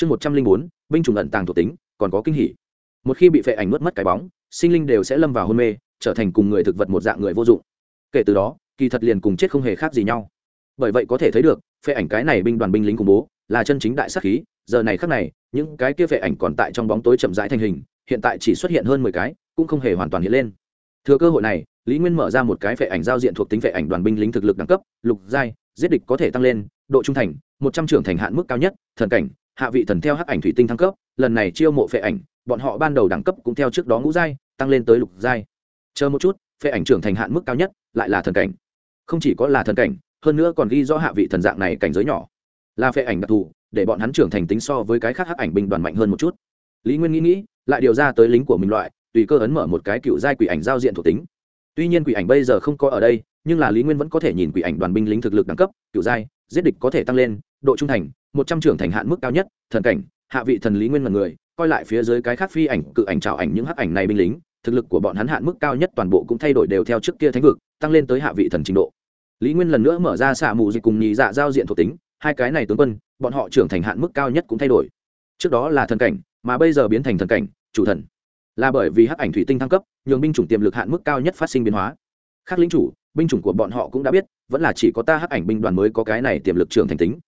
chương một trăm linh bốn, binh chủng ẩn tàng thuộc tính, còn có kinh hỉ. Một khi bị phệ ảnh nuốt mất cái bóng, sinh linh đều sẽ lâm vào hôn mê, trở thành cùng người thực vật một dạng người vô dụng. Kể từ đó, kỳ thật liền cùng chết không hề khác gì nhau. Bởi vậy có thể thấy được, phệ ảnh cái này binh đoàn binh lính khủng bố, là chân chính đại sắc khí, giờ này khác này, những cái kia phệ ảnh còn tại trong bóng tối chậm rãi thành hình, hiện tại chỉ xuất hiện hơn mười cái, cũng không hề hoàn toàn hiện lên. Thừa cơ hội này, lý nguyên mở ra một cái phệ ảnh giao diện thuộc tính phệ ảnh đoàn binh lính thực lực đẳng cấp, lục giai, giết địch có thể tăng lên, độ trung thành, một trăm trưởng thành hạn mức cao nhất, thần cảnh hạ vị thần theo hắc ảnh thủy tinh thăng cấp, lần này chiêu mộ phệ ảnh, bọn họ ban đầu đẳng cấp cũng theo trước đó ngũ giai, tăng lên tới lục giai. Chờ một chút, phệ ảnh trưởng thành hạn mức cao nhất lại là thần cảnh. Không chỉ có là thần cảnh, hơn nữa còn ghi rõ hạ vị thần dạng này cảnh giới nhỏ. Là phệ ảnh đặc thù, để bọn hắn trưởng thành tính so với cái khác hắc ảnh binh đoàn mạnh hơn một chút. Lý nguyên nghĩ nghĩ, lại điều ra tới lính của mình loại, tùy cơ ấn mở một cái cựu giai quỷ ảnh giao diện thuộc tính. Tuy nhiên quỷ ảnh bây giờ không có ở đây, nhưng là lý nguyên vẫn có thể nhìn quỷ ảnh đoàn binh lính thực lực đẳng cấp, cựu giai, giết địch có thể tăng lên, độ trung thành một trăm trưởng thành hạn mức cao nhất, thần cảnh, hạ vị thần lý nguyên mật người, coi lại phía dưới cái khác phi ảnh, cự ảnh trào ảnh những hắc ảnh này binh lính, thực lực của bọn hắn hạn mức cao nhất toàn bộ cũng thay đổi đều theo trước kia thánh vực, tăng lên tới hạ vị thần trình độ. Lý nguyên lần nữa mở ra xạ mù dịch cùng nhị dạ giao diện thuộc tính, hai cái này tướng quân, bọn họ trưởng thành hạn mức cao nhất cũng thay đổi. Trước đó là thần cảnh, mà bây giờ biến thành thần cảnh, chủ thần. Là bởi vì hắc ảnh thủy tinh thăng cấp, nhường binh chủng tiềm lực hạn mức cao nhất phát sinh biến hóa. Khác lính chủ, binh chủng của bọn họ cũng đã biết, vẫn là chỉ có ta hắc ảnh binh đoàn mới có cái này tiềm lực trưởng thành tính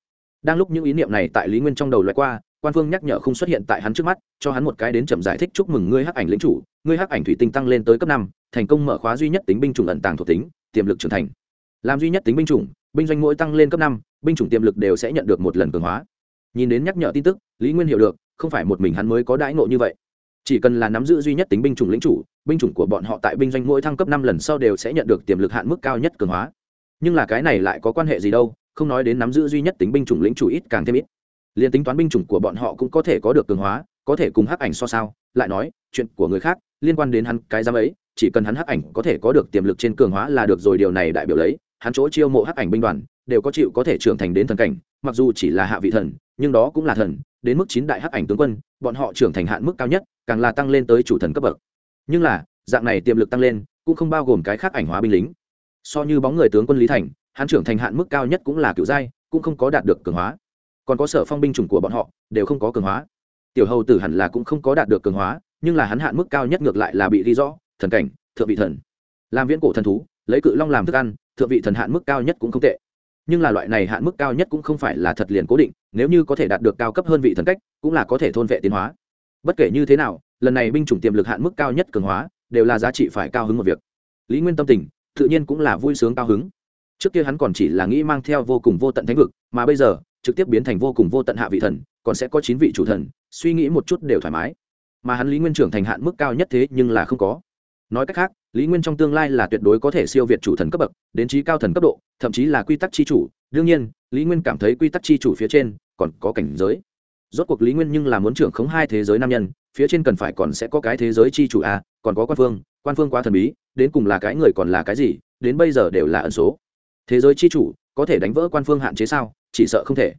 đang lúc những ý niệm này tại lý nguyên trong đầu loại qua, quan phương nhắc nhở không xuất hiện tại hắn trước mắt, cho hắn một cái đến chậm giải thích chúc mừng ngươi hắc ảnh lĩnh chủ, ngươi hắc ảnh thủy tinh tăng lên tới cấp năm, thành công mở khóa duy nhất tính binh chủng ẩn tàng thuộc tính, tiềm lực trưởng thành. Làm duy nhất tính binh chủng, binh doanh mỗi tăng lên cấp năm, binh chủng tiềm lực đều sẽ nhận được một lần cường hóa. Nhìn đến nhắc nhở tin tức, lý nguyên hiểu được, không phải một mình hắn mới có đãi ngộ như vậy. Chỉ cần là nắm giữ duy nhất tính binh chủng lĩnh chủ, binh chủng của bọn họ tại binh doanh mỗi thăng cấp năm lần sau đều sẽ nhận được tiềm lực hạn mức cao nhất cường hóa. Nhưng là cái này lại có quan hệ gì đâu không nói đến nắm giữ duy nhất tính binh chủng lĩnh chủ ít càng thêm ít. Liền tính toán binh chủng của bọn họ cũng có thể có được cường hóa, có thể cùng hắc ảnh so sao? Lại nói, chuyện của người khác liên quan đến hắn cái giám ấy, chỉ cần hắn hắc ảnh có thể có được tiềm lực trên cường hóa là được rồi, điều này đại biểu lấy, hắn chỗ chiêu mộ hắc ảnh binh đoàn đều có chịu có thể trưởng thành đến thần cảnh, mặc dù chỉ là hạ vị thần, nhưng đó cũng là thần, đến mức chín đại hắc ảnh tướng quân, bọn họ trưởng thành hạn mức cao nhất, càng là tăng lên tới chủ thần cấp bậc. Nhưng là, dạng này tiềm lực tăng lên, cũng không bao gồm cái khác ảnh hóa binh lính. So như bóng người tướng quân lý thành hắn trưởng thành hạn mức cao nhất cũng là cựu giai, cũng không có đạt được cường hóa. Còn có sở phong binh chủng của bọn họ, đều không có cường hóa. Tiểu hầu tử hẳn là cũng không có đạt được cường hóa, nhưng là hắn hạn mức cao nhất ngược lại là bị ghi rõ, thần cảnh, thượng vị thần. Làm viễn cổ thần thú, lấy cự long làm thức ăn, thượng vị thần hạn mức cao nhất cũng không tệ. Nhưng là loại này hạn mức cao nhất cũng không phải là thật liền cố định, nếu như có thể đạt được cao cấp hơn vị thần cách, cũng là có thể thôn vệ tiến hóa. Bất kể như thế nào, lần này binh chủng tiềm lực hạn mức cao nhất cường hóa, đều là giá trị phải cao hứng một việc. Lý nguyên tâm tình, tự nhiên cũng là vui sướng cao hứng trước kia hắn còn chỉ là nghĩ mang theo vô cùng vô tận thánh vực mà bây giờ trực tiếp biến thành vô cùng vô tận hạ vị thần còn sẽ có chín vị chủ thần suy nghĩ một chút đều thoải mái. Mà hắn lý nguyên trưởng thành hạn mức cao nhất thế nhưng là không có. Nói cách khác lý nguyên trong tương lai là tuyệt đối có thể siêu việt chủ thần cấp bậc đến trí cao thần cấp độ thậm chí là quy tắc chi chủ. Đương nhiên lý nguyên cảm thấy quy tắc chi chủ phía trên còn có cảnh giới. Rốt cuộc lý nguyên nhưng là muốn trưởng khống hai thế giới nam nhân phía trên cần phải còn sẽ có cái thế giới chi chủ à, còn có quan phương quan phương quá thần bí đến cùng là cái người còn là cái gì đến bây giờ đều là ẩn số thế giới chi chủ có thể đánh vỡ quan phương hạn chế sao? Chỉ sợ không thể.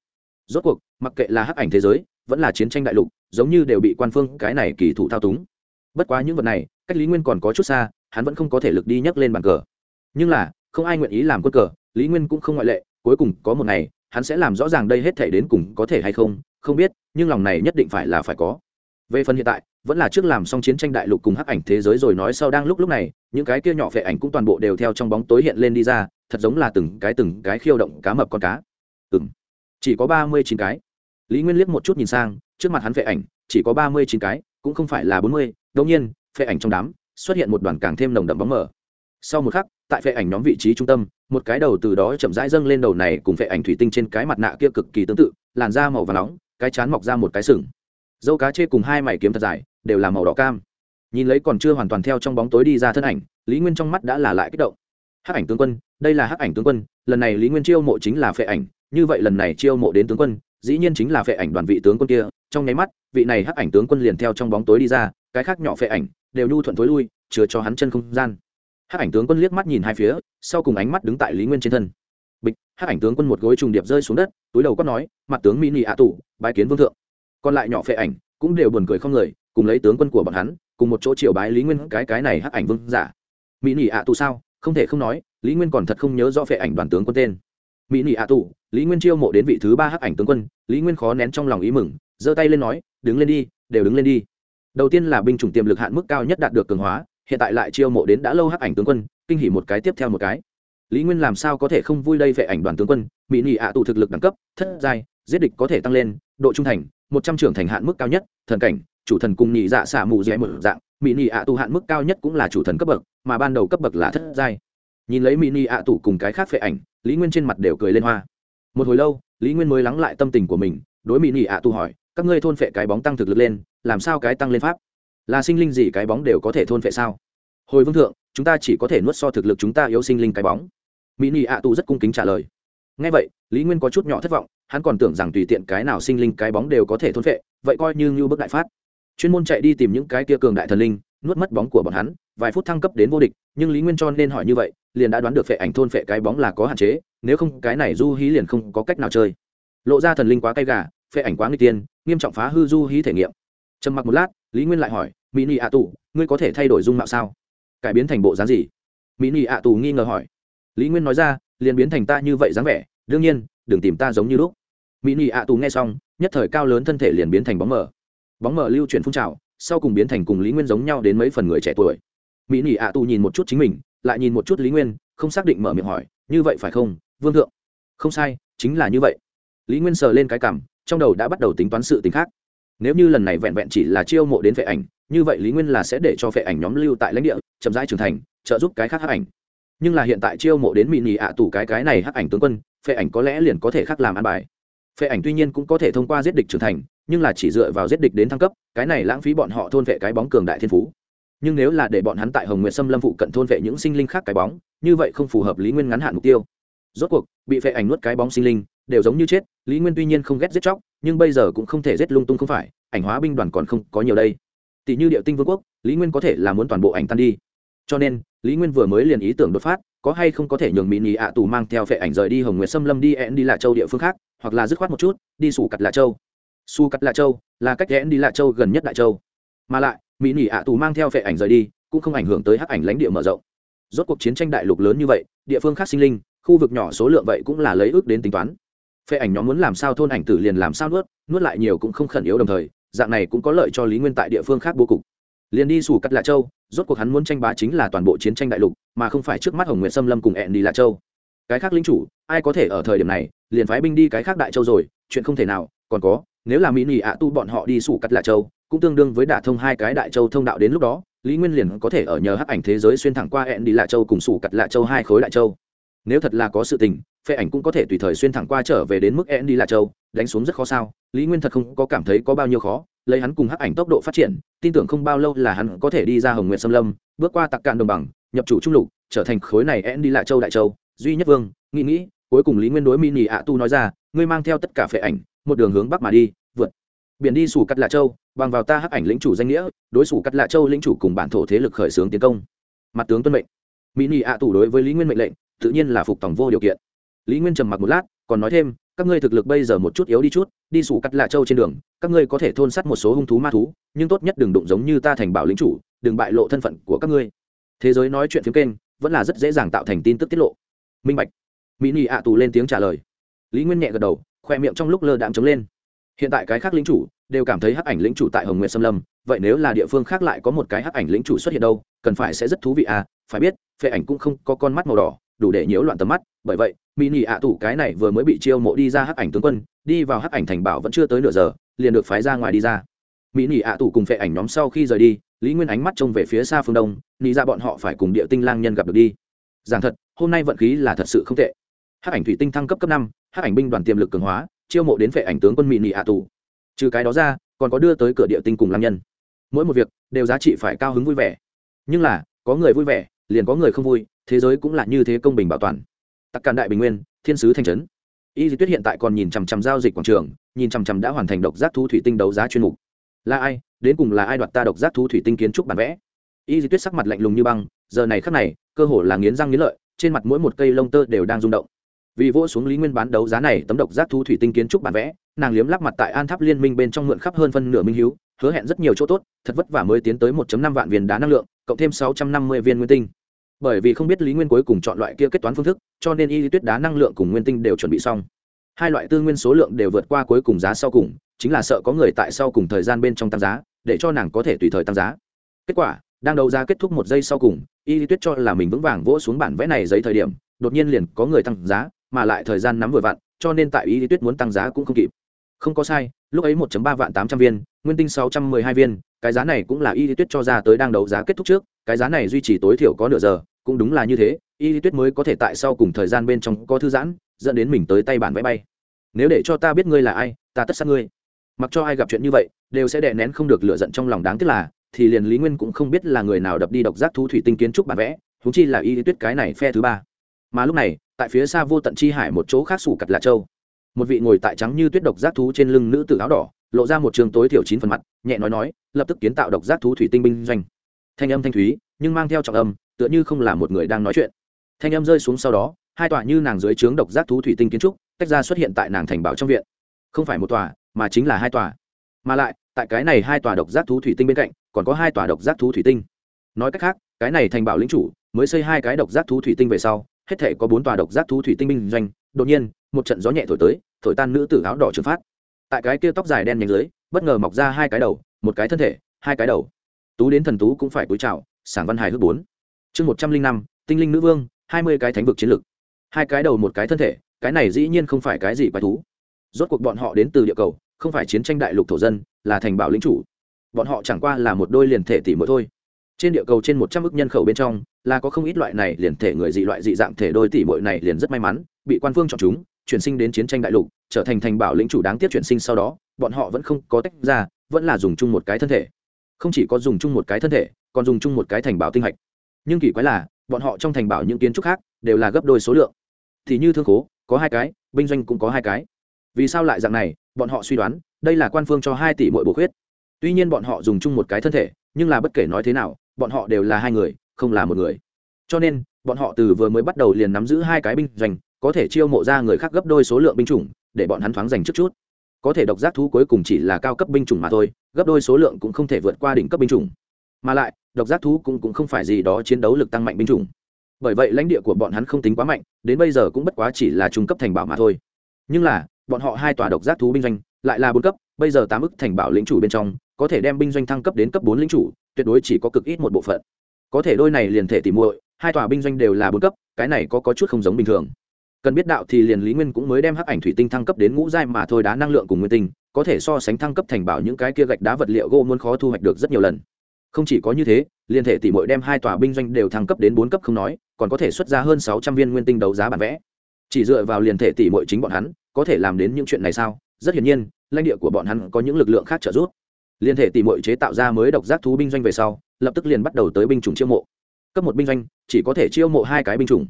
Rốt cuộc, mặc kệ là hắc ảnh thế giới, vẫn là chiến tranh đại lục, giống như đều bị quan phương cái này kỳ thủ thao túng. Bất quá những vật này, cách lý nguyên còn có chút xa, hắn vẫn không có thể lực đi nhấc lên bàn cờ. Nhưng là, không ai nguyện ý làm quân cờ, lý nguyên cũng không ngoại lệ, cuối cùng có một ngày, hắn sẽ làm rõ ràng đây hết thể đến cùng có thể hay không không biết, nhưng lòng này nhất định phải là phải có. Về phần hiện tại, vẫn là trước làm xong chiến tranh đại lục cùng hắc ảnh thế giới rồi nói sau đang lúc lúc này, những cái kia nhỏ phệ ảnh cũng toàn bộ đều theo trong bóng tối hiện lên đi ra thật giống là từng cái từng cái khiêu động cá mập con cá. Ừ m chỉ có ba mươi chín cái. Lý nguyên liếc một chút nhìn sang, trước mặt hắn phệ ảnh, chỉ có ba mươi chín cái, cũng không phải là bốn mươi. Đ nhiên, phệ ảnh trong đám xuất hiện một đoàn càng thêm nồng đậm bóng mờ. Sau một khắc, tại phệ ảnh nhóm vị trí trung tâm, một cái đầu từ đó chậm rãi dâng lên đầu này cùng phệ ảnh thủy tinh trên cái mặt nạ kia cực kỳ tương tự, làn da màu và nóng, cái chán mọc ra một cái sừng. Dâu cá chê cùng hai mảy kiếm thật dài, đều là màu đỏ cam. Nhìn lấy còn chưa hoàn toàn theo trong bóng tối đi ra thân ảnh, lý nguyên trong mắt đã là lại kích động hắc ảnh tướng quân, đây là hắc ảnh tướng quân, lần này lý nguyên chiêu mộ chính là phệ ảnh, như vậy lần này chiêu mộ đến tướng quân, dĩ nhiên chính là phệ ảnh đoàn vị tướng quân kia. Trong nháy mắt, vị này hắc ảnh tướng quân liền theo trong bóng tối đi ra, cái khác nhỏ phệ ảnh đều nhu thuận tối lui, chứa cho hắn chân không gian. Hắc ảnh tướng quân liếc mắt nhìn hai phía, sau cùng ánh mắt đứng tại lý nguyên trên thân. Bịch, hắc ảnh tướng quân một gối trùng điệp rơi xuống đất, túi đầu quát nói, mặt tướng mini ạ tủ, bái kiến vương thượng. Còn lại nhỏ phệ ảnh cũng đều buồn cười không người cùng lấy tướng quân của bọn hắn, cùng một chỗ triều bái lý nguyên cái cái này hắc ảnh vương giả. Mỹ nỉ ạ tù sao? Không thể không nói, lý nguyên còn thật không nhớ rõ phệ ảnh đoàn tướng quân tên. Mỹ nị ạ tù lý nguyên chiêu mộ đến vị thứ ba hắc ảnh tướng quân, lý nguyên khó nén trong lòng ý mừng, giơ tay lên nói, đứng lên đi, đều đứng lên đi. Đầu tiên là binh chủng tiềm lực hạn mức cao nhất đạt được cường hóa, hiện tại lại chiêu mộ đến đã lâu hắc ảnh tướng quân, kinh hỉ một cái tiếp theo một cái. Lý nguyên làm sao có thể không vui đây vệ ảnh đoàn tướng quân, mỹ nị ạ tụ thực lực đẳng cấp, thất giai, giết địch có thể tăng lên, độ trung thành, một trăm trưởng thành hạn mức cao nhất, thần cảnh, chủ thần cùng nhị dạ xả mù dẻ một dạng mỹ nị ạ tù hạn mức cao nhất cũng là chủ thần cấp bậc, mà ban đầu cấp bậc là thất giai. Nhìn lấy mỹ nị ạ tù cùng cái khác phệ ảnh, lý nguyên trên mặt đều cười lên hoa. Một hồi lâu, lý nguyên mới lắng lại tâm tình của mình, đối mỹ nị ạ tù hỏi, các ngươi thôn phệ cái bóng tăng thực lực lên, làm sao cái tăng lên pháp? Là sinh linh gì cái bóng đều có thể thôn phệ sao? Hồi vương thượng, chúng ta chỉ có thể nuốt so thực lực chúng ta yếu sinh linh cái bóng. Mỹ nị ạ tù rất cung kính trả lời. Ngay vậy, lý nguyên có chút nhỏ thất vọng, hắn còn tưởng rằng tùy tiện cái nào sinh linh cái bóng đều có thể thôn phệ, vậy coi như như bức đại phát chuyên môn chạy đi tìm những cái kia cường đại thần linh, nuốt mất bóng của bọn hắn, vài phút thăng cấp đến vô địch, nhưng lý nguyên cho nên hỏi như vậy, liền đã đoán được phệ ảnh thôn phệ cái bóng là có hạn chế, nếu không cái này du hí liền không có cách nào chơi. Lộ ra thần linh quá cay gà, phệ ảnh quá nguy tiên, nghiêm trọng phá hư du hí thể nghiệm. Trầm mặc một lát, lý nguyên lại hỏi, mỹ nị ạ tù, ngươi có thể thay đổi dung mạo sao? Cải biến thành bộ dáng gì? Mỹ nị ạ tù nghi ngờ hỏi. Lý nguyên nói ra, liền biến thành ta như vậy dáng vẻ, đương nhiên, đừng tìm ta giống như lúc. Mỹ nị ạ tù nghe xong, nhất thời cao lớn thân thể liền biến thành bóng mờ bóng mở lưu chuyển phun trào, sau cùng biến thành cùng lý nguyên giống nhau đến mấy phần người trẻ tuổi. Mỹ nỉ ạ tù nhìn một chút chính mình, lại nhìn một chút lý nguyên, không xác định mở miệng hỏi, như vậy phải không, vương thượng? Không sai, chính là như vậy. Lý nguyên sờ lên cái cảm, trong đầu đã bắt đầu tính toán sự tính khác. Nếu như lần này vẹn vẹn chỉ là chiêu mộ đến phệ ảnh, như vậy lý nguyên là sẽ để cho phệ ảnh nhóm lưu tại lãnh địa, chậm rãi trưởng thành, trợ giúp cái khác hắc ảnh. Nhưng là hiện tại chiêu mộ đến mỹ nỉ ạ tù cái cái này hắc ảnh tướng quân, phệ ảnh có lẽ liền có thể khác làm ăn bài. Phệ ảnh tuy nhiên cũng có thể thông qua giết địch trưởng thành nhưng là chỉ dựa vào giết địch đến thăng cấp, cái này lãng phí bọn họ thôn vệ cái bóng cường đại thiên phú. Nhưng nếu là để bọn hắn tại hồng nguyệt sâm lâm phụ cận thôn vệ những sinh linh khác cái bóng, như vậy không phù hợp lý nguyên ngắn hạn mục tiêu. Rốt cuộc, bị phệ ảnh nuốt cái bóng sinh linh, đều giống như chết, lý nguyên tuy nhiên không ghét giết chóc, nhưng bây giờ cũng không thể giết lung tung không phải, ảnh hóa binh đoàn còn không có nhiều đây. Tỷ như địa tinh vương quốc, lý nguyên có thể là muốn toàn bộ ảnh tan đi. Cho nên, lý nguyên vừa mới liền ý tưởng đột phát, có hay không có thể nhường mỹ nhị ạ tù mang theo phệ ảnh rời đi hồng nguyệt xâm lâm đi ẹn đi lạ châu địa phương khác, hoặc là dứt khoát một chút, đi sủ cặt lạ châu su cắt lạ châu là cách ghẽn đi lạ châu gần nhất đại châu. Mà lại, mỹ nỉ ạ tù mang theo phệ ảnh rời đi, cũng không ảnh hưởng tới hắc ảnh lãnh địa mở rộng. Rốt cuộc chiến tranh đại lục lớn như vậy, địa phương khác sinh linh, khu vực nhỏ số lượng vậy cũng là lấy ước đến tính toán. Phệ ảnh nhóm muốn làm sao thôn ảnh tử liền làm sao nuốt nuốt lại nhiều cũng không khẩn yếu đồng thời, dạng này cũng có lợi cho lý nguyên tại địa phương khác bố cục. Liền đi xù cắt lạ châu, rốt cuộc hắn muốn tranh bá chính là toàn bộ chiến tranh đại lục, mà không phải trước mắt hồng nguyện xâm lâm cùng ẹn đi lạ châu. Cái khác lính chủ, ai có thể ở thời điểm này, liền phái binh đi cái khác đại châu rồi, chuyện không thể nào, còn có nếu là mỹ nị ạ tu bọn họ đi sủ cắt lạ châu, cũng tương đương với đả thông hai cái đại châu thông đạo đến lúc đó, lý nguyên liền có thể ở nhờ hắc ảnh thế giới xuyên thẳng qua hẹn đi lạ châu cùng sủ cắt lạ châu hai khối đại châu. Nếu thật là có sự tình, phệ ảnh cũng có thể tùy thời xuyên thẳng qua trở về đến mức hẹn đi lạ châu, đánh xuống rất khó sao, lý nguyên thật không có cảm thấy có bao nhiêu khó, lấy hắn cùng hắc ảnh tốc độ phát triển, tin tưởng không bao lâu là hắn có thể đi ra hồng nguyện xâm lâm, bước qua tặc cạn đồng bằng, nhập chủ trung lục, trở thành khối này hẹn đi lạ châu đại châu, duy nhất vương nghĩ nghĩ, cuối cùng lý nguyên đối mini ạ tu nói ra, ngươi mang theo tất cả phệ ảnh một đường hướng bắc mà đi, vượt. Biển đi sủ cắt lạ châu, bằng vào ta hắc ảnh lĩnh chủ danh nghĩa, đối sủ cắt lạ châu lĩnh chủ cùng bản thổ thế lực khởi xướng tiến công. Mặt tướng tuân mệnh. Mỹ nị ạ tù đối với lý nguyên mệnh lệnh, tự nhiên là phục tổng vô điều kiện. Lý nguyên trầm mặc một lát, còn nói thêm, các ngươi thực lực bây giờ một chút yếu đi chút, đi sủ cắt lạ châu trên đường, các ngươi có thể thôn sắt một số hung thú ma thú, nhưng tốt nhất đừng đụng giống như ta thành bảo lính chủ, đừng bại lộ thân phận của các ngươi. Thế giới nói chuyện phiếm kênh, vẫn là rất dễ dàng tạo thành tin tức tiết lộ. Minh bạch. Mỹ nị ạ tù lên tiếng trả lời. Lý nguyên nhẹ gật đầu khoe miệng trong lúc lơ đạm chống lên. Hiện tại cái khác lính chủ đều cảm thấy hắc ảnh lính chủ tại hồng nguyện xâm lâm, vậy nếu là địa phương khác lại có một cái hắc ảnh lính chủ xuất hiện đâu, cần phải sẽ rất thú vị à phải biết, phệ ảnh cũng không có con mắt màu đỏ, đủ để nhiễu loạn tầm mắt, bởi vậy mỹ nị ạ tủ cái này vừa mới bị chiêu mộ đi ra hắc ảnh tướng quân, đi vào hắc ảnh thành bảo vẫn chưa tới nửa giờ, liền được phái ra ngoài đi ra. Mỹ nị ạ tủ cùng phệ ảnh nhóm sau khi rời đi, lý nguyên ánh mắt trông về phía xa phương đông, nghĩ ra bọn họ phải cùng địa tinh lang nhân gặp được đi. Rằng thật, hôm nay vận khí là thật sự không tệ. Hát ảnh thủy tinh thăng cấp cấp năm hát ảnh binh đoàn tiềm lực cường hóa, chiêu mộ đến vệ ảnh tướng quân mỹ nị ạ tù. Trừ cái đó ra, còn có đưa tới cửa địa tinh cùng lang nhân. Mỗi một việc đều giá trị phải cao hứng vui vẻ. Nhưng là, có người vui vẻ, liền có người không vui, thế giới cũng là như thế công bình bảo toàn. Tặc càn đại bình nguyên, thiên sứ thanh trấn. Y di tuyết hiện tại còn nhìn chằm chằm giao dịch quảng trường, nhìn chằm chằm đã hoàn thành độc giác thu thủy tinh đấu giá chuyên mục. Là ai? Đến cùng là ai đoạt ta độc giác thu thủy tinh kiến trúc bản vẽ? Y di tuyết sắc mặt lạnh lùng như băng, giờ này khắc này, cơ hồ là nghiến răng nghiến lợi, trên mặt mỗi một cây lông tơ đều đang rung động vì vỗ xuống lý nguyên bán đấu giá này, tấm độc giác thu thủy tinh kiến trúc bản vẽ, nàng liếm lắp mặt tại an tháp liên minh bên trong mượn khắp hơn phân nửa minh hiếu, hứa hẹn rất nhiều chỗ tốt, thật vất vả mới tiến tới 1 năm vạn viên đá năng lượng, cộng thêm 650 viên nguyên tinh. Bởi vì không biết lý nguyên cuối cùng chọn loại kia kết toán phương thức, cho nên y lý tuyết đá năng lượng cùng nguyên tinh đều chuẩn bị xong. Hai loại tư nguyên số lượng đều vượt qua cuối cùng giá sau cùng, chính là sợ có người tại sau cùng thời gian bên trong tăng giá, để cho nàng có thể tùy thời tăng giá. Kết quả, đang đấu giá kết thúc một giây sau cùng, y tuyết cho là mình vững vàng vỗ xuống bản vẽ này giấy thời điểm, đột nhiên liền có người tăng giá mà lại thời gian nắm vừa vặn, cho nên tại y tuyết muốn tăng giá cũng không kịp. Không có sai, lúc ấy 1 ba vạn tám trăm viên, nguyên tinh sáu trăm mười hai viên, cái giá này cũng là y tuyết cho ra tới đang đấu giá kết thúc trước, cái giá này duy trì tối thiểu có nửa giờ, cũng đúng là như thế y tuyết mới có thể tại sau cùng thời gian bên trong có thư giãn, dẫn đến mình tới tay bản vẽ bay. Nếu để cho ta biết ngươi là ai, ta tất sát ngươi. Mặc cho ai gặp chuyện như vậy, đều sẽ đè nén không được lựa giận trong lòng đáng tiếc là, thì liền lý nguyên cũng không biết là người nào đập đi độc giác thú thủy tinh kiến trúc bản vẽ thú chi là y tuyết cái này phe thứ ba. Mà lúc này tại phía xa vô tận chi hải một chỗ khác sủ cặt lạ châu. Một vị ngồi tại trắng như tuyết độc giác thú trên lưng nữ tử áo đỏ, lộ ra một trường tối thiểu chín phần mặt, nhẹ nói nói, lập tức kiến tạo độc giác thú thủy tinh binh doanh. Thanh âm thanh thúy, nhưng mang theo trọng âm, tựa như không là một người đang nói chuyện. Thanh âm rơi xuống sau đó, hai tòa như nàng dưới trướng độc giác thú thủy tinh kiến trúc, tách ra xuất hiện tại nàng thành bảo trong viện. Không phải một tòa, mà chính là hai tòa. Mà lại, tại cái này hai tòa độc giác thú thủy tinh bên cạnh, còn có hai tòa độc giác thú thủy tinh. Nói cách khác, cái này thành bảo lĩnh chủ, mới xây hai cái độc giác thú thủy tinh về sau hết thể có bốn tòa độc giác thú thủy tinh binh doanh, đột nhiên, một trận gió nhẹ thổi tới, thổi tan nữ tử áo đỏ trừng phát. Tại cái kia tóc dài đen nhánh dưới, bất ngờ mọc ra hai cái đầu, một cái thân thể, hai cái đầu. Tú đến thần tú cũng phải cúi chào, sảng văn hài hước bốn. Chương một trăm linh năm, tinh linh nữ vương, hai mươi cái thánh vực chiến lược hai cái đầu một cái thân thể, cái này dĩ nhiên không phải cái gì quái thú. Rốt cuộc bọn họ đến từ địa cầu, không phải chiến tranh đại lục thổ dân, là thành bảo lính chủ. Bọn họ chẳng qua là một đôi liền thể tỷ mỗi thôi trên địa cầu trên một trăm ước nhân khẩu bên trong, là có không ít loại này liền thể người dị loại dị dạng thể đôi tỷ bội này liền rất may mắn, bị quan phương chọn chúng, chuyển sinh đến chiến tranh đại lục, trở thành thành bảo lĩnh chủ đáng tiếc chuyển sinh sau đó, bọn họ vẫn không có tách ra, vẫn là dùng chung một cái thân thể. Không chỉ có dùng chung một cái thân thể, còn dùng chung một cái thành bảo tinh hạch. Nhưng kỳ quái là, bọn họ trong thành bảo những kiến trúc khác đều là gấp đôi số lượng. Thì như thương khố, có hai cái, binh doanh cũng có hai cái. Vì sao lại dạng này? Bọn họ suy đoán, đây là quan phương cho hai tỷ mỗi bổ khuyết. Tuy nhiên bọn họ dùng chung một cái thân thể, nhưng là bất kể nói thế nào bọn họ đều là hai người không là một người. Cho nên bọn họ từ vừa mới bắt đầu liền nắm giữ hai cái binh doanh có thể chiêu mộ ra người khác gấp đôi số lượng binh chủng để bọn hắn thoáng dành trước chút. Có thể độc giác thú cuối cùng chỉ là cao cấp binh chủng mà thôi gấp đôi số lượng cũng không thể vượt qua đỉnh cấp binh chủng. Mà lại độc giác thú cũng, cũng không phải gì đó chiến đấu lực tăng mạnh binh chủng. Bởi vậy lãnh địa của bọn hắn không tính quá mạnh đến bây giờ cũng bất quá chỉ là trung cấp thành bảo mà thôi. Nhưng là bọn họ hai tòa độc giác thú binh doanh lại là bốn cấp bây giờ tám ức thành bảo lĩnh chủ bên trong có thể đem binh doanh thăng cấp đến cấp bốn lĩnh chủ, tuyệt đối chỉ có cực ít một bộ phận. Có thể đôi này liền thể tỉ muội, hai tòa binh doanh đều là bốn cấp, cái này có có chút không giống bình thường. Cần biết đạo thì liền lý nguyên cũng mới đem hắc ảnh thủy tinh thăng cấp đến ngũ giai mà thôi đá năng lượng cùng nguyên tinh, có thể so sánh thăng cấp thành bảo những cái kia gạch đá vật liệu gỗ muốn khó thu hoạch được rất nhiều lần. Không chỉ có như thế liên thể tỷ muội đem hai tòa binh doanh đều thăng cấp đến bốn cấp không nói, còn có thể xuất ra hơn sáu trăm viên nguyên tinh đấu giá bản vẽ. Chỉ dựa vào liên thể tỷ muội chính bọn hắn, có thể làm đến những chuyện này sao? Rất hiển nhiên, lãnh địa của bọn hắn có những lực lượng khác trợ giúp liên thể tỷ muội chế tạo ra mới độc giác thú binh doanh về sau, lập tức liền bắt đầu tới binh chủng chiêu mộ. Cấp một binh doanh, chỉ có thể chiêu mộ hai cái binh chủng.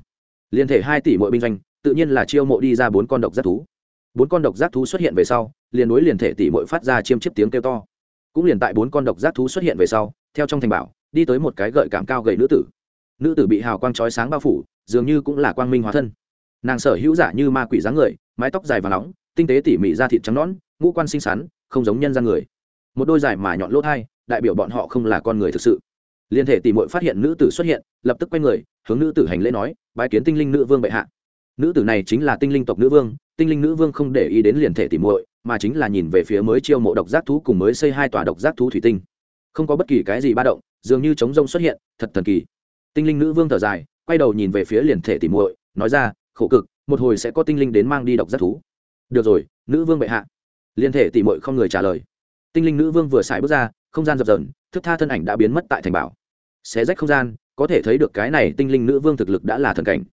Liên thể hai tỷ muội binh doanh, tự nhiên là chiêu mộ đi ra bốn con độc giác thú. Bốn con độc giác thú xuất hiện về sau, liền đối liền thể tỷ muội phát ra chiêm chiếp tiếng kêu to. Cũng liền tại bốn con độc giác thú xuất hiện về sau, theo trong thành bảo, đi tới một cái gợi cảm cao gầy nữ tử. Nữ tử bị hào quang chói sáng bao phủ, dường như cũng là quang minh hóa thân. Nàng sở hữu giả như ma quỷ dáng người, mái tóc dài và nóng, tinh tế tỉ mỉ da thịt trắng nõn, ngũ quan xinh xắn, không giống nhân gian người một đôi dài mà nhọn lỗ thai, đại biểu bọn họ không là con người thực sự. Liên thể tỷ muội phát hiện nữ tử xuất hiện, lập tức quay người, hướng nữ tử hành lễ nói, bái kiến tinh linh nữ vương bệ hạ. Nữ tử này chính là tinh linh tộc nữ vương, tinh linh nữ vương không để ý đến liền thể tỷ muội, mà chính là nhìn về phía mới chiêu mộ độc giác thú cùng mới xây hai tòa độc giác thú thủy tinh. Không có bất kỳ cái gì ba động, dường như trống rông xuất hiện, thật thần kỳ. Tinh linh nữ vương thở dài, quay đầu nhìn về phía liền thể tỉ muội, nói ra, khổ cực, một hồi sẽ có tinh linh đến mang đi độc giác thú. Được rồi, nữ vương bệ hạ. Liên thể tỉ muội không người trả lời tinh linh nữ vương vừa xài bước ra, không gian dập dờn, thức tha thân ảnh đã biến mất tại thành bảo. Xé rách không gian, có thể thấy được cái này tinh linh nữ vương thực lực đã là thần cảnh.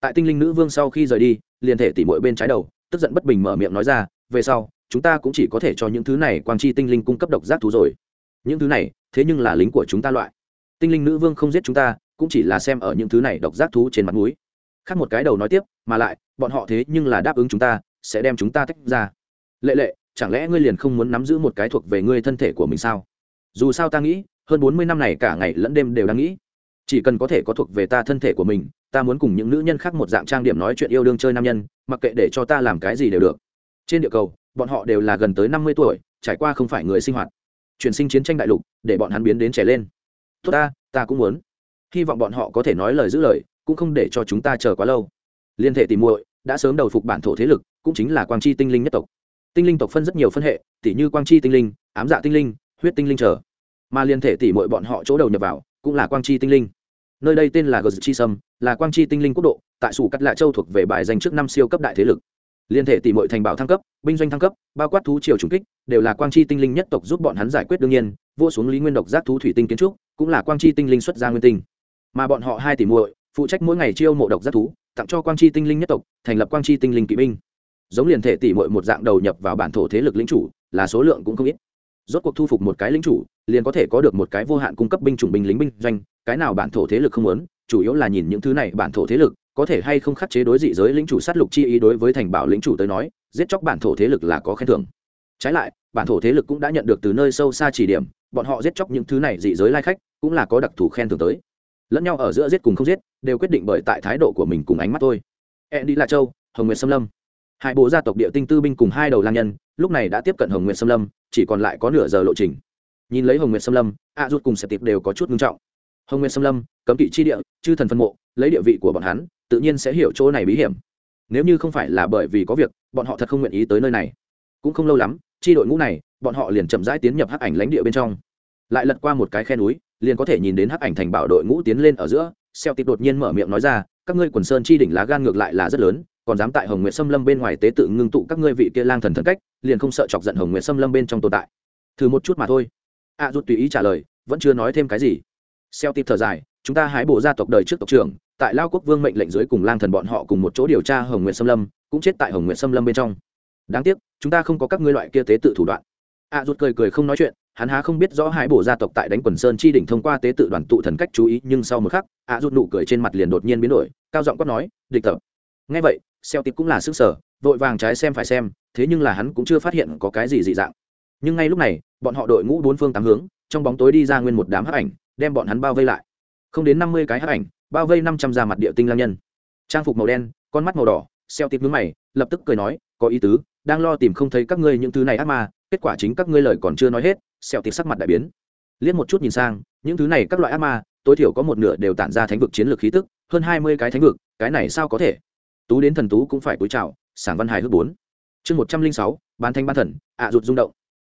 Tại tinh linh nữ vương sau khi rời đi, liền thể tỉ muội bên trái đầu, tức giận bất bình mở miệng nói ra, về sau, chúng ta cũng chỉ có thể cho những thứ này quang chi tinh linh cung cấp độc giác thú rồi. Những thứ này, thế nhưng là lính của chúng ta loại. Tinh linh nữ vương không giết chúng ta, cũng chỉ là xem ở những thứ này độc giác thú trên mặt núi khác một cái đầu nói tiếp, mà lại, bọn họ thế nhưng là đáp ứng chúng ta, sẽ đem chúng ta tách ra. Lệ lệ chẳng lẽ ngươi liền không muốn nắm giữ một cái thuộc về ngươi thân thể của mình sao? Dù sao ta nghĩ, hơn bốn mươi năm này cả ngày lẫn đêm đều đang nghĩ. Chỉ cần có thể có thuộc về ta thân thể của mình, ta muốn cùng những nữ nhân khác một dạng trang điểm nói chuyện yêu đương chơi nam nhân, mặc kệ để cho ta làm cái gì đều được. Trên địa cầu, bọn họ đều là gần tới năm mươi tuổi, trải qua không phải người sinh hoạt. Chuyển sinh chiến tranh đại lục, để bọn hắn biến đến trẻ lên. Tốt ta ta cũng muốn. Hy vọng bọn họ có thể nói lời giữ lời, cũng không để cho chúng ta chờ quá lâu. Liên thể tìm muội đã sớm đầu phục bản thổ thế lực, cũng chính là quang chi tinh linh nhất tộc tinh linh tộc phân rất nhiều phân hệ tỷ như quang chi tinh linh, ám dạ tinh linh, huyết tinh linh trở. Mà liên thể tỷ mọi bọn họ chỗ đầu nhập vào, cũng là quang chi tinh linh. Nơi đây tên là gờ chi sâm, là quang chi tinh linh quốc độ, tại sủ cắt lạ châu thuộc về bài danh trước năm siêu cấp đại thế lực. Liên thể tỷ mọi thành bảo thăng cấp, binh doanh thăng cấp, bao quát thú triều trùng kích, đều là quang chi tinh linh nhất tộc giúp bọn hắn giải quyết đương nhiên, vua xuống lý nguyên độc giác thú thủy tinh kiến trúc, cũng là quang chi tinh linh xuất ra nguyên tinh. Mà bọn họ hai tỷ muội, phụ trách mỗi ngày chiêu mộ độc giác thú, tặng cho quang chi tinh linh nhất tộc, thành lập quang chi tinh linh kỵ binh giống liền thể tỷ muội một dạng đầu nhập vào bản thổ thế lực lĩnh chủ, là số lượng cũng không ít. Rốt cuộc thu phục một cái lính chủ, liền có thể có được một cái vô hạn cung cấp binh chủng binh lính binh doanh, cái nào bản thổ thế lực không muốn, chủ yếu là nhìn những thứ này bản thổ thế lực, có thể hay không khắc chế đối dị giới lĩnh chủ sát lục chi ý đối với thành bảo lĩnh chủ tới nói, giết chóc bản thổ thế lực là có khen thưởng. Trái lại, bản thổ thế lực cũng đã nhận được từ nơi sâu xa chỉ điểm, bọn họ giết chóc những thứ này dị giới lai khách, cũng là có đặc thù khen thưởng tới. Lẫn nhau ở giữa giết cùng không giết, đều quyết định bởi tại thái độ của mình cùng ánh mắt thôi. E đi là châu, hồng nguyệt xâm lâm hai bộ gia tộc địa tinh tư binh cùng hai đầu lang nhân, lúc này đã tiếp cận hồng nguyệt xâm lâm, chỉ còn lại có nửa giờ lộ trình. Nhìn lấy hồng nguyệt xâm lâm, a rút cùng sẹp tiệp đều có chút nghiêm trọng. Hồng nguyệt xâm lâm, cấm kỵ chi địa, chư thần phân mộ, lấy địa vị của bọn hắn, tự nhiên sẽ hiểu chỗ này bí hiểm. Nếu như không phải là bởi vì có việc, bọn họ thật không nguyện ý tới nơi này. Cũng không lâu lắm, chi đội ngũ này, bọn họ liền chậm rãi tiến nhập hắc ảnh lãnh địa bên trong. Lại lật qua một cái khe núi, liền có thể nhìn đến hắc ảnh thành bảo đội ngũ tiến lên ở giữa xeo tịp đột nhiên mở miệng nói ra, các ngươi quần sơn chi đỉnh lá gan ngược lại là rất lớn còn dám tại hồng nguyệt xâm lâm bên ngoài tế tự ngưng tụ các ngươi vị kia lang thần thần cách liền không sợ chọc giận hồng nguyệt xâm lâm bên trong tồn tại. Thử một chút mà thôi. A à, rút tùy ý trả lời vẫn chưa nói thêm cái gì. Xeo tịp thở dài chúng ta hái bộ gia tộc đời trước tộc trưởng tại lao quốc vương mệnh lệnh dưới cùng lang thần bọn họ cùng một chỗ điều tra hồng nguyệt xâm lâm cũng chết tại hồng nguyệt xâm lâm bên trong. Đáng tiếc chúng ta không có các ngươi loại kia tế tự thủ đoạn. A à, rút cười cười không nói chuyện hắn há không biết rõ Hải bộ gia tộc tại đánh quần sơn chi đỉnh thông qua tế tự đoàn tụ thần cách chú ý nhưng sau một khắc a à, rút nụ cười trên mặt liền đột nhiên biến đổi cao giọng quát nói địch tập. Nghe vậy xeo tiệp cũng là sức sở, vội vàng trái xem phải xem, thế nhưng là hắn cũng chưa phát hiện có cái gì dị dạng. Nhưng ngay lúc này, bọn họ đội ngũ bốn phương tám hướng, trong bóng tối đi ra nguyên một đám hắc ảnh, đem bọn hắn bao vây lại. Không đến năm mươi cái hắc ảnh, bao vây năm trăm ra mặt địa tinh lang nhân. Trang phục màu đen, con mắt màu đỏ, xeo tiệp nhướng mày, lập tức cười nói, có ý tứ, đang lo tìm không thấy các ngươi những thứ này ác ma, kết quả chính các ngươi lời còn chưa nói hết, xeo tiệp sắc mặt đại biến. Liếc một chút nhìn sang, những thứ này các loại ác ma, tối thiểu có một nửa đều tản ra thánh vực chiến lược khí tức, hơn hai mươi cái thánh vực, cái này sao có thể? Tú đến thần tú cũng phải cúi chào, sảng văn hài hước bốn. Chương một trăm linh sáu, bán thanh ban thần, ạ à rụt rung động.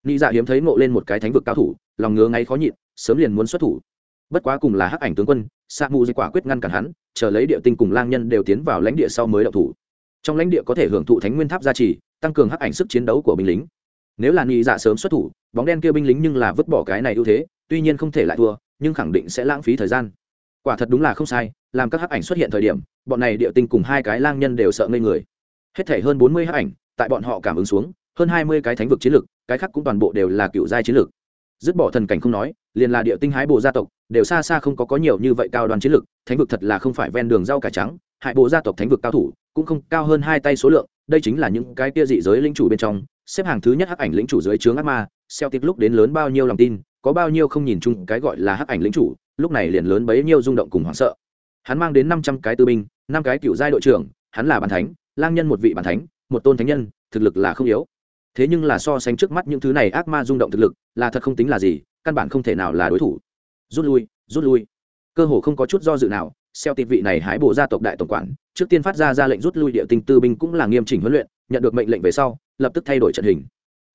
Nghĩ dạ hiếm thấy ngộ lên một cái thánh vực cao thủ, lòng ngứa ngáy khó nhịn, sớm liền muốn xuất thủ. Bất quá cùng là hắc ảnh tướng quân sa mù dây quả quyết ngăn cản hắn, chờ lấy địa tinh cùng lang nhân đều tiến vào lãnh địa sau mới đậu thủ. Trong lãnh địa có thể hưởng thụ thánh nguyên tháp gia trì, tăng cường hắc ảnh sức chiến đấu của binh lính. Nếu là nghĩ dạ sớm xuất thủ, bóng đen kia binh lính nhưng là vứt bỏ cái này ưu thế, tuy nhiên không thể lại thua, nhưng khẳng định sẽ lãng phí thời gian quả thật đúng là không sai làm các hắc ảnh xuất hiện thời điểm bọn này địa tinh cùng hai cái lang nhân đều sợ ngây người hết thể hơn bốn mươi hắc ảnh tại bọn họ cảm ứng xuống hơn hai mươi cái thánh vực chiến lược, cái khác cũng toàn bộ đều là cựu giai chiến lược. dứt bỏ thần cảnh không nói liền là địa tinh hái bộ gia tộc đều xa xa không có có nhiều như vậy cao đoàn chiến lược, thánh vực thật là không phải ven đường rau cải trắng hại bộ gia tộc thánh vực cao thủ cũng không cao hơn hai tay số lượng đây chính là những cái kia dị giới lĩnh chủ bên trong xếp hàng thứ nhất hắc ảnh lĩnh chủ dưới trướng ác ma Celtic lúc đến lớn bao nhiêu lòng tin có bao nhiêu không nhìn chung cái gọi là hắc ảnh lĩnh chủ lúc này liền lớn bấy nhiêu rung động cùng hoảng sợ. Hắn mang đến năm trăm cái tư binh, năm cái cựu giai đội trưởng, hắn là bàn thánh, lang nhân một vị bàn thánh, một tôn thánh nhân, thực lực là không yếu. Thế nhưng là so sánh trước mắt những thứ này ác ma rung động thực lực, là thật không tính là gì, căn bản không thể nào là đối thủ. Rút lui rút lui. Cơ hồ không có chút do dự nào, xeo tịt vị này hái bộ gia tộc đại tổng quản, trước tiên phát ra ra lệnh rút lui địa tinh tư binh cũng là nghiêm chỉnh huấn luyện, nhận được mệnh lệnh về sau, lập tức thay đổi trận hình.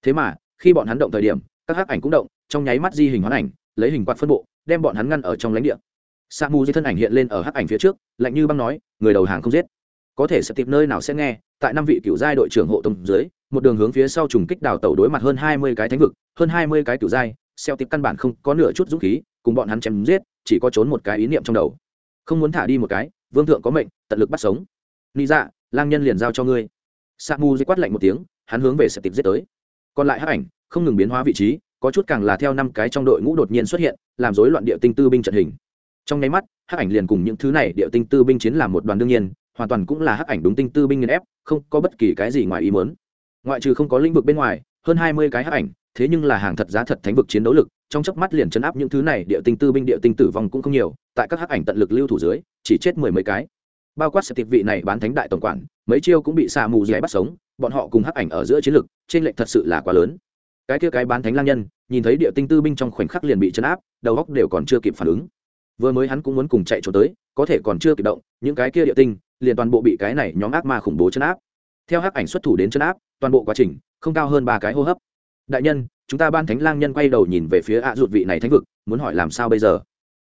Thế mà, khi bọn hắn động thời điểm, các hắc ảnh cũng động, trong nháy mắt di hình hoán ảnh, lấy hình quạt phân bộ đem bọn hắn ngăn ở trong lãnh địa. Sa mu di thân ảnh hiện lên ở hắc ảnh phía trước, lạnh như băng nói, người đầu hàng không giết. Có thể sẽ tìm nơi nào sẽ nghe, tại năm vị cựu giai đội trưởng hộ tông dưới, một đường hướng phía sau trùng kích đào tẩu đối mặt hơn hai mươi cái thánh vực, hơn hai mươi cái cựu giai, xeo tiếp căn bản không có nửa chút dũng khí, cùng bọn hắn chém giết, chỉ có trốn một cái ý niệm trong đầu. Không muốn thả đi một cái, vương thượng có mệnh, tận lực bắt sống. Ni dạ lang nhân liền giao cho ngươi. Sa mu di quát lạnh một tiếng, hắn hướng về sẽ tìm giết tới. Còn lại hắc ảnh, không ngừng biến hóa vị trí có chút càng là theo năm cái trong đội ngũ đột nhiên xuất hiện, làm rối loạn địa tinh tư binh trận hình. Trong nháy mắt, hắc ảnh liền cùng những thứ này địa tinh tư binh chiến làm một đoàn đương nhiên, hoàn toàn cũng là hắc ảnh đúng tinh tư binh nghiên ép, không có bất kỳ cái gì ngoài ý muốn. Ngoại trừ không có lĩnh vực bên ngoài, hơn hai mươi cái hắc ảnh, thế nhưng là hàng thật giá thật thánh vực chiến đấu lực, trong chớp mắt liền chấn áp những thứ này địa tinh tư binh địa tinh tử vong cũng không nhiều, tại các hắc ảnh tận lực lưu thủ dưới, chỉ chết mười mấy cái. Bao quát sẽ tiệp vị này bán thánh đại tổng quản, mấy chiêu cũng bị xà mù dẻ bắt sống, bọn họ cùng hắc ảnh ở giữa chiến lực trên lệnh thật sự là quá lớn cái kia cái bán thánh lang nhân, nhìn thấy địa tinh tư binh trong khoảnh khắc liền bị chấn áp, đầu góc đều còn chưa kịp phản ứng. Vừa mới hắn cũng muốn cùng chạy trốn tới, có thể còn chưa kịp động, những cái kia địa tinh liền toàn bộ bị cái này nhóm ác ma khủng bố chấn áp. Theo hắc ảnh xuất thủ đến chấn áp, toàn bộ quá trình không cao hơn ba cái hô hấp. Đại nhân, chúng ta ban thánh lang nhân quay đầu nhìn về phía ạ à vị này thánh vực, muốn hỏi làm sao bây giờ?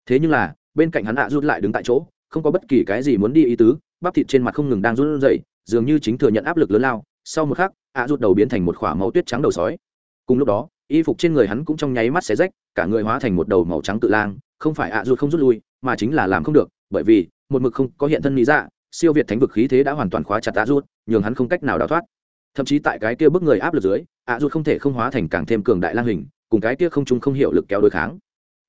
Thế nhưng là, bên cạnh hắn ạ à lại đứng tại chỗ, không có bất kỳ cái gì muốn đi ý tứ, bắp thịt trên mặt không ngừng đang run rẩy, dường như chính thừa nhận áp lực lớn lao. Sau một khắc, ạ à đầu biến thành một khỏa máu tuyết trắng đầu sói cùng lúc đó, y phục trên người hắn cũng trong nháy mắt xé rách, cả người hóa thành một đầu màu trắng tự lang, không phải ạ à không rút lui, mà chính là làm không được, bởi vì, một mực không có hiện thân lý dạ siêu việt thánh vực khí thế đã hoàn toàn khóa chặt ạ rút nhường hắn không cách nào đào thoát. Thậm chí tại cái kia bức người áp lực dưới, ạ rút không thể không hóa thành càng thêm cường đại lang hình, cùng cái kia không trung không hiểu lực kéo đối kháng.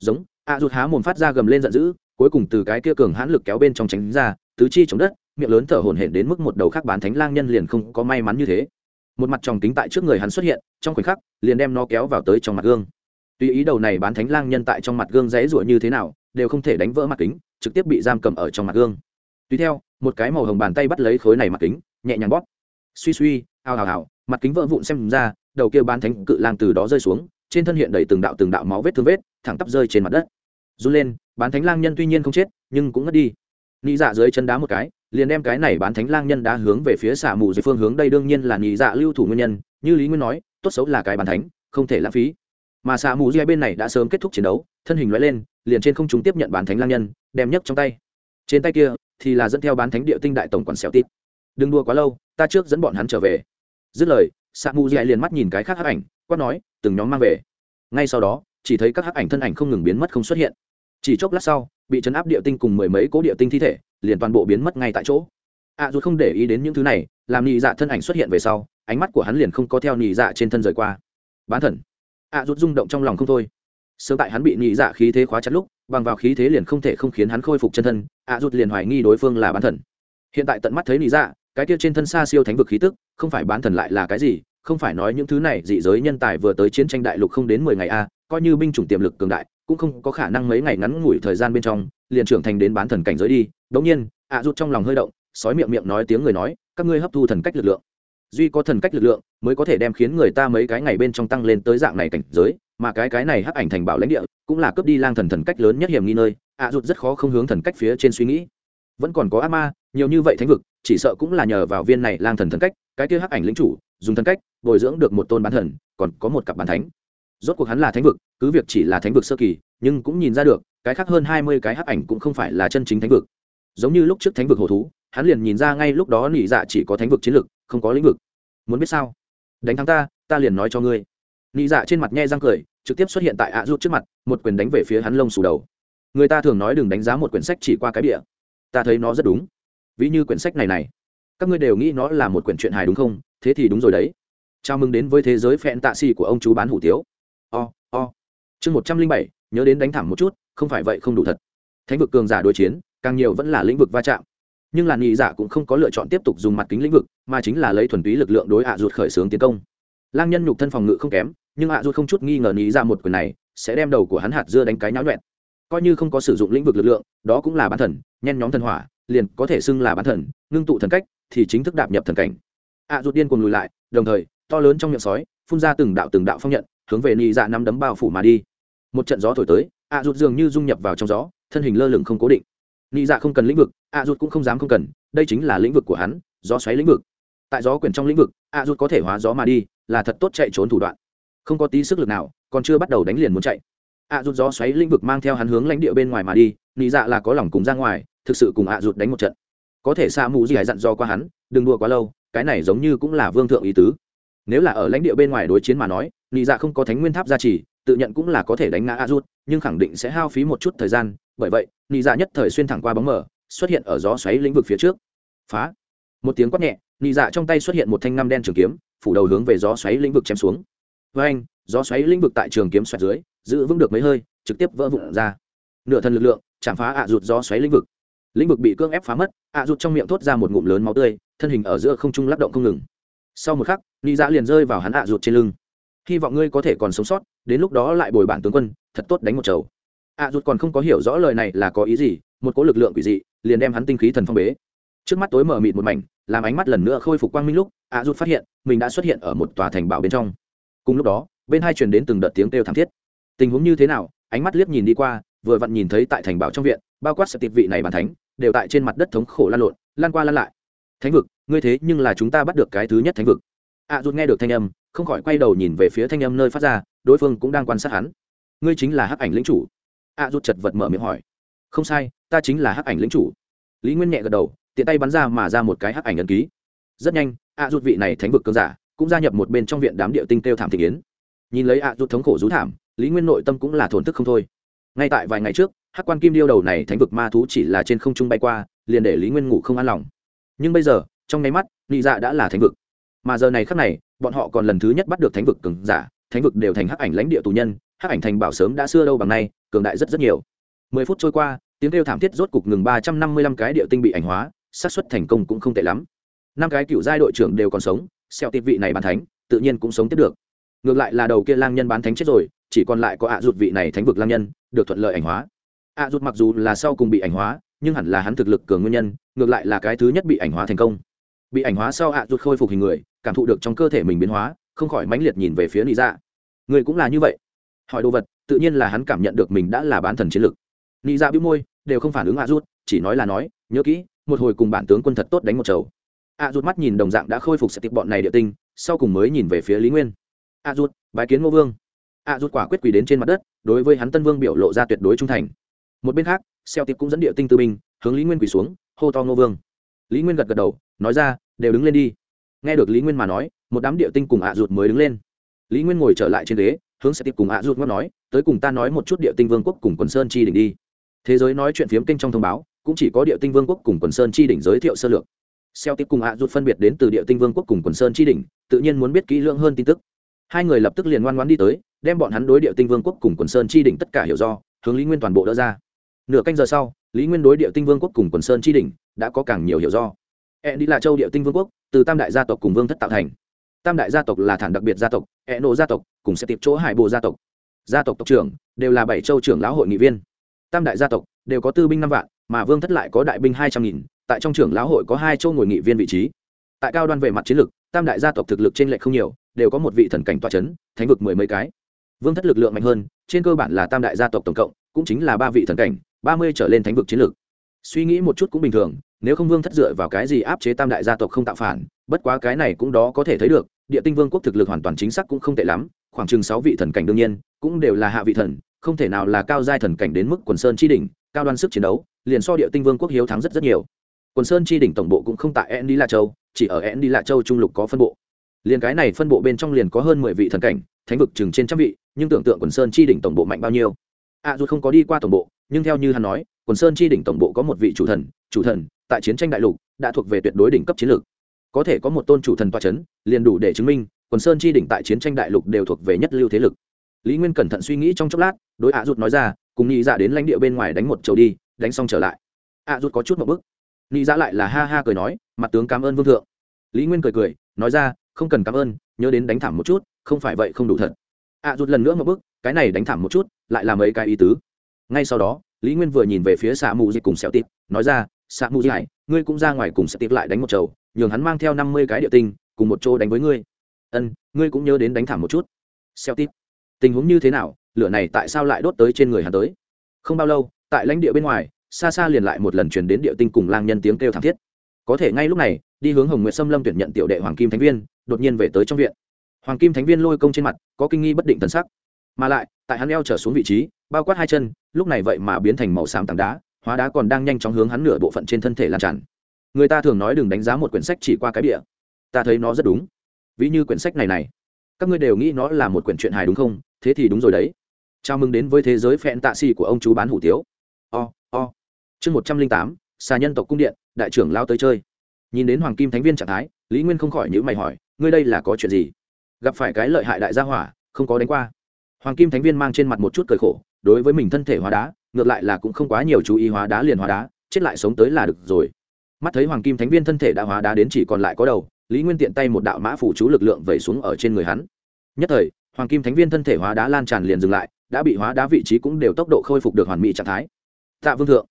Giống, ạ rút há mồm phát ra gầm lên giận dữ, cuối cùng từ cái kia cường hãn lực kéo bên trong tránh ra, tứ chi chống đất, miệng lớn thở hổn hển đến mức một đầu khác bán thánh lang nhân liền không có may mắn như thế một mặt tròng kính tại trước người hắn xuất hiện, trong khoảnh khắc, liền đem nó kéo vào tới trong mặt gương. Tuy ý đầu này bán thánh lang nhân tại trong mặt gương dãy rụa như thế nào, đều không thể đánh vỡ mặt kính, trực tiếp bị giam cầm ở trong mặt gương. Tùy theo, một cái màu hồng bàn tay bắt lấy khối này mặt kính, nhẹ nhàng bóp. Suy suy ao hào hào, mặt kính vỡ vụn xem ra, đầu kia bán thánh cự lang từ đó rơi xuống, trên thân hiện đầy từng đạo từng đạo máu vết thương vết, thẳng tắp rơi trên mặt đất. Run lên, bán thánh lang nhân tuy nhiên không chết, nhưng cũng ngất đi. Nghĩ dạ dưới chân đá một cái liền đem cái này bán thánh lang nhân đá hướng về phía xả mù dưới phương hướng. Đây đương nhiên là nhị dạ lưu thủ nguyên nhân. Như lý nguyên nói, tốt xấu là cái bán thánh, không thể lãng phí. Mà xả mù dưới bên này đã sớm kết thúc chiến đấu, thân hình loại lên, liền trên không chúng tiếp nhận bán thánh lang nhân, đem nhấc trong tay. Trên tay kia thì là dẫn theo bán thánh địa tinh đại tổng quản xẻo tít. Đừng đua quá lâu, ta trước dẫn bọn hắn trở về. Dứt lời, xạ mù dưới liền mắt nhìn cái khác hắc ảnh, quát nói, từng nhóm mang về. Ngay sau đó, chỉ thấy các hắc ảnh thân ảnh không ngừng biến mất không xuất hiện. Chỉ chốc lát sau, bị chấn áp địa tinh cùng mười mấy cố địa tinh thi thể liền toàn bộ biến mất ngay tại chỗ. Ạ à, dù không để ý đến những thứ này làm nhị dạ thân ảnh xuất hiện về sau ánh mắt của hắn liền không có theo nhị dạ trên thân rời qua. Bán thần. Ạ à, rút rung động trong lòng không thôi. Sớm tại hắn bị nhị dạ khí thế khóa chặt lúc bằng vào khí thế liền không thể không khiến hắn khôi phục chân thân ạ à, rút liền hoài nghi đối phương là bán thần. Hiện tại tận mắt thấy nhị dạ cái kia trên thân xa siêu thánh vực khí tức không phải bán thần lại là cái gì không phải nói những thứ này dị giới nhân tài vừa tới chiến tranh đại lục không đến mười ngày a coi như binh chủng tiềm lực cường đại cũng không có khả năng mấy ngày ngắn ngủi thời gian bên trong, liền trưởng thành đến bán thần cảnh giới đi. Đống nhiên, ạ rút trong lòng hơi động, sói miệng miệng nói tiếng người nói, các ngươi hấp thu thần cách lực lượng. Duy có thần cách lực lượng, mới có thể đem khiến người ta mấy cái ngày bên trong tăng lên tới dạng này cảnh giới, mà cái cái này hắc ảnh thành bảo lãnh địa, cũng là cướp đi lang thần thần cách lớn nhất hiểm nghi nơi. Ạ rụt rất khó không hướng thần cách phía trên suy nghĩ. Vẫn còn có ác ma, nhiều như vậy thánh vực, chỉ sợ cũng là nhờ vào viên này lang thần thần cách, cái kia hắc ảnh lĩnh chủ, dùng thần cách, bồi dưỡng được một tôn bán thần, còn có một cặp bán thánh rốt cuộc hắn là thánh vực, cứ việc chỉ là thánh vực sơ kỳ, nhưng cũng nhìn ra được, cái khác hơn hai mươi cái hắc ảnh cũng không phải là chân chính thánh vực. Giống như lúc trước thánh vực hồ thú, hắn liền nhìn ra ngay lúc đó nỉ dạ chỉ có thánh vực chiến lực không có lĩnh vực. Muốn biết sao? Đánh thắng ta ta liền nói cho ngươi. Nỉ dạ trên mặt nhe răng cười, trực tiếp xuất hiện tại ạ à rút trước mặt, một quyền đánh về phía hắn lông xù đầu. Người ta thường nói đừng đánh giá một quyển sách chỉ qua cái địa ta thấy nó rất đúng. Ví như quyển sách này này. Các ngươi đều nghĩ nó là một quyển truyện hài đúng không? Thế thì đúng rồi đấy. Chào mừng đến với thế giới phẹn tạ xì của ông chú bán hủ tiếu o o. Chương một trăm linh bảy, nhớ đến đánh thẳng một chút, không phải vậy không đủ thật. Thánh vực cường giả đối chiến, càng nhiều vẫn là lĩnh vực va chạm. Nhưng làn nghị giả cũng không có lựa chọn tiếp tục dùng mặt kính lĩnh vực, mà chính là lấy thuần túy lực lượng đối ạ à ruột khởi xướng tiến công. Lang nhân nhục thân phòng ngự không kém, nhưng ạ à ruột không chút nghi ngờ nghĩ ra một quyền này sẽ đem đầu của hắn hạt dưa đánh cái nháo nhuẹn. Coi như không có sử dụng lĩnh vực lực lượng, đó cũng là bán thần, nhen nhóm thần hỏa, liền có thể xưng là bán thần, ngưng tụ thần cách thì chính thức đạp nhập thần cảnh. ạ à ruột điên cuồng lùi lại, đồng thời, to lớn trong miệng sói, phun ra từng đạo từng đạo phong nhận hướng về nị dạ năm đấm bao phủ mà đi. Một trận gió thổi tới, ạ à rụt dường như dung nhập vào trong gió, thân hình lơ lửng không cố định. Nị dạ không cần lĩnh vực, ạ à rụt cũng không dám không cần, đây chính là lĩnh vực của hắn, gió xoáy lĩnh vực. Tại gió quyển trong lĩnh vực, ạ à rụt có thể hóa gió mà đi, là thật tốt chạy trốn thủ đoạn. Không có tí sức lực nào, còn chưa bắt đầu đánh liền muốn chạy. Ạ rụt gió xoáy lĩnh vực mang theo hắn hướng lãnh địa bên ngoài mà đi, nị dạ là có lòng cùng ra ngoài, thực sự cùng ạ rụt đánh một trận. Có thể xa mù gì hãy dặn do qua hắn, đừng đua quá lâu, cái này giống như cũng là vương thượng ý tứ nếu là ở lãnh địa bên ngoài đối chiến mà nói, nị dạ không có thánh nguyên tháp gia trì, tự nhận cũng là có thể đánh ngã a rút nhưng khẳng định sẽ hao phí một chút thời gian. Bởi vậy, nị dạ nhất thời xuyên thẳng qua bóng mở xuất hiện ở gió xoáy lĩnh vực phía trước. Phá! Một tiếng quát nhẹ, nị dạ trong tay xuất hiện một thanh ngăm đen trường kiếm, phủ đầu hướng về gió xoáy lĩnh vực chém xuống. Với anh gió xoáy lĩnh vực tại trường kiếm xoẹt dưới, giữ vững được mấy hơi, trực tiếp vỡ vụn ra. Nửa thân lực lượng, chạm phá ạ rụt gió xoáy lĩnh vực. Lĩnh vực bị cưỡng ép phá mất ạ rụt trong miệng thốt ra một ngụm lớn máu tươi, thân hình ở giữa không trung lắc động không ngừng sau một khắc ni dạ liền rơi vào hắn ạ ruột trên lưng. Hy vọng ngươi có thể còn sống sót, đến lúc đó lại bồi bản tướng quân, thật tốt đánh một chầu. Ạ ruột còn không có hiểu rõ lời này là có ý gì, một cố lực lượng quỷ dị liền đem hắn tinh khí thần phong bế. Trước mắt tối mở mịt một mảnh, làm ánh mắt lần nữa khôi phục quang minh lúc, ạ ruột phát hiện mình đã xuất hiện ở một tòa thành bảo bên trong. Cùng lúc đó, bên hai truyền đến từng đợt tiếng kêu thảm thiết. Tình huống như thế nào, ánh mắt liếc nhìn đi qua, vừa vặn nhìn thấy tại thành bảo trong viện, bao quát sự tiệp vị này bàn thánh, đều tại trên mặt đất thống khổ lan lộn, lan qua lan lại thánh vực, ngươi thế nhưng là chúng ta bắt được cái thứ nhất thánh vực. Ạ rụt nghe được thanh âm, không khỏi quay đầu nhìn về phía thanh âm nơi phát ra, đối phương cũng đang quan sát hắn. Ngươi chính là hắc ảnh lĩnh chủ. Ạ rụt chật vật mở miệng hỏi. Không sai, ta chính là hắc ảnh lĩnh chủ. Lý nguyên nhẹ gật đầu, tiện tay bắn ra mà ra một cái hắc ảnh ấn ký. Rất nhanh ạ rụt vị này thánh vực cơn giả cũng gia nhập một bên trong viện đám địa tinh kêu thảm thị kiến. Nhìn lấy ạ rụt thống khổ rú thảm, lý nguyên nội tâm cũng là thổn thức không thôi. Ngay tại vài ngày trước, hắc quan kim điêu đầu này thánh vực ma thú chỉ là trên không trung bay qua, liền để lý nguyên ngủ không an lòng nhưng bây giờ, trong nháy mắt, nị dạ đã là thánh vực. Mà giờ này khắc này, bọn họ còn lần thứ nhất bắt được thánh vực cường giả, thánh vực đều thành hắc ảnh lãnh địa tù nhân, hắc ảnh thành bảo sớm đã xưa đâu bằng nay, cường đại rất rất nhiều. Mười phút trôi qua, tiếng kêu thảm thiết rốt cục ngừng ba trăm năm mươi lăm cái địa tinh bị ảnh hóa, xác suất thành công cũng không tệ lắm. Năm cái cựu giai đội trưởng đều còn sống, xeo tiệp vị này bán thánh, tự nhiên cũng sống tiếp được. Ngược lại là đầu kia lang nhân bán thánh chết rồi, chỉ còn lại có ạ à ruột vị này thánh vực lang nhân, được thuận lợi ảnh hóa. ạ à ruột mặc dù là sau cùng bị ảnh hóa nhưng hẳn là hắn thực lực cường nguyên nhân, ngược lại là cái thứ nhất bị ảnh hóa thành công. Bị ảnh hóa sau ạ à ruột khôi phục hình người, cảm thụ được trong cơ thể mình biến hóa, không khỏi mãnh liệt nhìn về phía lý dạ. Người cũng là như vậy. Hỏi đồ vật, tự nhiên là hắn cảm nhận được mình đã là bán thần chiến lực. Lý dạ bĩu môi, đều không phản ứng ạ ruột chỉ nói là nói, nhớ kỹ, một hồi cùng bản tướng quân thật tốt đánh một chầu. Ạ ruột mắt nhìn đồng dạng đã khôi phục sẽ tiếp bọn này địa tinh, sau cùng mới nhìn về phía lý nguyên. Ạ rút bái kiến ngô vương. Ạ rút quả quyết quỳ đến trên mặt đất, đối với hắn tân vương biểu lộ ra tuyệt đối trung thành một bên khác, xeo tiệp cũng dẫn địa tinh tư binh, hướng lý nguyên quỳ xuống, hô to ngô vương. Lý nguyên gật gật đầu, nói ra, đều đứng lên đi. Nghe được lý nguyên mà nói, một đám địa tinh cùng ạ rụt mới đứng lên. Lý nguyên ngồi trở lại trên ghế, hướng xeo tiệp cùng ạ rụt ngót nói, tới cùng ta nói một chút địa tinh vương quốc cùng quần sơn chi đỉnh đi. Thế giới nói chuyện phiếm kênh trong thông báo, cũng chỉ có địa tinh vương quốc cùng quần sơn chi đỉnh giới thiệu sơ lược. Xeo tiệp cùng ạ rụt phân biệt đến từ địa tinh vương quốc cùng quần sơn chi đỉnh, tự nhiên muốn biết kỹ lưỡng hơn tin tức. Hai người lập tức liền ngoan ngoãn đi tới, đem bọn hắn đối địa tinh vương quốc cùng quần sơn chi đỉnh tất cả hiểu do, hướng lý nguyên toàn bộ đỡ ra nửa canh giờ sau, lý nguyên đối địa tinh vương quốc cùng quần sơn chi đỉnh đã có càng nhiều hiểu do. E đi là châu địa tinh vương quốc, từ tam đại gia tộc cùng vương thất tạo thành. Tam đại gia tộc là thản đặc biệt gia tộc e nộ gia tộc cùng sẽ tiệp chỗ hải bộ gia tộc. Gia tộc tộc trưởng đều là bảy châu trưởng lão hội nghị viên. Tam đại gia tộc đều có tư binh năm vạn, mà vương thất lại có đại binh hai trăm nghìn, tại trong trưởng lão hội có hai châu ngồi nghị viên vị trí. Tại cao đoan về mặt chiến lược tam đại gia tộc thực lực trên lệch không nhiều, đều có một vị thần cảnh toa c h ấ n thánh vực mười mấy cái. Vương thất lực lượng mạnh hơn, trên cơ bản là tam đại gia tộc tổng cộng cũng chính là ba vị thần cảnh ba mươi trở lên thánh vực chiến lược. Suy nghĩ một chút cũng bình thường nếu không vương thất dựa vào cái gì áp chế tam đại gia tộc không tạo phản bất quá cái này cũng đó có thể thấy được địa tinh vương quốc thực lực hoàn toàn chính xác cũng không tệ lắm khoảng chừng sáu vị thần cảnh đương nhiên cũng đều là hạ vị thần không thể nào là cao giai thần cảnh đến mức quần sơn chi đỉnh cao đoan sức chiến đấu liền so địa tinh vương quốc hiếu thắng rất rất nhiều. Quần sơn chi đỉnh tổng bộ cũng không tại en đi la châu chỉ ở en đi la châu trung lục có phân bộ. Liền cái này phân bộ bên trong liền có hơn mười vị thần cảnh thánh vực chừng trên trăm vị nhưng tưởng tượng quần sơn chi đỉnh tổng bộ mạnh bao nhiêu? A à, dù không có đi qua tổng bộ nhưng theo như hắn nói quần sơn chi đỉnh tổng bộ có một vị chủ thần chủ thần tại chiến tranh đại lục đã thuộc về tuyệt đối đỉnh cấp chiến lược. Có thể có một tôn chủ thần toa c h ấ n liền đủ để chứng minh quần sơn chi đỉnh tại chiến tranh đại lục đều thuộc về nhất lưu thế lực. Lý nguyên cẩn thận suy nghĩ trong chốc lát đối ạ à nói ra cùng nghĩ dạ đến lãnh địa bên ngoài đánh một trầu đi đánh xong trở lại. Ạ à có chút một bức. Nghĩ dạ lại là ha ha cười nói mặt tướng cảm ơn vương thượng. Lý nguyên cười cười nói ra không cần cảm ơn nhớ đến đánh thảm một chút không phải vậy không đủ thật. Ạ à, lần nữa một bức cái này đánh thảm một chút lại là mấy cái ý tứ ngay sau đó, lý nguyên vừa nhìn về phía xạ mù dịch cùng xẹo tịp nói ra xạ mù dịch này, ngươi cũng ra ngoài cùng xẹo tịp lại đánh một chầu, nhường hắn mang theo năm mươi cái địa tinh, cùng một chỗ đánh với ngươi. Ân, ngươi cũng nhớ đến đánh thảm một chút. Xẹo tịp tình huống như thế nào? Lửa này tại sao lại đốt tới trên người hắn tới? Không bao lâu, tại lãnh địa bên ngoài, xa xa liền lại một lần truyền đến địa tinh cùng lang nhân tiếng kêu thảm thiết. Có thể ngay lúc này, đi hướng hồng nguyệt sâm lâm tuyển nhận tiểu đệ hoàng kim thánh viên, đột nhiên về tới trong viện. Hoàng kim thánh viên lôi công trên mặt, có kinh nghi bất định thần sắc. Mà lại, tại hắn leo trở xuống vị trí bao quát hai chân, lúc này vậy mà biến thành màu xám tảng đá, hóa đá còn đang nhanh chóng hướng hắn nửa bộ phận trên thân thể lan tràn. Người ta thường nói đừng đánh giá một quyển sách chỉ qua cái địa ta thấy nó rất đúng. Ví như quyển sách này này. Các ngươi đều nghĩ nó là một quyển truyện hài đúng không? Thế thì đúng rồi đấy. Chào mừng đến với thế giới phẹn tạ xì của ông chú bán hủ tiếu. O o. Chương một trăm linh tám, xà nhân tộc cung điện, đại trưởng lao tới chơi. Nhìn đến hoàng kim thánh viên trạng thái, lý nguyên không khỏi nhữ mày hỏi, ngươi đây là có chuyện gì? Gặp phải cái lợi hại đại gia hỏa, không có đánh qua. Hoàng kim thánh viên mang trên mặt một chút cười khổ đối với mình thân thể hóa đá, ngược lại là cũng không quá nhiều chú ý hóa đá liền hóa đá, chết lại sống tới là được rồi. Mắt thấy hoàng kim thánh viên thân thể đã hóa đá đến chỉ còn lại có đầu, lý nguyên tiện tay một đạo mã phủ chú lực lượng vẩy xuống ở trên người hắn. Nhất thời, hoàng kim thánh viên thân thể hóa đá lan tràn liền dừng lại, đã bị hóa đá vị trí cũng đều tốc độ khôi phục được hoàn mỹ trạng thái. Tạ vương thượng,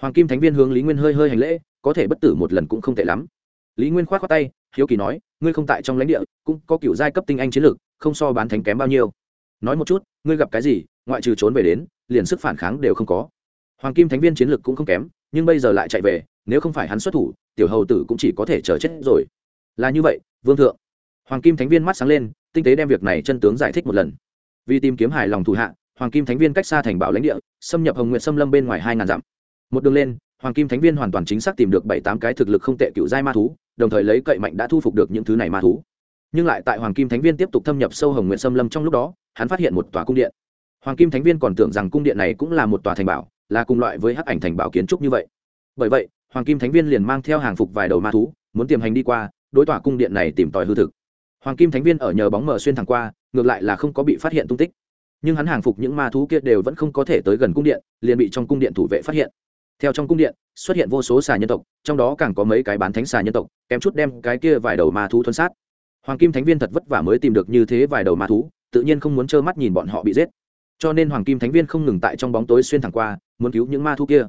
hoàng kim thánh viên hướng lý nguyên hơi hơi hành lễ, có thể bất tử một lần cũng không tệ lắm. Lý nguyên k h o á t khoác tay, hiếu kỳ nói, ngươi không tại trong lãnh địa, cũng có kiểu giai cấp tinh anh chiến lược, không so bán thánh kém bao nhiêu. Nói một chút, ngươi gặp cái gì ngoại trừ trốn về đến, liền sức phản kháng đều không có. Hoàng kim thánh viên chiến lược cũng không kém, nhưng bây giờ lại chạy về, nếu không phải hắn xuất thủ, tiểu hầu tử cũng chỉ có thể chờ chết rồi. Là như vậy, vương thượng. Hoàng kim thánh viên mắt sáng lên, tinh tế đem việc này chân tướng giải thích một lần. Vì tìm kiếm hài lòng thủ hạ, hoàng kim thánh viên cách xa thành bảo lãnh địa, xâm nhập hồng nguyện xâm lâm bên ngoài hai ngàn dặm. Một đường lên, hoàng kim thánh viên hoàn toàn chính xác tìm được bảy tám cái thực lực không tệ cựu giai ma thú, đồng thời lấy cậy mạnh đã thu phục được những thứ này ma thú. Nhưng lại tại hoàng kim thánh viên tiếp tục thâm nhập sâu hồng nguyện xâm lâm trong lúc đó, hắn phát hiện một tòa cung điện hoàng kim thánh viên còn tưởng rằng cung điện này cũng là một tòa thành bảo, là cùng loại với hắc ảnh thành bảo kiến trúc như vậy. Bởi vậy, hoàng kim thánh viên liền mang theo hàng phục vài đầu ma thú, muốn tiềm hành đi qua, đối tòa cung điện này tìm tòi hư thực. Hoàng kim thánh viên ở nhờ bóng mờ xuyên thẳng qua, ngược lại là không có bị phát hiện tung tích. Nhưng hắn hàng phục những ma thú kia đều vẫn không có thể tới gần cung điện, liền bị trong cung điện thủ vệ phát hiện. Theo trong cung điện, xuất hiện vô số xà nhân tộc, trong đó càng có mấy cái bán thánh xà nhân tộc, kém chút đem cái kia vài đầu ma thú thuấn sát. Hoàng kim thánh viên thật vất vả mới tìm được như thế vài đầu ma thú, tự nhiên không muốn trơ mắt nhìn bọn họ bị giết cho nên hoàng kim thánh viên không ngừng tại trong bóng tối xuyên thẳng qua muốn cứu những ma thú kia.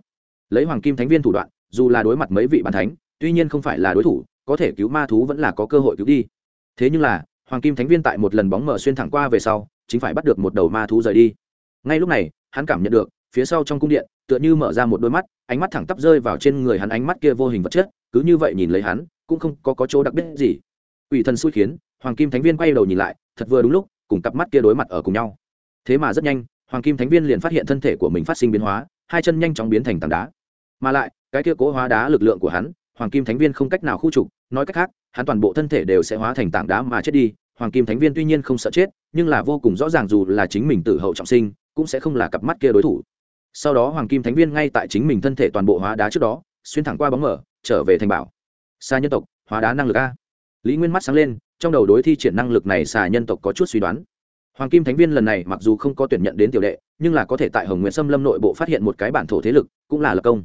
Lấy hoàng kim thánh viên thủ đoạn dù là đối mặt mấy vị bàn thánh tuy nhiên không phải là đối thủ có thể cứu ma thú vẫn là có cơ hội cứu đi. Thế nhưng là hoàng kim thánh viên tại một lần bóng mở xuyên thẳng qua về sau chính phải bắt được một đầu ma thú rời đi. Ngay lúc này hắn cảm nhận được phía sau trong cung điện tựa như mở ra một đôi mắt ánh mắt thẳng tắp rơi vào trên người hắn ánh mắt kia vô hình vật chất cứ như vậy nhìn lấy hắn cũng không có, có chỗ đặc biệt gì. Ủy thần xui khiến hoàng kim thánh viên quay đầu nhìn lại thật vừa đúng lúc cùng cặp mắt kia đối mặt ở cùng nhau thế mà rất nhanh, hoàng kim thánh viên liền phát hiện thân thể của mình phát sinh biến hóa, hai chân nhanh chóng biến thành tảng đá. Mà lại, cái kia cố hóa đá lực lượng của hắn, hoàng kim thánh viên không cách nào khu trục, nói cách khác, hắn toàn bộ thân thể đều sẽ hóa thành tảng đá mà chết đi, hoàng kim thánh viên tuy nhiên không sợ chết, nhưng là vô cùng rõ ràng dù là chính mình tử hậu trọng sinh, cũng sẽ không là cặp mắt kia đối thủ. Sau đó hoàng kim thánh viên ngay tại chính mình thân thể toàn bộ hóa đá trước đó, xuyên thẳng qua bóng mở, trở về thành bảo. Xa nhân tộc, hóa đá năng lực a. Lý nguyên mắt sáng lên, trong đầu đối thi triển năng lực này xà nhân tộc có chút suy đoán hoàng kim thánh viên lần này mặc dù không có tuyển nhận đến tiểu đệ, nhưng là có thể tại hồng nguyện xâm lâm nội bộ phát hiện một cái bản thổ thế lực, cũng là lập công.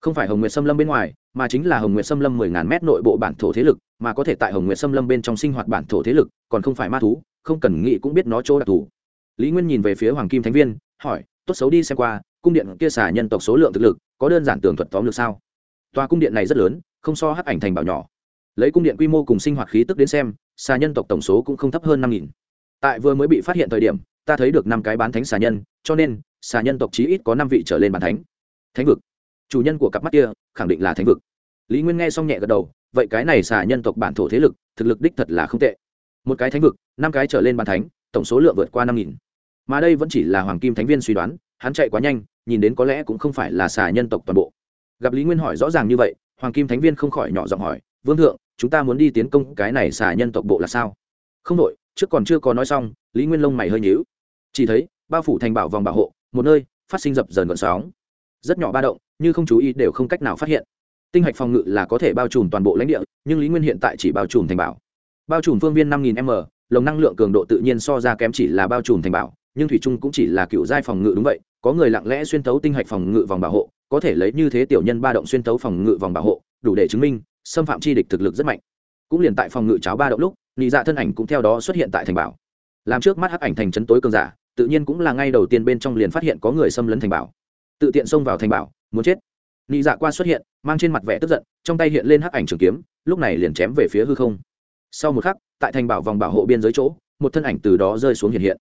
Không phải hồng nguyện xâm lâm bên ngoài, mà chính là hồng nguyện xâm lâm mười ngàn mét nội bộ bản thổ thế lực, mà có thể tại hồng nguyện xâm lâm bên trong sinh hoạt bản thổ thế lực, còn không phải ma thú, không cần nghĩ cũng biết nó chỗ đặc thù. Lý nguyên nhìn về phía hoàng kim thánh viên, hỏi, tốt xấu đi xem qua, cung điện kia xả nhân tộc số lượng thực lực, có đơn giản tường thuật tóm được sao? Tòa cung điện này rất lớn, không so hắc ảnh thành bảo nhỏ. Lấy cung điện quy mô cùng sinh hoạt khí tức đến xem xà nhân tộc tổng số cũng không thấp hơn năm nghìn tại vừa mới bị phát hiện thời điểm, ta thấy được năm cái bán thánh xà nhân, cho nên, xà nhân tộc chí ít có năm vị trở lên bán thánh. Thánh vực. Chủ nhân của cặp mắt kia, khẳng định là thánh vực. Lý nguyên nghe xong nhẹ gật đầu, vậy cái này xà nhân tộc bản thổ thế lực, thực lực đích thật là không tệ. Một cái thánh vực, năm cái trở lên bán thánh, tổng số lượng vượt qua năm nghìn. Mà đây vẫn chỉ là hoàng kim thánh viên suy đoán, hắn chạy quá nhanh, nhìn đến có lẽ cũng không phải là xà nhân tộc toàn bộ. Gặp lý nguyên hỏi rõ ràng như vậy, hoàng kim thánh viên không khỏi nhỏ giọng hỏi, vương thượng, chúng ta muốn đi tiến công cái này xà nhân tộc bộ là sao? Không đội trước còn chưa có nói xong, lý nguyên lông mày hơi nhíu. Chỉ thấy, bao phủ thành bảo vòng bảo hộ, một nơi, phát sinh dập dờn gợn sóng. Rất nhỏ ba động, như không chú ý đều không cách nào phát hiện. Tinh hạch phòng ngự là có thể bao trùm toàn bộ lãnh địa, nhưng lý nguyên hiện tại chỉ bao trùm thành bảo. Bao trùm phương viên năm nghìn m, lồng năng lượng cường độ tự nhiên so ra kém chỉ là bao trùm thành bảo, nhưng thủy trung cũng chỉ là cựu giai phòng ngự đúng vậy, có người lặng lẽ xuyên tấu tinh hạch phòng ngự vòng bảo hộ, có thể lấy như thế tiểu nhân ba động xuyên tấu phòng ngự vòng bảo hộ, đủ để chứng minh, xâm phạm chi địch thực lực rất mạnh. Cũng liền tại phòng ngự cháo ba động lúc nị dạ thân ảnh cũng theo đó xuất hiện tại thành bảo. Làm trước mắt hắc ảnh thành trấn tối cường giả, tự nhiên cũng là ngay đầu tiên bên trong liền phát hiện có người xâm lấn thành bảo. Tự tiện xông vào thành bảo, muốn chết. Nị dạ qua xuất hiện, mang trên mặt vẻ tức giận, trong tay hiện lên hắc ảnh trường kiếm, lúc này liền chém về phía hư không. Sau một khắc, tại thành bảo vòng bảo hộ biên giới chỗ, một thân ảnh từ đó rơi xuống hiện hiện.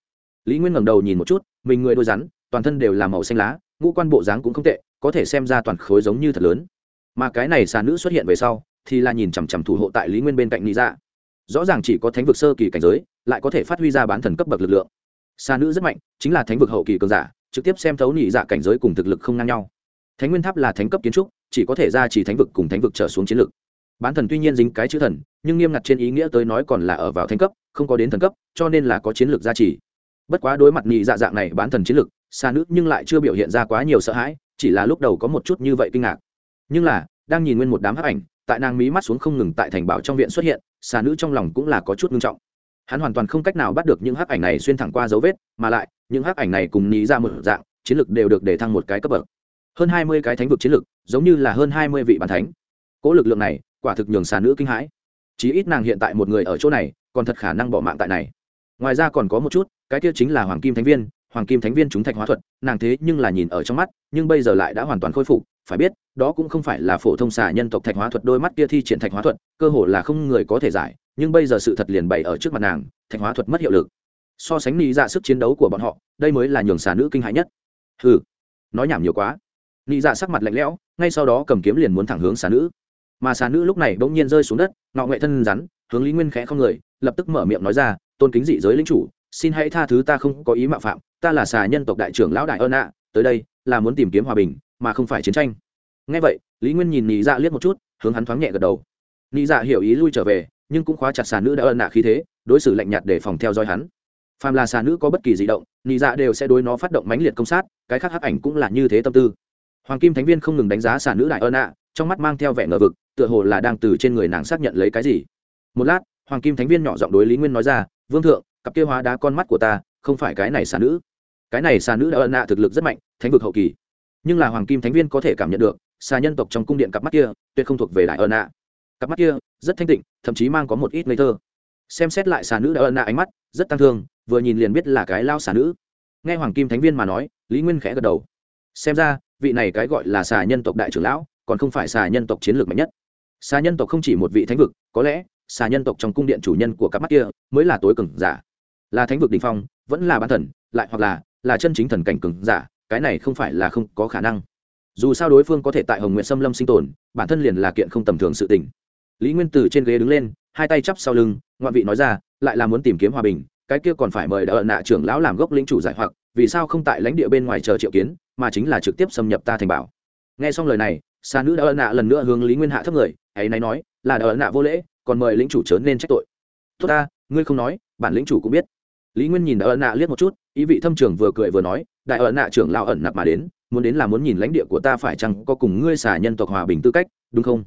Lý nguyên ngẩng đầu nhìn một chút, mình người đôi rắn, toàn thân đều là màu xanh lá, ngũ quan bộ dáng cũng không tệ, có thể xem ra toàn khối giống như thật lớn. Mà cái này xà nữ xuất hiện về sau, thì là nhìn chằm chằm thủ hộ tại lý nguyên bên cạnh lý dạ rõ ràng chỉ có thánh vực sơ kỳ cảnh giới, lại có thể phát huy ra bán thần cấp bậc lực lượng. Xa nữ rất mạnh, chính là thánh vực hậu kỳ cường giả, trực tiếp xem thấu nhị dạ cảnh giới cùng thực lực không ngang nhau. Thánh nguyên tháp là thánh cấp kiến trúc, chỉ có thể ra chỉ thánh vực cùng thánh vực trở xuống chiến lực. Bán thần tuy nhiên dính cái chữ thần, nhưng nghiêm ngặt trên ý nghĩa tới nói còn là ở vào thánh cấp, không có đến thần cấp, cho nên là có chiến lược gia trì. Bất quá đối mặt nhị dạ dạng này bán thần chiến lược xa nước nhưng lại chưa biểu hiện ra quá nhiều sợ hãi, chỉ là lúc đầu có một chút như vậy kinh ngạc. Nhưng là, đang nhìn nguyên một đám hấp ảnh, tại nàng mí mắt xuống không ngừng tại thành bảo trong viện xuất hiện xà nữ trong lòng cũng là có chút ngưng trọng. Hắn hoàn toàn không cách nào bắt được những hắc ảnh này xuyên thẳng qua dấu vết, mà lại, những hắc ảnh này cùng ní ra dạ một dạng, chiến lược đều được để thăng một cái cấp bậc. Hơn hai mươi cái thánh vực chiến lược giống như là hơn hai mươi vị bàn thánh. Cỗ lực lượng này, quả thực nhường xà nữ kinh hãi. Chí ít nàng hiện tại một người ở chỗ này, còn thật khả năng bỏ mạng tại này. Ngoài ra còn có một chút, cái kia chính là hoàng kim thánh viên. Hoàng kim thánh viên chúng thạch hóa thuật, nàng thế nhưng là nhìn ở trong mắt, nhưng bây giờ lại đã hoàn toàn khôi phục phải biết, đó cũng không phải là phổ thông xà nhân tộc thạch hóa thuật đôi mắt kia thi triển thạch hóa thuật, cơ hồ là không người có thể giải, nhưng bây giờ sự thật liền bày ở trước mặt nàng, thạch hóa thuật mất hiệu lực. So sánh lý dạ sức chiến đấu của bọn họ, đây mới là nhường xà nữ kinh hãi nhất. Ừ nói nhảm nhiều quá. Lý dạ sắc mặt lạnh lẽo, ngay sau đó cầm kiếm liền muốn thẳng hướng xà nữ. Mà xà nữ lúc này bỗng nhiên rơi xuống đất, ngọ nghệ thân rắn, hướng lý nguyên khẽ không người, lập tức mở miệng nói ra, tôn kính dị giới lính chủ, xin hãy tha thứ ta không có ý mạo phạm, ta là xà nhân tộc đại trưởng lão đại ơn ạ, tới đây, là muốn tìm kiếm hòa bình mà không phải chiến tranh. Ngay vậy, lý nguyên nhìn nhị dạ liếc một chút, hướng hắn thoáng nhẹ gật đầu. Nhị dạ hiểu ý lui trở về, nhưng cũng khóa chặt xà nữ đã ân nạ khí thế, đối xử lạnh nhạt để phòng theo dõi hắn. Phàm là xà nữ có bất kỳ di động nhị dạ đều sẽ đối nó phát động mãnh liệt công sát, cái khác hắc ảnh cũng là như thế tâm tư. Hoàng kim thánh viên không ngừng đánh giá xà nữ đại ân nạ, trong mắt mang theo vẻ ngờ vực, tựa hồ là đang từ trên người nàng xác nhận lấy cái gì. Một lát, hoàng kim thánh viên nhỏ giọng đối lý nguyên nói ra, vương thượng, cặp kia hóa đá con mắt của ta, không phải cái này xà nữ. Cái này xà nữ đã ân nạ thực lực rất mạnh, thánh vực hậu kỳ nhưng là hoàng kim thánh viên có thể cảm nhận được, xà nhân tộc trong cung điện cặp mắt kia, tuyệt không thuộc về đại ơn nạ cặp mắt kia, rất thanh tịnh, thậm chí mang có một ít ngây thơ. Xem xét lại xà nữ đã ơn nạ ánh mắt rất tăng thương, vừa nhìn liền biết là cái lao xà nữ. Nghe hoàng kim thánh viên mà nói, lý nguyên khẽ gật đầu. Xem ra, vị này cái gọi là xà nhân tộc đại trưởng lão, còn không phải xà nhân tộc chiến lược mạnh nhất. Xà nhân tộc không chỉ một vị thánh vực, có lẽ, xà nhân tộc trong cung điện chủ nhân của cặp mắt kia mới là tối cường giả. Là thánh vực đình phong, vẫn là ban thần, lại hoặc là là chân chính thần cảnh cường giả cái này không phải là không có khả năng. Dù sao đối phương có thể tại hồng nguyện xâm lâm sinh tồn, bản thân liền là kiện không tầm thường sự tình. Lý nguyên từ trên ghế đứng lên, hai tay chắp sau lưng ngoại vị nói ra, lại là muốn tìm kiếm hòa bình, cái kia còn phải mời đỡ nạ trưởng lão làm gốc lĩnh chủ giải hoặc, vì sao không tại lãnh địa bên ngoài chờ triệu kiến, mà chính là trực tiếp xâm nhập ta thành bảo. Nghe xong lời này xa nữ đỡ nạ lần nữa hướng lý nguyên hạ thấp người, ấy nay nói, là đỡ nạ vô lễ, còn mời lĩnh chủ chớ nên trách tội. Tốt ta, ngươi không nói, bản lĩnh chủ cũng biết lý nguyên nhìn đại ẩn nạ liếc một chút, ý vị thâm trường vừa cười vừa nói, đại ẩn nạ trưởng lao ẩn nạp mà đến, muốn đến là muốn nhìn lãnh địa của ta phải chăng có cùng ngươi xả nhân tộc hòa bình tư cách, đúng không?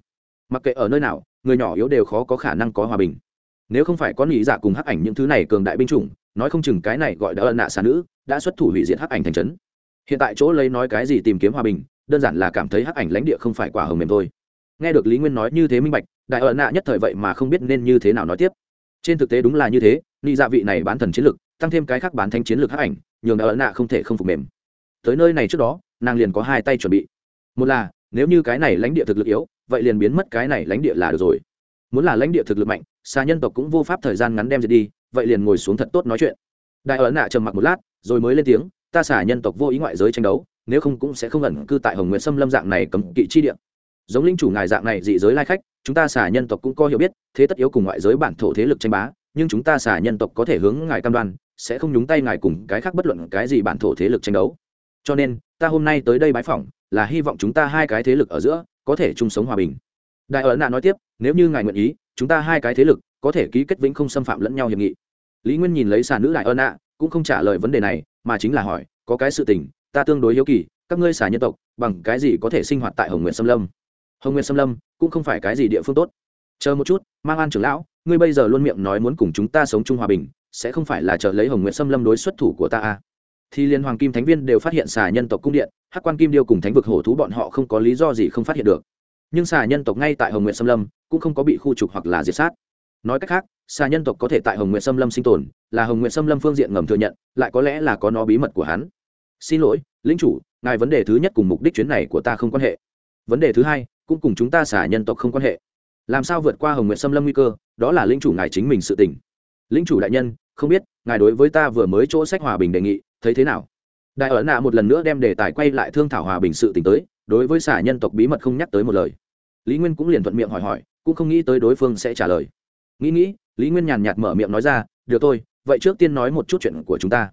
Mặc kệ ở nơi nào, người nhỏ yếu đều khó có khả năng có hòa bình. Nếu không phải có nghĩ giả dạ cùng hắc ảnh những thứ này cường đại binh chủng, nói không chừng cái này gọi đã ân nạ xà nữ đã xuất thủ hủy diệt hắc ảnh thành trấn. Hiện tại chỗ lấy nói cái gì tìm kiếm hòa bình, đơn giản là cảm thấy hắc ảnh lãnh địa không phải quả hồng mềm thôi. Nghe được lý nguyên nói như thế minh bạch, đại ân nạ nhất thời vậy mà không biết nên như thế nào nói tiếp. Trên thực tế đúng là như thế ni dạ vị này bán thần chiến lực, tăng thêm cái khác bán thanh chiến lược hắc ảnh, nhường đại ẩn nạ không thể không phục mềm. Tới nơi này trước đó, nàng liền có hai tay chuẩn bị. Một là, nếu như cái này lãnh địa thực lực yếu, vậy liền biến mất cái này lãnh địa là được rồi. Muốn là lãnh địa thực lực mạnh, xa nhân tộc cũng vô pháp thời gian ngắn đem dệt đi, vậy liền ngồi xuống thật tốt nói chuyện. Đại ẩn nạ trầm mặc một lát, rồi mới lên tiếng, ta xả nhân tộc vô ý ngoại giới tranh đấu, nếu không cũng sẽ không ẩn cư tại hồng nguyện sâm lâm dạng này cấm kỵ chi địa. Giống linh chủ ngài dạng này dị giới lai khách, chúng ta xả nhân tộc cũng có hiểu biết, thế tất yếu cùng ngoại giới bản thổ thế lực tranh bá nhưng chúng ta xả nhân tộc có thể hướng ngài cam đoan, sẽ không nhúng tay ngài cùng cái khác bất luận cái gì bản thổ thế lực tranh đấu. Cho nên, ta hôm nay tới đây bái phỏng, là hy vọng chúng ta hai cái thế lực ở giữa có thể chung sống hòa bình. Đại ấn nạ nói tiếp, nếu như ngài nguyện ý, chúng ta hai cái thế lực có thể ký kết vĩnh không xâm phạm lẫn nhau hiệp nghị. Lý nguyên nhìn lấy xà nữ đại ơn ạ cũng không trả lời vấn đề này, mà chính là hỏi, có cái sự tình, ta tương đối hiếu kỳ, các ngươi xà nhân tộc, bằng cái gì có thể sinh hoạt tại hồng nguyện xâm lâm? Hồng nguyện xâm lâm cũng không phải cái gì địa phương tốt. Chờ một chút, mang an trưởng lão ngươi bây giờ luôn miệng nói muốn cùng chúng ta sống chung hòa bình, sẽ không phải là chờ lấy hồng nguyện xâm lâm đối xuất thủ của ta à. thì liên hoàng kim thánh viên đều phát hiện xà nhân tộc cung điện, hắc quan kim điêu cùng thánh vực hổ thú bọn họ không có lý do gì không phát hiện được. Nhưng xà nhân tộc ngay tại hồng nguyện xâm lâm cũng không có bị khu trục hoặc là diệt sát. Nói cách khác, xà nhân tộc có thể tại hồng nguyện xâm lâm sinh tồn, là hồng nguyện xâm lâm phương diện ngầm thừa nhận, lại có lẽ là có nó bí mật của hắn. Xin lỗi lính chủ, ngài vấn đề thứ nhất cùng mục đích chuyến này của ta không quan hệ. Vấn đề thứ hai, cũng cùng chúng ta xả nhân tộc không quan hệ. Làm sao vượt qua hồng nguyện xâm lâm nguy cơ đó là linh chủ ngài chính mình sự tình, linh chủ đại nhân không biết ngài đối với ta vừa mới chỗ sách hòa bình đề nghị thấy thế nào? Đại ẩn nạ một lần nữa đem đề tài quay lại thương thảo hòa bình sự t tới đối với xả nhân tộc bí mật không nhắc tới một lời. Lý nguyên cũng liền thuận miệng hỏi hỏi cũng không nghĩ tới đối phương sẽ trả lời. Nghĩ nghĩ lý nguyên nhàn nhạt mở miệng nói ra được thôi vậy trước tiên nói một chút chuyện của chúng ta.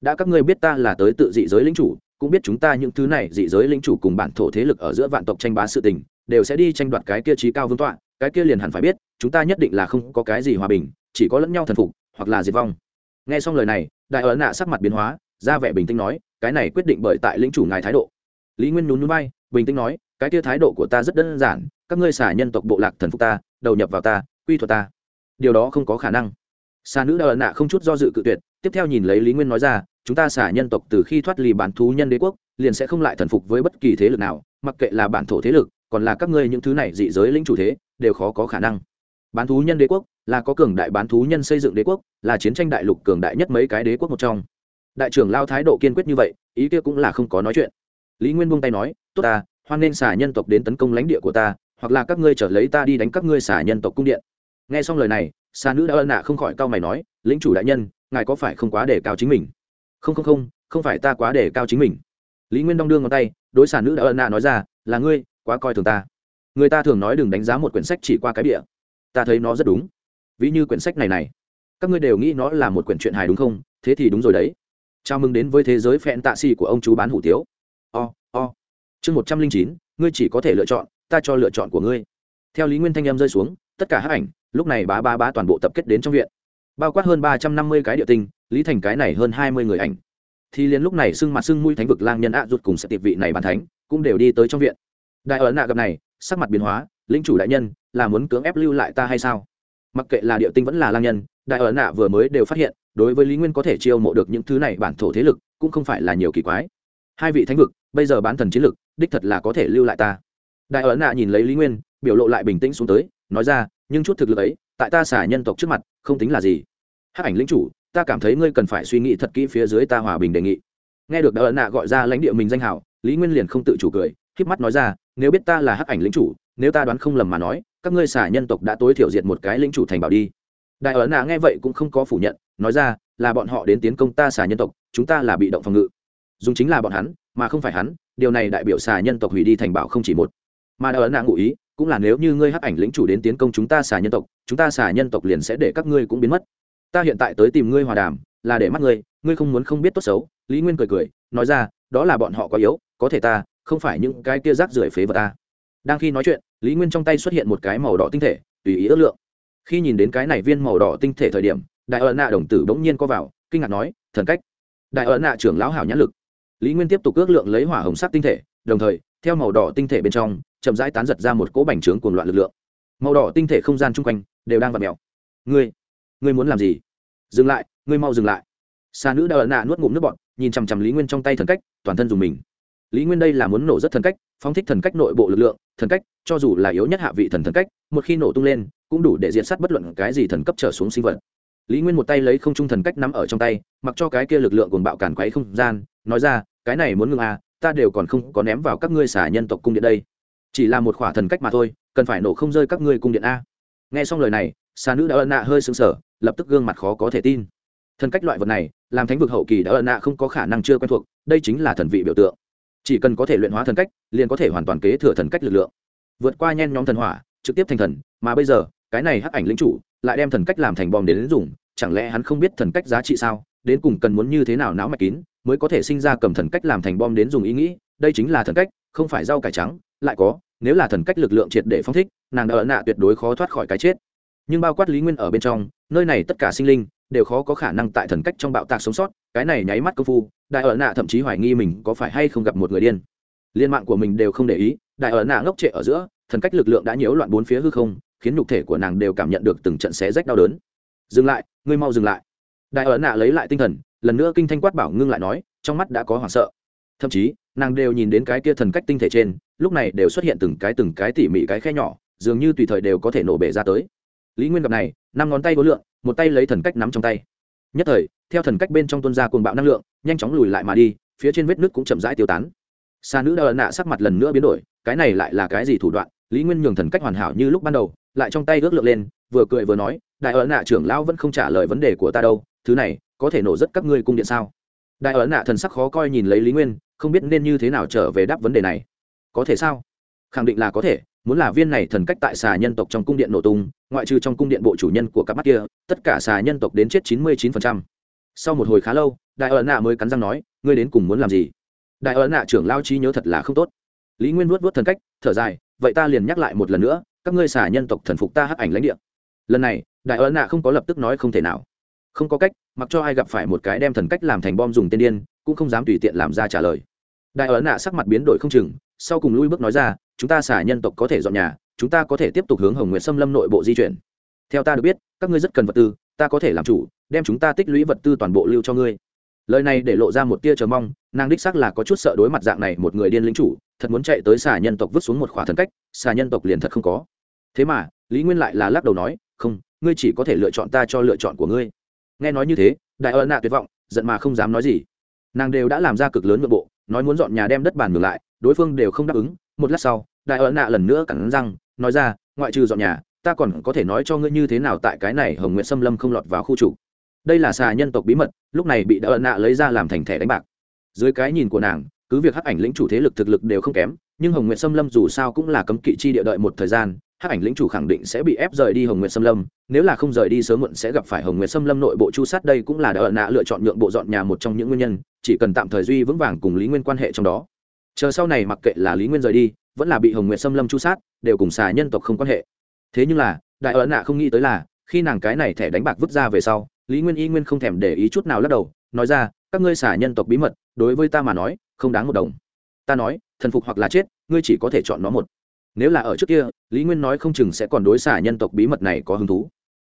Đã các ngươi biết ta là tới tự dị giới lính chủ cũng biết chúng ta những thứ này dị giới lính chủ cùng bản thổ thế lực ở giữa vạn tộc tranh bá sự tình đều sẽ đi tranh đoạt cái kia trí cao vương tọa cái kia liền hẳn phải biết chúng ta nhất định là không có cái gì hòa bình, chỉ có lẫn nhau thần phục, hoặc là diệt vong. Nghe xong lời này, đại ấn nạ sắc mặt biến hóa, ra vẻ bình tĩnh nói, cái này quyết định bởi tại lĩnh chủ ngài thái độ. Lý nguyên nhún núi bay bình tĩnh nói, cái kia thái độ của ta rất đơn giản, các ngươi xả nhân tộc bộ lạc thần phục ta, đầu nhập vào ta, quy thuật ta. Điều đó không có khả năng. Xà nữ đại ấn nạ không chút do dự cự tuyệt, tiếp theo nhìn lấy lý nguyên nói ra, chúng ta xả nhân tộc từ khi thoát ly bản thú nhân đế quốc, liền sẽ không lại thần phục với bất kỳ thế lực nào, mặc kệ là bản thổ thế lực, còn là các ngươi những thứ này dị giới lĩnh chủ thế, đều khó có khả năng bán thú nhân đế quốc, là có cường đại bán thú nhân xây dựng đế quốc, là chiến tranh đại lục cường đại nhất mấy cái đế quốc một trong. Đại trưởng lao thái độ kiên quyết như vậy, ý kia cũng là không có nói chuyện. Lý nguyên buông tay nói, tốt ta, hoan nên xả nhân tộc đến tấn công lãnh địa của ta, hoặc là các ngươi trở lấy ta đi đánh các ngươi xả nhân tộc cung điện. Nghe xong lời này xa nữ đã ân nạ không khỏi cau mày nói, lĩnh chủ đại nhân, ngài có phải không quá để cao chính mình? Không không không không phải ta quá để cao chính mình. Lý nguyên đong đương ngón tay, đối xà nữ đã ân nạ nói ra, là ngươi, quá coi thường ta. Người ta thường nói đừng đánh giá một quyển sách chỉ qua cái địa ta thấy nó rất đúng. Ví như quyển sách này này. Các ngươi đều nghĩ nó là một quyển truyện hài đúng không? Thế thì đúng rồi đấy. Chào mừng đến với thế giới phẹn tạ xì của ông chú bán hủ tiếu. O、oh, o、oh. chương một trăm linh chín ngươi chỉ có thể lựa chọn ta cho lựa chọn của ngươi. Theo lý nguyên thanh em rơi xuống tất cả hát ảnh lúc này bá ba bá toàn bộ tập kết đến trong viện. Bao quát hơn ba trăm năm mươi cái địa tinh lý thành cái này hơn hai mươi người ảnh. Thì liền lúc này sưng mặt sưng mũi thánh vực lang nhân ạ rụt cùng sẽ tiệp vị này bàn thánh cũng đều đi tới trong viện. Đại ở nạ gặp này sắc mặt biến hóa linh chủ đại nhân là muốn cưỡng ép lưu lại ta hay sao? Mặc kệ là địa tinh vẫn là lang nhân, đại ấn nạ vừa mới đều phát hiện, đối với lý nguyên có thể chiêu mộ được những thứ này bản thổ thế lực, cũng không phải là nhiều kỳ quái. Hai vị thánh vực, bây giờ bán thần chiến lực, đích thật là có thể lưu lại ta. Đại ấn nạ nhìn lấy lý nguyên, biểu lộ lại bình tĩnh xuống tới, nói ra, nhưng chút thực lực ấy, tại ta xả nhân tộc trước mặt, không tính là gì. Hát ảnh lính chủ, ta cảm thấy ngươi cần phải suy nghĩ thật kỹ phía dưới ta hòa bình đề nghị. Nghe được đại ấn nạ gọi ra lãnh địa mình danh hảo, lý nguyên liền không tự chủ cười k mắt nói ra, nếu biết ta là hắc ảnh lính chủ nếu ta đoán không lầm mà nói, các ngươi xả nhân tộc đã tối thiểu diệt một cái lĩnh chủ thành bảo đi. Đại ấn nạ nghe vậy cũng không có phủ nhận, nói ra, là bọn họ đến tiến công ta xả nhân tộc, chúng ta là bị động phòng ngự. Dùng chính là bọn hắn, mà không phải hắn, điều này đại biểu xà nhân tộc hủy đi thành bảo không chỉ một. Mà đại ấn nạ ngụ ý, cũng là nếu như ngươi hắc ảnh lĩnh chủ đến tiến công chúng ta xà nhân tộc, chúng ta xà nhân tộc liền sẽ để các ngươi cũng biến mất. Ta hiện tại tới tìm ngươi hòa đàm, là để mắt ngươi ngươi không muốn không biết tốt xấu, lý nguyên cười cười, nói ra, đó là bọn họ quá yếu, có thể ta, không phải những cái kia rác rưởi phế vật ta đang khi nói chuyện, lý nguyên trong tay xuất hiện một cái màu đỏ tinh thể, tùy ý ước lượng. Khi nhìn đến cái này viên màu đỏ tinh thể thời điểm, đại ợ nạ đồng tử bỗng nhiên co vào, kinh ngạc nói, thần cách. Đại ợ nạ trưởng lão hảo nhãn lực. Lý nguyên tiếp tục ước lượng lấy hỏa hồng sắc tinh thể, đồng thời, theo màu đỏ tinh thể bên trong, chậm rãi tán giật ra một cỗ bành trướng cuồng loạn lực lượng. Màu đỏ tinh thể không gian chung quanh, đều đang vặt mèo. Ngươi ngươi muốn làm gì? Dừng lại, ngươi mau dừng lại. Xa nữ đại ợ nạ nuốt ngụm nước bọt, nhìn chằm chằm lý nguyên trong tay thần cách, toàn thân dùng mình lý nguyên đây là muốn nổ rất thần cách, phóng thích thần cách nội bộ lực lượng, thần cách, cho dù là yếu nhất hạ vị thần thần cách, một khi nổ tung lên, cũng đủ để diện sát bất luận cái gì thần cấp trở xuống sinh vật. Lý nguyên một tay lấy không trung thần cách nắm ở trong tay, mặc cho cái kia lực lượng cuồng bạo càn quấy không gian, nói ra, cái này muốn ngưng à ta đều còn không có ném vào các ngươi xả nhân tộc cung điện đây. Chỉ là một khỏa thần cách mà thôi, cần phải nổ không rơi các ngươi cung điện a. Nghe xong lời này, xà nữ đã ân nạ hơi sững sờ, lập tức gương mặt khó có thể tin. Thần cách loại vật này, làm thánh vực hậu kỳ đã ân nạ không có khả năng chưa quen thuộc, đây chính là thần vị biểu tượng chỉ cần có thể luyện hóa thần cách liền có thể hoàn toàn kế thừa thần cách lực lượng. Vượt qua nhen nhóm thần hỏa trực tiếp thành thần mà bây giờ cái này hắc ảnh lĩnh chủ lại đem thần cách làm thành bom đến, đến dùng chẳng lẽ hắn không biết thần cách giá trị sao? Đến cùng cần muốn như thế nào não mạch kín mới có thể sinh ra cầm thần cách làm thành bom đến dùng ý nghĩ? Đây chính là thần cách không phải rau cải trắng lại có nếu là thần cách lực lượng triệt để phong thích nàng đã ở nạ tuyệt đối khó thoát khỏi cái chết. Nhưng bao quát lý nguyên ở bên trong nơi này tất cả sinh linh đều khó có khả năng tại thần cách trong bạo tạc sống sót cái này nháy mắt công phu, đại ở nạ thậm chí hoài nghi mình có phải hay không gặp một người điên. Liên mạng của mình đều không để ý, đại ở nạ ngốc trệ ở giữa, thần cách lực lượng đã nhiễu loạn bốn phía hư không, khiến nhục thể của nàng đều cảm nhận được từng trận xé rách đau đớn. Dừng lại, ngươi mau dừng lại. Đại ở nạ lấy lại tinh thần, lần nữa kinh thanh quát bảo ngưng lại nói, trong mắt đã có hoảng sợ. Thậm chí, nàng đều nhìn đến cái kia thần cách tinh thể trên, lúc này đều xuất hiện từng cái từng cái tỉ mỉ cái khe nhỏ, dường như tùy thời đều có thể nổ bể ra tới. Lý nguyên gặp này, năm ngón tay vô lượng, một tay lấy thần cách nắm trong tay nhất thời, theo thần cách bên trong tuân ra cuồng bạo năng lượng, nhanh chóng lùi lại mà đi, phía trên vết nước cũng chậm rãi tiêu tán. Xa nữ đờ nạ sắc mặt lần nữa biến đổi, cái này lại là cái gì thủ đoạn? Lý nguyên nhường thần cách hoàn hảo như lúc ban đầu, lại trong tay ước lượng lên, vừa cười vừa nói, đại ấn nạ trưởng lão vẫn không trả lời vấn đề của ta đâu, thứ này, có thể nổ rất các ngươi cung điện sao? Đại ấn nạ thần sắc khó coi nhìn lấy lý nguyên, không biết nên như thế nào trở về đáp vấn đề này. Có thể sao? Khẳng định là có thể muốn là viên này thần cách tại xà nhân tộc trong cung điện nổ tung, ngoại trừ trong cung điện bộ chủ nhân của các mắt kia, tất cả xà nhân tộc đến chết chín mươi chín phần trăm. Sau một hồi khá lâu, đại ấn nạ mới cắn răng nói, ngươi đến cùng muốn làm gì? Đại ấn nạ trưởng lao trí nhớ thật là không tốt. Lý nguyên vuốt vuốt thần cách, thở dài, vậy ta liền nhắc lại một lần nữa, các ngươi xà nhân tộc thần phục ta hắc ảnh lãnh địa. Lần này, đại ấn nạ không có lập tức nói không thể nào. Không có cách, mặc cho ai gặp phải một cái đem thần cách làm thành bom dùng tên điên, cũng không dám tùy tiện làm ra trả lời. Đại ấn nạ sắc mặt biến đổi không chừng sau cùng lui bước nói ra, chúng ta xả nhân tộc có thể dọn nhà, chúng ta có thể tiếp tục hướng hồng nguyện xâm lâm nội bộ di chuyển. Theo ta được biết, các ngươi rất cần vật tư, ta có thể làm chủ, đem chúng ta tích lũy vật tư toàn bộ lưu cho ngươi. Lời này để lộ ra một tia chờ mong, nàng đích xác là có chút sợ đối mặt dạng này một người điên lính chủ, thật muốn chạy tới xà nhân tộc vứt xuống một khỏa thần cách xà nhân tộc liền thật không có. Thế mà, lý nguyên lại là lắc đầu nói, không, ngươi chỉ có thể lựa chọn ta cho lựa chọn của ngươi. Nghe nói như thế, đại ơn nạ tuyệt vọng, giận mà không dám nói gì. Nàng đều đã làm ra cực lớn nội bộ nói muốn dọn nhà đem đất bàn ngược lại, đối phương đều không đáp ứng. Một lát sau, đại ợ nạ lần nữa cẳng răng, nói ra, ngoại trừ dọn nhà, ta còn có thể nói cho ngươi như thế nào tại cái này hồng nguyện xâm lâm không lọt vào khu chủ đây là xà nhân tộc bí mật, lúc này bị đại ợ nạ lấy ra làm thành thẻ đánh bạc. Dưới cái nhìn của nàng, cứ việc hắc ảnh lĩnh chủ thế lực thực lực đều không kém, nhưng hồng nguyện xâm lâm dù sao cũng là cấm kỵ chi địa đợi một thời gian hắc ảnh lĩnh chủ khẳng định sẽ bị ép rời đi hồng nguyệt xâm lâm, nếu là không rời đi sớm muộn sẽ gặp phải hồng nguyệt xâm lâm nội bộ chu sát, đây cũng là đỡ nạ lựa chọn nhượng bộ dọn nhà một trong những nguyên nhân, chỉ cần tạm thời duy vững vàng cùng lý nguyên quan hệ trong đó. Chờ sau này mặc kệ là lý nguyên rời đi, vẫn là bị hồng nguyệt xâm lâm chu sát, đều cùng xà nhân tộc không quan hệ. Thế nhưng là, đại ẩn nạ không nghĩ tới là, khi nàng cái này thẻ đánh bạc vứt ra về sau, lý nguyên y nguyên không thèm để ý chút nào lắc đầu, nói ra, các ngươi xả nhân tộc bí mật, đối với ta mà nói, không đáng một đồng. Ta nói, thần phục hoặc là chết, ngươi chỉ có thể chọn nó một nếu là ở trước kia, lý nguyên nói không chừng sẽ còn đối xả nhân tộc bí mật này có hứng thú.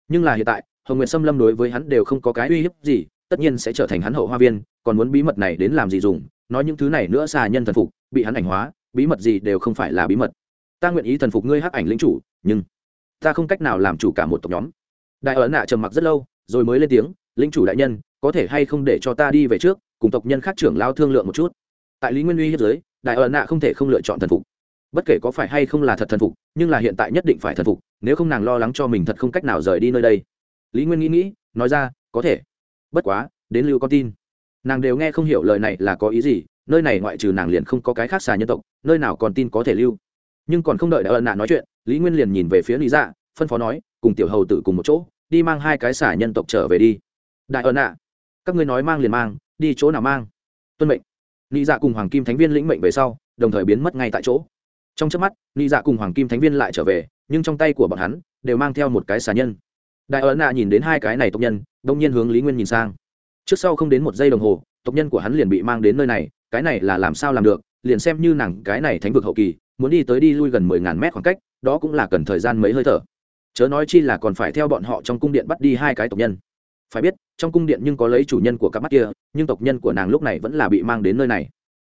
Nhưng là hiện tại, hồng nguyện xâm lâm đối với hắn đều không có cái uy hiếp gì, tất nhiên sẽ trở thành hắn hậu hoa viên, còn muốn bí mật này đến làm gì dùng, nói những thứ này nữa xà nhân thần phục, bị hắn ảnh hóa, bí mật gì đều không phải là bí mật. Ta nguyện ý thần phục ngươi hắc ảnh lính chủ, nhưng ta không cách nào làm chủ cả một tộc nhóm. Đại ấn nạ trầm mặc rất lâu, rồi mới lên tiếng lính chủ đại nhân, có thể hay không để cho ta đi về trước, cùng tộc nhân khác trưởng lao thương lượng một chút? Tại lý nguyên uy hiếp giới đại ấn nạ không thể không lựa chọn thần phục bất kể có phải hay không là thật thần phục, nhưng là hiện tại nhất định phải thần phục, nếu không nàng lo lắng cho mình thật không cách nào rời đi nơi đây. Lý nguyên nghĩ nghĩ, nói ra, có thể. Bất quá, đến lưu con tin. Nàng đều nghe không hiểu lời này là có ý gì, nơi này ngoại trừ nàng liền không có cái khác xà nhân tộc, nơi nào còn tin có thể lưu. Nhưng còn không đợi đại ân nạn nói chuyện, lý nguyên liền nhìn về phía lý dạ phân phó nói, cùng tiểu hầu tử cùng một chỗ, đi mang hai cái xả nhân tộc trở về đi. Đại ân ạ các ngươi nói mang liền mang, đi chỗ nào mang? Tuân mệnh. Lý dạ cùng hoàng kim thánh viên lĩnh mệnh về sau, đồng thời biến mất ngay tại chỗ trong trước mắt lý dạ cùng hoàng kim thánh viên lại trở về, nhưng trong tay của bọn hắn đều mang theo một cái xà nhân. Đại ấn nạ nhìn đến hai cái này tộc nhân, đông nhiên hướng lý nguyên nhìn sang. Trước sau không đến một giây đồng hồ, tộc nhân của hắn liền bị mang đến nơi này, cái này là làm sao làm được, liền xem như nàng cái này thánh vực hậu kỳ, muốn đi tới đi lui gần mười ngàn mét khoảng cách, đó cũng là cần thời gian mấy hơi thở. Chớ nói chi là còn phải theo bọn họ trong cung điện bắt đi hai cái tộc nhân. Phải biết, trong cung điện nhưng có lấy chủ nhân của các mắt kia, nhưng tộc nhân của nàng lúc này vẫn là bị mang đến nơi này.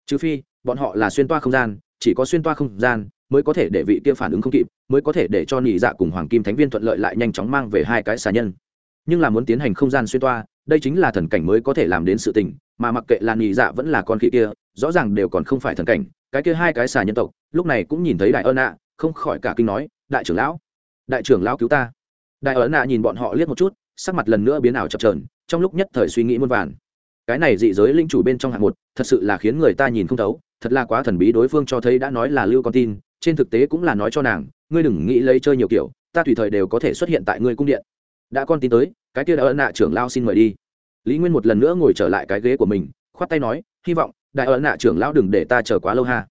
Trừ phi, bọn họ là xuyên toa không gian chỉ có xuyên toa không gian mới có thể để vị kia phản ứng không kịp, mới có thể để cho nhị dạ cùng hoàng kim thánh viên thuận lợi lại nhanh chóng mang về hai cái xà nhân. Nhưng là muốn tiến hành không gian xuyên toa, đây chính là thần cảnh mới có thể làm đến sự tình, mà mặc kệ là nhị dạ vẫn là con khỉ kia, rõ ràng đều còn không phải thần cảnh, cái kia hai cái xà nhân tộc, lúc này cũng nhìn thấy đại ơn ạ không khỏi cả kinh nói, đại trưởng lão, đại trưởng lão cứu ta. Đại ơn ạ nhìn bọn họ liếc một chút, sắc mặt lần nữa biến ảo chập trờn trong lúc nhất thời suy nghĩ muôn vàn. Cái này dị giới linh chủ bên trong hạng một, thật sự là khiến người ta nhìn không thấu thật là quá thần bí đối phương cho thấy đã nói là lưu con tin, trên thực tế cũng là nói cho nàng, ngươi đừng nghĩ lấy chơi nhiều kiểu, ta tùy thời đều có thể xuất hiện tại ngươi cung điện. Đã con tin tới, cái kia đã ơn nạ trưởng lao xin mời đi. Lý nguyên một lần nữa ngồi trở lại cái ghế của mình, khoát tay nói, hy vọng, đại ơn nạ trưởng lão đừng để ta chờ quá lâu ha.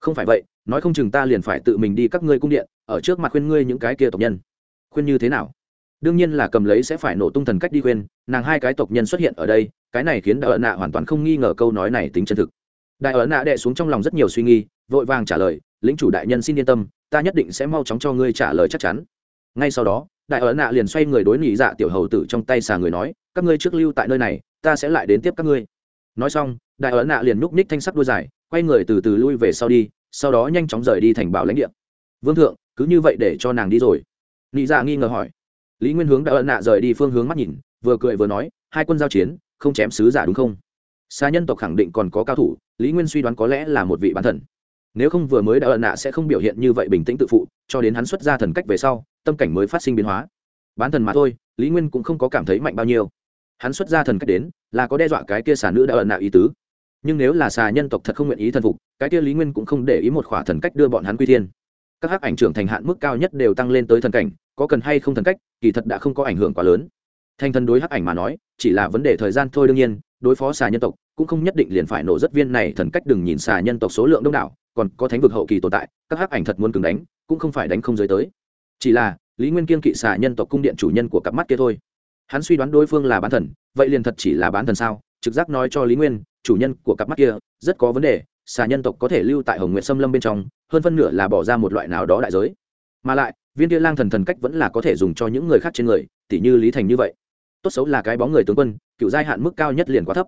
Không phải vậy, nói không chừng ta liền phải tự mình đi các ngươi cung điện, ở trước mặt khuyên ngươi những cái kia tộc nhân. Khuyên như thế nào? Đương nhiên là cầm lấy sẽ phải nổ tung thần cách đi khuyên, nàng hai cái tộc nhân xuất hiện ở đây, cái này khiến đại ấn nạ hoàn toàn không nghi ngờ câu nói này tính chân thực đại ấn nạ đệ xuống trong lòng rất nhiều suy nghi vội vàng trả lời lính chủ đại nhân xin yên tâm, ta nhất định sẽ mau chóng cho ngươi trả lời chắc chắn. Ngay sau đó, đại ấn nạ liền xoay người đối nỉ dạ tiểu hầu tử trong tay xà người nói, các ngươi trước lưu tại nơi này, ta sẽ lại đến tiếp các ngươi. Nói xong, đại ấn nạ liền núp ních thanh sắc đuôi dài, quay người từ từ lui về sau đi, sau đó nhanh chóng rời đi thành bảo lãnh địa. Vương thượng, cứ như vậy để cho nàng đi rồi. Nị dạ nghi ngờ hỏi. Lý nguyên hướng đại ấn nạ rời đi phương hướng mắt nhìn, vừa cười vừa nói, hai quân giao chiến, không chém sứ giả đúng không? Xa nhân tộc khẳng định còn có cao thủ lý nguyên suy đoán có lẽ là một vị bán thần. Nếu không vừa mới đã ẩn nạ sẽ không biểu hiện như vậy bình tĩnh tự phụ, cho đến hắn xuất ra thần cách về sau, tâm cảnh mới phát sinh biến hóa. Bán thần mà thôi, lý nguyên cũng không có cảm thấy mạnh bao nhiêu. Hắn xuất ra thần cách đến, là có đe dọa cái kia xà nữ đã ẩn nạ ý tứ. Nhưng nếu là xà nhân tộc thật không nguyện ý thần phục, cái kia lý nguyên cũng không để ý một khỏa thần cách đưa bọn hắn quy thiên. Các hắc ảnh trưởng thành hạn mức cao nhất đều tăng lên tới thần cảnh, có cần hay không thần cách, kỳ thật đã không có ảnh hưởng quá lớn. Thanh thần đối hắc ảnh mà nói, chỉ là vấn đề thời gian thôi đương nhiên, đối phó xà nhân tộc cũng không nhất định liền phải nổ rất viên này thần cách đừng nhìn xà nhân tộc số lượng đông đảo, còn có thánh vực hậu kỳ tồn tại, các hắc ảnh thật muốn cứng đánh, cũng không phải đánh không giới tới. Chỉ là, lý nguyên kiên kỵ xà nhân tộc cung điện chủ nhân của cặp mắt kia thôi. Hắn suy đoán đối phương là bán thần, vậy liền thật chỉ là bán thần sao? Trực giác nói cho lý nguyên, chủ nhân của cặp mắt kia, rất có vấn đề, xà nhân tộc có thể lưu tại hồng nguyện xâm lâm bên trong, hơn phân nửa là bỏ ra một loại nào đó đại giới. Mà lại, viên kia lang thần thần cách vẫn là có thể dùng cho những người khác trên người, tỉ như lý thành như vậy. Tốt xấu là cái bóng người tướng quân, cựu giai hạn mức cao nhất liền quá thấp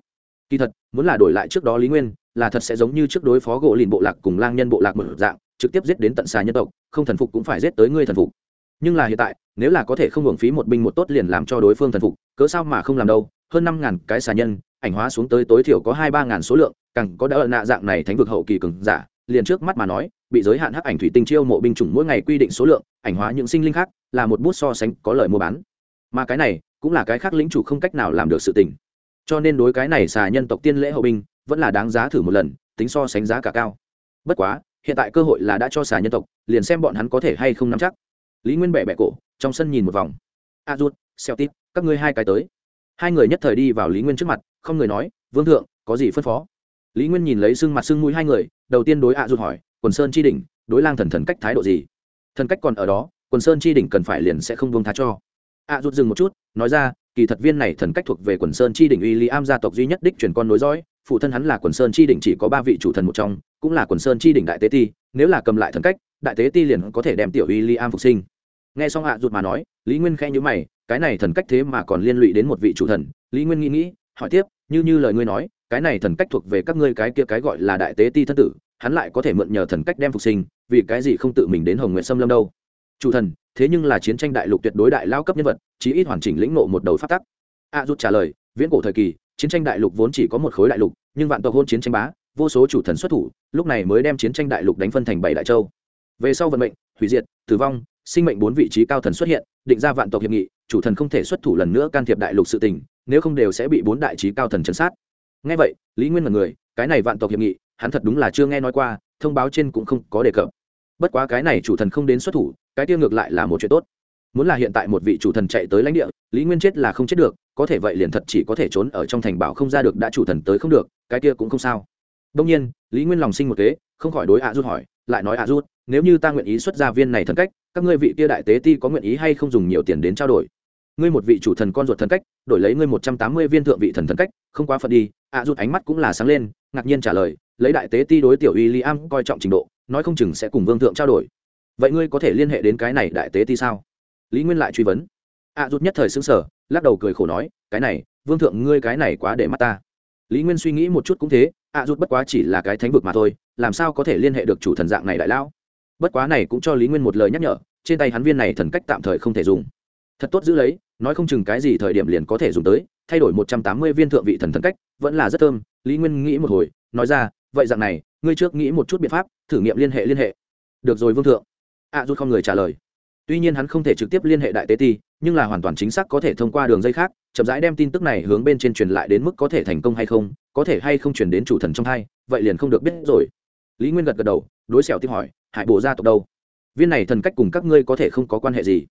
kỳ thật, muốn là đổi lại trước đó lý nguyên, là thật sẽ giống như trước đối phó gỗ lìn bộ lạc cùng lang nhân bộ lạc một dạng, trực tiếp giết đến tận xà nhân tộc, không thần phục cũng phải giết tới ngươi thần phục. Nhưng là hiện tại, nếu là có thể không hưởng phí một binh một tốt liền làm cho đối phương thần phục, cớ sao mà không làm đâu, hơn năm ngàn cái xà nhân, ảnh hóa xuống tới tối thiểu có hai ba ngàn số lượng, càng có đỡ nạ dạng này thánh vực hậu kỳ cường giả, liền trước mắt mà nói, bị giới hạn hắc ảnh thủy tinh chiêu mộ binh chủng mỗi ngày quy định số lượng, ảnh hóa những sinh linh khác, là một bút so sánh có lời mua bán. Mà cái này, cũng là cái khác lĩnh chủ không cách nào làm được sự tình cho nên đối cái này xà nhân tộc tiên lễ hậu binh vẫn là đáng giá thử một lần, tính so sánh giá cả cao. Bất quá, hiện tại cơ hội là đã cho xà nhân tộc, liền xem bọn hắn có thể hay không nắm chắc. Lý nguyên bẻ bẻ cổ, trong sân nhìn một vòng. A rút xeo tít, các ngươi hai cái tới. Hai người nhất thời đi vào lý nguyên trước mặt, không người nói, vương thượng, có gì phân phó? Lý nguyên nhìn lấy sưng mặt sưng mũi hai người, đầu tiên đối a rút hỏi, quần sơn chi đỉnh, đối lang thần thần cách thái độ gì? Thần cách còn ở đó, quần sơn chi đỉnh cần phải liền sẽ không vương tha cho. A rút dừng một chút, nói ra kỳ thật viên này thần cách thuộc về quần sơn chi đỉnh uy liam am gia tộc duy nhất đích truyền con nối dõi, phụ thân hắn là quần sơn chi đỉnh chỉ có ba vị chủ thần một trong, cũng là quần sơn chi đỉnh đại tế ti, nếu là cầm lại thần cách, đại tế ti liền có thể đem tiểu uy liam phục sinh. Nghe xong hạ à rụt mà nói, lý nguyên khẽ nhữ mày, cái này thần cách thế mà còn liên lụy đến một vị chủ thần. Lý nguyên nghĩ nghĩ, hỏi tiếp, như như lời ngươi nói, cái này thần cách thuộc về các ngươi cái kia cái gọi là đại tế ti thân tử, hắn lại có thể mượn nhờ thần cách đem phục sinh, vì cái gì không tự mình đến hồng nguyện xâm lâm đâu? Chủ thần, thế nhưng là chiến tranh đại lục tuyệt đối đại lao cấp nhân vật, chí ít hoàn chỉnh lĩnh nộ một đầu phát tắc. A rút trả lời, viễn cổ thời kỳ, chiến tranh đại lục vốn chỉ có một khối đại lục, nhưng vạn tộc hôn chiến tranh bá, vô số chủ thần xuất thủ, lúc này mới đem chiến tranh đại lục đánh phân thành bảy đại châu. Về sau vận mệnh, hủy diệt, tử vong, sinh mệnh bốn vị trí cao thần xuất hiện, định ra vạn tộc hiệp nghị, chủ thần không thể xuất thủ lần nữa can thiệp đại lục sự tình, nếu không đều sẽ bị bốn đại trí cao thần chấn sát. Ngay vậy, lý nguyên là người, cái này vạn tộc hiệp nghị, hắn thật đúng là chưa nghe nói qua, thông báo trên cũng không có đề cập. Bất quá cái này chủ thần không đến xuất thủ cái tiêu ngược lại là một chuyện tốt. Muốn là hiện tại một vị chủ thần chạy tới lãnh địa, lý nguyên chết là không chết được, có thể vậy liền thật chỉ có thể trốn ở trong thành bảo không ra được, đã chủ thần tới không được, cái kia cũng không sao. Đông nhiên, lý nguyên lòng sinh một kế, không khỏi đối ạ rút hỏi, lại nói ạ rút, nếu như ta nguyện ý xuất ra viên này thần cách, các ngươi vị kia đại tế ti có nguyện ý hay không dùng nhiều tiền đến trao đổi? Ngươi một vị chủ thần con ruột thần cách, đổi lấy ngươi một trăm tám mươi viên thượng vị thần thần cách, không quá phận đi. ạ rút ánh mắt cũng là sáng lên, ngạc nhiên trả lời, lấy đại tế ti đối tiểu uy li am coi trọng trình độ, nói không chừng sẽ cùng vương thượng trao đổi vậy ngươi có thể liên hệ đến cái này đại tế ti sao? Lý nguyên lại truy vấn. Ạ rút nhất thời xứng sở lắc đầu cười khổ nói, cái này, vương thượng ngươi cái này quá để mắt ta. Lý nguyên suy nghĩ một chút cũng thế ạ rút bất quá chỉ là cái thánh vực mà thôi, làm sao có thể liên hệ được chủ thần dạng này đại lão? Bất quá này cũng cho lý nguyên một lời nhắc nhở, trên tay hắn viên này thần cách tạm thời không thể dùng. Thật tốt giữ lấy, nói không chừng cái gì thời điểm liền có thể dùng tới, thay đổi một trăm tám mươi viên thượng vị thần thần cách, vẫn là rất thơm, lý nguyên nghĩ một hồi, nói ra, vậy dạng này, ngươi trước nghĩ một chút biện pháp, thử nghiệm liên hệ liên hệ. Được rồi vương thượng ạ rút không người trả lời. Tuy nhiên hắn không thể trực tiếp liên hệ đại tế ti, nhưng là hoàn toàn chính xác có thể thông qua đường dây khác, chậm rãi đem tin tức này hướng bên trên truyền lại đến mức có thể thành công hay không, có thể hay không truyền đến chủ thần trong hai, vậy liền không được biết rồi. Lý nguyên gật gật đầu, đối xẻo tiếp hỏi, hải bộ gia tộc đâu? Viên này thần cách cùng các ngươi có thể không có quan hệ gì.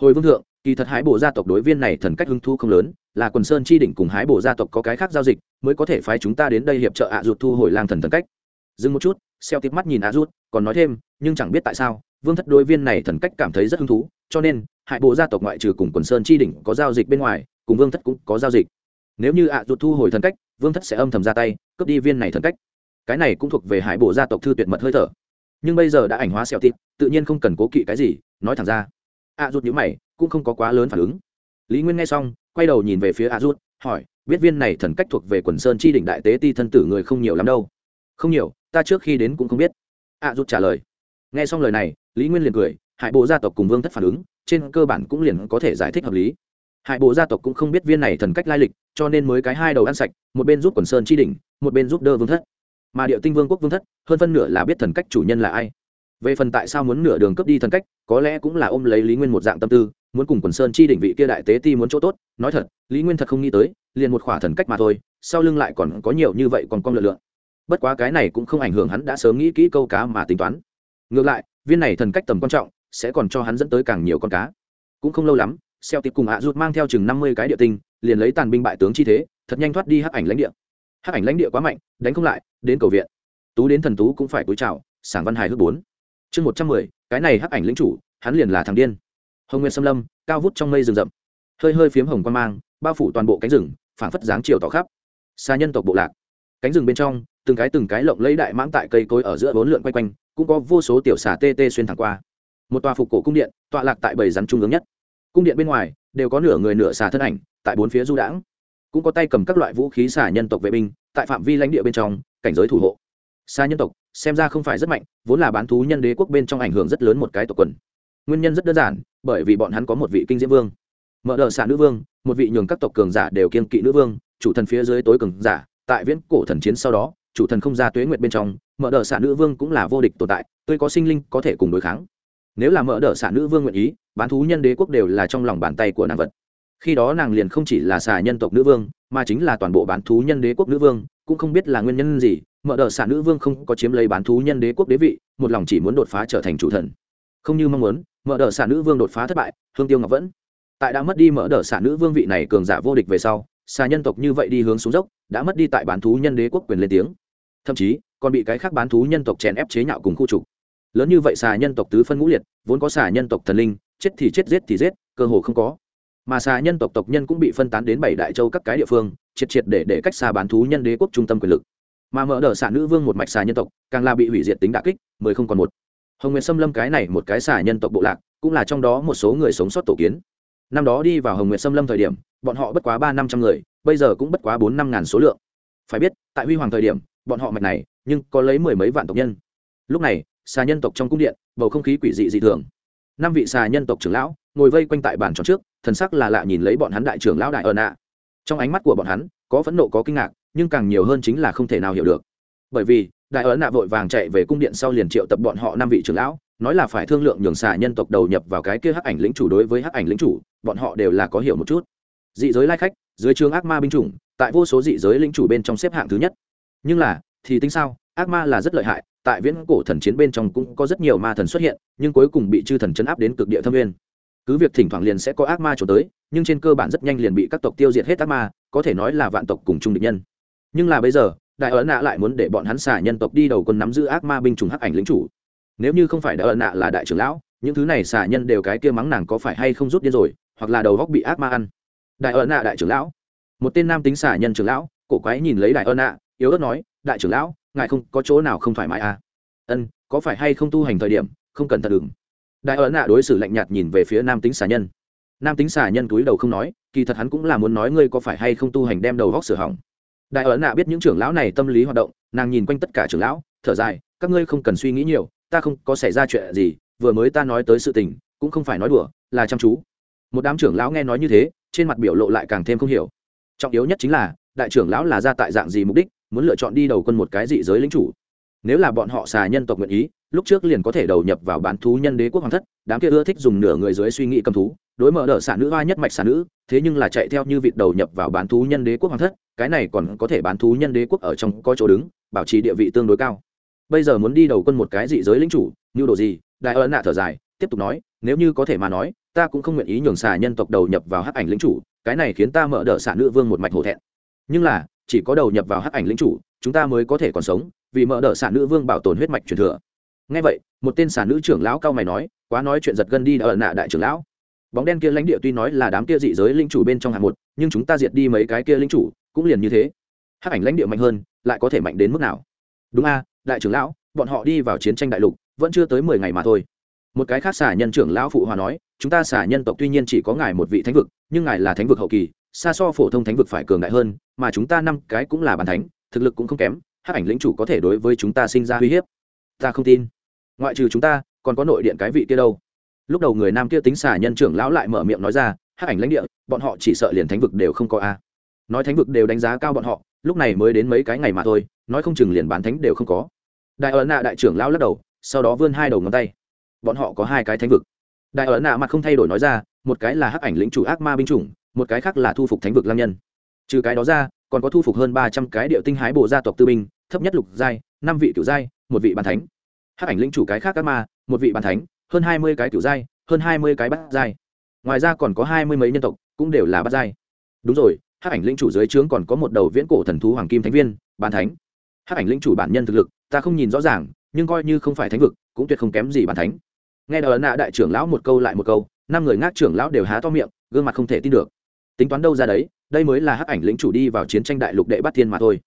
Hồi vương thượng, kỳ thật hải bộ gia tộc đối viên này thần cách hưng thu không lớn, là quần sơn chi đỉnh cùng hải bộ gia tộc có cái khác giao dịch, mới có thể phái chúng ta đến đây hiệp trợ ạ à rụt thu hồi lang thần thần cách. Dừng một chút xeo tiếp mắt nhìn ạ rút, còn nói thêm, nhưng chẳng biết tại sao vương thất đối viên này thần cách cảm thấy rất hứng thú, cho nên hải bộ gia tộc ngoại trừ cùng quần sơn chi đỉnh có giao dịch bên ngoài, cùng vương thất cũng có giao dịch. Nếu như ạ à rụt thu hồi thần cách, vương thất sẽ âm thầm ra tay, cướp đi viên này thần cách. Cái này cũng thuộc về hải bộ gia tộc thư tuyệt mật hơi thở. Nhưng bây giờ đã ảnh hóa xẹo tịt, tự nhiên không cần cố kỵ cái gì, nói thẳng ra. ạ à rụt nhữ mày, cũng không có quá lớn phản ứng. Lý nguyên nghe xong, quay đầu nhìn về phía ạ ruột hỏi, biết viên này thần cách thuộc về quần sơn chi đỉnh đại tế ti thân tử người không nhiều lắm đâu. Không nhiều, ta trước khi đến cũng không biết. ạ rụt trả lời nghe xong lời này, lý nguyên liền cười, hải bộ gia tộc cùng vương thất phản ứng, trên cơ bản cũng liền có thể giải thích hợp lý. Hải bộ gia tộc cũng không biết viên này thần cách lai lịch, cho nên mới cái hai đầu ăn sạch, một bên giúp quần sơn chi đỉnh, một bên giúp đỡ vương thất. Mà điệu tinh vương quốc vương thất, hơn phân nửa là biết thần cách chủ nhân là ai. Về phần tại sao muốn nửa đường cướp đi thần cách, có lẽ cũng là ôm lấy lý nguyên một dạng tâm tư, muốn cùng quần sơn chi đỉnh vị kia đại tế ti muốn chỗ tốt. Nói thật, lý nguyên thật không nghĩ tới, liền một khỏa thần cách mà thôi, sau lưng lại còn có nhiều như vậy còn con lựa lượn. Bất quá cái này cũng không ảnh hưởng hắn đã sớm nghĩ kỹ câu cá mà tính toán ngược lại, viên này thần cách tầm quan trọng, sẽ còn cho hắn dẫn tới càng nhiều con cá. Cũng không lâu lắm xeo tiệp cùng hạ rút mang theo chừng năm mươi cái địa tinh, liền lấy tàn binh bại tướng chi thế, thật nhanh thoát đi hắc ảnh lãnh địa. Hắc ảnh lãnh địa quá mạnh, đánh không lại, đến cầu viện. Tú đến thần tú cũng phải cúi chào, sảng văn hài hước bốn. Chương một trăm mười, cái này hắc ảnh lính chủ, hắn liền là thằng điên. Hồng nguyên xâm lâm, cao vút trong mây rừng rậm. Hơi hơi phiếm hồng quan mang, bao phủ toàn bộ cánh rừng, phảng phất dáng chiều tỏ khắp. Xa nhân tộc bộ lạc. Cánh rừng bên trong, từng cái từng cái lộng lấy đại mãng tại cây cối ở giữa bốn lượn quay quanh cũng có vô số tiểu xà tê tê xuyên thẳng qua. Một tòa phục cổ cung điện, tọa lạc tại bầy rắn trung ương nhất. Cung điện bên ngoài, đều có nửa người nửa xà thân ảnh, tại bốn phía du đãng. Cũng có tay cầm các loại vũ khí xà nhân tộc vệ binh, tại phạm vi lãnh địa bên trong, cảnh giới thủ hộ. Xa nhân tộc, xem ra không phải rất mạnh, vốn là bán thú nhân đế quốc bên trong ảnh hưởng rất lớn một cái tộc quần. Nguyên nhân rất đơn giản, bởi vì bọn hắn có một vị kinh diễm vương. Mở đ ợ xạ nữ vương, một vị nhường các tộc cường giả đều kiên kỵ nữ vương, chủ thần phía dưới tối cường giả, tại viễn cổ thần chiến sau đó, chủ thần không ra tuế nguyệt bên trong mở đ ợ xạ nữ vương cũng là vô địch tồn tại, tôi có sinh linh có thể cùng đối kháng. Nếu là mở đ ợ xạ nữ vương nguyện ý, bán thú nhân đế quốc đều là trong lòng bàn tay của nàng vật. Khi đó nàng liền không chỉ là xà nhân tộc nữ vương, mà chính là toàn bộ bán thú nhân đế quốc nữ vương, cũng không biết là nguyên nhân gì, mở đ ợ xạ nữ vương không có chiếm lấy bán thú nhân đế quốc đế vị, một lòng chỉ muốn đột phá trở thành chủ thần. Không như mong muốn, mở đờ xạ nữ vương đột phá thất bại, hương tiêu ngọc vẫn. Tại đã mất đi mở đờ xạ nữ vương vị này cường giả vô địch về sau xà nhân tộc như vậy đi hướng xuống dốc, đã mất đi tại bán thú nhân đế quốc quyền lên tiếng thậm chí còn bị cái khác bán thú nhân tộc chèn ép chế nhạo cùng khu trục. Lớn như vậy xà nhân tộc tứ phân ngũ liệt, vốn có xà nhân tộc thần linh, chết thì chết, giết thì giết, cơ hồ không có. Mà xà nhân tộc tộc nhân cũng bị phân tán đến bảy đại châu các cái địa phương, triệt triệt để để cách xa bán thú nhân đế quốc trung tâm quyền lực. Mà mở đờ xà nữ vương một mạch xà nhân tộc, càng là bị hủy diệt tính đả kích, mười không còn một. Hồng nguyệt xâm lâm cái này một cái xà nhân tộc bộ lạc, cũng là trong đó một số người sống sót tổ kiến. Năm đó đi vào hồng nguyệt xâm lâm thời điểm, bọn họ bất quá ba năm trăm người, bây giờ cũng bất quá bốn năm ngàn số lượng. Phải biết, tại huy hoàng thời điểm bọn họ mạch này, nhưng có lấy mười mấy vạn tộc nhân. Lúc này, xà nhân tộc trong cung điện, bầu không khí quỷ dị dị thường. Năm vị xà nhân tộc trưởng lão ngồi vây quanh tại bàn tròn trước, thần sắc là lạ nhìn lấy bọn hắn đại trưởng lão đại ở nạ trong ánh mắt của bọn hắn, có phẫn nộ, có kinh ngạc, nhưng càng nhiều hơn chính là không thể nào hiểu được. Bởi vì, đại ở nạ vội vàng chạy về cung điện sau liền triệu tập bọn họ năm vị trưởng lão, nói là phải thương lượng nhường xà nhân tộc đầu nhập vào cái kia hắc ảnh lĩnh chủ đối với hắc ảnh lĩnh chủ, bọn họ đều là có hiểu một chút. Dị giới lai khách, dưới trường ác ma binh chủng, tại vô số dị giới lĩnh chủ bên trong xếp hạng thứ nhất nhưng là, thì tính sao? Ác ma là rất lợi hại, tại viễn cổ thần chiến bên trong cũng có rất nhiều ma thần xuất hiện, nhưng cuối cùng bị chư thần chấn áp đến cực địa thâm nguyên. Cứ việc thỉnh thoảng liền sẽ có ác ma trốn tới, nhưng trên cơ bản rất nhanh liền bị các tộc tiêu diệt hết ác ma, có thể nói là vạn tộc cùng chung địch nhân. Nhưng là bây giờ, đại ấn nạ lại muốn để bọn hắn xả nhân tộc đi đầu quân nắm giữ ác ma binh chủng hắc ảnh lính chủ. Nếu như không phải đại ấn nạ là đại trưởng lão, những thứ này xả nhân đều cái kia mắng nàng có phải hay không rút điên rồi, hoặc là đầu góc bị ác ma ăn. Đại ấn nạ đại trưởng lão. Một tên nam tính xả nhân trưởng lão, cổ quái nhìn lấy đại ấn nạ yếu ớt nói, đại trưởng lão, ngài không có chỗ nào không thoải mái à? Ân, có phải hay không tu hành thời điểm, không cần thật đừng đại ấn nạ đối xử lạnh nhạt nhìn về phía nam tính xà nhân. Nam tính xà nhân túi đầu không nói, kỳ thật hắn cũng là muốn nói ngươi có phải hay không tu hành đem đầu góc sửa hỏng. Đại ấn nạ biết những trưởng lão này tâm lý hoạt động, nàng nhìn quanh tất cả trưởng lão, thở dài, các ngươi không cần suy nghĩ nhiều, ta không có xảy ra chuyện gì, vừa mới ta nói tới sự tình, cũng không phải nói đùa, là chăm chú. Một đám trưởng lão nghe nói như thế, trên mặt biểu lộ lại càng thêm không hiểu. Trọng yếu nhất chính là, đại trưởng lão là ra tại dạng gì mục đích muốn lựa chọn đi đầu quân một cái dị giới lính chủ. Nếu là bọn họ xà nhân tộc nguyện ý, lúc trước liền có thể đầu nhập vào bán thú nhân đế quốc hoàng thất, đám kia ưa thích dùng nửa người dưới suy nghĩ cầm thú, đối mở đỡ xả nữ hoa nhất mạch xả nữ, thế nhưng là chạy theo như vịt đầu nhập vào bán thú nhân đế quốc hoàng thất, cái này còn có thể bán thú nhân đế quốc ở trong có chỗ đứng, bảo trì địa vị tương đối cao. Bây giờ muốn đi đầu quân một cái dị giới lính chủ, như đồ gì? Đại ấn nạ thở dài, tiếp tục nói, nếu như có thể mà nói, ta cũng không nguyện ý nhường xà nhân tộc đầu nhập vào hắc ảnh lính chủ, cái này khiến ta mở đỡ xả nữ vương một mạch hổ thẹn. Nhưng là chỉ có đầu nhập vào hắc ảnh lĩnh chủ, chúng ta mới có thể còn sống, vì mở đỡ xả nữ vương bảo tồn huyết mạch truyền thừa. Ngay vậy, một tên xả nữ trưởng lão cao mày nói, quá nói chuyện giật gân đi ở nạ đại trưởng lão. Bóng đen kia lãnh địa tuy nói là đám kia dị giới linh chủ bên trong hạng một, nhưng chúng ta diệt đi mấy cái kia linh chủ, cũng liền như thế. Hắc ảnh lãnh địa mạnh hơn, lại có thể mạnh đến mức nào? Đúng a, đại trưởng lão, bọn họ đi vào chiến tranh đại lục, vẫn chưa tới mười ngày mà thôi. Một cái khác xả nhân trưởng lão phụ hòa nói, chúng ta xả nhân tộc tuy nhiên chỉ có ngài một vị thánh vực, nhưng ngài là thánh vực hậu kỳ xa so phổ thông thánh vực phải cường đại hơn, mà chúng ta năm cái cũng là bàn thánh, thực lực cũng không kém, hắc ảnh lĩnh chủ có thể đối với chúng ta sinh ra uy hiếp. Ta không tin. Ngoại trừ chúng ta, còn có nội điện cái vị kia đâu? Lúc đầu người nam kia tính xả nhân trưởng lão lại mở miệng nói ra, hắc ảnh lãnh địa, bọn họ chỉ sợ liền thánh vực đều không có a. Nói thánh vực đều đánh giá cao bọn họ, lúc này mới đến mấy cái ngày mà thôi, nói không chừng liền bán thánh đều không có. Đại ấn nạ đại trưởng lão lắc đầu, sau đó vươn hai đầu ngón tay. Bọn họ có hai cái thánh vực. Đại ấn nạ mặt không thay đổi nói ra, một cái là hắc ảnh lĩnh chủ ác ma binh chủng một cái khác là thu phục thánh vực lang nhân. Trừ cái đó ra, còn có thu phục hơn ba trăm cái điệu tinh hái bộ gia tộc tư binh, thấp nhất lục giai, năm vị cựu giai, một vị bàn thánh. Hắc ảnh linh chủ cái khác các ma, một vị bàn thánh, hơn hai mươi cái cựu giai, hơn hai mươi cái bát giai. Ngoài ra còn có hai mươi mấy nhân tộc, cũng đều là bát giai. Đúng rồi, hắc ảnh linh chủ dưới trướng còn có một đầu viễn cổ thần thú hoàng kim thánh viên bàn thánh. Hắc ảnh linh chủ bản nhân thực lực, ta không nhìn rõ ràng, nhưng coi như không phải thánh vực, cũng tuyệt không kém gì bàn thánh. Nghe đờ nạ đại trưởng lão một câu lại một câu, năm người ngác trưởng lão đều há to miệng, gương mặt không thể tin được tính toán đâu ra đấy, đây mới là hắc ảnh lĩnh chủ đi vào chiến tranh đại lục đệ bát thiên mà thôi.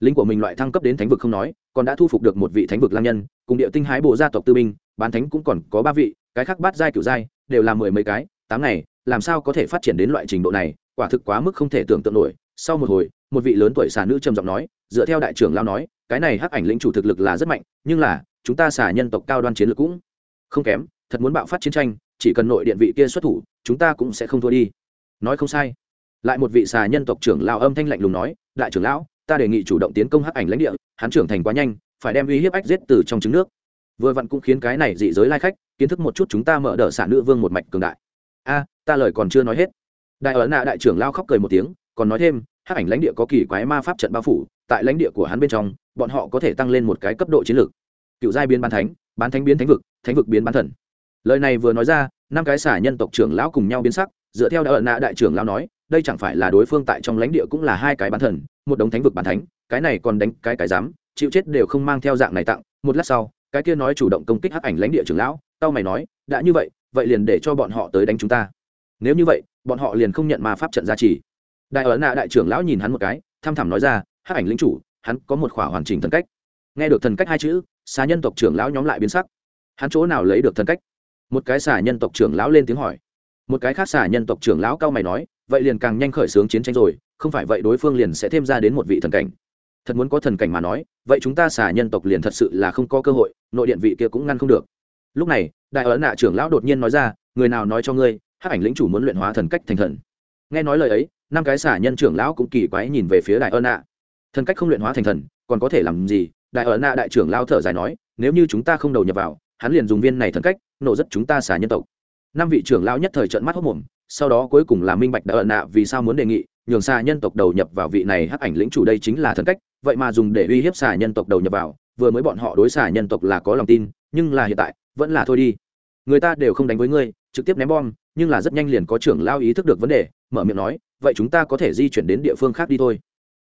Lính của mình loại thăng cấp đến thánh vực không nói, còn đã thu phục được một vị thánh vực lang nhân, cùng địa tinh hái bộ gia tộc tư binh, bán thánh cũng còn có ba vị, cái khác bát giai kiểu giai, đều là mười mấy cái, tám ngày, làm sao có thể phát triển đến loại trình độ này, quả thực quá mức không thể tưởng tượng nổi. Sau một hồi, một vị lớn tuổi xà nữ trầm giọng nói, dựa theo đại trưởng lao nói, cái này hắc ảnh lĩnh chủ thực lực là rất mạnh, nhưng là, chúng ta xà nhân tộc cao đoan chiến lược cũng không kém, thật muốn bạo phát chiến tranh, chỉ cần nội điện vị kia xuất thủ, chúng ta cũng sẽ không thua đi nói không sai. Lại một vị xà nhân tộc trưởng lao âm thanh lạnh lùng nói, đại trưởng lão, ta đề nghị chủ động tiến công hắc ảnh lãnh địa, hắn trưởng thành quá nhanh, phải đem uy hiếp ách giết từ trong trứng nước. Vừa vặn cũng khiến cái này dị giới lai khách, kiến thức một chút chúng ta mở đ ợ xả nữ vương một mạch cường đại. A, ta lời còn chưa nói hết. Đại ấn nạ đại trưởng lao khóc cười một tiếng, còn nói thêm, hắc ảnh lãnh địa có kỳ quái ma pháp trận bao phủ, tại lãnh địa của hắn bên trong, bọn họ có thể tăng lên một cái cấp độ chiến lược. Cựu giai biến bán thánh bán thánh biến thánh vực thánh vực biến bán thần. Lời này vừa nói ra, năm cái xả nhân tộc trưởng lão cùng nhau biến sắc dựa theo đại ẩn nạ đại trưởng lão nói, đây chẳng phải là đối phương tại trong lãnh địa cũng là hai cái bán thần, một đống thánh vực bản thánh, cái này còn đánh cái cái dám chịu chết đều không mang theo dạng này tặng. Một lát sau, cái kia nói chủ động công kích hắc ảnh lãnh địa trưởng lão, tao mày nói, đã như vậy vậy liền để cho bọn họ tới đánh chúng ta. Nếu như vậy, bọn họ liền không nhận ma pháp trận gia trì. Đại ấn nạ đại trưởng lão nhìn hắn một cái tham thẳm nói ra, hắc ảnh lính chủ, hắn có một khỏa hoàn chỉnh thần cách. Nghe được thần cách hai chữ, xà nhân tộc trưởng lão nhóm lại biến sắc. Hắn chỗ nào lấy được thần cách? Một cái xà nhân tộc trưởng lão lên tiếng hỏi một cái khác xả nhân tộc trưởng lão cao mày nói, vậy liền càng nhanh khởi xướng chiến tranh rồi, không phải vậy đối phương liền sẽ thêm ra đến một vị thần cảnh. Thật muốn có thần cảnh mà nói, vậy chúng ta xả nhân tộc liền thật sự là không có cơ hội, nội điện vị kia cũng ngăn không được. Lúc này, đại ấn nạ trưởng lão đột nhiên nói ra, người nào nói cho ngươi, hắc ảnh lĩnh chủ muốn luyện hóa thần cách thành thần. Nghe nói lời ấy, năm cái xả nhân trưởng lão cũng kỳ quái nhìn về phía đại ấn nạ. Thần cách không luyện hóa thành thần, còn có thể làm gì? Đại ấn nạ đại trưởng lão thở dài nói, nếu như chúng ta không đầu nhập vào, hắn liền dùng viên này thần cách, nổ rất chúng ta xả nhân tộc năm vị trưởng lão nhất thời trận mắt hốc mồm, sau đó cuối cùng là minh bạch đã ẩn nạ vì sao muốn đề nghị, nhường xà nhân tộc đầu nhập vào vị này hắc ảnh lĩnh chủ đây chính là thần cách, vậy mà dùng để uy hiếp xà nhân tộc đầu nhập vào, vừa mới bọn họ đối xà nhân tộc là có lòng tin, nhưng là hiện tại, vẫn là thôi đi. Người ta đều không đánh với ngươi, trực tiếp ném bom, nhưng là rất nhanh liền có trưởng lao ý thức được vấn đề, mở miệng nói, vậy chúng ta có thể di chuyển đến địa phương khác đi thôi.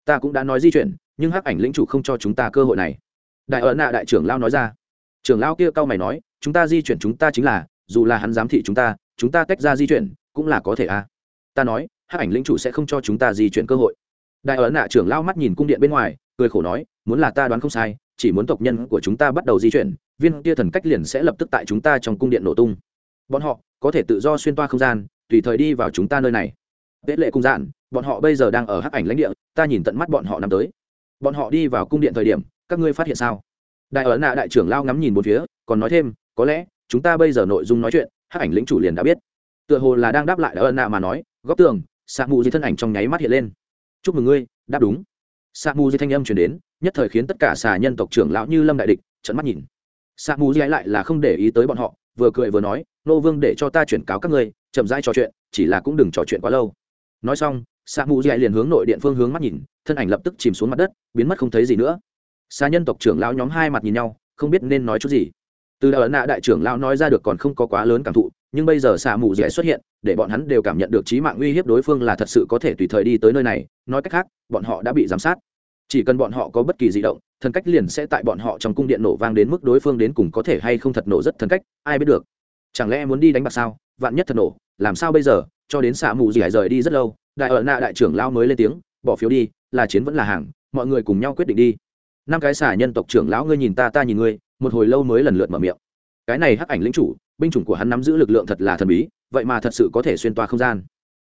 Ta cũng đã nói di chuyển, nhưng hắc ảnh lĩnh chủ không cho chúng ta cơ hội này. Đại ấn nạ đại trưởng lao nói ra. Trưởng lao kia cao mày nói, chúng ta di chuyển chúng ta chính là dù là hắn giám thị chúng ta chúng ta tách ra di chuyển, cũng là có thể a à. ta nói, hắc ảnh lĩnh chủ sẽ không cho chúng ta di chuyển cơ hội. Đại ấn nạ trưởng lao mắt nhìn cung điện bên ngoài, cười khổ nói, muốn là ta đoán không sai, chỉ muốn tộc nhân của chúng ta bắt đầu di chuyển, viên kia thần cách liền sẽ lập tức tại chúng ta trong cung điện nổ tung. Bọn họ có thể tự do xuyên toa không gian, tùy thời đi vào chúng ta nơi này. Tế lệ cung dạn bọn họ bây giờ đang ở hắc ảnh lãnh địa, ta nhìn tận mắt bọn họ nằm tới. Bọn họ đi vào cung điện thời điểm, các ngươi phát hiện sao? Đại ấn nạ đại trưởng lao ngắm nhìn một phía, còn nói thêm, có lẽ chúng ta bây giờ nội dung nói chuyện, hắc ảnh lĩnh chủ liền đã biết. Tựa hồ là đang đáp lại đại ân nạ mà nói, góc tường sa mù di thân ảnh trong nháy mắt hiện lên. Chúc mừng ngươi, đáp đúng. Sa mù di thanh âm chuyển đến, nhất thời khiến tất cả xà nhân tộc trưởng lão như lâm đại địch trận mắt nhìn. Sa mù di lại là không để ý tới bọn họ, vừa cười vừa nói, nô vương để cho ta chuyển cáo các ngươi, chậm rãi trò chuyện, chỉ là cũng đừng trò chuyện quá lâu. Nói xong sa mù di liền hướng nội điện phương hướng mắt nhìn, thân ảnh lập tức chìm xuống mặt đất, biến mất không thấy gì nữa. Xà nhân tộc trưởng lão nhóm hai mặt nhìn nhau, không biết nên nói chút gì từ đạo ấn nạ đại trưởng lão nói ra được còn không có quá lớn cảm thụ, nhưng bây giờ xạ mù dẻ xuất hiện, để bọn hắn đều cảm nhận được trí mạng uy hiếp đối phương là thật sự có thể tùy thời đi tới nơi này. Nói cách khác, bọn họ đã bị giám sát. Chỉ cần bọn họ có bất kỳ di động, thần cách liền sẽ tại bọn họ trong cung điện nổ vang đến mức đối phương đến cùng có thể hay không thật nổ rất thần cách, ai biết được. Chẳng lẽ muốn đi đánh bạc sao? Vạn nhất thật nổ, làm sao bây giờ? Cho đến xạ mù gì hải rời đi rất lâu, đại ở nạ đại trưởng lao mới lên tiếng, bỏ phiếu đi, là chiến vẫn là hàng, mọi người cùng nhau quyết định đi. Năm cái xả nhân tộc trưởng lão, ngươi nhìn ta ta nhìn ngươi một hồi lâu mới lần lượt mở miệng. Cái này hắc ảnh lĩnh chủ, binh chủng của hắn nắm giữ lực lượng thật là thần bí, vậy mà thật sự có thể xuyên toa không gian.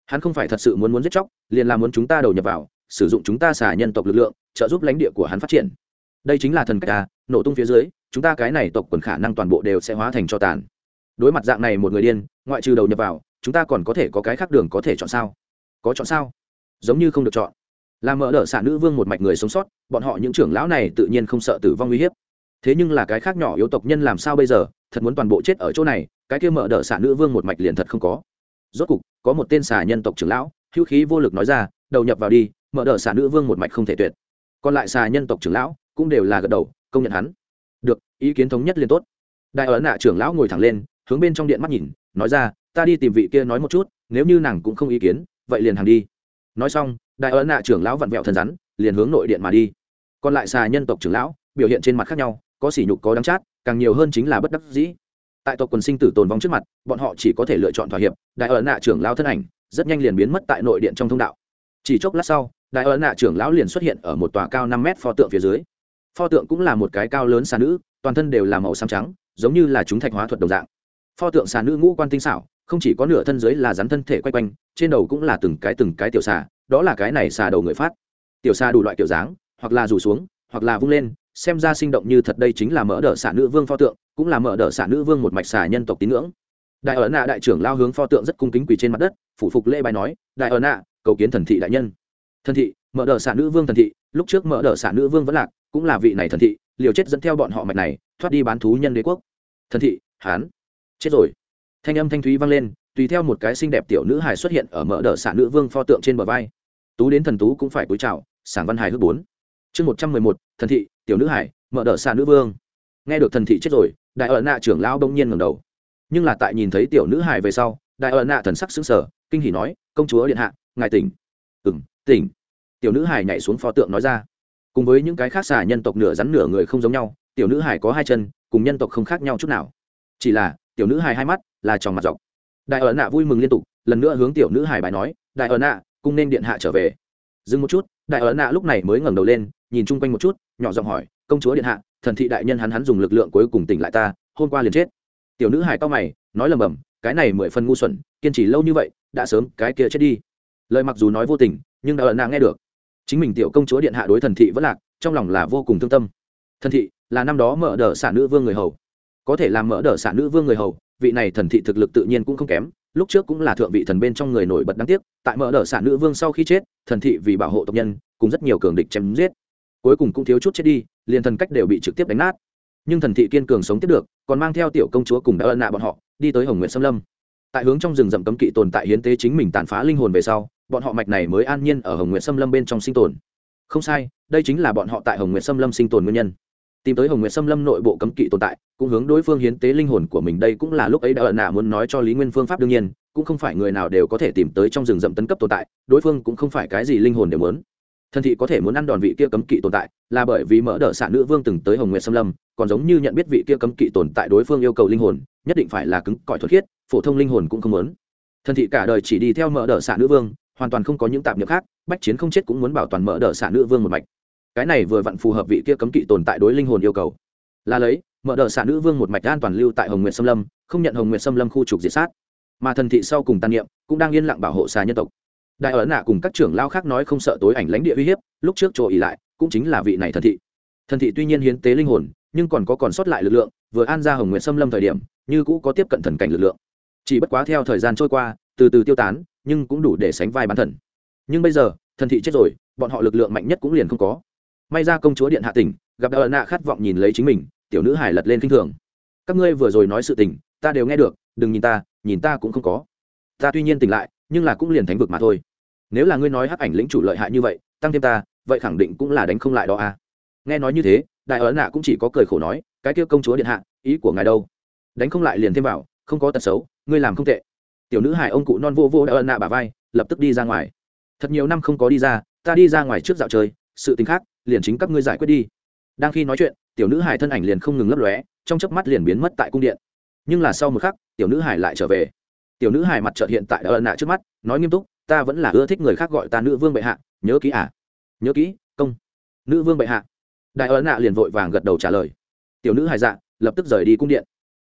Hắn không phải thật sự muốn muốn giết chóc, liền là muốn chúng ta đầu nhập vào, sử dụng chúng ta xả nhân tộc lực lượng, trợ giúp lãnh địa của hắn phát triển. Đây chính là thần cách ta, nổ tung phía dưới, chúng ta cái này tộc quần khả năng toàn bộ đều sẽ hóa thành cho tàn. Đối mặt dạng này một người điên, ngoại trừ đầu nhập vào, chúng ta còn có thể có cái khác đường có thể chọn sao? Có chọn sao? Giống như không được chọn. Là mở đ ợ xạ nữ vương một mạch người sống sót, bọn họ những trưởng lão này tự nhiên không sợ tử vong uy hiếp thế nhưng là cái khác nhỏ yếu tộc nhân làm sao bây giờ? Thật muốn toàn bộ chết ở chỗ này, cái kia mở đ ợ nữ vương một mạch liền thật không có. Rốt cục, có một tên xà nhân tộc trưởng lão, hữu khí vô lực nói ra, đầu nhập vào đi, mở đ ợ nữ vương một mạch không thể tuyệt. Còn lại xà nhân tộc trưởng lão cũng đều là gật đầu, công nhận hắn. Được, ý kiến thống nhất liên tốt. Đại ấn nạ trưởng lão ngồi thẳng lên, hướng bên trong điện mắt nhìn, nói ra, ta đi tìm vị kia nói một chút, nếu như nàng cũng không ý kiến, vậy liền hàng đi. Nói xong, đại ấn nạ trưởng lão vặn vẹo thân rắn, liền hướng nội điện mà đi. Còn lại xà nhân tộc trưởng lão, biểu hiện trên mặt khác nhau có sỉ nhục có đắng chát, càng nhiều hơn chính là bất đắc dĩ. Tại tộc quần sinh tử tồn vong trước mặt, bọn họ chỉ có thể lựa chọn thỏa hiệp, đại ấn nạ trưởng lão thân ảnh, rất nhanh liền biến mất tại nội điện trong thông đạo. Chỉ chốc lát sau, đại ấn nạ trưởng lão liền xuất hiện ở một tòa cao năm mét pho tượng phía dưới. Pho tượng cũng là một cái cao lớn xà nữ, toàn thân đều là màu xám trắng, giống như là chúng thạch hóa thuật đồng dạng. Pho tượng xà nữ ngũ quan tinh xảo, không chỉ có nửa thân dưới là rắn thân thể quay quanh, trên đầu cũng là từng cái từng cái tiểu xà, đó là cái này xà đầu người phát. Tiểu xà đủ loại kiểu dáng, hoặc là rủ xuống, hoặc là vung lên xem ra sinh động như thật đây chính là mở đỡ xả nữ vương pho tượng, cũng là mở đỡ xả nữ vương một mạch xả nhân tộc tín ngưỡng. Đại ấn nạ đại trưởng lao hướng pho tượng rất cung kính quỳ trên mặt đất, phủ phục lễ bài nói, đại ấn nạ, cầu kiến thần thị đại nhân. Thần thị, mở đỡ xả nữ vương thần thị, lúc trước mở đỡ xả nữ vương vẫn lạc, cũng là vị này thần thị, liều chết dẫn theo bọn họ mạch này, thoát đi bán thú nhân đế quốc. Thần thị, hán, chết rồi. Thanh âm thanh thúy vang lên, tùy theo một cái xinh đẹp tiểu nữ hài xuất hiện ở mở đỡ xả nữ vương pho tượng trên bờ vai. Tú đến thần tú cũng phải cúi chào, sảng văn hài hước bốn. Chương một trăm mười một, thần thị tiểu nữ hải, mở đ ợ nữ vương. Nghe được thần thị chết rồi, đại ợ nạ trưởng lão bỗng nhiên ngầm đầu. Nhưng là tại nhìn thấy tiểu nữ hải về sau, đại ẩn nạ thần sắc xứng sở kinh hỉ nói, công chúa điện hạ, ngài tỉnh. Ừng tỉnh. Tiểu nữ hải nhảy xuống pho tượng nói ra. Cùng với những cái khác xà nhân tộc nửa rắn nửa người không giống nhau, tiểu nữ hải có hai chân, cùng nhân tộc không khác nhau chút nào. Chỉ là, tiểu nữ hải hai mắt là tròn mặt dọc. Đại ẩn nạ vui mừng liên tục, lần nữa hướng tiểu nữ hải bài nói, đại ẩn nạ cùng nên điện hạ trở về. Dừng một chút, đại ẩn nạ lúc này mới ngẩng đầu lên nhìn chung quanh một chút, nhỏ giọng hỏi, công chúa điện hạ, thần thị đại nhân hắn hắn dùng lực lượng cuối cùng tỉnh lại ta, hôm qua liền chết. Tiểu nữ hài cao mày, nói lầm bầm cái này mười phần ngu xuẩn, kiên trì lâu như vậy, đã sớm, cái kia chết đi. Lời mặc dù nói vô tình, nhưng đã ẩn nàng nghe được. Chính mình tiểu công chúa điện hạ đối thần thị vẫn lạc, trong lòng là vô cùng thương tâm. Thần thị, là năm đó mở đờ xả nữ vương người hầu. Có thể làm mở đờ xả nữ vương người hầu, vị này thần thị thực lực tự nhiên cũng không kém, lúc trước cũng là thượng vị thần bên trong người nổi bật đáng tiếc, tại mở đờ xả nữ vương sau khi chết, thần thị vì bảo hộ tộc nhân, cùng rất nhiều cường địch chém giết cuối cùng cũng thiếu chút chết đi, liền thần cách đều bị trực tiếp đánh nát. Nhưng thần thị kiên cường sống tiếp được, còn mang theo tiểu công chúa cùng đã ân nạ bọn họ, đi tới hồng nguyện xâm lâm. Tại hướng trong rừng rậm cấm kỵ tồn tại hiến tế chính mình tàn phá linh hồn về sau, bọn họ mạch này mới an nhiên ở hồng nguyện xâm lâm bên trong sinh tồn. Không sai, đây chính là bọn họ tại hồng nguyện xâm lâm sinh tồn nguyên nhân. Tìm tới hồng nguyệt xâm lâm nội bộ cấm kỵ tồn tại, cũng hướng đối phương hiến tế linh hồn của mình đây cũng là lúc ấy đã ẩn nạ muốn nói cho lý nguyên phương pháp đương nhiên, cũng không phải người nào đều có thể tìm tới trong rừng rậm tấn cấp tồn tại, đối phương cũng không phải cái gì linh hồn đều muốn. Thần thị có thể muốn ăn đòn vị kia cấm kỵ tồn tại, là bởi vì mỡ đỡ xạ nữ vương từng tới hồng nguyệt xâm lâm, còn giống như nhận biết vị kia cấm kỵ tồn tại đối phương yêu cầu linh hồn, nhất định phải là cứng cỏi thuật khiết, phổ thông linh hồn cũng không muốn. Thần thị cả đời chỉ đi theo mỡ đỡ xạ nữ vương, hoàn toàn không có những tạp nhập khác, bách chiến không chết cũng muốn bảo toàn mỡ đỡ xạ nữ vương một mạch. Cái này vừa vặn phù hợp vị kia cấm kỵ tồn tại đối linh hồn yêu cầu. Là lấy, mở đ xạ nữ vương một mạch an toàn lưu tại hồng nguyệt xâm lâm, không nhận hồng nguyệt xâm lâm khu trục diệt sát. Mà thần thị sau cùng tàn niệm, cũng đang yên lặng bảo hộ xà nhân tộc đại ấn nạ cùng các trưởng lao khác nói không sợ tối ảnh lãnh địa uy hiếp, lúc trước chỗ ỉ lại, cũng chính là vị này thần thị. Thần thị tuy nhiên hiến tế linh hồn, nhưng còn có còn sót lại lực lượng, vừa an ra hồng nguyện xâm lâm thời điểm, như cũ có tiếp cận thần cảnh lực lượng. Chỉ bất quá theo thời gian trôi qua, từ từ tiêu tán, nhưng cũng đủ để sánh vai bán thần. Nhưng bây giờ, thần thị chết rồi, bọn họ lực lượng mạnh nhất cũng liền không có. May ra công chúa điện hạ tỉnh, gặp đại ấn nạ khát vọng nhìn lấy chính mình, tiểu nữ hải lật lên kinh thường. Các ngươi vừa rồi nói sự tình, ta đều nghe được, đừng nhìn ta nhìn ta cũng không có. Ta tuy nhiên tỉnh lại nhưng là cũng liền thánh vực mà thôi. Nếu là ngươi nói hắc ảnh lĩnh chủ lợi hại như vậy, tăng thêm ta, vậy khẳng định cũng là đánh không lại đó à. Nghe nói như thế, đại ấn nạ cũng chỉ có cười khổ nói, cái kia công chúa điện hạ, ý của ngài đâu? Đánh không lại liền thêm vào, không có tật xấu, ngươi làm không tệ. Tiểu nữ hải ông cụ non vô vô đại ấn nạ bà vai, lập tức đi ra ngoài. Thật nhiều năm không có đi ra, ta đi ra ngoài trước dạo chơi, sự tình khác, liền chính các ngươi giải quyết đi. Đang khi nói chuyện, tiểu nữ hải thân ảnh liền không ngừng lấp lóe, trong chớp mắt liền biến mất tại cung điện. Nhưng là sau một khắc, tiểu nữ hải lại trở về tiểu nữ hài mặt trợt hiện tại ân nạ trước mắt, nói nghiêm túc, ta vẫn là ưa thích người khác gọi ta nữ vương bệ hạ, nhớ kỹ à? Nhớ kỹ, công. Nữ vương bệ hạ. Đại ân nạ liền vội vàng gật đầu trả lời. Tiểu nữ hài dạ lập tức rời đi cung điện.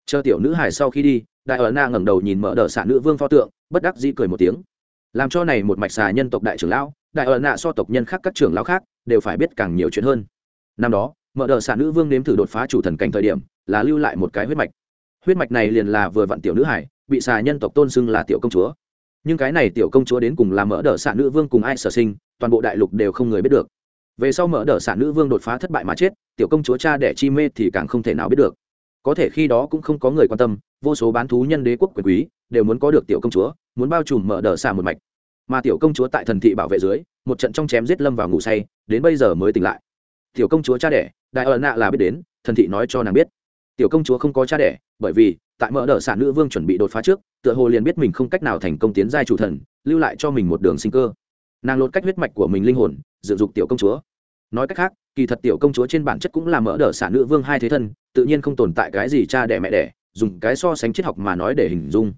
Chờ tiểu nữ hài sau khi đi, đại ân nạ ngẩng đầu nhìn mở đờ xạ nữ vương pho tượng, bất đắc dĩ cười một tiếng. Làm cho này một mạch xà nhân tộc đại trưởng lão, đại ân nạ so tộc nhân khác các trưởng lão khác, đều phải biết càng nhiều chuyện hơn. Năm đó, mở đờ xạ nữ vương nếm thử đột phá chủ thần cảnh thời điểm, là lưu lại một cái huyết mạch. Huyết mạch này liền là vừa vặn tiểu nữ hải bị xà nhân tộc tôn xưng là tiểu công chúa. Nhưng cái này tiểu công chúa đến cùng là mở đờ xạ nữ vương cùng ai sở sinh, toàn bộ đại lục đều không người biết được. Về sau mở đờ xạ nữ vương đột phá thất bại mà chết, tiểu công chúa cha đẻ chi mê thì càng không thể nào biết được. Có thể khi đó cũng không có người quan tâm, vô số bán thú nhân đế quốc quyền quý đều muốn có được tiểu công chúa, muốn bao trùm mở đờ xạ một mạch. Mà tiểu công chúa tại thần thị bảo vệ dưới, một trận trong chém giết lâm vào ngủ say, đến bây giờ mới tỉnh lại. Tiểu công chúa cha đẻ đại ẩn nạ là biết đến, thần thị nói cho nàng biết. Tiểu công chúa không có cha đẻ bởi vì, tại mỡ đỡ sản nữ vương chuẩn bị đột phá trước, tựa hồ liền biết mình không cách nào thành công tiến giai chủ thần, lưu lại cho mình một đường sinh cơ. Nàng lột cách huyết mạch của mình linh hồn dự dục tiểu công chúa. Nói cách khác, kỳ thật tiểu công chúa trên bản chất cũng là mỡ đỡ sản nữ vương hai thế thân, tự nhiên không tồn tại cái gì cha đẻ mẹ đẻ, dùng cái so sánh triết học mà nói để hình dung.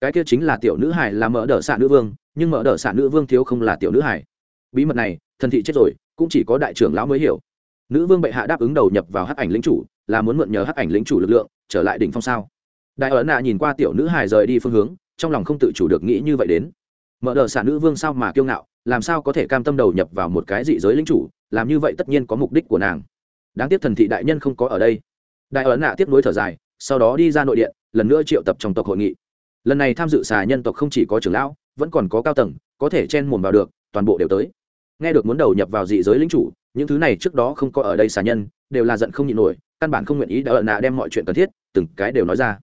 Cái kia chính là tiểu nữ hải là mỡ đỡ sản nữ vương, nhưng mỡ đỡ sản nữ vương thiếu không là tiểu nữ hải bí mật này, thần thị chết rồi, cũng chỉ có đại trưởng lão mới hiểu. Nữ vương bệ hạ đáp ứng đầu nhập vào hắc ảnh lính chủ, là muốn mượn nhờ hắc ảnh lính chủ lực lượng trở lại đỉnh phong sao? Đại ấn nạ nhìn qua tiểu nữ hài rời đi phương hướng, trong lòng không tự chủ được nghĩ như vậy đến. Mở đờ xả nữ vương sao mà kiêu ngạo, làm sao có thể cam tâm đầu nhập vào một cái dị giới lính chủ, làm như vậy tất nhiên có mục đích của nàng. Đáng tiếc thần thị đại nhân không có ở đây. Đại ấn nạ tiếp nối thở dài, sau đó đi ra nội điện, lần nữa triệu tập trong tộc hội nghị. Lần này tham dự xà nhân tộc không chỉ có trưởng lão, vẫn còn có cao tầng, có thể chen mồm vào được, toàn bộ đều tới. Nghe được muốn đầu nhập vào dị giới lính chủ, những thứ này trước đó không có ở đây xà nhân, đều là giận không nhịn nổi căn bản không nguyện ý đã ợn nạ đem mọi chuyện cần thiết, từng cái đều nói ra.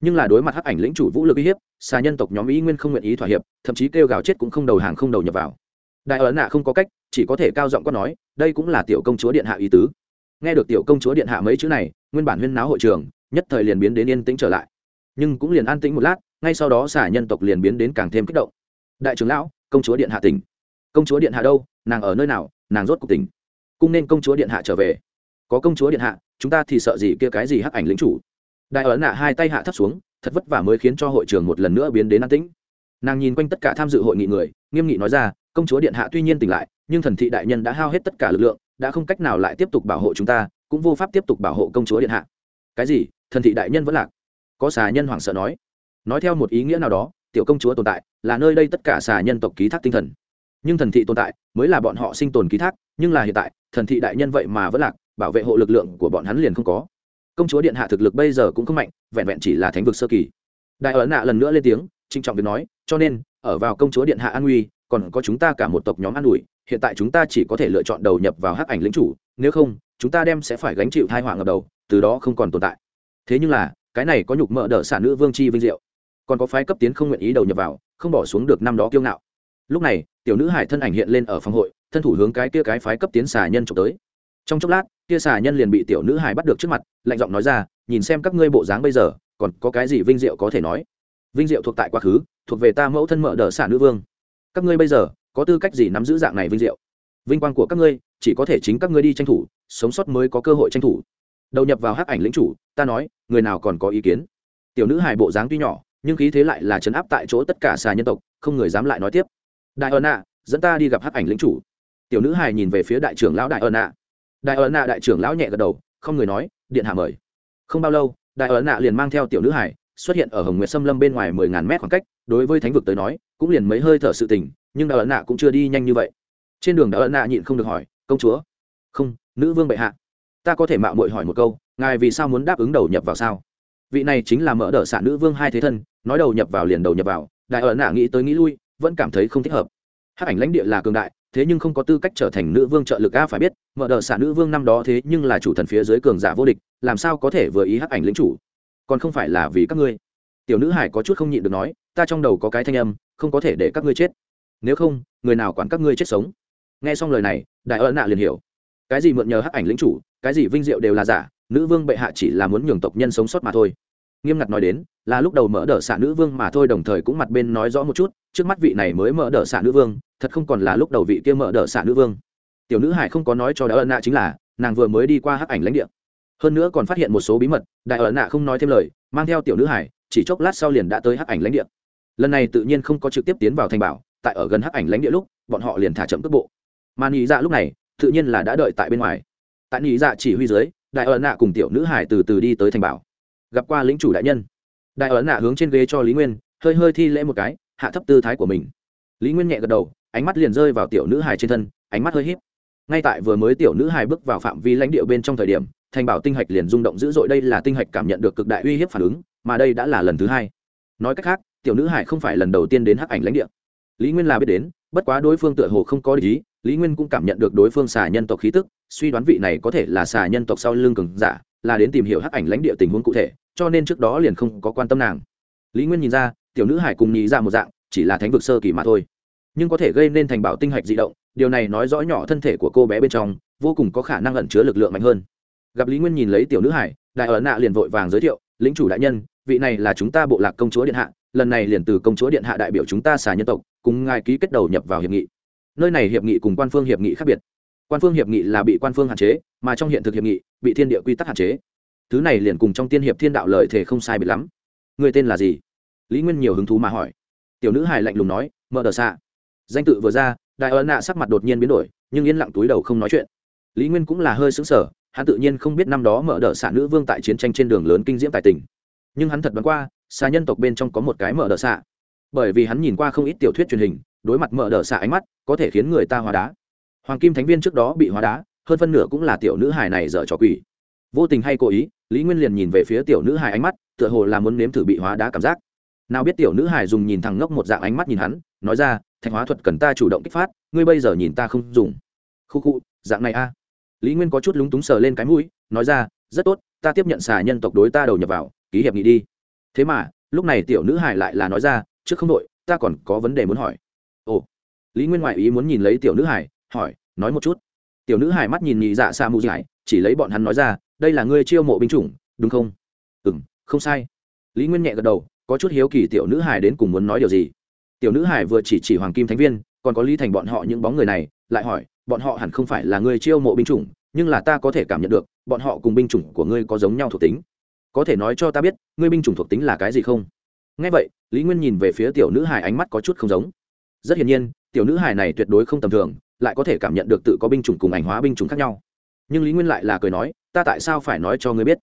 Nhưng là đối mặt hắc ảnh lĩnh chủ vũ lực uy hiếp, xà nhân tộc nhóm ý nguyên không nguyện ý thỏa hiệp, thậm chí kêu gào chết cũng không đầu hàng không đầu nhập vào. Đại ở nạ không có cách, chỉ có thể cao giọng quát nói, đây cũng là tiểu công chúa điện hạ ý tứ. Nghe được tiểu công chúa điện hạ mấy chữ này, nguyên bản huyên náo hội trường, nhất thời liền biến đến yên tĩnh trở lại. Nhưng cũng liền an tĩnh một lát, ngay sau đó xà nhân tộc liền biến đến càng thêm kích động. Đại trưởng lão, công chúa điện hạ tỉnh. Công chúa điện hạ đâu? Nàng ở nơi nào? Nàng rốt cuộc tỉnh. Cung nên công chúa điện hạ trở về. Có công chúa điện hạ chúng ta thì sợ gì kia cái gì hắc ảnh lính chủ? Đại ấn nạ hai tay hạ thấp xuống, thật vất vả mới khiến cho hội trường một lần nữa biến đến an tĩnh. Nàng nhìn quanh tất cả tham dự hội nghị người, nghiêm nghị nói ra, công chúa điện hạ tuy nhiên tỉnh lại, nhưng thần thị đại nhân đã hao hết tất cả lực lượng, đã không cách nào lại tiếp tục bảo hộ chúng ta, cũng vô pháp tiếp tục bảo hộ công chúa điện hạ. Cái gì? Thần thị đại nhân vẫn lạc? Có xà nhân hoảng sợ nói. Nói theo một ý nghĩa nào đó, tiểu công chúa tồn tại, là nơi đây tất cả xà nhân tộc ký thác tinh thần. Nhưng thần thị tồn tại, mới là bọn họ sinh tồn ký thác, nhưng là hiện tại, thần thị đại nhân vậy mà vẫn lạc bảo vệ hộ lực lượng của bọn hắn liền không có. Công chúa điện hạ thực lực bây giờ cũng không mạnh, vẹn vẹn chỉ là thánh vực sơ kỳ. Đại ấn nạ lần nữa lên tiếng trinh trọng việc nói, cho nên, ở vào công chúa điện hạ an nguy, còn có chúng ta cả một tộc nhóm an ủi, hiện tại chúng ta chỉ có thể lựa chọn đầu nhập vào hắc ảnh lính chủ, nếu không, chúng ta đem sẽ phải gánh chịu thai họa ngập đầu, từ đó không còn tồn tại. Thế nhưng là, cái này có nhục mỡ đỡ sản nữ vương chi vinh diệu. Còn có phái cấp tiến không nguyện ý đầu nhập vào, không bỏ xuống được năm đó kiêu ngạo. Lúc này, tiểu nữ hải thân ảnh hiện lên ở phòng hội, thân thủ hướng cái kia cái phái cấp tiến xà nhân trộm tới. Trong chốc lát kia xà nhân liền bị tiểu nữ hải bắt được trước mặt, lạnh giọng nói ra, nhìn xem các ngươi bộ dáng bây giờ, còn có cái gì vinh diệu có thể nói? Vinh diệu thuộc tại quá khứ, thuộc về ta mẫu thân mợ đỡ xả nữ vương. Các ngươi bây giờ, có tư cách gì nắm giữ dạng này vinh diệu? Vinh quang của các ngươi, chỉ có thể chính các ngươi đi tranh thủ, sống sót mới có cơ hội tranh thủ. Đầu nhập vào hắc ảnh lĩnh chủ, ta nói, người nào còn có ý kiến? Tiểu nữ hài bộ dáng tuy nhỏ, nhưng khí thế lại là chấn áp tại chỗ tất cả xà nhân tộc, không người dám lại nói tiếp. Đại ơn ạ, dẫn ta đi gặp hắc ảnh lĩnh chủ. Tiểu nữ hài nhìn về phía đại trưởng lão đại ơn ạ đại ấn nạ đại trưởng lão nhẹ gật đầu, không người nói, điện hạ mời. Không bao lâu, đại ấn nạ liền mang theo tiểu nữ Hải, xuất hiện ở hồng nguyệt xâm lâm bên ngoài mười ngàn mét khoảng cách, đối với thánh vực tới nói, cũng liền mấy hơi thở sự tình, nhưng đại ấn nạ cũng chưa đi nhanh như vậy. Trên đường đại ấn nạ nhịn không được hỏi, công chúa? Không, nữ vương bệ hạ. Ta có thể mạo muội hỏi một câu, ngài vì sao muốn đáp ứng đầu nhập vào sao? Vị này chính là mở đ ợ xạ nữ vương hai thế thân, nói đầu nhập vào liền đầu nhập vào. Đại ấn nạ nghĩ tới nghĩ lui, vẫn cảm thấy không thích hợp. Hát ảnh lãnh địa là cường đại thế nhưng không có tư cách trở thành nữ vương trợ lực a, phải biết, mở đợt xạ nữ vương năm đó thế nhưng là chủ thần phía dưới cường giả vô địch, làm sao có thể vừa ý hắc ảnh lính chủ? Còn không phải là vì các ngươi. Tiểu nữ hải có chút không nhịn được nói, ta trong đầu có cái thanh âm, không có thể để các ngươi chết. Nếu không, người nào quản các ngươi chết sống? Nghe xong lời này, đại ẩn nạ liền hiểu. Cái gì mượn nhờ hắc ảnh lĩnh chủ, cái gì vinh diệu đều là giả, nữ vương bệ hạ chỉ là muốn nhường tộc nhân sống sót mà thôi nghiêm ngặt nói đến, là lúc đầu mở đ ợ xạ nữ vương mà thôi, đồng thời cũng mặt bên nói rõ một chút, trước mắt vị này mới mở đ ợ xạ nữ vương, thật không còn là lúc đầu vị kia mở đ ợ xạ nữ vương. Tiểu nữ hải không có nói cho đại ẩn nạ chính là, nàng vừa mới đi qua hắc ảnh lãnh địa. Hơn nữa còn phát hiện một số bí mật, đại ẩn nạ không nói thêm lời, mang theo tiểu nữ hải, chỉ chốc lát sau liền đã tới hắc ảnh lãnh địa. Lần này tự nhiên không có trực tiếp tiến vào thành bảo, tại ở gần hắc ảnh lãnh địa lúc, bọn họ liền thả chậm tốc bộ. Mà nghĩ dạ lúc này, tự nhiên là đã đợi tại bên ngoài. Tại nghĩ dạ chỉ huy dưới, đại ẩn nạ cùng tiểu nữ hải từ từ đi tới thành bảo gặp qua lính chủ đại nhân. Đại ấn nạ hướng trên ghế cho lý nguyên, hơi hơi thi lễ một cái, hạ thấp tư thái của mình. Lý nguyên nhẹ gật đầu, ánh mắt liền rơi vào tiểu nữ hài trên thân, ánh mắt hơi h í p ngay tại vừa mới tiểu nữ hài bước vào phạm vi lãnh địa bên trong thời điểm, thành bảo tinh hạch liền rung động dữ dội đây là tinh hạch cảm nhận được cực đại uy hiếp phản ứng, mà đây đã là lần thứ hai. Nói cách khác, tiểu nữ hải không phải lần đầu tiên đến hắc ảnh lãnh địa. Lý nguyên là biết đến, bất quá đối phương tựa hồ không có lý lý nguyên cũng cảm nhận được đối phương xà nhân tộc khí tức, suy đoán vị này có thể là xà nhân tộc sau lưng cường giả là đến tìm hiểu hắc ảnh lãnh địa tình huống cụ thể, cho nên trước đó liền không có quan tâm nàng. Lý nguyên nhìn ra, tiểu nữ hải cùng nhị ra một dạng, chỉ là thánh vực sơ kỳ mà thôi. Nhưng có thể gây nên thành bảo tinh hạch di động, điều này nói rõ nhỏ thân thể của cô bé bên trong, vô cùng có khả năng ẩn chứa lực lượng mạnh hơn. Gặp lý nguyên nhìn lấy tiểu nữ hải, đại ở nạ liền vội vàng giới thiệu lính chủ đại nhân, vị này là chúng ta bộ lạc công chúa điện hạ, lần này liền từ công chúa điện hạ đại biểu chúng ta xà nhân tộc, cùng ngài ký kết đầu nhập vào hiệp nghị. Nơi này hiệp nghị cùng quan phương hiệp nghị khác biệt quan phương hiệp nghị là bị quan phương hạn chế, mà trong hiện thực hiệp nghị, bị thiên địa quy tắc hạn chế. Thứ này liền cùng trong tiên hiệp thiên đạo lợi thể không sai biệt lắm. Người tên là gì? Lý nguyên nhiều hứng thú mà hỏi. Tiểu nữ hài lạnh lùng nói mợ đờ xạ. Danh tự vừa ra, đại ấn nạ sắc mặt đột nhiên biến đổi, nhưng yên lặng túi đầu không nói chuyện. Lý nguyên cũng là hơi xứng sở hắn tự nhiên không biết năm đó mở đ ợ xạ nữ vương tại chiến tranh trên đường lớn kinh diễm tài tình. Nhưng hắn thật đoán qua xa nhân tộc bên trong có một cái mở đ ợ xạ. Bởi vì hắn nhìn qua không ít tiểu thuyết truyền hình, đối mặt mở đ ợ xạ ánh mắt, có thể khiến người ta hóa đá hoàng kim thánh viên trước đó bị hóa đá, hơn phân nửa cũng là tiểu nữ hài này dở trò quỷ. Vô tình hay cố ý, lý nguyên liền nhìn về phía tiểu nữ hài ánh mắt, tựa hồ là muốn nếm thử bị hóa đá cảm giác. Nào biết tiểu nữ hài dùng nhìn thẳng ngốc một dạng ánh mắt nhìn hắn, nói ra, thạch hóa thuật cần ta chủ động kích phát, ngươi bây giờ nhìn ta không dùng. Khu khu, dạng này a. Lý nguyên có chút lúng túng sờ lên cái mũi, nói ra, rất tốt, ta tiếp nhận xà nhân tộc đối ta đầu nhập vào, ký hiệp nghị đi. Thế mà, lúc này tiểu nữ hài lại là nói ra, trước không đội ta còn có vấn đề muốn hỏi. Ồ. Lý nguyên ngoại ý muốn nhìn lấy tiểu nữ hải hỏi, nói một chút. Tiểu nữ hải mắt nhìn nhị dạ xa mù dải chỉ lấy bọn hắn nói ra, đây là ngươi chiêu mộ binh chủng, đúng không? Ừ m không sai. Lý nguyên nhẹ gật đầu, có chút hiếu kỳ tiểu nữ hải đến cùng muốn nói điều gì. Tiểu nữ hải vừa chỉ chỉ hoàng kim thánh viên, còn có lý thành bọn họ những bóng người này, lại hỏi, bọn họ hẳn không phải là người chiêu mộ binh chủng, nhưng là ta có thể cảm nhận được, bọn họ cùng binh chủng của ngươi có giống nhau thuộc tính. Có thể nói cho ta biết, ngươi binh chủng thuộc tính là cái gì không? Ngay vậy, lý nguyên nhìn về phía tiểu nữ hải ánh mắt có chút không giống. Rất hiển nhiên, tiểu nữ hải này tuyệt đối không tầm thường lại có thể cảm nhận được tự có binh chủng cùng ảnh hóa binh chủng khác nhau. Nhưng lý nguyên lại là cười nói, ta tại sao phải nói cho ngươi biết?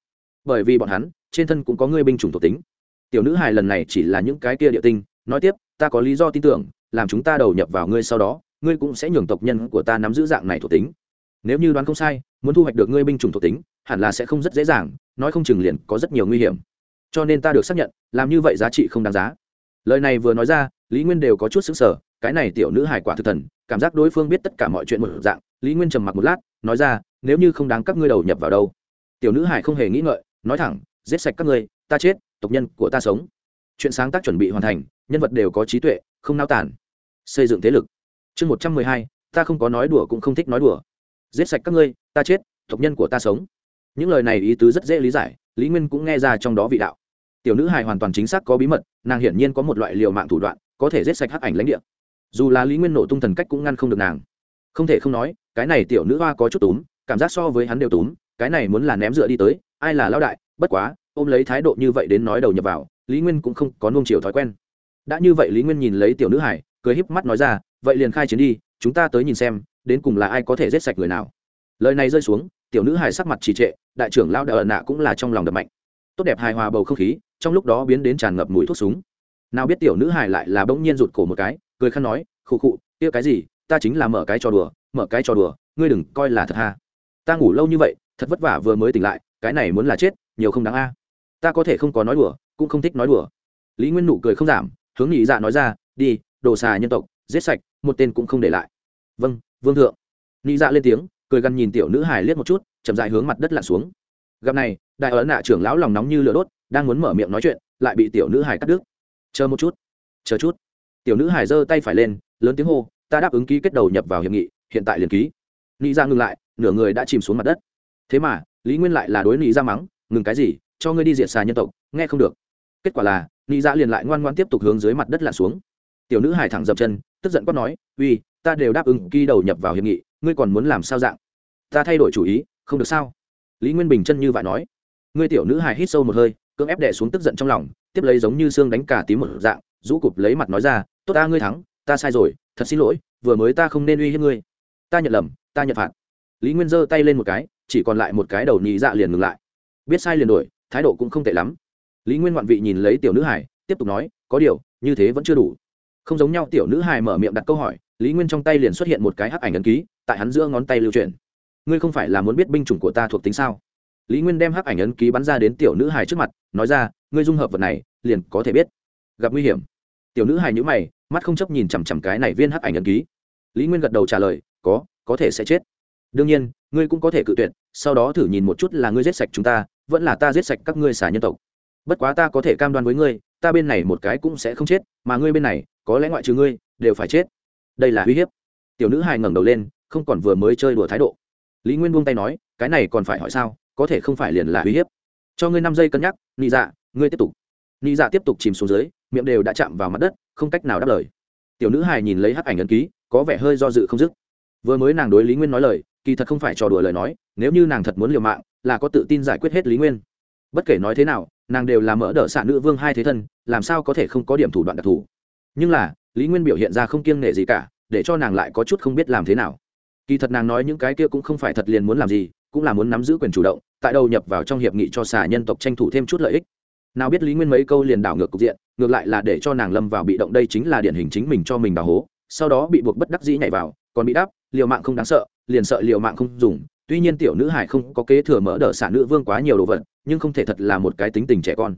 Bởi vì bọn hắn, trên thân cũng có ngươi binh chủng thuộc tính. Tiểu nữ hài lần này chỉ là những cái kia địa tinh, nói tiếp, ta có lý do tin tưởng, làm chúng ta đầu nhập vào ngươi sau đó, ngươi cũng sẽ nhường tộc nhân của ta nắm giữ dạng này thuộc tính. Nếu như đoán không sai, muốn thu hoạch được ngươi binh chủng thuộc tính, hẳn là sẽ không rất dễ dàng, nói không chừng liền có rất nhiều nguy hiểm. Cho nên ta được xác nhận, làm như vậy giá trị không đáng giá. Lời này vừa nói ra, lý nguyên đều có chút xứng sở cái này tiểu nữ hài quả thực thần, cảm giác đối phương biết tất cả mọi chuyện một dạng, lý nguyên trầm mặc một lát, nói ra, nếu như không đáng các ngươi đầu nhập vào đâu. Tiểu nữ hải không hề nghĩ ngợi, nói thẳng, giết sạch các ngươi, ta chết, tộc nhân của ta sống. Chuyện sáng tác chuẩn bị hoàn thành, nhân vật đều có trí tuệ, không nao tản xây dựng thế lực. Chương một trăm mười hai, ta không có nói đùa cũng không thích nói đùa. Giết sạch các ngươi, ta chết, tộc nhân của ta sống. Những lời này ý tứ rất dễ lý giải, lý nguyên cũng nghe ra trong đó vị đạo. Tiểu nữ hài hoàn toàn chính xác có bí mật, nàng hiển nhiên có một loại liều mạng thủ đoạn, có thể giết sạch hắc ảnh lãnh địa dù là lý nguyên nổ tung thần cách cũng ngăn không được nàng. Không thể không nói, cái này tiểu nữ hoa có chút túm, cảm giác so với hắn đều túm, cái này muốn là ném dựa đi tới, ai là lao đại, bất quá, ôm lấy thái độ như vậy đến nói đầu nhập vào, lý nguyên cũng không có nung chiều thói quen. Đã như vậy lý nguyên nhìn lấy tiểu nữ hải, cười híp mắt nói ra, vậy liền khai chiến đi, chúng ta tới nhìn xem, đến cùng là ai có thể giết sạch người nào. Lời này rơi xuống, tiểu nữ hải sắc mặt trì trệ, đại trưởng lao đờ nạ cũng là trong lòng đập mạnh. Tốt đẹp hài hòa bầu không khí, trong lúc đó biến đến tràn ngập mùi thuốc súng. Nào biết tiểu nữ hải lại là bỗng nhiên rụt cổ một cái cười khăn nói, khụ khụ, kia cái gì? Ta chính là mở cái trò đùa, mở cái trò đùa, ngươi đừng coi là thật ha. Ta ngủ lâu như vậy, thật vất vả vừa mới tỉnh lại, cái này muốn là chết, nhiều không đáng a. Ta có thể không có nói đùa, cũng không thích nói đùa. Lý nguyên nụ cười không giảm, hướng nhị dạ nói ra, đi, đồ xà nhân tộc, giết sạch, một tên cũng không để lại. Vâng vương thượng. Nhị dạ lên tiếng, cười gằn nhìn tiểu nữ hài liếc một chút, chậm dại hướng mặt đất lặn xuống. Gặp này, đại ấn nạ trưởng lão lòng nóng như lửa đốt, đang muốn mở miệng nói chuyện, lại bị tiểu nữ hài cắt đứt. Chờ một chút, chờ chút tiểu nữ hải giơ tay phải lên, lớn tiếng hô, ta đáp ứng ký kết đầu nhập vào hiệp nghị, hiện tại liền ký. Nghĩ ra dạ ngừng lại, nửa người đã chìm xuống mặt đất. Thế mà, lý nguyên lại là đối nghĩ ra dạ mắng, ngừng cái gì? Cho ngươi đi diệt xà nhân tộc, nghe không được. Kết quả là nghĩ ra dạ liền lại ngoan ngoan tiếp tục hướng dưới mặt đất lặn xuống. Tiểu nữ hải thẳng dập chân, tức giận quát nói, uy, ta đều đáp ứng ký đầu nhập vào hiệp nghị, ngươi còn muốn làm sao dạng? Ta thay đổi chủ ý, không được sao? Lý nguyên bình chân như vậy nói. Ngươi tiểu nữ hải hít sâu một hơi, cưỡng ép đẻ xuống tức giận trong lòng tiếp lấy giống như xương đánh cả tím một dạng, rũ cụp lấy mặt nói ra, tốt ta, ngươi thắng, ta sai rồi, thật xin lỗi, vừa mới ta không nên uy hiếp ngươi. Ta nhận lầm, ta nhận phạt. Lý nguyên giơ tay lên một cái, chỉ còn lại một cái đầu nhị dạ liền ngừng lại. Biết sai liền đổi, thái độ cũng không tệ lắm. Lý nguyên ngoạn vị nhìn lấy tiểu nữ hải tiếp tục nói, có điều, như thế vẫn chưa đủ. Không giống nhau, tiểu nữ hải mở miệng đặt câu hỏi, lý nguyên trong tay liền xuất hiện một cái hắc ảnh ấn ký, tại hắn giữa ngón tay lưu truyền ngươi không phải là muốn biết binh chủng của ta thuộc tính sao? Lý nguyên đem hắc ảnh ấn ký bắn ra đến tiểu nữ hài trước mặt, nói ra, ngươi dung hợp vật này, liền có thể biết. Gặp nguy hiểm. Tiểu nữ hài nhữ mày, mắt không chấp nhìn chằm chằm cái này viên hắc ảnh ấn ký. Lý nguyên gật đầu trả lời, có có thể sẽ chết. Đương nhiên, ngươi cũng có thể cự tuyệt, sau đó thử nhìn một chút là ngươi giết sạch chúng ta, vẫn là ta giết sạch các ngươi xả nhân tộc. Bất quá ta có thể cam đoan với ngươi, ta bên này một cái cũng sẽ không chết, mà ngươi bên này, có lẽ ngoại trừ ngươi, đều phải chết. Đây là uy hiếp. Tiểu nữ hài ngẩng đầu lên, không còn vừa mới chơi đùa thái độ. Lý nguyên buông tay nói, cái này còn phải hỏi sao? Có thể không phải liền là uy hiếp. Cho ngươi năm giây cân nhắc, nị dạ ngươi tiếp tục. Nị dạ tiếp tục chìm xuống dưới, miệng đều đã chạm vào mặt đất, không cách nào đáp lời. Tiểu nữ hài nhìn lấy hắc ảnh ấn ký, có vẻ hơi do dự không dứt. Vừa mới nàng đối lý nguyên nói lời, kỳ thật không phải trò đùa lời nói, nếu như nàng thật muốn liều mạng, là có tự tin giải quyết hết lý nguyên. Bất kể nói thế nào, nàng đều là mỡ đỡ xạ nữ vương hai thế thân, làm sao có thể không có điểm thủ đoạn đặc thù. Nhưng là, lý nguyên biểu hiện ra không kiêng nể gì cả, để cho nàng lại có chút không biết làm thế nào. Kỳ thật nàng nói những cái kia cũng không phải thật liền muốn làm gì cũng là muốn nắm giữ quyền chủ động, tại đầu nhập vào trong hiệp nghị cho xà nhân tộc tranh thủ thêm chút lợi ích. Nào biết lý nguyên mấy câu liền đảo ngược cục diện, ngược lại là để cho nàng lâm vào bị động đây chính là điển hình chính mình cho mình đào hố, sau đó bị buộc bất đắc dĩ nhảy vào, còn bị đáp, liều mạng không đáng sợ, liền sợ liều mạng không dùng. Tuy nhiên tiểu nữ hải không có kế thừa mở đỡ xả nữ vương quá nhiều đồ vật, nhưng không thể thật là một cái tính tình trẻ con.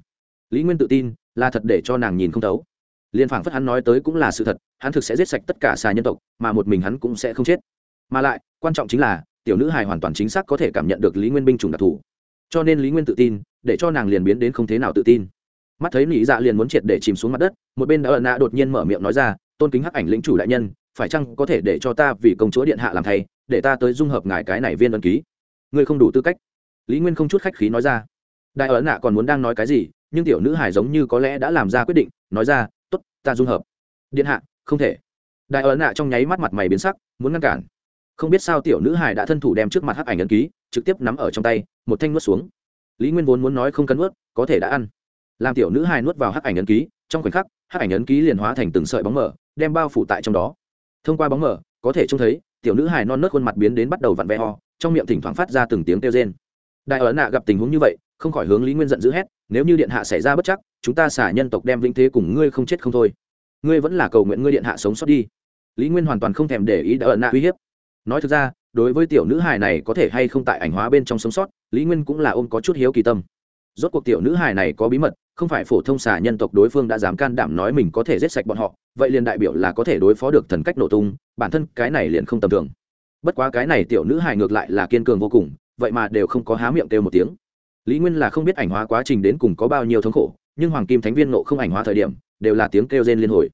Lý nguyên tự tin, là thật để cho nàng nhìn không thấu. Liền phảng phất hắn nói tới cũng là sự thật, hắn thực sẽ giết sạch tất cả xà nhân tộc, mà một mình hắn cũng sẽ không chết. Mà lại, quan trọng chính là tiểu nữ hài hoàn toàn chính xác có thể cảm nhận được lý nguyên binh chủng đặc thù. Cho nên lý nguyên tự tin, để cho nàng liền biến đến không thế nào tự tin. Mắt thấy nị dạ liền muốn triệt để chìm xuống mặt đất, một bên đã ẩn nạ đột nhiên mở miệng nói ra, tôn kính hắc ảnh lĩnh chủ đại nhân, phải chăng có thể để cho ta vì công chúa điện hạ làm thay, để ta tới dung hợp ngài cái này viên ấn ký? Ngươi không đủ tư cách. Lý nguyên không chút khách khí nói ra. Đại ấn nạ còn muốn đang nói cái gì, nhưng tiểu nữ hải giống như có lẽ đã làm ra quyết định, nói ra t ố t ta dung hợp. Điện hạ, không thể. Đại ấn nạ trong nháy mắt mặt mày biến sắc, muốn ngăn cản không biết sao tiểu nữ hải đã thân thủ đem trước mặt hắc ảnh ấn ký, trực tiếp nắm ở trong tay, một thanh nuốt xuống. Lý nguyên vốn muốn nói không cân nuốt, có thể đã ăn. Làm tiểu nữ hải nuốt vào hắc ảnh ấn ký, trong khoảnh khắc, hắc ảnh ấn ký liền hóa thành từng sợi bóng mở đem bao phủ tại trong đó. Thông qua bóng mở có thể trông thấy, tiểu nữ hài non nớt khuôn mặt biến đến bắt đầu vặn vẹ ho trong miệng thỉnh thoảng phát ra từng tiếng kêu rên. Đại ở nạ gặp tình huống như vậy, không khỏi hướng lý nguyên giận dữ hét, nếu như điện hạ xảy ra bất chắc, chúng ta xả nhân tộc đem vĩnh thế cùng ngươi không chết không thôi. Ngươi vẫn là cầu nguyện ngươi điện hạ sống sót đi. Lý nguyên hoàn toàn không thèm để ý đại ở nạ uy hiếp nói thực ra, đối với tiểu nữ hài này có thể hay không tại ảnh hóa bên trong sống sót, lý nguyên cũng là ôm có chút hiếu kỳ tâm. Rốt cuộc tiểu nữ hài này có bí mật, không phải phổ thông xà nhân tộc đối phương đã dám can đảm nói mình có thể giết sạch bọn họ, vậy liền đại biểu là có thể đối phó được thần cách nổ tung, bản thân cái này liền không tầm thường. Bất quá cái này tiểu nữ hài ngược lại là kiên cường vô cùng, vậy mà đều không có há miệng kêu một tiếng. Lý nguyên là không biết ảnh hóa quá trình đến cùng có bao nhiêu thống khổ, nhưng hoàng kim thánh viên nộ không ảnh hóa thời điểm, đều là tiếng kêu rên liên hồi.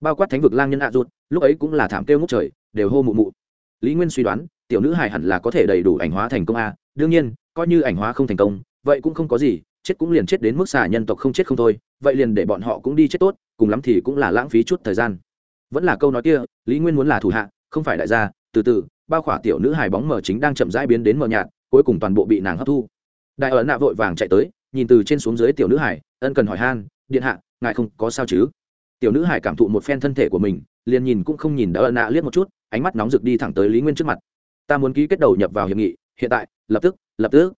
Bao quát thánh vực lang nhân hạ rút lúc ấy cũng là thảm kêu ngốc trời, đều hô mụ mụ lý nguyên suy đoán, tiểu nữ hài hẳn là có thể đầy đủ ảnh hóa thành công a. Đương nhiên, coi như ảnh hóa không thành công, vậy cũng không có gì, chết cũng liền chết đến mức xà nhân tộc không chết không thôi, vậy liền để bọn họ cũng đi chết tốt, cùng lắm thì cũng là lãng phí chút thời gian. Vẫn là câu nói kia, lý nguyên muốn là thủ hạ, không phải đại gia, từ từ, bao khỏa tiểu nữ hài bóng mờ chính đang chậm rãi biến đến mờ nhạt, cuối cùng toàn bộ bị nàng hấp thu. Đại ẩn nạ vội vàng chạy tới, nhìn từ trên xuống dưới tiểu nữ hải ân cần hỏi han, điện hạ, ngài không có sao chứ? Tiểu nữ hải cảm thụ một phen thân thể của mình, liền nhìn cũng không nhìn đại ẩn nạ liếc một chút ánh mắt nóng rực đi thẳng tới lý nguyên trước mặt. Ta muốn ký kết đầu nhập vào hiệp nghị, hiện tại, lập tức lập tức.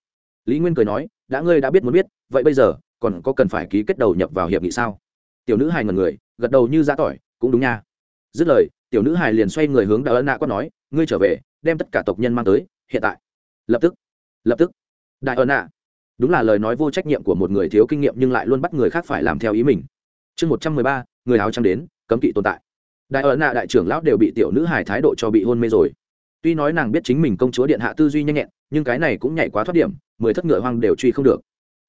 Lý nguyên cười nói, đã ngươi đã biết muốn biết, vậy bây giờ, còn có cần phải ký kết đầu nhập vào hiệp nghị sao? Tiểu nữ hài ngần người, gật đầu như giã tỏi, cũng đúng nha. Dứt lời, tiểu nữ hài liền xoay người hướng đại ân nạ quát nói, ngươi trở về, đem tất cả tộc nhân mang tới, hiện tại, lập tức lập tức. Đại ân nạ, đúng là lời nói vô trách nhiệm của một người thiếu kinh nghiệm nhưng lại luôn bắt người khác phải làm theo ý mình. Chương một trăm mười ba, người áo trắng đến, cấm kỵ tồn tại đại ở nạ đại trưởng lão đều bị tiểu nữ hài thái độ cho bị hôn mê rồi. Tuy nói nàng biết chính mình công chúa điện hạ tư duy nhanh nhẹn, nhưng cái này cũng nhảy quá thoát điểm, mười thất ngựa hoang đều truy không được.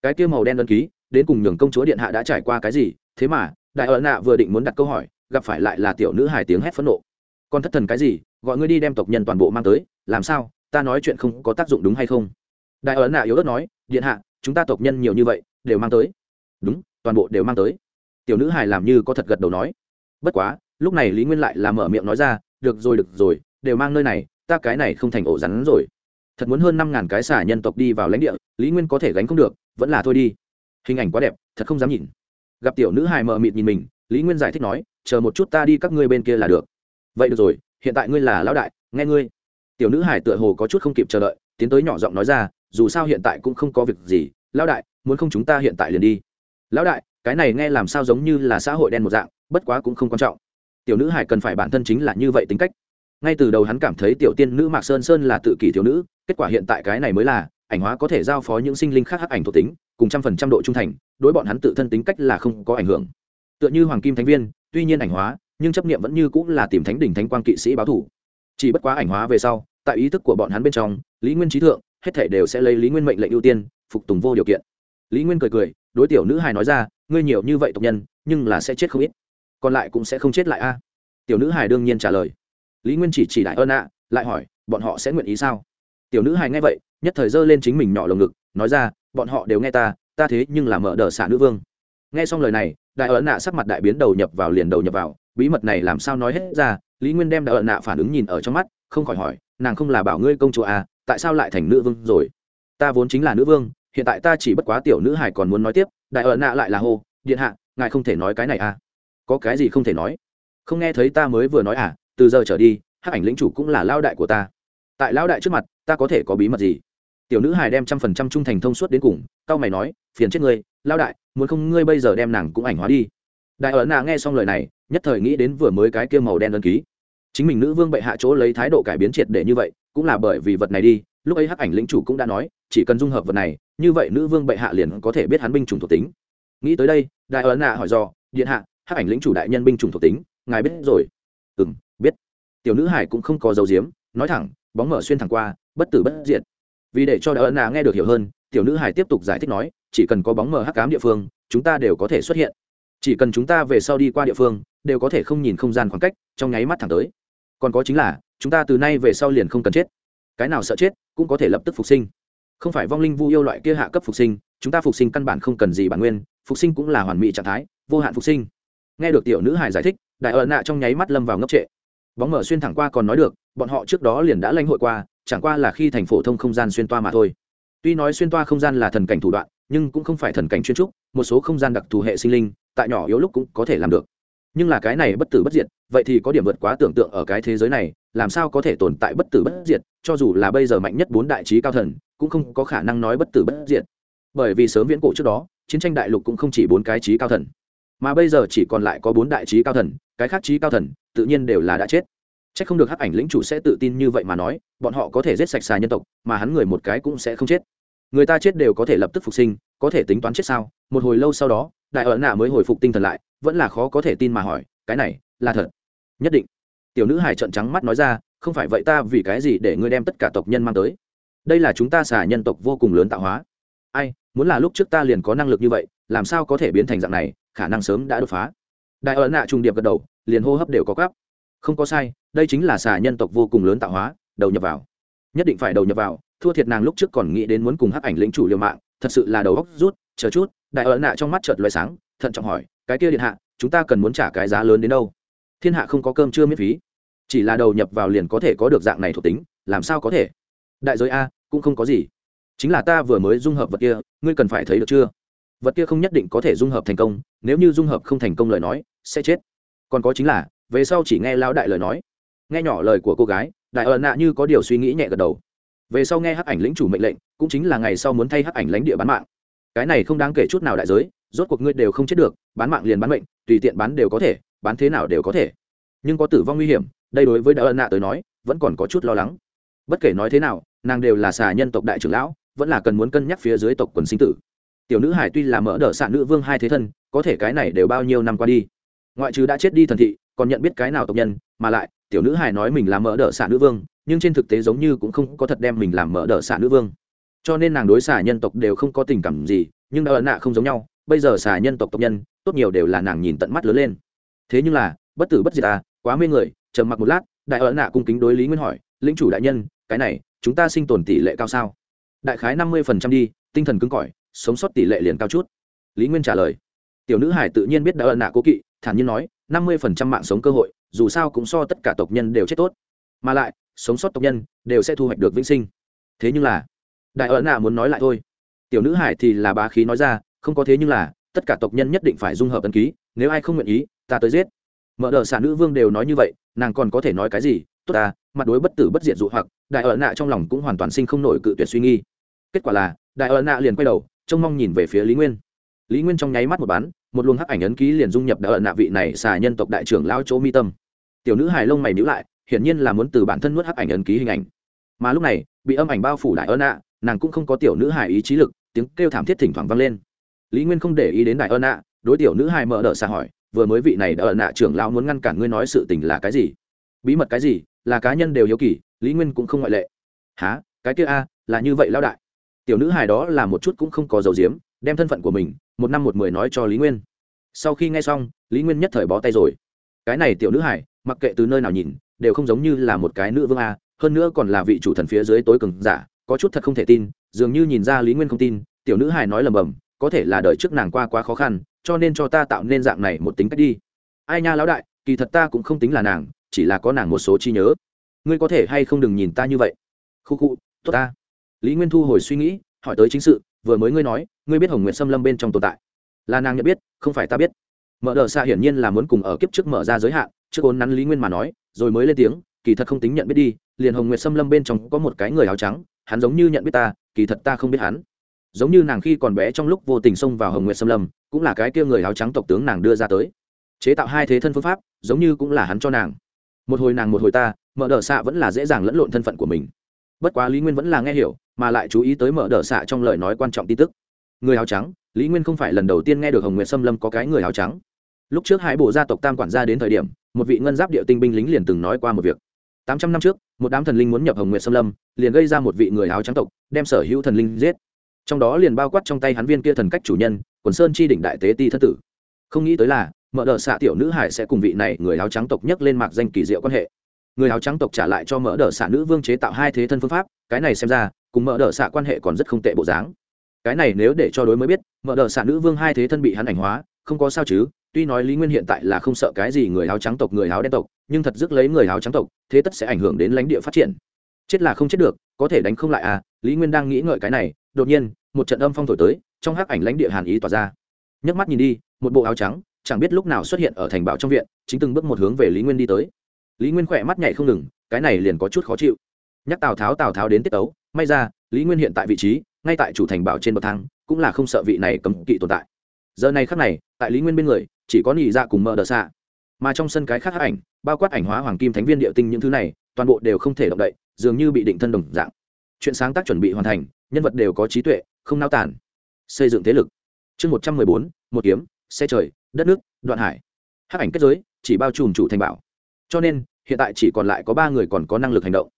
Cái kia màu đen đơn ký, đến cùng nhường công chúa điện hạ đã trải qua cái gì? Thế mà, đại ấn nạ vừa định muốn đặt câu hỏi, gặp phải lại là tiểu nữ hài tiếng hét phẫn nộ. Con thất thần cái gì? Gọi ngươi đi đem tộc nhân toàn bộ mang tới, làm sao? Ta nói chuyện không có tác dụng đúng hay không? Đại ấn nạ yếu ớt nói, điện hạ, chúng ta tộc nhân nhiều như vậy, đều mang tới. Đúng, toàn bộ đều mang tới. Tiểu nữ hài làm như có thật gật đầu nói. Bất quá lúc này lý nguyên lại làm mở miệng nói ra, được rồi được rồi, đều mang nơi này, ta cái này không thành ổ rắn rồi. Thật muốn hơn năm ngàn cái xả nhân tộc đi vào lãnh địa, lý nguyên có thể gánh không được, vẫn là thôi đi. Hình ảnh quá đẹp, thật không dám nhìn. Gặp tiểu nữ hài mờ mịt nhìn mình, lý nguyên giải thích nói, chờ một chút ta đi các ngươi bên kia là được. Vậy được rồi, hiện tại ngươi là lão đại, nghe ngươi. Tiểu nữ hải tựa hồ có chút không kịp chờ đợi, tiến tới nhỏ giọng nói ra, dù sao hiện tại cũng không có việc gì, lão đại, muốn không chúng ta hiện tại liền đi. Lão đại, cái này nghe làm sao giống như là xã hội đen một dạng, bất quá cũng không quan trọng tiểu nữ hải cần phải bản thân chính là như vậy tính cách. Ngay từ đầu hắn cảm thấy tiểu tiên nữ mạc sơn sơn là tự kỷ thiếu nữ, kết quả hiện tại cái này mới là, ảnh hóa có thể giao phó những sinh linh khác hắc ảnh thuộc tính, cùng trăm phần trăm độ trung thành, đối bọn hắn tự thân tính cách là không có ảnh hưởng. Tựa như hoàng kim thánh viên, tuy nhiên ảnh hóa, nhưng chấp niệm vẫn như cũng là tìm thánh đỉnh thánh quang kỵ sĩ báo thủ. Chỉ bất quá ảnh hóa về sau, tại ý thức của bọn hắn bên trong, lý nguyên trí thượng, hết thể đều sẽ lấy lý nguyên mệnh lệnh ưu tiên, phục tùng vô điều kiện. Lý nguyên cười cười, đối tiểu nữ hài nói ra, ngươi nhiều như vậy tộc nhân, nhưng là sẽ chết không ít còn lại cũng sẽ không chết lại a. Tiểu nữ hải đương nhiên trả lời. Lý nguyên chỉ chỉ đại ơn ạ, lại hỏi, bọn họ sẽ nguyện ý sao? Tiểu nữ hải nghe vậy, nhất thời giơ lên chính mình nhỏ lồng ngực, nói ra, bọn họ đều nghe ta ta thế nhưng là mở đờ xả nữ vương. Nghe xong lời này, đại ấn nạ sắc mặt đại biến đầu nhập vào liền đầu nhập vào, bí mật này làm sao nói hết ra, lý nguyên đem đại ơn nạ phản ứng nhìn ở trong mắt, không khỏi hỏi, nàng không là bảo ngươi công chúa à tại sao lại thành nữ vương rồi? Ta vốn chính là nữ vương, hiện tại ta chỉ bất quá tiểu nữ hải còn muốn nói tiếp, đại ấn nạ lại là hô, điện hạ, ngài không thể nói cái này à có cái gì không thể nói? Không nghe thấy ta mới vừa nói à từ giờ trở đi, hắc ảnh lĩnh chủ cũng là lao đại của ta. Tại lao đại trước mặt, ta có thể có bí mật gì? Tiểu nữ hài đem trăm phần trăm trung thành thông suốt đến cùng, cao mày nói, phiền chết ngươi lao đại, muốn không ngươi bây giờ đem nàng cũng ảnh hóa đi. Đại ấn nạ nghe xong lời này, nhất thời nghĩ đến vừa mới cái kia màu đen đơn ký. Chính mình nữ vương bệ hạ chỗ lấy thái độ cải biến triệt để như vậy, cũng là bởi vì vật này đi, lúc ấy hắc ảnh lĩnh chủ cũng đã nói, chỉ cần dung hợp vật này, như vậy nữ vương bệ hạ liền có thể biết hắn binh chủng thuộc tính. Nghĩ tới đây, đại ấn nạ hỏi do điện hạ hắc ảnh lĩnh chủ đại nhân binh chủng thuộc tính, ngài biết rồi. Ừ m biết. Tiểu nữ hải cũng không có dấu diếm nói thẳng, bóng mở xuyên thẳng qua, bất tử bất diệt. Vì để cho đỡ nà nghe được hiểu hơn, tiểu nữ hải tiếp tục giải thích nói, chỉ cần có bóng mờ hắc cám địa phương, chúng ta đều có thể xuất hiện. Chỉ cần chúng ta về sau đi qua địa phương, đều có thể không nhìn không gian khoảng cách, trong nháy mắt thẳng tới. Còn có chính là, chúng ta từ nay về sau liền không cần chết. Cái nào sợ chết, cũng có thể lập tức phục sinh. Không phải vong linh vu yêu loại kia hạ cấp phục sinh, chúng ta phục sinh căn bản không cần gì bản nguyên, phục sinh cũng là hoàn mỹ trạng thái, vô hạn phục sinh nghe được tiểu nữ hải giải thích, đại ợ nạ trong nháy mắt lâm vào ngốc trệ. Bóng mở xuyên thẳng qua còn nói được, bọn họ trước đó liền đã lãnh hội qua, chẳng qua là khi thành phổ thông không gian xuyên toa mà thôi. Tuy nói xuyên toa không gian là thần cảnh thủ đoạn, nhưng cũng không phải thần cảnh chuyên trúc, một số không gian đặc thù hệ sinh linh, tại nhỏ yếu lúc cũng có thể làm được. Nhưng là cái này bất tử bất diệt, vậy thì có điểm vượt quá tưởng tượng ở cái thế giới này, làm sao có thể tồn tại bất tử bất diệt, cho dù là bây giờ mạnh nhất bốn đại trí cao thần, cũng không có khả năng nói bất tử bất diệt. Bởi vì sớm viễn cổ trước đó, chiến tranh đại lục cũng không chỉ bốn cái trí cao thần mà bây giờ chỉ còn lại có bốn đại trí cao thần, cái khác trí cao thần, tự nhiên đều là đã chết. C h ắ c không được hắc ảnh lĩnh chủ sẽ tự tin như vậy mà nói, bọn họ có thể giết sạch xà nhân tộc, mà hắn người một cái cũng sẽ không chết. Người ta chết đều có thể lập tức phục sinh, có thể tính toán chết sao? Một hồi lâu sau đó, đại ợ nạ mới hồi phục tinh thần lại, vẫn là khó có thể tin mà hỏi, cái này, là thật? Nhất định. Tiểu nữ hải trợn trắng mắt nói ra, không phải vậy ta vì cái gì để ngươi đem tất cả tộc nhân mang tới? Đây là chúng ta xả nhân tộc vô cùng lớn tạo hóa. Ai, muốn là lúc trước ta liền có năng lực như vậy, làm sao có thể biến thành dạng này? Khả năng sớm đã đột phá. Đại ấn nạ trung điệp gật đầu, liền hô hấp đều có gấp. không có sai, đây chính là xà nhân tộc vô cùng lớn tạo hóa, đầu nhập vào. Nhất định phải đầu nhập vào, thua thiệt nàng lúc trước còn nghĩ đến muốn cùng hắc ảnh lĩnh chủ liều mạng, thật sự là đầu góc rút, chờ chút, đại ấn nạ trong mắt chợt loay sáng, thận trọng hỏi, cái kia điện hạ, chúng ta cần muốn trả cái giá lớn đến đâu? Thiên hạ không có cơm chưa miễn phí. Chỉ là đầu nhập vào liền có thể có được dạng này thuộc tính, làm sao có thể? Đại giới a, cũng không có gì. Chính là ta vừa mới dung hợp vật kia, ngươi cần phải thấy được chưa? Vật kia không nhất định có thể dung hợp thành công, nếu như dung hợp không thành công lời nói, sẽ chết. Còn có chính là, về sau chỉ nghe lão đại lời nói. Nghe nhỏ lời của cô gái, đại ẩn nạ như có điều suy nghĩ nhẹ gật đầu. Về sau nghe hắc ảnh lĩnh chủ mệnh lệnh, cũng chính là ngày sau muốn thay hắc ảnh lãnh địa bán mạng. Cái này không đáng kể chút nào đại giới, rốt cuộc ngươi đều không chết được, bán mạng liền bán mệnh, tùy tiện bán đều có thể, bán thế nào đều có thể. Nhưng có tử vong nguy hiểm, đây đối với đại ợ nạ tới nói, vẫn còn có chút lo lắng. Bất kể nói thế nào, nàng đều là xà nhân tộc đại trưởng lão, vẫn là cần muốn cân nhắc phía dưới tộc quần sinh tử tiểu nữ hải tuy là mở đ ợ xạ nữ vương hai thế thân, có thể cái này đều bao nhiêu năm qua đi. Ngoại trừ đã chết đi thần thị, còn nhận biết cái nào tộc nhân, mà lại, tiểu nữ hải nói mình là mở đ ợ xạ nữ vương, nhưng trên thực tế giống như cũng không có thật đem mình làm mở đ ợ xạ nữ vương. Cho nên nàng đối xả nhân tộc đều không có tình cảm gì, nhưng đã ấn nạ không giống nhau, bây giờ xả nhân tộc tộc nhân, tốt nhiều đều là nàng nhìn tận mắt lớn lên. Thế nhưng là, bất tử bất diệt à quá mê người, trầm mặc một lát, đại ấn nạ cung kính đối lý nguyên hỏi, lĩnh chủ đại nhân, cái này, chúng ta sinh tồn tỷ lệ cao sao? Đại khái năm mươi phần trăm đi, tinh thần cứng cỏi sống sót tỷ lệ liền cao chút. Lý nguyên trả lời, tiểu nữ hải tự nhiên biết đại ẩn nạ cố kỵ, thản nhiên nói, năm mươi phần trăm mạng sống cơ hội, dù sao cũng so tất cả tộc nhân đều chết tốt. Mà lại, sống sót tộc nhân đều sẽ thu hoạch được vĩnh sinh. Thế nhưng là, đại ẩn nạ muốn nói lại thôi. Tiểu nữ hải thì là bá khí nói ra, không có thế nhưng là, tất cả tộc nhân nhất định phải dung hợp ấn ký, nếu ai không nguyện ý, ta tới giết. Mở đờ xả nữ vương đều nói như vậy, nàng còn có thể nói cái gì? Tốt ta, mặt đối bất tử bất diệt dụ hoặc. Đại ợ nạ trong lòng cũng hoàn toàn sinh không nổi cự tuyệt suy nghi kết quả là, đại ợ nạ liền quay đầu trông mong nhìn về phía lý nguyên. Lý nguyên trong nháy mắt một bán, một luồng hắc ảnh ấn ký liền dung nhập đã ở nạ vị này xà nhân tộc đại trưởng lao chỗ mi tâm. Tiểu nữ hài lông mày nhữ lại hiển nhiên là muốn từ bản thân nuốt hắc ảnh ấn ký hình ảnh. Mà lúc này bị âm ảnh bao phủ đại ở nạ nàng cũng không có tiểu nữ hài ý chí lực tiếng kêu thảm thiết thỉnh thoảng vang lên. Lý nguyên không để ý đến đại ơn nạ đối tiểu nữ hài mở đỡ xà hỏi vừa mới vị này đã ở nạ trưởng lão muốn ngăn cản ngươi nói sự tình là cái gì? Bí mật cái gì? Là cá nhân đều hiếu kỳ. Lý nguyên cũng không ngoại lệ. Há cái kia a là như vậy lão đại tiểu nữ hài đó là một chút cũng không có dầu diếm, đem thân phận của mình, một năm một mười nói cho lý nguyên. Sau khi nghe xong, lý nguyên nhất thời bó tay rồi. Cái này tiểu nữ hải mặc kệ từ nơi nào nhìn, đều không giống như là một cái nữ vương a, hơn nữa còn là vị chủ thần phía dưới tối cường giả, có chút thật không thể tin, dường như nhìn ra lý nguyên không tin, tiểu nữ hải nói lầm bầm, có thể là đời trước nàng qua quá khó khăn, cho nên cho ta tạo nên dạng này một tính cách đi. Ai nha lão đại, kỳ thật ta cũng không tính là nàng, chỉ là có nàng một số chi nhớ. Ngươi có thể hay không đừng nhìn ta như vậy? Khu khu, tốt ta lý nguyên thu hồi suy nghĩ, hỏi tới chính sự, vừa mới ngươi nói, ngươi biết hồng nguyện xâm lâm bên trong tồn tại. Là nàng nhận biết, không phải ta biết. Mở đờ xa hiển nhiên là muốn cùng ở kiếp trước mở ra giới hạn, trước ốn nắn lý nguyên mà nói, rồi mới lên tiếng, kỳ thật không tính nhận biết đi, liền hồng nguyệt xâm lâm bên trong có một cái người áo trắng, hắn giống như nhận biết ta, kỳ thật ta không biết hắn. Giống như nàng khi còn bé trong lúc vô tình xông vào hồng nguyệt xâm lâm, cũng là cái kia người áo trắng tộc tướng nàng đưa ra tới. Chế tạo hai thế thân phương pháp, giống như cũng là hắn cho nàng. Một hồi nàng một hồi ta, mở đ ờ xạ vẫn là dễ dàng lẫn lộn thân phận của mình bất quá lý nguyên vẫn là nghe hiểu, mà lại chú ý tới mở đ ợ xạ trong lời nói quan trọng tin tức. Người áo trắng, lý nguyên không phải lần đầu tiên nghe được hồng nguyệt xâm lâm có cái người áo trắng. Lúc trước hai bộ gia tộc tam quản gia đến thời điểm, một vị ngân giáp địa tinh binh lính liền từng nói qua một việc. Tám trăm năm trước, một đám thần linh muốn nhập hồng nguyệt xâm lâm, liền gây ra một vị người áo trắng tộc, đem sở hữu thần linh giết. Trong đó liền bao quát trong tay hắn viên kia thần cách chủ nhân, quần sơn chi đỉnh đại tế ti thất tử. Không nghĩ tới là, mở đ ợ xạ tiểu nữ hải sẽ cùng vị này người áo trắng tộc nhắc lên mạc danh kỳ diệu quan hệ người áo trắng tộc trả lại cho mỡ đỡ xạ nữ vương chế tạo hai thế thân phương pháp, cái này xem ra, cùng mỡ đỡ xạ quan hệ còn rất không tệ bộ dáng. Cái này nếu để cho đối mới biết, mỡ đỡ xạ nữ vương hai thế thân bị hắn ảnh hóa, không có sao chứ, tuy nói lý nguyên hiện tại là không sợ cái gì người áo trắng tộc, người áo đen tộc, nhưng thật dứt lấy người áo trắng tộc, thế tất sẽ ảnh hưởng đến lãnh địa phát triển. Chết là không chết được, có thể đánh không lại à lý nguyên đang nghĩ ngợi cái này, đột nhiên, một trận âm phong thổi tới, trong hắc ảnh lãnh địa hàn ý tỏa ra. Nhấc mắt nhìn đi, một bộ áo trắng, chẳng biết lúc nào xuất hiện ở thành bảo trong viện, chính từng bước một hướng về lý nguyên đi tới lý nguyên khỏe mắt nhảy không ngừng, cái này liền có chút khó chịu. Nhắc tào tháo tào tháo đến tiết tấu, may ra, lý nguyên hiện tại vị trí, ngay tại chủ thành bảo trên bậc thang, cũng là không sợ vị này cấm kỵ tồn tại. Giờ này khắc này, tại lý nguyên bên người, chỉ có nị dạ cùng mờ đờ xạ mà trong sân cái khác ảnh, bao quát ảnh hóa hoàng kim thánh viên địa tinh những thứ này, toàn bộ đều không thể động đậy, dường như bị định thân đồng dạng. Chuyện sáng tác chuẩn bị hoàn thành, nhân vật đều có trí tuệ, không nao tản xây dựng thế lực. Chương một trăm mười bốn, một kiếm, xe trời, đất nước, đoạn hải. Hắc ảnh kết giới, chỉ bao trùm chủ thành bảo. Cho nên hiện tại chỉ còn lại có ba người còn có năng lực hành động.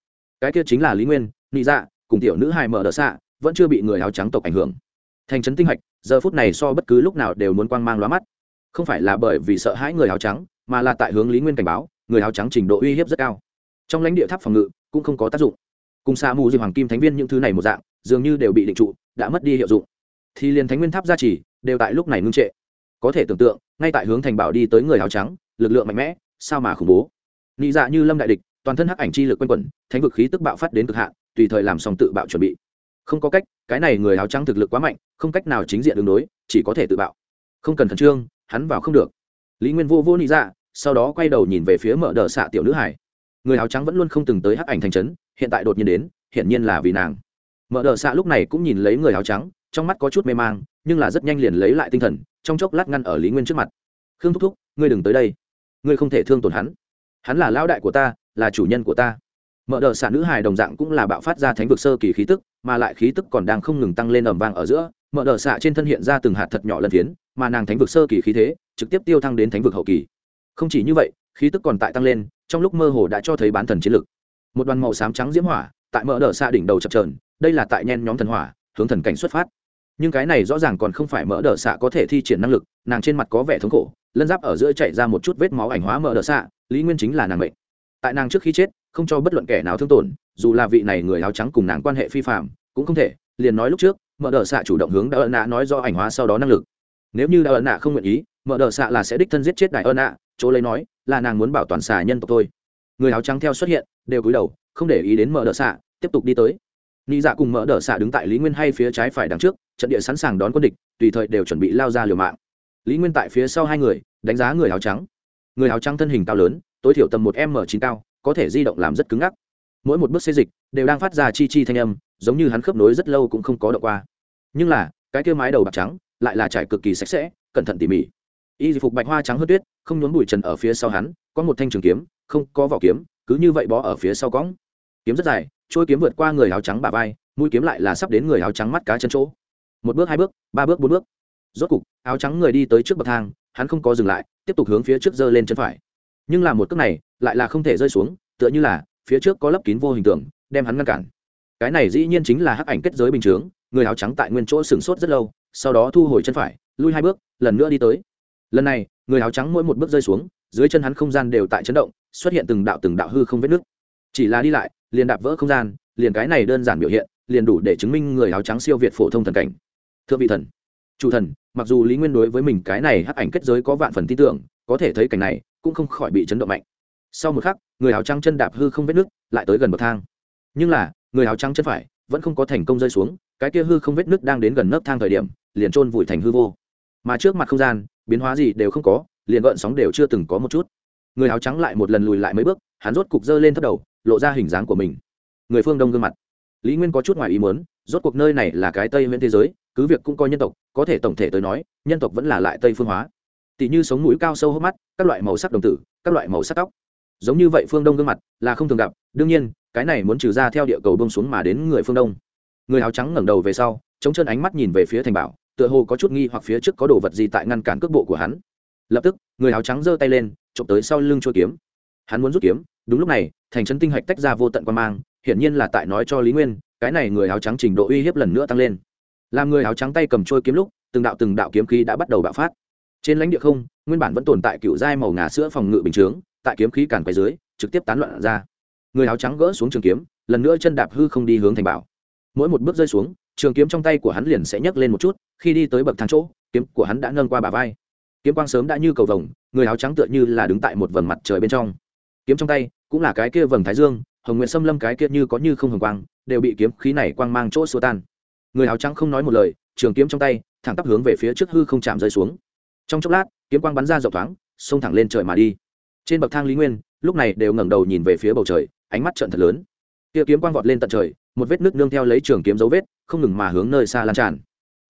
Cái kia chính là lý nguyên, nị dạ cùng tiểu nữ hài mở đỡ xạ, vẫn chưa bị người áo trắng tộc ảnh hưởng. Thành trấn tinh hạch, giờ phút này so bất cứ lúc nào đều muốn quang mang lóa mắt. Không phải là bởi vì sợ hãi người áo trắng, mà là tại hướng lý nguyên cảnh báo, người áo trắng trình độ uy hiếp rất cao. Trong lãnh địa tháp phòng ngự cũng không có tác dụng. Cùng xa mù di hoàng kim thánh viên những thứ này một dạng, dường như đều bị định trụ, đã mất đi hiệu dụng. Thì liền thánh nguyên tháp gia trì, đều tại lúc này ngưng trệ. Có thể tưởng tượng, ngay tại hướng thành bảo đi tới người áo trắng, lực lượng mạnh mẽ, sao mà khủng bố? Nị dạ như lâm đại địch, toàn thân hắc ảnh chi lực quanh quẩn, thánh vực khí tức bạo phát đến cực hạn tùy thời làm xong tự bạo chuẩn bị. Không có cách, cái này người áo trắng thực lực quá mạnh, không cách nào chính diện đường đối, chỉ có thể tự bạo. Không cần khẩn trương, hắn vào không được. Lý nguyên vô vô nị dạ sau đó quay đầu nhìn về phía mở đờ xạ tiểu nữ hải. Người áo trắng vẫn luôn không từng tới hắc ảnh thành trấn, hiện tại đột nhiên đến, hiển nhiên là vì nàng. Mở đờ xạ lúc này cũng nhìn lấy người áo trắng, trong mắt có chút mê mang, nhưng là rất nhanh liền lấy lại tinh thần, trong chốc lát ngăn ở lý nguyên trước mặt. Khương thúc thúc, ngươi đừng tới đây. Ngươi không thể thương tổn hắn hắn là lão đại của ta, là chủ nhân của ta. Mở đợt xạ nữ hài đồng dạng cũng là bạo phát ra thánh vực sơ kỳ khí tức, mà lại khí tức còn đang không ngừng tăng lên ẩm vang ở giữa. Mở đợt xạ trên thân hiện ra từng hạt thật nhỏ lần phiến, mà nàng thánh vực sơ kỳ khí thế trực tiếp tiêu thăng đến thánh vực hậu kỳ. Không chỉ như vậy, khí tức còn tại tăng lên, trong lúc mơ hồ đã cho thấy bán thần chiến lực. Một đoàn màu xám trắng diễm hỏa tại mở đợt xạ đỉnh đầu chập trờn đây là tại nhen nhóm thần hỏa, hướng thần cảnh xuất phát. Nhưng cái này rõ ràng còn không phải mỡ đợt xạ có thể thi triển năng lực, nàng trên mặt có vẻ thống khổ, lân giáp ở giữa chạy ra một chút vết máu ảnh hóa mỡ đợt xạ lý nguyên chính là nàng mệnh tại nàng trước khi chết không cho bất luận kẻ nào thương tổn dù là vị này người áo trắng cùng nàng quan hệ phi phạm cũng không thể liền nói lúc trước Mở đờ xạ chủ động hướng đại ân nạ nói do ảnh hóa sau đó năng lực nếu như đại ân nạ không nguyện ý Mở đờ xạ là sẽ đích thân giết chết đại ân nạ chỗ lấy nói là nàng muốn bảo toàn xà nhân tộc thôi người áo trắng theo xuất hiện đều cúi đầu không để ý đến Mở đờ xạ tiếp tục đi tới Nị dạ cùng Mở đỡ xạ đứng tại Lý Nguyên hay phía trái phải đằng trước, trận địa sẵn sàng đón quân địch, tùy thời đều chuẩn bị lao ra liều mạng. Lý Nguyên tại phía sau hai người, đánh giá người áo trắng. Người áo trắng thân hình cao lớn, tối thiểu tầm một m chín cao, có thể di động làm rất cứng ngắc. Mỗi một bước xê dịch đều đang phát ra chi chi thanh âm, giống như hắn khớp nối rất lâu cũng không có động qua. Nhưng là, cái kia mái đầu bạc trắng, lại là trải cực kỳ sạch sẽ, cẩn thận tỉ mỉ. Y phục bạch hoa trắng hớt tuyết, không nhốn bụi trần ở phía sau hắn, có một thanh trường kiếm, không có vỏ kiếm, cứ như vậy bó ở phía sau cõng. Kiếm rất dài, trôi kiếm vượt qua người áo trắng bà vai mũi kiếm lại là sắp đến người áo trắng mắt cá chân chỗ một bước hai bước ba bước bốn bước rốt cục, áo trắng người đi tới trước bậc thang, hắn không có dừng lại, tiếp tục hướng phía trước giơ lên chân phải. Nhưng làm một cước này, lại là không thể rơi xuống, tựa như là, phía trước có lấp kín vô hình tượng, đem hắn ngăn cản. Cái này dĩ nhiên chính là hắc ảnh kết giới bình chướng, người áo trắng tại nguyên chỗ sửng sốt rất lâu, sau đó thu hồi chân phải, lui hai bước, lần nữa đi tới. Lần này, người áo trắng mỗi một bước rơi xuống, dưới chân hắn không gian đều tại chấn động, xuất hiện từng đạo từng đạo hư không vết nước. Chỉ là đi lại, liền đạp vỡ không gian, liền cái này đơn giản biểu hiện, liền đủ để chứng minh người áo trắng siêu việt phổ thông thần cảnh. Thượng vị thần chủ thần, mặc dù lý nguyên đối với mình cái này hắc ảnh kết giới có vạn phần tin tưởng, có thể thấy cảnh này cũng không khỏi bị chấn động mạnh. Sau một khắc, người áo trắng chân đạp hư không vết nước lại tới gần bậc thang. Nhưng là, người áo trắng chân phải vẫn không có thành công rơi xuống, cái kia hư không vết nước đang đến gần nấc thang thời điểm, liền trôn vùi thành hư vô. Mà trước mặt không gian, biến hóa gì đều không có, liền gợn sóng đều chưa từng có một chút. Người áo trắng lại một lần lùi lại mấy bước, hắn rốt cục dơ lên thấp đầu, lộ ra hình dáng của mình. Người phương đông gương mặt. Lý nguyên có chút ngoài ý muốn, rốt cuộc nơi này là cái tây nguyên thế giới cứ việc cũng coi nhân tộc, có thể tổng thể tới nói, nhân tộc vẫn là lại tây phương hóa. Tỷ như sống mũi cao sâu hốc mắt, các loại màu sắc đồng tử, các loại màu sắc tóc. Giống như vậy phương đông gương mặt là không thường gặp, đương nhiên, cái này muốn trừ ra theo địa cầu bông xuống mà đến người phương đông. Người áo trắng ngẩng đầu về sau, chống chân ánh mắt nhìn về phía thành bảo, tựa hồ có chút nghi hoặc phía trước có đồ vật gì tại ngăn cản cước bộ của hắn. Lập tức, người áo trắng giơ tay lên, chụp tới sau lưng chua kiếm. Hắn muốn rút kiếm, đúng lúc này, thành trấn tinh hạch tách ra vô tận quan mang, hiển nhiên là tại nói cho lý nguyên, cái này người áo trắng trình độ uy hiếp lần nữa tăng lên làm người áo trắng tay cầm trôi kiếm lúc, từng đạo từng đạo kiếm khí đã bắt đầu bạo phát. Trên lãnh địa không, nguyên bản vẫn tồn tại cựu giai màu ngà sữa phòng ngự bình chướng, tại kiếm khí càn quay dưới, trực tiếp tán loạn ra. Người áo trắng gỡ xuống trường kiếm, lần nữa chân đạp hư không đi hướng thành bảo. Mỗi một bước rơi xuống, trường kiếm trong tay của hắn liền sẽ nhấc lên một chút, khi đi tới bậc thang chỗ, kiếm của hắn đã nâng qua bả vai. Kiếm quang sớm đã như cầu vồng, người áo trắng tựa như là đứng tại một vầng mặt trời bên trong. Kiếm trong tay, cũng là cái kia vầng thái dương, hồng nguyện xâm lâm cái kia như có như không hồng quang, đều bị kiếm khí này quang mang chỗ xua tan người áo trắng không nói một lời, trường kiếm trong tay, thẳng tắp hướng về phía trước hư không chạm rơi xuống. Trong chốc lát, kiếm quang bắn ra rộng thoáng, xông thẳng lên trời mà đi. Trên bậc thang lý nguyên, lúc này đều ngẩng đầu nhìn về phía bầu trời, ánh mắt trận thật lớn. Kia kiếm quang vọt lên tận trời, một vết nước nương theo lấy trường kiếm dấu vết, không ngừng mà hướng nơi xa lan tràn.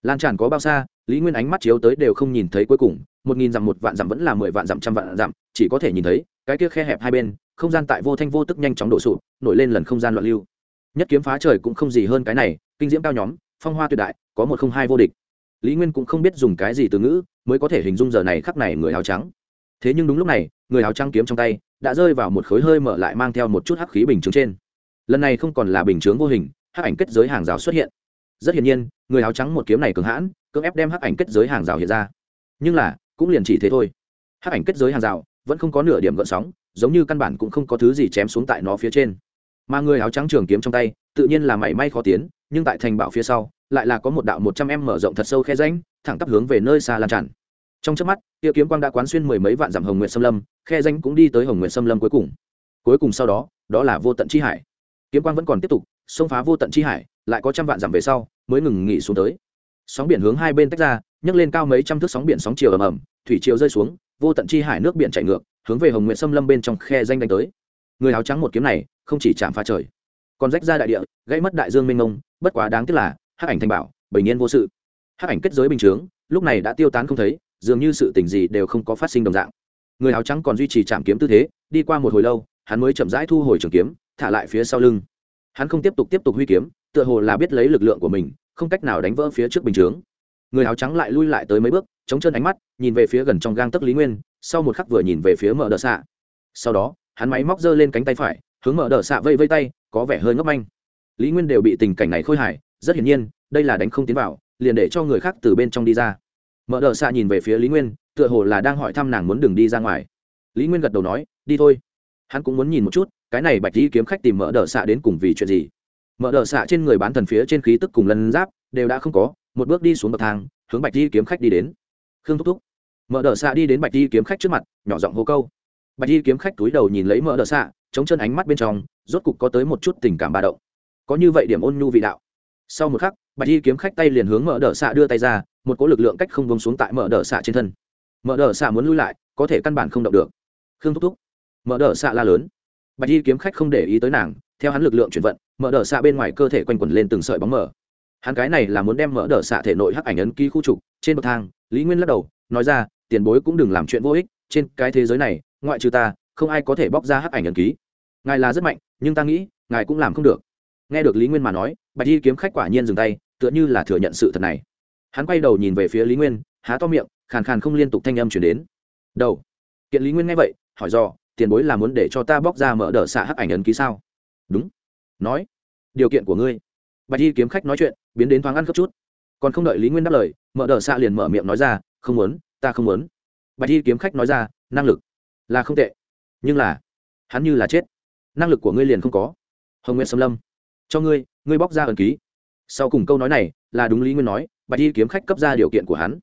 Lan tràn có bao xa, lý nguyên ánh mắt chiếu tới đều không nhìn thấy cuối cùng, một nghìn dặm một vạn dặm vẫn là mười vạn dặm trăm vạn dặm, chỉ có thể nhìn thấy, cái kia khe hẹp hai bên, không gian tại vô thanh vô tức nhanh chóng đổ sụp, nổi lên lần không gian loạn lưu. Nhất kiếm phá trời cũng không gì hơn cái này, kinh diễm cao nhóm phong hoa tuyệt đại, có một không hai vô địch. Lý nguyên cũng không biết dùng cái gì từ ngữ mới có thể hình dung giờ này khắc này người áo trắng. Thế nhưng đúng lúc này, người áo trắng kiếm trong tay đã rơi vào một khối hơi mở lại mang theo một chút hắc khí bình chướng trên. Lần này không còn là bình chướng vô hình, hắc ảnh kết giới hàng rào xuất hiện. Rất hiển nhiên, người áo trắng một kiếm này cường hãn, cưỡng ép đem hắc ảnh kết giới hàng rào hiện ra. Nhưng là, cũng liền chỉ thế thôi. Hắc ảnh kết giới hàng rào vẫn không có nửa điểm gợn sóng, giống như căn bản cũng không có thứ gì chém xuống tại nó phía trên. Mà người áo trắng trường kiếm trong tay, tự nhiên là mảy may khó tiến nhưng tại thành bảo phía sau, lại là có một đạo một trăm em mở rộng thật sâu khe ránh thẳng tắp hướng về nơi xa lan tràn. Trong trước mắt Tiêu kiếm quang đã quán xuyên mười mấy vạn dặm hồng nguyện xâm lâm, khe ránh cũng đi tới hồng nguyện xâm lâm cuối cùng. Cuối cùng sau đó đó là vô tận chi hải. Kiếm quang vẫn còn tiếp tục, xông phá vô tận chi hải, lại có trăm vạn dặm về sau, mới ngừng nghỉ xuống tới. Sóng biển hướng hai bên tách ra, nhấc lên cao mấy trăm thước sóng biển sóng chiều ầm ầm, thủy chiều rơi xuống, vô tận chi hải nước biển chảy ngược, hướng về hồng nguyện xâm lâm bên trong khe danh đánh tới. Người áo trắng một kiếm này, không chỉ chạm phá trời còn rách ra đại địa, gãy mất đại dương mênh mông, bất quá đáng tiếc là, hắc ảnh thành bảo, bình yên vô sự. Hắc ảnh kết giới bình chướng, lúc này đã tiêu tán không thấy, dường như sự tình gì đều không có phát sinh đồng dạng. Người áo trắng còn duy trì chạm kiếm tư thế, đi qua một hồi lâu, hắn mới chậm rãi thu hồi trường kiếm, thả lại phía sau lưng. Hắn không tiếp tục tiếp tục huy kiếm, tựa hồ là biết lấy lực lượng của mình, không cách nào đánh vỡ phía trước bình chướng. Người áo trắng lại lui lại tới mấy bước, chống chân ánh mắt, nhìn về phía gần trong gang tấc lý nguyên, sau một khắc vừa nhìn về phía mở đờ xạ. Sau đó, hắn máy móc giơ lên cánh tay phải, hướng mở đờ xạ vây vây tay có vẻ hơi ngốc manh. Lý nguyên đều bị tình cảnh này khôi hài, rất hiển nhiên, đây là đánh không tiến vào, liền để cho người khác từ bên trong đi ra. Mở đờ xạ nhìn về phía lý nguyên, tựa hồ là đang hỏi thăm nàng muốn đường đi ra ngoài. Lý nguyên gật đầu nói, đi thôi. Hắn cũng muốn nhìn một chút, cái này bạch di kiếm khách tìm mở đờ xạ đến cùng vì chuyện gì. Mở đờ xạ trên người bán thần phía trên khí tức cùng lân giáp, đều đã không có, một bước đi xuống bậc thang, hướng bạch di kiếm khách đi đến. Khương thúc thúc. Mở đờ xạ đi đến bạch di kiếm khách trước mặt, nhỏ giọng hô câu. Bạch di kiếm khách túi đầu nhìn lấy mở đờ xạ, chống chân ánh mắt bên trong rốt cục có tới một chút tình cảm ba động. Có như vậy điểm ôn nhu vị đạo. Sau một khắc, bạch y kiếm khách tay liền hướng mở đỡ xạ đưa tay ra, một cỗ lực lượng cách không vông xuống tại mở đỡ xạ trên thân. Mở đỡ xạ muốn lui lại, có thể căn bản không động được. Khương thúc thúc. Mở đỡ xạ la lớn. Bạch y kiếm khách không để ý tới nàng, theo hắn lực lượng chuyển vận, mở đỡ xạ bên ngoài cơ thể quanh quẩn lên từng sợi bóng mở hắn cái này là muốn đem mở đỡ xạ thể nội hắc ảnh ấn ký khu trục, trên bậc thang, lý nguyên lắc đầu, nói ra, tiền bối cũng đừng làm chuyện vô ích, trên cái thế giới này, ngoại trừ ta, không ai có thể bóc ra hắc ảnh ấn ký. Ngài là rất mạnh nhưng ta nghĩ, ngài cũng làm không được. Nghe được lý nguyên mà nói, bạch di kiếm khách quả nhiên dừng tay, tựa như là thừa nhận sự thật này. Hắn quay đầu nhìn về phía lý nguyên, há to miệng, khàn khàn không liên tục thanh âm chuyển đến. Đầu. Kiện lý nguyên nghe vậy, hỏi do tiền bối là muốn để cho ta bóc ra mở đờ xạ hắc ảnh ấn ký sao? Đúng. Nói. Điều kiện của ngươi. Bạch y kiếm khách nói chuyện, biến đến thoáng ăn gấp chút. Còn không đợi lý nguyên đáp lời, mở đờ xạ liền mở miệng nói ra, không muốn, ta không muốn. Bạch y kiếm khách nói ra, năng lực là không tệ, nhưng là hắn như là chết năng lực của ngươi liền không có. Hồng nguyên xâm lâm, cho ngươi ngươi bóc ra ẩn ký. Sau cùng câu nói này, là đúng lý nguyên nói, bạch y kiếm khách cấp ra điều kiện của hắn.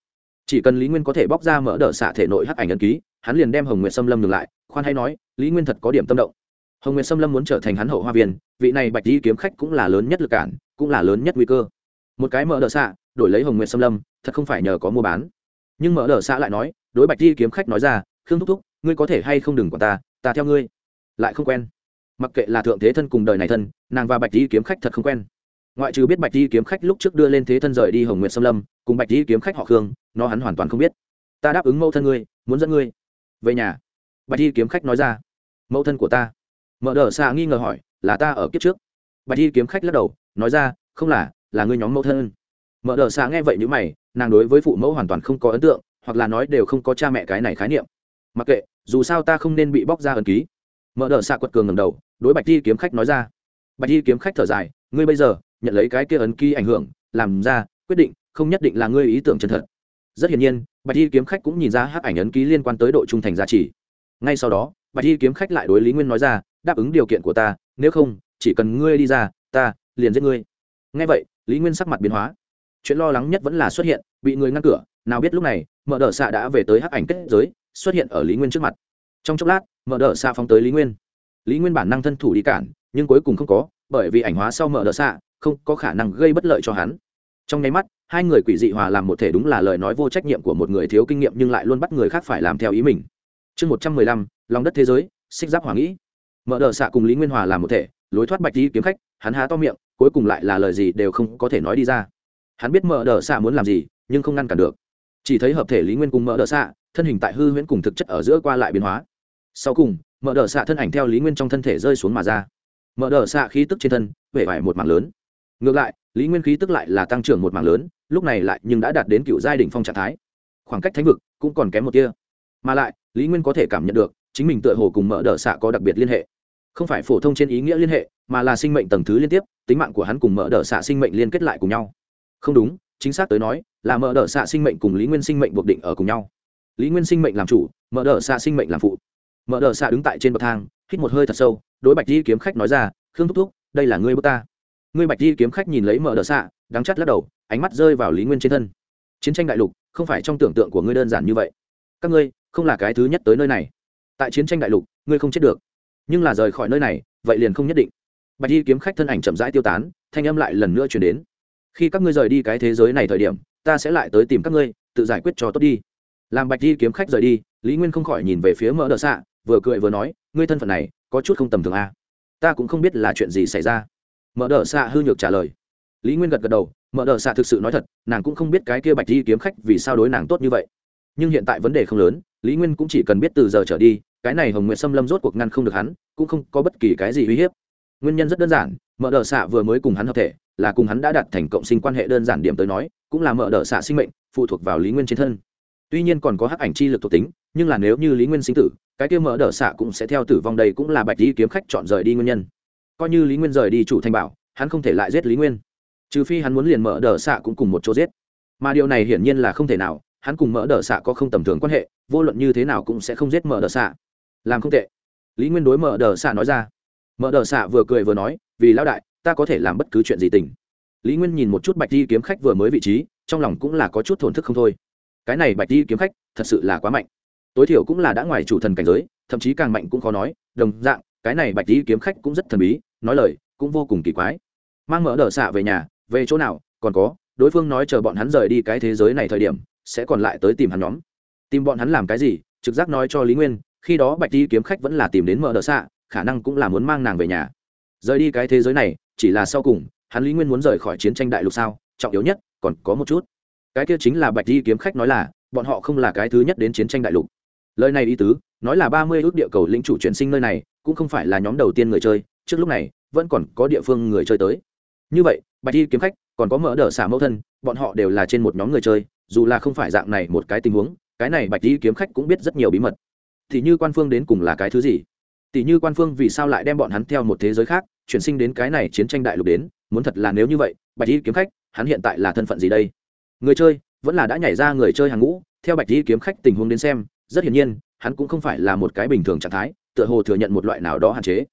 Chỉ cần lý nguyên có thể bóc ra mở đờ xạ thể nội hắc ảnh ẩn ký, hắn liền đem hồng nguyện xâm lâm ngừng lại, khoan hay nói, lý nguyên thật có điểm tâm động. Hồng nguyện xâm lâm muốn trở thành hắn hậu hoa viên, vị này bạch y kiếm khách cũng là lớn nhất lực cản, cũng là lớn nhất nguy cơ. Một cái mở đờ xạ, đổi lấy hồng nguyện xâm lâm, thật không phải nhờ có mua bán. Nhưng mở đờ xạ lại nói, đối bạch y kiếm khách nói ra, khương thúc thúc, ngươi có thể hay không đừng quản ta ta theo ngươi. Lại không quen mặc kệ là thượng thế thân cùng đời này thân, nàng và bạch di kiếm khách thật không quen. Ngoại trừ biết bạch di kiếm khách lúc trước đưa lên thế thân rời đi hồng nguyện xâm lâm, cùng bạch di kiếm khách họ khương, nó hắn hoàn toàn không biết. Ta đáp ứng mẫu thân ngươi, muốn dẫn ngươi về nhà. Bạch di kiếm khách nói ra. Mẫu thân của ta. Mở đờ xạ nghi ngờ hỏi, là ta ở kiếp trước. Bạch di kiếm khách lắc đầu, nói ra, không là là ngươi nhóm mẫu thân. Mở đờ xạ nghe vậy n mày, nàng đối với phụ mẫu hoàn toàn không có ấn tượng, hoặc là nói đều không có cha mẹ cái này khái niệm. Mặc kệ, dù sao ta không nên bị bóc ra ẩn ký. Mở đờ xạ quật cường ngầm đầu đối bạch thi kiếm khách nói ra bạch thi kiếm khách thở dài ngươi bây giờ nhận lấy cái kia ấn ký ảnh hưởng làm ra quyết định không nhất định là ngươi ý tưởng chân thật rất hiển nhiên bạch thi kiếm khách cũng nhìn ra hắc ảnh ấn ký liên quan tới độ trung thành giá trị ngay sau đó bạch thi kiếm khách lại đối lý nguyên nói ra đáp ứng điều kiện của ta nếu không chỉ cần ngươi đi ra ta liền giết ngươi ngay vậy lý nguyên sắc mặt biến hóa chuyện lo lắng nhất vẫn là xuất hiện bị người ngăn cửa nào biết lúc này mở đờ xạ đã về tới hắc ảnh kết giới xuất hiện ở lý nguyên trước mặt trong chốc lát mở đờ xạ phóng tới lý nguyên lý nguyên bản năng thân thủ đi cản, nhưng cuối cùng không có, bởi vì ảnh hóa sau mở đờ xạ, không có khả năng gây bất lợi cho hắn. Trong nháy mắt, hai người quỷ dị hòa làm một thể đúng là lời nói vô trách nhiệm của một người thiếu kinh nghiệm nhưng lại luôn bắt người khác phải làm theo ý mình. Chương một trăm mười lăm, lòng đất thế giới, xích giáp hòa nghĩ. Mở đờ xạ cùng lý nguyên hòa làm một thể, lối thoát bạch đi kiếm khách, hắn há to miệng, cuối cùng lại là lời gì đều không có thể nói đi ra. Hắn biết mở đờ xạ muốn làm gì, nhưng không ngăn cản được. Chỉ thấy hợp thể lý nguyên cùng mở đờ xạ, thân hình tại hư huyễn cùng thực chất ở giữa qua lại biến hóa. Sau cùng mở đờ xạ thân ảnh theo lý nguyên trong thân thể rơi xuống mà ra mở đờ xạ khí tức trên thân vẻ vải một mảng lớn ngược lại lý nguyên khí tức lại là tăng trưởng một mảng lớn lúc này lại nhưng đã đạt đến cựu giai đ ỉ n h phong trạng thái khoảng cách thánh vực cũng còn kém một kia mà lại lý nguyên có thể cảm nhận được chính mình tựa hồ cùng mở đờ xạ có đặc biệt liên hệ không phải phổ thông trên ý nghĩa liên hệ mà là sinh mệnh tầng thứ liên tiếp tính mạng của hắn cùng mở đờ xạ sinh mệnh liên kết lại cùng nhau không đúng chính xác tới nói là mở đờ xạ sinh mệnh cùng lý nguyên sinh mệnh buộc định ở cùng nhau lý nguyên sinh mệnh làm chủ mở đờ xạ sinh mệnh làm phụ mở đờ xạ đứng tại trên bậc thang, hít một hơi thật sâu, đối bạch di kiếm khách nói ra, khương thúc thúc, đây là ngươi bước ta. Ngươi bạch di kiếm khách nhìn lấy mở đờ xạ, đắng chắt lắc đầu, ánh mắt rơi vào lý nguyên trên thân. Chiến tranh đại lục, không phải trong tưởng tượng của ngươi đơn giản như vậy. Các ngươi, không là cái thứ nhất tới nơi này. Tại chiến tranh đại lục, ngươi không chết được. Nhưng là rời khỏi nơi này, vậy liền không nhất định. Bạch di kiếm khách thân ảnh chậm rãi tiêu tán, thanh âm lại lần nữa chuyển đến. Khi các ngươi rời đi cái thế giới này thời điểm, ta sẽ lại tới tìm các ngươi, tự giải quyết cho tốt đi. Làm bạch di kiếm khách rời đi, lý nguyên không khỏi nhìn về phía mở đờ xạ vừa cười vừa nói, ngươi thân phận này, có chút không tầm thường a à. ta cũng không biết là chuyện gì xảy ra. Mở đờ xạ hư nhược trả lời. Lý nguyên gật gật đầu, mở đờ xạ thực sự nói thật, nàng cũng không biết cái kia bạch di kiếm khách vì sao đối nàng tốt như vậy. Nhưng hiện tại vấn đề không lớn, lý nguyên cũng chỉ cần biết từ giờ trở đi, cái này hồng nguyện xâm lâm rốt cuộc ngăn không được hắn, cũng không có bất kỳ cái gì uy hiếp. Nguyên nhân rất đơn giản, mở đờ xạ vừa mới cùng hắn hợp thể, là cùng hắn đã đạt thành cộng sinh quan hệ đơn giản điểm tới nói, cũng là mở đờ xạ sinh mệnh, phụ thuộc vào lý nguyên trên thân tuy nhiên còn có hắc ảnh chi lực thuộc tính, nhưng là nếu như lý nguyên sinh tử, cái kia mở đờ xạ cũng sẽ theo tử vong đây cũng là bạch di kiếm khách chọn rời đi nguyên nhân. Coi như lý nguyên rời đi chủ thành bảo, hắn không thể lại giết lý nguyên. Trừ phi hắn muốn liền mở đờ xạ cũng cùng một chỗ giết. Mà điều này hiển nhiên là không thể nào, hắn cùng mở đờ xạ có không tầm thường quan hệ, vô luận như thế nào cũng sẽ không giết mở đờ xạ. Làm không tệ. Lý nguyên đối mở đờ xạ nói ra. Mở đờ xạ vừa cười vừa nói, vì lão đại, ta có thể làm bất cứ chuyện gì tình lý nguyên nhìn một chút bạch di kiếm khách vừa mới vị trí, trong lòng cũng là có chút thổn thức không thôi cái này bạch đi kiếm khách thật sự là quá mạnh. Tối thiểu cũng là đã ngoài chủ thần cảnh giới, thậm chí càng mạnh cũng khó nói. Đồng dạng, cái này bạch đi kiếm khách cũng rất thần bí, nói lời cũng vô cùng kỳ quái. Mang mở đờ xạ về nhà, về chỗ nào, còn có, đối phương nói chờ bọn hắn rời đi cái thế giới này thời điểm, sẽ còn lại tới tìm hắn nhóm. Tìm bọn hắn làm cái gì? Trực giác nói cho lý nguyên, khi đó bạch đi kiếm khách vẫn là tìm đến mở đờ xạ, khả năng cũng là muốn mang nàng về nhà. Rời đi cái thế giới này, chỉ là sau cùng, hắn lý nguyên muốn rời khỏi chiến tranh đại lục sao? Trọng yếu nhất, còn có một chút cái kia chính là bạch di kiếm khách nói là, bọn họ không là cái thứ nhất đến chiến tranh đại lục. Lời này ý tứ, nói là ba mươi ước địa cầu lĩnh chủ chuyển sinh nơi này, cũng không phải là nhóm đầu tiên người chơi, trước lúc này, vẫn còn có địa phương người chơi tới. Như vậy, bạch y kiếm khách, còn có mở đờ xả mẫu thân, bọn họ đều là trên một nhóm người chơi, dù là không phải dạng này một cái tình huống, cái này bạch y kiếm khách cũng biết rất nhiều bí mật. Thì như quan phương đến cùng là cái thứ gì? Tỷ như quan phương vì sao lại đem bọn hắn theo một thế giới khác, chuyển sinh đến cái này chiến tranh đại lục đến, muốn thật là nếu như vậy, bạch y kiếm khách, hắn hiện tại là thân phận gì đây? Người chơi, vẫn là đã nhảy ra người chơi hàng ngũ, theo bạch di kiếm khách tình huống đến xem, rất hiển nhiên, hắn cũng không phải là một cái bình thường trạng thái, tựa hồ thừa nhận một loại nào đó hạn chế.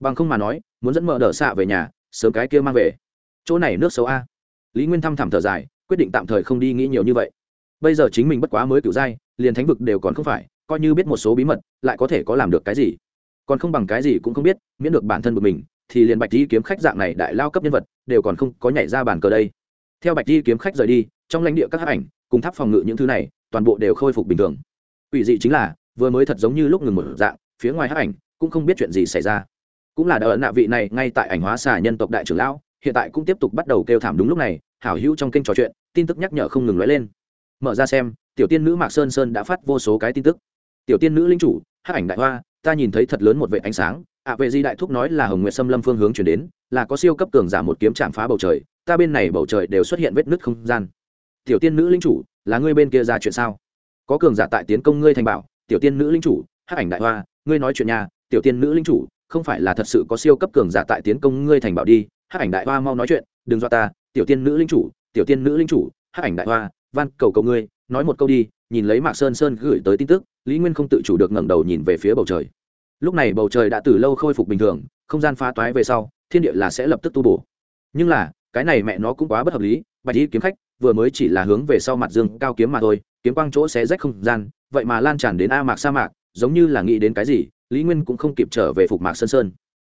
Bằng không mà nói, muốn dẫn mở đỡ xạ về nhà, sớm cái kia mang về. Chỗ này nước xấu a. Lý nguyên thăm thẳm thở dài, quyết định tạm thời không đi nghĩ nhiều như vậy. Bây giờ chính mình bất quá mới cựu dai liền thánh vực đều còn không phải, coi như biết một số bí mật, lại có thể có làm được cái gì. Còn không bằng cái gì cũng không biết, miễn được bản thân của mình, thì liền bạch di kiếm khách dạng này đại lao cấp nhân vật, đều còn không có nhảy ra bàn cờ đây. Theo bạch di kiếm khách rời đi trong lãnh địa các hắc ảnh, cùng tháp phòng ngự những thứ này, toàn bộ đều khôi phục bình thường. Ủy dị chính là, vừa mới thật giống như lúc ngừng một dạng, phía ngoài hắc ảnh cũng không biết chuyện gì xảy ra. Cũng là đỡ nạ vị này, ngay tại ảnh hóa xà nhân tộc đại trưởng lão, hiện tại cũng tiếp tục bắt đầu kêu thảm đúng lúc này, hảo hữu trong kênh trò chuyện, tin tức nhắc nhở không ngừng nói lên. Mở ra xem, tiểu tiên nữ mạc sơn sơn đã phát vô số cái tin tức. Tiểu tiên nữ linh chủ, hắc ảnh đại hoa, ta nhìn thấy thật lớn một vệ ánh sáng, ạ vệ di đại thúc nói là hồng nguyệt xâm lâm phương hướng chuyển đến, là có siêu cấp cường giả một kiếm chạm phá bầu trời, ta bên này bầu trời đều xuất hiện vết nứt không gian tiểu tiên nữ linh chủ, là ngươi bên kia ra chuyện sao? Có cường giả tại tiến công ngươi thành bảo, tiểu tiên nữ linh chủ, hắc ảnh đại hoa, ngươi nói chuyện nhà tiểu tiên nữ linh chủ, không phải là thật sự có siêu cấp cường giả tại tiến công ngươi thành bảo đi, hắc ảnh đại hoa mau nói chuyện, đừng do ta, tiểu tiên nữ linh chủ, tiểu tiên nữ linh chủ, hắc ảnh đại hoa, van cầu cầu ngươi, nói một câu đi, nhìn lấy mạc sơn sơn gửi tới tin tức, lý nguyên không tự chủ được ngẩng đầu nhìn về phía bầu trời. Lúc này bầu trời đã từ lâu khôi phục bình thường, không gian phá toái về sau, thiên địa là sẽ lập tức tu bổ. Nhưng là, cái này mẹ nó cũng quá bất hợp lý, bạch y kiếm khách vừa mới chỉ là hướng về sau mặt dương cao kiếm mà thôi, kiếm quang chỗ xé rách không gian, vậy mà lan tràn đến a mạc sa mạc, giống như là nghĩ đến cái gì, lý nguyên cũng không kịp trở về phục mạc sơn sơn.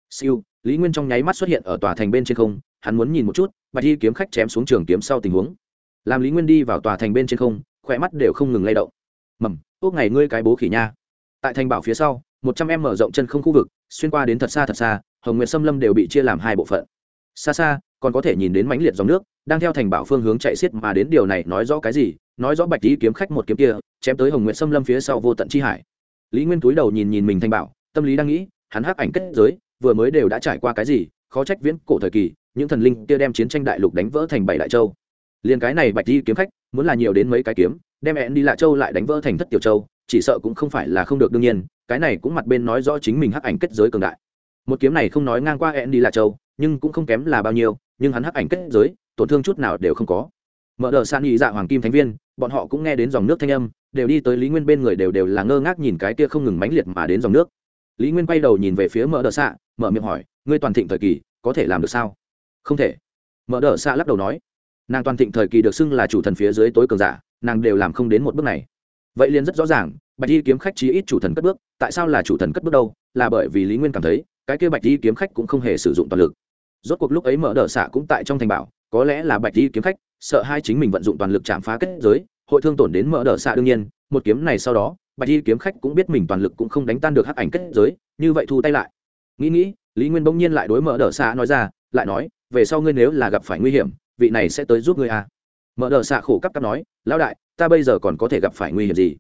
Siêu, lý nguyên trong nháy mắt xuất hiện ở tòa thành bên trên không, hắn muốn nhìn một chút, bạch y kiếm khách chém xuống trường kiếm sau tình huống. Làm lý nguyên đi vào tòa thành bên trên không, khỏe mắt đều không ngừng lay động. Mầm ốc ngày ngươi cái bố khỉ nha. Tại thành bảo phía sau, một trăm em mở rộng chân không khu vực, xuyên qua đến thật xa thật xa, hồng nguyệt xâm lâm đều bị chia làm hai bộ phận. Xa xa còn có thể nhìn đến mãnh liệt dòng nước, đang theo thành bảo phương hướng chạy xiết mà đến điều này nói rõ cái gì? Nói rõ bạch lý kiếm khách một kiếm kia, chém tới hồng nguyệt xâm lâm phía sau vô tận chi hải. Lý nguyên túi đầu nhìn nhìn mình thành bảo, tâm lý đang nghĩ, hắn hắc ảnh kết giới, vừa mới đều đã trải qua cái gì, khó trách viễn cổ thời kỳ, những thần linh kia đem chiến tranh đại lục đánh vỡ thành bảy đại châu. Liền cái này bạch lý kiếm khách, muốn là nhiều đến mấy cái kiếm, đem hẹn đi lạ châu lại đánh vỡ thành thất tiểu châu, chỉ sợ cũng không phải là không được đương nhiên, cái này cũng mặt bên nói rõ chính mình hắc ảnh kết giới cường đại. Một kiếm này không nói ngang qua hẹn đi lạ châu, nhưng cũng không kém là bao nhiêu nhưng hắn hắc ảnh kết giới, tổn thương chút nào đều không có. Mở đờ san nhị dạ hoàng kim thánh viên, bọn họ cũng nghe đến dòng nước thanh âm, đều đi tới lý nguyên bên người đều đều là ngơ ngác nhìn cái kia không ngừng mãnh liệt mà đến dòng nước. Lý nguyên quay đầu nhìn về phía mở đờ xạ mở miệng hỏi, ngươi toàn thịnh thời kỳ, có thể làm được sao? Không thể. Mở đờ xạ lắc đầu nói, nàng toàn thịnh thời kỳ được xưng là chủ thần phía dưới tối cường giả, nàng đều làm không đến một bước này. Vậy liền rất rõ ràng, bạch y kiếm khách chí ít chủ thần cất bước, tại sao là chủ thần cất bước đâu? Là bởi vì lý nguyên cảm thấy, cái kia bạch y kiếm khách cũng không hề sử dụng toàn lực rốt cuộc lúc ấy mở đờ xạ cũng tại trong thành bảo, có lẽ là bạch đi kiếm khách, sợ hai chính mình vận dụng toàn lực chạm phá kết giới, hội thương tổn đến mở đờ xạ đương nhiên, một kiếm này sau đó, bạch đi kiếm khách cũng biết mình toàn lực cũng không đánh tan được hắc ảnh kết giới, như vậy thu tay lại. Nghĩ nghĩ, lý nguyên bỗng nhiên lại đối mở đờ xạ nói ra, lại nói, về sau ngươi nếu là gặp phải nguy hiểm, vị này sẽ tới giúp ngươi à. mở đờ xạ khổ cắp cắp nói, lão đại, ta bây giờ còn có thể gặp phải nguy hiểm gì?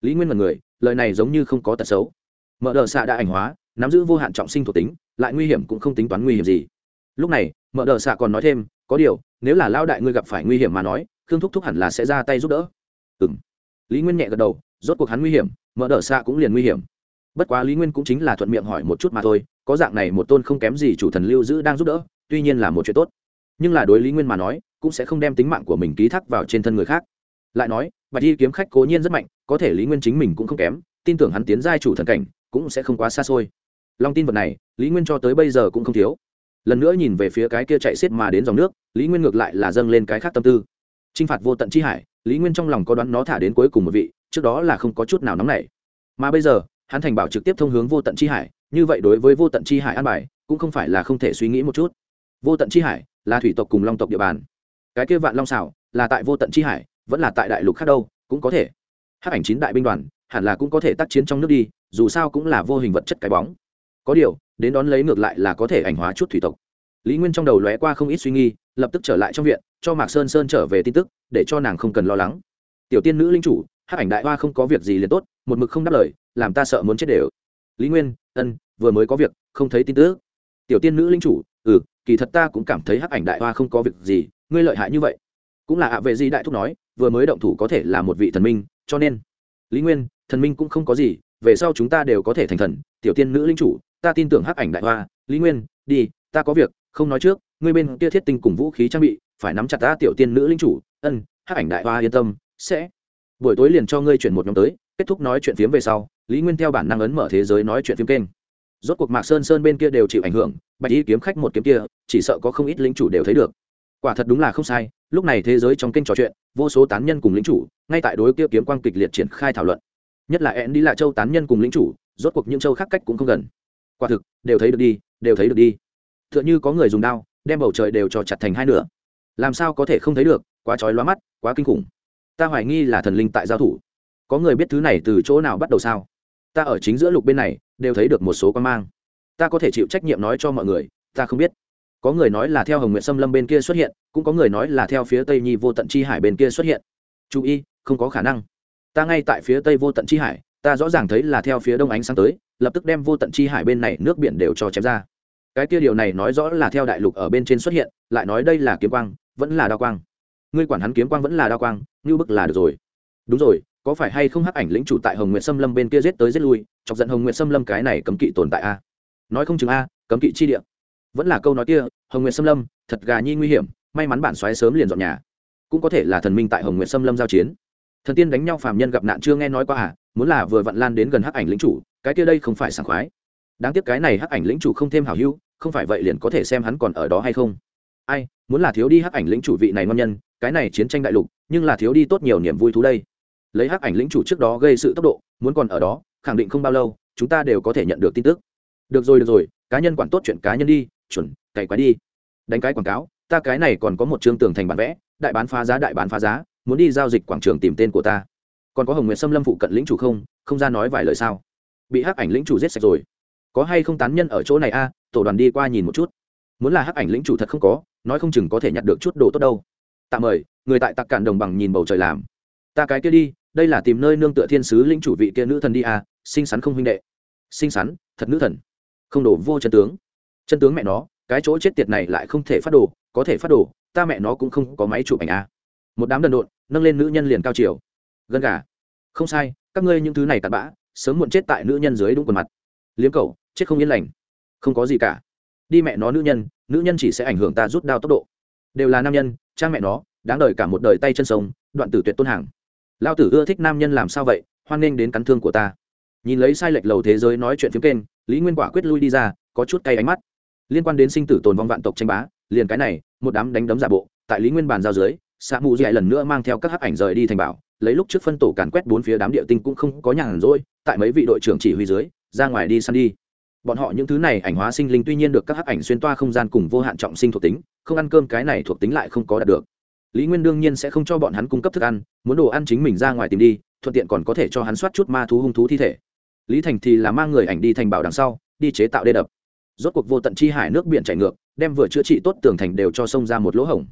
Lý nguyên mật người, lời này giống như không có tật xấu. Mở đờ xạ đã ảnh hóa, nắm giữ vô hạn trọng sinh thuộc tính, lại nguy hiểm cũng không tính toán nguy hiểm gì lúc này mở đờ xạ còn nói thêm, có điều, nếu là lao đại ngươi gặp phải nguy hiểm mà nói, khương thúc thúc hẳn là sẽ ra tay giúp đỡ. Ừ m lý nguyên nhẹ gật đầu, rốt cuộc hắn nguy hiểm mở đờ xạ cũng liền nguy hiểm. Bất quá lý nguyên cũng chính là thuận miệng hỏi một chút mà thôi, có dạng này một tôn không kém gì chủ thần lưu giữ đang giúp đỡ, tuy nhiên là một chuyện tốt. Nhưng là đối lý nguyên mà nói, cũng sẽ không đem tính mạng của mình ký thác vào trên thân người khác. Lại nói, bạch y kiếm khách cố nhiên rất mạnh, có thể lý nguyên chính mình cũng không kém, tin tưởng hắn tiến giai chủ thần cảnh, cũng sẽ không quá xa xôi. Long tin vật này, lý nguyên cho tới bây giờ cũng không thiếu lần nữa nhìn về phía cái kia chạy xiết mà đến dòng nước, lý nguyên ngược lại là dâng lên cái khác tâm tư. T r i n h phạt vô tận chi hải, lý nguyên trong lòng có đoán nó thả đến cuối cùng một vị, trước đó là không có chút nào nóng nảy. Mà bây giờ, hắn thành bảo trực tiếp thông hướng vô tận chi hải, như vậy đối với vô tận chi hải an bài, cũng không phải là không thể suy nghĩ một chút. Vô tận chi hải là thủy tộc cùng long tộc địa bàn. Cái kia vạn long xảo là tại vô tận chi hải, vẫn là tại đại lục khác đâu, cũng có thể. Hát ảnh chín đại binh đoàn, hẳn là cũng có thể tác chiến trong nước đi, dù sao cũng là vô hình vật chất cái bóng có điều, đến đón lấy ngược lại là có thể ảnh hóa chút thủy tộc. Lý nguyên trong đầu lóe qua không ít suy nghi lập tức trở lại trong viện, cho mạc sơn sơn trở về tin tức, để cho nàng không cần lo lắng. Tiểu tiên nữ linh chủ hát ảnh đại hoa không có việc gì liền tốt, một mực không đáp lời, làm ta sợ muốn chết đều. Lý nguyên, ân, vừa mới có việc, không thấy tin tức. Tiểu tiên nữ linh chủ ừ kỳ thật ta cũng cảm thấy hắc ảnh đại hoa không có việc gì, ngươi lợi hại như vậy. Cũng là ạ vệ di đại thúc nói, vừa mới động thủ có thể là một vị thần minh, cho nên. Lý nguyên, thần minh cũng không có gì, về sau chúng ta đều có thể thành thần, tiểu tiên nữ linh chủ ta tin tưởng hắc ảnh đại hoa, lý nguyên, đi, ta có việc, không nói trước, ngươi bên kia thiết tinh cùng vũ khí trang bị, phải nắm chặt ta tiểu tiên nữ linh chủ, ân, hắc ảnh đại hoa yên tâm, sẽ. Buổi tối liền cho ngươi chuyển một nhóm tới, kết thúc nói chuyện phiếm về sau, lý nguyên theo bản năng ấn mở thế giới nói chuyện phiếm kênh. Rốt cuộc mạc sơn sơn bên kia đều chịu ảnh hưởng, bạch y kiếm khách một kiếm kia, chỉ sợ có không ít lính chủ đều thấy được. Quả thật đúng là không sai, lúc này thế giới trong kênh trò chuyện, vô số tán nhân cùng lính chủ, ngay tại đối kia kiếm quang kịch liệt triển khai thảo luận. Nhất là ẹn đi lạ châu tán nhân cùng lính chủ, rốt cuộc những châu khác cách cũng không gần quả thực, đều thấy được đi, đều thấy được đi. T h ư ợ n h ư có người dùng đao, đem bầu trời đều cho chặt thành hai nửa. Làm sao có thể không thấy được? Quá trói lóa mắt, quá kinh khủng. Ta hoài nghi là thần linh tại giao thủ. Có người biết thứ này từ chỗ nào bắt đầu sao? Ta ở chính giữa lục bên này, đều thấy được một số quan mang. Ta có thể chịu trách nhiệm nói cho mọi người, ta không biết. Có người nói là theo hồng nguyện xâm lâm bên kia xuất hiện, cũng có người nói là theo phía tây nhi vô tận chi hải bên kia xuất hiện. Chú ý, không có khả năng. Ta ngay tại phía tây vô tận chi hải, ta rõ ràng thấy là theo phía đông ánh sáng tới lập tức đem vô tận chi hải bên này nước biển đều cho chém ra. Cái kia điều này nói rõ là theo đại lục ở bên trên xuất hiện, lại nói đây là kiếm quang, vẫn là đao quang. Ngươi quản hắn kiếm quang vẫn là đao quang, như bức là được rồi. Đúng rồi, có phải hay không hắc ảnh lĩnh chủ tại hồng nguyện xâm lâm bên kia giết tới giết lui, chọc giận hồng nguyện xâm lâm cái này cấm kỵ tồn tại a? Nói không chừng a, cấm kỵ chi địa. Vẫn là câu nói kia, hồng nguyện xâm lâm, thật gà nhi nguy hiểm, may mắn bản xoáy sớm liền dọn nhà. Cũng có thể là thần minh tại hồng nguyện xâm lâm giao chiến. Thần tiên đánh nhau phàm nhân gặp nạn chưa nghe nói qua à muốn là vừa vặn lan đến gần hắc ảnh lĩnh chủ, cái kia đây không phải sảng khoái. Đáng tiếc cái này hắc ảnh lĩnh chủ không thêm hảo hữu, không phải vậy liền có thể xem hắn còn ở đó hay không. Ai, muốn là thiếu đi hắc ảnh lĩnh chủ vị này ngon nhân, cái này chiến tranh đại lục, nhưng là thiếu đi tốt nhiều niềm vui thú đây. Lấy hắc ảnh lĩnh chủ trước đó gây sự tốc độ, muốn còn ở đó, khẳng định không bao lâu, chúng ta đều có thể nhận được tin tức. Được rồi được rồi, cá nhân quản tốt chuyện cá nhân đi, chuẩn, cày quái đi. Đánh cái quảng cáo, ta cái này còn có một chương tường thành bản vẽ, đại bán phá giá, đại bán phá giá, muốn đi giao dịch quảng trường tìm tên của ta còn có hồng nguyệt xâm lâm phụ cận lĩnh chủ không không ra nói vài lời sao bị hắc ảnh lĩnh chủ giết sạch rồi có hay không tán nhân ở chỗ này a à? tổ đoàn đi qua nhìn một chút muốn là hắc ảnh lĩnh chủ thật không có nói không chừng có thể nhặt được chút đồ tốt đâu tạm mời người tại tặc cạn đồng bằng nhìn bầu trời làm ta cái kia đi đây là tìm nơi nương tựa thiên sứ lĩnh chủ vị kia nữ thần đi a à? xinh xắn không huynh đệ xinh xắn thật nữ thần không đổ vô chân tướng chân tướng mẹ nó cái chỗ chết tiệt này lại không thể phát đồ có thể phát đồ ta mẹ nó cũng không có máy chụp ảnh a à? một đám đần độn nâng lên nữ nhân liền cao chiều gân gà. Không sai, các ngươi những thứ này tạt bã, sớm muộn chết tại nữ nhân dưới đúng quần mặt. Liếm cầu chết không yên lành. Không có gì cả. Đi mẹ nó nữ nhân nữ nhân chỉ sẽ ảnh hưởng ta rút đao tốc độ. Đều là nam nhân, cha mẹ nó, đáng đời cả một đời tay chân sống, đoạn tử tuyệt tôn hàng. Lao tử ưa thích nam nhân làm sao vậy, hoan nghênh đến cắn thương của ta. Nhìn lấy sai lệch lầu thế giới nói chuyện phiếm kênh, lý nguyên quả quyết lui đi ra, có chút cay ánh mắt. Liên quan đến sinh tử tồn vong vạn tộc tranh bá, liền cái này, một đám đánh đấm giả bộ, tại lý nguyên bàn giao dưới xạ mù dạy lần nữa mang theo các hắc ảnh rời đi thành bảo lấy lúc trước phân tổ càn quét bốn phía đám địa tinh cũng không có nhàn rỗi, tại mấy vị đội trưởng chỉ huy dưới, ra ngoài đi săn đi. Bọn họ những thứ này ảnh hóa sinh linh tuy nhiên được các hắc ảnh xuyên toa không gian cùng vô hạn trọng sinh thuộc tính, không ăn cơm cái này thuộc tính lại không có đạt được. Lý nguyên đương nhiên sẽ không cho bọn hắn cung cấp thức ăn, muốn đồ ăn chính mình ra ngoài tìm đi, thuận tiện còn có thể cho hắn soát chút ma thú hung thú thi thể. Lý thành thì là mang người ảnh đi thành bảo đằng sau, đi chế tạo đê đập. Rốt cuộc vô tận chi hải nước biển chảy ngược, đem vừa chữa trị tốt tường thành đều cho sông ra một lỗ hổng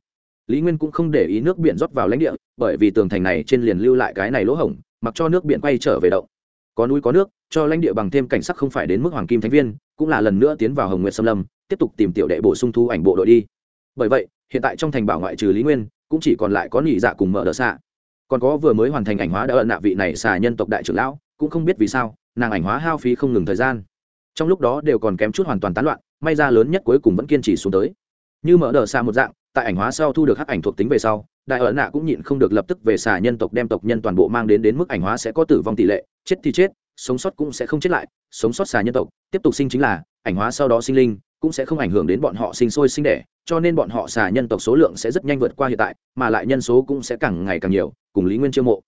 lý nguyên cũng không để ý nước biển rót vào lãnh địa, bởi vì tường thành này trên liền lưu lại cái này lỗ hổng, mặc cho nước biển quay trở về động. Có núi có nước, cho lãnh địa bằng thêm cảnh sắc không phải đến mức hoàng kim thánh viên, cũng là lần nữa tiến vào hồng nguyệt xâm lâm, tiếp tục tìm tiểu đệ bổ sung thu ảnh bộ đội đi. Bởi vậy, hiện tại trong thành bảo ngoại trừ lý nguyên, cũng chỉ còn lại có nỉ dạ cùng mở đỡ xạ còn có vừa mới hoàn thành ảnh hóa đã ợn nạ vị này xà nhân tộc đại trưởng lão, cũng không biết vì sao, nàng ảnh hóa hao phí không ngừng thời gian. Trong lúc đó đều còn kém chút hoàn toàn tán loạn, may ra lớn nhất cuối cùng vẫn kiên trì xuống tới. Như mở đờ xa một dạng tại ảnh hóa sau thu được hắc ảnh thuộc tính về sau, đại ẩn nạ cũng nhịn không được lập tức về xà nhân tộc đem tộc nhân toàn bộ mang đến đến mức ảnh hóa sẽ có tử vong tỷ lệ, chết thì chết, sống sót cũng sẽ không chết lại, sống sót xà nhân tộc, tiếp tục sinh chính là, ảnh hóa sau đó sinh linh, cũng sẽ không ảnh hưởng đến bọn họ sinh sôi sinh đẻ, cho nên bọn họ xà nhân tộc số lượng sẽ rất nhanh vượt qua hiện tại, mà lại nhân số cũng sẽ càng ngày càng nhiều, cùng lý nguyên chiêu mộ.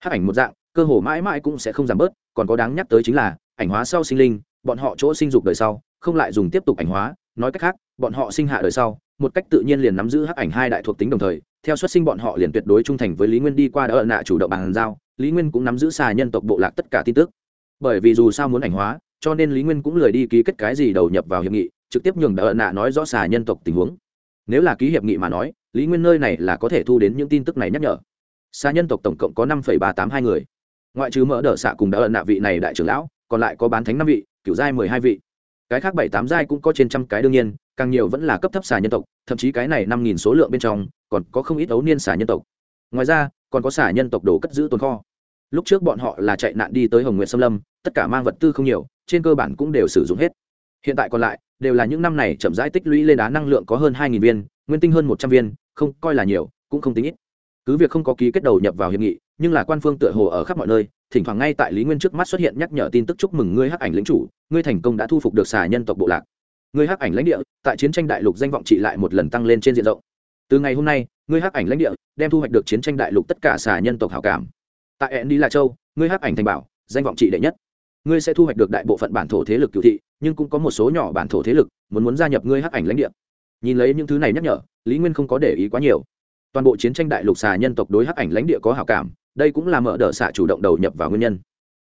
Hắc ảnh một dạng, cơ hồ mãi mãi cũng sẽ không giảm bớt, còn có đáng nhắc tới chính là, ảnh hóa sau sinh linh, bọn họ chỗ sinh dục đời sau, không lại dùng tiếp tục ảnh hóa, nói cách khác, bọn họ sinh hạ đời sau một cách tự nhiên liền nắm giữ hắc ảnh hai đại thuộc tính đồng thời, theo xuất sinh bọn họ liền tuyệt đối trung thành với lý nguyên đi qua đã ợ nạ chủ động bàn giao, lý nguyên cũng nắm giữ xà nhân tộc bộ lạc tất cả tin tức. Bởi vì dù sao muốn ảnh hóa, cho nên lý nguyên cũng lười đi ký kết cái gì đầu nhập vào hiệp nghị, trực tiếp nhường đã ợ nạ nói rõ xà nhân tộc tình huống. Nếu là ký hiệp nghị mà nói, lý nguyên nơi này là có thể thu đến những tin tức này nhắc nhở. Xà nhân tộc tổng cộng có năm ba tám hai người. Ngoại trừ mỡ đỡ xạ cùng đã ợ nạ vị này đại trưởng lão, còn lại có bán thánh năm vị cựu giai mười hai vị. Cái khác bảy tám giai cũng có trên trăm cái đương nhiên càng nhiều vẫn là cấp thấp xà nhân tộc, thậm chí cái này năm nghìn số lượng bên trong, còn có không ít ấu niên xà nhân tộc. Ngoài ra, còn có xà nhân tộc đồ cất giữ tồn kho. Lúc trước bọn họ là chạy nạn đi tới hồng nguyện xâm lâm, tất cả mang vật tư không nhiều, trên cơ bản cũng đều sử dụng hết. Hiện tại còn lại, đều là những năm này chậm rãi tích lũy lên đá năng lượng có hơn hai nghìn viên, nguyên tinh hơn một trăm viên, không, coi là nhiều, cũng không tính ít. Cứ việc không có ký kết đầu nhập vào hiệp nghị, nhưng là quan phương tựa hồ ở khắp mọi nơi, thỉnh thoảng ngay tại lý nguyên trước mắt xuất hiện nhắc nhở tin tức chúc mừng ngươi hắc ảnh lính chủ, ngươi thành công đã thu phục được xà nhân tộc bộ lạc ngươi hắc ảnh lãnh địa, tại chiến tranh đại lục danh vọng trị lại một lần tăng lên trên diện rộng. Từ ngày hôm nay, ngươi hắc ảnh lãnh địa đem thu hoạch được chiến tranh đại lục tất cả xà nhân tộc hảo cảm. Tại ẹn đi la châu, ngươi hắc ảnh thành bảo, danh vọng trị đệ nhất. Ngươi sẽ thu hoạch được đại bộ phận bản thổ thế lực cựu thị, nhưng cũng có một số nhỏ bản thổ thế lực muốn muốn gia nhập ngươi hắc ảnh lãnh địa. Nhìn lấy những thứ này nhắc nhở, lý nguyên không có để ý quá nhiều. Toàn bộ chiến tranh đại lục xà nhân tộc đối hắc ảnh lãnh địa có hảo cảm, đây cũng là mở đ ợ xạ chủ động đầu nhập vào nguyên nhân.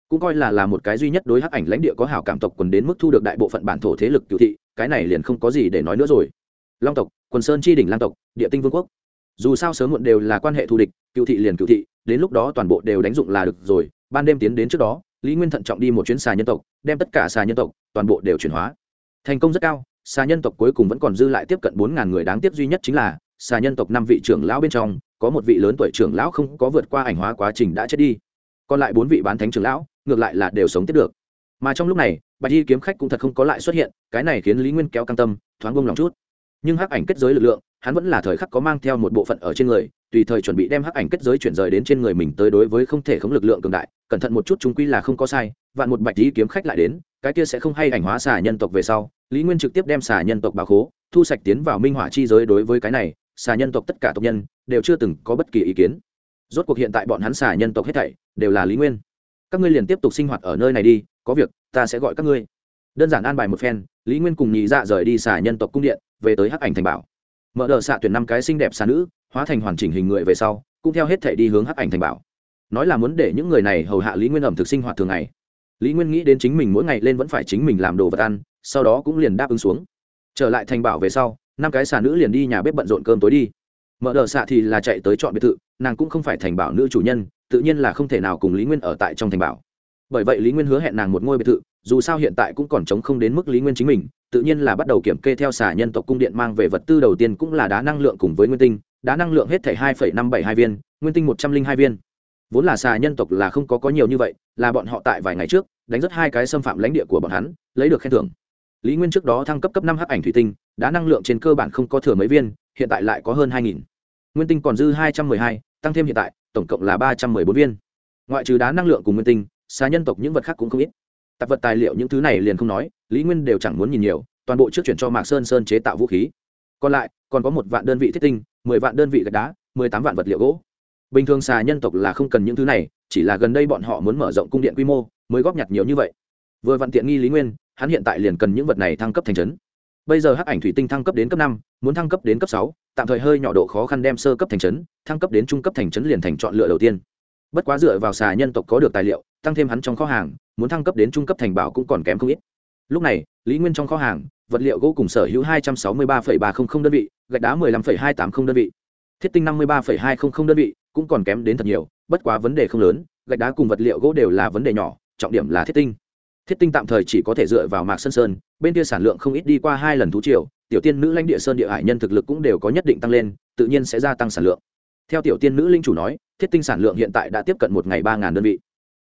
Cũng coi là là một cái duy nhất đối hắc ảnh lãnh địa có hảo cảm tộc quần đến mức thu được đại bộ phận bản thổ thế lực cựu thị cái này liền không có gì để nói nữa rồi. Long tộc, quần sơn chi đỉnh lang tộc, địa tinh vương quốc. Dù sao sớm muộn đều là quan hệ thù địch, cựu thị liền cựu thị, đến lúc đó toàn bộ đều đánh dụng là được rồi, ban đêm tiến đến trước đó, lý nguyên thận trọng đi một chuyến xà nhân tộc, đem tất cả xà nhân tộc, toàn bộ đều chuyển hóa. Thành công rất cao, xà nhân tộc cuối cùng vẫn còn dư lại tiếp cận bốn ngàn người đáng tiếc duy nhất chính là, xà nhân tộc năm vị trưởng lão bên trong, có một vị lớn tuổi trưởng lão không có vượt qua ảnh hóa quá trình đã chết đi. Còn lại bốn vị bán thánh trưởng lão, ngược lại là đều sống tiếp được. Mà trong lúc này bạch y kiếm khách cũng thật không có lại xuất hiện, cái này khiến lý nguyên kéo căng tâm, thoáng bông lòng chút. Nhưng hắc ảnh kết giới lực lượng, hắn vẫn là thời khắc có mang theo một bộ phận ở trên người, tùy thời chuẩn bị đem hắc ảnh kết giới chuyển rời đến trên người mình tới đối với không thể khống lực lượng cường đại, cẩn thận một chút chúng quy là không có sai, vạn một bạch y kiếm khách lại đến, cái kia sẽ không hay ảnh hóa xà nhân tộc về sau, lý nguyên trực tiếp đem xà nhân tộc bà khố, thu sạch tiến vào minh hỏa chi giới đối với cái này, xà nhân tộc tất cả tộc nhân, đều chưa từng có bất kỳ ý kiến. Rốt cuộc hiện tại bọn hắn xà nhân tộc hết thảy, đều là lý nguyên các ngươi liền tiếp tục sinh hoạt ở nơi này đi, có việc, ta sẽ gọi các ngươi. Đơn giản an bài một phen, lý nguyên cùng nhị dạ rời đi xả nhân tộc cung điện, về tới hắc ảnh thành bảo. Mở đ ợ xạ tuyển năm cái xinh đẹp xà nữ, hóa thành hoàn chỉnh hình người về sau, cũng theo hết thể đi hướng hắc ảnh thành bảo. Nói là muốn để những người này hầu hạ lý nguyên ẩm thực sinh hoạt thường ngày. Lý nguyên nghĩ đến chính mình mỗi ngày lên vẫn phải chính mình làm đồ vật ăn, sau đó cũng liền đáp ứng xuống. Trở lại thành bảo về sau, năm cái xà nữ liền đi nhà bếp bận rộn cơm tối đi. Mở đ ợ xạ thì là chạy tới chọn biệt thự, nàng cũng không phải thành bảo nữ chủ nhân tự nhiên là không thể nào cùng lý nguyên ở tại trong thành bảo. Bởi vậy lý nguyên hứa hẹn nàng một ngôi biệt thự, dù sao hiện tại cũng còn chống không đến mức lý nguyên chính mình, tự nhiên là bắt đầu kiểm kê theo xả nhân tộc cung điện mang về vật tư đầu tiên cũng là đá năng lượng cùng với nguyên tinh, đá năng lượng hết thảy hai năm bảy hai viên, nguyên tinh một trăm linh hai viên. Vốn là xà nhân tộc là không có có nhiều như vậy, là bọn họ tại vài ngày trước, đánh rất hai cái xâm phạm lãnh địa của bọn hắn, lấy được khen thưởng. Lý nguyên trước đó thăng cấp cấp năm h ảnh thủy tinh, đá năng lượng trên cơ bản không có thừa mấy viên, hiện tại lại có hơn hai nghìn. Nguyên tinh còn dư hai trăm m ư ơ i hai, tăng thêm hiện tại tổng cộng là ba trăm m ư ơ i bốn viên. Ngoại trừ đá năng lượng cùng nguyên tinh, xà nhân tộc những vật khác cũng không ít. Tạp vật tài liệu những thứ này liền không nói, lý nguyên đều chẳng muốn nhìn nhiều, toàn bộ trước chuyển cho mạc sơn sơn chế tạo vũ khí. Còn lại, còn có một vạn đơn vị thiết tinh, mười vạn đơn vị gạch đá, mười tám vạn vật liệu gỗ. Bình thường xà nhân tộc là không cần những thứ này, chỉ là gần đây bọn họ muốn mở rộng cung điện quy mô, mới góp nhặt nhiều như vậy. Vừa vạn tiện nghi lý nguyên, hắn hiện tại liền cần những vật này thăng cấp thành trấn bây giờ hắc ảnh thủy tinh thăng cấp đến cấp năm, muốn thăng cấp đến cấp sáu, tạm thời hơi nhỏ độ khó khăn đem sơ cấp thành trấn, thăng cấp đến trung cấp thành trấn liền thành chọn lựa đầu tiên. Bất quá dựa vào xà nhân tộc có được tài liệu, tăng thêm hắn trong kho hàng, muốn thăng cấp đến trung cấp thành bảo cũng còn kém không ít. Lúc này, lý nguyên trong kho hàng, vật liệu gỗ cùng sở hữu hai trăm sáu mươi ba ba trăm linh đơn vị, gạch đá mười lăm hai tám không đơn vị. Thiết tinh năm mươi ba hai trăm linh đơn vị cũng còn kém đến thật nhiều, bất quá vấn đề không lớn, gạch đá cùng vật liệu gỗ đều là vấn đề nhỏ, trọng điểm là thiết tinh thiết tinh tạm thời chỉ có thể dựa vào mạc sơn sơn, bên kia sản lượng không ít đi qua hai lần thú triều, tiểu tiên nữ lãnh địa sơn địa hải nhân thực lực cũng đều có nhất định tăng lên, tự nhiên sẽ gia tăng sản lượng. Theo tiểu tiên nữ linh chủ nói, thiết tinh sản lượng hiện tại đã tiếp cận một ngày ba đơn vị.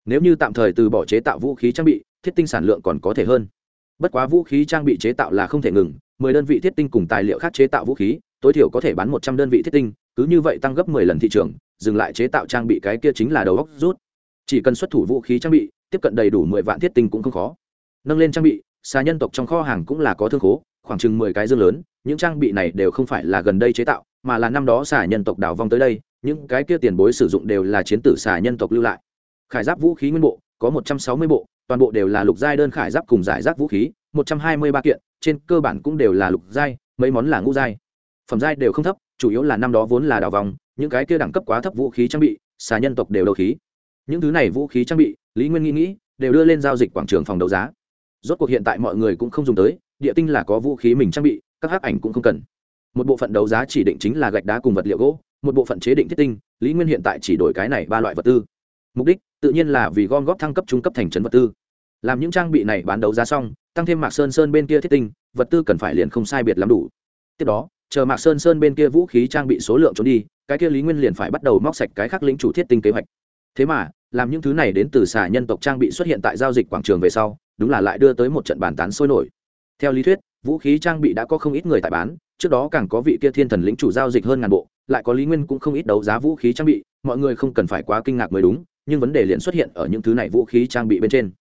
Nếu như tạm thời từ bỏ chế tạo vũ khí trang bị, thiết tinh sản lượng còn có thể hơn. Bất quá vũ khí trang bị chế tạo là không thể ngừng, mười đơn vị thiết tinh cùng tài liệu khác chế tạo vũ khí, tối thiểu có thể bán một trăm đơn vị thiết tinh, cứ như vậy tăng gấp mười lần thị trường, dừng lại chế tạo trang bị cái kia chính là đầu góc rút. Chỉ cần xuất thủ vũ khí trang bị tiếp cận đầy đủ mười vạn thiết tinh cũng không khó. Nâng lên trang bị, xà nhân tộc trong kho hàng cũng là có thương khố, khoảng chừng mười cái dương lớn, những trang bị này đều không phải là gần đây chế tạo, mà là năm đó xà nhân tộc đào vong tới đây, những cái kia tiền bối sử dụng đều là chiến tử xà nhân tộc lưu lại. Khải giáp vũ khí nguyên bộ, có một trăm sáu mươi bộ, toàn bộ đều là lục giai đơn khải giáp cùng giải giáp vũ khí, một trăm hai mươi ba kiện, trên cơ bản cũng đều là lục giai, mấy món là ngũ giai. Phẩm giai đều không thấp, chủ yếu là năm đó vốn là đào vòng những cái kia đẳng cấp quá thấp vũ khí trang bị, xà nhân tộc đều đầu khí những thứ này vũ khí trang bị, lý nguyên nghĩ nghĩ, đều đưa lên giao dịch quảng trường phòng đấu giá. Rốt cuộc hiện tại mọi người cũng không dùng tới, địa tinh là có vũ khí mình trang bị, các hắc ảnh cũng không cần. Một bộ phận đấu giá chỉ định chính là gạch đá cùng vật liệu gỗ, một bộ phận chế định thiết tinh, lý nguyên hiện tại chỉ đổi cái này ba loại vật tư. Mục đích, tự nhiên là vì gom góp thăng cấp trung cấp thành trấn vật tư. Làm những trang bị này bán đấu giá xong, tăng thêm mạc sơn sơn bên kia thiết tinh, vật tư cần phải liền không sai biệt lắm đủ. Tiếp đó, chờ mạc sơn sơn bên kia vũ khí trang bị số lượng trốn đi, cái kia lý nguyên liền phải bắt đầu móc sạch cái khắc lĩnh chủ thiết tinh kế hoạch thế mà, làm những thứ này đến từ xà nhân tộc trang bị xuất hiện tại giao dịch quảng trường về sau, đúng là lại đưa tới một trận bàn tán sôi nổi. Theo lý thuyết, vũ khí trang bị đã có không ít người tại bán, trước đó càng có vị kia thiên thần lĩnh chủ giao dịch hơn ngàn bộ, lại có lý nguyên cũng không ít đấu giá vũ khí trang bị, mọi người không cần phải quá kinh ngạc mới đúng, nhưng vấn đề liền xuất hiện ở những thứ này vũ khí trang bị bên trên.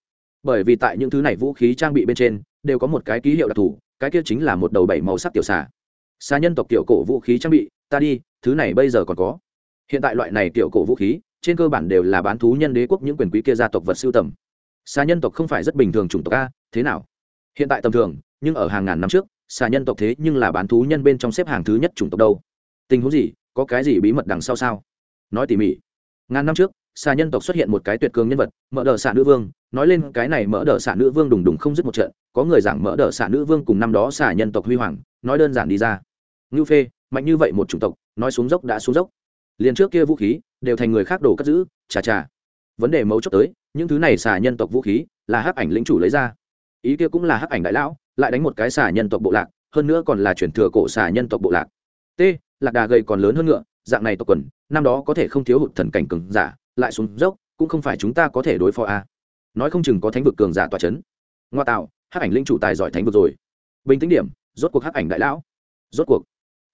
Bởi vì tại những thứ này vũ khí trang bị bên trên, đều có một cái ký hiệu đặc thù, cái kia chính là một đầu bảy màu sắc tiểu xà. Xà nhân tộc tiểu cổ vũ khí trang bị, ta đi, thứ này bây giờ còn có. Hiện tại loại này tiểu cổ vũ khí trên cơ bản đều là bán thú nhân đế quốc những quyền quý kia gia tộc vật sưu tầm. Xa nhân tộc không phải rất bình thường chủng tộc a, thế nào? Hiện tại tầm thường, nhưng ở hàng ngàn năm trước xa nhân tộc thế nhưng là bán thú nhân bên trong xếp hàng thứ nhất chủng tộc đâu. Tình huống gì? Có cái gì bí mật đằng sau sao? Nói tỉ mỉ. Ngàn năm trước, xà nhân tộc xuất hiện một cái tuyệt cường nhân vật mở đờ xạ nữ vương. Nói lên cái này mở đờ xạ nữ vương đùng đùng không dứt một trận, có người giảng mở đờ xạ nữ vương cùng năm đó xà nhân tộc huy hoàng, nói đơn giản đi ra. Ngưu phê, mạnh như vậy một chủng tộc, nói xuống dốc đã xuống dốc liền trước kia vũ khí đều thành người khác đổ cất giữ, chà chà. Vấn đề mấu chốt tới, những thứ này xà nhân tộc vũ khí là hắc ảnh lĩnh chủ lấy ra. Ý kia cũng là hắc ảnh đại lão, lại đánh một cái xà nhân tộc bộ lạc, hơn nữa còn là chuyển thừa cổ xà nhân tộc bộ lạc. T, lạc đà gầy còn lớn hơn ngựa, dạng này tộc quần, năm đó có thể không thiếu hụt thần cảnh cường giả, lại xuống dốc, cũng không phải chúng ta có thể đối phó a. Nói không chừng có thánh vực cường giả tòa c h ấ n ngoa tạo, hắc ảnh linh chủ tài giỏi thánh vực rồi. Bình tĩnh điểm, rốt cuộc hắc ảnh đại lão. Rốt cuộc,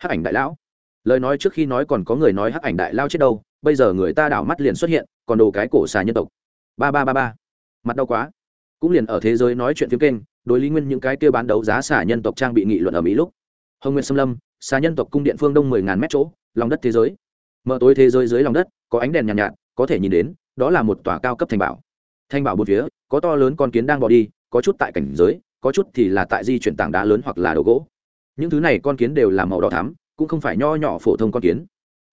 hắc ảnh đại lão lời nói trước khi nói còn có người nói hắc ảnh đại lao chết đâu bây giờ người ta đảo mắt liền xuất hiện còn đồ cái cổ xà nhân tộc. Ba ba ba ba. Mặt đau quá. Cũng liền ở thế giới nói chuyện phiếm kênh đối lý nguyên những cái kia bán đấu giá xà nhân tộc trang bị nghị luận ở mỹ lúc. Hồng nguyên xâm lâm xà nhân tộc cung điện phương đông mười ngàn mét chỗ lòng đất thế giới. Mở tối thế giới dưới lòng đất có ánh đèn nhàn nhạt, nhạt có thể nhìn đến đó là một tòa cao cấp thành bảo. Thành bảo bốn phía có to lớn con kiến đang bỏ đi có chút tại cảnh giới có chút thì là tại di chuyển tảng đá lớn hoặc là đồ gỗ. Những thứ này con kiến đều là màu đỏ thắm cũng không phải nho nhỏ phổ thông con kiến.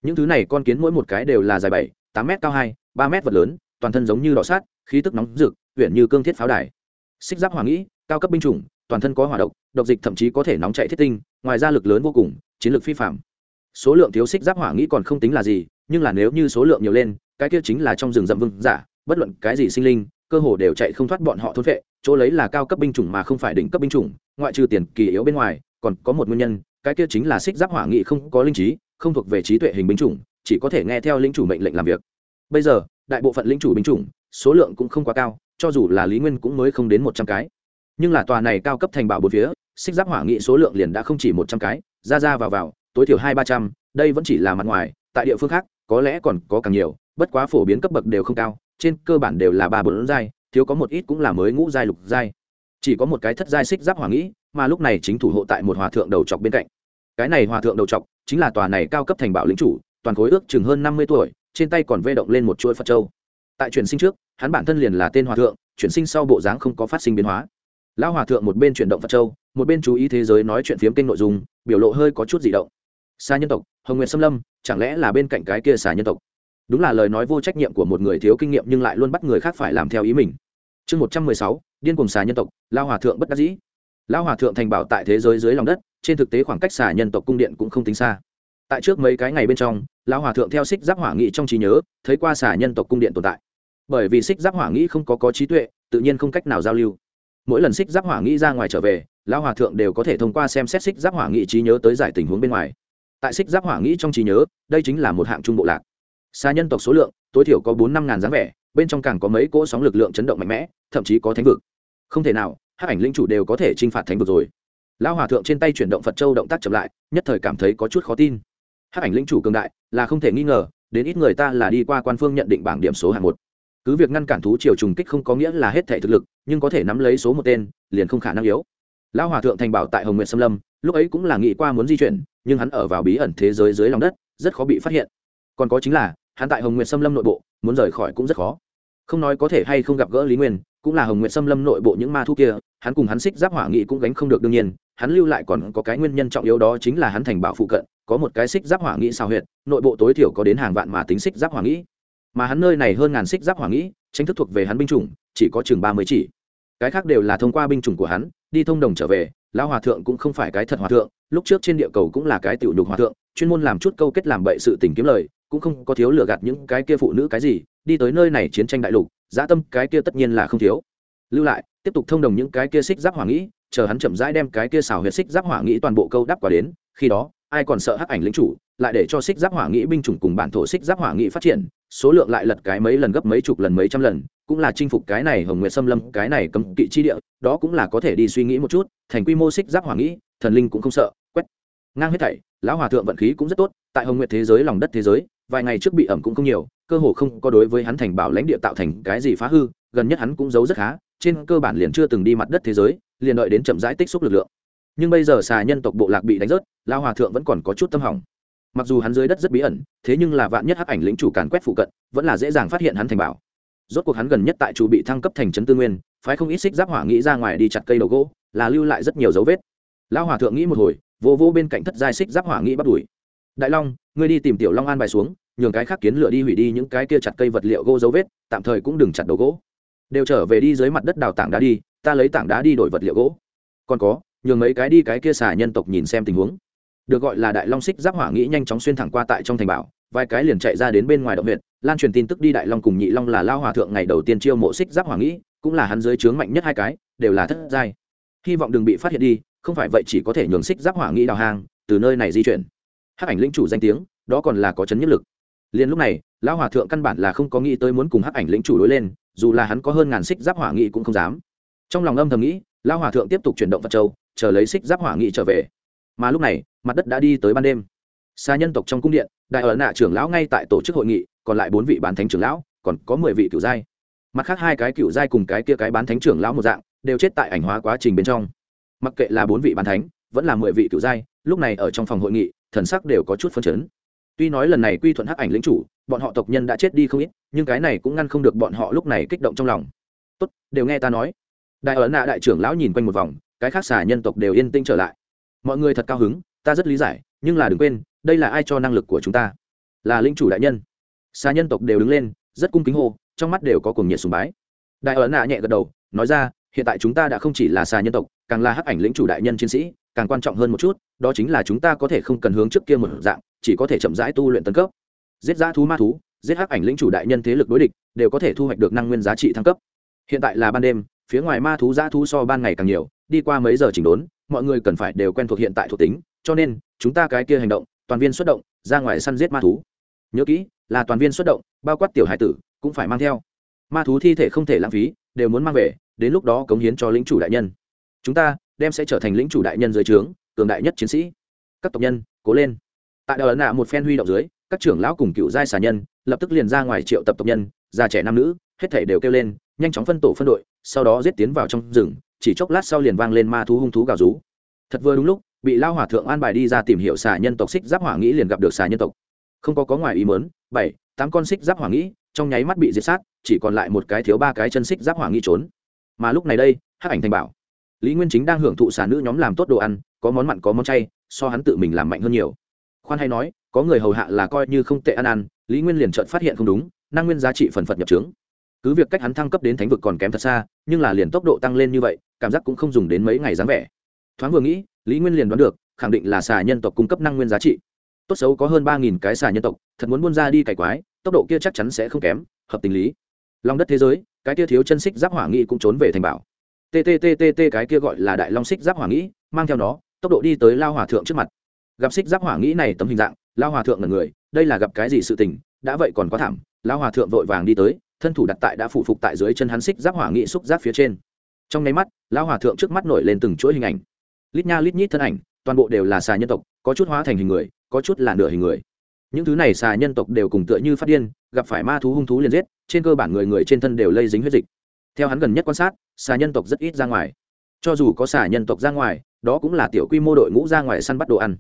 Những thứ này con kiến mỗi một cái đều là dài bảy, tám m cao hai, ba m vật lớn, toàn thân giống như đỏ sát khí tức nóng rực huyện như cương thiết pháo đài. Xích giáp hỏa nghĩ, cao cấp binh chủng, toàn thân có hỏa độc độc dịch thậm chí có thể nóng chạy thiết tinh, ngoài ra lực lớn vô cùng, chiến lược phi phạm. Số lượng thiếu xích giáp hỏa nghĩ còn không tính là gì, nhưng là nếu như số lượng nhiều lên, cái kia chính là trong rừng rậm vương giả, bất luận cái gì sinh linh, cơ hồ đều chạy không thoát bọn họ thôn vệ chỗ lấy là cao cấp binh chủng mà không phải đỉnh cấp binh chủng, ngoại trừ tiền kỳ yếu bên ngoài, còn có một nguyên nhân cái kia chính là xích giáp hỏa nghị không có linh trí, không thuộc về trí tuệ hình binh chủng, chỉ có thể nghe theo linh chủ mệnh lệnh làm việc. Bây giờ, đại bộ phận linh chủ binh chủng, số lượng cũng không quá cao, cho dù là lý nguyên cũng mới không đến một trăm cái. Nhưng là tòa này cao cấp thành bảo bốn phía, xích giáp hỏa nghị số lượng liền đã không chỉ một trăm cái, ra ra vào vào, tối thiểu hai ba trăm, đây vẫn chỉ là mặt ngoài, tại địa phương khác, có lẽ còn có càng nhiều, bất quá phổ biến cấp bậc đều không cao, trên cơ bản đều là ba bốn giai, thiếu có một ít cũng là mới ngũ giai, lục giai. Chỉ có một cái thất giai xích giáp hỏa nghĩ mà lúc này chính thủ hộ tại một hòa thượng đầu chọc bên cạnh cái này hòa thượng đầu trọc, chính là tòa này cao cấp thành bảo lĩnh chủ, toàn khối ước chừng hơn năm mươi tuổi, trên tay còn vê động lên một chuỗi phật châu. Tại chuyển sinh trước, hắn bản thân liền là tên hòa thượng, chuyển sinh sau bộ dáng không có phát sinh biến hóa. Lão hòa thượng một bên chuyển động phật châu, một bên chú ý thế giới nói chuyện phiếm kênh nội dung, biểu lộ hơi có chút di động. Xa nhân tộc, hồng nguyện xâm lâm, chẳng lẽ là bên cạnh cái kia xà nhân tộc? Đúng là lời nói vô trách nhiệm của một người thiếu kinh nghiệm nhưng lại luôn bắt người khác phải làm theo ý mình. Chương một trăm mười sáu, điên cùng xà nhân tộc lao hòa thượng bất đắc dĩ. Lão hòa thượng thành bảo tại thế giới dưới lòng đất, trên thực tế khoảng cách xà nhân tộc cung điện cũng không tính xa. Tại trước mấy cái ngày bên trong, lão hòa thượng theo xích giáp hỏa nghị trong trí nhớ, thấy qua xà nhân tộc cung điện tồn tại. Bởi vì xích giáp hỏa nghị không có có trí tuệ, tự nhiên không cách nào giao lưu. Mỗi lần xích giáp hỏa nghị ra ngoài trở về, lão hòa thượng đều có thể thông qua xem xét xích giáp hỏa nghị trí nhớ tới giải tình huống bên ngoài. Tại xích giáp hỏa nghị trong trí nhớ, đây chính là một hạng trung bộ lạc. Xa nhân tộc số lượng, tối thiểu có bốn năm ngàn dáng vẻ, bên trong càng có mấy cỗ sóng lực lượng chấn động mạnh mẽ, thậm chí có thánh vực. Không thể nào hát ảnh linh chủ đều có thể t r i n h phạt thánh vực rồi. Lão hòa thượng trên tay chuyển động phật châu động tác chậm lại, nhất thời cảm thấy có chút khó tin. Hát ảnh linh chủ cường đại, là không thể nghi ngờ, đến ít người ta là đi qua quan phương nhận định bảng điểm số hạng một. Cứ việc ngăn cản thú triều trùng kích không có nghĩa là hết thể thực lực, nhưng có thể nắm lấy số một tên, liền không khả năng yếu. Lão hòa thượng thành bảo tại hồng nguyện xâm lâm, lúc ấy cũng là nghĩ qua muốn di chuyển, nhưng hắn ở vào bí ẩn thế giới dưới lòng đất, rất khó bị phát hiện. Còn có chính là, hắn tại hồng nguyện xâm lâm nội bộ, muốn rời khỏi cũng rất khó. Không nói có thể hay không gặp gỡ lý nguyên cũng là hồng nguyện xâm lâm nội bộ những ma thu kia, hắn cùng hắn xích giáp hỏa nghị cũng gánh không được đương nhiên, hắn lưu lại còn có cái nguyên nhân trọng yếu đó chính là hắn thành bảo phụ cận, có một cái xích giáp hỏa nghị sao huyệt, nội bộ tối thiểu có đến hàng vạn mà tính xích giáp hỏa nghị. Mà hắn nơi này hơn ngàn xích giáp hỏa nghị, tranh thức thuộc về hắn binh chủng, chỉ có chừng ba mươi chỉ. Cái khác đều là thông qua binh chủng của hắn, đi thông đồng trở về, lão hòa thượng cũng không phải cái thật hòa thượng, lúc trước trên địa cầu cũng là cái tiểu nhục hòa thượng, chuyên môn làm chút câu kết làm bậy sự tình kiếm lời, cũng không có thiếu lừa gạt những cái kia phụ nữ cái gì, đi tới nơi này chiến tranh đại lục dã tâm cái kia tất nhiên là không thiếu. Lưu lại, tiếp tục thông đồng những cái kia xích giáp hỏa nghĩ, chờ hắn chậm rãi đem cái kia xảo huyệt xích giáp hỏa nghĩ toàn bộ câu đáp quả đến, khi đó, ai còn sợ hắc ảnh lính chủ, lại để cho xích giáp hỏa nghĩ binh chủng cùng bản thổ xích giáp hỏa nghĩ phát triển, số lượng lại lật cái mấy lần gấp mấy chục lần mấy trăm lần, cũng là chinh phục cái này hồng nguyệt xâm lâm, cái này cấm kỵ chi địa, đó cũng là có thể đi suy nghĩ một chút, thành quy mô xích giáp hỏa nghĩ, thần linh cũng không sợ, quét. Ngang hết thảy, lão hòa thượng vận khí cũng rất tốt, tại hồng nguyệt thế giới, lòng đất thế giới, vài ngày trước bị ẩm cũng không nhiều cơ hồ không có đối với hắn thành bảo lãnh địa tạo thành cái gì phá hư, gần nhất hắn cũng giấu rất khá, trên cơ bản liền chưa từng đi mặt đất thế giới, liền đợi đến chậm rãi tích xúc lực lượng. Nhưng bây giờ xà nhân tộc bộ lạc bị đánh rớt lao hòa thượng vẫn còn có chút tâm hỏng. Mặc dù hắn dưới đất rất bí ẩn, thế nhưng là vạn nhất hắc ảnh lĩnh chủ càn quét phụ cận, vẫn là dễ dàng phát hiện hắn thành bảo. Rốt cuộc hắn gần nhất tại chủ bị thăng cấp thành trấn tư nguyên, phái không ít xích giáp hỏa nghĩ ra ngoài đi chặt cây đầu gỗ, là lưu lại rất nhiều dấu vết. Lao hòa thượng nghĩ một hồi, vô vô bên cạnh thất giai xích giáp hỏa nghĩ bắt đuổi. Đại long, ngươi đi tìm tiểu long an bài xuống nhường cái khác kiến lửa đi hủy đi những cái kia chặt cây vật liệu gỗ dấu vết, tạm thời cũng đừng chặt đầu gỗ. Đều trở về đi dưới mặt đất đào tảng đá đi, ta lấy tảng đá đi đổi vật liệu gỗ. Còn có, nhường mấy cái đi cái kia xả nhân tộc nhìn xem tình huống. Được gọi là đại long xích giáp hỏa nghĩ nhanh chóng xuyên thẳng qua tại trong thành bảo, vài cái liền chạy ra đến bên ngoài động huyện lan truyền tin tức đi đại long cùng nhị long là lao hòa thượng ngày đầu tiên chiêu mộ xích giáp hỏa nghĩ, cũng là hắn dưới trướng mạnh nhất hai cái, đều là thất giai. Hy vọng đừng bị phát hiện đi, không phải vậy chỉ có thể nhường xích giáp hỏa nghĩ đào hang từ nơi này di chuyển. Hắc ảnh lĩnh chủ danh tiếng, đó còn là có chấn nhất lực liền lúc này, lão hòa thượng căn bản là không có nghĩ tới muốn cùng hắc ảnh lĩnh chủ đối lên, dù là hắn có hơn ngàn xích giáp hỏa nghị cũng không dám. Trong lòng âm thầm nghĩ, lão hòa thượng tiếp tục chuyển động vật châu, chờ lấy xích giáp hỏa nghị trở về. Mà lúc này, mặt đất đã đi tới ban đêm. Xa nhân tộc trong cung điện, đại ở nạ trưởng lão ngay tại tổ chức hội nghị, còn lại bốn vị bán thánh trưởng lão, còn có mười vị cựu giai. Mặt khác hai cái cựu giai cùng cái kia cái bán thánh trưởng lão một dạng, đều chết tại ảnh hóa quá trình bên trong. Mặc kệ là bốn vị bán thánh, vẫn là mười vị cựu giai, lúc này ở trong phòng hội nghị, thần sắc đều có chút phân chấn tuy nói lần này quy thuận hắc ảnh lĩnh chủ, bọn họ tộc nhân đã chết đi không ít, nhưng cái này cũng ngăn không được bọn họ lúc này kích động trong lòng. Tốt, đều nghe ta nói. Đại ấn nạ đại trưởng lão nhìn quanh một vòng, cái khác xà nhân tộc đều yên tĩnh trở lại. Mọi người thật cao hứng, ta rất lý giải, nhưng là đừng quên, đây là ai cho năng lực của chúng ta? Là linh chủ đại nhân. Xà nhân tộc đều đứng lên, rất cung kính hô, trong mắt đều có cuồng nhiệt sùng bái. Đại ấn nạ nhẹ gật đầu, nói ra hiện tại chúng ta đã không chỉ là xà nhân tộc, càng là hắc ảnh lĩnh chủ đại nhân chiến sĩ, càng quan trọng hơn một chút, đó chính là chúng ta có thể không cần hướng trước kia một dạng, chỉ có thể chậm rãi tu luyện tân cấp. Giết giá thú ma thú, giết hắc ảnh lĩnh chủ đại nhân thế lực đối địch, đều có thể thu hoạch được năng nguyên giá trị thăng cấp. Hiện tại là ban đêm, phía ngoài ma thú giá thú so ban ngày càng nhiều, đi qua mấy giờ chỉnh đốn, mọi người cần phải đều quen thuộc hiện tại thuộc tính, cho nên, chúng ta cái kia hành động, toàn viên xuất động, ra ngoài săn giết ma thú. Nhớ kỹ, là toàn viên xuất động, bao quát tiểu hải tử, cũng phải mang theo. Ma thú thi thể không thể lãng phí, đều muốn mang về đến lúc đó cống hiến cho lĩnh chủ đại nhân. Chúng ta đem sẽ trở thành lĩnh chủ đại nhân dưới trướng, cường đại nhất chiến sĩ. Các tộc nhân, cố lên. Tại đờ nạ một phen huy động dưới, các trưởng lão cùng cựu giai xà nhân lập tức liền ra ngoài triệu tập tộc nhân, già trẻ nam nữ, hết thể đều kêu lên, nhanh chóng phân tổ phân đội, sau đó giết tiến vào trong rừng, chỉ chốc lát sau liền vang lên ma thú hung thú gào rú. Thật vừa đúng lúc, bị lao hỏa thượng an bài đi ra tìm hiểu xà nhân tộc xích giáp hỏa nghĩ liền gặp được xà nhân tộc. Không có có ngoài ý mớn bảy, tám con xích giáp hỏa nghĩ trong nháy mắt bị diệt sát, chỉ còn lại một cái thiếu ba cái chân xích giáp hỏa nghĩ trốn mà lúc này đây, hắc ảnh thành bảo, lý nguyên chính đang hưởng thụ xà nữ nhóm làm tốt đồ ăn, có món mặn, có món chay, so hắn tự mình làm mạnh hơn nhiều. Khoan hay nói, có người hầu hạ là coi như không tệ ăn ăn, lý nguyên liền trợn phát hiện không đúng, năng nguyên giá trị phần phật nhập trướng. Cứ việc cách hắn thăng cấp đến thánh vực còn kém thật xa, nhưng là liền tốc độ tăng lên như vậy, cảm giác cũng không dùng đến mấy ngày dáng vẻ. Thoáng vừa nghĩ, lý nguyên liền đoán được, khẳng định là xà nhân tộc cung cấp năng nguyên giá trị. Tốt xấu có hơn ba nghìn cái xà nhân tộc, thật muốn buôn ra đi cày quái, tốc độ kia chắc chắn sẽ không kém, hợp tình lý lòng đất thế giới, cái kia thiếu chân xích giáp hỏa nghị cũng trốn về thành bảo. Tttt cái kia gọi là đại long xích giáp hỏa nghĩ mang theo nó, tốc độ đi tới lao hòa thượng trước mặt. Gặp xích giáp hỏa nghĩ này tấm hình dạng, lao hòa thượng là người, đây là gặp cái gì sự tình, đã vậy còn có thảm. Lao hòa thượng vội vàng đi tới, thân thủ đặt tại đã phủ phục tại dưới chân hắn xích giáp hỏa nghĩ xúc giáp phía trên. Trong nháy mắt, lao hòa thượng trước mắt nổi lên từng chuỗi hình ảnh. Lít nha lít nhít thân ảnh, toàn bộ đều là xà nhân tộc, có chút hóa thành hình người, có chút là nửa hình người những thứ này xà nhân tộc đều cùng tựa như phát điên, gặp phải ma thú hung thú liền giết, trên cơ bản người người trên thân đều lây dính huyết dịch. Theo hắn gần nhất quan sát, xà nhân tộc rất ít ra ngoài. Cho dù có xà nhân tộc ra ngoài, đó cũng là tiểu quy mô đội ngũ ra ngoài săn bắt đồ ăn.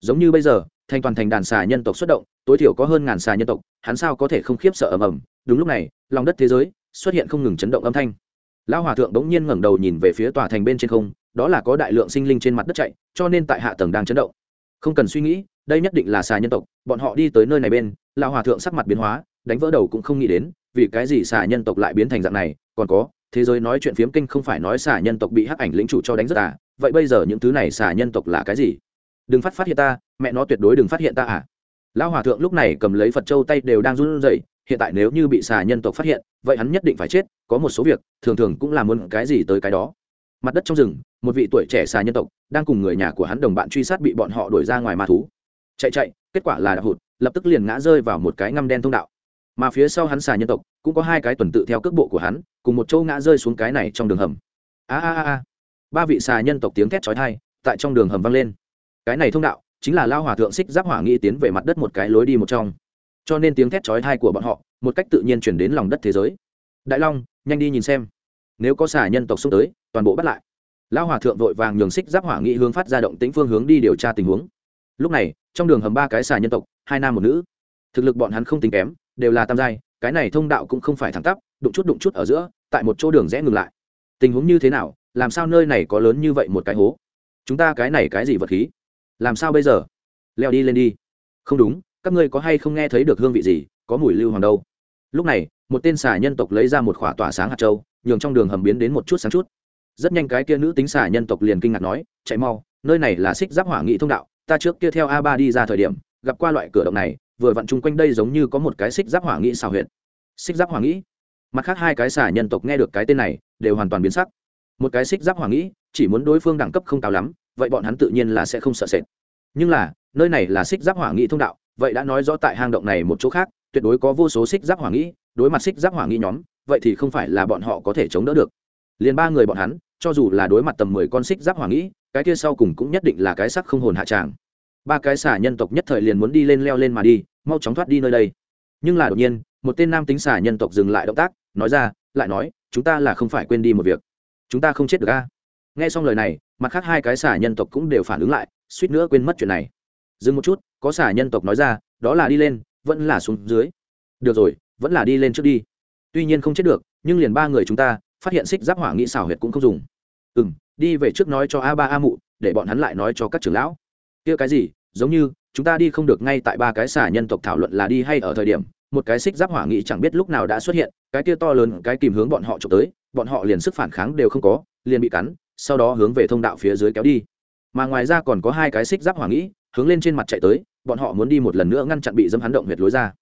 Giống như bây giờ, thành toàn thành đàn xà nhân tộc xuất động, tối thiểu có hơn ngàn xà nhân tộc, hắn sao có thể không khiếp sợ ầm ầm. Đúng lúc này, lòng đất thế giới xuất hiện không ngừng chấn động âm thanh. Lão hòa thượng bỗng nhiên ngẩng đầu nhìn về phía tòa thành bên trên không, đó là có đại lượng sinh linh trên mặt đất chạy, cho nên tại hạ tầng đang chấn động không cần suy nghĩ, đây nhất định là xà nhân tộc, bọn họ đi tới nơi này bên, lão hòa thượng sắc mặt biến hóa, đánh vỡ đầu cũng không nghĩ đến, vì cái gì xà nhân tộc lại biến thành dạng này, còn có, thế giới nói chuyện phiếm kinh không phải nói xà nhân tộc bị hắc ảnh lĩnh chủ cho đánh rất à vậy bây giờ những thứ này xà nhân tộc là cái gì? Đừng phát phát hiện ta, mẹ nó tuyệt đối đừng phát hiện ta à. Lão hòa thượng lúc này cầm lấy phật châu tay đều đang run rẩy, hiện tại nếu như bị xà nhân tộc phát hiện, vậy hắn nhất định phải chết, có một số việc, thường thường cũng là muốn cái gì tới cái đó mặt đất trong rừng, một vị tuổi trẻ xà nhân tộc đang cùng người nhà của hắn đồng bạn truy sát bị bọn họ đuổi ra ngoài ma thú. Chạy chạy, kết quả là đạp hụt, lập tức liền ngã rơi vào một cái ngăm đen thông đạo. Mà phía sau hắn xà nhân tộc cũng có hai cái tuần tự theo cước bộ của hắn, cùng một châu ngã rơi xuống cái này trong đường hầm. A a a. Ba vị xà nhân tộc tiếng thét chói tai tại trong đường hầm vang lên. Cái này thông đạo chính là lao hòa thượng xích giáp hỏa nghĩ tiến về mặt đất một cái lối đi một trong. Cho nên tiếng thét chói tai của bọn họ một cách tự nhiên chuyển đến lòng đất thế giới. Đại long, nhanh đi nhìn xem nếu có xà nhân tộc xung tới, toàn bộ bắt lại. Lão hòa thượng vội vàng nhường xích giáp hỏa nghị hướng phát ra động tĩnh phương hướng đi điều tra tình huống. Lúc này, trong đường hầm ba cái xà nhân tộc, hai nam một nữ. Thực lực bọn hắn không tính kém, đều là tam giai, cái này thông đạo cũng không phải thẳng tắp, đụng chút đụng chút ở giữa, tại một chỗ đường rẽ ngừng lại. Tình huống như thế nào, làm sao nơi này có lớn như vậy một cái hố? Chúng ta cái này cái gì vật khí? Làm sao bây giờ? Leo đi lên đi. Không đúng, các ngươi có hay không nghe thấy được hương vị gì, có mùi lưu hoàng đâu? Lúc này, một tên xà nhân tộc lấy ra một khỏa tỏa sáng hạt châu, nhường trong đường hầm biến đến một chút sáng chút. Rất nhanh cái kia nữ tính xà nhân tộc liền kinh ngạc nói, chạy mau, nơi này là xích giáp hỏa nghị thông đạo, ta trước kia theo a ba đi ra thời điểm, gặp qua loại cửa động này, vừa vặn chung quanh đây giống như có một cái xích giáp hỏa nghị xào huyện xích giáp hỏa nghị? Mặt khác hai cái xà nhân tộc nghe được cái tên này, đều hoàn toàn biến sắc. Một cái xích giáp hỏa nghị, chỉ muốn đối phương đẳng cấp không cao lắm, vậy bọn hắn tự nhiên là sẽ không sợ sệt. Nhưng là, nơi này là xích giáp hỏa nghị thông đạo, vậy đã nói rõ tại hang động này một chỗ khác tuyệt đối có vô số xích giáp hỏa nghĩ, đối mặt xích giáp hỏa nghĩ nhóm, vậy thì không phải là bọn họ có thể chống đỡ được. Liền ba người bọn hắn, cho dù là đối mặt tầm mười con xích giáp hỏa nghĩ, cái kia sau cùng cũng nhất định là cái sắc không hồn hạ tràng. Ba cái xà nhân tộc nhất thời liền muốn đi lên leo lên mà đi, mau chóng thoát đi nơi đây. Nhưng là đột nhiên, một tên nam tính xà nhân tộc dừng lại động tác, nói ra, lại nói, chúng ta là không phải quên đi một việc. Chúng ta không chết được a. Nghe xong lời này, mặt khác hai cái xà nhân tộc cũng đều phản ứng lại, suýt nữa quên mất chuyện này. Dừng một chút, có xà nhân tộc nói ra, đó là đi lên vẫn là xuống dưới. Được rồi, vẫn là đi lên trước đi. Tuy nhiên không chết được, nhưng liền ba người chúng ta, phát hiện xích giáp hỏa nghĩ xảo huyệt cũng không dùng. Ừ m đi về trước nói cho a ba a mụ, để bọn hắn lại nói cho các trưởng lão. Kia cái gì, giống như, chúng ta đi không được ngay tại ba cái xả nhân tộc thảo luận là đi hay ở thời điểm, một cái xích giáp hỏa nghị chẳng biết lúc nào đã xuất hiện, cái kia to lớn, cái kìm hướng bọn họ trộm tới, bọn họ liền sức phản kháng đều không có, liền bị cắn, sau đó hướng về thông đạo phía dưới kéo đi. Mà ngoài ra còn có hai cái xích giáp hỏa nghĩ hướng lên trên mặt chạy tới, bọn họ muốn đi một lần nữa ngăn chặn bị dâm hắn động huyệt lối ra.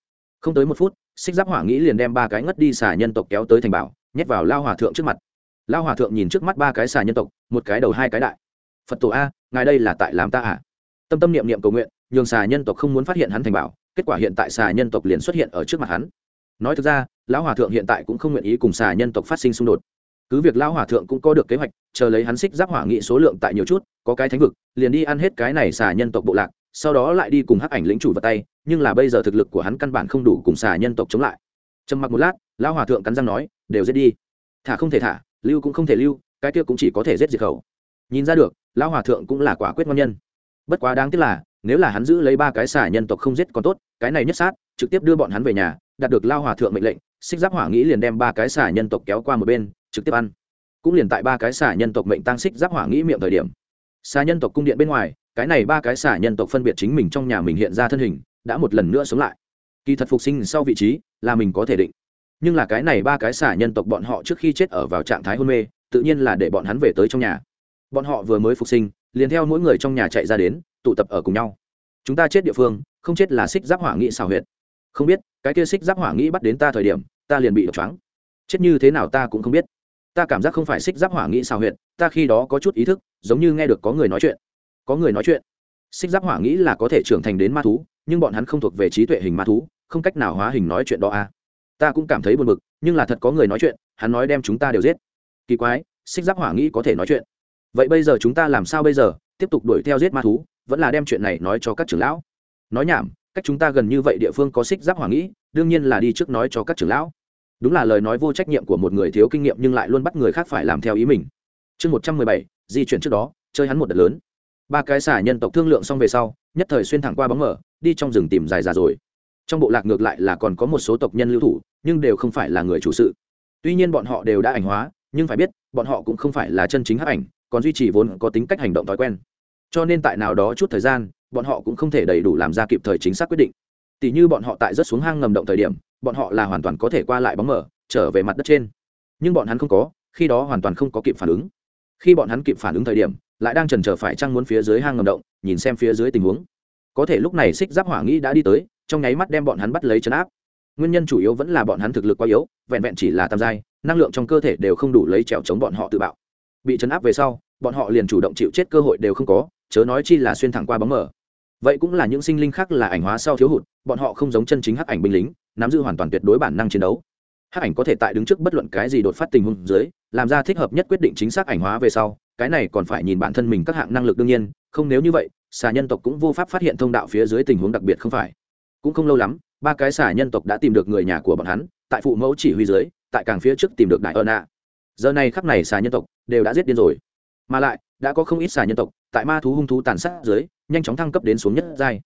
Không tới một phút, xích giáp hỏa nghĩ liền đem ba cái ngất đi xà nhân tộc kéo tới thành bảo, nhét vào lao hòa thượng trước mặt. Lao hòa thượng nhìn trước mắt ba cái xà nhân tộc, một cái đầu hai cái đại. Phật tổ a, ngài đây là tại làm ta à? Tâm tâm niệm niệm cầu nguyện, nhường xà nhân tộc không muốn phát hiện hắn thành bảo, kết quả hiện tại xà nhân tộc liền xuất hiện ở trước mặt hắn. Nói thực ra, lão hòa thượng hiện tại cũng không nguyện ý cùng xà nhân tộc phát sinh xung đột cứ việc lão hòa thượng cũng có được kế hoạch, chờ lấy hắn xích giáp hỏa nghị số lượng tại nhiều chút, có cái thánh vực, liền đi ăn hết cái này xà nhân tộc bộ lạc, sau đó lại đi cùng hắc ảnh lĩnh chủ vào tay, nhưng là bây giờ thực lực của hắn căn bản không đủ cùng xà nhân tộc chống lại. Trầm mặc một lát, lão hòa thượng cắn răng nói, đều giết đi. Thả không thể thả, lưu cũng không thể lưu, cái kia cũng chỉ có thể giết diệt khẩu. Nhìn ra được, lão hòa thượng cũng là quả quyết ngon nhân. Bất quá đáng tiếc là, nếu là hắn giữ lấy ba cái xà nhân tộc không giết còn tốt, cái này nhất sát, trực tiếp đưa bọn hắn về nhà, đạt được lao hòa thượng mệnh lệnh, xích giáp hỏa nghĩ liền đem ba cái xà nhân tộc kéo qua một bên trực tiếp ăn. Cũng liền tại ba cái xả nhân tộc mệnh tăng xích giáp hỏa nghĩ miệng thời điểm, xà nhân tộc cung điện bên ngoài, cái này ba cái xả nhân tộc phân biệt chính mình trong nhà mình hiện ra thân hình, đã một lần nữa sống lại. Kỳ thật phục sinh sau vị trí là mình có thể định. Nhưng là cái này ba cái xả nhân tộc bọn họ trước khi chết ở vào trạng thái hôn mê, tự nhiên là để bọn hắn về tới trong nhà. Bọn họ vừa mới phục sinh, liền theo mỗi người trong nhà chạy ra đến, tụ tập ở cùng nhau. Chúng ta chết địa phương, không chết là xích giáp hỏa nghĩ xào huyệt. Không biết, cái kia xích giáp hỏa nghĩ bắt đến ta thời điểm, ta liền bị độc choáng. Chết như thế nào ta cũng không biết ta cảm giác không phải xích giáp hỏa nghĩ xào huyệt, ta khi đó có chút ý thức, giống như nghe được có người nói chuyện. Có người nói chuyện. Xích giáp hỏa nghĩ là có thể trưởng thành đến ma thú, nhưng bọn hắn không thuộc về trí tuệ hình ma thú, không cách nào hóa hình nói chuyện đó à. ta cũng cảm thấy buồn bực, nhưng là thật có người nói chuyện, hắn nói đem chúng ta đều giết. Kỳ quái, xích giáp hỏa nghĩ có thể nói chuyện. Vậy bây giờ chúng ta làm sao bây giờ? Tiếp tục đuổi theo giết ma thú, vẫn là đem chuyện này nói cho các trưởng lão. Nói nhảm, cách chúng ta gần như vậy địa phương có xích giáp hỏa nghĩ, đương nhiên là đi trước nói cho các trưởng lão đúng là lời nói vô trách nhiệm của một người thiếu kinh nghiệm nhưng lại luôn bắt người khác phải làm theo ý mình. Chương một trăm mười bảy, di chuyển trước đó, chơi hắn một đợt lớn. Ba cái xả nhân tộc thương lượng xong về sau, nhất thời xuyên thẳng qua bóng mở, đi trong rừng tìm dài ra rồi. Trong bộ lạc ngược lại là còn có một số tộc nhân lưu thủ, nhưng đều không phải là người chủ sự. Tuy nhiên bọn họ đều đã ảnh hóa, nhưng phải biết, bọn họ cũng không phải là chân chính hấp ảnh, còn duy trì vốn có tính cách hành động thói quen. Cho nên tại nào đó chút thời gian, bọn họ cũng không thể đầy đủ làm ra kịp thời chính xác quyết định tỷ như bọn họ tại rất xuống hang ngầm động thời điểm, bọn họ là hoàn toàn có thể qua lại bóng mở, trở về mặt đất trên. Nhưng bọn hắn không có, khi đó hoàn toàn không có kịp phản ứng. Khi bọn hắn kịp phản ứng thời điểm, lại đang trần trở phải trăng muốn phía dưới hang ngầm động, nhìn xem phía dưới tình huống. Có thể lúc này xích giáp hỏa nghĩ đã đi tới, trong nháy mắt đem bọn hắn bắt lấy chấn áp. Nguyên nhân chủ yếu vẫn là bọn hắn thực lực quá yếu, vẹn vẹn chỉ là tam giai, năng lượng trong cơ thể đều không đủ lấy trèo chống bọn họ tự bạo. Bị chấn áp về sau, bọn họ liền chủ động chịu chết cơ hội đều không có, chớ nói chi là xuyên thẳng qua bóng mở vậy cũng là những sinh linh khác là ảnh hóa sau thiếu hụt, bọn họ không giống chân chính hắc ảnh binh lính, nắm giữ hoàn toàn tuyệt đối bản năng chiến đấu. Hắc ảnh có thể tại đứng trước bất luận cái gì đột phát tình huống dưới, làm ra thích hợp nhất quyết định chính xác ảnh hóa về sau, cái này còn phải nhìn bản thân mình các hạng năng lực đương nhiên, không nếu như vậy, xà nhân tộc cũng vô pháp phát hiện thông đạo phía dưới tình huống đặc biệt không phải. Cũng không lâu lắm, ba cái xà nhân tộc đã tìm được người nhà của bọn hắn, tại phụ mẫu chỉ huy dưới, tại càng phía trước tìm được đại ơn ạ giờ này khắp này xà nhân tộc đều đã giết điên rồi. Mà lại đã có không ít xà nhân tộc tại ma thú hung thú tàn sát dưới nhanh chóng thăng cấp đến xuống nhất giai.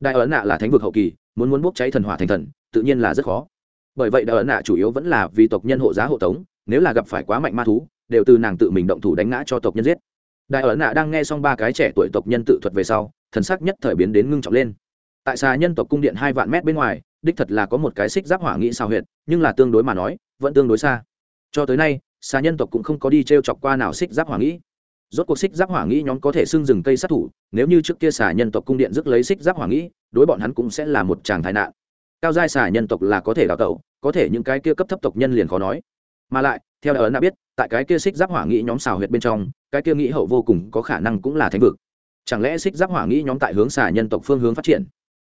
Đại ấn nạ là thánh vực hậu kỳ, muốn muốn bốc cháy thần hỏa thành thần, tự nhiên là rất khó. Bởi vậy đại ấn nạ chủ yếu vẫn là vì tộc nhân hộ giá hộ tống, nếu là gặp phải quá mạnh ma thú, đều từ nàng tự mình động thủ đánh ngã cho tộc nhân giết. Đại ấn nạ đang nghe xong ba cái trẻ tuổi tộc nhân tự thuật về sau, thần sắc nhất thời biến đến ngưng trọng lên. Tại xà nhân tộc cung điện hai vạn mét bên ngoài, đích thật là có một cái xích giáp hỏa nghị sao huyệt, nhưng là tương đối mà nói, vẫn tương đối xa. Cho tới nay, xà nhân tộc cũng không có đi t r e o chọc qua nào xích giáp hỏa nghĩ rốt cuộc xích giáp hỏa nghĩ nhóm có thể xưng rừng cây sát thủ, nếu như trước kia xà nhân tộc cung điện rước lấy xích giáp hỏa nghĩ, đối bọn hắn cũng sẽ là một tràng thái nạn. Cao giai xà nhân tộc là có thể đào tẩu, có thể những cái kia cấp thấp tộc nhân liền khó nói. Mà lại, theo đại ấn đã biết, tại cái kia xích giáp hỏa nghĩ nhóm xào huyệt bên trong, cái kia nghĩ hậu vô cùng có khả năng cũng là thánh vực. Chẳng lẽ xích giáp hỏa nghĩ nhóm tại hướng xà nhân tộc phương hướng phát triển?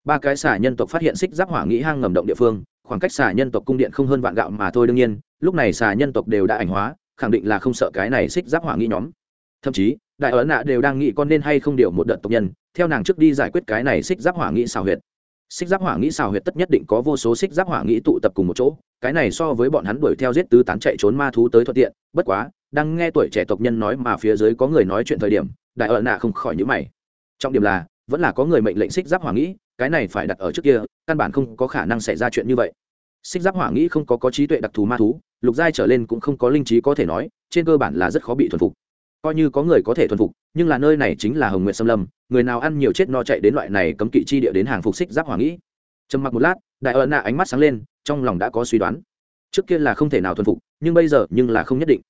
Ba cái xà nhân tộc phát hiện xích giáp hỏa nghĩ hang ngầm động địa phương, khoảng cách xà nhân tộc cung điện không hơn vạn gạo mà thôi đương nhiên, lúc này xà nhân tộc đều đã ảnh hóa, khẳng định là không sợ cái này xích giáp hỏa nghĩ nhóm thậm chí, đại ấn nạ đều đang nghĩ con nên hay không điều một đợt tộc nhân, theo nàng trước đi giải quyết cái này xích giáp hỏa nghĩ xào huyệt. Xích giáp hỏa nghĩ xào huyệt tất nhất định có vô số xích giáp hỏa nghĩ tụ tập cùng một chỗ, cái này so với bọn hắn đuổi theo giết tứ tán chạy trốn ma thú tới thuận tiện, bất quá, đang nghe tuổi trẻ tộc nhân nói mà phía dưới có người nói chuyện thời điểm, đại ấn nạ không khỏi nhữ mày. Trọng điểm là, vẫn là có người mệnh lệnh xích giáp hỏa nghĩ, cái này phải đặt ở trước kia, căn bản không có khả năng xảy ra chuyện như vậy. Xích giáp hỏa nghĩ không có có trí tuệ đặc thù ma thú, lục giai trở lên cũng không có linh trí có thể nói, trên cơ bản là rất khó bị thuần phục coi như có người có thể thuần phục, nhưng là nơi này chính là hồng nguyện xâm lâm, người nào ăn nhiều chết no chạy đến loại này cấm kỵ chi địa đến hàng phục xích giáp hỏa nghĩ. Trầm mặc một lát, đại ợn nạ ánh mắt sáng lên, trong lòng đã có suy đoán. Trước kia là không thể nào thuần phục, nhưng bây giờ nhưng là không nhất định.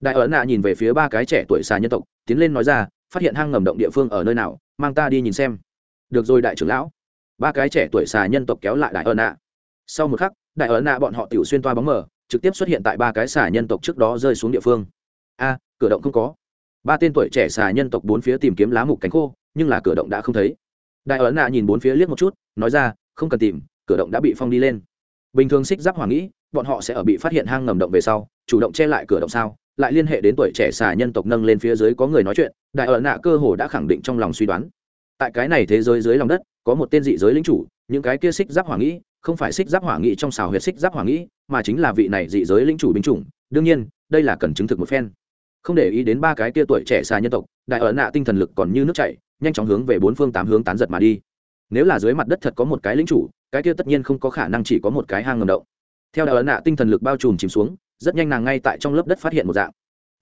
Đại ợn nạ nhìn về phía ba cái trẻ tuổi xà nhân tộc, tiến lên nói ra, phát hiện hang ngầm động địa phương ở nơi nào, mang ta đi nhìn xem. Được rồi, đại trưởng lão. Ba cái trẻ tuổi xà nhân tộc kéo lại đại ợn nạ. Sau một khắc, đại ợn nạ bọn họ tiểu xuyên toa bóng mờ, trực tiếp xuất hiện tại ba cái xà nhân tộc trước đó rơi xuống địa phương. A, cửa động không có ba tên tuổi trẻ xà nhân tộc bốn phía tìm kiếm lá mục cánh khô, nhưng là cửa động đã không thấy. Đại ấn nạ nhìn bốn phía liếc một chút, nói ra, không cần tìm, cửa động đã bị phong đi lên. Bình thường xích giáp hoàng nghĩ, bọn họ sẽ ở bị phát hiện hang ngầm động về sau, chủ động che lại cửa động sao? Lại liên hệ đến tuổi trẻ xà nhân tộc nâng lên phía dưới có người nói chuyện, đại ấn nạ cơ hồ đã khẳng định trong lòng suy đoán. Tại cái này thế giới dưới lòng đất, có một tên dị giới lính chủ, những cái kia xích giáp hỏa nghĩ, không phải xích giáp hỏa nghĩ trong xào huyệt xích giáp hỏa nghĩ, mà chính là vị này dị giới lính chủ binh chủng. Đương nhiên, đây là cần chứng thực một phen không để ý đến ba cái kia tuổi trẻ xa nhân tộc, đại ở nạ tinh thần lực còn như nước chảy, nhanh chóng hướng về bốn phương tám hướng tán giật mà đi. Nếu là dưới mặt đất thật có một cái lính chủ, cái kia tất nhiên không có khả năng chỉ có một cái hang ngầm động. Theo đại ở nạ tinh thần lực bao trùm chìm xuống, rất nhanh nàng ngay tại trong lớp đất phát hiện một dạng.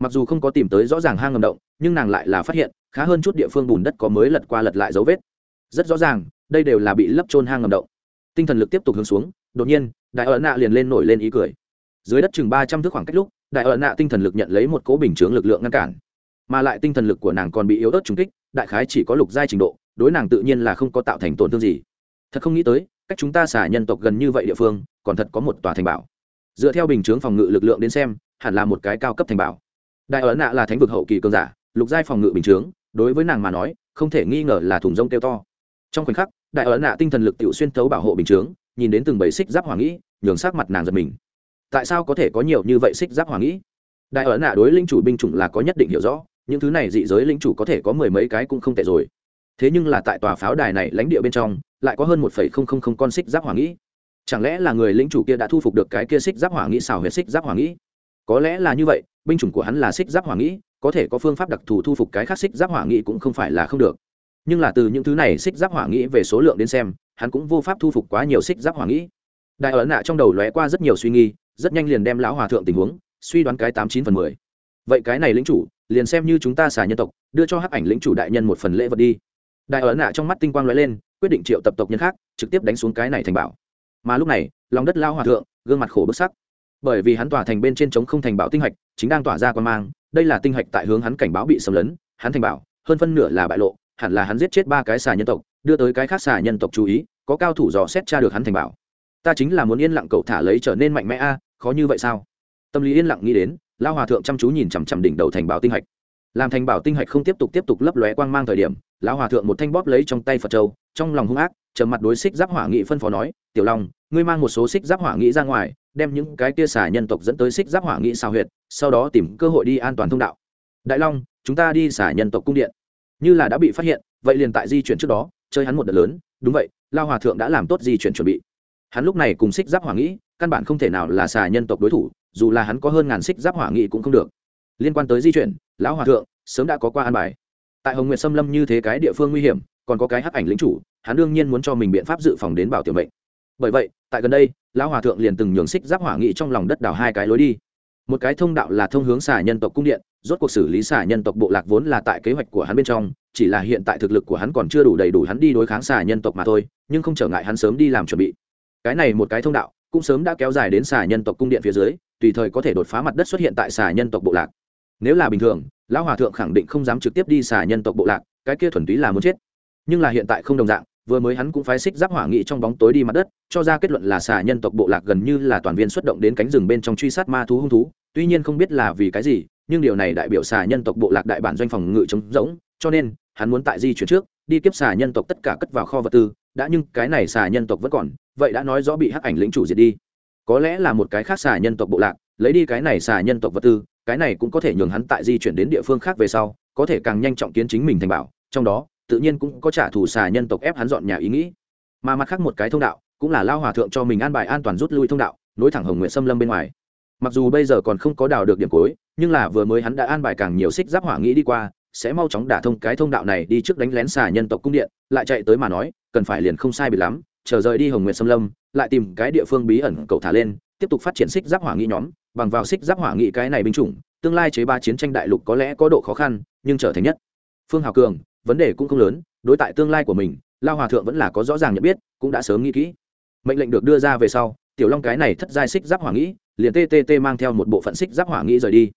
Mặc dù không có tìm tới rõ ràng hang ngầm động, nhưng nàng lại là phát hiện, khá hơn chút địa phương bùn đất có mới lật qua lật lại dấu vết. Rất rõ ràng, đây đều là bị lấp trôn hang ngầm động. Tinh thần lực tiếp tục hướng xuống, đột nhiên, đại ở nạ liền lên nổi lên ý cười. Dưới đất chừng ba trăm thước khoảng cách lúc đại ở nạ tinh thần lực nhận lấy một cố bình chướng lực lượng ngăn cản. Mà lại tinh thần lực của nàng còn bị yếu ớt trúng kích, đại khái chỉ có lục giai trình độ, đối nàng tự nhiên là không có tạo thành tổn thương gì. Thật không nghĩ tới, cách chúng ta xả nhân tộc gần như vậy địa phương, còn thật có một tòa thành bảo. Dựa theo bình chướng phòng ngự lực lượng đến xem, hẳn là một cái cao cấp thành bảo. Đại ấn nạ là thánh vực hậu kỳ cường giả, lục giai phòng ngự bình chướng, đối với nàng mà nói, không thể nghi ngờ là thùng rông kêu to. Trong khoảnh khắc, đại ấn nạ tinh thần lực tự xuyên thấu bảo hộ bình chướng, nhìn đến từng bầy xích giáp hoàng nghĩ, nhường sắc mặt nàng giật mình tại sao có thể có nhiều như vậy xích giáp hoàng nghĩ? Đại ấn nạ đối linh chủ binh chủng là có nhất định hiểu rõ, những thứ này dị giới linh chủ có thể có mười mấy cái cũng không tệ rồi. Thế nhưng là tại tòa pháo đài này lãnh địa bên trong, lại có hơn một phẩy không không không con xích giáp hoàng nghĩ. Chẳng lẽ là người lính chủ kia đã thu phục được cái kia xích giáp hỏa nghĩ xào huyệt xích giáp hỏa nghĩ? Có lẽ là như vậy, binh chủng của hắn là xích giáp hỏa nghĩ, có thể có phương pháp đặc thù thu phục cái khác xích giáp hỏa nghĩ cũng không phải là không được. Nhưng là từ những thứ này xích giáp hỏa nghĩ về số lượng đến xem, hắn cũng vô pháp thu phục quá nhiều xích giáp hỏa nghĩ. Đại ấn nạ trong đầu lóe qua rất nhiều suy nghi rất nhanh liền đem lão hòa thượng tình huống suy đoán cái tám chín phần mười. Vậy cái này lính chủ, liền xem như chúng ta xả nhân tộc, đưa cho hắc ảnh lính chủ đại nhân một phần lễ vật đi. Đại ấn nạ trong mắt tinh quang lóe lên, quyết định triệu tập tộc nhân khác, trực tiếp đánh xuống cái này thành bảo. Mà lúc này, lòng đất lao hòa thượng, gương mặt khổ bức sắc. Bởi vì hắn tỏa thành bên trên trống không thành bảo tinh hạch, chính đang tỏa ra quan mang, đây là tinh hạch tại hướng hắn cảnh báo bị xâm lấn, hắn thành bảo, hơn phân nửa là bại lộ, hẳn là hắn giết chết ba cái xà nhân tộc, đưa tới cái khác xà nhân tộc chú ý, có cao thủ dò xét tra được hắn thành bảo ta chính là muốn yên lặng cậu thả lấy trở nên mạnh mẽ a, khó như vậy sao? Tâm lý yên lặng nghĩ đến lao hòa thượng chăm chú nhìn chằm chằm đỉnh đầu thành bảo tinh hạch. Làm thành bảo tinh hạch không tiếp tục tiếp tục lấp lóe quang mang thời điểm, lão hòa thượng một thanh bóp lấy trong tay phật châu, trong lòng hung ác, trầm mặt đối xích giáp hỏa nghị phân phó nói, tiểu long, ngươi mang một số xích giáp hỏa nghị ra ngoài, đem những cái kia xả nhân tộc dẫn tới xích giáp hỏa nghị xào huyệt, sau đó tìm cơ hội đi an toàn thông đạo. Đại long, chúng ta đi xả nhân tộc cung điện. Như là đã bị phát hiện, vậy liền tại di chuyển trước đó, chơi hắn một đợt lớn. Đúng vậy lao hòa thượng đã làm tốt di chuyển chuẩn bị hắn lúc này cùng xích giáp hỏa nghị, căn bản không thể nào là xà nhân tộc đối thủ, dù là hắn có hơn ngàn xích giáp hỏa nghị cũng không được. Liên quan tới di chuyển, lão hòa thượng, sớm đã có qua an bài. Tại hồng nguyện xâm lâm như thế cái địa phương nguy hiểm, còn có cái hắc ảnh lính chủ, hắn đương nhiên muốn cho mình biện pháp dự phòng đến bảo tiểu mệnh. Bởi vậy, tại gần đây, lão hòa thượng liền từng nhường xích giáp hỏa nghị trong lòng đất đào hai cái lối đi. Một cái thông đạo là thông hướng xà nhân tộc cung điện, rốt cuộc xử lý xà nhân tộc bộ lạc vốn là tại kế hoạch của hắn bên trong, chỉ là hiện tại thực lực của hắn còn chưa đủ đầy đủ hắn đi đối kháng xà nhân tộc mà thôi, nhưng không trở ngại hắn sớm đi làm chuẩn bị cái này một cái thông đạo, cũng sớm đã kéo dài đến xà nhân tộc cung điện phía dưới, tùy thời có thể đột phá mặt đất xuất hiện tại xà nhân tộc bộ lạc. Nếu là bình thường, lão hòa thượng khẳng định không dám trực tiếp đi xà nhân tộc bộ lạc, cái kia thuần túy là muốn chết. Nhưng là hiện tại không đồng dạng, vừa mới hắn cũng phái xích giáp hỏa nghị trong bóng tối đi mặt đất, cho ra kết luận là xà nhân tộc bộ lạc gần như là toàn viên xuất động đến cánh rừng bên trong truy sát ma thú hung thú, tuy nhiên không biết là vì cái gì, nhưng điều này đại biểu xà nhân tộc bộ lạc đại bản doanh phòng ngự chống rỗng, cho nên, hắn muốn tại di chuyển trước, đi kiếp xà nhân tộc tất cả cất vào kho vật tư, đã nhưng cái này xà nhân tộc vẫn còn vậy đã nói rõ bị hắc ảnh lĩnh chủ diệt đi. Có lẽ là một cái khác xà nhân tộc bộ lạc, lấy đi cái này xà nhân tộc vật tư, cái này cũng có thể nhường hắn tại di chuyển đến địa phương khác về sau, có thể càng nhanh trọng kiến chính mình thành bảo, trong đó, tự nhiên cũng có trả thù xà nhân tộc ép hắn dọn nhà ý nghĩ. Mà mặt khác một cái thông đạo, cũng là lao hòa thượng cho mình an bài an toàn rút lui thông đạo, nối thẳng hồng nguyện xâm lâm bên ngoài. Mặc dù bây giờ còn không có đào được điểm cuối, nhưng là vừa mới hắn đã an bài càng nhiều xích giáp hỏa nghĩ đi qua, sẽ mau chóng đả thông cái thông đạo này đi trước đánh lén xà nhân tộc cung điện, lại chạy tới mà nói, cần phải liền không sai bị lắm chờ rời đi hồng nguyệt xâm lâm, lại tìm cái địa phương bí ẩn cậu thả lên, tiếp tục phát triển xích giáp hỏa nghị nhóm, bằng vào xích giáp hỏa nghị cái này binh chủng, tương lai chế ba chiến tranh đại lục có lẽ có độ khó khăn, nhưng trở thành nhất. Phương hào cường, vấn đề cũng không lớn, đối tại tương lai của mình, lao hòa thượng vẫn là có rõ ràng nhận biết, cũng đã sớm nghĩ kỹ. Mệnh lệnh được đưa ra về sau, tiểu long cái này thất giai xích giáp hỏa nghĩ liền ttt mang theo một bộ phận xích giáp hỏa nghĩ rời đi.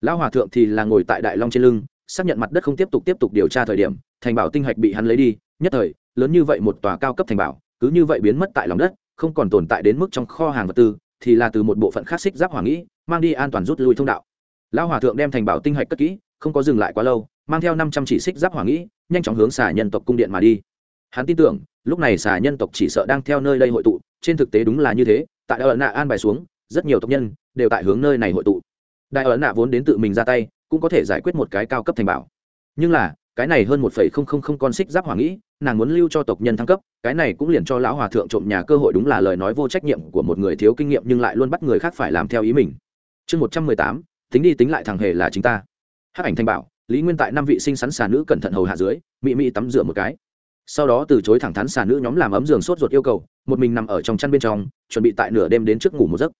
Lao hòa thượng thì là ngồi tại đại long trên lưng, xác nhận mặt đất không tiếp tục tiếp tục điều tra thời điểm, thành bảo tinh hạch bị hắn lấy đi, nhất thời, lớn như vậy một tòa cao cấp thành bảo cứ như vậy biến mất tại lòng đất, không còn tồn tại đến mức trong kho hàng vật tư, thì là từ một bộ phận khác xích giáp hỏa nghĩ, mang đi an toàn rút lui thông đạo. Lão hòa thượng đem thành bảo tinh hạch cất kỹ, không có dừng lại quá lâu, mang theo năm trăm chỉ xích giáp hỏa nghĩ, nhanh chóng hướng xà nhân tộc cung điện mà đi. Hắn tin tưởng, lúc này xà nhân tộc chỉ sợ đang theo nơi đây hội tụ, trên thực tế đúng là như thế, tại ở nạ an bài xuống, rất nhiều tộc nhân đều tại hướng nơi này hội tụ. Đại ở nạ vốn đến tự mình ra tay, cũng có thể giải quyết một cái cao cấp thành bảo. Nhưng là cái này hơn một phẩy không không không con xích giáp hỏa nghĩ, nàng muốn lưu cho tộc nhân thăng cấp, cái này cũng liền cho lão hòa thượng trộm nhà cơ hội đúng là lời nói vô trách nhiệm của một người thiếu kinh nghiệm nhưng lại luôn bắt người khác phải làm theo ý mình. Chương một trăm mười tám, tính đi tính lại thằng hề là chính ta. Hắc ảnh thanh bảo, lý nguyên tại năm vị sinh sắn xà nữ cẩn thận hầu hạ dưới, mị mị tắm rửa một cái. Sau đó từ chối thẳng thắn xà nữ nhóm làm ấm giường sốt ruột yêu cầu, một mình nằm ở trong chăn bên trong, chuẩn bị tại nửa đêm đến trước ngủ một giấc.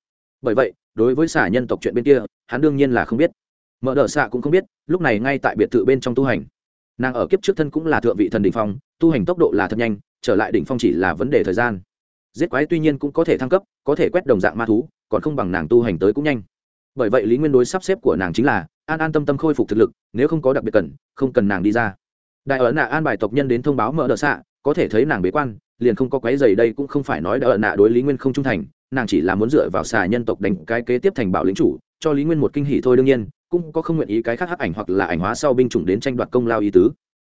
Bởi vậy, đối với xà nhân tộc chuyện bên kia, hắn đương nhiên là không biết. Mở đờ xạ cũng không biết, lúc này ngay tại biệt thự bên trong tu hành nàng ở kiếp trước thân cũng là thượng vị thần đ ỉ n h phong, tu hành tốc độ là thật nhanh, trở lại đỉnh phong chỉ là vấn đề thời gian. Giết quái tuy nhiên cũng có thể thăng cấp, có thể quét đồng dạng ma thú, còn không bằng nàng tu hành tới cũng nhanh. Bởi vậy lý nguyên đối sắp xếp của nàng chính là an an tâm tâm khôi phục thực lực, nếu không có đặc biệt cần, không cần nàng đi ra. Đại ở nạ an bài tộc nhân đến thông báo mở đ ợ xạ, có thể thấy nàng bế quan, liền không có quái dày đây cũng không phải nói đại ở nạ đối lý nguyên không trung thành, nàng chỉ là muốn dựa vào xà nhân tộc đánh cái kế tiếp thành bảo lính chủ, cho lý nguyên một kinh hỷ thôi đương nhiên cũng có không nguyện ý cái khác hắc ảnh hoặc là ảnh hóa sau binh chủng đến tranh đoạt công lao ý tứ.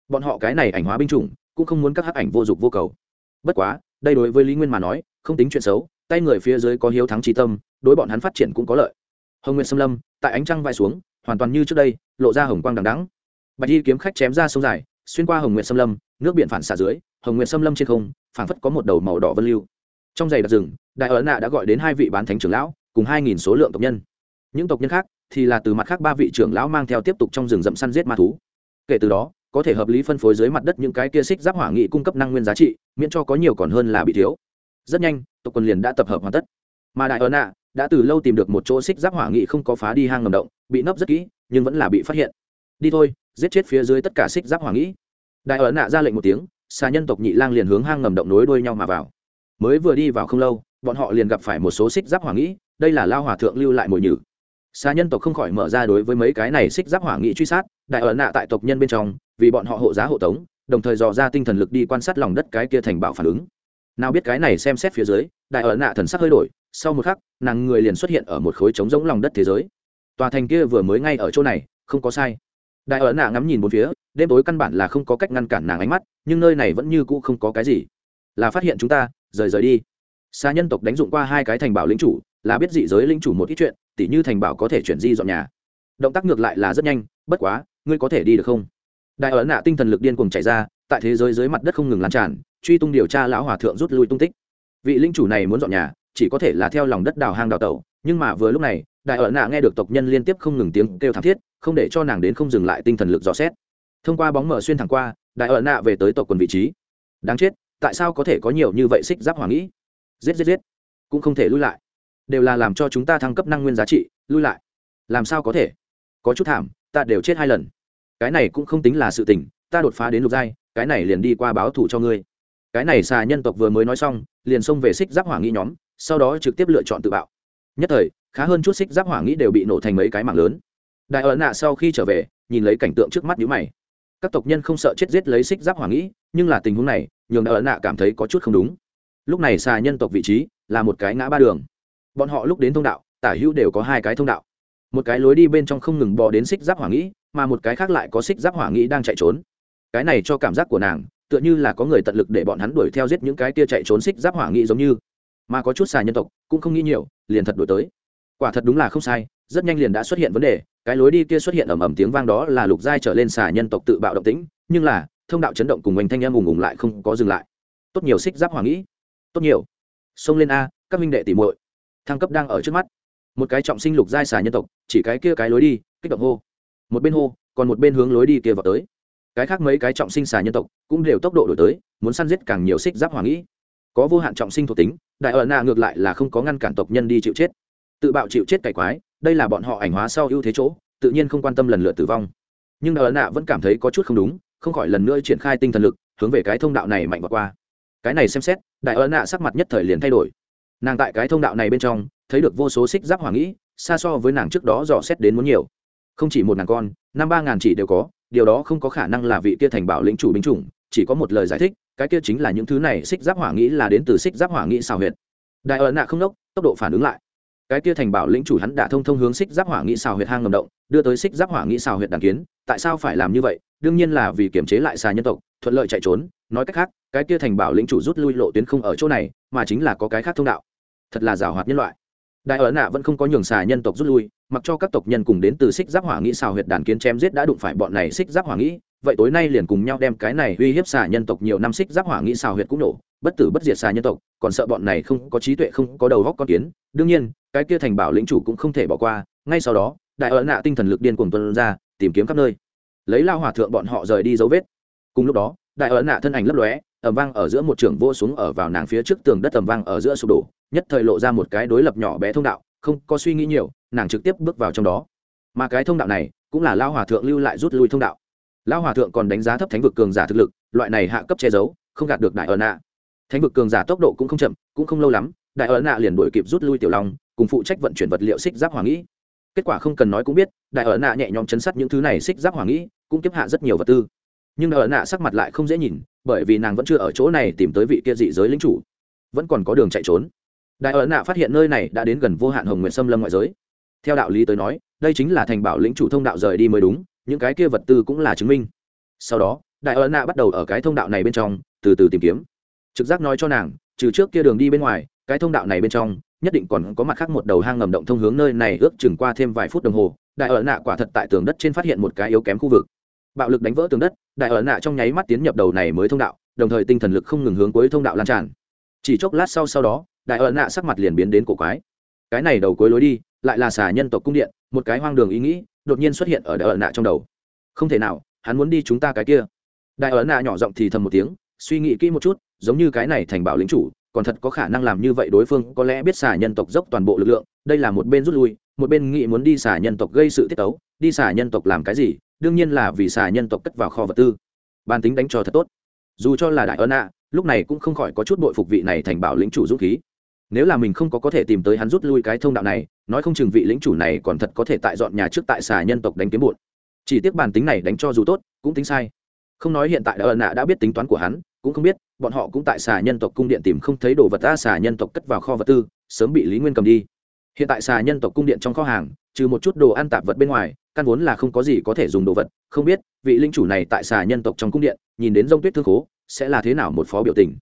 Bọn họ cái này ảnh hóa binh chủng, cũng không muốn các hắc ảnh vô dụng vô cầu. Bất quá, đây đối với lý nguyên mà nói, không tính chuyện xấu, tay người phía dưới có hiếu thắng trí tâm, đối bọn hắn phát triển cũng có lợi. Hồng nguyện xâm lâm, tại ánh trăng vai xuống, hoàn toàn như trước đây, lộ ra hồng quang đằng đắng bạch y kiếm khách chém ra sông dài, xuyên qua hồng nguyện xâm lâm, nước biển phản xả dưới, hồng nguyện xâm lâm trên không phản phất có một đầu màu đỏ vân lưu. Trong giày đặc rừng, đại ấn nạ đã gọi đến hai vị bán thánh trưởng lão, cùng hai nghìn số lượng tộc nhân những tộc nhân khác thì là từ mặt khác ba vị trưởng lão mang theo tiếp tục trong rừng rậm săn giết ma thú. Kể từ đó, có thể hợp lý phân phối dưới mặt đất những cái kia xích giáp hỏa nghị cung cấp năng nguyên giá trị, miễn cho có nhiều còn hơn là bị thiếu. Rất nhanh, tộc quân liền đã tập hợp hoàn tất. Mà đại ấn nạ đã từ lâu tìm được một chỗ xích giáp hỏa nghị không có phá đi hang ngầm động, bị nấp rất kỹ, nhưng vẫn là bị phát hiện. Đi thôi, giết chết phía dưới tất cả xích giáp hỏa nghị. Đại ấn nạ ra lệnh một tiếng, xà nhân tộc nhị lang liền hướng hang ngầm động nối đuôi nhau mà vào. Mới vừa đi vào không lâu, bọn họ liền gặp phải một số xích giáp hỏa nghị, đây là lao hòa thượng lưu lại mồi nhử xa nhân tộc không khỏi mở ra đối với mấy cái này xích giáp hỏa nghị truy sát, đại ở nạ tại tộc nhân bên trong, vì bọn họ hộ giá hộ tống, đồng thời dò ra tinh thần lực đi quan sát lòng đất cái kia thành bảo phản ứng. Nào biết cái này xem xét phía dưới, đại ở nạ thần sắc hơi đổi, sau một khắc, nàng người liền xuất hiện ở một khối trống rỗng lòng đất thế giới. Tòa thành kia vừa mới ngay ở chỗ này, không có sai. Đại ở nạ ngắm nhìn bốn phía, đêm tối căn bản là không có cách ngăn cản nàng ánh mắt, nhưng nơi này vẫn như cũ không có cái gì. Là phát hiện chúng ta, rời rời đi. Xa nhân tộc đánh dụng qua hai cái thành bảo lính chủ là biết dị giới linh chủ một ít chuyện, tỉ như thành bảo có thể chuyển di dọn nhà. Động tác ngược lại là rất nhanh, bất quá, ngươi có thể đi được không? Đại ấn nạ tinh thần lực điên cuồng chảy ra, tại thế giới dưới mặt đất không ngừng lan tràn, truy tung điều tra lão hòa thượng rút lui tung tích. Vị linh chủ này muốn dọn nhà, chỉ có thể là theo lòng đất đào hang đào tẩu, nhưng mà vừa lúc này, đại ẩn nạ nghe được tộc nhân liên tiếp không ngừng tiếng kêu thảm thiết, không để cho nàng đến không dừng lại tinh thần lực dò xét. Thông qua bóng mở xuyên thẳng qua, đại ẩn nạ về tới tộc quần vị trí. Đáng chết, tại sao có thể có nhiều như vậy xích giáp hoàng nghĩ? Giết giết giết. Cũng không thể lui lại đều là làm cho chúng ta thăng cấp năng nguyên giá trị, lui lại. Làm sao có thể? Có chút thảm, ta đều chết hai lần. Cái này cũng không tính là sự tình, ta đột phá đến lục giai, cái này liền đi qua báo thủ cho ngươi. Cái này xà nhân tộc vừa mới nói xong, liền xông về xích giáp hỏa nghĩ nhóm, sau đó trực tiếp lựa chọn tự bạo. Nhất thời, khá hơn chút xích giáp hỏa nghĩ đều bị nổ thành mấy cái mạng lớn. Đại ấn nạ sau khi trở về, nhìn lấy cảnh tượng trước mắt nhíu mày. Các tộc nhân không sợ chết giết lấy xích giáp hỏa nghĩ nhưng là tình huống này, nhường đại ấn nạ cảm thấy có chút không đúng. Lúc này xà nhân tộc vị trí là một cái ngã ba đường bọn họ lúc đến thông đạo, tả hữu đều có hai cái thông đạo. Một cái lối đi bên trong không ngừng bò đến xích giáp hỏa nghĩ, mà một cái khác lại có xích giáp hỏa nghĩ đang chạy trốn. Cái này cho cảm giác của nàng, tựa như là có người tận lực để bọn hắn đuổi theo giết những cái tia chạy trốn xích giáp hỏa nghĩ giống như. Mà có chút xà nhân tộc, cũng không nghĩ nhiều, liền thật đuổi tới. Quả thật đúng là không sai, rất nhanh liền đã xuất hiện vấn đề, cái lối đi kia xuất hiện ầm ầm tiếng vang đó là lục giai trở lên xà nhân tộc tự bạo động tĩnh, nhưng là, thông đạo chấn động cùng oanh thanh em ùng ùng lại không có dừng lại. Tốt nhiều xích giáp hỏa nghĩ. Tốt nhiều. Xông lên a, các minh đệ tỉ muội thăng cấp đang ở trước mắt. Một cái trọng sinh lục giai xà nhân tộc, chỉ cái kia cái lối đi, kích động hô. Một bên hô, còn một bên hướng lối đi kia vào tới. Cái khác mấy cái trọng sinh xà nhân tộc cũng đều tốc độ đổi tới, muốn săn giết càng nhiều xích giáp hoàng nghĩ. Có vô hạn trọng sinh thuộc tính, đại ở nạ ngược lại là không có ngăn cản tộc nhân đi chịu chết. Tự bạo chịu chết cải quái, đây là bọn họ ảnh hóa sau ưu thế chỗ, tự nhiên không quan tâm lần lượt tử vong. Nhưng đại ở nạ vẫn cảm thấy có chút không đúng, không khỏi lần nữa triển khai tinh thần lực, hướng về cái thông đạo này mạnh vào qua. Cái này xem xét, đại ở nạ sắc mặt nhất thời liền thay đổi nàng tại cái thông đạo này bên trong, thấy được vô số xích giáp hỏa nghĩ, xa so với nàng trước đó dò xét đến muốn nhiều. Không chỉ một ngàn con, năm ba ngàn chỉ đều có, điều đó không có khả năng là vị kia thành bảo lĩnh chủ binh chủng, chỉ có một lời giải thích, cái kia chính là những thứ này xích giáp hỏa nghĩ là đến từ xích giáp hỏa nghĩ xào huyệt. Đại ở nạ không đốc tốc độ phản ứng lại. Cái kia thành bảo lĩnh chủ hắn đã thông thông hướng xích giáp hỏa nghĩ xào huyệt hang ngầm động, đưa tới xích giáp hỏa nghĩ xào huyệt đàn kiến, tại sao phải làm như vậy? Đương nhiên là vì kiểm chế lại xà nhân tộc, thuận lợi chạy trốn. Nói cách khác, cái kia thành bảo lĩnh chủ rút lui lộ tuyến không ở chỗ này mà chính là có cái khác thông đạo. Thật là giảo hoạt nhân loại. Đại ở nạ vẫn không có nhường xà nhân tộc rút lui, mặc cho các tộc nhân cùng đến từ xích giáp hỏa nghĩ xào huyệt đàn kiến chém giết đã đụng phải bọn này xích giáp hỏa nghĩ, vậy tối nay liền cùng nhau đem cái này uy hiếp xà nhân tộc nhiều năm xích giáp hỏa nghĩ xào huyệt cũng nổ, bất tử bất diệt xà nhân tộc, còn sợ bọn này không có trí tuệ không có đầu góc con kiến. Đương nhiên, cái kia thành bảo lĩnh chủ cũng không thể bỏ qua, ngay sau đó, đại ở nạ tinh thần lực điên cuồng tuân ra, tìm kiếm khắp nơi. Lấy lao hỏa thượng bọn họ rời đi dấu vết. Cùng lúc đó đại ở nạ thân ảnh lấp lóe ẩm vang ở giữa một trường vô xuống ở vào nàng phía trước tường đất ẩm vang ở giữa sụp đổ, nhất thời lộ ra một cái đối lập nhỏ bé thông đạo, không có suy nghĩ nhiều, nàng trực tiếp bước vào trong đó. Mà cái thông đạo này cũng là lao hòa thượng lưu lại rút lui thông đạo. Lao hòa thượng còn đánh giá thấp thánh vực cường giả thực lực, loại này hạ cấp che giấu, không gạt được đại ấn nạ. Thánh vực cường giả tốc độ cũng không chậm, cũng không lâu lắm, đại ấn nạ liền đổi kịp rút lui tiểu long, cùng phụ trách vận chuyển vật liệu xích giáp hoàng nghĩ. Kết quả không cần nói cũng biết, đại ấn nạ nhẹ nhõm chấn sát những thứ này xích giáp hoàng nghĩ, cũng tiếp hạ rất nhiều vật tư nhưng đại nạ sắc mặt lại không dễ nhìn, bởi vì nàng vẫn chưa ở chỗ này tìm tới vị kia dị giới lính chủ. Vẫn còn có đường chạy trốn. Đại ở nạ phát hiện nơi này đã đến gần vô hạn hồng nguyện xâm lâm ngoại giới. Theo đạo lý tới nói, đây chính là thành bảo lĩnh chủ thông đạo rời đi mới đúng, những cái kia vật tư cũng là chứng minh. Sau đó, đại ở nạ bắt đầu ở cái thông đạo này bên trong, từ từ tìm kiếm. Trực giác nói cho nàng, trừ trước kia đường đi bên ngoài, cái thông đạo này bên trong, nhất định còn có mặt khác một đầu hang ngầm động thông hướng nơi này ước chừng qua thêm vài phút đồng hồ. Đại ở nạ quả thật tại tường đất trên phát hiện một cái yếu kém khu vực bạo lực đánh vỡ tường đất, đại ở nạ trong nháy mắt tiến nhập đầu này mới thông đạo, đồng thời tinh thần lực không ngừng hướng cuối thông đạo lan tràn. Chỉ chốc lát sau sau đó, đại ở nạ sắc mặt liền biến đến cổ quái. Cái này đầu cuối lối đi, lại là xà nhân tộc cung điện, một cái hoang đường ý nghĩ đột nhiên xuất hiện ở đại ở nạ trong đầu. Không thể nào, hắn muốn đi chúng ta cái kia. Đại ở nạ nhỏ giọng thì thầm một tiếng, suy nghĩ kỹ một chút, giống như cái này thành bảo lính chủ, còn thật có khả năng làm như vậy đối phương, có lẽ biết xà nhân tộc dốc toàn bộ lực lượng, đây là một bên rút lui, một bên nghĩ muốn đi xà nhân tộc gây sự tiết tấu đi xả nhân tộc làm cái gì, đương nhiên là vì xả nhân tộc cất vào kho vật tư. Bàn tính đánh cho thật tốt. Dù cho là đại ấn ạ, lúc này cũng không khỏi có chút bội phục vị này thành bảo lĩnh chủ dũng khí. Nếu là mình không có có thể tìm tới hắn rút lui cái thông đạo này, nói không chừng vị lĩnh chủ này còn thật có thể tại dọn nhà trước tại xà nhân tộc đánh kiếm bụt chỉ tiếc bản tính này đánh cho dù tốt, cũng tính sai. Không nói hiện tại đại ấn ạ đã biết tính toán của hắn, cũng không biết, bọn họ cũng tại xà nhân tộc cung điện tìm không thấy đồ vật ta xà nhân tộc cất vào kho vật tư, sớm bị lý nguyên cầm đi. Hiện tại xà nhân tộc cung điện trong kho hàng, trừ một chút đồ ăn tạp vật bên ngoài căn vốn là không có gì có thể dùng đồ vật, không biết vị linh chủ này tại xà nhân tộc trong cung điện, nhìn đến rông tuyết thương khố, sẽ là thế nào một phó biểu tình.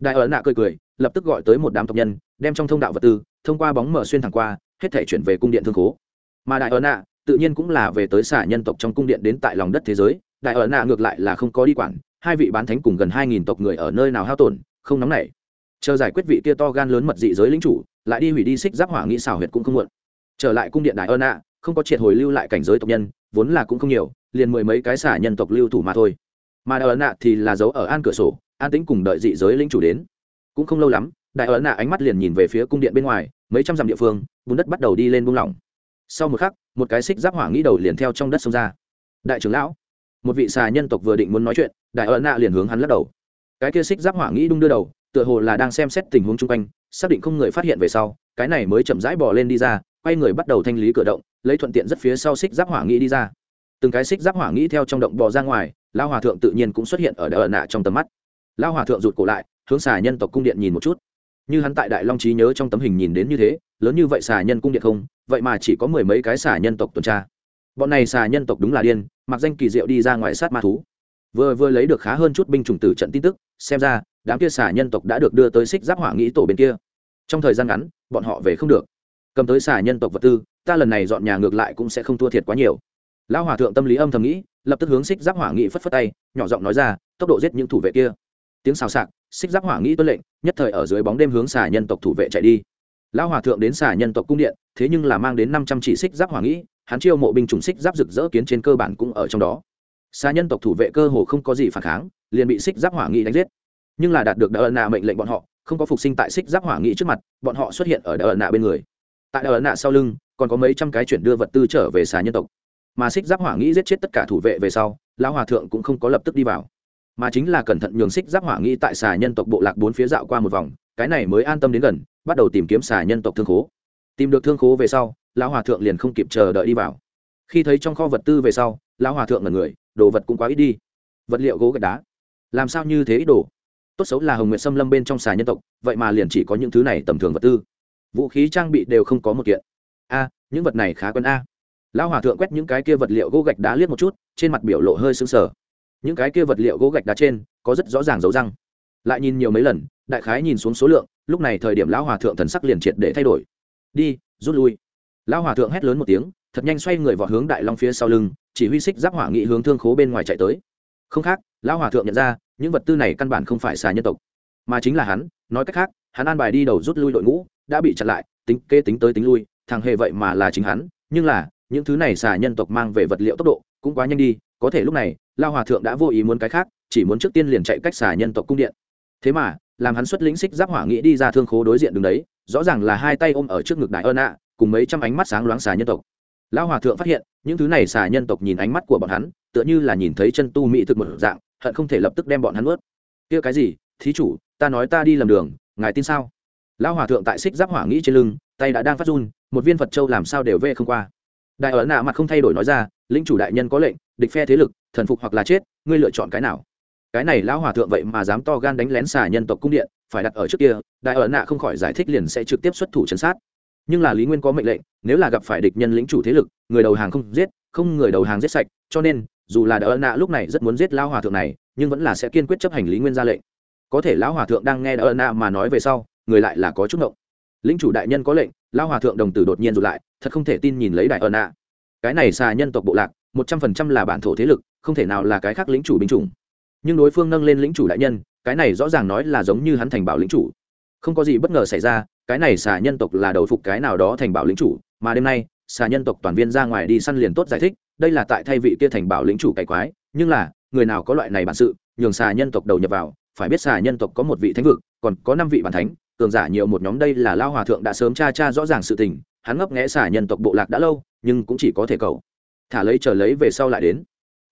Đại ấn nạ cười cười, lập tức gọi tới một đám tộc nhân, đem trong thông đạo vật tư, thông qua bóng mở xuyên thẳng qua, hết thể chuyển về cung điện thương khố. Mà đại ấn nạ, tự nhiên cũng là về tới xà nhân tộc trong cung điện đến tại lòng đất thế giới, đại ấn nạ ngược lại là không có đi quản, hai vị bán thánh cùng gần hai nghìn tộc người ở nơi nào hao tổn, không nóng nảy. Chờ giải quyết vị kia to gan lớn mật dị giới lính chủ, lại đi hủy đi xích giáp hỏa nghĩ xảo huyệt cũng không muộn. Trở lại cung điện đại ơn ạ không có triệt hồi lưu lại cảnh giới tộc nhân, vốn là cũng không nhiều, liền mười mấy cái xả nhân tộc lưu thủ mà thôi. Mà đại ấn nạ thì là giấu ở an cửa sổ, an tĩnh cùng đợi dị giới linh chủ đến. Cũng không lâu lắm, đại ấn nạ ánh mắt liền nhìn về phía cung điện bên ngoài, mấy trăm dặm địa phương, bùn đất bắt đầu đi lên buông lỏng. Sau một khắc, một cái xích giáp hỏa nghĩ đầu liền theo trong đất xông ra. Đại trưởng lão, một vị xà nhân tộc vừa định muốn nói chuyện, đại ấn nạ liền hướng hắn lắc đầu. Cái kia xích giáp hỏa nghĩ đung đưa đầu, tựa hồ là đang xem xét tình huống chung quanh, xác định không người phát hiện về sau, cái này mới chậm rãi bỏ lên đi ra, quay người bắt đầu thanh lý cửa động lấy thuận tiện rất phía sau xích giáp hỏa nghĩ đi ra. Từng cái xích giáp hỏa nghĩ theo trong động bò ra ngoài lao hòa thượng tự nhiên cũng xuất hiện ở đại nạ trong tầm mắt. Lao hòa thượng rụt cổ lại, hướng xà nhân tộc cung điện nhìn một chút. Như hắn tại đại long trí nhớ trong tấm hình nhìn đến như thế, lớn như vậy xà nhân cung điện không? Vậy mà chỉ có mười mấy cái xà nhân tộc tuần tra. Bọn này xà nhân tộc đúng là điên, mặc danh kỳ diệu đi ra ngoài sát ma thú. Vừa vừa lấy được khá hơn chút binh chủng tử trận tin tức, xem ra, đám kia xà nhân tộc đã được đưa tới xích giáp hỏa nghĩ tổ bên kia. Trong thời gian ngắn, bọn họ về không được. Cầm tới xà nhân tộc vật tư ta lần này dọn nhà ngược lại cũng sẽ không thua thiệt quá nhiều. Lão hòa thượng tâm lý âm thầm nghĩ lập tức hướng xích giáp hỏa nghị phất phất tay nhỏ giọng nói ra tốc độ giết những thủ vệ kia. Tiếng xào xạc xích giáp hỏa nghị tuân lệnh nhất thời ở dưới bóng đêm hướng xà nhân tộc thủ vệ chạy đi. Lão hòa thượng đến xà nhân tộc cung điện thế nhưng là mang đến năm trăm chỉ xích giáp hỏa nghị, hắn chiêu mộ binh chủng xích giáp rực rỡ kiến trên cơ bản cũng ở trong đó. Xà nhân tộc thủ vệ cơ hồ không có gì phản kháng liền bị xích giáp hỏa nghị đánh giết. Nhưng là đạt được đờ nạ mệnh lệnh bọn họ không có phục sinh tại xích giáp hỏa nghị trước mặt bọn họ xuất hiện ở đờ nạ bên người tại đỡ nạ sau lưng, còn có mấy trăm cái chuyển đưa vật tư trở về xà nhân tộc. Mà xích giáp hỏa nghĩ giết chết tất cả thủ vệ về sau, lão hòa thượng cũng không có lập tức đi vào. Mà chính là cẩn thận nhường xích giáp hỏa nghĩ tại xà nhân tộc bộ lạc bốn phía dạo qua một vòng, cái này mới an tâm đến gần, bắt đầu tìm kiếm xà nhân tộc thương khố. Tìm được thương khố về sau, lão hòa thượng liền không kịp chờ đợi đi vào. Khi thấy trong kho vật tư về sau, lão hòa thượng là người, đồ vật cũng quá ít đi. Vật liệu gỗ gạch đá. Làm sao như thế ít đồ? Tốt xấu là hồng nguyện xâm lâm bên trong xà nhân tộc, vậy mà liền chỉ có những thứ này tầm thường vật tư vũ khí trang bị đều không có một kiện. A, những vật này khá quân a. Lão hòa thượng quét những cái kia vật liệu gỗ gạch đá liếc một chút, trên mặt biểu lộ hơi sưng sờ. Những cái kia vật liệu gỗ gạch đá trên, có rất rõ ràng dấu răng. Lại nhìn nhiều mấy lần, đại khái nhìn xuống số lượng, lúc này thời điểm lão hòa thượng thần sắc liền triệt để thay đổi. Đi, rút lui. Lão hòa thượng hét lớn một tiếng, thật nhanh xoay người vào hướng đại long phía sau lưng, chỉ huy xích giáp hỏa nghị hướng thương khố bên ngoài chạy tới. Không khác, lão hòa thượng nhận ra, những vật tư này căn bản không phải xà nhân tộc, mà chính là hắn, nói cách khác, hắn an bài đi đầu rút lui đội ngũ đã bị chặn lại, tính kê tính tới tính lui, thằng hề vậy mà là chính hắn, nhưng là, những thứ này xà nhân tộc mang về vật liệu tốc độ cũng quá nhanh đi, có thể lúc này, lao hòa thượng đã vô ý muốn cái khác, chỉ muốn trước tiên liền chạy cách xà nhân tộc cung điện. Thế mà, làm hắn xuất lĩnh xích giáp hỏa nghĩ đi ra thương khố đối diện đường đấy, rõ ràng là hai tay ôm ở trước ngực đại ơn ạ, cùng mấy trăm ánh mắt sáng loáng xà nhân tộc. Lao hòa thượng phát hiện, những thứ này xà nhân tộc nhìn ánh mắt của bọn hắn, tựa như là nhìn thấy chân tu mỹ thực một dạng, hận không thể lập tức đem bọn hắn ướt kia cái gì? Thí chủ, ta nói ta đi lầm đường, ngài tin sao? Lão hòa thượng tại xích giáp hỏa nghĩ trên lưng, tay đã đang phát run, một viên phật châu làm sao đều vê không qua. Đại ở nạ mặt không thay đổi nói ra, lĩnh chủ đại nhân có lệnh, địch phe thế lực, thần phục hoặc là chết, ngươi lựa chọn cái nào? Cái này lão hòa thượng vậy mà dám to gan đánh lén xà nhân tộc cung điện, phải đặt ở trước kia, đại ở nạ không khỏi giải thích liền sẽ trực tiếp xuất thủ chấn sát. Nhưng là lý nguyên có mệnh lệnh, nếu là gặp phải địch nhân lĩnh chủ thế lực, người đầu hàng không giết, không người đầu hàng giết sạch, cho nên, dù là đại ở nạ lúc này rất muốn giết lão hòa thượng này, nhưng vẫn là sẽ kiên quyết chấp hành lý nguyên ra lệnh. Có thể lão hòa thượng đang nghe đại ở nạ mà nói về sau người lại là có chút ngộng. Lĩnh chủ đại nhân có lệnh lao hòa thượng đồng tử đột nhiên rụt lại, thật không thể tin nhìn lấy đại ơn ạ. Cái này xà nhân tộc bộ lạc, một trăm phần trăm là bản thổ thế lực, không thể nào là cái khác lĩnh chủ binh chủng. Nhưng đối phương nâng lên lĩnh chủ đại nhân, cái này rõ ràng nói là giống như hắn thành bảo lĩnh chủ. Không có gì bất ngờ xảy ra, cái này xà nhân tộc là đầu phục cái nào đó thành bảo lĩnh chủ, mà đêm nay, xà nhân tộc toàn viên ra ngoài đi săn liền tốt giải thích, đây là tại thay vị kia thành bảo lĩnh chủ cày quái, nhưng là, người nào có loại này bản sự, nhường xà nhân tộc đầu nhập vào, phải biết xà nhân tộc có một vị thánh vực, còn có năm vị bản thánh cường giả nhiều một nhóm đây là lao hòa thượng đã sớm tra tra rõ ràng sự tình, hắn ngấp nghẽ xả nhân tộc bộ lạc đã lâu, nhưng cũng chỉ có thể cầu. Thả lấy chờ lấy về sau lại đến.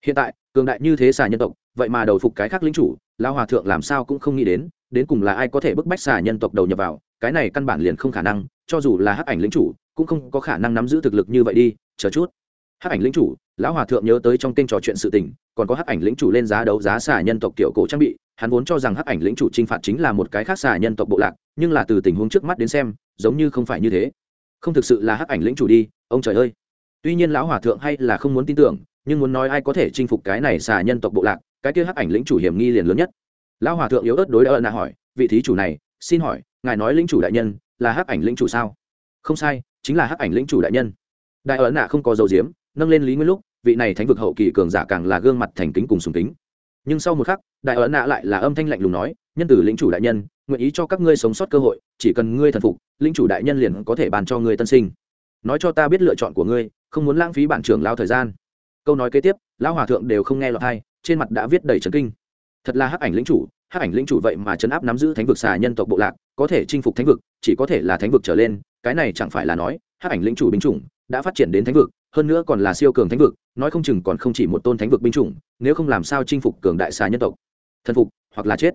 Hiện tại, cường đại như thế xả nhân tộc, vậy mà đầu phục cái khác lính chủ, lao hòa thượng làm sao cũng không nghĩ đến đến cùng là ai có thể bức bách xả nhân tộc đầu nhập vào, cái này căn bản liền không khả năng, cho dù là hắc ảnh lính chủ, cũng không có khả năng nắm giữ thực lực như vậy đi, chờ chút. Hắc ảnh lính chủ, lão hòa thượng nhớ tới trong kênh trò chuyện sự tình, còn có hắc ảnh lính chủ lên giá đấu giá xả nhân tộc kiểu cổ trang bị, hắn vốn cho rằng hắc ảnh lính chủ t r i n h phạt chính là một cái khác xả nhân tộc bộ lạc nhưng là từ tình huống trước mắt đến xem, giống như không phải như thế. Không thực sự là hắc ảnh lĩnh chủ đi, ông trời ơi. Tuy nhiên lão hòa thượng hay là không muốn tin tưởng, nhưng muốn nói ai có thể chinh phục cái này xà nhân tộc bộ lạc, cái kia hắc ảnh lĩnh chủ hiểm nghi liền lớn nhất. Lão hòa thượng yếu ớt đối đỡ nạ hỏi, vị thí chủ này, xin hỏi, ngài nói lĩnh chủ đại nhân là hắc ảnh lĩnh chủ sao? Không sai, chính là hắc ảnh lĩnh chủ đại nhân. Đại ấn nạ không có dầu diếm, nâng lên lý nguyên lúc, vị này thánh vực hậu kỳ cường giả càng là gương mặt thành kính cùng sùng kính nhưng sau một khắc, đại ấn nạ lại là âm thanh lạnh lùng nói, nhân tử lĩnh chủ đại nhân, nguyện ý cho các ngươi sống sót cơ hội, chỉ cần ngươi thần phục, lĩnh chủ đại nhân liền có thể bàn cho ngươi tân sinh. Nói cho ta biết lựa chọn của ngươi, không muốn lãng phí bản trưởng lao thời gian. Câu nói kế tiếp, lão hòa thượng đều không nghe lọt hay trên mặt đã viết đầy trấn kinh. Thật là hắc ảnh lĩnh chủ, hắc ảnh lĩnh chủ vậy mà chấn áp nắm giữ thánh vực xà nhân tộc bộ lạc, có thể chinh phục thánh vực, chỉ có thể là thánh vực trở lên, cái này chẳng phải là nói hắc ảnh lĩnh chủ binh chủng đã phát triển đến thánh vực, hơn nữa còn là siêu cường thánh vực, nói không chừng còn không chỉ một tôn thánh vực binh chủng, nếu không làm sao chinh phục cường đại xà nhân tộc, thần phục hoặc là chết.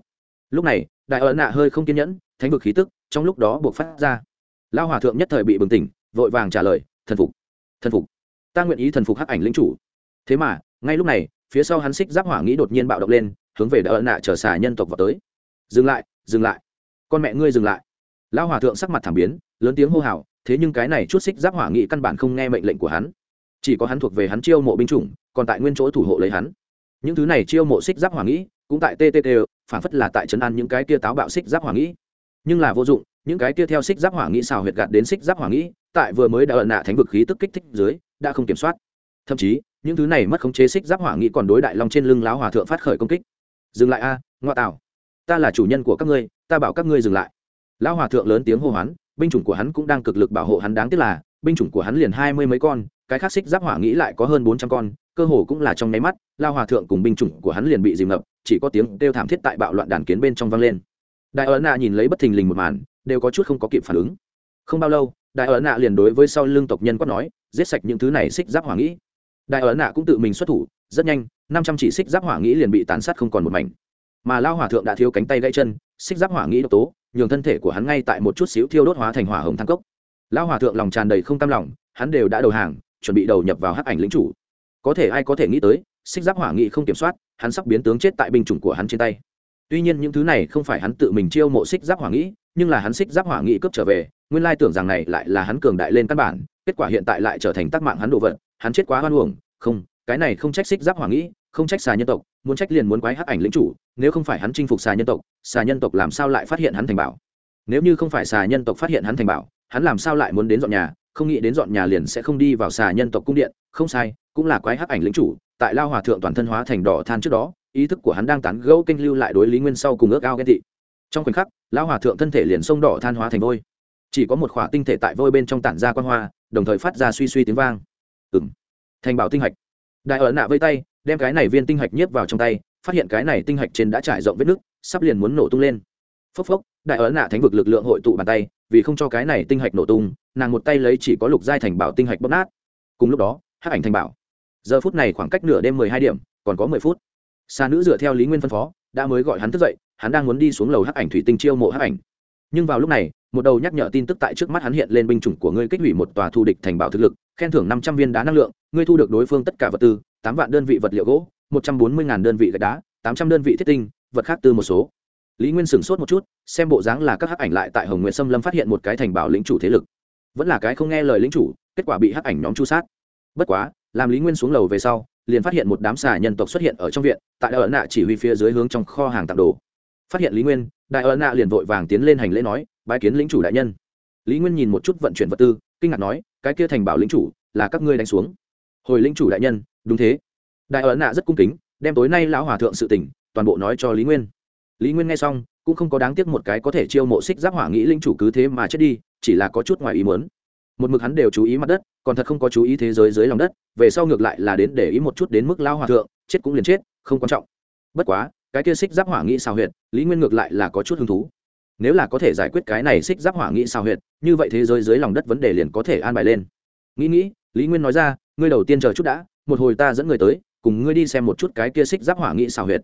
Lúc này, đại ấn nạ hơi không kiên nhẫn, thánh vực khí tức trong lúc đó buộc phát ra. Lao hòa thượng nhất thời bị bừng tỉnh, vội vàng trả lời, thần phục thần phục. Ta nguyện ý thần phục hắc ảnh lĩnh chủ. Thế mà, ngay lúc này, phía sau hắn xích giáp hỏa nghĩ đột nhiên bạo động lên, hướng về đại ấn nạ trở xà nhân tộc vào tới. Dừng lại dừng lại. Con mẹ ngươi dừng lại. Lão hòa thượng sắc mặt thảm biến, lớn tiếng hô hào thế nhưng cái này chút xích giáp hỏa nghị căn bản không nghe mệnh lệnh của hắn. Chỉ có hắn thuộc về hắn chiêu mộ binh chủng, còn tại nguyên chỗ thủ hộ lấy hắn. Những thứ này chiêu mộ xích giáp hỏa nghị, cũng tại ttt phản phất là tại trấn an những cái kia táo bạo xích giáp hỏa nghị. Nhưng là vô dụng, những cái kia theo xích giáp hỏa nghị xào huyệt gạt đến xích giáp hỏa nghị, tại vừa mới đã ẩn nạ thánh vực khí tức kích thích dưới, đã không kiểm soát. Thậm chí, những thứ này mất khống chế xích giáp hỏa nghị còn đối đại long trên lưng láo hòa thượng phát khởi công kích. Dừng lại a ngoại tảo ta là chủ nhân của các ngươi, ta bảo các ngươi dừng lại. Lão hòa thượng lớn tiếng hô hoán binh chủng của hắn cũng đang cực lực bảo hộ hắn đáng tiếc là, binh chủng của hắn liền hai mươi mấy con, cái khác xích giáp hỏa nghĩ lại có hơn bốn trăm con, cơ hồ cũng là trong nháy mắt, lao hòa thượng cùng binh chủng của hắn liền bị dìm ngập, chỉ có tiếng kêu thảm thiết tại bạo loạn đàn kiến bên trong vang lên. Đại ấn nạ nhìn lấy bất thình lình một màn, đều có chút không có kịp phản ứng. Không bao lâu, đại ấn nạ liền đối với sau lưng tộc nhân quát nói, giết sạch những thứ này xích giáp hỏa nghĩ. Đại ấn nạ cũng tự mình xuất thủ, rất nhanh, năm trăm chỉ xích giáp hỏa nghĩ liền bị tán sát không còn một mảnh. Mà lao hỏa thượng đã thiếu cánh tay gãy chân, xích giáp hỏa nghĩ độc tố nhường thân thể của hắn ngay tại một chút xíu thiêu đốt hóa thành hỏa hồng thăng cốc. Lão hòa thượng lòng tràn đầy không cam lòng, hắn đều đã đầu hàng, chuẩn bị đầu nhập vào hắc ảnh lính chủ. Có thể ai có thể nghĩ tới, xích giáp hỏa nghị không kiểm soát, hắn sắp biến tướng chết tại binh chủng của hắn trên tay. Tuy nhiên những thứ này không phải hắn tự mình chiêu mộ xích giáp hỏa nghị, nhưng là hắn xích giáp hỏa nghị cướp trở về, nguyên lai tưởng rằng này lại là hắn cường đại lên căn bản, kết quả hiện tại lại trở thành tác mạng hắn đồ vật, hắn chết quá hoan uổng, không, cái này không trách xích giáp hỏa nghị không trách xà nhân tộc, muốn trách liền muốn quái hắc ảnh lĩnh chủ, nếu không phải hắn chinh phục xà nhân tộc, xà nhân tộc làm sao lại phát hiện hắn thành bảo? Nếu như không phải xà nhân tộc phát hiện hắn thành bảo, hắn làm sao lại muốn đến dọn nhà, không nghĩ đến dọn nhà liền sẽ không đi vào xà nhân tộc cung điện, không sai, cũng là quái hắc ảnh lĩnh chủ, tại lao hòa thượng toàn thân hóa thành đỏ than trước đó, ý thức của hắn đang tán gẫu kênh lưu lại đối lý nguyên sau cùng ước ao ghen tị. Trong khoảnh khắc, lao hòa thượng thân thể liền sông đỏ than hóa thành vôi. Chỉ có một khỏa tinh thể tại vôi bên trong tản ra quan hoa, đồng thời phát ra suy suy tiếng vang. Ừng thành bảo tinh hạch. Đại ở nạ vây tay đem cái này viên tinh hạch nhiếp vào trong tay, phát hiện cái này tinh hạch trên đã trải rộng vết nước sắp liền muốn nổ tung lên. Phốc phốc, đại ấn nạ thánh vực lực lượng hội tụ bàn tay, vì không cho cái này tinh hạch nổ tung, nàng một tay lấy chỉ có lục giai thành bảo tinh hạch bóp nát. Cùng lúc đó, hắc ảnh thành bảo. Giờ phút này khoảng cách nửa đêm mười hai điểm, còn có mười phút. Xa nữ dựa theo lý nguyên phân phó, đã mới gọi hắn thức dậy, hắn đang muốn đi xuống lầu hắc ảnh thủy tinh chiêu mộ hắc ảnh. Nhưng vào lúc này, một đầu nhắc nhở tin tức tại trước mắt hắn hiện lên binh chủng của ngươi kích hủy một tòa thù địch thành bảo thực lực, khen thưởng năm trăm viên đá năng lượng, ngươi thu được đối phương tất cả vật tư tám vạn đơn vị vật liệu gỗ, một trăm bốn mươi đơn vị gạch đá, tám trăm đơn vị thiết tinh, vật khác tư một số. Lý nguyên sửng sốt một chút, xem bộ dáng là các hắc ảnh lại tại hồng nguyện xâm lâm phát hiện một cái thành bảo lĩnh chủ thế lực. Vẫn là cái không nghe lời lĩnh chủ, kết quả bị hắc ảnh nhóm chu sát. Bất quá, làm lý nguyên xuống lầu về sau, liền phát hiện một đám xà nhân tộc xuất hiện ở trong viện, tại đại ấn nạ chỉ huy phía dưới hướng trong kho hàng tặng đồ. Phát hiện lý nguyên, đại ấn nạ liền vội vàng tiến lên hành lễ nói, bái kiến lĩnh chủ đại nhân. Lý nguyên nhìn một chút vận chuyển vật tư, kinh ngạc nói, cái kia thành bảo lĩnh chủ, là các ngươi đánh xuống hồi lĩnh chủ đại nhân, đúng thế. Đại ấn nạ rất cung kính, đem tối nay lão hòa thượng sự tỉnh toàn bộ nói cho lý nguyên. Lý nguyên nghe xong, cũng không có đáng tiếc một cái có thể chiêu mộ xích giáp hỏa nghĩ linh chủ cứ thế mà chết đi, chỉ là có chút ngoài ý muốn. Một mực hắn đều chú ý mặt đất, còn thật không có chú ý thế giới dưới lòng đất, về sau ngược lại là đến để ý một chút đến mức lao hòa thượng, chết cũng liền chết, không quan trọng. Bất quá, cái kia xích giáp hỏa nghĩ xào huyệt, lý nguyên ngược lại là có chút hứng thú. Nếu là có thể giải quyết cái này xích giáp hỏa nghĩ xào huyệt, như vậy thế giới dưới lòng đất vấn đề liền có thể an bài lên. Nghĩ nghĩ, lý nguyên nói ra ngươi đầu tiên chờ chút đã, một hồi ta dẫn người tới, cùng ngươi đi xem một chút cái kia xích giáp hỏa nghị xào huyệt.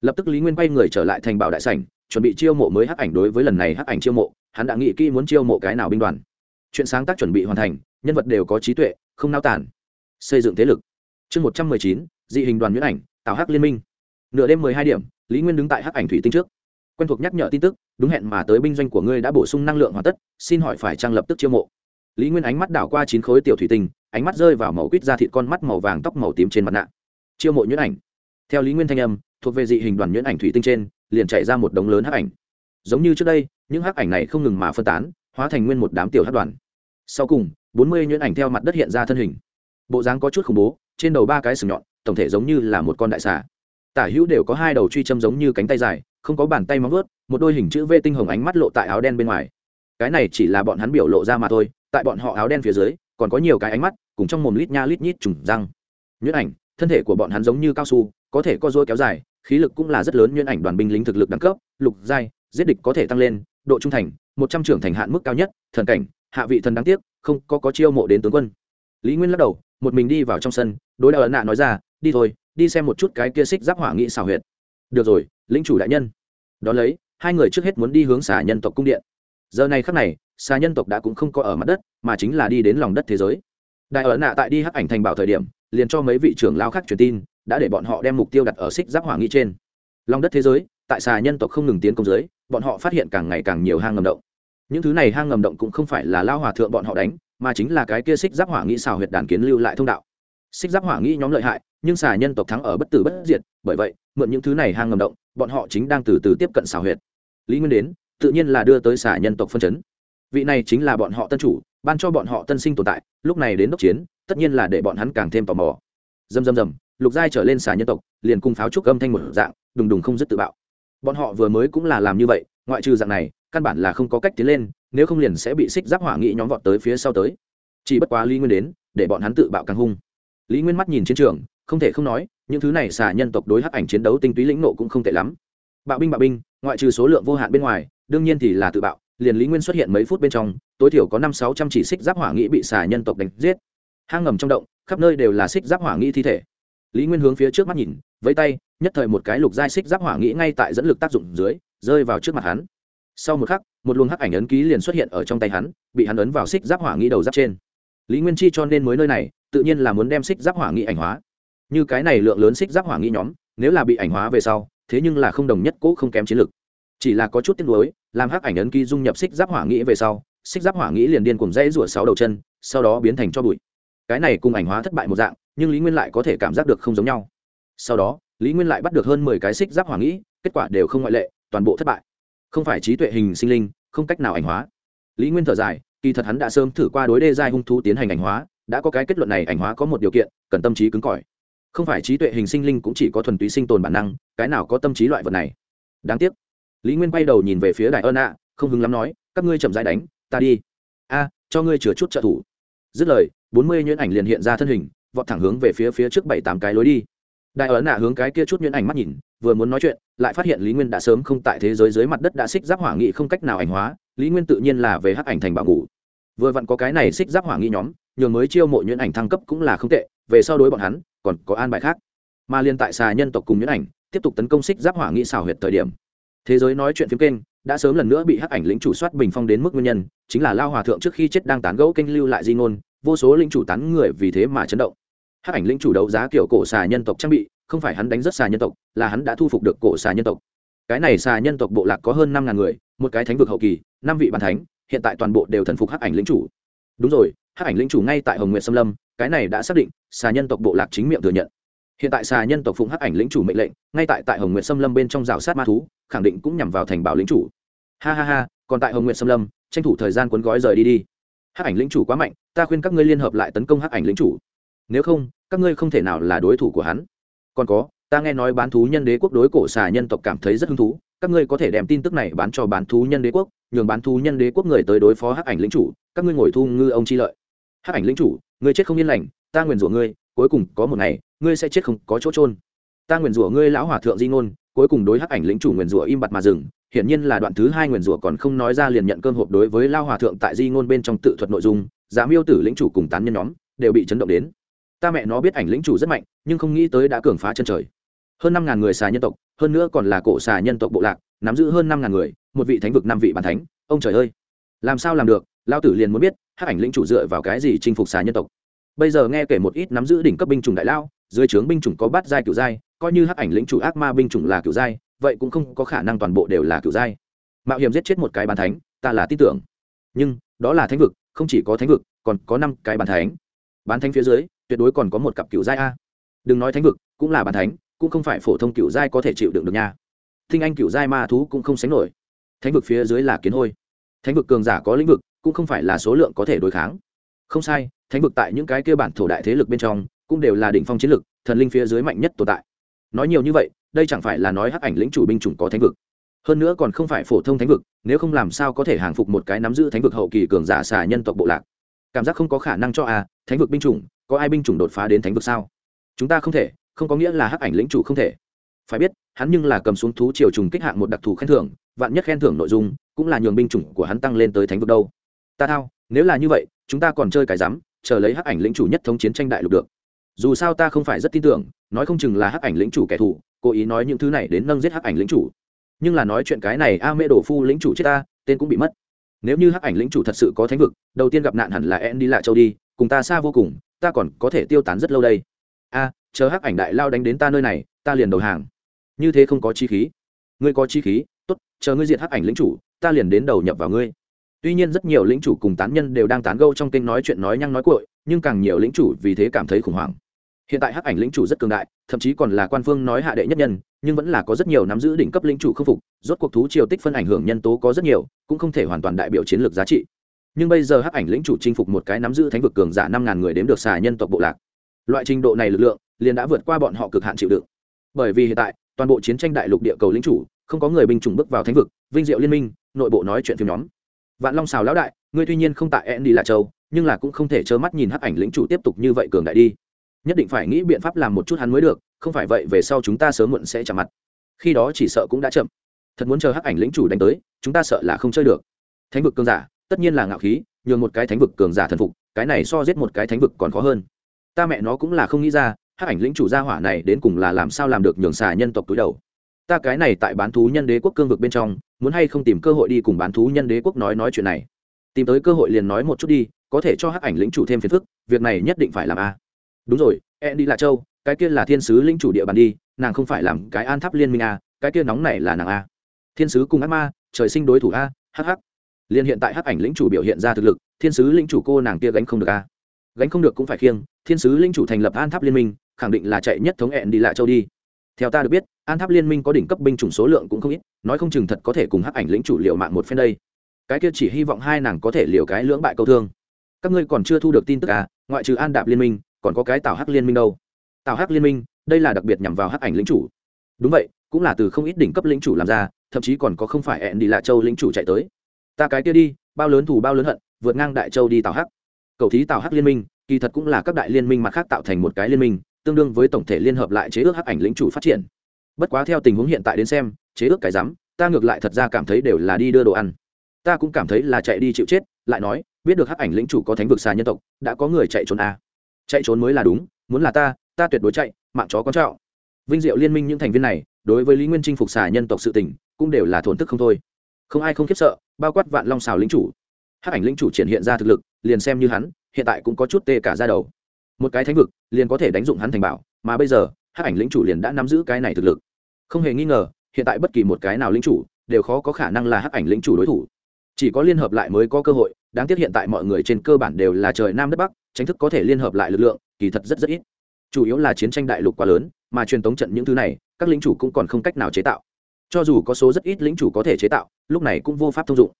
Lập tức lý nguyên quay người trở lại thành bảo đại sảnh, chuẩn bị chiêu mộ mới hắc ảnh đối với lần này hắc ảnh chiêu mộ, hắn đã nghĩ kỹ muốn chiêu mộ cái nào binh đoàn. Chuyện sáng tác chuẩn bị hoàn thành, nhân vật đều có trí tuệ, không nao tản xây dựng thế lực. Chương một trăm mười chín, dị hình đoàn nhuyễn ảnh, tạo hắc liên minh. Nửa đêm mười hai điểm, lý nguyên đứng tại hắc ảnh thủy tinh trước. Quen thuộc nhắc nhở tin tức, đúng hẹn mà tới binh doanh của ngươi đã bổ sung năng lượng hoàn tất, xin hỏi phải trang lập tức chiêu mộ? Lý nguyên ánh mắt đảo qua chín khối tiểu thủy tinh ánh mắt rơi vào màu quýt da thịt con mắt màu vàng tóc màu tím trên mặt nạ. Chiêu mộ nhuyễn ảnh. Theo lý nguyên thanh âm, thuộc về dị hình đoàn nhuyễn ảnh thủy tinh trên, liền chạy ra một đống lớn hắc ảnh. Giống như trước đây, những hắc ảnh này không ngừng mà phân tán, hóa thành nguyên một đám tiểu hắc đoàn. Sau cùng, bốn mươi nhuyễn ảnh theo mặt đất hiện ra thân hình. Bộ dáng có chút khủng bố, trên đầu ba cái sừng nhọn, tổng thể giống như là một con đại xà. Tả hữu đều có hai đầu truy châm giống như cánh tay dài, không có bàn tay móng vớt một đôi hình chữ v tinh hồng ánh mắt lộ tại áo đen bên ngoài. Cái này chỉ là bọn hắn biểu lộ ra mà thôi, tại bọn họ áo đen phía dưới còn có nhiều cái ánh mắt, cùng trong mồm lít nha lít nhít trùng răng. Nhuyễn ảnh, thân thể của bọn hắn giống như cao su, có thể co dôi kéo dài, khí lực cũng là rất lớn, nhuyễn ảnh đoàn binh lính thực lực đẳng cấp, lục giai, giết địch có thể tăng lên, độ trung thành, một trăm trưởng thành hạn mức cao nhất, thần cảnh, hạ vị thần đáng tiếc, không có có chiêu mộ đến tướng quân. Lý nguyên lắc đầu, một mình đi vào trong sân, đối đạo ấn nạ nói ra, đi thôi, đi xem một chút cái kia xích giáp hỏa nghị xảo huyệt. Được rồi lính chủ đại nhân. Đón lấy, hai người trước hết muốn đi hướng xả nhân tộc cung điện. Giờ này khắc này xà nhân tộc đã cũng không có ở mặt đất, mà chính là đi đến lòng đất thế giới. Đại ấn nạ tại đi hắc ảnh thành bảo thời điểm, liền cho mấy vị trưởng lao khác truyền tin, đã để bọn họ đem mục tiêu đặt ở xích giáp hỏa nghi trên. Lòng đất thế giới, tại xà nhân tộc không ngừng tiến công giới bọn họ phát hiện càng ngày càng nhiều hang ngầm động. Những thứ này hang ngầm động cũng không phải là lao hòa thượng bọn họ đánh, mà chính là cái kia xích giáp hỏa nghĩ xào huyệt đàn kiến lưu lại thông đạo. Xích giáp hỏa nghĩ nhóm lợi hại, nhưng xà nhân tộc thắng ở bất tử bất diệt, bởi vậy, mượn những thứ này hang ngầm động, bọn họ chính đang từ từ tiếp cận xào huyệt. Lý nguyên đến, tự nhiên là đưa tới xà nhân tộc phân chấn vị này chính là bọn họ tân chủ, ban cho bọn họ tân sinh tồn tại, lúc này đến đốc chiến, tất nhiên là để bọn hắn càng thêm tò mò. Dầm dầm dầm lục giai trở lên xà nhân tộc, liền cùng pháo trúc âm thanh một dạng, đùng đùng không dứt tự bạo. Bọn họ vừa mới cũng là làm như vậy, ngoại trừ dạng này, căn bản là không có cách tiến lên, nếu không liền sẽ bị xích giáp hỏa nghị nhóm vọt tới phía sau tới. Chỉ bất quá lý nguyên đến, để bọn hắn tự bạo càng hung. Lý nguyên mắt nhìn chiến trường, không thể không nói, những thứ này xà nhân tộc đối hắc ảnh chiến đấu tinh túy lĩnh nộ cũng không tệ lắm. Bạo binh bạo binh, ngoại trừ số lượng vô hạn bên ngoài, đương nhiên thì là tự bạo liền lý nguyên xuất hiện mấy phút bên trong, tối thiểu có năm sáu trăm chỉ xích giáp hỏa nghĩ bị xà nhân tộc đánh giết. Hang ngầm trong động, khắp nơi đều là xích giáp hỏa nghĩ thi thể. Lý nguyên hướng phía trước mắt nhìn, vẫy tay, nhất thời một cái lục giai xích giáp hỏa nghĩ ngay tại dẫn lực tác dụng dưới, rơi vào trước mặt hắn. Sau một khắc, một luồng hắc ảnh ấn ký liền xuất hiện ở trong tay hắn, bị hắn ấn vào xích giáp hỏa nghĩ đầu giáp trên. Lý nguyên chi cho nên mới nơi này, tự nhiên là muốn đem xích giáp hỏa nghĩ ảnh hóa. Như cái này lượng lớn xích giáp hỏa nghĩ nhóm, nếu là bị ảnh hóa về sau, thế nhưng là không đồng nhất cỗ không kém chiến lực chỉ là có chút tiếc nuối, làm hắc ảnh ấn ký dung nhập xích giáp hỏa nghĩ về sau, xích giáp hỏa nghĩ liền điên cùng dãy rủa sáu đầu chân, sau đó biến thành cho bụi. Cái này cùng ảnh hóa thất bại một dạng, nhưng lý nguyên lại có thể cảm giác được không giống nhau. Sau đó, lý nguyên lại bắt được hơn mười cái xích giáp hỏa nghĩ, kết quả đều không ngoại lệ, toàn bộ thất bại. Không phải trí tuệ hình sinh linh, không cách nào ảnh hóa. Lý nguyên thở dài, kỳ thật hắn đã sớm thử qua đối đê giai hung thú tiến hành ảnh hóa, đã có cái kết luận này ảnh hóa có một điều kiện, cần tâm trí cứng cỏi. Không phải trí tuệ hình sinh linh cũng chỉ có thuần túy sinh tồn bản năng, cái nào có tâm trí loại vật này? Đáng tiếc lý nguyên quay đầu nhìn về phía đại ơn ạ, không hứng lắm nói, các ngươi chậm dãi đánh, ta đi. A, cho ngươi chừa chút trợ thủ. Dứt lời, bốn mươi nhuyễn ảnh liền hiện ra thân hình, vọt thẳng hướng về phía phía trước bảy tám cái lối đi. Đại ấn ạ hướng cái kia chút nhuyễn ảnh mắt nhìn, vừa muốn nói chuyện, lại phát hiện lý nguyên đã sớm không tại thế giới dưới mặt đất đã xích giáp hỏa nghị không cách nào ảnh hóa, lý nguyên tự nhiên là về hắc ảnh thành bảo ngủ. Vừa vặn có cái này xích giáp hỏa nghị nhóm, nhường mới chiêu mộ nhuyễn ảnh thăng cấp cũng là không tệ, về sau đối bọn hắn, còn có an bài khác. Mà liên tại xà nhân tộc cùng nhuyễn ảnh, tiếp tục tấn công xích giáp hỏa nghị xào huyệt thời điểm thế giới nói chuyện phim kênh, đã sớm lần nữa bị hắc ảnh lĩnh chủ soát bình phong đến mức nguyên nhân, chính là lao hòa thượng trước khi chết đang tán gẫu kênh lưu lại di ngôn, vô số lĩnh chủ tán người vì thế mà chấn động. Hắc ảnh lĩnh chủ đấu giá kiểu cổ xà nhân tộc trang bị, không phải hắn đánh rất xà nhân tộc, là hắn đã thu phục được cổ xà nhân tộc. Cái này xà nhân tộc bộ lạc có hơn năm ngàn người, một cái thánh vực hậu kỳ, năm vị bàn thánh, hiện tại toàn bộ đều thần phục hắc ảnh lĩnh chủ. Đúng rồi, hắc ảnh lĩnh chủ ngay tại hồng nguyện xâm lâm, cái này đã xác định, xà nhân tộc bộ lạc chính miệng thừa nhận hiện tại xà nhân tộc phụng hắc ảnh lĩnh chủ mệnh lệnh, ngay tại tại hồng nguyện xâm lâm bên trong rào sát ma thú, khẳng định cũng nhằm vào thành bảo lĩnh chủ. Ha ha ha, còn tại hồng nguyện xâm lâm, tranh thủ thời gian cuốn gói rời đi đi. Hắc ảnh lĩnh chủ quá mạnh, ta khuyên các ngươi liên hợp lại tấn công hắc ảnh lĩnh chủ. Nếu không, các ngươi không thể nào là đối thủ của hắn. Còn có, ta nghe nói bán thú nhân đế quốc đối cổ xà nhân tộc cảm thấy rất hứng thú, các ngươi có thể đem tin tức này bán cho bán thú nhân đế quốc, nhường bán thú nhân đế quốc người tới đối phó hắc ảnh lĩnh chủ, các ngươi ngồi thu ngư ông chi lợi. Hắc ảnh lĩnh chủ, ngươi chết không yên lành, ta nguyền rủa ngươi, cuối cùng có một ngày ngươi sẽ chết không có chỗ trôn ta nguyền rủa ngươi lão hòa thượng di ngôn, cuối cùng đối hắc ảnh lĩnh chủ nguyền rủa im bặt mà dừng, hiển nhiên là đoạn thứ hai nguyền rủa còn không nói ra liền nhận cơm hộp đối với lao hòa thượng tại di ngôn bên trong tự thuật nội dung giá miêu tử lĩnh chủ cùng tán nhân nhóm đều bị chấn động đến. Ta mẹ nó biết ảnh lĩnh chủ rất mạnh, nhưng không nghĩ tới đã cường phá chân trời. Hơn năm ngàn người xà nhân tộc, hơn nữa còn là cổ xà nhân tộc bộ lạc, nắm giữ hơn năm ngàn người, một vị thánh vực năm vị bàn thánh, ông trời ơi! Làm sao làm được? Lao tử liền muốn biết, hắc ảnh lĩnh chủ dựa vào cái gì chinh phục xà nhân tộc? Bây giờ nghe kể một ít nắm giữ đỉnh cấp binh chủng đại lao dưới trướng binh chủng có bát giai cửu giai, coi như hắc ảnh lĩnh chủ ác ma binh chủng là cửu giai, vậy cũng không có khả năng toàn bộ đều là cửu giai. Mạo hiểm giết chết một cái bàn thánh, ta là tin tưởng. Nhưng, đó là thánh vực, không chỉ có thánh vực, còn có năm cái bàn thánh. Bán thánh phía dưới, tuyệt đối còn có một cặp cửu giai a. Đừng nói thánh vực, cũng là bàn thánh, cũng không phải phổ thông cửu giai có thể chịu đựng được nha. Thinh anh cửu giai ma thú cũng không sánh nổi. Thánh vực phía dưới là kiến hôi. Thánh vực cường giả có lĩnh vực, cũng không phải là số lượng có thể đối kháng. Không sai, thánh vực tại những cái kia bản thổ đại thế lực bên trong cũng đều là đỉnh phong chiến lực thần linh phía dưới mạnh nhất tồn tại. Nói nhiều như vậy, đây chẳng phải là nói hắc ảnh lĩnh chủ binh chủng có thánh vực. Hơn nữa còn không phải phổ thông thánh vực, nếu không làm sao có thể hàng phục một cái nắm giữ thánh vực hậu kỳ cường giả xà nhân tộc bộ lạc. Cảm giác không có khả năng cho a thánh vực binh chủng, có ai binh chủng đột phá đến thánh vực sao? Chúng ta không thể, không có nghĩa là hắc ảnh lĩnh chủ không thể. Phải biết, hắn nhưng là cầm xuống thú triều trùng kích hạng một đặc thù khen thưởng, vạn nhất khen thưởng nội dung, cũng là nhường binh chủng của hắn tăng lên tới thánh vực đâu. Ta thao, nếu là như vậy, chúng ta còn chơi cái rắm, chờ lấy hắc ảnh lĩnh chủ nhất thống chiến tranh đại lục được dù sao ta không phải rất tin tưởng, nói không chừng là hắc ảnh lĩnh chủ kẻ thù, cố ý nói những thứ này đến nâng giết hắc ảnh lĩnh chủ. Nhưng là nói chuyện cái này, a mê đổ phu lĩnh chủ chết ta, tên cũng bị mất. Nếu như hắc ảnh lĩnh chủ thật sự có thánh vực, đầu tiên gặp nạn hẳn là en đi lại châu đi, cùng ta xa vô cùng, ta còn có thể tiêu tán rất lâu đây. A, chờ hắc ảnh đại lao đánh đến ta nơi này, ta liền đầu hàng. Như thế không có chi khí. Ngươi có chi khí, tốt, chờ ngươi diệt hắc ảnh lĩnh chủ, ta liền đến đầu nhập vào ngươi. Tuy nhiên rất nhiều lĩnh chủ cùng tán nhân đều đang tán gâu trong kênh nói chuyện nói nhăng nói cội nhưng càng nhiều lĩnh chủ vì thế cảm thấy khủng hoảng hiện tại hắc ảnh lĩnh chủ rất cường đại, thậm chí còn là quan phương nói hạ đệ nhất nhân, nhưng vẫn là có rất nhiều nắm giữ đỉnh cấp lĩnh chủ không phục, rốt cuộc thú triều tích phân ảnh hưởng nhân tố có rất nhiều, cũng không thể hoàn toàn đại biểu chiến lược giá trị. Nhưng bây giờ hắc ảnh lĩnh chủ chinh phục một cái nắm giữ thánh vực cường giả năm ngàn người đếm được xà nhân tộc bộ lạc. Loại trình độ này lực lượng, liền đã vượt qua bọn họ cực hạn chịu đựng. Bởi vì hiện tại, toàn bộ chiến tranh đại lục địa cầu lĩnh chủ, không có người binh chủng bước vào thánh vực, vinh diệu liên minh, nội bộ nói chuyện phim nhóm. Vạn long xào lão đại, ngươi tuy nhiên không tại ẹn đi châu, nhưng là cũng không thể trơ mắt nhìn hắc ảnh lĩnh chủ tiếp tục như vậy cường đại đi nhất định phải nghĩ biện pháp làm một chút hắn mới được, không phải vậy về sau chúng ta sớm muộn sẽ chạm mặt. Khi đó chỉ sợ cũng đã chậm. Thật muốn chờ hắc ảnh lĩnh chủ đánh tới, chúng ta sợ là không chơi được. Thánh vực cường giả, tất nhiên là ngạo khí, nhường một cái thánh vực cường giả thần phục, cái này so giết một cái thánh vực còn khó hơn. Ta mẹ nó cũng là không nghĩ ra, hắc ảnh lĩnh chủ gia hỏa này đến cùng là làm sao làm được nhường xà nhân tộc túi đầu. Ta cái này tại bán thú nhân đế quốc cương vực bên trong, muốn hay không tìm cơ hội đi cùng bán thú nhân đế quốc nói nói chuyện này. Tìm tới cơ hội liền nói một chút đi, có thể cho hắc ảnh lĩnh chủ thêm phiền phức, việc này nhất định phải làm a đúng rồi e đi là châu, cái kia là thiên sứ lĩnh chủ địa bàn đi, nàng không phải làm cái an tháp liên minh a, cái kia nóng này là nàng a. Thiên sứ cùng ác ma, trời sinh đối thủ a hh liên hiện tại hắc ảnh lĩnh chủ biểu hiện ra thực lực, thiên sứ lĩnh chủ cô nàng kia gánh không được a. Gánh không được cũng phải khiêng, thiên sứ lĩnh chủ thành lập an tháp liên minh, khẳng định là chạy nhất thống hẹn đi lại châu đi. Theo ta được biết, an tháp liên minh có đỉnh cấp binh chủng số lượng cũng không ít, nói không chừng thật có thể cùng hắc ảnh lĩnh chủ liệu mạng một phen đây. Cái kia chỉ hy vọng hai nàng có thể liều cái lưỡng bại câu thương. Các ngươi còn chưa thu được tin tức à ngoại trừ an đạp liên minh còn có cái tào hắc liên minh đâu? Tào hắc liên minh, đây là đặc biệt nhằm vào hắc ảnh lĩnh chủ. Đúng vậy, cũng là từ không ít đỉnh cấp lĩnh chủ làm ra, thậm chí còn có không phải hẹn đi lạ châu lĩnh chủ chạy tới. Ta cái kia đi, bao lớn thù bao lớn hận, vượt ngang đại châu đi tào hắc. Cầu thí tào hắc liên minh, kỳ thật cũng là các đại liên minh mặt khác tạo thành một cái liên minh, tương đương với tổng thể liên hợp lại chế ước hắc ảnh lĩnh chủ phát triển. Bất quá theo tình huống hiện tại đến xem, chế ước cái rắm, ta ngược lại thật ra cảm thấy đều là đi đưa đồ ăn. Ta cũng cảm thấy là chạy đi chịu chết, lại nói, biết được hắc ảnh lĩnh chủ có thánh vực xà nhân tộc, đã có người chạy trốn à chạy trốn mới là đúng, muốn là ta ta tuyệt đối chạy, mạng chó con trạo vinh diệu liên minh những thành viên này, đối với lý nguyên chinh phục xà nhân tộc sự tình, cũng đều là thổn thức không thôi. Không ai không khiếp sợ, bao quát vạn long xào lính chủ. Hắc ảnh lính chủ triển hiện ra thực lực, liền xem như hắn, hiện tại cũng có chút tê cả ra đầu. Một cái thánh vực, liền có thể đánh dụng hắn thành bảo, mà bây giờ, hắc ảnh lính chủ liền đã nắm giữ cái này thực lực. Không hề nghi ngờ, hiện tại bất kỳ một cái nào lính chủ, đều khó có khả năng là hắc ảnh lính chủ đối thủ chỉ có liên hợp lại mới có cơ hội, đáng tiếc hiện tại mọi người trên cơ bản đều là trời nam đất bắc, tranh thức có thể liên hợp lại lực lượng, kỳ thật rất rất ít. Chủ yếu là chiến tranh đại lục quá lớn, mà truyền tống trận những thứ này, các lính chủ cũng còn không cách nào chế tạo. Cho dù có số rất ít lính chủ có thể chế tạo, lúc này cũng vô pháp thông dụng.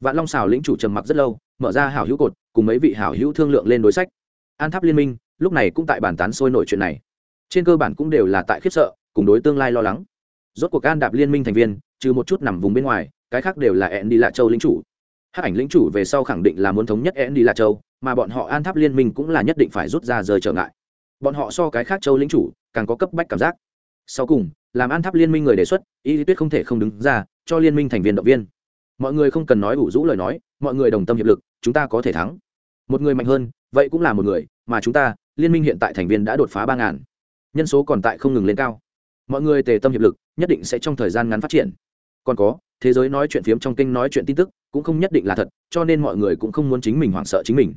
Vạn long xào lính chủ trầm mặc rất lâu, mở ra hảo hữu cột, cùng mấy vị hảo hữu thương lượng lên đối sách. An tháp liên minh, lúc này cũng tại bàn tán sôi nổi chuyện này. Trên cơ bản cũng đều là tại khiếp sợ, cùng đối tương lai lo lắng. Rốt cuộc an đạp liên minh thành viên, trừ một chút nằm vùng bên ngoài, cái khác đều là ẹn đi lạ châu lính chủ hát ảnh lĩnh chủ về sau khẳng định là muốn thống nhất én đi lạ châu, mà bọn họ an tháp liên minh cũng là nhất định phải rút ra rời trở ngại. Bọn họ so cái khác châu lĩnh chủ, càng có cấp bách cảm giác. Sau cùng, làm an tháp liên minh người đề xuất, y lý tuyết không thể không đứng ra, cho liên minh thành viên động viên. Mọi người không cần nói ủ rũ lời nói, mọi người đồng tâm hiệp lực, chúng ta có thể thắng. Một người mạnh hơn, vậy cũng là một người, mà chúng ta, liên minh hiện tại thành viên đã đột phá ba ngàn. Nhân số còn tại không ngừng lên cao. Mọi người tề tâm hiệp lực, nhất định sẽ trong thời gian ngắn phát triển. Còn có, thế giới nói chuyện phiếm trong kênh nói chuyện tin tức cũng không nhất định là thật, cho nên mọi người cũng không muốn chính mình hoảng sợ chính mình.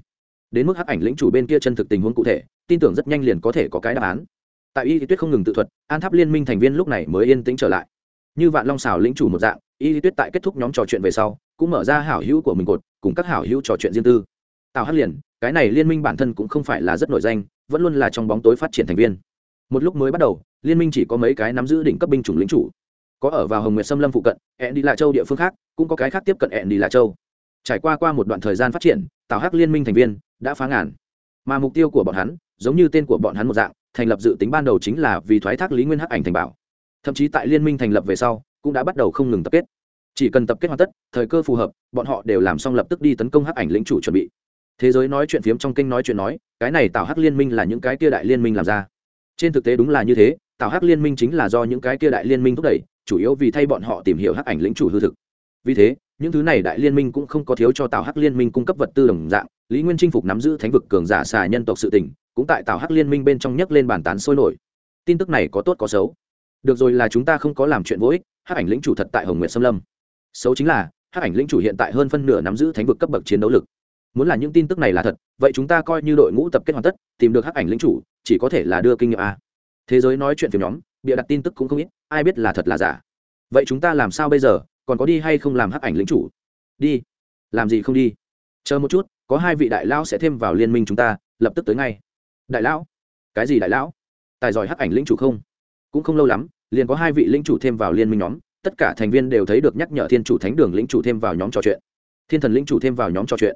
Đến mức hắc ảnh lĩnh chủ bên kia chân thực tình huống cụ thể, tin tưởng rất nhanh liền có thể có cái đáp án. Tại y tuyết không ngừng tự thuật, an tháp liên minh thành viên lúc này mới yên tĩnh trở lại. Như vạn long xào lĩnh chủ một dạng, y tuyết tại kết thúc nhóm trò chuyện về sau, cũng mở ra hảo hữu của mình cột, cùng các hảo hữu trò chuyện riêng tư. Tào hắc liền, cái này liên minh bản thân cũng không phải là rất nổi danh, vẫn luôn là trong bóng tối phát triển thành viên. Một lúc mới bắt đầu, liên minh chỉ có mấy cái nắm giữ đỉnh cấp binh chủng lính chủ có ở vào hồng nguyệt xâm lâm phụ cận hẹn đi lạ châu địa phương khác, cũng có cái khác tiếp cận hẹn đi lạ châu. Trải qua qua một đoạn thời gian phát triển, tào hắc liên minh thành viên đã phá ngàn. Mà mục tiêu của bọn hắn, giống như tên của bọn hắn một dạng, thành lập dự tính ban đầu chính là vì thoái thác lý nguyên hắc ảnh thành bảo. Thậm chí tại liên minh thành lập về sau, cũng đã bắt đầu không ngừng tập kết. Chỉ cần tập kết hoàn tất, thời cơ phù hợp, bọn họ đều làm xong lập tức đi tấn công hắc ảnh lĩnh chủ chuẩn bị. Thế giới nói chuyện phiếm trong kinh nói chuyện nói, cái này tạo hắc liên minh là những cái kia đại liên minh làm ra. Trên thực tế đúng là như thế tạo hắc liên minh chính là do những cái kia đại liên minh thúc đẩy chủ yếu vì thay bọn họ tìm hiểu hắc ảnh lĩnh chủ hư thực. Vì thế, những thứ này đại liên minh cũng không có thiếu cho tào hắc liên minh cung cấp vật tư đồng dạng, lý nguyên chinh phục nắm giữ thánh vực cường giả xà nhân tộc sự tỉnh cũng tại tào hắc liên minh bên trong nhấc lên bàn tán sôi nổi. Tin tức này có tốt có xấu. Được rồi là chúng ta không có làm chuyện vô ích, hắc ảnh lĩnh chủ thật tại hồng nguyệt xâm lâm. Xấu chính là, hắc ảnh lĩnh chủ hiện tại hơn phân nửa nắm giữ thánh vực cấp bậc chiến đấu lực. Muốn là những tin tức này là thật, vậy chúng ta coi như đội ngũ tập kết hoàn tất, tìm được hắc ảnh lĩnh chủ, chỉ có thể là đưa kinh nghiệm a. Thế giới nói chuyện phiếm nhóm bịa đặt tin tức cũng không ít, ai biết là thật là giả. Vậy chúng ta làm sao bây giờ? Còn có đi hay không làm hắc ảnh lĩnh chủ? Đi. Làm gì không đi? Chờ một chút, có hai vị đại lão sẽ thêm vào liên minh chúng ta, lập tức tới ngay. Đại lão? Cái gì đại lão? Tài giỏi hắc ảnh lĩnh chủ không? Cũng không lâu lắm, liền có hai vị lĩnh chủ thêm vào liên minh nhóm, tất cả thành viên đều thấy được nhắc nhở thiên chủ thánh đường lĩnh chủ thêm vào nhóm trò chuyện. Thiên thần lĩnh chủ thêm vào nhóm trò chuyện.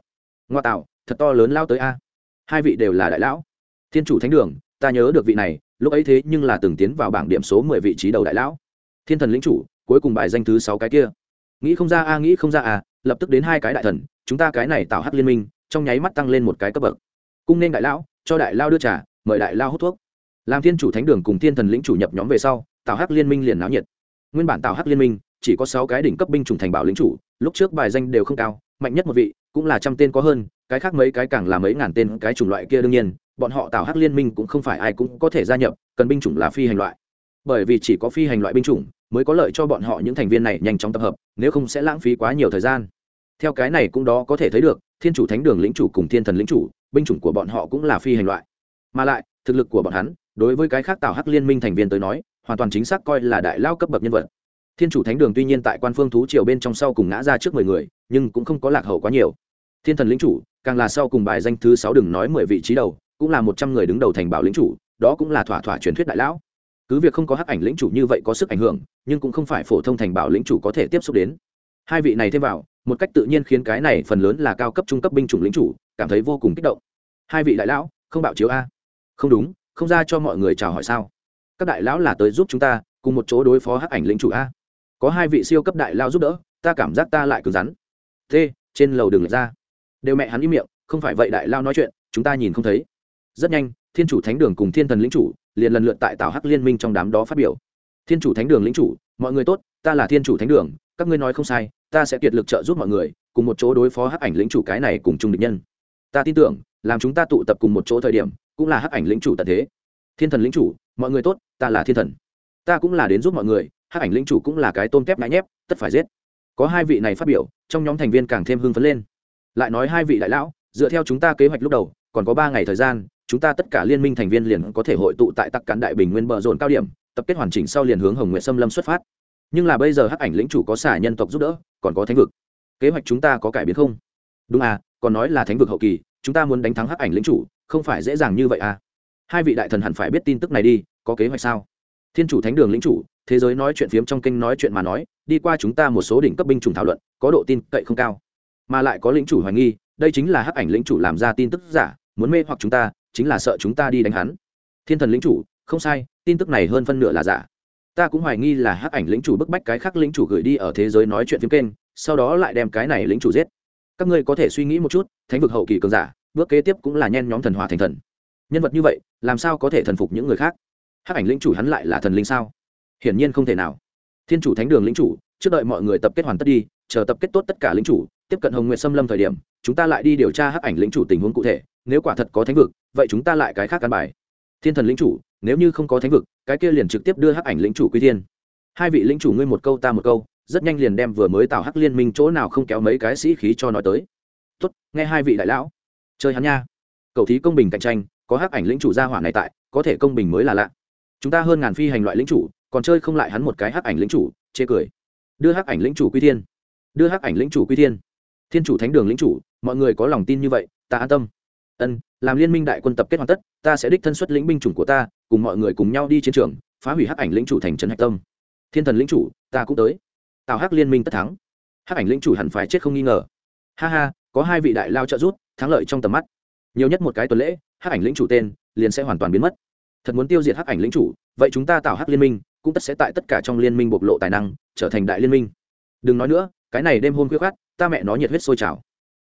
Ngoa tạo, thật to lớn lao tới a. Hai vị đều là đại lão. Thiên chủ thánh đường, ta nhớ được vị này lúc ấy thế nhưng là từng tiến vào bảng điểm số mười vị trí đầu đại lão. Thiên thần lĩnh chủ, cuối cùng bài danh thứ sáu cái kia. Nghĩ không ra a, nghĩ không ra à lập tức đến hai cái đại thần, chúng ta cái này tạo hắc liên minh, trong nháy mắt tăng lên một cái cấp bậc. Cung nên đại lão, cho đại lao đưa trà, mời đại lao hút thuốc. Làm thiên chủ thánh đường cùng thiên thần lĩnh chủ nhập nhóm về sau, tạo hắc liên minh liền náo nhiệt. Nguyên bản tạo hắc liên minh, chỉ có sáu cái đỉnh cấp binh chủng thành bảo lĩnh chủ, lúc trước bài danh đều không cao, mạnh nhất một vị, cũng là trăm tên có hơn, cái khác mấy cái càng là mấy ngàn tên, cái chủng loại kia đương nhiên bọn họ tạo hắc liên minh cũng không phải ai cũng có thể gia nhập, cần binh chủng là phi hành loại. Bởi vì chỉ có phi hành loại binh chủng mới có lợi cho bọn họ những thành viên này nhanh chóng tập hợp, nếu không sẽ lãng phí quá nhiều thời gian. Theo cái này cũng đó có thể thấy được, thiên chủ thánh đường lĩnh chủ cùng thiên thần lĩnh chủ, binh chủng của bọn họ cũng là phi hành loại. Mà lại, thực lực của bọn hắn, đối với cái khác tạo hắc liên minh thành viên tới nói, hoàn toàn chính xác coi là đại lao cấp bậc nhân vật. Thiên chủ thánh đường tuy nhiên tại quan phương thú triều bên trong sau cùng ngã ra trước mười người, nhưng cũng không có lạc hậu quá nhiều. Thiên thần lĩnh chủ, càng là sau cùng bài danh thứ sáu đừng nói mười vị trí đầu cũng là một trăm người đứng đầu thành bảo lĩnh chủ, đó cũng là thỏa thỏa truyền thuyết đại lão. Cứ việc không có hắc ảnh lĩnh chủ như vậy có sức ảnh hưởng, nhưng cũng không phải phổ thông thành bảo lĩnh chủ có thể tiếp xúc đến. Hai vị này thêm vào, một cách tự nhiên khiến cái này phần lớn là cao cấp trung cấp binh chủng lĩnh chủ, cảm thấy vô cùng kích động. Hai vị đại lão, không bảo chiếu a. Không đúng, không ra cho mọi người chào hỏi sao? Các đại lão là tới giúp chúng ta, cùng một chỗ đối phó hắc ảnh lĩnh chủ a. Có hai vị siêu cấp đại lao giúp đỡ, ta cảm giác ta lại cứng rắn. T trên lầu đường ra. Đều mẹ hắn im miệng, không phải vậy đại lao nói chuyện, chúng ta nhìn không thấy rất nhanh, thiên chủ thánh đường cùng thiên thần lĩnh chủ liền lần lượt tại tào hắc liên minh trong đám đó phát biểu. Thiên chủ thánh đường lĩnh chủ, mọi người tốt, ta là thiên chủ thánh đường, các ngươi nói không sai, ta sẽ kiệt lực trợ giúp mọi người, cùng một chỗ đối phó hắc ảnh lĩnh chủ cái này cùng chung địch nhân. Ta tin tưởng, làm chúng ta tụ tập cùng một chỗ thời điểm, cũng là hắc ảnh lĩnh chủ tận thế. Thiên thần lĩnh chủ, mọi người tốt, ta là thiên thần. Ta cũng là đến giúp mọi người, hắc ảnh lĩnh chủ cũng là cái tôm kép ngã nhép, tất phải giết. Có hai vị này phát biểu, trong nhóm thành viên càng thêm hưng phấn lên. Lại nói hai vị đại lão, dựa theo chúng ta kế hoạch lúc đầu, còn có ba ngày thời gian chúng ta tất cả liên minh thành viên liền có thể hội tụ tại tắc cán đại bình nguyên bờ rồn cao điểm, tập kết hoàn chỉnh sau liền hướng hồng nguyện xâm lâm xuất phát. Nhưng là bây giờ hắc ảnh lĩnh chủ có xả nhân tộc giúp đỡ, còn có thánh vực. Kế hoạch chúng ta có cải biến không? Đúng à còn nói là thánh vực hậu kỳ, chúng ta muốn đánh thắng hắc ảnh lĩnh chủ, không phải dễ dàng như vậy à? Hai vị đại thần hẳn phải biết tin tức này đi, có kế hoạch sao? Thiên chủ thánh đường lĩnh chủ, thế giới nói chuyện phiếm trong kênh nói chuyện mà nói, đi qua chúng ta một số đỉnh cấp binh chủng thảo luận, có độ tin cậy không cao. Mà lại có lĩnh chủ hoài nghi, đây chính là hắc ảnh lĩnh chủ làm ra tin tức giả, muốn mê hoặc chúng ta chính là sợ chúng ta đi đánh hắn. Thiên thần lĩnh chủ, không sai, tin tức này hơn phân nửa là giả. Ta cũng hoài nghi là hắc ảnh lĩnh chủ bức bách cái khác lĩnh chủ gửi đi ở thế giới nói chuyện phiếm kênh, sau đó lại đem cái này lĩnh chủ giết. Các ngươi có thể suy nghĩ một chút, thánh vực hậu kỳ cường giả, bước kế tiếp cũng là nhen nhóm thần hòa thành thần. Nhân vật như vậy, làm sao có thể thần phục những người khác? Hắc ảnh lĩnh chủ hắn lại là thần linh sao? Hiển nhiên không thể nào. Thiên chủ thánh đường lĩnh chủ, trước đợi mọi người tập kết hoàn tất đi, chờ tập kết tốt tất cả lĩnh chủ, tiếp cận hồng nguyện xâm lâm thời điểm, chúng ta lại đi điều tra hắc ảnh lĩnh chủ tình huống cụ thể, nếu quả thật có thánh vực vậy chúng ta lại cái khác căn bài. Thiên thần lĩnh chủ, nếu như không có thánh vực, cái kia liền trực tiếp đưa hắc ảnh lĩnh chủ quy thiên. Hai vị lĩnh chủ ngươi một câu ta một câu, rất nhanh liền đem vừa mới tạo hắc liên minh chỗ nào không kéo mấy cái sĩ khí cho nói tới. Tốt, nghe hai vị đại lão. Chơi hắn nha. Cầu thí công bình cạnh tranh, có hắc ảnh lĩnh chủ gia hỏa này tại, có thể công bình mới là lạ. Chúng ta hơn ngàn phi hành loại lĩnh chủ, còn chơi không lại hắn một cái hắc ảnh lĩnh chủ, chê cười. Đưa hắc ảnh lĩnh chủ quy thiên. Đưa hắc ảnh lĩnh chủ quy thiên. Thiên chủ thánh đường lĩnh chủ, mọi người có lòng tin như vậy, ta an tâm. Ân làm liên minh đại quân tập kết hoàn tất, ta sẽ đích thân xuất lĩnh binh chủng của ta, cùng mọi người cùng nhau đi chiến trường, phá hủy hắc ảnh lĩnh chủ thành trấn hạch tâm. Thiên thần lĩnh chủ, ta cũng tới. Tạo hắc liên minh tất thắng. Hắc ảnh lĩnh chủ hẳn phải chết không nghi ngờ. Ha ha, có hai vị đại lao trợ rút thắng lợi trong tầm mắt. Nhiều nhất một cái tuần lễ, hắc ảnh lĩnh chủ tên liền sẽ hoàn toàn biến mất. Thật muốn tiêu diệt hắc ảnh lĩnh chủ, vậy chúng ta tạo hắc liên minh cũng tất sẽ tại tất cả trong liên minh bộc lộ tài năng, trở thành đại liên minh. Đừng nói nữa, cái này đêm hôm khuya khát ta mẹ nó nhiệt huyết sôi trào.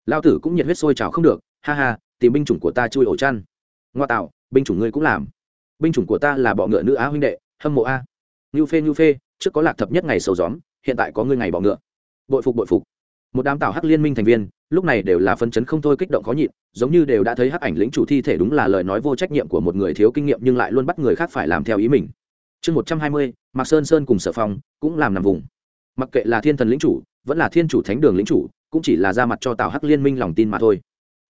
Lao tử cũng nhiệt huyết sôi trào không được, ha ha tìm binh chủng của ta chui ổ chăn. Ngoa tạo, binh chủng ngươi cũng làm. Binh chủng của ta là bọ ngựa nữ á huynh đệ, hâm mộ a. Như phê như phê, trước có lạc thập nhất ngày sầu gióm, hiện tại có ngươi ngày bọ ngựa. Bội phục bội phục. Một đám tạo hắc liên minh thành viên, lúc này đều là phân chấn không thôi, kích động khó nhịn, giống như đều đã thấy hắc ảnh lĩnh chủ thi thể đúng là lời nói vô trách nhiệm của một người thiếu kinh nghiệm nhưng lại luôn bắt người khác phải làm theo ý mình. Chương một trăm hai mươi, mạc sơn sơn cùng sở phong, cũng làm nằm vùng. Mặc kệ là thiên thần lĩnh chủ, vẫn là thiên chủ thánh đường lĩnh chủ, cũng chỉ là ra mặt cho tào hắc liên minh lòng tin mà thôi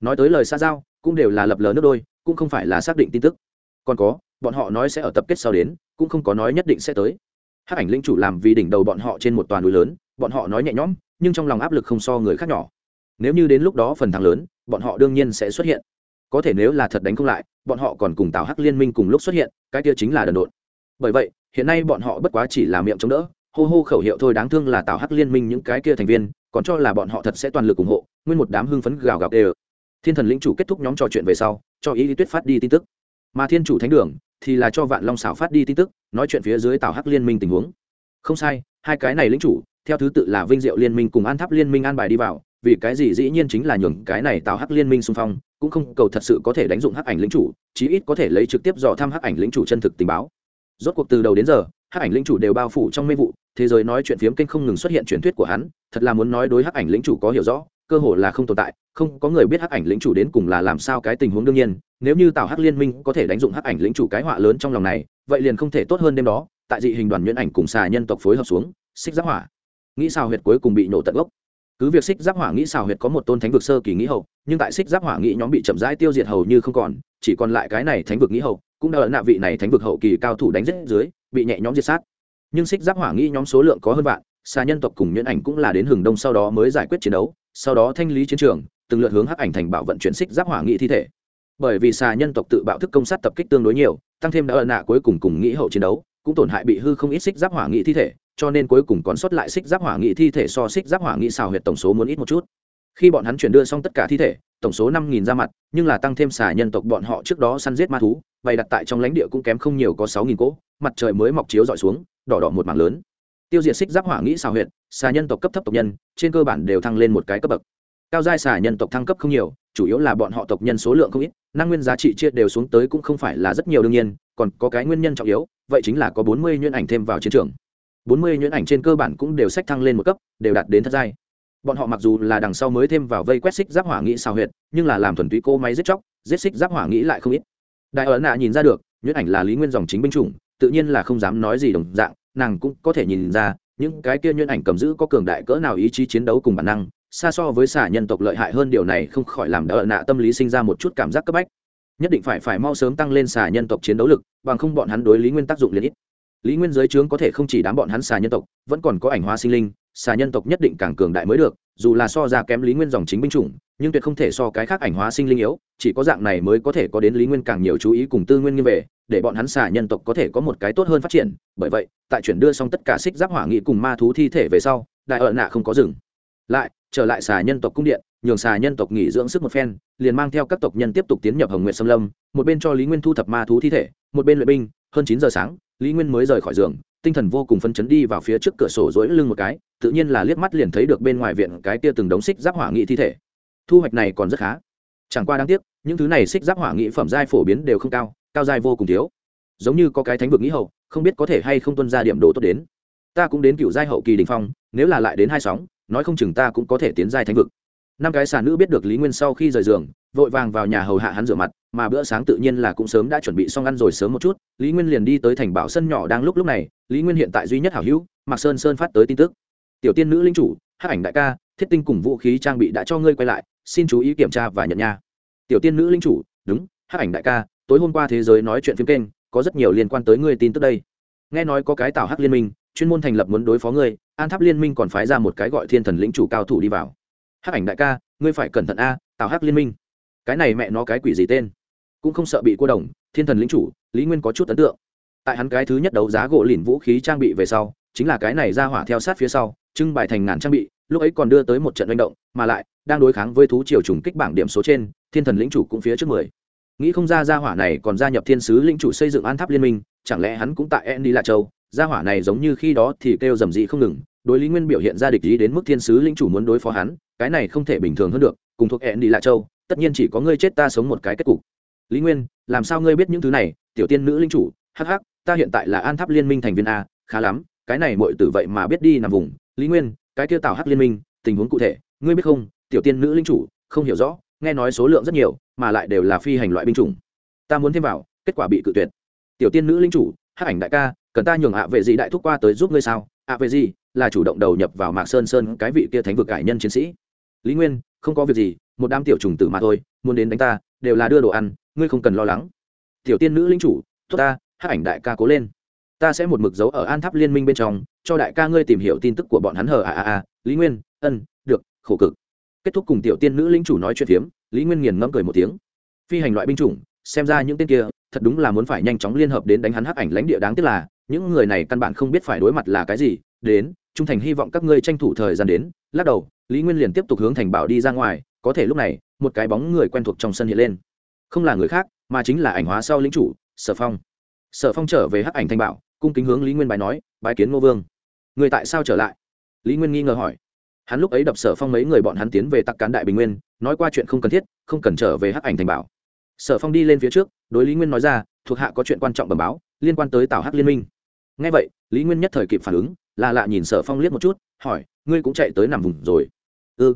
nói tới lời xa giao, cũng đều là lập lờ nước đôi, cũng không phải là xác định tin tức. Còn có, bọn họ nói sẽ ở tập kết sau đến, cũng không có nói nhất định sẽ tới. Hắc ảnh lĩnh chủ làm vì đỉnh đầu bọn họ trên một toàn núi lớn, bọn họ nói nhẹ nhõm, nhưng trong lòng áp lực không so người khác nhỏ. Nếu như đến lúc đó phần thắng lớn, bọn họ đương nhiên sẽ xuất hiện. Có thể nếu là thật đánh không lại, bọn họ còn cùng tào hắc liên minh cùng lúc xuất hiện, cái kia chính là đần độn. Bởi vậy, hiện nay bọn họ bất quá chỉ là miệng chống đỡ, hô hô khẩu hiệu thôi đáng thương là tào hắc liên minh những cái kia thành viên, còn cho là bọn họ thật sẽ toàn lực ủng hộ, nguyên một đám hưng phấn gào gào đều thiên thần lĩnh chủ kết thúc nhóm trò chuyện về sau, cho ý lý tuyết phát đi tin tức. Mà thiên chủ thánh đường thì là cho vạn long xảo phát đi tin tức, nói chuyện phía dưới tào hắc liên minh tình huống. Không sai, hai cái này lĩnh chủ, theo thứ tự là vinh diệu liên minh cùng an tháp liên minh an bài đi vào, vì cái gì dĩ nhiên chính là nhường cái này tạo hắc liên minh xung phong, cũng không cầu thật sự có thể đánh dụng hắc ảnh lĩnh chủ, chí ít có thể lấy trực tiếp dò thăm hắc ảnh lĩnh chủ chân thực tình báo. Rốt cuộc từ đầu đến giờ, hắc ảnh lĩnh chủ đều bao phủ trong mê vụ, thế giới nói chuyện phiếm kênh không ngừng xuất hiện truyền thuyết của hắn, thật là muốn nói đối hắc ảnh lĩnh chủ có hiểu rõ cơ hội là không tồn tại, không có người biết hắc ảnh lĩnh chủ đến cùng là làm sao cái tình huống đương nhiên, nếu như tào hắc liên minh có thể đánh dụng hắc ảnh lĩnh chủ cái họa lớn trong lòng này, vậy liền không thể tốt hơn đêm đó, tại dị hình đoàn nhuyễn ảnh cùng xà nhân tộc phối hợp xuống, xích giáp hỏa. Nghĩ sao huyệt cuối cùng bị nổ tận gốc. Cứ việc xích giáp hỏa nghĩ xào huyệt có một tôn thánh vực sơ kỳ nghĩ hậu, nhưng tại xích giáp hỏa nghĩ nhóm bị chậm rãi tiêu diệt hầu như không còn, chỉ còn lại cái này thánh vực nghĩ hậu, cũng đã nạ vị này thánh vực hậu kỳ cao thủ đánh rất dưới, bị nhẹ nhóm diệt sát. Nhưng xích giáp hỏa nghĩ nhóm số lượng có hơn vạn xa nhân tộc cùng nhuyễn ảnh cũng là đến hừng đông sau đó mới giải quyết chiến đấu sau đó thanh lý chiến trường, từng lượt hướng hắc ảnh thành bảo vận chuyển xích giáp hỏa nghị thi thể. Bởi vì xà nhân tộc tự bạo thức công sát tập kích tương đối nhiều, tăng thêm đã ợ nạ cuối cùng cùng nghĩ hậu chiến đấu, cũng tổn hại bị hư không ít xích giáp hỏa nghị thi thể, cho nên cuối cùng còn sót lại xích giáp hỏa nghị thi thể so xích giáp hỏa nghị xào huyệt tổng số muốn ít một chút. Khi bọn hắn chuyển đưa xong tất cả thi thể, tổng số năm nghìn ra mặt, nhưng là tăng thêm xà nhân tộc bọn họ trước đó săn giết ma thú, bày đặt tại trong lãnh địa cũng kém không nhiều có sáu nghìn cỗ, mặt trời mới mọc chiếu dọi xuống, đỏ đỏ một mảng lớn tiêu diệt xích giáp hỏa nghĩ xào huyện xà nhân tộc cấp thấp tộc nhân, trên cơ bản đều thăng lên một cái cấp bậc. Cao giai xà nhân tộc thăng cấp không nhiều, chủ yếu là bọn họ tộc nhân số lượng không ít, năng nguyên giá trị chia đều xuống tới cũng không phải là rất nhiều đương nhiên, còn có cái nguyên nhân trọng yếu, vậy chính là có bốn mươi nhuyễn ảnh thêm vào chiến trường. Bốn mươi nhuyễn ảnh trên cơ bản cũng đều sách thăng lên một cấp, đều đạt đến thất giai. Bọn họ mặc dù là đằng sau mới thêm vào vây quét xích giáp hỏa nghĩ xào huyệt, nhưng là làm thuần túy cô máy giết chóc, giết xích giáp hỏa nghĩ lại không ít. Đại ấn nạ nhìn ra được, nhuyễn ảnh là lý nguyên dòng chính binh chủng, tự nhiên là không dám nói gì đồng dạng nàng cũng có thể nhìn ra, những cái kia nhuyễn ảnh cầm giữ có cường đại cỡ nào ý chí chiến đấu cùng bản năng, xa so với xả nhân tộc lợi hại hơn điều này không khỏi làm đỡ nạ tâm lý sinh ra một chút cảm giác cấp bách. Nhất định phải phải mau sớm tăng lên xả nhân tộc chiến đấu lực, bằng không bọn hắn đối lý nguyên tác dụng liền ít. Lý nguyên giới trướng có thể không chỉ đám bọn hắn xà nhân tộc, vẫn còn có ảnh hoa sinh linh xà nhân tộc nhất định càng cường đại mới được, dù là so ra kém lý nguyên dòng chính binh chủng nhưng tuyệt không thể so cái khác ảnh hóa sinh linh yếu, chỉ có dạng này mới có thể có đến lý nguyên càng nhiều chú ý cùng tư nguyên nghiêm về, để bọn hắn xà nhân tộc có thể có một cái tốt hơn phát triển. Bởi vậy, tại chuyển đưa xong tất cả xích giáp hỏa nghị cùng ma thú thi thể về sau, đại ợ nạ không có dừng. Lại, trở lại xà nhân tộc cung điện, nhường xà nhân tộc nghỉ dưỡng sức một phen, liền mang theo các tộc nhân tiếp tục tiến nhập hồng nguyện xâm lâm, một bên cho lý nguyên thu thập ma thú thi thể, một bên luyện binh. Hơn chín giờ sáng, lý nguyên mới rời khỏi giường, tinh thần vô cùng phân chấn đi vào phía trước cửa sổ dối lưng một cái, tự nhiên là liếc mắt liền thấy được bên ngoài viện cái kia từng đống xích giáp hỏa nghị thi thể thu hoạch này còn rất khá. Chẳng qua đáng tiếc, những thứ này xích giáp hỏa nghị phẩm giai phổ biến đều không cao cao giai vô cùng thiếu. Giống như có cái thánh vực nghĩ hậu, không biết có thể hay không tuân ra điểm đồ tốt đến. Ta cũng đến cựu giai hậu kỳ đình phong, nếu là lại đến hai sóng, nói không chừng ta cũng có thể tiến giai thánh vực. Năm cái xà nữ biết được lý nguyên sau khi rời giường, vội vàng vào nhà hầu hạ hắn rửa mặt, mà bữa sáng tự nhiên là cũng sớm đã chuẩn bị xong ăn rồi sớm một chút, lý nguyên liền đi tới thành bảo sân nhỏ đang lúc lúc này, lý nguyên hiện tại duy nhất hảo hữu, mạc sơn sơn phát tới tin tức. Tiểu tiên nữ linh chủ hát ảnh đại ca thiết tinh cùng vũ khí trang bị đã cho ngươi quay lại, xin chú ý kiểm tra và nhận nha. Tiểu tiên nữ linh chủ, đúng hát ảnh đại ca, tối hôm qua thế giới nói chuyện phim kênh, có rất nhiều liên quan tới ngươi tin tức đây. Nghe nói có cái tảo hắc liên minh, chuyên môn thành lập muốn đối phó ngươi, an tháp liên minh còn phái ra một cái gọi thiên thần lĩnh chủ cao thủ đi vào. Hắc ảnh đại ca, ngươi phải cẩn thận a tào hắc liên minh. Cái này mẹ nó cái quỷ gì tên? Cũng không sợ bị cô đồng, thiên thần lĩnh chủ, lý nguyên có chút ấn tượng. Tại hắn cái thứ nhất đấu giá gỗ lìn vũ khí trang bị về sau, chính là cái này ra hỏa theo sát phía sau, trưng bày thành ngàn trang bị lúc ấy còn đưa tới một trận manh động, mà lại, đang đối kháng với thú triều trùng kích bảng điểm số trên, thiên thần lĩnh chủ cũng phía trước mười. Nghĩ không ra gia hỏa này còn gia nhập thiên sứ lĩnh chủ xây dựng an tháp liên minh, chẳng lẽ hắn cũng tại en đi lạ châu? Gia hỏa này giống như khi đó thì kêu dầm dị không ngừng, đối lý nguyên biểu hiện ra địch ý đến mức thiên sứ lĩnh chủ muốn đối phó hắn, cái này không thể bình thường hơn được, cùng thuộc en đi lạ châu, tất nhiên chỉ có ngươi chết ta sống một cái kết cục. Lý nguyên, làm sao ngươi biết những thứ này? Tiểu tiên nữ linh chủ hh ta hiện tại là an tháp liên minh thành viên a, khá lắm, cái này mọi tử vậy mà biết đi nằm vùng. Lý nguyên cái kia tào hắc liên minh, tình huống cụ thể, ngươi biết không? Tiểu tiên nữ linh chủ, không hiểu rõ, nghe nói số lượng rất nhiều, mà lại đều là phi hành loại binh chủng. Ta muốn thêm vào, kết quả bị cự tuyệt. Tiểu tiên nữ linh chủ, hắc ảnh đại ca, cần ta nhường ạ về gì đại thúc qua tới giúp ngươi sao? ạ về gì là chủ động đầu nhập vào mạc sơn sơn, cái vị kia thánh vực cải nhân chiến sĩ. Lý nguyên, không có việc gì, một đám tiểu trùng tử mà thôi, muốn đến đánh ta, đều là đưa đồ ăn, ngươi không cần lo lắng. Tiểu tiên nữ linh chủ thúc ta, hắc ảnh đại ca cố lên ta sẽ một mực dấu ở an tháp liên minh bên trong, cho đại ca ngươi tìm hiểu tin tức của bọn hắn hờ à à à lý nguyên, ân, được, khổ cực. Kết thúc cùng tiểu tiên nữ linh chủ nói chuyện phiếm, lý nguyên nghiền ngẫm cười một tiếng. Phi hành loại binh chủng, xem ra những tên kia, thật đúng là muốn phải nhanh chóng liên hợp đến đánh hắn hắc ảnh lãnh địa đáng tiếc là, những người này căn bản không biết phải đối mặt là cái gì. Đến, trung thành hy vọng các ngươi tranh thủ thời gian đến. Lắc đầu, lý nguyên liền tiếp tục hướng thành bảo đi ra ngoài, có thể lúc này, một cái bóng người quen thuộc trong sân hiện lên. Không là người khác, mà chính là ảnh hóa sau lính chủ, sở phong. Sở phong trở về hắc ảnh thanh bảo cung kính hướng lý nguyên bài nói, bái kiến ngô vương. Người tại sao trở lại? Lý nguyên nghi ngờ hỏi. Hắn lúc ấy đập sở phong mấy người bọn hắn tiến về tặc cán đại bình nguyên, nói qua chuyện không cần thiết, không cần trở về hắc ảnh thành bảo. Sở phong đi lên phía trước, đối lý nguyên nói ra, thuộc hạ có chuyện quan trọng bẩm báo, liên quan tới tào hắc liên minh. Ngay vậy, lý nguyên nhất thời kịp phản ứng, là lạ nhìn sở phong liếc một chút, hỏi, ngươi cũng chạy tới nằm vùng rồi? Ư ừ.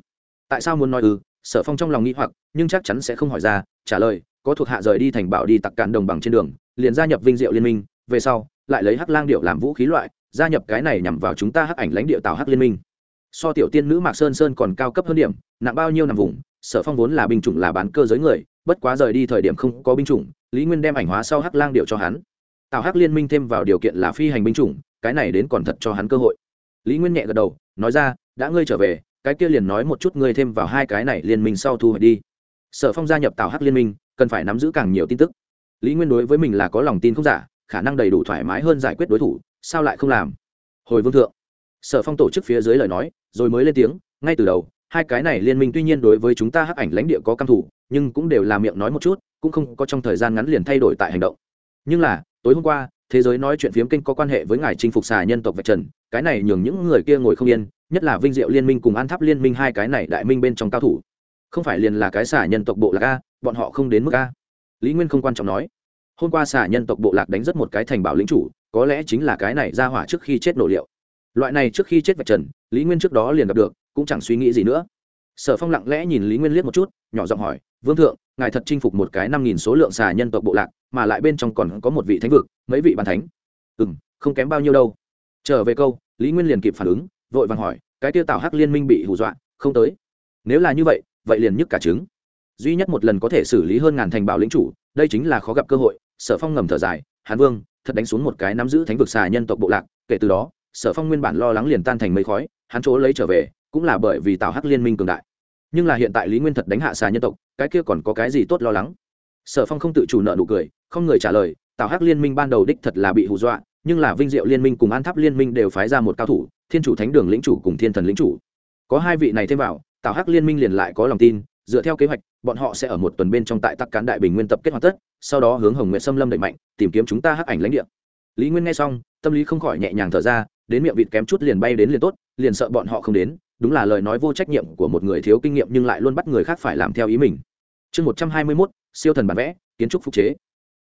tại sao muốn nói ư ừ? sở phong trong lòng nghĩ hoặc, nhưng chắc chắn sẽ không hỏi ra, trả lời, có thuộc hạ rời đi thành bảo đi tặc cạn đồng bằng trên đường, liền gia nhập vinh diệu liên minh, về sau lại lấy hắc lang điệu làm vũ khí loại, gia nhập cái này nhằm vào chúng ta hắc ảnh lãnh địa tào hắc liên minh. So tiểu tiên nữ mạc sơn sơn còn cao cấp hơn điểm, nặng bao nhiêu nằm vùng, sở phong vốn là binh chủng là bán cơ giới người, bất quá rời đi thời điểm không có binh chủng, lý nguyên đem ảnh hóa sau hắc lang điệu cho hắn. Tào hắc liên minh thêm vào điều kiện là phi hành binh chủng, cái này đến còn thật cho hắn cơ hội. Lý nguyên nhẹ gật đầu, nói ra, đã ngươi trở về, cái kia liền nói một chút ngươi thêm vào hai cái này liên minh sau thu hồi đi. Sở phong gia nhập tào hắc liên minh, cần phải nắm giữ càng nhiều tin tức. Lý nguyên đối với mình là có lòng tin không giả khả năng đầy đủ thoải mái hơn giải quyết đối thủ, sao lại không làm? Hồi vương thượng, sở phong tổ chức phía dưới lời nói, rồi mới lên tiếng, ngay từ đầu, hai cái này liên minh tuy nhiên đối với chúng ta hắc ảnh lãnh địa có căm thủ nhưng cũng đều là miệng nói một chút, cũng không có trong thời gian ngắn liền thay đổi tại hành động. Nhưng là, tối hôm qua, thế giới nói chuyện phiếm kinh có quan hệ với ngài chinh phục xà nhân tộc vạch trần, cái này nhường những người kia ngồi không yên, nhất là vinh diệu liên minh cùng an tháp liên minh hai cái này đại minh bên trong cao thủ. Không phải liền là cái xà nhân tộc bộ lạc ca bọn họ không đến mức ca lý nguyên không quan trọng nói hôm qua xà nhân tộc bộ lạc đánh rất một cái thành bảo lính chủ, có lẽ chính là cái này ra hỏa trước khi chết nổ liệu. Loại này trước khi chết vạch trần, lý nguyên trước đó liền gặp được, cũng chẳng suy nghĩ gì nữa. Sở phong lặng lẽ nhìn lý nguyên liếc một chút, nhỏ giọng hỏi, vương thượng, ngài thật chinh phục một cái năm nghìn số lượng xà nhân tộc bộ lạc, mà lại bên trong còn có một vị thánh vực, mấy vị bàn thánh? Ừ m không kém bao nhiêu đâu. Trở về câu, lý nguyên liền kịp phản ứng, vội vàng hỏi, cái tiêu tảo hắc liên minh bị hù dọa, không tới? Nếu là như vậy vậy liền nhức cả trứng. Duy nhất một lần có thể xử lý hơn ngàn thành bảo lĩnh chủ, đây chính là khó gặp cơ hội sở phong ngầm thở dài, hàn vương, thật đánh xuống một cái nắm giữ thánh vực xà nhân tộc bộ lạc, kể từ đó, sở phong nguyên bản lo lắng liền tan thành mây khói, hắn chỗ lấy trở về, cũng là bởi vì tào hắc liên minh cường đại. Nhưng là hiện tại lý nguyên thật đánh hạ xà nhân tộc, cái kia còn có cái gì tốt lo lắng? Sở phong không tự chủ nợ nụ cười, không người trả lời, tào hắc liên minh ban đầu đích thật là bị hù dọa, nhưng là vinh diệu liên minh cùng an tháp liên minh đều phái ra một cao thủ, thiên chủ thánh đường lĩnh chủ cùng thiên thần lĩnh chủ. Có hai vị này thêm vào, tào hắc liên minh liền lại có lòng tin, dựa theo kế hoạch, bọn họ sẽ ở một tuần bên trong tại tắc cán đại bình nguyên tập kết hoàn tất sau đó hướng hồng nguyện xâm lâm đẩy mạnh, tìm kiếm chúng ta hắc ảnh lãnh địa. Lý nguyên nghe xong, tâm lý không khỏi nhẹ nhàng thở ra, đến miệng vịt kém chút liền bay đến liền tốt, liền sợ bọn họ không đến, đúng là lời nói vô trách nhiệm của một người thiếu kinh nghiệm nhưng lại luôn bắt người khác phải làm theo ý mình. Chương một trăm hai mươi mốt, siêu thần bản vẽ, kiến trúc phục chế.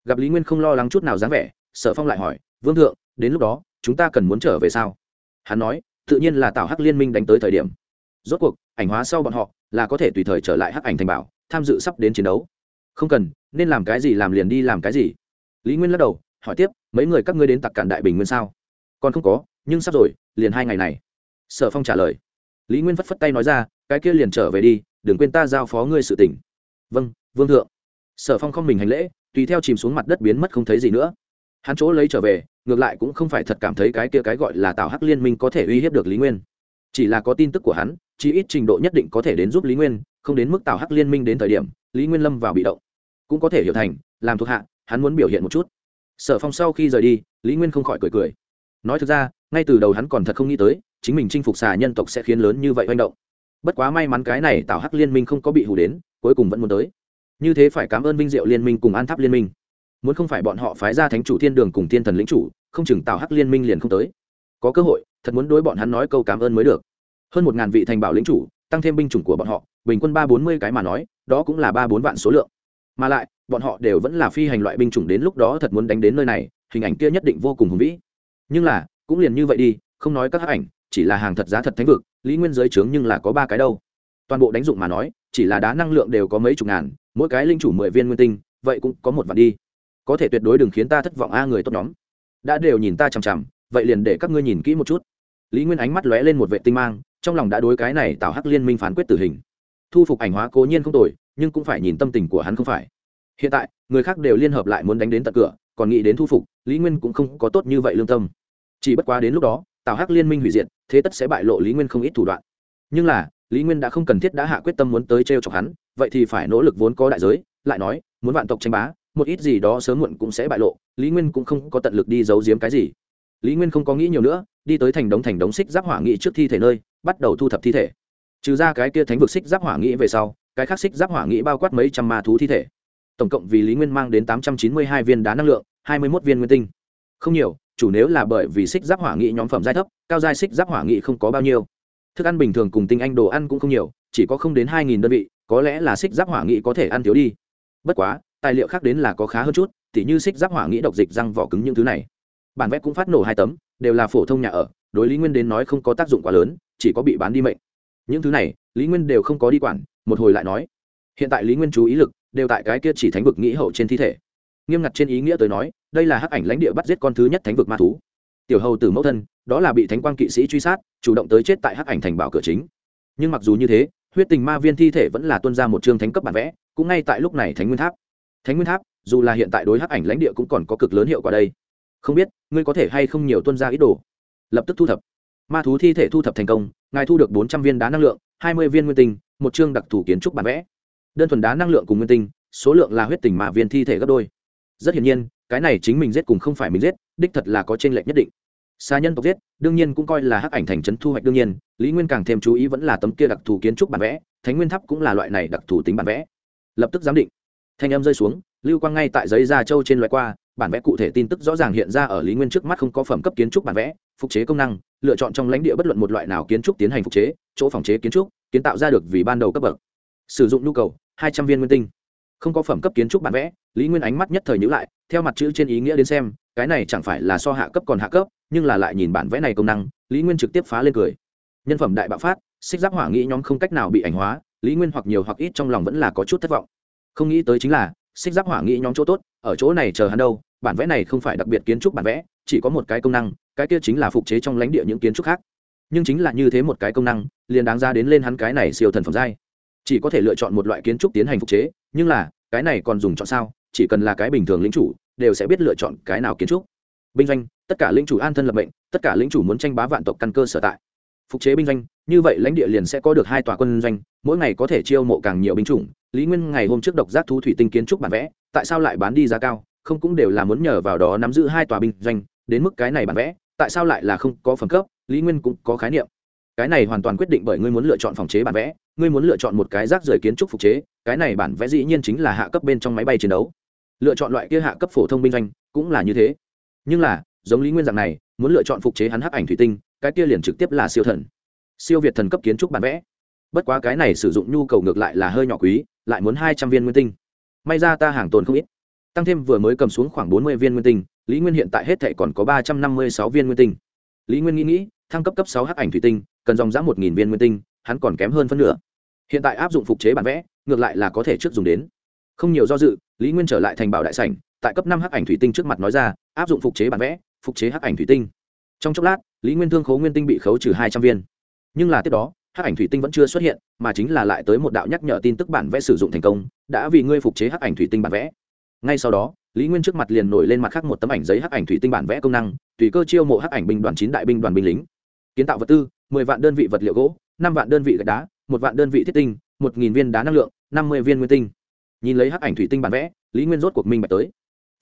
Gặp lý nguyên không lo lắng chút nào dáng vẻ, sở phong lại hỏi, vương thượng, đến lúc đó, chúng ta cần muốn trở về sao? Hắn nói, tự nhiên là tạo hắc liên minh đánh tới thời điểm. Rốt cuộc, ảnh hóa sau bọn họ là có thể tùy thời trở lại hắc ảnh thành bảo, tham dự sắp đến chiến đấu. Không cần nên làm cái gì làm liền đi làm cái gì. Lý nguyên lắc đầu, hỏi tiếp, mấy người các ngươi đến tặc cản đại bình nguyên sao? Còn không có, nhưng sắp rồi, liền hai ngày này. Sở phong trả lời. Lý nguyên phất phất tay nói ra, cái kia liền trở về đi, đừng quên ta giao phó ngươi sự tỉnh vâng vương thượng. Sở phong không mình hành lễ, tùy theo chìm xuống mặt đất biến mất không thấy gì nữa. Hắn chỗ lấy trở về, ngược lại cũng không phải thật cảm thấy cái kia cái gọi là tào hắc liên minh có thể uy hiếp được lý nguyên. Chỉ là có tin tức của hắn, chí ít trình độ nhất định có thể đến giúp lý nguyên, không đến mức tào hắc liên minh đến thời điểm, lý nguyên lâm vào bị động cũng có thể hiểu thành, làm thuộc hạ, hắn muốn biểu hiện một chút. Sở phong sau khi rời đi, lý nguyên không khỏi cười cười. Nói thực ra, ngay từ đầu hắn còn thật không nghĩ tới, chính mình chinh phục xà nhân tộc sẽ khiến lớn như vậy manh động. Bất quá may mắn cái này tào hắc liên minh không có bị hủ đến, cuối cùng vẫn muốn tới. Như thế phải cảm ơn vinh diệu liên minh cùng an tháp liên minh. Muốn không phải bọn họ phái ra thánh chủ thiên đường cùng thiên thần lĩnh chủ, không chừng tào hắc liên minh liền không tới. Có cơ hội, thật muốn đối bọn hắn nói câu cảm ơn mới được. Hơn một ngàn vị thành bảo lĩnh chủ, tăng thêm binh chủng của bọn họ, bình quân ba bốn mươi cái mà nói, đó cũng là ba bốn vạn số lượng mà lại, bọn họ đều vẫn là phi hành loại binh chủng đến lúc đó thật muốn đánh đến nơi này, hình ảnh kia nhất định vô cùng hùng vĩ. Nhưng là, cũng liền như vậy đi, không nói các hắc ảnh, chỉ là hàng thật giá thật thánh vực, lý nguyên giới trướng nhưng là có ba cái đâu. Toàn bộ đánh dụng mà nói, chỉ là đá năng lượng đều có mấy chục ngàn, mỗi cái linh chủ mười viên nguyên tinh, vậy cũng có một vạn đi. Có thể tuyệt đối đừng khiến ta thất vọng a người tốt nhóm. Đã đều nhìn ta chằm chằm, vậy liền để các ngươi nhìn kỹ một chút. Lý nguyên ánh mắt lóe lên một vệ tinh mang, trong lòng đã đối cái này tạo hắc liên minh phán quyết tử hình. Thu phục ảnh hóa cố nhiên không tồi nhưng cũng phải nhìn tâm tình của hắn không phải. Hiện tại, người khác đều liên hợp lại muốn đánh đến tận cửa, còn nghĩ đến thu phục, lý nguyên cũng không có tốt như vậy lương tâm. Chỉ bất quá đến lúc đó, tào hắc liên minh hủy diệt, thế tất sẽ bại lộ lý nguyên không ít thủ đoạn. Nhưng là, lý nguyên đã không cần thiết đã hạ quyết tâm muốn tới t r e o chọc hắn, vậy thì phải nỗ lực vốn có đại giới, lại nói, muốn vạn tộc tranh bá, một ít gì đó sớm muộn cũng sẽ bại lộ, lý nguyên cũng không có tận lực đi giấu giếm cái gì. Lý nguyên không có nghĩ nhiều nữa, đi tới thành đống thành đống xích giáp hỏa nghị trước thi thể nơi, bắt đầu thu thập thi thể. Trừ ra cái kia thánh vực xích giáp hỏa nghị về sau cái khác xích giáp hỏa nghị bao quát mấy trăm ma thú thi thể. Tổng cộng vì lý nguyên mang đến tám trăm chín mươi hai viên đá năng lượng, hai mươi một viên nguyên tinh. Không nhiều, chủ nếu là bởi vì xích giáp hỏa nghị nhóm phẩm giai thấp, cao giai xích giáp hỏa nghị không có bao nhiêu. Thức ăn bình thường cùng tinh anh đồ ăn cũng không nhiều, chỉ có không đến hai nghìn đơn vị, có lẽ là xích giáp hỏa nghĩ có thể ăn thiếu đi. Bất quá, tài liệu khác đến là có khá hơn chút, tỉ như xích giáp hỏa nghĩ độc dịch răng vỏ cứng những thứ này. Bản vẽ cũng phát nổ hai tấm, đều là phổ thông nhà ở, đối lý nguyên đến nói không có tác dụng quá lớn, chỉ có bị bán đi mệnh. Những thứ này, lý nguyên đều không có đi quản một hồi lại nói, hiện tại lý nguyên chú ý lực đều tại cái kia chỉ thánh vực nghĩ hậu trên thi thể. Nghiêm ngặt trên ý nghĩa tới nói, đây là hắc ảnh lãnh địa bắt giết con thứ nhất thánh vực ma thú. Tiểu hầu tử mẫu thân, đó là bị thánh quang kỵ sĩ truy sát, chủ động tới chết tại hắc ảnh thành bảo cửa chính. Nhưng mặc dù như thế, huyết tình ma viên thi thể vẫn là tuân ra một chương thánh cấp bản vẽ, cũng ngay tại lúc này thánh nguyên tháp. Thánh nguyên tháp, dù là hiện tại đối hắc ảnh lãnh địa cũng còn có cực lớn hiệu quả đây. Không biết, ngươi có thể hay không nhiều tuân ra ít đồ? Lập tức thu thập. Ma thú thi thể thu thập thành công, ngài thu được bốn trăm viên đá năng lượng, hai mươi viên nguyên tinh một chương đặc thù kiến trúc bản vẽ. Đơn thuần đá năng lượng cùng nguyên tinh, số lượng là huyết tình mà viên thi thể gấp đôi. Rất hiển nhiên, cái này chính mình giết cùng không phải mình giết, đích thật là có t r ê n lệch nhất định. Xa nhân tộc giết, đương nhiên cũng coi là hắc ảnh thành trấn thu hoạch đương nhiên, lý nguyên càng thêm chú ý vẫn là tấm kia đặc thù kiến trúc bản vẽ, thánh nguyên tháp cũng là loại này đặc thù tính bản vẽ. Lập tức giám định. Thanh âm rơi xuống, lưu quang ngay tại giấy da châu trên loại qua, bản vẽ cụ thể tin tức rõ ràng hiện ra ở lý nguyên trước mắt không có phẩm cấp kiến trúc bản vẽ, phục chế công năng, lựa chọn trong lãnh địa bất luận một loại nào kiến trúc tiến hành phục chế, chỗ phòng chế kiến trúc kiến tạo ra được vì ban đầu cấp bậc. Sử dụng nhu cầu, hai trăm viên nguyên tinh. Không có phẩm cấp kiến trúc bản vẽ, lý nguyên ánh mắt nhất thời nhữ lại, theo mặt chữ trên ý nghĩa đến xem, cái này chẳng phải là so hạ cấp còn hạ cấp, nhưng là lại nhìn bản vẽ này công năng, lý nguyên trực tiếp phá lên cười. Nhân phẩm đại bạo phát, xích giáp hỏa nghĩ nhóm không cách nào bị ảnh hóa, lý nguyên hoặc nhiều hoặc ít trong lòng vẫn là có chút thất vọng. Không nghĩ tới chính là, xích giáp hỏa nghĩ nhóm chỗ tốt, ở chỗ này chờ hắn đâu, bản vẽ này không phải đặc biệt kiến trúc bản vẽ, chỉ có một cái công năng, cái kia chính là phục chế trong lãnh địa những kiến trúc khác nhưng chính là như thế một cái công năng, liền đáng ra đến lên hắn cái này siêu thần phẩm giai. Chỉ có thể lựa chọn một loại kiến trúc tiến hành phục chế, nhưng là, cái này còn dùng chọn sao, chỉ cần là cái bình thường lính chủ, đều sẽ biết lựa chọn cái nào kiến trúc. Binh doanh, tất cả lính chủ an thân lập mệnh, tất cả lính chủ muốn tranh bá vạn tộc căn cơ sở tại. Phục chế binh doanh, như vậy lãnh địa liền sẽ có được hai tòa quân doanh, mỗi ngày có thể chiêu mộ càng nhiều binh chủng. Lý nguyên ngày hôm trước độc giác thú thủy tinh kiến trúc bản vẽ, tại sao lại bán đi giá cao, không cũng đều là muốn nhờ vào đó nắm giữ hai tòa binh doanh, đến mức cái này bản vẽ tại sao lại là không có phẩm cấp? Lý nguyên cũng có khái niệm. Cái này hoàn toàn quyết định bởi ngươi muốn lựa chọn phòng chế bản vẽ, ngươi muốn lựa chọn một cái rác rời kiến trúc phục chế, cái này bản vẽ dĩ nhiên chính là hạ cấp bên trong máy bay chiến đấu. Lựa chọn loại kia hạ cấp phổ thông binh doanh cũng là như thế. Nhưng là, giống lý nguyên dạng này, muốn lựa chọn phục chế hắn hắc ảnh thủy tinh, cái kia liền trực tiếp là siêu thần. Siêu việt thần cấp kiến trúc bản vẽ. Bất quá cái này sử dụng nhu cầu ngược lại là hơi nhỏ quý, lại muốn hai trăm viên nguyên tinh. May ra ta hàng tồn không ít. Tăng thêm vừa mới cầm xuống khoảng bốn mươi viên nguyên tinh lý nguyên hiện tại hết thệ còn có ba trăm năm mươi sáu viên nguyên tinh. Lý nguyên nghĩ nghĩ, thăng cấp cấp sáu hắc ảnh thủy tinh, cần dòng giã một viên nguyên tinh, hắn còn kém hơn phân nửa. Hiện tại áp dụng phục chế bản vẽ, ngược lại là có thể trước dùng đến. Không nhiều do dự, lý nguyên trở lại thành bảo đại sảnh, tại cấp năm hắc ảnh thủy tinh trước mặt nói ra, áp dụng phục chế bản vẽ, phục chế hắc ảnh thủy tinh. Trong chốc lát, lý nguyên thương khố nguyên tinh bị khấu trừ hai trăm viên. Nhưng là tiếp đó, hắc ảnh thủy tinh vẫn chưa xuất hiện, mà chính là lại tới một đạo nhắc nhở tin tức bản vẽ sử dụng thành công, đã vì ngươi phục chế hắc ảnh thủy tinh bản vẽ. Ngay sau đó lý nguyên trước mặt liền nổi lên mặt khác một tấm ảnh giấy hắc ảnh thủy tinh bản vẽ công năng, tùy cơ chiêu mộ hắc ảnh binh đoàn chín đại binh đoàn binh lính. Kiến tạo vật tư, mười vạn đơn vị vật liệu gỗ, năm vạn đơn vị gạch đá, một vạn đơn vị thiết tinh, một nghìn viên đá năng lượng, năm mươi viên nguyên tinh. Nhìn lấy hắc ảnh thủy tinh bản vẽ, lý nguyên rốt cuộc minh bạch tới.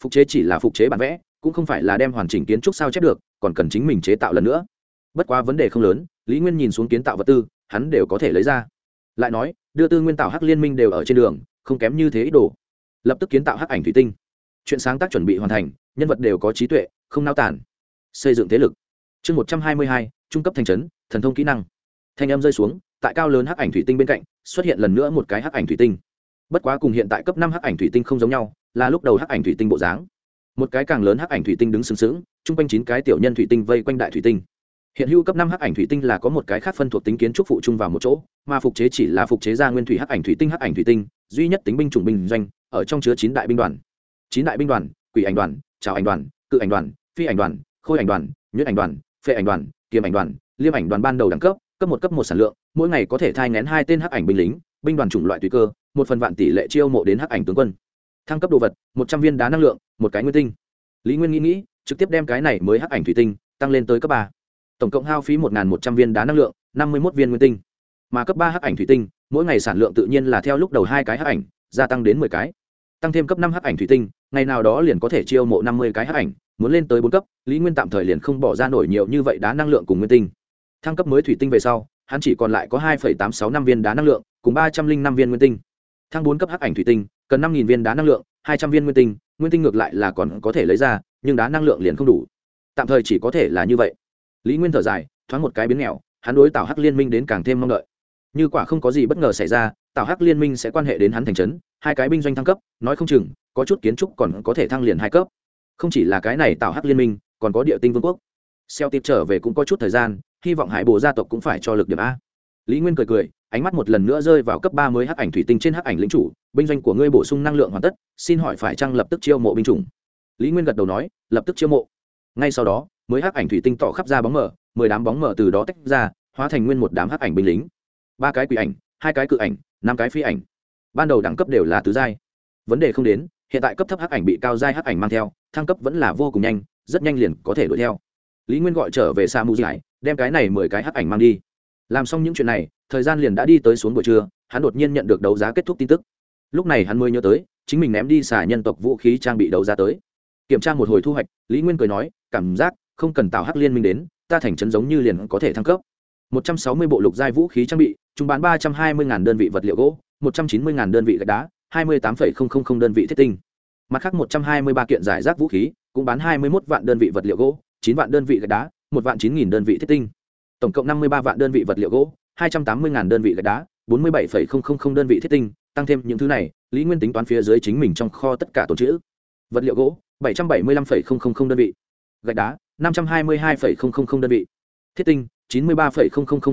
Phục chế chỉ là phục chế bản vẽ, cũng không phải là đem hoàn chỉnh kiến trúc sao chép được, còn cần chính mình chế tạo lần nữa. Bất quá vấn đề không lớn, lý nguyên nhìn xuống kiến tạo vật tư, hắn đều có thể lấy ra. Lại nói, đưa tư nguyên tạo hắc liên minh đều ở trên đường, không kém như thế ít đồ. Lập tức kiến tạo hắc ảnh thủy tinh chuyện sáng tác chuẩn bị hoàn thành, nhân vật đều có trí tuệ, không nao tản xây dựng thế lực. Chương một trăm hai mươi hai, trung cấp thành trấn, thần thông kỹ năng. Thanh âm rơi xuống, tại cao lớn hắc ảnh thủy tinh bên cạnh, xuất hiện lần nữa một cái hắc ảnh thủy tinh. Bất quá cùng hiện tại cấp năm hắc ảnh thủy tinh không giống nhau, là lúc đầu hắc ảnh thủy tinh bộ dáng. Một cái càng lớn hắc ảnh thủy tinh đứng sừng sững, chung quanh chín cái tiểu nhân thủy tinh vây quanh đại thủy tinh. Hiện hữu cấp năm hắc ảnh thủy tinh là có một cái khác phân thuộc tính kiến trúc phụ chung vào một chỗ, mà phục chế chỉ là phục chế ra nguyên thủy hắc ảnh thủy tinh hắc ảnh thủy tinh, duy nhất tính binh chủng binh doanh, ở trong chứa chín đại binh đoàn chín đại binh đoàn, quỷ ảnh đoàn trào ảnh đoàn, cự ảnh đoàn, phi ảnh đoàn, khôi ảnh đoàn, nhuyễn ảnh đoàn, phệ ảnh đoàn kiềm ảnh đoàn, liêm ảnh đoàn ban đầu đẳng cấp cấp một cấp một sản lượng, mỗi ngày có thể thai ngén hai tên hắc ảnh binh lính, binh đoàn chủng loại tùy cơ, một phần vạn tỷ lệ chiêu mộ đến hắc ảnh tướng quân. Thăng cấp đồ vật, một trăm viên đá năng lượng, một cái nguyên tinh. Lý nguyên nghĩ nghĩ, trực tiếp đem cái này mới hắc ảnh thủy tinh, tăng lên tới cấp ba. Tổng cộng hao phí một một trăm viên đá năng lượng, năm mươi một viên nguyên tinh. Mà cấp ba hắc ảnh thủy tinh, mỗi ngày sản lượng tự nhiên là theo lúc đầu hai cái hắc ảnh, gia tăng đến mười cái tăng thêm cấp năm hắc ảnh thủy tinh, ngày nào đó liền có thể chiêu mộ năm mươi cái hắc ảnh, muốn lên tới bốn cấp, lý nguyên tạm thời liền không bỏ ra nổi nhiều như vậy đá năng lượng cùng nguyên tinh. Thăng cấp mới thủy tinh về sau, hắn chỉ còn lại có hai tám sáu năm viên đá năng lượng, cùng ba trăm linh năm viên nguyên tinh. Thăng bốn cấp hắc ảnh thủy tinh, cần năm viên đá năng lượng, hai trăm viên nguyên tinh nguyên tinh ngược lại là còn có thể lấy ra, nhưng đá năng lượng liền không đủ. Tạm thời chỉ có thể là như vậy. Lý nguyên thở dài, thoáng một cái biến nghèo hắn đối tạo hắc liên minh đến càng thêm mong đợi. Như quả không có gì bất ngờ xảy ra tào hắc liên minh sẽ quan hệ đến hắn thành trấn, hai cái binh doanh thăng cấp, nói không chừng, có chút kiến trúc còn có thể thăng liền hai cấp. Không chỉ là cái này tào hắc liên minh, còn có địa tinh vương quốc. Xeo tiệp trở về cũng có chút thời gian, hy vọng hải bộ gia tộc cũng phải cho lực điểm a. Lý nguyên cười cười, ánh mắt một lần nữa rơi vào cấp ba mới hắc ảnh thủy tinh trên hắc ảnh lính chủ, binh doanh của ngươi bổ sung năng lượng hoàn tất, xin hỏi phải chăng lập tức chiêu mộ binh chủng? Lý nguyên gật đầu nói, lập tức chiêu mộ. Ngay sau đó, mới hắc ảnh thủy tinh tỏ khắp ra bóng mở mười đám bóng mở từ đó tách ra, hóa thành nguyên một đám hắc ảnh binh lính. Ba cái quỷ ảnh hai cái cự ảnh, năm cái phi ảnh. Ban đầu đẳng cấp đều là tứ giai. Vấn đề không đến, hiện tại cấp thấp hắc ảnh bị cao giai hắc ảnh mang theo, thăng cấp vẫn là vô cùng nhanh, rất nhanh liền có thể đuổi theo. Lý nguyên gọi trở về sa mu giải đem cái này mười cái hắc ảnh mang đi. Làm xong những chuyện này, thời gian liền đã đi tới xuống buổi trưa, hắn đột nhiên nhận được đấu giá kết thúc tin tức. Lúc này hắn mới nhớ tới, chính mình ném đi xả nhân tộc vũ khí trang bị đấu giá tới. Kiểm tra một hồi thu hoạch, lý nguyên cười nói, cảm giác, không cần tạo hắc liên minh đến, ta thành trấn giống như liền có thể thăng cấp. Một trăm sáu mươi bộ lục giai vũ khí trang bị chúng bán ba trăm hai mươi đơn vị vật liệu gỗ một trăm chín mươi đơn vị gạch đá hai mươi tám đơn vị thiết tinh mặt khác một trăm hai mươi ba kiện giải rác vũ khí cũng bán hai mươi một vạn đơn vị vật liệu gỗ chín vạn đơn vị gạch đá một vạn chín nghìn đơn vị thiết tinh tổng cộng năm mươi ba vạn đơn vị vật liệu gỗ hai trăm tám mươi đơn vị gạch đá bốn mươi bảy đơn vị thiết tinh tăng thêm những thứ này lý nguyên tính toán phía dưới chính mình trong kho tất cả tổ chữ vật liệu gỗ bảy trăm bảy mươi năm đơn vị gạch đá năm trăm hai mươi hai đơn vị thiết tinh chín mươi ba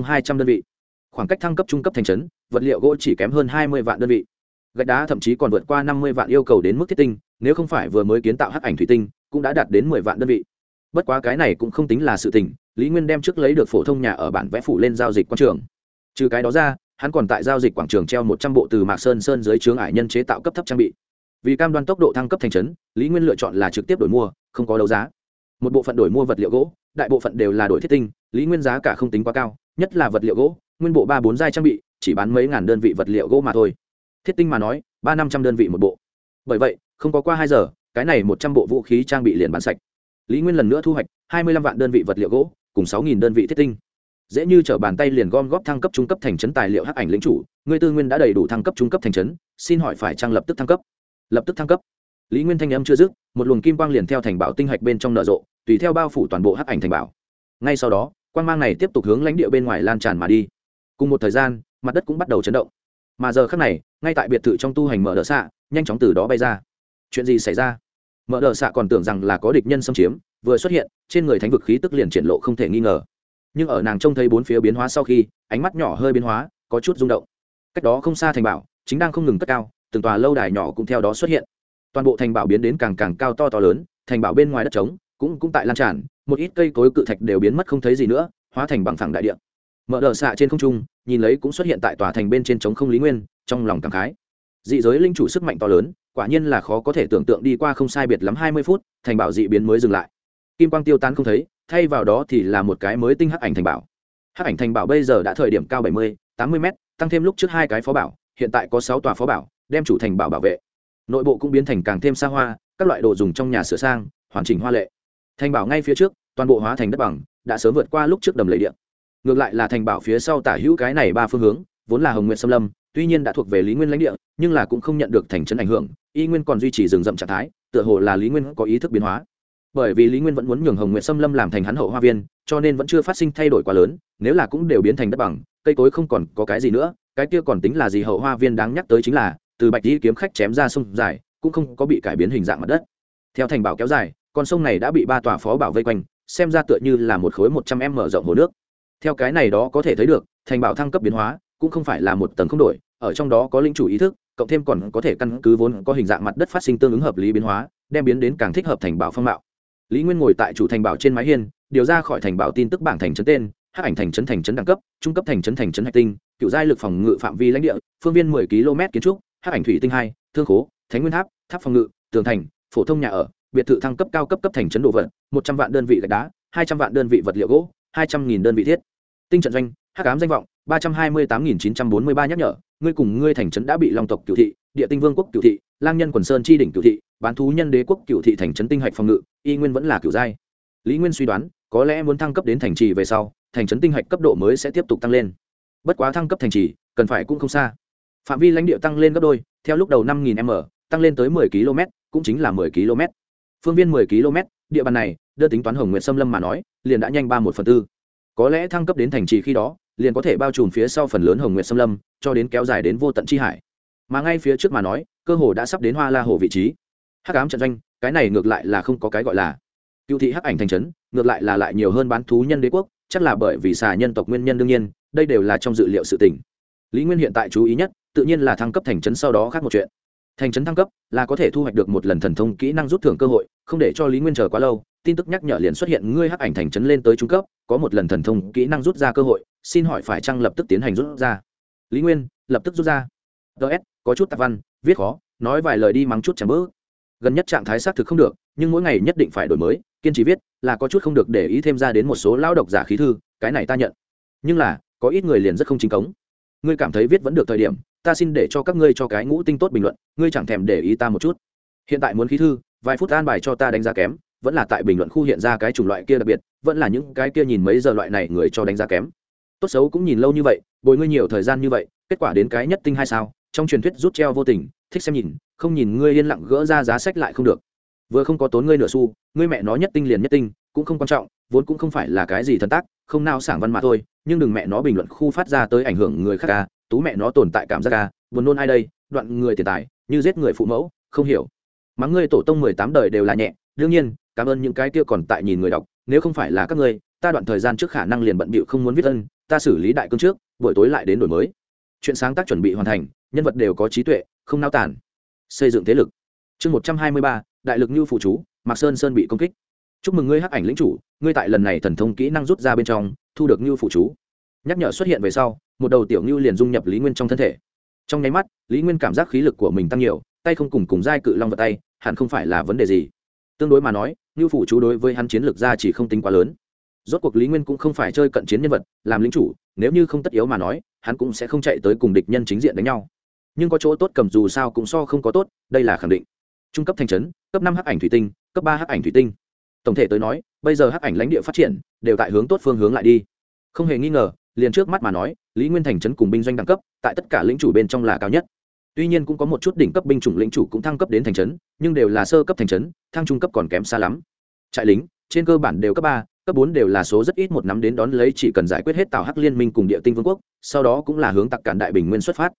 hai trăm đơn vị khoảng cách thăng cấp trung cấp thành trấn, vật liệu gỗ chỉ kém hơn hai mươi vạn đơn vị. Gạch đá thậm chí còn vượt qua năm mươi vạn yêu cầu đến mức thiết tinh, nếu không phải vừa mới kiến tạo hắc ảnh thủy tinh, cũng đã đạt đến mười vạn đơn vị. Bất quá cái này cũng không tính là sự tình, lý nguyên đem trước lấy được phổ thông nhà ở bản vẽ phủ lên giao dịch quảng trường. Trừ cái đó ra, hắn còn tại giao dịch quảng trường treo một trăm bộ từ mạc sơn sơn dưới chướng ải nhân chế tạo cấp thấp trang bị. Vì cam đoan tốc độ thăng cấp thành trấn, lý nguyên lựa chọn là trực tiếp đổi mua, không có đấu giá. Một bộ phận đổi mua vật liệu gỗ, đại bộ phận đều là đổi thiết tinh, lý nguyên giá cả không tính quá cao, nhất là vật liệu gỗ nguyên bộ ba bốn giai trang bị, chỉ bán mấy ngàn đơn vị vật liệu gỗ mà thôi. Thiết tinh mà nói, ba năm trăm đơn vị một bộ. Bởi vậy, không có qua hai giờ, cái này một trăm bộ vũ khí trang bị liền bán sạch. Lý nguyên lần nữa thu hoạch hai mươi lăm vạn đơn vị vật liệu gỗ, cùng sáu nghìn đơn vị thiết tinh. Dễ như t r ở bàn tay liền gom góp thăng cấp trung cấp thành trấn tài liệu hắc ảnh lính chủ người tư nguyên đã đầy đủ thăng cấp trung cấp thành trấn, xin hỏi phải trang lập tức thăng cấp. Lập tức thăng cấp. Lý nguyên thanh âm chưa dứt, một luồng kim quang liền theo thành bảo tinh hạch bên trong nở rộ, tùy theo bao phủ toàn bộ hắc ảnh thành bảo. Ngay sau đó, quang mang này tiếp tục hướng lãnh địa bên ngoài lan tràn mà đi cùng một thời gian, mặt đất cũng bắt đầu chấn động. Mà giờ khác này, ngay tại biệt thự trong tu hành mở đỡ xạ, nhanh chóng từ đó bay ra. Chuyện gì xảy ra? Mở đỡ xạ còn tưởng rằng là có địch nhân xâm chiếm, vừa xuất hiện, trên người thánh vực khí tức liền triển lộ không thể nghi ngờ. Nhưng ở nàng trông thấy bốn phía biến hóa sau khi, ánh mắt nhỏ hơi biến hóa, có chút rung động. Cách đó không xa thành bảo, chính đang không ngừng cất cao, từng tòa lâu đài nhỏ cũng theo đó xuất hiện. Toàn bộ thành bảo biến đến càng càng cao to to lớn, thành bảo bên ngoài đất trống cũng cũng tại lan tràn, một ít cây cối cự thạch đều biến mất không thấy gì nữa, hóa thành bằng phẳng đại địa mở đờ xạ trên không trung, nhìn lấy cũng xuất hiện tại tòa thành bên trên trống không lý nguyên, trong lòng cảm khái. Dị giới linh chủ sức mạnh to lớn, quả nhiên là khó có thể tưởng tượng đi qua không sai biệt lắm hai mươi phút, thành bảo dị biến mới dừng lại. Kim quang tiêu tan không thấy, thay vào đó thì là một cái mới tinh hắc ảnh thành bảo. Hắc ảnh thành bảo bây giờ đã thời điểm cao bảy mươi, tám mươi m tăng thêm lúc trước hai cái phó bảo, hiện tại có sáu tòa phó bảo, đem chủ thành bảo bảo vệ. Nội bộ cũng biến thành càng thêm xa hoa, các loại đồ dùng trong nhà sửa sang, hoàn chỉnh hoa lệ. Thành bảo ngay phía trước, toàn bộ hóa thành đất bằng, đã sớm vượt qua lúc trước đầm lầy điện ngược lại là thành bảo phía sau tả hữu cái này ba phương hướng, vốn là hồng nguyện xâm lâm, tuy nhiên đã thuộc về lý nguyên lãnh địa, nhưng là cũng không nhận được thành trấn ảnh hưởng, y nguyên còn duy trì rừng rậm trạng thái, tựa hồ là lý nguyên có ý thức biến hóa. Bởi vì lý nguyên vẫn muốn nhường hồng nguyện xâm lâm làm thành hắn hậu hoa viên, cho nên vẫn chưa phát sinh thay đổi quá lớn, nếu là cũng đều biến thành đất bằng, cây cối không còn có cái gì nữa, cái kia còn tính là gì hậu hoa viên đáng nhắc tới chính là, từ bạch đi kiếm khách chém ra sông dài, cũng không có bị cải biến hình dạng mặt đất. Theo thành bảo kéo dài, con sông này đã bị ba tòa phó bảo vây quanh, xem ra tựa như là một khối một trăm m mở rộng hồ nước theo cái này đó có thể thấy được, thành bảo thăng cấp biến hóa cũng không phải là một tầng không đổi, ở trong đó có linh chủ ý thức, cộng thêm còn có thể căn cứ vốn có hình dạng mặt đất phát sinh tương ứng hợp lý biến hóa, đem biến đến càng thích hợp thành bảo phong mạo. Lý nguyên ngồi tại chủ thành bảo trên mái hiên, điều ra khỏi thành bảo tin tức bảng thành trấn tên, hắc ảnh thành trấn thành trấn đẳng cấp, trung cấp thành trấn thành trấn hạch tinh, cựu giai lực phòng ngự phạm vi lãnh địa, phương viên mười km kiến trúc, hắc ảnh thủy tinh hai, thương khố, thánh nguyên tháp tháp phòng ngự, tường thành, phổ thông nhà ở, biệt thự thăng cấp cao cấp cấp thành trấn đồ vật, một trăm vạn đơn vị gạch đá, hai trăm vạn đơn vị vật liệu gỗ hai trăm nghìn đơn vị thiết. Tinh trận doanh, hắc ám danh vọng, ba trăm hai mươi tám nghìn chín trăm bốn mươi ba nhắc nhở. Ngươi cùng ngươi thành trấn đã bị long tộc cựu thị, địa tinh vương quốc cựu thị, lang nhân quần sơn chi đỉnh cựu thị, bán thú nhân đế quốc cựu thị thành trấn tinh hạch phòng ngự, y nguyên vẫn là cựu giai. Lý nguyên suy đoán, có lẽ muốn thăng cấp đến thành trì về sau, thành trấn tinh hạch cấp độ mới sẽ tiếp tục tăng lên. Bất quá thăng cấp thành trì, cần phải cũng không xa. Phạm vi lãnh địa tăng lên gấp đôi, theo lúc đầu năm m, tăng lên tới 10 km cũng chính là 10 km phương viên 10 km địa bàn này, đưa tính toán hồng nguyện xâm lâm mà nói liền đã nhanh ba một phần tư. Có lẽ thăng cấp đến thành trì khi đó, liền có thể bao trùm phía sau phần lớn hồng nguyện xâm lâm, cho đến kéo dài đến vô tận chi hải. Mà ngay phía trước mà nói, cơ hồ đã sắp đến hoa la hồ vị trí. Hắc ám trận doanh, cái này ngược lại là không có cái gọi là cựu thị hắc ảnh thành trấn, ngược lại là lại nhiều hơn bán thú nhân đế quốc, chắc là bởi vì xà nhân tộc nguyên nhân đương nhiên, đây đều là trong dự liệu sự tình. Lý nguyên hiện tại chú ý nhất, tự nhiên là thăng cấp thành trấn sau đó khác một chuyện thành trấn thăng cấp, là có thể thu hoạch được một lần thần thông kỹ năng rút thưởng cơ hội, không để cho lý nguyên chờ quá lâu, tin tức nhắc nhở liền xuất hiện, ngươi hắc ảnh thành trấn lên tới trung cấp, có một lần thần thông kỹ năng rút ra cơ hội, xin hỏi phải chăng lập tức tiến hành rút ra? Lý nguyên, lập tức rút ra. Ts có chút tạp văn, viết khó, nói vài lời đi mắng chút chẳng bỡ gần nhất trạng thái xác thực không được, nhưng mỗi ngày nhất định phải đổi mới, kiên trì viết, là có chút không được để ý thêm ra đến một số lao độc giả khí thư, cái này ta nhận. Nhưng là, có ít người liền rất không chính cống. Ngươi cảm thấy viết vẫn được thời điểm ta xin để cho các ngươi cho cái ngũ tinh tốt bình luận, ngươi chẳng thèm để ý ta một chút. Hiện tại muốn khí thư, vài phút an bài cho ta đánh giá kém, vẫn là tại bình luận khu hiện ra cái chủng loại kia đặc biệt, vẫn là những cái kia nhìn mấy giờ loại này người cho đánh giá kém. Tốt xấu cũng nhìn lâu như vậy, bồi ngươi nhiều thời gian như vậy, kết quả đến cái nhất tinh hay sao, trong truyền thuyết rút treo vô tình, thích xem nhìn, không nhìn ngươi yên lặng gỡ ra giá sách lại không được. Vừa không có tốn ngươi nửa xu, ngươi mẹ nó nhất tinh liền nhất tinh, cũng không quan trọng, vốn cũng không phải là cái gì thần tác, không nao sảng văn mà thôi, nhưng đừng mẹ nó bình luận khu phát ra tới ảnh hưởng người khác ca tú mẹ nó tồn tại cảm giác ca, buồn nôn ai đây, đoạn người tiền tài, như giết người phụ mẫu, không hiểu. Mắng ngươi tổ tông mười tám đời đều là nhẹ, đương nhiên, cảm ơn những cái kia còn tại nhìn người đọc, nếu không phải là các ngươi, ta đoạn thời gian trước khả năng liền bận bịu không muốn viết ân, ta xử lý đại cương trước, buổi tối lại đến đổi mới. Chuyện sáng tác chuẩn bị hoàn thành, nhân vật đều có trí tuệ, không nao tản xây dựng thế lực. Chương một trăm hai mươi ba, đại lực như phụ chú, mạc sơn sơn bị công kích. Chúc mừng ngươi hắc ảnh lĩnh chủ, ngươi tại lần này thần thông kỹ năng rút ra bên trong, thu được như phụ chú. Nhắc nhở xuất hiện về sau một đầu tiểu ngưu liền dung nhập lý nguyên trong thân thể. Trong nháy mắt, lý nguyên cảm giác khí lực của mình tăng nhiều, tay không cùng cùng giai cự long vào tay, hẳn không phải là vấn đề gì. Tương đối mà nói, ngưu phủ chú đối với hắn chiến lược ra chỉ không tính quá lớn. Rốt cuộc lý nguyên cũng không phải chơi cận chiến nhân vật, làm lính chủ, nếu như không tất yếu mà nói, hắn cũng sẽ không chạy tới cùng địch nhân chính diện đánh nhau. Nhưng có chỗ tốt cầm dù sao cũng so không có tốt, đây là khẳng định. Trung cấp thành trấn, cấp năm hắc ảnh thủy tinh, cấp ba hắc ảnh thủy tinh. Tổng thể tới nói, bây giờ hắc ảnh lãnh địa phát triển, đều tại hướng tốt phương hướng lại đi. Không hề nghi ngờ, liền trước mắt mà nói lý nguyên thành trấn cùng binh doanh đẳng cấp, tại tất cả lĩnh chủ bên trong là cao nhất. Tuy nhiên cũng có một chút đỉnh cấp binh chủng lĩnh chủ cũng thăng cấp đến thành trấn nhưng đều là sơ cấp thành trấn thăng trung cấp còn kém xa lắm. Trại lính, trên cơ bản đều cấp ba, cấp bốn đều là số rất ít một nắm đến đón lấy chỉ cần giải quyết hết tàu hắc liên minh cùng địa tinh vương quốc, sau đó cũng là hướng tặc cản đại bình nguyên xuất phát.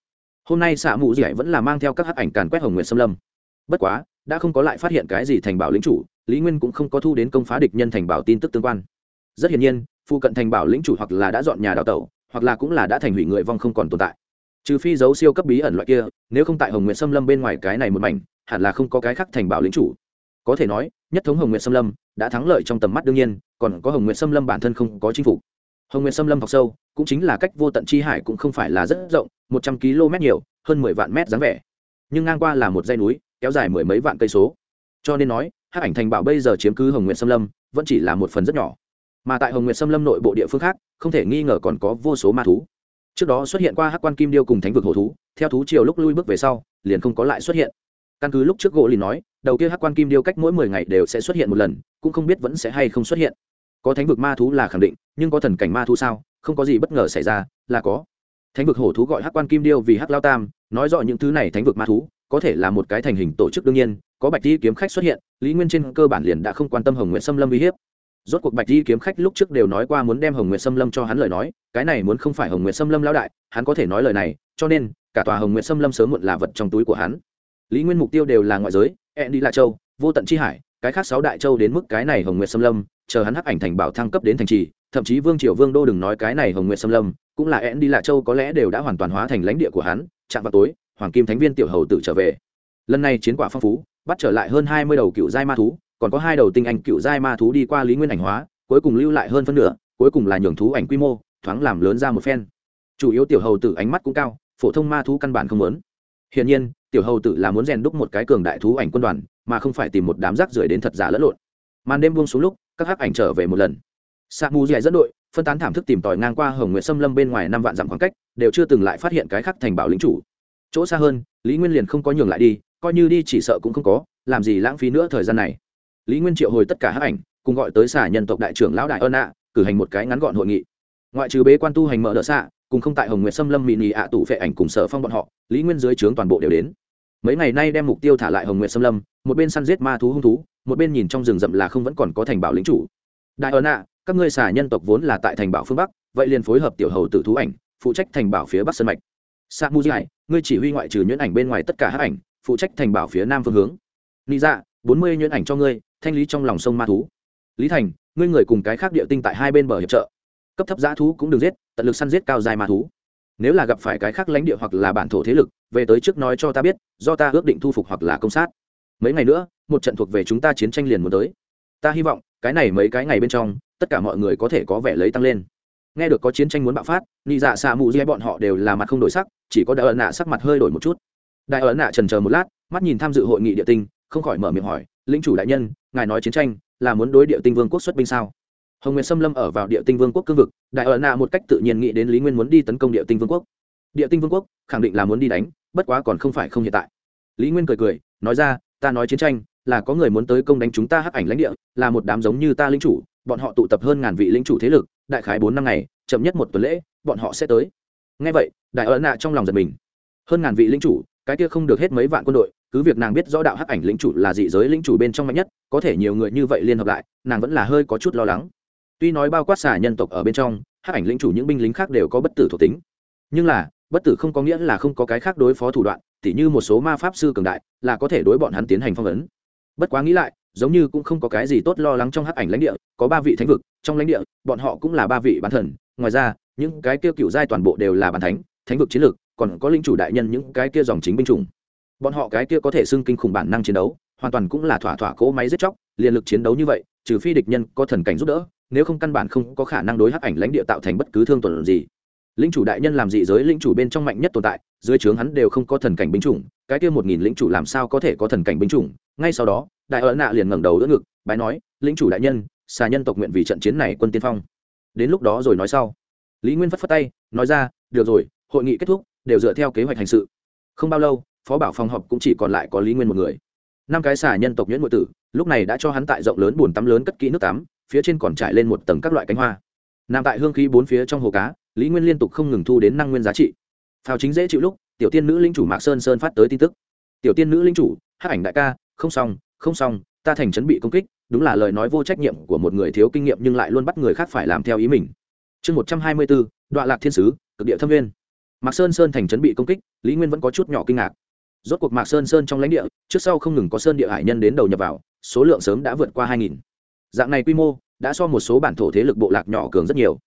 Hôm nay xạ mù dị vẫn là mang theo các hắc ảnh càn quét hồng nguyện xâm lâm. Bất quá, đã không có lại phát hiện cái gì thành bảo lĩnh chủ, lý nguyên cũng không có thu đến công phá địch nhân thành bảo tin tức tương quan. Rất hiển nhiên, phụ cận thành bảo lĩnh chủ hoặc là đã dọn nhà đào tẩu hoặc là cũng là đã thành hủy người vong không còn tồn tại. Trừ phi dấu siêu cấp bí ẩn loại kia, nếu không tại hồng nguyện xâm lâm bên ngoài cái này một mảnh, hẳn là không có cái khác thành bảo lĩnh chủ. Có thể nói, nhất thống hồng nguyện xâm lâm đã thắng lợi trong tầm mắt đương nhiên, còn có hồng nguyện xâm lâm bản thân không có chính phủ hồng nguyện xâm lâm học sâu, cũng chính là cách vô tận chi hải cũng không phải là rất rộng, một trăm km nhiều, hơn mười vạn mét dáng vẻ. Nhưng ngang qua là một dãy núi, kéo dài mười mấy vạn cây số. Cho nên nói hát ảnh thành bảo bây giờ chiếm cứ hồng nguyện xâm lâm vẫn chỉ là một phần rất nhỏ mà tại hồng Nguyệt xâm lâm nội bộ địa phương khác, không thể nghi ngờ còn có vô số ma thú. Trước đó xuất hiện qua hắc quan kim điêu cùng thánh vực hổ thú, theo thú chiều lúc lui bước về sau, liền không có lại xuất hiện. Căn cứ lúc trước gỗ lì nói, đầu kia hắc quan kim điêu cách mỗi mười ngày đều sẽ xuất hiện một lần, cũng không biết vẫn sẽ hay không xuất hiện. Có thánh vực ma thú là khẳng định, nhưng có thần cảnh ma thú sao? Không có gì bất ngờ xảy ra, là có. Thánh vực hổ thú gọi hắc quan kim điêu vì hắc lao tam, nói rõ những thứ này thánh vực ma thú, có thể là một cái thành hình tổ chức đương nhiên, có bạch di kiếm khách xuất hiện, lý nguyên trên cơ bản liền đã không quan tâm hồng nguyện xâm lâm uy hiếp rốt cuộc bạch di kiếm khách lúc trước đều nói qua muốn đem hồng nguyệt xâm lâm cho hắn lời nói, cái này muốn không phải hồng nguyệt xâm lâm lao đại, hắn có thể nói lời này, cho nên, cả tòa hồng nguyệt xâm lâm sớm muộn là vật trong túi của hắn. Lý nguyên mục tiêu đều là ngoại giới ẹn đi la châu, vô tận chi hải, cái khác sáu đại châu đến mức cái này hồng nguyệt xâm lâm, chờ hắn hắc ảnh thành bảo thăng cấp đến thành trì, thậm chí vương triều vương đô đừng nói cái này hồng nguyệt xâm lâm, cũng là ẹn đi la châu có lẽ đều đã hoàn toàn hóa thành lãnh địa của hắn, chạm vào tối, hoàng kim thánh viên tiểu hầu tự trở về. Lần này chiến quả phong phú, bắt trở lại hơn hai mươi đầu cựu giai ma thú còn có hai đầu tinh anh cựu giai ma thú đi qua lý nguyên ảnh hóa, cuối cùng lưu lại hơn phân nửa, cuối cùng là nhường thú ảnh quy mô, thoáng làm lớn ra một phen. Chủ yếu tiểu hầu tử ánh mắt cũng cao, phổ thông ma thú căn bản không lớn hiển nhiên, tiểu hầu tử là muốn rèn đúc một cái cường đại thú ảnh quân đoàn, mà không phải tìm một đám rác rưởi đến thật giả lẫn lộn. Màn đêm buông xuống lúc, các hắc ảnh trở về một lần. Sa mu dài dẫn đội, phân tán thảm thức tìm tòi ngang qua hồng nguyện xâm lâm bên ngoài năm vạn dặm khoảng cách, đều chưa từng lại phát hiện cái khắc thành bảo lính chủ. Chỗ xa hơn, lý nguyên liền không có nhường lại đi, coi như đi chỉ sợ cũng không có, làm gì lãng phí nữa thời gian này lý nguyên triệu hồi tất cả hắc ảnh, cùng gọi tới xả nhân tộc đại trưởng lão đại ơn ạ, cử hành một cái ngắn gọn hội nghị. Ngoại trừ bế quan tu hành mở đỡ xạ, cùng không tại hồng nguyệt xâm lâm mị nị ạ tủ phệ ảnh cùng sở phong bọn họ, lý nguyên dưới trướng toàn bộ đều đến. Mấy ngày nay đem mục tiêu thả lại hồng nguyệt xâm lâm, một bên săn giết ma thú hung thú, một bên nhìn trong rừng rậm là không vẫn còn có thành bảo lính chủ. Đại ơn ạ, các ngươi xả nhân tộc vốn là tại thành bảo phương bắc, vậy liền phối hợp tiểu hầu tử thú ảnh, phụ trách thành bảo phía bắc sân mạch. Sa mu dạy ngươi chỉ huy ngoại trừ nhuyễn ảnh bên ngoài tất cả hát ảnh, phụ trách thành bảo phía nam phương hướng. Lý dạ bốn mươi nhuyễn ảnh cho ngươi, thanh lý trong lòng sông ma thú. Lý thành, ngươi người cùng cái khác địa tinh tại hai bên bờ hiệp trợ. Cấp thấp giá thú cũng đừng giết, tận lực săn giết cao dài ma thú. Nếu là gặp phải cái khác lãnh địa hoặc là bản thổ thế lực, về tới trước nói cho ta biết, do ta ước định thu phục hoặc là công sát. Mấy ngày nữa, một trận thuộc về chúng ta chiến tranh liền muốn tới. Ta hy vọng, cái này mấy cái ngày bên trong, tất cả mọi người có thể có vẻ lấy tăng lên. Nghe được có chiến tranh muốn bạo phát ni dạ xạ mù dê bọn họ đều là mặt không đổi sắc, chỉ có đại ẩn nạ sắc mặt hơi đổi một chút. Đại ẩn nạ trần chờ một lát, mắt nhìn tham dự hội nghị địa tinh không khỏi mở miệng hỏi lính chủ đại nhân, ngài nói chiến tranh là muốn đối địa tinh vương quốc xuất binh sao? Hồng nguyệt xâm lâm ở vào địa tinh vương quốc cương vực, đại ẩn nạ một cách tự nhiên nghĩ đến lý nguyên muốn đi tấn công địa tinh vương quốc. Địa tinh vương quốc khẳng định là muốn đi đánh, bất quá còn không phải không hiện tại. Lý nguyên cười cười, nói ra, ta nói chiến tranh là có người muốn tới công đánh chúng ta hắc ảnh lãnh địa, là một đám giống như ta lính chủ, bọn họ tụ tập hơn ngàn vị lính chủ thế lực, đại khái bốn năm ngày, chậm nhất một tuần lễ, bọn họ sẽ tới. Ngay vậy, đại ở nạ trong lòng giật mình. Hơn ngàn vị lính chủ, cái kia không được hết mấy vạn quân đội cứ việc nàng biết rõ đạo hắc ảnh lĩnh chủ là dị giới lĩnh chủ bên trong mạnh nhất, có thể nhiều người như vậy liên hợp lại, nàng vẫn là hơi có chút lo lắng. Tuy nói bao quát xả nhân tộc ở bên trong, hắc ảnh lĩnh chủ những binh lính khác đều có bất tử thuộc tính. Nhưng là, bất tử không có nghĩa là không có cái khác đối phó thủ đoạn, tỉ như một số ma pháp sư cường đại, là có thể đối bọn hắn tiến hành phong ấn. Bất quá nghĩ lại, giống như cũng không có cái gì tốt lo lắng trong hắc ảnh lãnh địa, có ba vị thánh vực, trong lãnh địa, bọn họ cũng là ba vị bán thần. Ngoài ra, những cái kia cựu giai toàn bộ đều là bàn thánh thánh vực chiến lược, còn có linh chủ đại nhân những cái kia dòng chính binh chủng bọn họ cái kia có thể xưng kinh khủng bản năng chiến đấu, hoàn toàn cũng là thỏa thỏa cỗ máy giết chóc liên lực chiến đấu như vậy, trừ phi địch nhân có thần cảnh giúp đỡ, nếu không căn bản không có khả năng đối hắc ảnh lãnh địa tạo thành bất cứ thương tuần gì. Lĩnh chủ đại nhân làm dị giới lĩnh chủ bên trong mạnh nhất tồn tại, dưới trướng hắn đều không có thần cảnh binh chủng, cái kia một nghìn lĩnh chủ làm sao có thể có thần cảnh binh chủng? Ngay sau đó, đại ấn nạ liền ngẩng đầu đỡ ngực, bái nói lĩnh chủ đại nhân, xà nhân tộc nguyện vì trận chiến này quân tiên phong. Đến lúc đó rồi nói sau. Lý nguyên phất phất tay, nói ra, được rồi, hội nghị kết thúc, đều dựa theo kế hoạch hành sự. Không bao lâu phó bảo phòng họp cũng chỉ còn lại có lý nguyên một người năm cái xà nhân tộc nhuyễn ngụy tử lúc này đã cho hắn tại rộng lớn bùn tắm lớn cất kỹ nước tắm phía trên còn trải lên một tầng các loại cánh hoa nằm tại hương khí bốn phía trong hồ cá lý nguyên liên tục không ngừng thu đến năng nguyên giá trị phào chính dễ chịu lúc tiểu tiên nữ linh chủ mạc sơn sơn phát tới tin tức tiểu tiên nữ linh chủ hát ảnh đại ca không xong không xong ta thành chấn bị công kích đúng là lời nói vô trách nhiệm của một người thiếu kinh nghiệm nhưng lại luôn bắt người khác phải làm theo ý mình chương một trăm hai mươi bốn đoạn lạc thiên sứ cực địa thâm viên mạc sơn sơn thành chấn bị công kích lý nguyên vẫn có chút nhỏ kinh ngạc rốt cuộc mạc sơn sơn trong lãnh địa, trước sau không ngừng có sơn địa hải nhân đến đầu nhập vào, số lượng sớm đã vượt qua hai nghìn. Dạng này quy mô, đã so một số bản thổ thế lực bộ lạc nhỏ cường rất nhiều.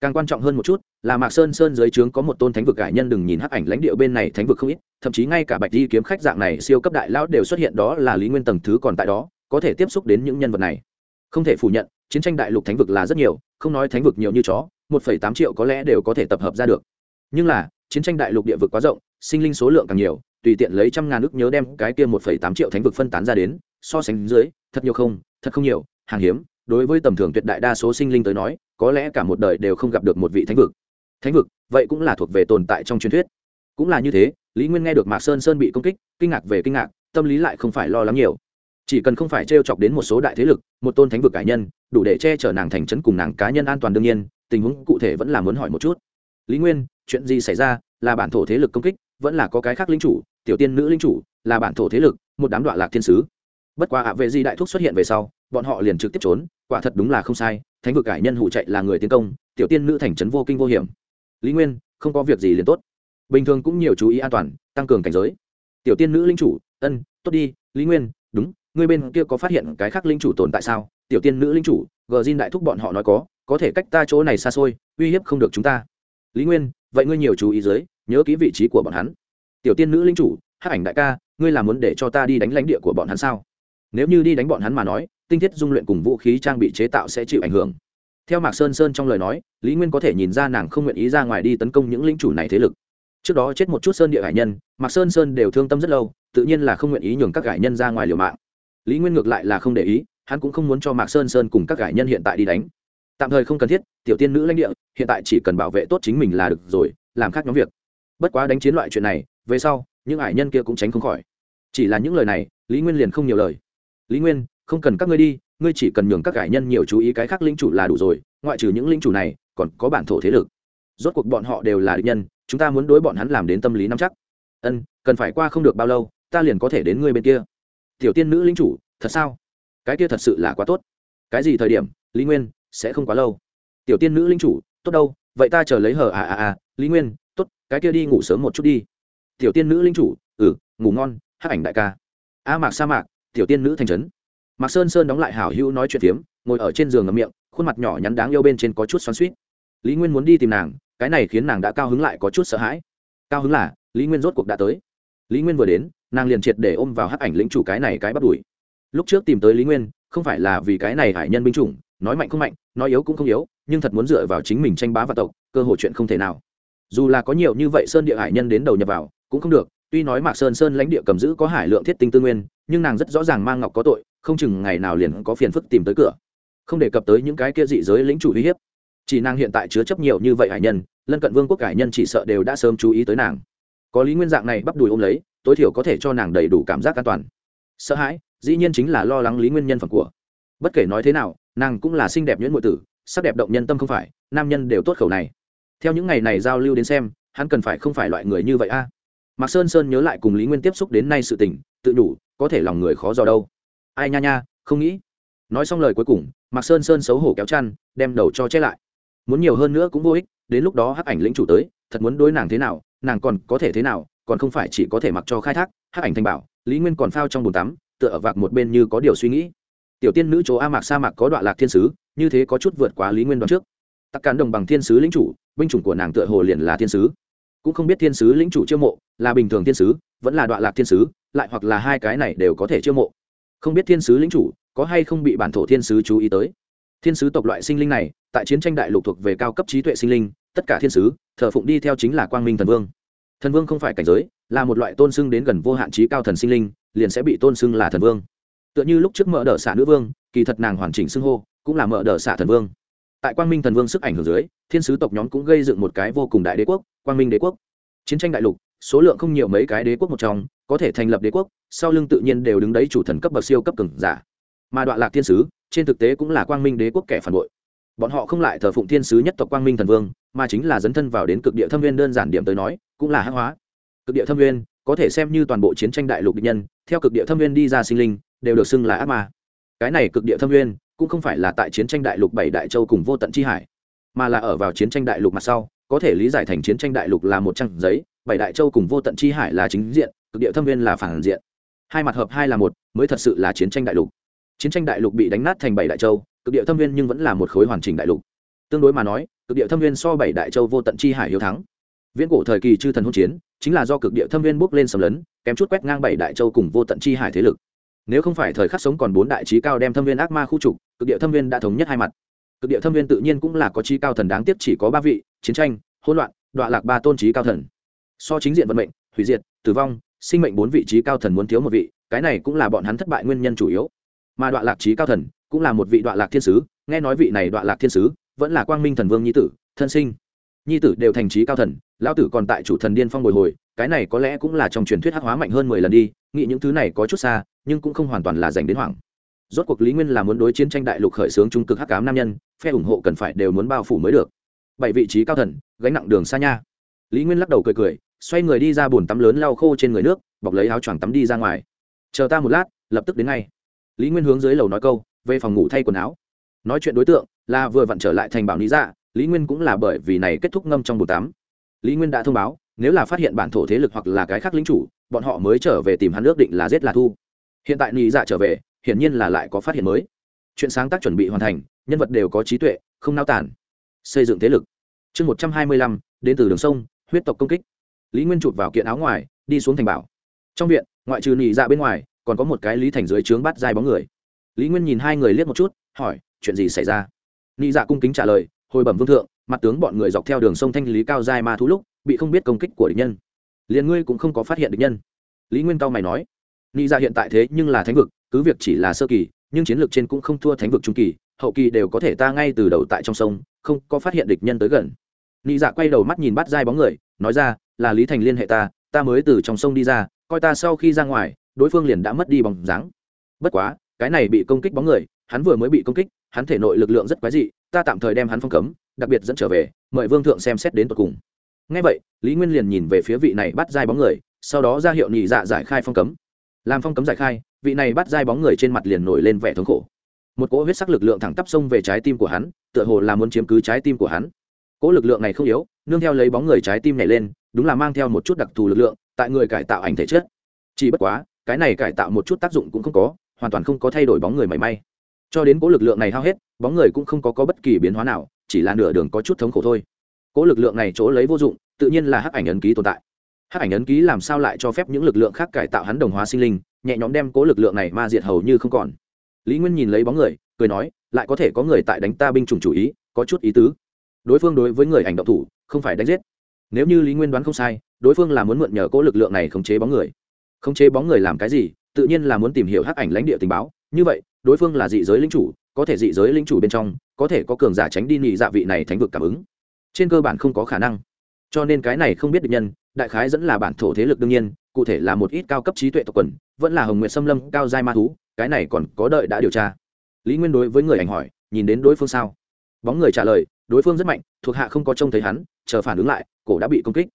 Càng quan trọng hơn một chút, là mạc sơn sơn dưới trướng có một tôn thánh vực cải nhân đừng nhìn hắc ảnh lãnh địa bên này thánh vực không ít, thậm chí ngay cả bạch di kiếm khách dạng này siêu cấp đại lão đều xuất hiện đó là lý nguyên tầng thứ còn tại đó, có thể tiếp xúc đến những nhân vật này. Không thể phủ nhận, chiến tranh đại lục thánh vực là rất nhiều, không nói thánh vực nhiều như chó, một phẩy tám triệu có lẽ đều có thể tập hợp ra được. Nhưng là, chiến tranh đại lục địa vực quá rộng, sinh linh số lượng càng nhiều tùy tiện lấy trăm ngàn ước nhớ đem cái kia một phẩy tám triệu thánh vực phân tán ra đến, so sánh dưới, thật nhiều không, thật không nhiều, hàng hiếm. Đối với tầm thường tuyệt đại đa số sinh linh tới nói, có lẽ cả một đời đều không gặp được một vị thánh vực. Thánh vực, vậy cũng là thuộc về tồn tại trong truyền thuyết. Cũng là như thế, lý nguyên nghe được mạc sơn sơn bị công kích, kinh ngạc về kinh ngạc, tâm lý lại không phải lo lắng nhiều. Chỉ cần không phải t r e o chọc đến một số đại thế lực, một tôn thánh vực cá nhân, đủ để che chở nàng thành trấn cùng nàng cá nhân an toàn đương nhiên, tình huống cụ thể vẫn là muốn hỏi một chút. Lý nguyên, chuyện gì xảy ra? Là bản thổ thế lực công kích, vẫn là có cái khác linh chủ tiểu tiên nữ linh chủ, là bản thổ thế lực, một đám đoạn lạc thiên sứ. Bất quá ạ vệ di đại thúc xuất hiện về sau, bọn họ liền trực tiếp trốn, quả thật đúng là không sai, thánh vực cải nhân hụ chạy là người tiến công, tiểu tiên nữ thành trấn vô kinh vô hiểm. Lý nguyên, không có việc gì liền tốt. Bình thường cũng nhiều chú ý an toàn, tăng cường cảnh giới. Tiểu tiên nữ linh chủ, ân, tốt đi, lý nguyên, đúng người bên kia có phát hiện cái khác linh chủ tồn tại sao? Tiểu tiên nữ linh chủ, gờ xin đại thúc bọn họ nói có có thể cách ta chỗ này xa xôi, uy hiếp không được chúng ta. Lý nguyên, vậy ngươi nhiều chú ý dưới, nhớ kỹ vị trí của bọn hắn tiểu tiên nữ linh chủ hát ảnh đại ca, ngươi là muốn để cho ta đi đánh lãnh địa của bọn hắn sao? Nếu như đi đánh bọn hắn mà nói, tinh thiết dung luyện cùng vũ khí trang bị chế tạo sẽ chịu ảnh hưởng. Theo mạc sơn sơn trong lời nói, lý nguyên có thể nhìn ra nàng không nguyện ý ra ngoài đi tấn công những lính chủ này thế lực. Trước đó chết một chút sơn địa hải nhân, mạc sơn sơn đều thương tâm rất lâu, tự nhiên là không nguyện ý nhường các hải nhân ra ngoài liều mạng. Lý nguyên ngược lại là không để ý, hắn cũng không muốn cho mạc sơn sơn cùng các hải nhân hiện tại đi đánh. Tạm thời không cần thiết, tiểu tiên nữ lãnh địa, hiện tại chỉ cần bảo vệ tốt chính mình là được rồi, làm khác nhóm việc. Bất quá đánh chiến loại chuyện này về sau, những hải nhân kia cũng tránh không khỏi. Chỉ là những lời này, lý nguyên liền không nhiều lời. Lý nguyên, không cần các ngươi đi, ngươi chỉ cần nhường các ải nhân nhiều chú ý cái khác linh chủ là đủ rồi, ngoại trừ những linh chủ này, còn có bản thổ thế lực. Rốt cuộc bọn họ đều là địch nhân, chúng ta muốn đối bọn hắn làm đến tâm lý nắm chắc. Ân, cần phải qua không được bao lâu, ta liền có thể đến ngươi bên kia. Tiểu tiên nữ linh chủ, thật sao? Cái kia thật sự là quá tốt. Cái gì thời điểm, lý nguyên, sẽ không quá lâu. Tiểu tiên nữ linh chủ, tốt đâu, vậy ta chờ lấy hờ à à à. Lý nguyên, tốt, cái kia đi ngủ sớm một chút đi tiểu tiên nữ linh chủ ừ ngủ ngon hắc ảnh đại ca. A mạc sa mạc, tiểu tiên nữ thành trấn. Mạc sơn sơn đóng lại hảo hữu nói chuyện phiếm, ngồi ở trên giường ngầm miệng, khuôn mặt nhỏ nhắn đáng yêu bên trên có chút xoắn suýt lý nguyên muốn đi tìm nàng, cái này khiến nàng đã cao hứng lại có chút sợ hãi. Cao hứng là, lý nguyên rốt cuộc đã tới. Lý nguyên vừa đến, nàng liền triệt để ôm vào hắc ảnh lĩnh chủ cái này cái bắt đùi lúc trước tìm tới lý nguyên, không phải là vì cái này hải nhân binh chủng, nói mạnh không mạnh, nói yếu cũng không yếu, nhưng thật muốn dựa vào chính mình tranh bá và tộc, cơ hội chuyện không thể nào. Dù là có nhiều như vậy sơn địa hải nhân đến đầu nhập vào cũng không được, tuy nói mạc sơn sơn lãnh địa cầm giữ có hải lượng thiết tinh tư nguyên, nhưng nàng rất rõ ràng mang ngọc có tội, không chừng ngày nào liền có phiền phức tìm tới cửa. Không đề cập tới những cái kia dị giới lĩnh chủ uy hiếp. Chỉ nàng hiện tại chứa chấp nhiều như vậy hải nhân, lân cận vương quốc hải nhân chỉ sợ đều đã sớm chú ý tới nàng. Có lý nguyên dạng này bắp đùi ôm lấy, tối thiểu có thể cho nàng đầy đủ cảm giác an toàn. Sợ hãi, dĩ nhiên chính là lo lắng lý nguyên nhân phẩm của. Bất kể nói thế nào, nàng cũng là xinh đẹp nhuyễn ngụy tử, sắc đẹp động nhân tâm không phải, nam nhân đều tốt khẩu này. Theo những ngày này giao lưu đến xem, hắn cần phải không phải loại người như vậy a? Mạc sơn sơn nhớ lại cùng lý nguyên tiếp xúc đến nay sự tình, tự đủ có thể lòng người khó dò đâu. Ai nha nha, không nghĩ. Nói xong lời cuối cùng, mạc sơn sơn xấu hổ kéo chăn, đem đầu cho che lại. Muốn nhiều hơn nữa cũng vô ích, đến lúc đó hắc ảnh lĩnh chủ tới, thật muốn đối nàng thế nào, nàng còn có thể thế nào, còn không phải chỉ có thể mặc cho khai thác, hắc ảnh thanh bảo, lý nguyên còn phao trong bồn tắm, tựa ở vạc một bên như có điều suy nghĩ. Tiểu tiên nữ chỗ a mạc sa mạc có đoạn lạc thiên sứ, như thế có chút vượt quá lý nguyên đoạn trước. Tắc cán đồng bằng thiên sứ lĩnh chủ, binh chủng của nàng tựa hồ liền là thiên sứ cũng không biết thiên sứ lĩnh chủ chiêu mộ là bình thường thiên sứ, vẫn là đoạn lạc thiên sứ, lại hoặc là hai cái này đều có thể chiêu mộ. Không biết thiên sứ lĩnh chủ có hay không bị bản thổ thiên sứ chú ý tới. Thiên sứ tộc loại sinh linh này, tại chiến tranh đại lục thuộc về cao cấp trí tuệ sinh linh, tất cả thiên sứ, thờ phụng đi theo chính là quang minh thần vương. Thần vương không phải cảnh giới, là một loại tôn xưng đến gần vô hạn trí cao thần sinh linh, liền sẽ bị tôn xưng là thần vương. Tựa như lúc trước mở đ ợ xạ nữ vương, kỳ thật nàng hoàn chỉnh xưng hô, cũng là mở đ ợ xạ thần vương tại quang minh thần vương sức ảnh hưởng dưới, thiên sứ tộc nhóm cũng gây dựng một cái vô cùng đại đế quốc, quang minh đế quốc. Chiến tranh đại lục, số lượng không nhiều mấy cái đế quốc một trong, có thể thành lập đế quốc, sau lưng tự nhiên đều đứng đấy chủ thần cấp bậc siêu cấp cường giả. Mà đoạn lạc thiên sứ, trên thực tế cũng là quang minh đế quốc kẻ phản bội. Bọn họ không lại thờ phụng thiên sứ nhất tộc quang minh thần vương, mà chính là dấn thân vào đến cực địa thâm viên đơn giản điểm tới nói, cũng là hắc hóa. Cực địa thâm viên, có thể xem như toàn bộ chiến tranh đại lục địch nhân, theo cực địa thâm viên đi ra sinh linh, đều được xưng là ác ma. Cái này cực địa thâm viên cũng không phải là tại chiến tranh đại lục bảy đại châu cùng vô tận chi hải, mà là ở vào chiến tranh đại lục mặt sau, có thể lý giải thành chiến tranh đại lục là một trang giấy, bảy đại châu cùng vô tận chi hải là chính diện, cực địa thâm viên là phản diện. Hai mặt hợp hai là một, mới thật sự là chiến tranh đại lục. Chiến tranh đại lục bị đánh nát thành bảy đại châu, cực địa thâm viên nhưng vẫn là một khối hoàn chỉnh đại lục. Tương đối mà nói, cực địa thâm viên so bảy đại châu vô tận chi hải hiếu thắng. Viễn cổ thời kỳ chư thần hỗn chiến, chính là do cực địa thâm viên bước lên sầm lấn, kém chút quét ngang bảy đại châu cùng vô tận chi hải thế lực nếu không phải thời khắc sống còn bốn đại trí cao đem thâm viên ác ma khu trục, cực địa thâm viên đã thống nhất hai mặt. Cực địa thâm viên tự nhiên cũng là có trí cao thần đáng tiếc chỉ có ba vị, chiến tranh, hỗn loạn đoạn lạc ba tôn trí cao thần. So chính diện vận mệnh, hủy diệt, tử vong, sinh mệnh bốn vị trí cao thần muốn thiếu một vị, cái này cũng là bọn hắn thất bại nguyên nhân chủ yếu. Mà đoạn lạc trí cao thần, cũng là một vị đoạn lạc thiên sứ, nghe nói vị này đoạn lạc thiên sứ, vẫn là quang minh thần vương nhi tử, thân sinh. Nhi tử đều thành trí cao thần, lão tử còn tại chủ thần điên phong bồi hồi, cái này có lẽ cũng là trong truyền thuyết hắc hóa mạnh hơn mười lần đi nghĩ những thứ này có chút xa, nhưng cũng không hoàn toàn là dành đến hoảng. Rốt cuộc lý nguyên là muốn đối chiến tranh đại lục khởi xướng trung cực hắc cám nam nhân, phe ủng hộ cần phải đều muốn bao phủ mới được. Bảy vị trí cao thần, gánh nặng đường xa nha. Lý nguyên lắc đầu cười cười, xoay người đi ra bồn tắm lớn lau khô trên người nước, bọc lấy áo choàng tắm đi ra ngoài. Chờ ta một lát, lập tức đến ngay. Lý nguyên hướng dưới lầu nói câu, về phòng ngủ thay quần áo. Nói chuyện đối tượng, là vừa vặn trở lại thành bảo lý dạ lý nguyên cũng là bởi vì này kết thúc ngâm trong bồn tắm. Lý nguyên đã thông báo, nếu là phát hiện bản thổ thế lực hoặc là cái khác lính chủ bọn họ mới trở về tìm hắn ước định là giết là thu. Hiện tại nị dạ trở về, hiển nhiên là lại có phát hiện mới. Chuyện sáng tác chuẩn bị hoàn thành, nhân vật đều có trí tuệ, không nao tản xây dựng thế lực. Chương một trăm hai mươi lăm, đến từ đường sông, huyết tộc công kích. Lý nguyên chụp vào kiện áo ngoài, đi xuống thành bảo. Trong viện, ngoại trừ nị dạ bên ngoài, còn có một cái lý thành dưới trướng bắt dai bóng người. Lý nguyên nhìn hai người liếc một chút, hỏi, chuyện gì xảy ra? Nị dạ cung kính trả lời, hồi bẩm vương thượng, mặt tướng bọn người dọc theo đường sông thanh lý cao giai ma thú lúc, bị không biết công kích của địch nhân liền ngươi cũng không có phát hiện được nhân. Lý nguyên cao mày nói, nị dạ hiện tại thế nhưng là thánh vực, cứ việc chỉ là sơ kỳ, nhưng chiến lược trên cũng không thua thánh vực trung kỳ, hậu kỳ đều có thể ta ngay từ đầu tại trong sông, không có phát hiện địch nhân tới gần. Nị dạ quay đầu mắt nhìn bắt dai bóng người, nói ra, là lý thành liên hệ ta ta mới từ trong sông đi ra, coi ta sau khi ra ngoài, đối phương liền đã mất đi bóng dáng. Bất quá, cái này bị công kích bóng người, hắn vừa mới bị công kích, hắn thể nội lực lượng rất quái dị, ta tạm thời đem hắn phong cấm, đặc biệt dẫn trở về, mời vương thượng xem xét đến tột cùng ngay vậy lý nguyên liền nhìn về phía vị này bắt dai bóng người sau đó ra hiệu nhị dạ giải khai phong cấm. Làm phong cấm giải khai vị này bắt dai bóng người trên mặt liền nổi lên vẻ thống khổ. Một cỗ huyết sắc lực lượng thẳng tắp xông về trái tim của hắn tựa hồ là muốn chiếm cứ trái tim của hắn. Cỗ lực lượng này không yếu nương theo lấy bóng người trái tim này lên đúng là mang theo một chút đặc thù lực lượng tại người cải tạo ảnh thể chất. Chỉ bất quá cái này cải tạo một chút tác dụng cũng không có hoàn toàn không có thay đổi bóng người mảy may. Cho đến cỗ lực lượng này hao hết bóng người cũng không có, có bất kỳ biến hóa nào chỉ là nửa đường có chút thống khổ thôi cỗ lực lượng này chỗ lấy vô dụng, tự nhiên là hắc ảnh ấn ký tồn tại. Hắc ảnh ấn ký làm sao lại cho phép những lực lượng khác cải tạo hắn đồng hóa sinh linh, nhẹ nhõm đem cố lực lượng này ma diệt hầu như không còn. Lý nguyên nhìn lấy bóng người, cười nói, lại có thể có người tại đánh ta binh chủng chủ ý, có chút ý tứ. Đối phương đối với người ảnh động thủ, không phải đánh giết. Nếu như lý nguyên đoán không sai, đối phương là muốn mượn nhờ cố lực lượng này khống chế bóng người. Khống chế bóng người làm cái gì? Tự nhiên là muốn tìm hiểu hắc ảnh lãnh địa tình báo. Như vậy, đối phương là dị giới lính chủ, có thể dị giới lính chủ bên trong, có thể có cường giả tránh đi nhị dạ vị này thánh vực cảm ứng trên cơ bản không có khả năng. Cho nên cái này không biết được nhân, đại khái dẫn là bản thổ thế lực đương nhiên, cụ thể là một ít cao cấp trí tuệ tộc quần, vẫn là hồng nguyệt xâm lâm, cao giai ma thú, cái này còn có đợi đã điều tra. Lý nguyên đối với người ảnh hỏi, nhìn đến đối phương sao? Bóng người trả lời, đối phương rất mạnh, thuộc hạ không có trông thấy hắn, chờ phản ứng lại, cổ đã bị công kích.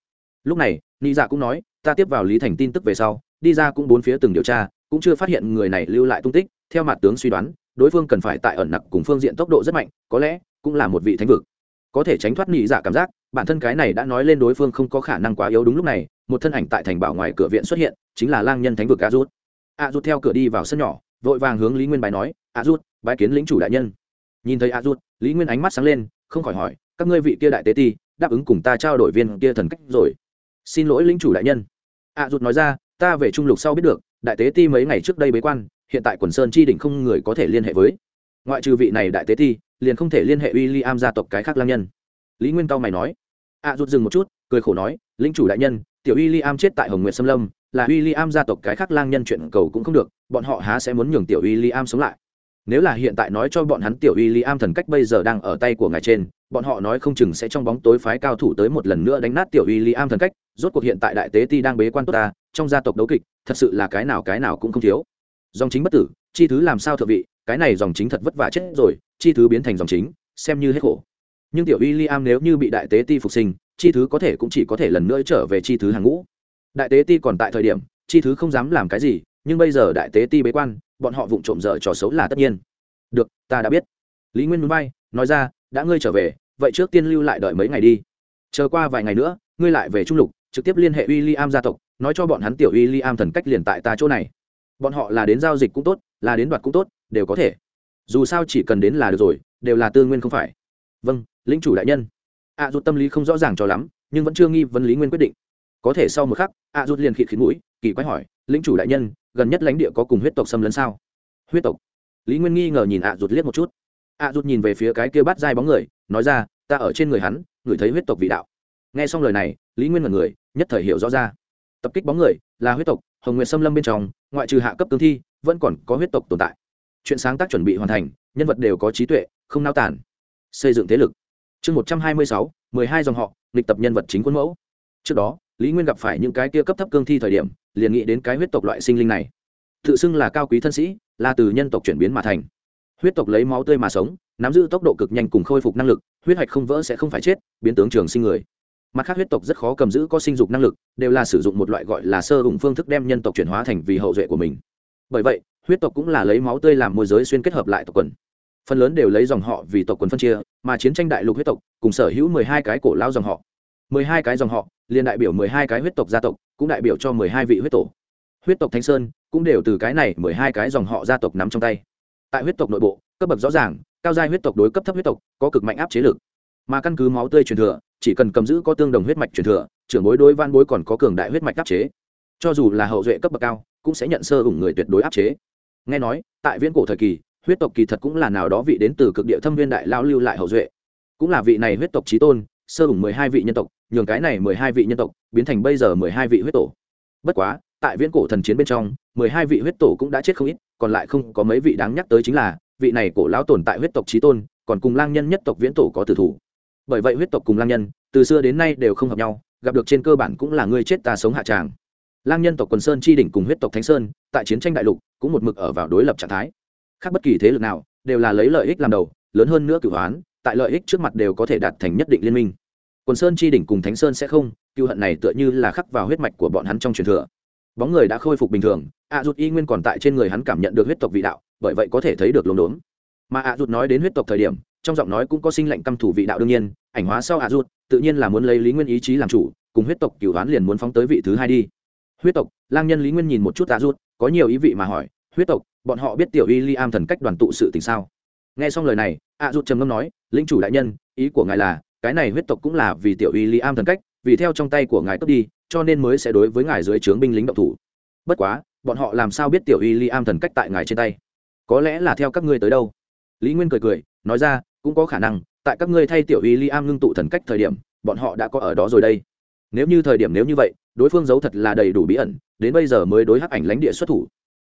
Lúc này, ni dạ cũng nói, ta tiếp vào lý thành tin tức về sau, đi ra cũng bốn phía từng điều tra, cũng chưa phát hiện người này lưu lại tung tích, theo mặt tướng suy đoán, đối phương cần phải tại ẩn nặc cùng phương diện tốc độ rất mạnh, có lẽ cũng là một vị thánh vực có thể tránh thoát nhị dạ cảm giác, bản thân cái này đã nói lên đối phương không có khả năng quá yếu đúng lúc này, một thân ảnh tại thành bảo ngoài cửa viện xuất hiện, chính là lang nhân thánh vực a rút a rút theo cửa đi vào sân nhỏ, vội vàng hướng lý nguyên bài nói a rút bái kiến lính chủ đại nhân. Nhìn thấy a rút lý nguyên ánh mắt sáng lên, không khỏi hỏi, các ngươi vị kia đại tế ti, đáp ứng cùng ta trao đổi viên kia thần cách rồi? Xin lỗi lính chủ đại nhân. A rút nói ra, ta về trung lục sau biết được, đại tế ti mấy ngày trước đây bế quan, hiện tại quần sơn chi đỉnh không người có thể liên hệ với ngoại trừ vị này đại tế ti liền không thể liên hệ w i l l i am gia tộc cái khác lang nhân. Lý nguyên cao mày nói. Ạ rút dừng một chút, cười khổ nói lính chủ đại nhân, tiểu w i l l i am chết tại hồng nguyệt xâm lâm, là w i l l i am gia tộc cái khác lang nhân chuyện cầu cũng không được, bọn họ há sẽ muốn nhường tiểu w i l l i am sống lại. Nếu là hiện tại nói cho bọn hắn tiểu w i l l i am thần cách bây giờ đang ở tay của ngài trên, bọn họ nói không chừng sẽ trong bóng tối phái cao thủ tới một lần nữa đánh nát tiểu w i l l i am thần cách, rốt cuộc hiện tại đại tế ti đang bế quan tốt ta, trong gia tộc đấu kịch, thật sự là cái nào cái nào cũng không thiếu. Dòng chính bất tử, chi thứ làm sao thượng vị cái này dòng chính thật vất vả chết rồi, chi thứ biến thành dòng chính, xem như hết khổ. Nhưng tiểu w liam nếu như bị đại tế ti phục sinh, chi thứ có thể cũng chỉ có thể lần nữa trở về chi thứ hàng ngũ. Đại tế ti còn tại thời điểm, chi thứ không dám làm cái gì, nhưng bây giờ đại tế ti bế quan, bọn họ vụng trộm dở trò xấu là tất nhiên. Được, ta đã biết. Lý nguyên muốn bay, nói ra, đã ngươi trở về, vậy trước tiên lưu lại đợi mấy ngày đi. Chờ qua vài ngày nữa, ngươi lại về trung lục, trực tiếp liên hệ w i l l i am gia tộc, nói cho bọn hắn tiểu w i l l i am thần cách liền tại ta chỗ này. Bọn họ là đến giao dịch cũng tốt, là đến đoạt cũng tốt đều có thể. Dù sao chỉ cần đến là được rồi đều là tư nguyên không phải. Vâng lính chủ đại nhân. Ạ à, rút tâm lý không rõ ràng cho lắm nhưng vẫn chưa nghi vấn lý nguyên quyết định. Có thể sau một khắc ạ à, rút liền khịt khịt mũi kỳ quái hỏi lính chủ đại nhân gần nhất lãnh địa có cùng huyết tộc xâm lấn sao? Huyết tộc? Lý nguyên nghi ngờ nhìn ạ à, rút liếc một chút. Ạ rút nhìn về phía cái kia bắt dai bóng người nói ra ta ở trên người hắn ngửi thấy huyết tộc vị đạo. Nghe xong lời này lý nguyên là người nhất thời hiểu rõ ra. Tập kích bóng người là huyết tộc hồng nguyệt xâm lâm bên trong ngoại trừ hạ cấp cương thi vẫn còn có huyết tộc tồn tại chuyện sáng tác chuẩn bị hoàn thành, nhân vật đều có trí tuệ, không nao tản xây dựng thế lực. Chương một trăm hai mươi sáu, mười hai dòng họ lịch tập nhân vật chính quân mẫu. Trước đó, lý nguyên gặp phải những cái kia cấp thấp cương thi thời điểm, liền nghĩ đến cái huyết tộc loại sinh linh này. Tự xưng là cao quý thân sĩ, là từ nhân tộc chuyển biến mà thành. Huyết tộc lấy máu tươi mà sống, nắm giữ tốc độ cực nhanh cùng khôi phục năng lực, huyết hạch không vỡ sẽ không phải chết, biến tướng trường sinh người. Mặt khác huyết tộc rất khó cầm giữ có sinh dục năng lực, đều là sử dụng một loại gọi là sơ hùng phương thức đem nhân tộc chuyển hóa thành vì hậu duệ của mình. Bởi vậy huyết tộc cũng là lấy máu tươi làm môi giới xuyên kết hợp lại tộc quần. Phần lớn đều lấy dòng họ vì tộc quần phân chia, mà chiến tranh đại lục huyết tộc cùng sở hữu mười hai cái cổ lao dòng họ. mười hai cái dòng họ, liền đại biểu mười hai cái huyết tộc gia tộc, cũng đại biểu cho mười hai vị huyết tổ. Huyết tộc thanh sơn cũng đều từ cái này mười hai cái dòng họ gia tộc nắm trong tay. Tại huyết tộc nội bộ, cấp bậc rõ ràng, cao giai huyết tộc đối cấp thấp huyết tộc có cực mạnh áp chế lực. Mà căn cứ máu tươi truyền thừa, chỉ cần cầm giữ có tương đồng huyết mạch truyền thừa, trưởng bối đối van bối còn có cường đại huyết mạch áp chế. Cho dù là hậu duệ cấp bậc cao, cũng sẽ nhận sơ ủng người tuyệt đối áp chế nghe nói, tại viễn cổ thời kỳ, huyết tộc kỳ thật cũng là nào đó vị đến từ cực địa thâm viên đại lao lưu lại hậu duệ. Cũng là vị này huyết tộc trí tôn, sơ ủng mười hai vị nhân tộc, nhường cái này mười hai vị nhân tộc biến thành bây giờ mười hai vị huyết tổ. Bất quá, tại viễn cổ thần chiến bên trong, mười hai vị huyết tổ cũng đã chết không ít, còn lại không có mấy vị đáng nhắc tới chính là, vị này cổ lão tồn tại huyết tộc trí tôn, còn cùng lang nhân nhất tộc viễn tổ có tử thủ. Bởi vậy huyết tộc cùng lang nhân, từ xưa đến nay đều không hợp nhau, gặp được trên cơ bản cũng là người chết ta sống hạ tràng lang nhân tộc quần sơn chi đỉnh cùng huyết tộc thánh sơn tại chiến tranh đại lục cũng một mực ở vào đối lập trạng thái. Khác bất kỳ thế lực nào đều là lấy lợi ích làm đầu lớn hơn nữa cửu hoán tại lợi ích trước mặt đều có thể đạt thành nhất định liên minh. Quần sơn chi đỉnh cùng thánh sơn sẽ không cựu hận này tựa như là khắc vào huyết mạch của bọn hắn trong truyền thừa. Bóng người đã khôi phục bình thường a à, y nguyên còn tại trên người hắn cảm nhận được huyết tộc vị đạo bởi vậy có thể thấy được lốm đốm. Mà ạ rụt nói đến huyết tộc thời điểm trong giọng nói cũng có sinh lệnh căm thủ vị đạo đương nhiên ảnh hóa sau ạ rụt tự nhiên là muốn lấy lý nguyên ý chí làm chủ cùng huyết tộc cửu hoán liền muốn phóng tới vị thứ hai đi huyết tộc, lang nhân lý nguyên nhìn một chút a rút có nhiều ý vị mà hỏi, huyết tộc, bọn họ biết tiểu y li am thần cách đoàn tụ sự tình sao? Nghe xong lời này ạ rút trầm ngâm nói, linh chủ đại nhân, ý của ngài là, cái này huyết tộc cũng là vì tiểu y li am thần cách, vì theo trong tay của ngài cướp đi, cho nên mới sẽ đối với ngài dưới trướng binh lính động thủ. Bất quá, bọn họ làm sao biết tiểu y li am thần cách tại ngài trên tay? Có lẽ là theo các ngươi tới đâu? Lý nguyên cười cười, nói ra, cũng có khả năng, tại các ngươi thay tiểu y li am ngưng tụ thần cách thời điểm, bọn họ đã có ở đó rồi đây. Nếu như thời điểm nếu như vậy đối phương giấu thật là đầy đủ bí ẩn, đến bây giờ mới đối hắc ảnh lãnh địa xuất thủ.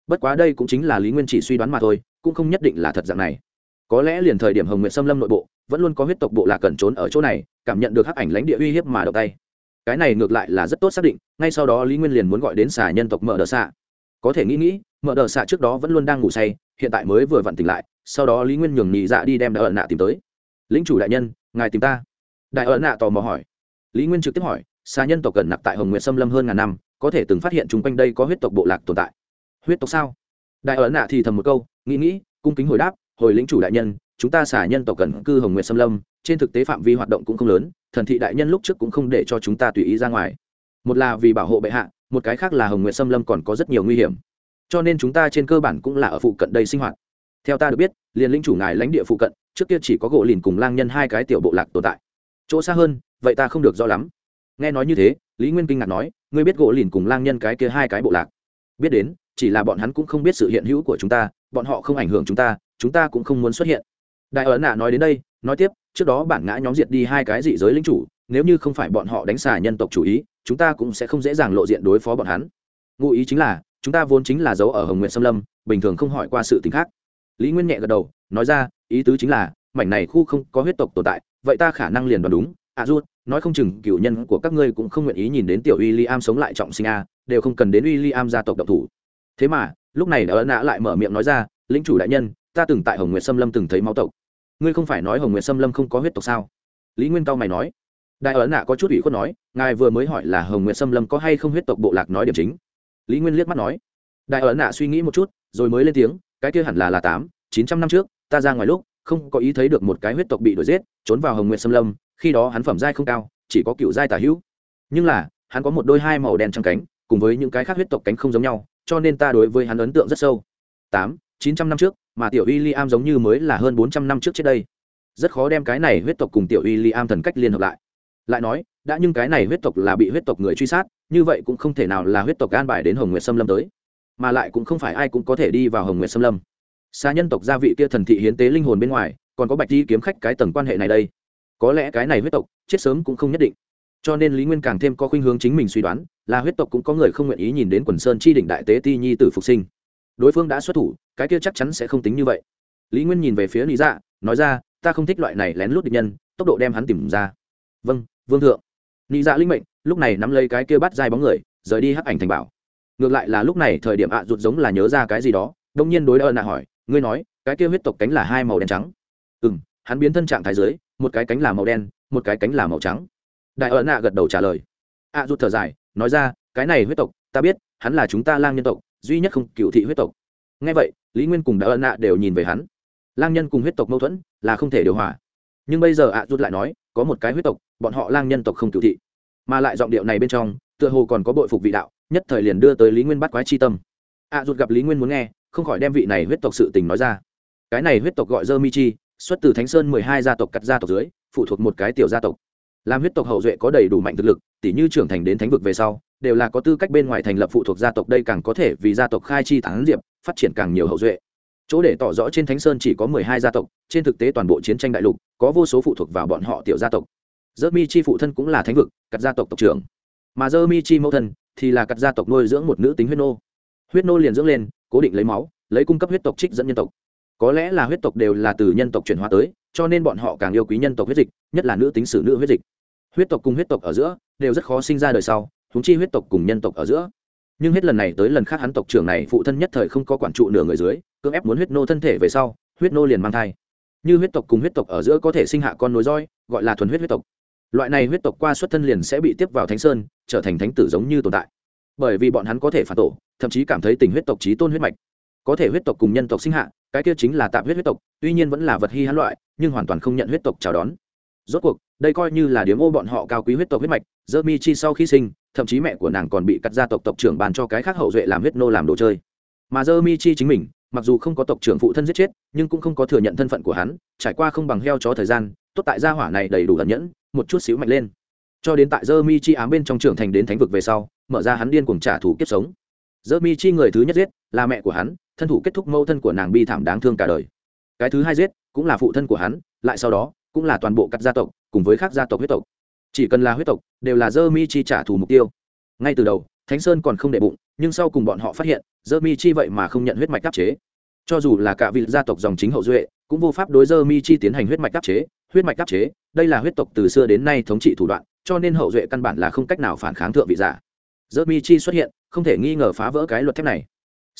Bất quá đây cũng chính là lý nguyên chỉ suy đoán mà thôi, cũng không nhất định là thật dạng này. Có lẽ liền thời điểm hồng nguyện xâm lâm nội bộ, vẫn luôn có huyết tộc bộ lạc cẩn trốn ở chỗ này, cảm nhận được hắc ảnh lãnh địa uy hiếp mà đậu tay. Cái này ngược lại là rất tốt xác định, ngay sau đó lý nguyên liền muốn gọi đến xà nhân tộc mở đờ xạ có thể nghĩ nghĩ mở đờ xạ trước đó vẫn luôn đang ngủ say, hiện tại mới vừa vặn tỉnh lại, sau đó lý nguyên nhường nhị dạ đi đem đại ẩn nạ tìm tới. Lính chủ đại nhân, ngài tìm ta. Đại ẩn nạ tò mò hỏi. Lý nguyên trực tiếp hỏi xa nhân tộc cần nặc tại hồng nguyện xâm lâm hơn ngàn năm, có thể từng phát hiện chung quanh đây có huyết tộc bộ lạc tồn tại. Huyết tộc sao? Đại ấn nạ thì thầm một câu, nghĩ nghĩ, cung kính hồi đáp, hồi lĩnh chủ đại nhân, chúng ta xả nhân tộc cần cư hồng nguyệt xâm lâm, trên thực tế phạm vi hoạt động cũng không lớn, thần thị đại nhân lúc trước cũng không để cho chúng ta tùy ý ra ngoài. Một là vì bảo hộ bệ hạ, một cái khác là hồng nguyệt xâm lâm còn có rất nhiều nguy hiểm. Cho nên chúng ta trên cơ bản cũng là ở phụ cận đây sinh hoạt. Theo ta được biết, liền lĩnh chủ ngài lãnh địa phụ cận, trước kia chỉ có gỗ lìn cùng lang nhân hai cái tiểu bộ lạc tồn tại. Chỗ xa hơn, vậy ta không được rõ lắm nghe nói như thế, lý nguyên kinh ngạc nói, ngươi biết gỗ lìn cùng lang nhân cái kia hai cái bộ lạc? Biết đến, chỉ là bọn hắn cũng không biết sự hiện hữu của chúng ta, bọn họ không ảnh hưởng chúng ta chúng ta cũng không muốn xuất hiện. Đại ấn nạ nói đến đây, nói tiếp, trước đó bản ngã nhóm diệt đi hai cái dị giới lính chủ, nếu như không phải bọn họ đánh xà nhân tộc chủ ý, chúng ta cũng sẽ không dễ dàng lộ diện đối phó bọn hắn. Ngụ ý chính là, chúng ta vốn chính là dấu ở hồng nguyện xâm lâm, bình thường không hỏi qua sự t ì n h khác. Lý nguyên nhẹ gật đầu, nói ra, ý tứ chính là, mảnh này khu không có huyết tộc tồn tại, vậy ta khả năng liền đoán đúng. À rút nói không chừng cựu nhân của các ngươi cũng không nguyện ý nhìn đến tiểu uy i am sống lại trọng sinh a, đều không cần đến uy i am gia tộc độc thủ. Thế mà, lúc này đã ấn nã lại mở miệng nói ra lính chủ đại nhân, ta từng tại hồng nguyệt xâm lâm từng thấy máu tộc. Ngươi không phải nói hồng nguyệt xâm lâm không có huyết tộc sao? Lý nguyên cao mày nói. Đại ấn nạ có chút ủy khuất nói, ngài vừa mới hỏi là hồng nguyệt xâm lâm có hay không huyết tộc bộ lạc nói điểm chính. Lý nguyên liếc mắt nói. Đại ấn nạ suy nghĩ một chút, rồi mới lên tiếng, cái kia hẳn là là tám, chín trăm năm trước, ta ra ngoài lúc, không có ý thấy được một cái huyết tộc bị đuổi giết, trốn vào hồng nguyệt xâm lâm khi đó hắn phẩm giai không cao, chỉ có cựu giai tả hữu. Nhưng là, hắn có một đôi hai màu đen trong cánh, cùng với những cái khác huyết tộc cánh không giống nhau, cho nên ta đối với hắn ấn tượng rất sâu. Tám, chín trăm năm trước, mà tiểu William giống như mới là hơn bốn trăm năm trước trước đây. Rất khó đem cái này huyết tộc cùng tiểu William thần cách liên hợp lại. Lại nói, đã nhưng cái này huyết tộc là bị huyết tộc người truy sát, như vậy cũng không thể nào là huyết tộc gan bài đến hồng nguyệt xâm lâm tới. Mà lại cũng không phải ai cũng có thể đi vào hồng nguyệt xâm lâm. Xa nhân tộc gia vị kia thần thị hiến tế linh hồn bên ngoài, còn có bạch di kiếm khách cái tầng quan hệ này đây có lẽ cái này huyết tộc, chết sớm cũng không nhất định. Cho nên lý nguyên càng thêm có khuynh hướng chính mình suy đoán, là huyết tộc cũng có người không nguyện ý nhìn đến quần sơn chi đỉnh đại tế ti nhi tử phục sinh. Đối phương đã xuất thủ, cái kia chắc chắn sẽ không tính như vậy. Lý nguyên nhìn về phía lý dạ nói ra, ta không thích loại này lén lút địch nhân, tốc độ đem hắn tìm ra. Vâng vương thượng. Lý dạ linh mệnh, lúc này nắm lấy cái kia bắt dai bóng người, rời đi hắc ảnh thành bảo. Ngược lại là lúc này thời điểm ạ rụt giống là nhớ ra cái gì đó, đông nhiên đối ơn nạ hỏi, ngươi nói, cái kia huyết tộc cánh là hai màu đen trắng. Ừ m hắn biến thân trạng thái dưới một cái cánh là màu đen, một cái cánh là màu trắng. Đại ẩn nạ gật đầu trả lời. Ạ rút thở dài, nói ra, cái này huyết tộc, ta biết, hắn là chúng ta lang nhân tộc, duy nhất không, cựu thị huyết tộc. Ngay vậy, lý nguyên cùng đại ẩn nạ đều nhìn về hắn. Lang nhân cùng huyết tộc mâu thuẫn là không thể điều hòa. Nhưng bây giờ ạ rút lại nói, có một cái huyết tộc, bọn họ lang nhân tộc không cựu thị. Mà lại giọng điệu này bên trong, tựa hồ còn có bội phục vị đạo, nhất thời liền đưa tới lý nguyên bắt quái chi tâm. Ạ rút gặp lý nguyên muốn nghe, không khỏi đem vị này huyết tộc sự tình nói ra. Cái này huyết tộc gọi dơ mi chi xuất từ thánh sơn mười hai gia tộc cắt gia tộc dưới, phụ thuộc một cái tiểu gia tộc. Làm huyết tộc hậu duệ có đầy đủ mạnh thực lực, tỉ như trưởng thành đến thánh vực về sau, đều là có tư cách bên ngoài thành lập phụ thuộc gia tộc đây càng có thể vì gia tộc khai chi tán diệp, phát triển càng nhiều hậu duệ. Chỗ để tỏ rõ trên thánh sơn chỉ có mười hai gia tộc, trên thực tế toàn bộ chiến tranh đại lục, có vô số phụ thuộc vào bọn họ tiểu gia tộc. Dơ mi chi phụ thân cũng là thánh vực, cắt gia tộc tộc trưởng. Mà dơ mi chi mẫu thân thì là cắt gia tộc nuôi dưỡng một nữ tính huyết nô. Huyết nô liền dưỡng lên, cố định lấy máu, lấy cung cấp huyết tộc trích dẫn nhân tộc có lẽ là huyết tộc đều là từ nhân tộc chuyển hóa tới, cho nên bọn họ càng yêu quý nhân tộc huyết dịch, nhất là nữ tính sử nữ huyết dịch. Huyết tộc cùng huyết tộc ở giữa đều rất khó sinh ra đời sau thúng chi huyết tộc cùng nhân tộc ở giữa. Nhưng hết lần này tới lần khác hắn tộc trưởng này phụ thân nhất thời không có quản trụ nửa người dưới, cưỡng ép muốn huyết nô thân thể về sau, huyết nô liền mang thai. Như huyết tộc cùng huyết tộc ở giữa có thể sinh hạ con nối roi, gọi là thuần huyết huyết tộc. Loại này huyết tộc qua xuất thân liền sẽ bị tiếp vào thánh sơn, trở thành thánh tử giống như tồn tại. Bởi vì bọn hắn có thể phản tổ, thậm chí cảm thấy tình huyết tộc trí tôn huyết mạch có thể huyết tộc cùng nhân tộc sinh hạ, cái kia chính là tạm huyết huyết tộc, tuy nhiên vẫn là vật hy hãn loại, nhưng hoàn toàn không nhận huyết tộc chào đón. Rốt cuộc, đây coi như là điếm ô bọn họ cao quý huyết tộc huyết mạch dơ mi chi sau khi sinh, thậm chí mẹ của nàng còn bị cắt gia tộc tộc trưởng bàn cho cái khác hậu duệ làm huyết nô làm đồ chơi. Mà dơ mi chi chính mình, mặc dù không có tộc trưởng phụ thân giết chết, nhưng cũng không có thừa nhận thân phận của hắn, trải qua không bằng heo chó thời gian, tốt tại gia hỏa này đầy đủ ẩn nhẫn, một chút xíu mạnh lên. Cho đến tại dơ mi chi ám bên trong trưởng thành đến thánh vực về sau, mở ra hắn điên cuồng trả thù kiếp sống. Dơ mi chi người thứ nhất giết, là mẹ của hắn thân thủ kết thúc mâu thân của nàng bi thảm đáng thương cả đời. Cái thứ hai giết, cũng là phụ thân của hắn, lại sau đó, cũng là toàn bộ các gia tộc, cùng với các gia tộc huyết tộc. Chỉ cần là huyết tộc, đều là dơ mi chi trả thù mục tiêu. Ngay từ đầu, thánh sơn còn không để bụng, nhưng sau cùng bọn họ phát hiện dơ mi chi vậy mà không nhận huyết mạch đáp chế. Cho dù là cả vị gia tộc dòng chính hậu duệ, cũng vô pháp đối dơ mi chi tiến hành huyết mạch đáp chế, huyết mạch đáp chế, đây là huyết tộc từ xưa đến nay thống trị thủ đoạn, cho nên hậu duệ căn bản là không cách nào phản kháng thượng vị giả. Dơ mi chi xuất hiện, không thể nghi ngờ phá vỡ cái luật thép này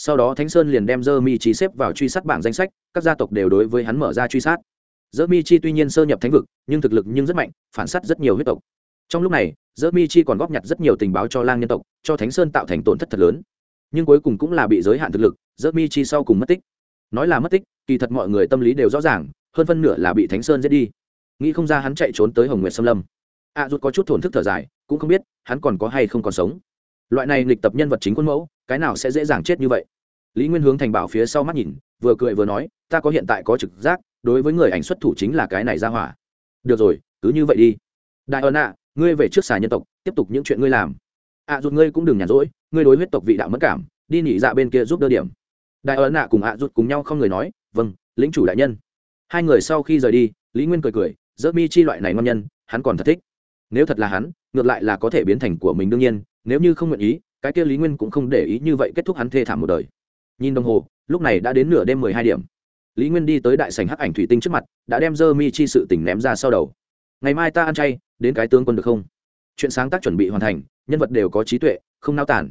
sau đó thánh sơn liền đem dơ mi chi xếp vào truy sát bảng danh sách các gia tộc đều đối với hắn mở ra truy sát. Dơ mi chi tuy nhiên sơ nhập thánh vực nhưng thực lực nhưng rất mạnh phản s á t rất nhiều huyết tộc. Trong lúc này dơ mi chi còn góp nhặt rất nhiều tình báo cho lang nhân tộc cho thánh sơn tạo thành tổn thất thật lớn. Nhưng cuối cùng cũng là bị giới hạn thực lực dơ mi chi sau cùng mất tích. Nói là mất tích kỳ thật mọi người tâm lý đều rõ ràng hơn phân nửa là bị thánh sơn giết đi. Nghĩ không ra hắn chạy trốn tới hồng nguyệt xâm lâm. A à, rút có chút thổn thức thở dài cũng không biết hắn còn có hay không còn sống. Loại này nghịch tập nhân vật chính quân mẫu cái nào sẽ dễ dàng chết như vậy? Lý nguyên hướng thành bảo phía sau mắt nhìn vừa cười vừa nói ta có hiện tại có trực giác đối với người ảnh xuất thủ chính là cái này ra hỏa. Được rồi cứ như vậy đi. Đại ơn ạ ngươi về trước xà nhân tộc tiếp tục những chuyện ngươi làm. Ạ à, ngươi cũng đừng nhàn rỗi ngươi đối huyết tộc vị đạo mất cảm đi nhị dạ bên kia giúp đỡ điểm. Đại ơn ạ cùng ạ rụt cùng nhau không người nói vâng lính chủ đại nhân. Hai người sau khi rời đi lý nguyên cười cười dỡ mi chi loại này ngon nhân hắn còn thật thích. Nếu thật là hắn ngược lại là có thể biến thành của mình đương nhiên nếu như không nguyện ý cái kia lý nguyên cũng không để ý như vậy kết thúc hắn thê thảm một đời. Nhìn đồng hồ, lúc này đã đến nửa đêm mười hai điểm. Lý nguyên đi tới đại sành hắc ảnh thủy tinh trước mặt, đã đem dơ mi chi sự tỉnh ném ra sau đầu. Ngày mai ta ăn chay, đến cái tướng quân được không? Chuyện sáng tác chuẩn bị hoàn thành, nhân vật đều có trí tuệ, không nao tản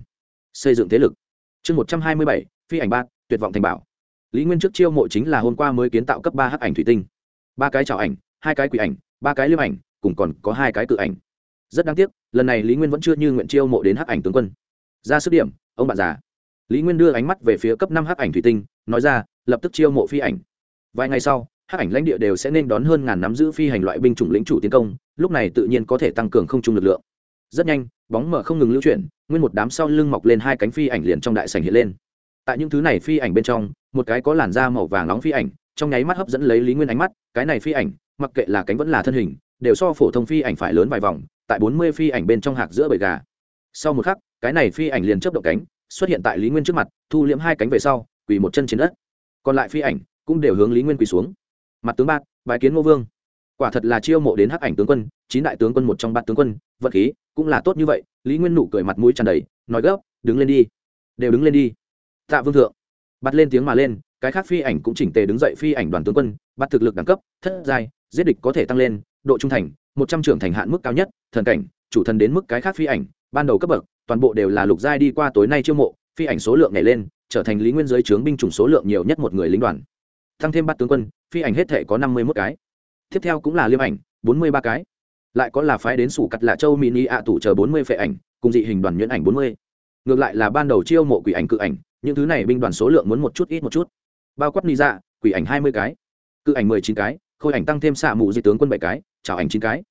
xây dựng thế lực. Chương một trăm hai mươi bảy, phi ảnh ba, tuyệt vọng thành bảo. Lý nguyên trước chiêu mộ chính là hôm qua mới kiến tạo cấp ba hắc ảnh thủy tinh. Ba cái trào ảnh, hai cái quỷ ảnh, ba cái liêm ảnh, cùng còn có hai cái cự ảnh. Rất đáng tiếc, lần này lý nguyên vẫn chưa như nguyện chiêu mộ đến hắc ảnh tướng quân ra sức điểm, ông bạn già. Lý nguyên đưa ánh mắt về phía cấp năm hắc ảnh thủy tinh, nói ra, lập tức chiêu mộ phi ảnh. Vài ngày sau, hắc ảnh lãnh địa đều sẽ nên đón hơn ngàn nắm giữ phi hành loại binh chủng lĩnh chủ tiến công, lúc này tự nhiên có thể tăng cường không trung lực lượng. Rất nhanh, bóng mở không ngừng lưu chuyển, nguyên một đám sau lưng mọc lên hai cánh phi ảnh liền trong đại sảnh hiện lên. Tại những thứ này phi ảnh bên trong, một cái có làn da màu vàng nóng phi ảnh, trong nháy mắt hấp dẫn lấy lý nguyên ánh mắt, cái này phi ảnh, mặc kệ là cánh vẫn là thân hình, đều so phổ thông phi ảnh phải lớn vài vòng, tại bốn mươi phi ảnh bên trong hạc giữa bầy gà. Sau một khắc cái này phi ảnh liền chớp động cánh, xuất hiện tại lý nguyên trước mặt, thu liễm hai cánh về sau, quỳ một chân trên đất. Còn lại phi ảnh cũng đều hướng lý nguyên quỳ xuống. Mặt tướng bát, bái kiến ngô vương. Quả thật là chiêu mộ đến hắc ảnh tướng quân, chín đại tướng quân một trong bát tướng quân, vận khí cũng là tốt như vậy. Lý nguyên nụ cười mặt mũi tràn đầy, nói gấp, đứng lên đi. Đều đứng lên đi. Tạ vương thượng. Bắt lên tiếng mà lên, cái khác phi ảnh cũng chỉnh tề đứng dậy phi ảnh đoàn tướng quân bắt thực lực đẳng cấp, thất giai, giết địch có thể tăng lên, độ trung thành, một trăm trưởng thành hạn mức cao nhất, thần cảnh, chủ thần đến mức cái khác phi ảnh, ban đầu cấp bậc toàn bộ đều là lục giai đi qua tối nay chiêu mộ, phi ảnh số lượng nhảy lên, trở thành lý nguyên giới trướng binh chủng số lượng nhiều nhất một người lính đoàn. Tăng thêm bắt tướng quân, phi ảnh hết thể có năm mươi mốt cái. Tiếp theo cũng là liêm ảnh, bốn mươi ba cái. Lại có là phái đến sủ cật lạ châu mini ạ tủ chờ bốn mươi phệ ảnh, cùng dị hình đoàn nhuyễn ảnh bốn mươi. Ngược lại là ban đầu chiêu mộ quỷ ảnh cự ảnh, những thứ này binh đoàn số lượng muốn một chút ít một chút. Bao quát ni dạ quỷ ảnh hai mươi cái. Cự ảnh mười chín cái, khôi ảnh tăng thêm xạ mù di tướng quân bảy cái chào ảnh chín cái.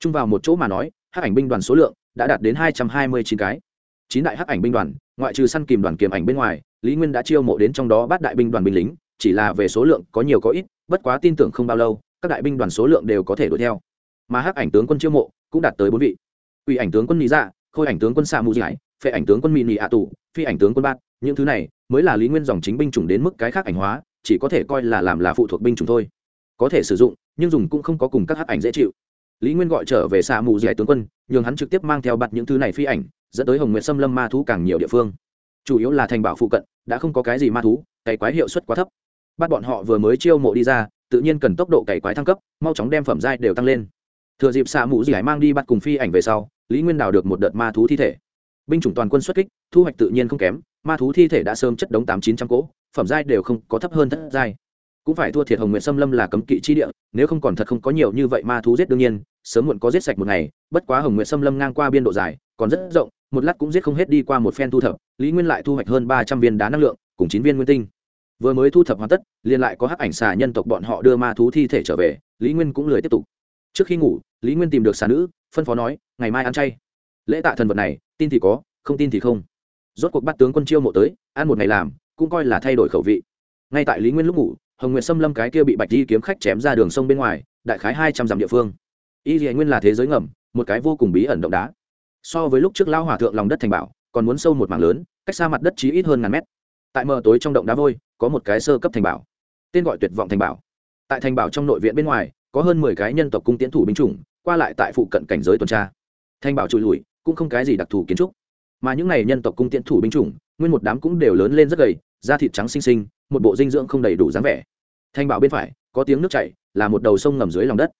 Chung vào một chỗ mà nói, hắc ảnh binh đoàn số lượng đã đạt đến hai trăm hai mươi chín cái chín đại hắc ảnh binh đoàn, ngoại trừ săn kìm đoàn kiềm ảnh bên ngoài, lý nguyên đã chiêu mộ đến trong đó bát đại binh đoàn binh lính, chỉ là về số lượng có nhiều có ít, bất quá tin tưởng không bao lâu, các đại binh đoàn số lượng đều có thể đuổi theo. Mà hắc ảnh tướng quân chiêu mộ cũng đạt tới bốn vị. Ủy ảnh tướng quân mỹ dạ khôi ảnh tướng quân xạ mù giải phệ ảnh tướng quân mỹ nị ạ tù, phi ảnh tướng quân bát, những thứ này mới là lý nguyên dòng chính binh chủng đến mức cái khác ảnh hóa, chỉ có thể coi là làm là phụ thuộc binh chủng thôi. Có thể sử dụng, nhưng dùng cũng không có cùng các hắc ảnh dễ chịu. Lý nguyên gọi trở về xạ mù giải tướng quân, nhường hắn trực tiếp mang theo bặt những thứ này phi ảnh dẫn tới hồng nguyệt xâm lâm ma thú càng nhiều địa phương. Chủ yếu là thành bảo phụ cận, đã không có cái gì ma thú, cày quái hiệu suất quá thấp. Bắt bọn họ vừa mới chiêu mộ đi ra, tự nhiên cần tốc độ cày quái thăng cấp, mau chóng đem phẩm giai đều tăng lên. Thừa dịp xạ mù giải mang đi bắt cùng phi ảnh về sau, lý nguyên đào được một đợt ma thú thi thể. Binh chủng toàn quân xuất kích, thu hoạch tự nhiên không kém, ma thú thi thể đã sớm chất đống tám chín trăm cỗ, phẩm giai đều không có thấp hơn thất giai. Cũng phải thua thiệt hồng nguyện xâm lâm là cấm kỵ chi địa, nếu không còn thật không có nhiều như vậy ma thú giết đương nhiên, sớm muộn có giết sạch một ngày, bất quá hồng nguyện xâm lâm ngang qua biên độ dài, còn rất rộng một lát cũng giết không hết đi qua một phen thu thập, lý nguyên lại thu hoạch hơn ba trăm viên đá năng lượng, cùng chín viên nguyên tinh. Vừa mới thu thập hoàn tất, liền lại có hắc ảnh xà nhân tộc bọn họ đưa ma thú thi thể trở về, lý nguyên cũng lười tiếp tục. Trước khi ngủ, lý nguyên tìm được xà nữ, phân phó nói, ngày mai ăn chay. Lễ tạ thần vật này, tin thì có, không tin thì không. Rốt cuộc bắt tướng quân chiêu mộ tới, ăn một ngày làm, cũng coi là thay đổi khẩu vị. Ngay tại lý nguyên lúc ngủ, hồng nguyệt xâm lâm cái kia bị bạch di kiếm khách chém ra đường sông bên ngoài, đại khái hai trăm dặm địa phương. Y dì nguyên là thế giới ngầm, một cái vô cùng bí ẩn động đá so với lúc trước lao hỏa thượng lòng đất thành bảo, còn muốn sâu một mảng lớn, cách xa mặt đất chí ít hơn ngàn mét. Tại mờ tối trong động đá vôi, có một cái sơ cấp thành bảo, tên gọi tuyệt vọng thành bảo. Tại thành bảo trong nội viện bên ngoài, có hơn mười cái nhân tộc cung tiến thủ binh chủng, qua lại tại phụ cận cảnh giới tuần tra. Thành bảo trụi lùi, cũng không cái gì đặc thù kiến trúc. Mà những n à y nhân tộc cung tiến thủ binh chủng, nguyên một đám cũng đều lớn lên rất gầy, da thịt trắng xinh xinh, một bộ dinh dưỡng không đầy đủ dáng vẻ. Thành bảo bên phải, có tiếng nước chảy, là một đầu sông ngầm dưới lòng đất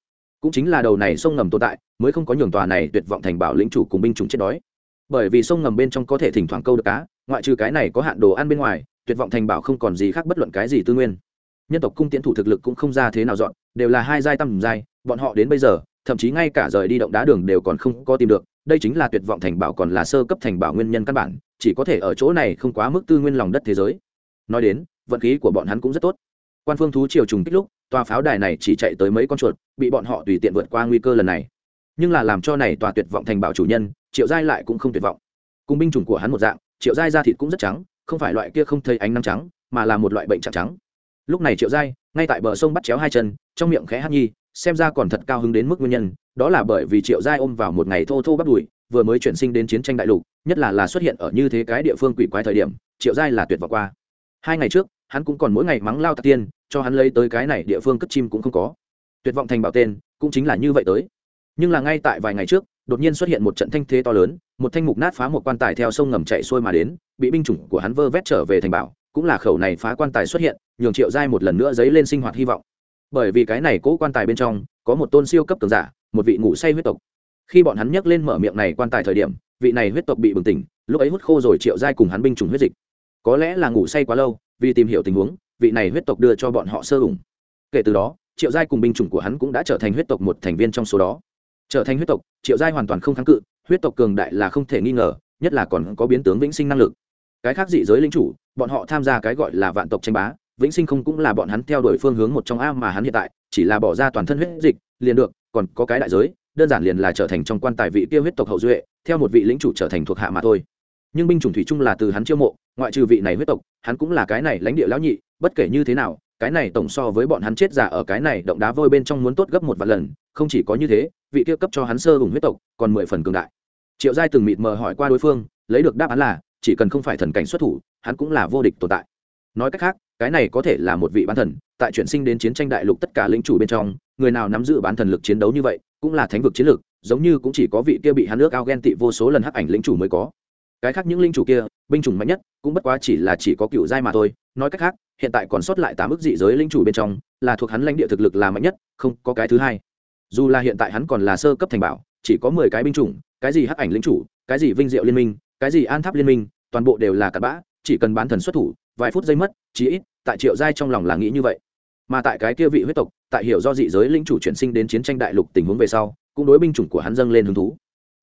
cũng chính là đầu này sông ngầm tồn tại, mới không có nhường tòa này tuyệt vọng thành bảo lĩnh chủ cùng binh chủng chết đói. Bởi vì sông ngầm bên trong có thể thỉnh thoảng câu được cá, ngoại trừ cái này có hạn đồ ăn bên ngoài, tuyệt vọng thành bảo không còn gì khác bất luận cái gì tư nguyên. Nhân tộc cung tiễn thủ thực lực cũng không ra thế nào dọn, đều là hai giai tầm giai, bọn họ đến bây giờ, thậm chí ngay cả rời đi động đá đường đều còn không có tìm được, đây chính là tuyệt vọng thành bảo còn là sơ cấp thành bảo nguyên nhân căn bản, chỉ có thể ở chỗ này không quá mức tư nguyên lòng đất thế giới. Nói đến, vận khí của bọn hắn cũng rất tốt quan phương thú triều trùng kích lúc, tòa pháo đài này chỉ chạy tới mấy con chuột, bị bọn họ tùy tiện vượt qua nguy cơ lần này. Nhưng là làm cho này tòa tuyệt vọng thành bảo chủ nhân, triệu giai lại cũng không tuyệt vọng. Cùng binh chủng của hắn một dạng, triệu giai da thịt cũng rất trắng, không phải loại kia không thấy ánh nắng trắng, mà là một loại bệnh trạng trắng. Lúc này triệu giai, ngay tại bờ sông bắt chéo hai chân, trong miệng khẽ hát nhi, xem ra còn thật cao hứng đến mức nguyên nhân, đó là bởi vì triệu giai ôm vào một ngày thô thô bắt đùi, vừa mới chuyển sinh đến chiến tranh đại lục, nhất là là xuất hiện ở như thế cái địa phương quỷ quái thời điểm, triệu giai là tuyệt vọng qua. Hai ngày trước hắn cũng còn mỗi ngày mắng lao tạc tiên, cho hắn lấy tới cái này địa phương cất chim cũng không có. Tuyệt vọng thành bảo tên, cũng chính là như vậy tới. Nhưng là ngay tại vài ngày trước, đột nhiên xuất hiện một trận thanh thế to lớn, một thanh mục nát phá một quan tài theo sông ngầm chạy xuôi mà đến, bị binh chủng của hắn vơ vét trở về thành bảo, cũng là khẩu này phá quan tài xuất hiện, nhường triệu giai một lần nữa dấy lên sinh hoạt hy vọng. Bởi vì cái này cố quan tài bên trong, có một tôn siêu cấp cường giả, một vị ngủ say huyết tộc. Khi bọn hắn nhấc lên mở miệng này quan tài thời điểm, vị này huyết tộc bị bừng tỉnh, lúc ấy hút khô rồi triệu giai cùng hắn binh chủng huyết dịch. Có lẽ là ngủ say quá lâu vì tìm hiểu tình huống, vị này huyết tộc đưa cho bọn họ sơ ủng. Kể từ đó, triệu giai cùng binh chủng của hắn cũng đã trở thành huyết tộc một thành viên trong số đó. Trở thành huyết tộc, triệu giai hoàn toàn không kháng cự, huyết tộc cường đại là không thể nghi ngờ, nhất là còn có biến tướng vĩnh sinh năng lực. Cái khác dị giới linh chủ, bọn họ tham gia cái gọi là vạn tộc tranh bá, vĩnh sinh không cũng là bọn hắn theo đuổi phương hướng một trong a mà hắn hiện tại, chỉ là bỏ ra toàn thân huyết dịch, liền được, còn có cái đại giới, đơn giản liền là trở thành trong quan tài vị kia huyết tộc hậu duệ, theo một vị lĩnh chủ trở thành thuộc hạ mà thôi nhưng binh chủng thủy chung là từ hắn chiêu mộ, ngoại trừ vị này huyết tộc, hắn cũng là cái này lãnh địa lão nhị, bất kể như thế nào, cái này tổng so với bọn hắn chết giả ở cái này động đá vôi bên trong muốn tốt gấp một vài lần, không chỉ có như thế, vị kia cấp cho hắn sơ hùng huyết tộc còn mười phần cường đại. Triệu giai từng mịt mờ hỏi qua đối phương, lấy được đáp án là, chỉ cần không phải thần cảnh xuất thủ, hắn cũng là vô địch tồn tại. Nói cách khác, cái này có thể là một vị bán thần, tại chuyển sinh đến chiến tranh đại lục tất cả lĩnh chủ bên trong, người nào nắm giữ bán thần lực chiến đấu như vậy, cũng là thánh vực chiến lược, giống như cũng chỉ có vị kia bị hắn nước ao ghen tị vô số lần hắc ảnh lĩnh chủ mới có cái khác những linh chủ kia, binh chủng mạnh nhất, cũng bất quá chỉ là chỉ có cựu giai mà thôi. Nói cách khác, hiện tại còn sót lại tám ước dị giới linh chủ bên trong, là thuộc hắn lãnh địa thực lực là mạnh nhất, không có cái thứ hai. Dù là hiện tại hắn còn là sơ cấp thành bảo, chỉ có mười cái binh chủng, cái gì hắc ảnh linh chủ, cái gì vinh diệu liên minh, cái gì an tháp liên minh, toàn bộ đều là cặn bã, chỉ cần bán thần xuất thủ, vài phút giây mất, chí ít, tại triệu giai trong lòng là nghĩ như vậy. Mà tại cái kia vị huyết tộc, tại hiểu do dị giới linh chủ chuyển sinh đến chiến tranh đại lục tình huống về sau, cũng đối binh chủng của hắn dâng lên hứng thú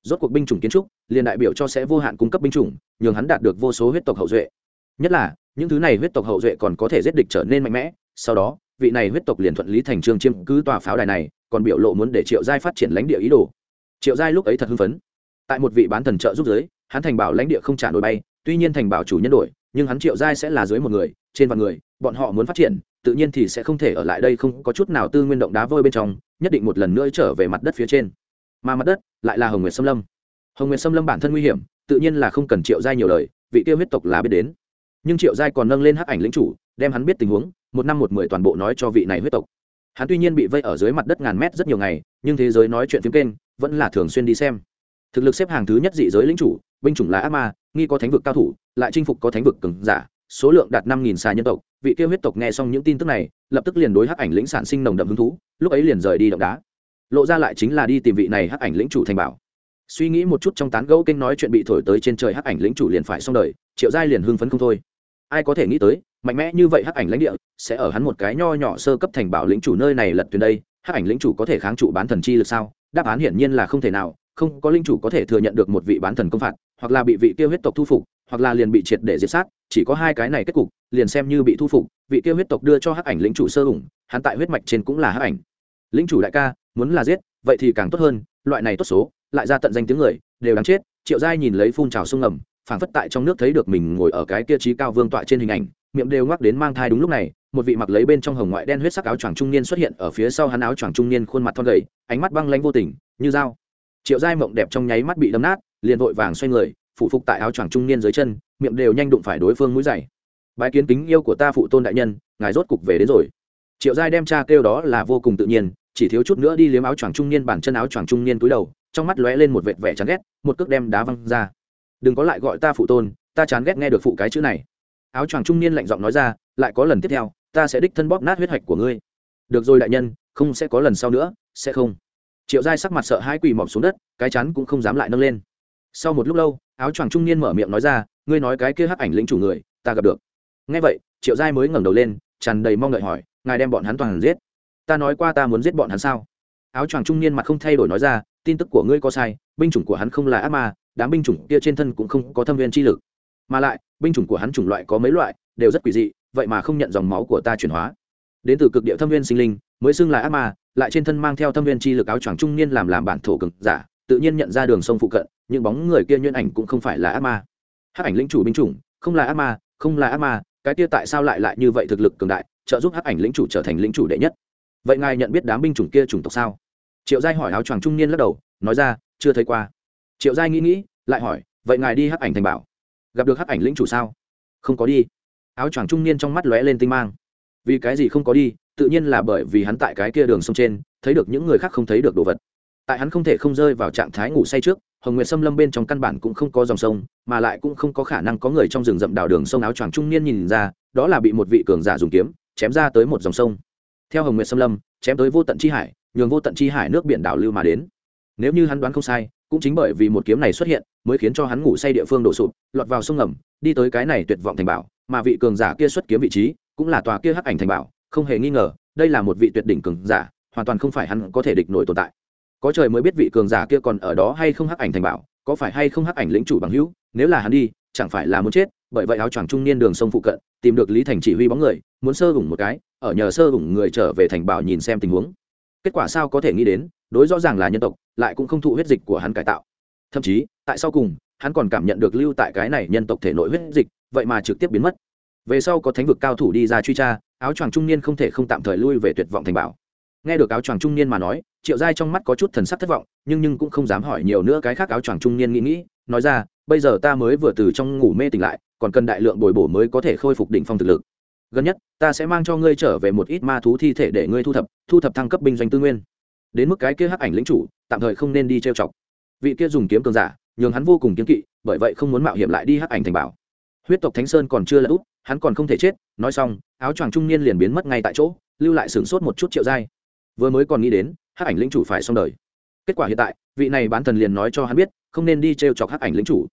rốt cuộc binh chủng kiến trúc, liền đại biểu cho sẽ vô hạn cung cấp binh chủng, nhường hắn đạt được vô số huyết tộc hậu duệ. Nhất là, những thứ này huyết tộc hậu duệ còn có thể giết địch trở nên mạnh mẽ, sau đó, vị này huyết tộc liền thuận lý thành trương chiêm cứ tòa pháo đài này, còn biểu lộ muốn để triệu giai phát triển lãnh địa ý đồ. Triệu giai lúc ấy thật hưng phấn. Tại một vị bán thần trợ giúp giới, hắn thành bảo lãnh địa không trả nổi bay, tuy nhiên thành bảo chủ nhân đổi, nhưng hắn triệu giai sẽ là dưới một người, trên vạn người, bọn họ muốn phát triển, tự nhiên thì sẽ không thể ở lại đây không có chút nào tư nguyên động đá vôi bên trong, nhất định một lần nữa trở về mặt đất phía trên mà mặt đất lại là hồng nguyệt xâm lâm. Hồng nguyệt xâm lâm bản thân nguy hiểm, tự nhiên là không cần triệu giai nhiều lời, vị tiêu huyết tộc là biết đến. Nhưng triệu giai còn nâng lên hắc ảnh lính chủ, đem hắn biết tình huống, một năm một mười toàn bộ nói cho vị này huyết tộc. Hắn tuy nhiên bị vây ở dưới mặt đất ngàn mét rất nhiều ngày, nhưng thế giới nói chuyện phiếm kênh, vẫn là thường xuyên đi xem. Thực lực xếp hàng thứ nhất dị giới lính chủ, binh chủng là ác ma, nghi có thánh vực cao thủ, lại chinh phục có thánh vực cứng giả, số lượng đạt năm nghìn xà nhân tộc. Vị kia huyết tộc nghe xong những tin tức này, lập tức liền đối hắc ảnh lĩnh sản sinh nồng đậm hứng thú, lúc ấy liền rời đi động đá lộ ra lại chính là đi tìm vị này hắc ảnh lĩnh chủ thành bảo. Suy nghĩ một chút trong tán gẫu kênh nói chuyện bị thổi tới trên trời hắc ảnh lĩnh chủ liền phải xong đời, triệu giai liền hưng phấn không thôi. Ai có thể nghĩ tới, mạnh mẽ như vậy hắc ảnh lãnh địa sẽ ở hắn một cái nho nhỏ sơ cấp thành bảo lĩnh chủ nơi này lật tuyến đây, hắc ảnh lĩnh chủ có thể kháng trụ bán thần chi lực sao? Đáp án hiển nhiên là không thể nào, không có linh chủ có thể thừa nhận được một vị bán thần công phạt, hoặc là bị vị tiêu huyết tộc thu phục, hoặc là liền bị triệt để diệt sát, chỉ có hai cái này kết cục, liền xem như bị thu phục, vị kia huyết tộc đưa cho hắc ảnh lĩnh chủ sơ ủng, hắn tại huyết mạch trên cũng là hắc ảnh lĩnh chủ đại ca, muốn là giết, vậy thì càng tốt hơn, loại này tốt số, lại ra tận danh tiếng người, đều đáng chết. Triệu giai nhìn lấy phun trào sông ngầm, phảng phất tại trong nước thấy được mình ngồi ở cái kia trí cao vương tọa trên hình ảnh, miệng đều ngoắc đến mang thai đúng lúc này, một vị mặc lấy bên trong hồng ngoại đen huyết sắc áo choàng trung niên xuất hiện ở phía sau hắn áo choàng trung niên khuôn mặt thon gầy, ánh mắt băng lanh vô tình, như dao. Triệu giai mộng đẹp trong nháy mắt bị đâm nát, liền vội vàng xoay người phụ phục tại áo choàng trung niên dưới chân, miệng đều nhanh đụng phải đối phương mũi dày. Bài kiến kính yêu của ta phụ tôn đại nhân, ngài rốt cục về đến rồi. Triệu giai đem cha kêu đó là vô cùng tự nhiên chỉ thiếu chút nữa đi liếm áo choàng trung niên bản chân áo choàng trung niên túi đầu, trong mắt lóe lên một vệt vẻ chán ghét, một cước đem đá văng ra. Đừng có lại gọi ta phụ tôn, ta chán ghét nghe được phụ cái chữ này. Áo choàng trung niên lạnh giọng nói ra, lại có lần tiếp theo, ta sẽ đích thân bóp nát huyết hạch của ngươi. Được rồi đại nhân, không sẽ có lần sau nữa, sẽ không. Triệu giai sắc mặt sợ hai quỳ mọc xuống đất, cái chắn cũng không dám lại nâng lên. Sau một lúc lâu, áo choàng trung niên mở miệng nói ra, ngươi nói cái kia hắc ảnh lĩnh chủ người, ta gặp được. Ngay vậy, triệu giai mới ngẩng đầu lên, tràn đầy mong đợi hỏi, ngài đem bọn hắn toàn giết? Ta nói qua ta muốn giết bọn hắn sao? Áo choàng trung niên mặt không thay đổi nói ra, tin tức của ngươi có sai, binh chủng của hắn không là ác ma, đám binh chủng kia trên thân cũng không có thâm viên chi lực. Mà lại, binh chủng của hắn chủng loại có mấy loại, đều rất quỷ dị, vậy mà không nhận dòng máu của ta chuyển hóa. Đến từ cực địa thâm viên sinh linh, mới xưng là ác ma, lại trên thân mang theo thâm viên chi lực áo choàng trung niên làm làm bản thổ cực giả, tự nhiên nhận ra đường sông phụ cận, những bóng người kia nhuyễn ảnh cũng không phải là ác ma. Hắc ảnh lĩnh chủ binh chủng, không là ác ma, không là ác ma, cái kia tại sao lại lại như vậy thực lực cường đại, trợ giúp hắc ảnh lĩnh chủ trở thành lĩnh chủ đệ nhất? Vậy ngài nhận biết đám binh chủng kia chủng tộc sao? Triệu giai hỏi áo choàng trung niên lắc đầu, nói ra, chưa thấy qua. Triệu giai nghĩ nghĩ, lại hỏi, vậy ngài đi hắc ảnh thành bảo, gặp được hắc ảnh lĩnh chủ sao? Không có đi. Áo choàng trung niên trong mắt lóe lên tinh mang. Vì cái gì không có đi? Tự nhiên là bởi vì hắn tại cái kia đường sông trên, thấy được những người khác không thấy được đồ vật. Tại hắn không thể không rơi vào trạng thái ngủ say trước, hồng nguyệt xâm lâm bên trong căn bản cũng không có dòng sông, mà lại cũng không có khả năng có người trong rừng rậm đào đường sông áo choàng trung niên nhìn ra, đó là bị một vị cường giả dùng kiếm, chém ra tới một dòng sông theo hồng nguyệt xâm lâm, chém tới vô tận chi hải, nhường vô tận chi hải nước biển đảo lưu mà đến. Nếu như hắn đoán không sai, cũng chính bởi vì một kiếm này xuất hiện, mới khiến cho hắn ngủ say địa phương đổ sụp, lọt vào sông ngầm, đi tới cái này tuyệt vọng thành bảo, mà vị cường giả kia xuất kiếm vị trí, cũng là tòa kia hắc ảnh thành bảo, không hề nghi ngờ, đây là một vị tuyệt đỉnh cường giả, hoàn toàn không phải hắn có thể địch nổi tồn tại. Có trời mới biết vị cường giả kia còn ở đó hay không hắc ảnh thành bảo, có phải hay không hắc ảnh lĩnh chủ bằng hữu, nếu là hắn đi, chẳng phải là muốn chết bởi vậy áo choàng trung niên đường sông phụ cận, tìm được lý thành chỉ huy bóng người, muốn sơ ủng một cái, ở nhờ sơ ủng người trở về thành bảo nhìn xem tình huống. Kết quả sao có thể nghĩ đến, đối rõ ràng là nhân tộc, lại cũng không thụ huyết dịch của hắn cải tạo. Thậm chí, tại sau cùng, hắn còn cảm nhận được lưu tại cái này nhân tộc thể nội huyết dịch, vậy mà trực tiếp biến mất. Về sau có thánh vực cao thủ đi ra truy tra, áo choàng trung niên không thể không tạm thời lui về tuyệt vọng thành bảo. Nghe được áo choàng trung niên mà nói, triệu giai trong mắt có chút thần sắc thất vọng, nhưng nhưng cũng không dám hỏi nhiều nữa cái khác áo choàng trung niên nghĩ nghĩ, nói ra, bây giờ ta mới vừa từ trong ngủ mê tỉnh lại còn cần đại lượng bồi bổ mới có thể khôi phục đỉnh phong thực lực. Gần nhất, ta sẽ mang cho ngươi trở về một ít ma thú thi thể để ngươi thu thập thu thập thăng cấp binh doanh tư nguyên. Đến mức cái kia hắc ảnh lĩnh chủ, tạm thời không nên đi trêu chọc. Vị kia dùng kiếm cường giả, nhường hắn vô cùng kiếm kỵ, bởi vậy không muốn mạo hiểm lại đi hắc ảnh thành bảo. Huyết tộc thánh sơn còn chưa lật út, hắn còn không thể chết, nói xong, áo choàng trung niên liền biến mất ngay tại chỗ, lưu lại sửng sốt một chút triệu dai vừa mới còn nghĩ đến, hắc ảnh lĩnh chủ phải xong đời. Kết quả hiện tại, vị này bán thần liền nói cho hắn biết, không nên đi t r e o chọc hắc ảnh lĩnh chủ.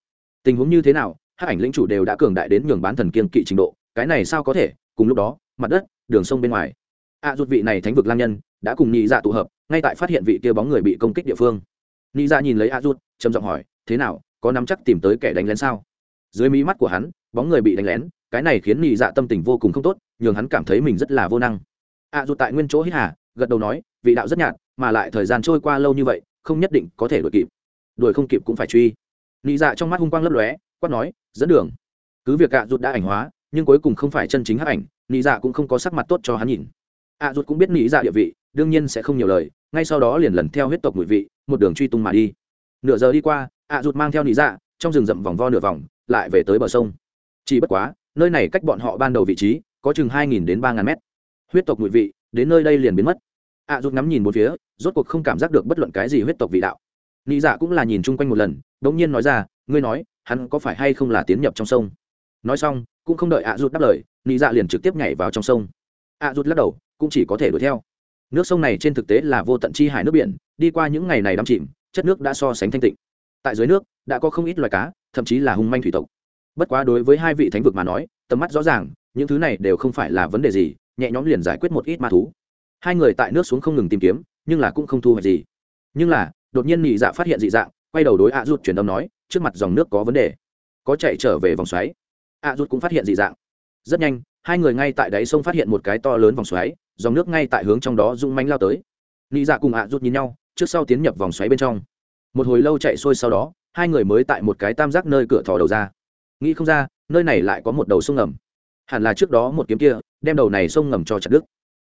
Tình huống như thế nào hắc ảnh lĩnh chủ đều đã cường đại đến nhường bán thần kiên kỵ trình độ cái này sao có thể? Cùng lúc đó mặt đất đường sông bên ngoài. A à, rút vị này thánh vực lang nhân đã cùng nhị dạ tụ hợp ngay tại phát hiện vị kia bóng người bị công kích địa phương. Nhị dạ nhìn lấy a rút trầm giọng hỏi thế nào có nắm chắc tìm tới kẻ đánh lén sao? Dưới mí mắt của hắn bóng người bị đánh lén cái này khiến nhị dạ tâm tình vô cùng không tốt nhường hắn cảm thấy mình rất là vô năng. A rút tại nguyên chỗ hít hà gật đầu nói vị đạo rất nhạt mà lại thời gian trôi qua lâu như vậy không nhất định có thể đuổi kịp. Đuổi không kịp cũng phải truy. Nhị dạ trong mắt hung quang lấp lóe quát nói, dẫn đường. Cứ việc ạ rụt đã ảnh hóa, nhưng cuối cùng không phải chân chính hắc ảnh, nị dạ cũng không có sắc mặt tốt cho hắn nhìn. ạ rụt cũng biết nị dạ địa vị, đương nhiên sẽ không nhiều lời, ngay sau đó liền lần theo huyết tộc mùi vị, một đường truy tung mà đi. Nửa giờ đi qua, ạ rụt mang theo nị dạ trong rừng rậm vòng vo nửa vòng, lại về tới bờ sông. Chỉ bất quá, nơi này cách bọn họ ban đầu vị trí, có chừng hai nghìn đến ba ngàn mét. Huyết tộc mùi vị, đến nơi đây liền biến mất. ạ rụt ngắm nhìn một phía, rốt cuộc không cảm giác được bất luận cái gì huyết tộc vị đạo nị dạ cũng là nhìn chung quanh một lần đ ỗ n g nhiên nói ra, ngươi nói, hắn có phải hay không là tiến nhập trong sông? Nói xong, cũng không đợi ạ à đáp lời, nị dạ liền trực tiếp nhảy vào trong sông. Ạ à lắc đầu, cũng chỉ có thể đuổi theo. Nước sông này trên thực tế là vô tận chi hải nước biển, đi qua những ngày này đắm chìm, chất nước đã so sánh thanh tịnh. Tại dưới nước, đã có không ít loài cá, thậm chí là hung manh thủy tộc. Bất quá đối với hai vị thánh vực mà nói, tầm mắt rõ ràng, những thứ này đều không phải là vấn đề gì, nhẹ nhõm liền giải quyết một ít ma thú. Hai người tại nước xuống không ngừng tìm kiếm, nhưng là cũng không thu hoạch gì. Nhưng là đột nhiên nhị dạ phát hiện dị dạng, quay đầu đối ạ à rút truyền âm nói, trước mặt dòng nước có vấn đề. Có chạy trở về vòng xoáy. a rụt cũng phát hiện dị dạng. Rất nhanh, hai người ngay tại đáy sông phát hiện một cái to lớn vòng xoáy, dòng nước ngay tại hướng trong đó rung manh lao tới. Nị dạ cùng ạ rút nhìn nhau, trước sau tiến nhập vòng xoáy bên trong. Một hồi lâu chạy xuôi sau đó, hai người mới tại một cái tam giác nơi cửa thò đầu ra. Nghĩ không ra, nơi này lại có một đầu sông ngầm. Hẳn là trước đó một kiếm kia, đem đầu này sông ngầm cho chặt đứt.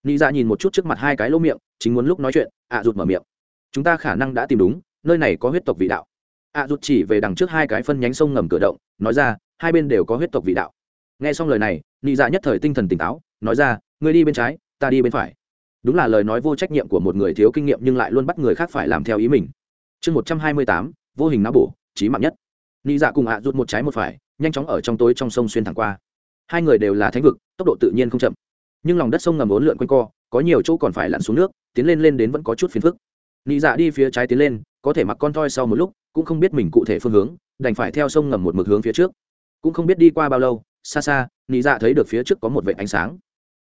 Nị dạ nhìn một chút trước mặt hai cái lỗ miệng, chính muốn lúc nói chuyện, ạ rụt mở miệng chúng ta khả năng đã tìm đúng, nơi này có huyết tộc vị đạo. Ạ rụt chỉ về đằng trước hai cái phân nhánh sông ngầm cửa động, nói ra, hai bên đều có huyết tộc vị đạo. Nghe xong lời này, nị dạ nhất thời tinh thần tỉnh táo, nói ra, ngươi đi bên trái, ta đi bên phải. Đúng là lời nói vô trách nhiệm của một người thiếu kinh nghiệm nhưng lại luôn bắt người khác phải làm theo ý mình. Chương một trăm hai mươi tám, vô hình não bổ trí mạng nhất. Nị dạ cùng ạ rụt một trái một phải, nhanh chóng ở trong tối trong sông xuyên thẳng qua. Hai người đều là thánh vực, tốc độ tự nhiên không chậm. Nhưng lòng đất sông ngầm ốn lượn quanh co, có nhiều chỗ còn phải lặn xuống nước, tiến lên lên đến vẫn có chút phiền phức nị dạ đi phía trái tiến lên, có thể mặc con toi sau một lúc, cũng không biết mình cụ thể phương hướng, đành phải theo sông ngầm một mực hướng phía trước. Cũng không biết đi qua bao lâu, xa xa, nị dạ thấy được phía trước có một vệ ánh sáng.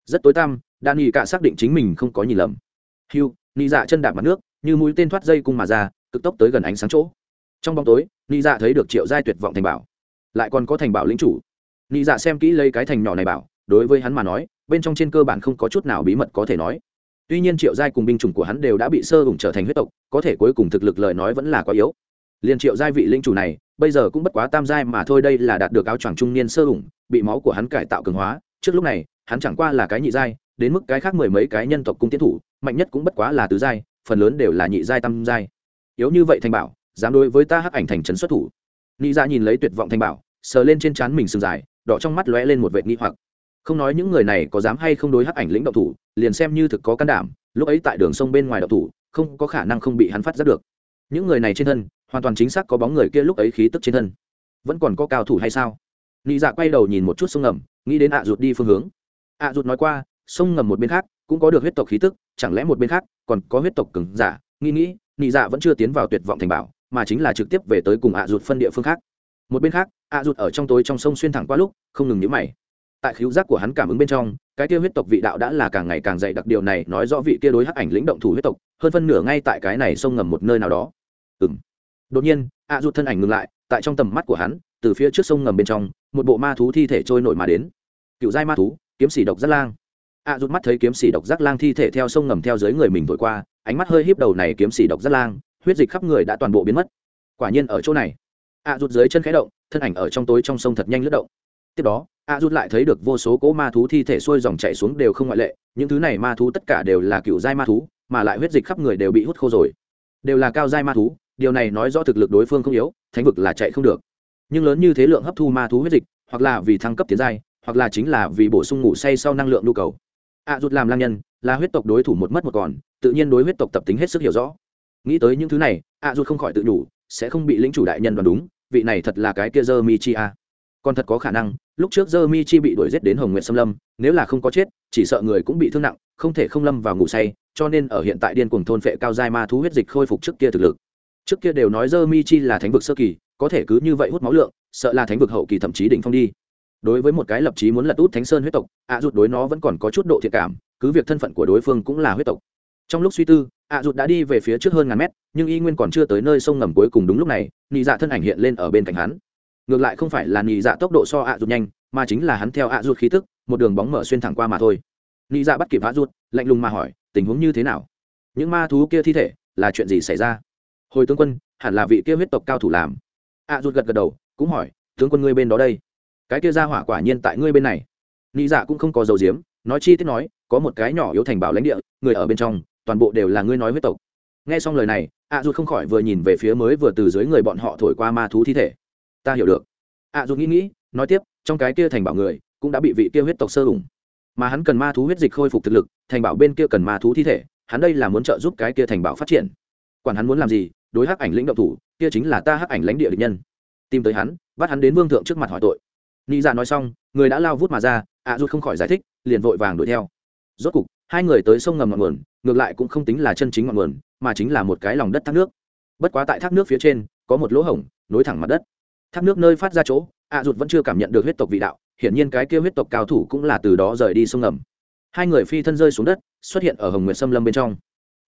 Rất tối tăm đan nị cả xác định chính mình không có nhìn lầm. Hiu nị dạ chân đạp mặt nước, như mũi tên thoát dây cung mà ra, cực tốc tới gần ánh sáng chỗ. Trong bóng tối, nị dạ thấy được triệu giai tuyệt vọng thành bảo. Lại còn có thành bảo lính chủ. Nị dạ xem kỹ lấy cái thành nhỏ này bảo, đối với hắn mà nói, bên trong trên cơ bản không có chút nào bí mật có thể nói tuy nhiên triệu giai cùng binh chủng của hắn đều đã bị sơ hùng trở thành huyết tộc, có thể cuối cùng thực lực lời nói vẫn là quá yếu. Liền triệu giai vị linh chủ này, bây giờ cũng bất quá tam giai mà thôi, đây là đạt được áo choàng trung niên sơ hùng, bị máu của hắn cải tạo cường hóa. Trước lúc này, hắn chẳng qua là cái nhị giai, đến mức cái khác mười mấy cái nhân tộc cung tiến thủ, mạnh nhất cũng bất quá là tứ giai, phần lớn đều là nhị giai tam giai. Yếu như vậy thành bảo, dám đối với ta hắc ảnh thành trấn xuất thủ. Nghĩ ra dạ nhìn lấy tuyệt vọng thành bảo, sờ lên trên trán mình sừng dài, đỏ trong mắt lóe lên một vệt nghi hoặc không nói những người này có dám hay không đối hắc ảnh lĩnh động thủ, liền xem như thực có can đảm, lúc ấy tại đường sông bên ngoài động thủ, không có khả năng không bị hắn phát giác được. Những người này trên thân, hoàn toàn chính xác có bóng người kia lúc ấy khí tức trên thân. Vẫn còn có cao thủ hay sao? Nị dạ quay đầu nhìn một chút sông ngầm, nghĩ đến ạ à rụt đi phương hướng. Ạ à rụt nói qua, sông ngầm một bên khác cũng có được huyết tộc khí tức, chẳng lẽ một bên khác còn có huyết tộc cứng giả? Nghĩ nghĩ, nị dạ vẫn chưa tiến vào tuyệt vọng thành bảo mà chính là trực tiếp về tới cùng ạ à rụt phân địa phương khác. Một bên khác, ạ rụt ở trong tối trong sông xuyên thẳng qua lúc, không ngừng nhữ mày tại khiếu giác của hắn cảm ứng bên trong, cái kia huyết tộc vị đạo đã là càng ngày càng dày đặc. Điều này nói rõ vị kia đối hắc ảnh lĩnh động thủ huyết tộc, hơn phân nửa ngay tại cái này sông ngầm một nơi nào đó. Ừ m đột nhiên ạ rụt thân ảnh ngừng lại, tại trong tầm mắt của hắn, từ phía trước sông ngầm bên trong, một bộ ma thú thi thể trôi nổi mà đến. Cựu giai ma thú, kiếm sĩ độc giác lang. Ạ rụt mắt thấy kiếm sĩ độc giác lang thi thể theo sông ngầm theo dưới người mình vội qua, ánh mắt hơi híp đầu này kiếm sĩ độc giác lang, huyết dịch khắp người đã toàn bộ biến mất. Quả nhiên ở chỗ này. Ạ rụt dưới chân khẽ động, thân ảnh ở trong tối trong sông thật nhanh lướt động. Tiếp đó a rút lại thấy được vô số cỗ ma thú thi thể xuôi dòng chạy xuống đều không ngoại lệ, những thứ này ma thú tất cả đều là cựu giai ma thú, mà lại huyết dịch khắp người đều bị hút khô rồi. Đều là cao giai ma thú, điều này nói rõ thực lực đối phương không yếu, thánh vực là chạy không được. Nhưng lớn như thế lượng hấp thu ma thú huyết dịch, hoặc là vì thăng cấp tiến giai, hoặc là chính là vì bổ sung ngủ say sau năng lượng nhu cầu. A rút làm lang nhân, là huyết tộc đối thủ một mất một còn, tự nhiên đối huyết tộc tập tính hết sức hiểu rõ. Nghĩ tới những thứ này, a rút không khỏi tự đủ sẽ không bị lĩnh chủ đại nhân đoán đúng, vị này thật là cái kia dơ mi chi a còn thật có khả năng lúc trước dơ mi chi bị đuổi giết đến hồng nguyện xâm lâm, nếu là không có chết, chỉ sợ người cũng bị thương nặng, không thể không lâm vào ngủ say, cho nên ở hiện tại điên cuồng thôn phệ cao giai ma thú huyết dịch khôi phục trước kia thực lực. Trước kia đều nói dơ mi chi là thánh vực sơ kỳ, có thể cứ như vậy hút máu lượng, sợ là thánh vực hậu kỳ thậm chí đỉnh phong đi. Đối với một cái lập chí muốn lật út thánh sơn huyết tộc, ạ à rụt đối nó vẫn còn có chút độ thiệt cảm, cứ việc thân phận của đối phương cũng là huyết tộc. Trong lúc suy tư, ạ à rụt đã đi về phía trước hơn ngàn mét, nhưng y nguyên còn chưa tới nơi sông ngầm cuối cùng đúng lúc này, nị dạ thân ảnh hiện lên ở bên cạnh hắn ngược lại không phải là nhị dạ tốc độ so ạ à rụt nhanh, mà chính là hắn theo ạ à rụt khí tức, một đường bóng mở xuyên thẳng qua mà thôi. Nhị dạ bắt kịp ạ rụt, lạnh lùng mà hỏi, tình huống như thế nào? Những ma thú kia thi thể, là chuyện gì xảy ra? Hồi tướng quân, hẳn là vị kia huyết tộc cao thủ làm. ạ rụt gật gật đầu, cũng hỏi, tướng quân ngươi bên đó đây? Cái kia ra hỏa quả nhiên tại ngươi bên này. Nhị dạ cũng không có dầu diếm nói chi tiết nói, có một cái nhỏ yếu thành bảo lãnh địa, người ở bên trong, toàn bộ đều là ngươi nói huyết tộc. Nghe xong lời này, ạ rụt không khỏi vừa nhìn về phía mới vừa từ dưới người bọn họ thổi qua ma thú thi thể ta hiểu được. Ạ à, dù nghĩ nghĩ nói tiếp trong cái kia thành bảo người cũng đã bị vị kia huyết tộc sơ ủng mà hắn cần ma thú huyết dịch khôi phục thực lực thành bảo bên kia cần ma thú thi thể hắn đây là muốn trợ giúp cái kia thành bảo phát triển. Quản hắn muốn làm gì đối hắc ảnh lĩnh động thủ kia chính là ta hắc ảnh lãnh địa địch nhân. Tìm tới hắn bắt hắn đến vương thượng trước mặt hỏi tội. Ni ra dạ nói xong người đã lao vút mà ra ạ à, dù không khỏi giải thích liền vội vàng đuổi theo. Rốt cục hai người tới sông ngầm ngọn nguồn ngược lại cũng không tính là chân chính ngọn nguồn mà chính là một cái lòng đất thác nước. Bất quá tại thác nước phía trên có một lỗ hổng nối thẳng mặt đất thác nước nơi phát ra chỗ, ạ à rụt vẫn chưa cảm nhận được huyết tộc vị đạo, hiển nhiên cái kia huyết tộc cao thủ cũng là từ đó rời đi sông ngầm. Hai người phi thân rơi xuống đất, xuất hiện ở hồng nguyệt sâm lâm bên trong.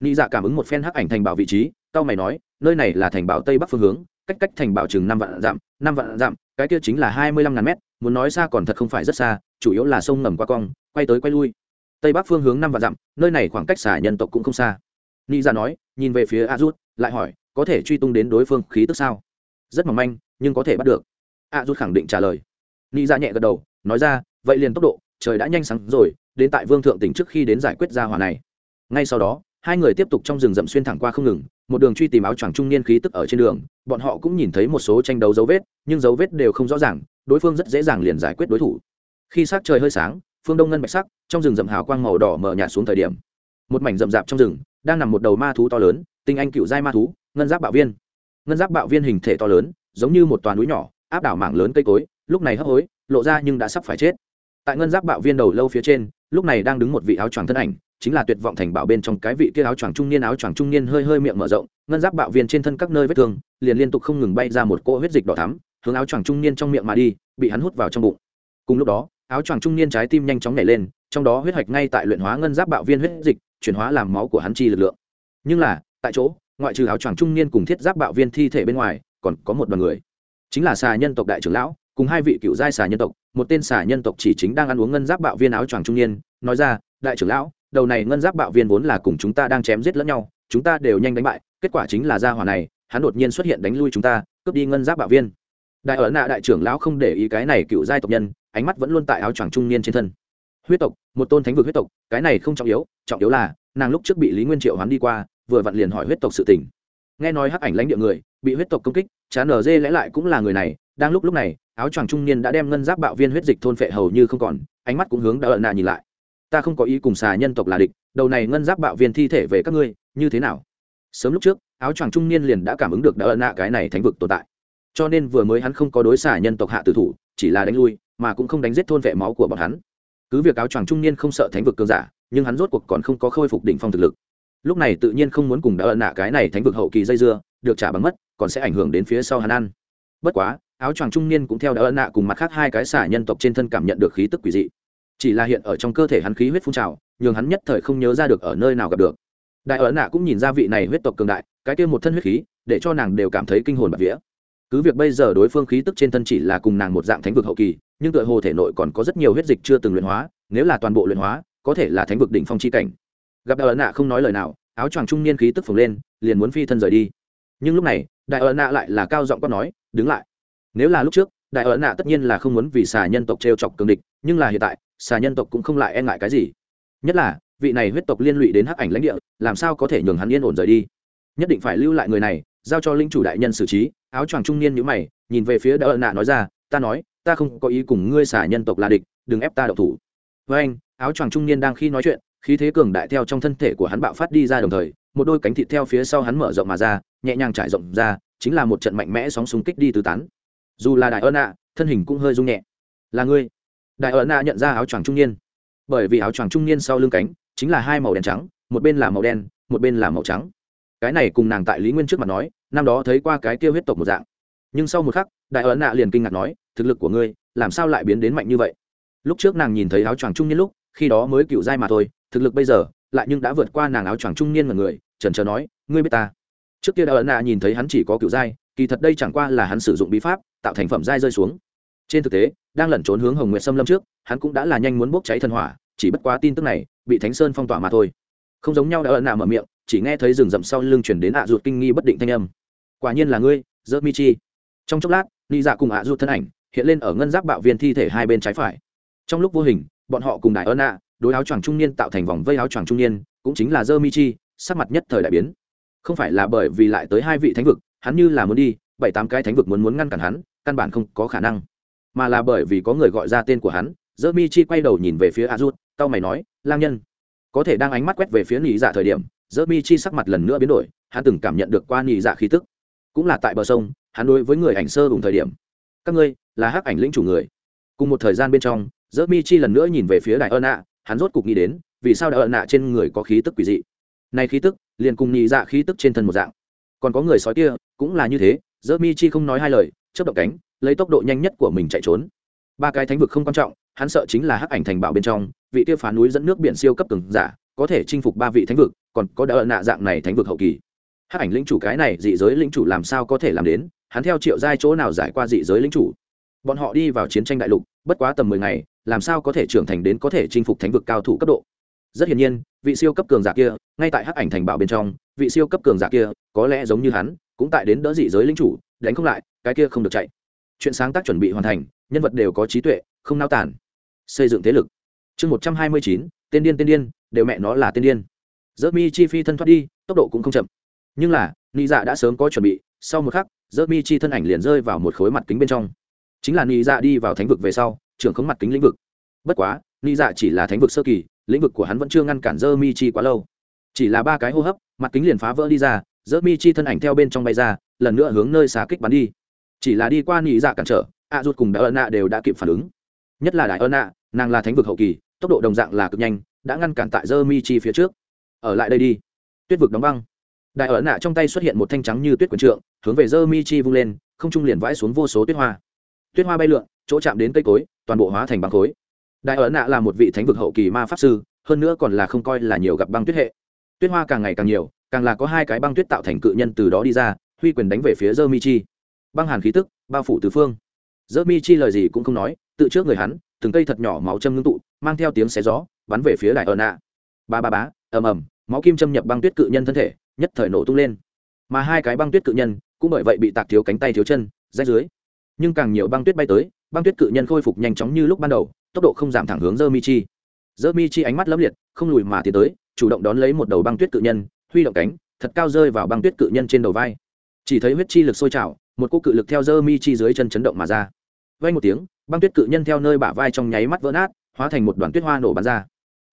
Ni dạ cảm ứng một phen hắc ảnh thành bảo vị trí tao mày nói, nơi này là thành bảo tây bắc phương hướng, cách cách thành bảo chừng năm vạn dặm, năm vạn dặm, cái kia chính là hai mươi lăm ngàn mét, muốn nói xa còn thật không phải rất xa, chủ yếu là sông ngầm qua cong, quay tới quay lui. Tây bắc phương hướng năm vạn dặm, nơi này khoảng cách xả nhân tộc cũng không xa. Ni dạ nói, nhìn về phía a rút, lại hỏi, có thể truy tung đến đối phương khí tức sao? Rất mỏng manh nhưng có thể bắt được. A rút khẳng định trả lời. Ni ra dạ nhẹ gật đầu, nói ra, vậy liền tốc độ, trời đã nhanh sáng rồi, đến tại vương thượng tỉnh trước khi đến giải quyết gia hỏa này. Ngay sau đó, hai người tiếp tục trong rừng rậm xuyên thẳng qua không ngừng, một đường truy tìm áo choàng trung niên khí tức ở trên đường, bọn họ cũng nhìn thấy một số tranh đấu dấu vết, nhưng dấu vết đều không rõ ràng, đối phương rất dễ dàng liền giải quyết đối thủ. Khi sắc trời hơi sáng, phương đông ngân bạch sắc, trong rừng rậm hào quang màu đỏ mở nhạt xuống thời điểm. Một mảnh rậm rạp trong rừng, đang nằm một đầu ma thú to lớn, tinh anh cựu giai ma thú, ngân giáp bạo viên. Ngân giáp bạo viên hình thể to lớn giống như một toàn núi nhỏ, áp đảo mảng lớn cây cối, lúc này hấp hối, lộ ra nhưng đã sắp phải chết. Tại ngân giáp bạo viên đầu lâu phía trên, lúc này đang đứng một vị áo choàng thân ảnh, chính là tuyệt vọng thành bảo bên trong cái vị kia áo choàng trung niên, áo choàng trung niên hơi hơi miệng mở rộng, ngân giáp bạo viên trên thân các nơi vết thương, liền liên tục không ngừng bay ra một cỗ huyết dịch đỏ thắm, hướng áo choàng trung niên trong miệng mà đi, bị hắn hút vào trong bụng. Cùng lúc đó, áo choàng trung niên trái tim nhanh chóng nhảy lên, trong đó huyết hoạch ngay tại luyện hóa ngân giáp bạo viên huyết dịch, chuyển hóa làm máu của hắn chi lực lượng. Nhưng là, tại chỗ, ngoại trừ áo choàng trung niên cùng thiết giáp bạo viên thi thể bên ngoài còn có một đoàn người. Chính là xà nhân tộc đại trưởng lão, cùng hai vị cựu giai xà nhân tộc, một tên xà nhân tộc chỉ chính đang ăn uống ngân giáp bạo viên áo choàng trung niên, nói ra, đại trưởng lão, đầu này ngân giáp bạo viên vốn là cùng chúng ta đang chém giết lẫn nhau, chúng ta đều nhanh đánh bại, kết quả chính là gia hỏa này, hắn đột nhiên xuất hiện đánh lui chúng ta, cướp đi ngân giáp bạo viên. Đại ở nạ đại trưởng lão không để ý cái này cựu giai tộc nhân, ánh mắt vẫn luôn tại áo choàng trung niên trên thân. Huyết tộc, một tôn thánh vực huyết tộc, cái này không trọng yếu trọng yếu là, nàng lúc trước bị lý nguyên triệu hoán đi qua, vừa vặn liền hỏi huyết tộc sự tình nghe nói hắc ảnh lãnh địa người bị huyết tộc công kích, chán ở dê lẽ lại cũng là người này, đang lúc lúc này, áo choàng trung niên đã đem ngân giáp bạo viên huyết dịch thôn phệ hầu như không còn, ánh mắt cũng hướng đã ợn nạ nhìn lại. Ta không có ý cùng xà nhân tộc là địch, đầu này ngân giáp bạo viên thi thể về các ngươi, như thế nào? Sớm lúc trước, áo choàng trung niên liền đã cảm ứng được đã ợn nạ cái này thánh vực tồn tại. Cho nên vừa mới hắn không có đối xà nhân tộc hạ tử thủ, chỉ là đánh lui, mà cũng không đánh giết thôn vệ máu của bọn hắn. Cứ việc áo choàng trung niên không sợ thánh vực cường giả, nhưng hắn rốt cuộc còn không có khôi phục đỉnh phong thực lực lúc này tự nhiên không muốn cùng đã ẩn nạ cái này thánh vực hậu kỳ dây dưa, được trả bằng mất, còn sẽ ảnh hưởng đến phía sau hắn ăn. Bất quá, áo choàng trung niên cũng theo đã ẩn nạ cùng mặt khác hai cái xả nhân tộc trên thân cảm nhận được khí tức quỷ dị. Chỉ là hiện ở trong cơ thể hắn khí huyết phun trào, nhường hắn nhất thời không nhớ ra được ở nơi nào gặp được. Đại ấn nạ cũng nhìn ra vị này huyết tộc cường đại, cái kia một thân huyết khí, để cho nàng đều cảm thấy kinh hồn bạc vía. Cứ việc bây giờ đối phương khí tức trên thân chỉ là cùng nàng một dạng thánh vực hậu kỳ, nhưng tựa hồ thể nội còn có rất nhiều huyết dịch chưa từng luyện hóa, nếu là toàn bộ luyện hóa, có thể là thánh vực đỉnh phong chi cảnh gặp đại ấn nạ không nói lời nào, áo choàng trung niên khí tức phồng lên, liền muốn phi thân rời đi. Nhưng lúc này, đại ấn nạ lại là cao giọng quát nói, đứng lại. Nếu là lúc trước, đại ấn nạ tất nhiên là không muốn vì xà nhân tộc t r e o chọc cường địch, nhưng là hiện tại, xà nhân tộc cũng không lại e ngại cái gì. Nhất là, vị này huyết tộc liên lụy đến hắc ảnh lãnh địa, làm sao có thể nhường hắn yên ổn rời đi? Nhất định phải lưu lại người này, giao cho linh chủ đại nhân xử trí. Áo choàng trung niên nhữ mày, nhìn về phía đại ấn nạ nói ra, ta nói, ta không có ý cùng ngươi xà nhân tộc là địch, đừng ép ta đậu thủ. Với anh áo choàng trung niên đang khi nói chuyện khí thế cường đại theo trong thân thể của hắn bạo phát đi ra đồng thời, một đôi cánh thịt theo phía sau hắn mở rộng mà ra, nhẹ nhàng trải rộng ra, chính là một trận mạnh mẽ sóng súng kích đi tứ tán. Dù là đại ơn ạ thân hình cũng hơi rung nhẹ. Là ngươi? Đại ơn ạ nhận ra áo choàng trung niên. Bởi vì áo choàng trung niên sau lưng cánh, chính là hai màu đen trắng, một bên là màu đen, một bên là màu trắng. Cái này cùng nàng tại lý nguyên trước mặt nói, năm đó thấy qua cái tiêu huyết tộc một dạng. Nhưng sau một khắc, đại ấn nạ liền kinh ngạc nói, thực lực của ngươi, làm sao lại biến đến mạnh như vậy? Lúc trước nàng nhìn thấy áo choàng trung niên lúc, khi đó mới cựu giai mà thôi thực lực bây giờ lại nhưng đã vượt qua nàng áo choàng trung niên mà người, trần trờ nói, ngươi biết ta? Trước kia đại ấn nạ nhìn thấy hắn chỉ có cựu giai kỳ thật đây chẳng qua là hắn sử dụng bí pháp, tạo thành phẩm giai rơi xuống. Trên thực tế, đang lẩn trốn hướng hồng nguyệt xâm lâm trước, hắn cũng đã là nhanh muốn bốc cháy thần hỏa, chỉ bất quá tin tức này, bị thánh sơn phong tỏa mà thôi. Không giống nhau đã ấn nạ mở miệng, chỉ nghe thấy rừng rậm sau lưng chuyển đến ạ ruột kinh nghi bất định thanh âm. Quả nhiên là ngươi rớt mi chi. Trong chốc lát, ni dạ cùng ạ ruột thân ảnh hiện lên ở ngân giáp bạo viên thi thể hai bên trái phải. Trong lúc vô hình, bọn họ cùng đại ơn ạ đối áo choàng trung niên tạo thành vòng vây áo choàng trung niên, cũng chính là dơ mi chi sắc mặt nhất thời đại biến. Không phải là bởi vì lại tới hai vị thánh vực, hắn như là muốn đi, bảy tám cái thánh vực muốn muốn ngăn cản hắn, căn bản không có khả năng. Mà là bởi vì có người gọi ra tên của hắn dơ mi chi quay đầu nhìn về phía a rút tao mày nói, lang nhân. Có thể đang ánh mắt quét về phía nỉ dạ thời điểm dơ mi chi sắc mặt lần nữa biến đổi, hắn từng cảm nhận được qua nỉ dạ khí tức. Cũng là tại bờ sông, hắn đối với người ảnh sơ cùng thời điểm. Các ngươi là hắc ảnh lĩnh chủ người. Cùng một thời gian bên trong dơ mi chi lần nữa nhìn về phía đại ơn ạ hắn rốt cục nghĩ đến, vì sao đã ợ nạ trên người có khí tức quỷ dị? Này khí tức, liền cùng nhị dạ khí tức trên thân một dạng. Còn có người sói kia, cũng là như thế dơ mi chi không nói hai lời, chớp động cánh, lấy tốc độ nhanh nhất của mình chạy trốn. Ba cái thánh vực không quan trọng, hắn sợ chính là hắc ảnh thành bảo bên trong, vị tiêu phá núi dẫn nước biển siêu cấp từng giả, có thể chinh phục ba vị thánh vực, còn có đỡ nạ dạng này thánh vực hậu kỳ. Hắc ảnh lĩnh chủ cái này, dị giới lĩnh chủ làm sao có thể làm đến? Hắn theo triệu giai chỗ nào giải qua dị giới lĩnh chủ? Bọn họ đi vào chiến tranh đại lục, bất quá tầm mười ngày làm sao có thể trưởng thành đến có thể chinh phục thánh vực cao thủ cấp độ? Rất hiển nhiên, vị siêu cấp cường giả kia, ngay tại hắc ảnh thành bảo bên trong, vị siêu cấp cường giả kia, có lẽ giống như hắn, cũng tại đến đỡ dị giới lính chủ, đánh không lại, cái kia không được chạy. Chuyện sáng tác chuẩn bị hoàn thành, nhân vật đều có trí tuệ, không nao tản xây dựng thế lực. Chương một trăm hai mươi chín tên điên tên điên, đều mẹ nó là tên điên. Dỡ mi chi phi thân thoát đi, tốc độ cũng không chậm. Nhưng là, nị dạ đã sớm có chuẩn bị, sau một khắc dỡ mi chi thân ảnh liền rơi vào một khối mặt kính bên trong. Chính là nị dạ đi vào thánh vực về sau trưởng khống mặt kính lĩnh vực. Bất quá ly dạ chỉ là thánh vực sơ kỳ, lĩnh vực của hắn vẫn chưa ngăn cản dơ mi chi quá lâu. Chỉ là ba cái hô hấp, mặt kính liền phá vỡ đi ra dơ mi chi thân ảnh theo bên trong bay ra, lần nữa hướng nơi xá kích bắn đi. Chỉ là đi qua nị dạ cản trở ạ à rụt cùng đại ân nạ đều đã kịp phản ứng. Nhất là đại ân nạ, nàng là thánh vực hậu kỳ, tốc độ đồng dạng là cực nhanh, đã ngăn cản tại dơ mi chi phía trước. Ở lại đây đi. Tuyết vực đóng băng. Đại ân nạ trong tay xuất hiện một thanh trắng như tuyết quần trượng, hướng về dơ mi chi vung lên, không trung liền vãi xuống vô số tuyết hoa. Tuyết hoa bay lượn chỗ chạm đến cây cối, toàn bộ hóa thành băng khối. Đại ấn nạ là một vị thánh vực hậu kỳ ma pháp sư, hơn nữa còn là không coi là nhiều gặp băng tuyết hệ. Tuyết hoa càng ngày càng nhiều, càng là có hai cái băng tuyết tạo thành cự nhân từ đó đi ra, huy quyền đánh về phía dơ mi chi băng hàn khí tức, bao phủ tứ phương. Dơ mi chi lời gì cũng không nói, tự trước người hắn, từng cây thật nhỏ máu châm ngưng tụ, mang theo tiếng xé gió, bắn về phía đại ấn nạ. Ba ba bá ầm ầm, máu kim châm nhập băng tuyết cự nhân thân thể, nhất thời nổ tung lên. Mà hai cái băng tuyết cự nhân, cũng bởi vậy bị tạc thiếu cánh tay thiếu chân, rách dưới. Nhưng càng nhiều băng tuyết bay tới băng tuyết cự nhân khôi phục nhanh chóng như lúc ban đầu, tốc độ không giảm thẳng hướng dơ mi chi dơ mi chi ánh mắt lấp liệt, không lùi mà tiến tới, chủ động đón lấy một đầu băng tuyết cự nhân, huy động cánh, thật cao rơi vào băng tuyết cự nhân trên đầu vai. Chỉ thấy huyết chi lực sôi trào, một cô cự lực theo dơ mi chi dưới chân chấn động mà ra. Vay một tiếng, băng tuyết cự nhân theo nơi bả vai trong nháy mắt vỡ nát, hóa thành một đoàn tuyết hoa nổ bắn ra.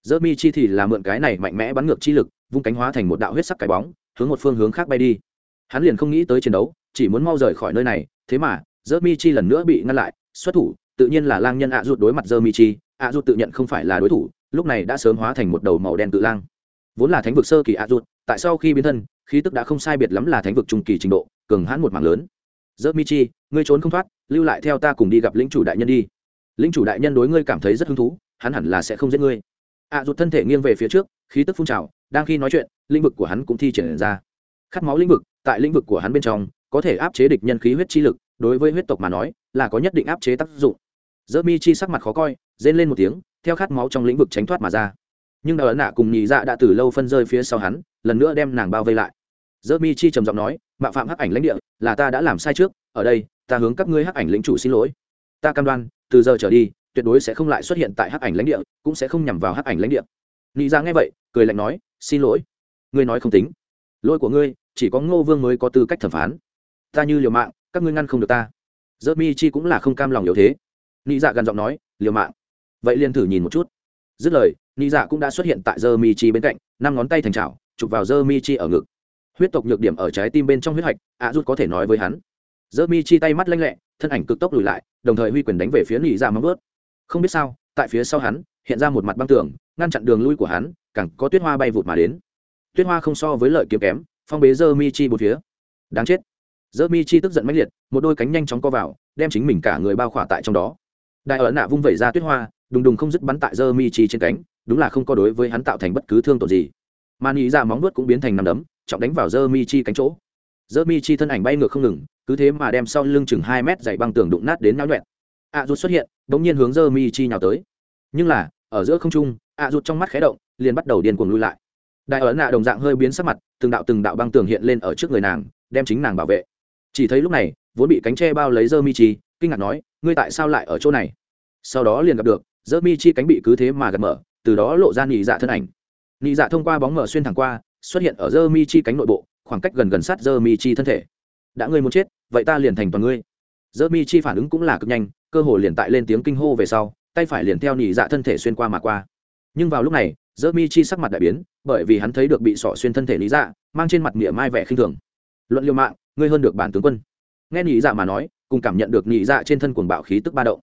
Dơ mi chi thì là mượn cái này mạnh mẽ bắn ngược chi lực, vung cánh hóa thành một đạo huyết sắc cái bóng, hướng một phương hướng khác bay đi. Hắn liền không nghĩ tới chiến đấu, chỉ muốn mau rời khỏi nơi này, thế mà dơ mi chi lần nữa bị ngăn lại xuất thủ, tự nhiên là lang nhân ạ à rụt đối mặt dơ mi chi, ạ à rụt tự nhận không phải là đối thủ, lúc này đã sớm hóa thành một đầu màu đen tự lang. Vốn là thánh vực sơ kỳ ạ à rụt, tại sau khi biến thân, khí tức đã không sai biệt lắm là thánh vực trung kỳ trình độ, cường hãn một mảng lớn. Dơ mi chi, ngươi trốn không thoát, lưu lại theo ta cùng đi gặp lĩnh chủ đại nhân đi. Lĩnh chủ đại nhân đối ngươi cảm thấy rất hứng thú, hắn hẳn là sẽ không giết ngươi. Ạ rụt thân thể nghiêng về phía trước, khí tức phun trào, đang khi nói chuyện, lĩnh vực của hắn cũng thi triển ra. Khát máu lĩnh vực, tại lĩnh vực của hắn bên trong, có thể áp chế địch nhân khí huyết chi lực, đối với huyết tộc mà nói là có nhất định áp chế tác dụng. Dơ mi chi sắc mặt khó coi, rên lên một tiếng, theo khát máu trong lĩnh vực tránh thoát mà ra. Nhưng đờ nạ cùng nhị dạ đã từ lâu phân rơi phía sau hắn, lần nữa đem nàng bao vây lại. Dơ mi chi trầm giọng nói mạo phạm hắc ảnh lãnh địa, là ta đã làm sai trước, ở đây, ta hướng các ngươi hắc ảnh lĩnh chủ xin lỗi. Ta cam đoan, từ giờ trở đi, tuyệt đối sẽ không lại xuất hiện tại hắc ảnh lãnh địa, cũng sẽ không nhằm vào hắc ảnh lãnh địa. Nhị dạ nghe vậy, cười lạnh nói, xin lỗi, ngươi nói không tính. Lỗi của ngươi, chỉ có ngô vương mới có tư cách thẩm phán. Ta như liều mạng, các ngươi ngăn không được ta dơ mi chi cũng là không cam lòng yếu thế. Nị dạ gần giọng nói, liều mạng. Vậy liền thử nhìn một chút. Dứt lời, nị dạ cũng đã xuất hiện tại dơ mi chi bên cạnh, năm ngón tay thành trào chụp vào dơ mi chi ở ngực. Huyết tộc nhược điểm ở trái tim bên trong huyết hạch, ạ rút có thể nói với hắn. Dơ mi chi tay mắt lanh lẹ, thân ảnh cực tốc lùi lại, đồng thời huy quyền đánh về phía nị dạ móng vớt không biết sao, tại phía sau hắn, hiện ra một mặt băng tường, ngăn chặn đường lui của hắn, càng có tuyết hoa bay vụt mà đến. Tuyết hoa không so với lợi kiếm kém, phong bế dơ mi chi một phía. Đáng chết dơ mi chi tức giận mãnh liệt, một đôi cánh nhanh chóng co vào, đem chính mình cả người bao khỏa tại trong đó. Đại ở nạ vung vẩy ra tuyết hoa, đùng đùng không dứt bắn tại dơ mi chi trên cánh, đúng là không có đối với hắn tạo thành bất cứ thương tổn gì. Mà nghĩ ra dạ móng nuốt cũng biến thành nằm đấm, trọng đánh vào dơ mi chi cánh chỗ. Dơ mi chi thân ảnh bay ngược không ngừng, cứ thế mà đem sau lưng chừng hai mét dày băng tường đụng nát đến náo nhuẹn. Ạ à rụt xuất hiện đ ỗ n g nhiên hướng dơ mi chi nhào tới. Nhưng là, ở giữa không trung, ạ à rụt trong mắt khé động, liền bắt đầu điên cuồng lui lại. Đại ấn nạ đồng dạng hơi biến sắc mặt, từng đạo từng đạo băng tường hiện lên ở trước người nàng, đem chính nàng bảo vệ chỉ thấy lúc này, vốn bị cánh tre bao lấy dơ mi chi, kinh ngạc nói, ngươi tại sao lại ở chỗ này? Sau đó liền gặp được dơ mi chi cánh bị cứ thế mà gật mở, từ đó lộ ra nhị dạ thân ảnh. Nhị dạ thông qua bóng mở xuyên thẳng qua, xuất hiện ở dơ mi chi cánh nội bộ, khoảng cách gần gần sát dơ mi chi thân thể. Đã ngươi muốn chết, vậy ta liền thành toàn ngươi. Dơ mi chi phản ứng cũng là cực nhanh, cơ hồ liền tại lên tiếng kinh hô về sau, tay phải liền theo nhị dạ thân thể xuyên qua mà qua. Nhưng vào lúc này dơ mi chi sắc mặt đại biến, bởi vì hắn thấy được bị sỏ xuyên thân thể lý dạ mang trên mặt mỉa mai vẻ khinh thường. Luận liêu mạng ngươi hơn được bản tướng quân. Nghe nhị dạ mà nói, cùng cảm nhận được nhị dạ trên thân cuồng bạo khí tức ba động.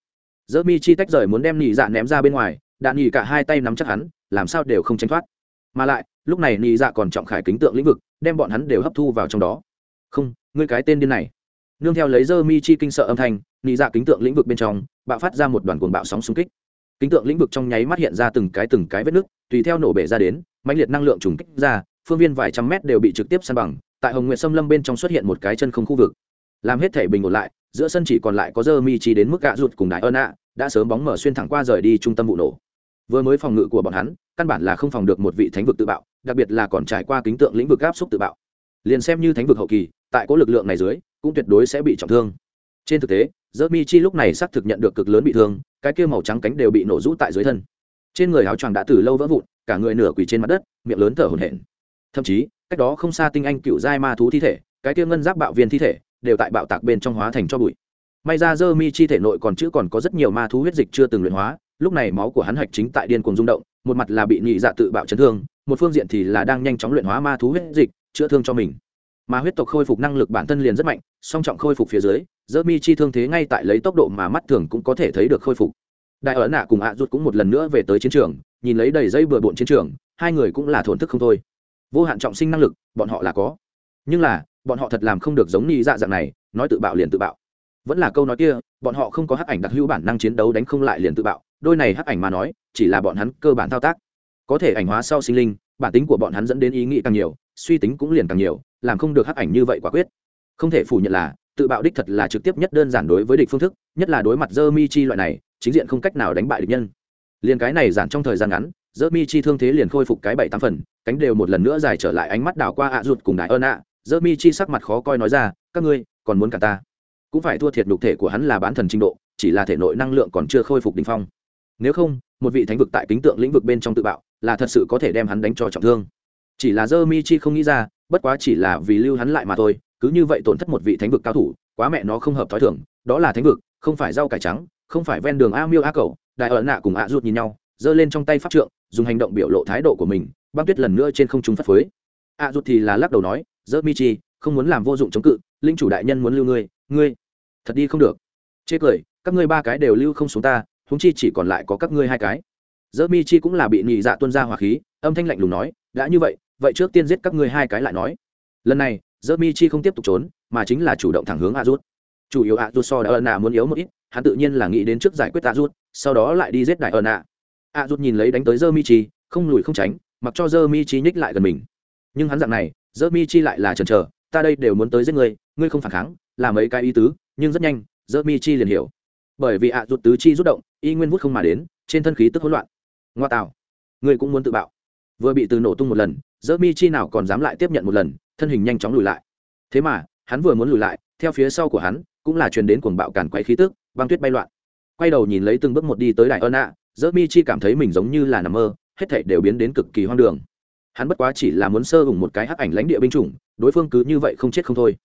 Dỡ mi chi tách rời muốn đem nhị dạ ném ra bên ngoài đạn nhị cả hai tay nắm chắc hắn, làm sao đều không tránh thoát. Mà lại, lúc này nhị dạ còn trọng khải kính tượng lĩnh vực, đem bọn hắn đều hấp thu vào trong đó. Không, ngươi cái tên điên này. Nương theo lấy dơ mi chi kinh sợ âm thanh, nhị dạ kính tượng lĩnh vực bên trong, bạo phát ra một đoàn cuồng bạo sóng xung kích. Kính tượng lĩnh vực trong nháy mắt hiện ra từng cái từng cái vết nứt, tùy theo nổ bể ra đến, mãnh liệt năng lượng trùng kích ra, phương viên vài trăm mét đều bị trực tiếp san bằng tại hồng nguyện xâm lâm bên trong xuất hiện một cái chân không khu vực. Làm hết thể bình ổn lại, giữa sân chỉ còn lại có dơ mi chi đến mức gạ rụt cùng đại ơn ạ, đã sớm bóng mở xuyên thẳng qua rời đi trung tâm vụ nổ. Vừa mới phòng ngự của bọn hắn, căn bản là không phòng được một vị thánh vực tự bạo, đặc biệt là còn trải qua kính tượng lĩnh vực áp xúc tự bạo. Liền xem như thánh vực hậu kỳ, tại có lực lượng này dưới, cũng tuyệt đối sẽ bị trọng thương. Trên thực tế dơ mi chi lúc này xác thực nhận được cực lớn bị thương, cái kia màu trắng cánh đều bị nổ rũ tại dưới thân. Trên người áo choàng đã từ lâu vỡ vụn, cả người nửa quỳ trên mặt đất, miệng lớn thở hổn hển. Thậm chí cách đó không xa tinh anh cựu giai ma thú thi thể, cái kia ngân giáp bạo viên thi thể, đều tại bạo tạc bên trong hóa thành cho bụi. May ra dơ mi chi thể nội còn chữ còn có rất nhiều ma thú huyết dịch chưa từng luyện hóa, lúc này máu của hắn hạch chính tại điên cuồng rung động, một mặt là bị nhị dạ tự bạo chấn thương, một phương diện thì là đang nhanh chóng luyện hóa ma thú huyết dịch, chữa thương cho mình. Mà huyết tộc khôi phục năng lực bản thân liền rất mạnh, song trọng khôi phục phía dưới dơ mi chi thương thế ngay tại lấy tốc độ mà mắt thường cũng có thể thấy được khôi phục. Đại ở nạ cùng ạ rút cũng một lần nữa về tới chiến trường, nhìn lấy đầy dây bừa bộn chiến trường, hai người cũng là thổn thức không thôi vô hạn trọng sinh năng lực, bọn họ là có. Nhưng là, bọn họ thật làm không được giống ni dạ dạng này, nói tự bạo liền tự bạo. Vẫn là câu nói kia, bọn họ không có hắc ảnh đặc hữu bản năng chiến đấu đánh không lại liền tự bạo, đôi này hắc ảnh mà nói, chỉ là bọn hắn cơ bản thao tác. Có thể ảnh hóa sau sinh linh, bản tính của bọn hắn dẫn đến ý nghĩ càng nhiều, suy tính cũng liền càng nhiều, làm không được hắc ảnh như vậy quả quyết. Không thể phủ nhận là, tự bạo đích thật là trực tiếp nhất đơn giản đối với địch phương thức, nhất là đối mặt dơ mi chi loại này, chính diện không cách nào đánh bại địch nhân. Liền cái này giản trong thời gian ngắn dơ mi chi thương thế liền khôi phục cái bảy tám phần, cánh đều một lần nữa dài trở lại ánh mắt đảo qua ạ à rụt cùng đại ơn ạ. À. dơ mi chi sắc mặt khó coi nói ra, các ngươi còn muốn cả ta? Cũng phải thua thiệt nhục thể của hắn là bán thần trình độ, chỉ là thể nội năng lượng còn chưa khôi phục đ ỉ n h phong. Nếu không, một vị thánh vực tại kính tượng lĩnh vực bên trong tự bạo, là thật sự có thể đem hắn đánh cho trọng thương. Chỉ là dơ mi chi không nghĩ ra, bất quá chỉ là vì lưu hắn lại mà thôi, cứ như vậy tổn thất một vị thánh vực cao thủ, quá mẹ nó không hợp t h ó i thưởng đó là thánh vực, không phải rau cải trắng, không phải ven đường a miêu a cầu đại ẩn nạ cùng ạ rụt nhìn nhau, giơ lên trong tay pháp trượng dùng hành động biểu lộ thái độ của mình, băng tuyết lần nữa trên không trung phất phới. A rút thì là lắc đầu nói dơ mi chi, không muốn làm vô dụng chống cự, linh chủ đại nhân muốn lưu ngươi ngươi, thật đi không được. Chê cười, các ngươi ba cái đều lưu không xuống ta húng chi chỉ còn lại có các ngươi hai cái. Dơ mi chi cũng là bị nhị dạ tuân ra hỏa khí, âm thanh lạnh lùng nói, đã như vậy vậy trước tiên giết các ngươi hai cái lại nói. Lần này dơ mi chi không tiếp tục trốn, mà chính là chủ động thẳng hướng a rút chủ yếu a rút so đã ân à muốn yếu một ít, hắn tự nhiên là nghĩ đến trước giải quyết a rút sau đó lại đi giết đại ân à a rút nhìn lấy đánh tới dơ mi chi, không lùi không tránh, mặc cho dơ mi chi nhích lại gần mình. Nhưng hắn dạng này dơ mi chi lại là chần chờ, ta đây đều muốn tới giết ngươi ngươi không phản kháng, là mấy cái ý tứ, nhưng rất nhanh dơ mi chi liền hiểu. Bởi vì ạ à rụt tứ chi rút động, y nguyên vút không mà đến, trên thân khí tức hỗn loạn. Ngoa tạo. Ngươi cũng muốn tự bạo. Vừa bị từ nổ tung một lần dơ mi chi nào còn dám lại tiếp nhận một lần, thân hình nhanh chóng lùi lại. Thế mà, hắn vừa muốn lùi lại, theo phía sau của hắn, cũng là truyền đến cuồng bạo càn quấy khí tức, băng tuyết bay loạn. Quay đầu nhìn lấy từng bước một đi tới đại ơn ạ dơ mi chi cảm thấy mình giống như là nằm mơ, hết thảy đều biến đến cực kỳ hoang đường. Hắn bất quá chỉ là muốn sơ hùng một cái hắc ảnh lãnh địa binh chủng, đối phương cứ như vậy không chết không thôi.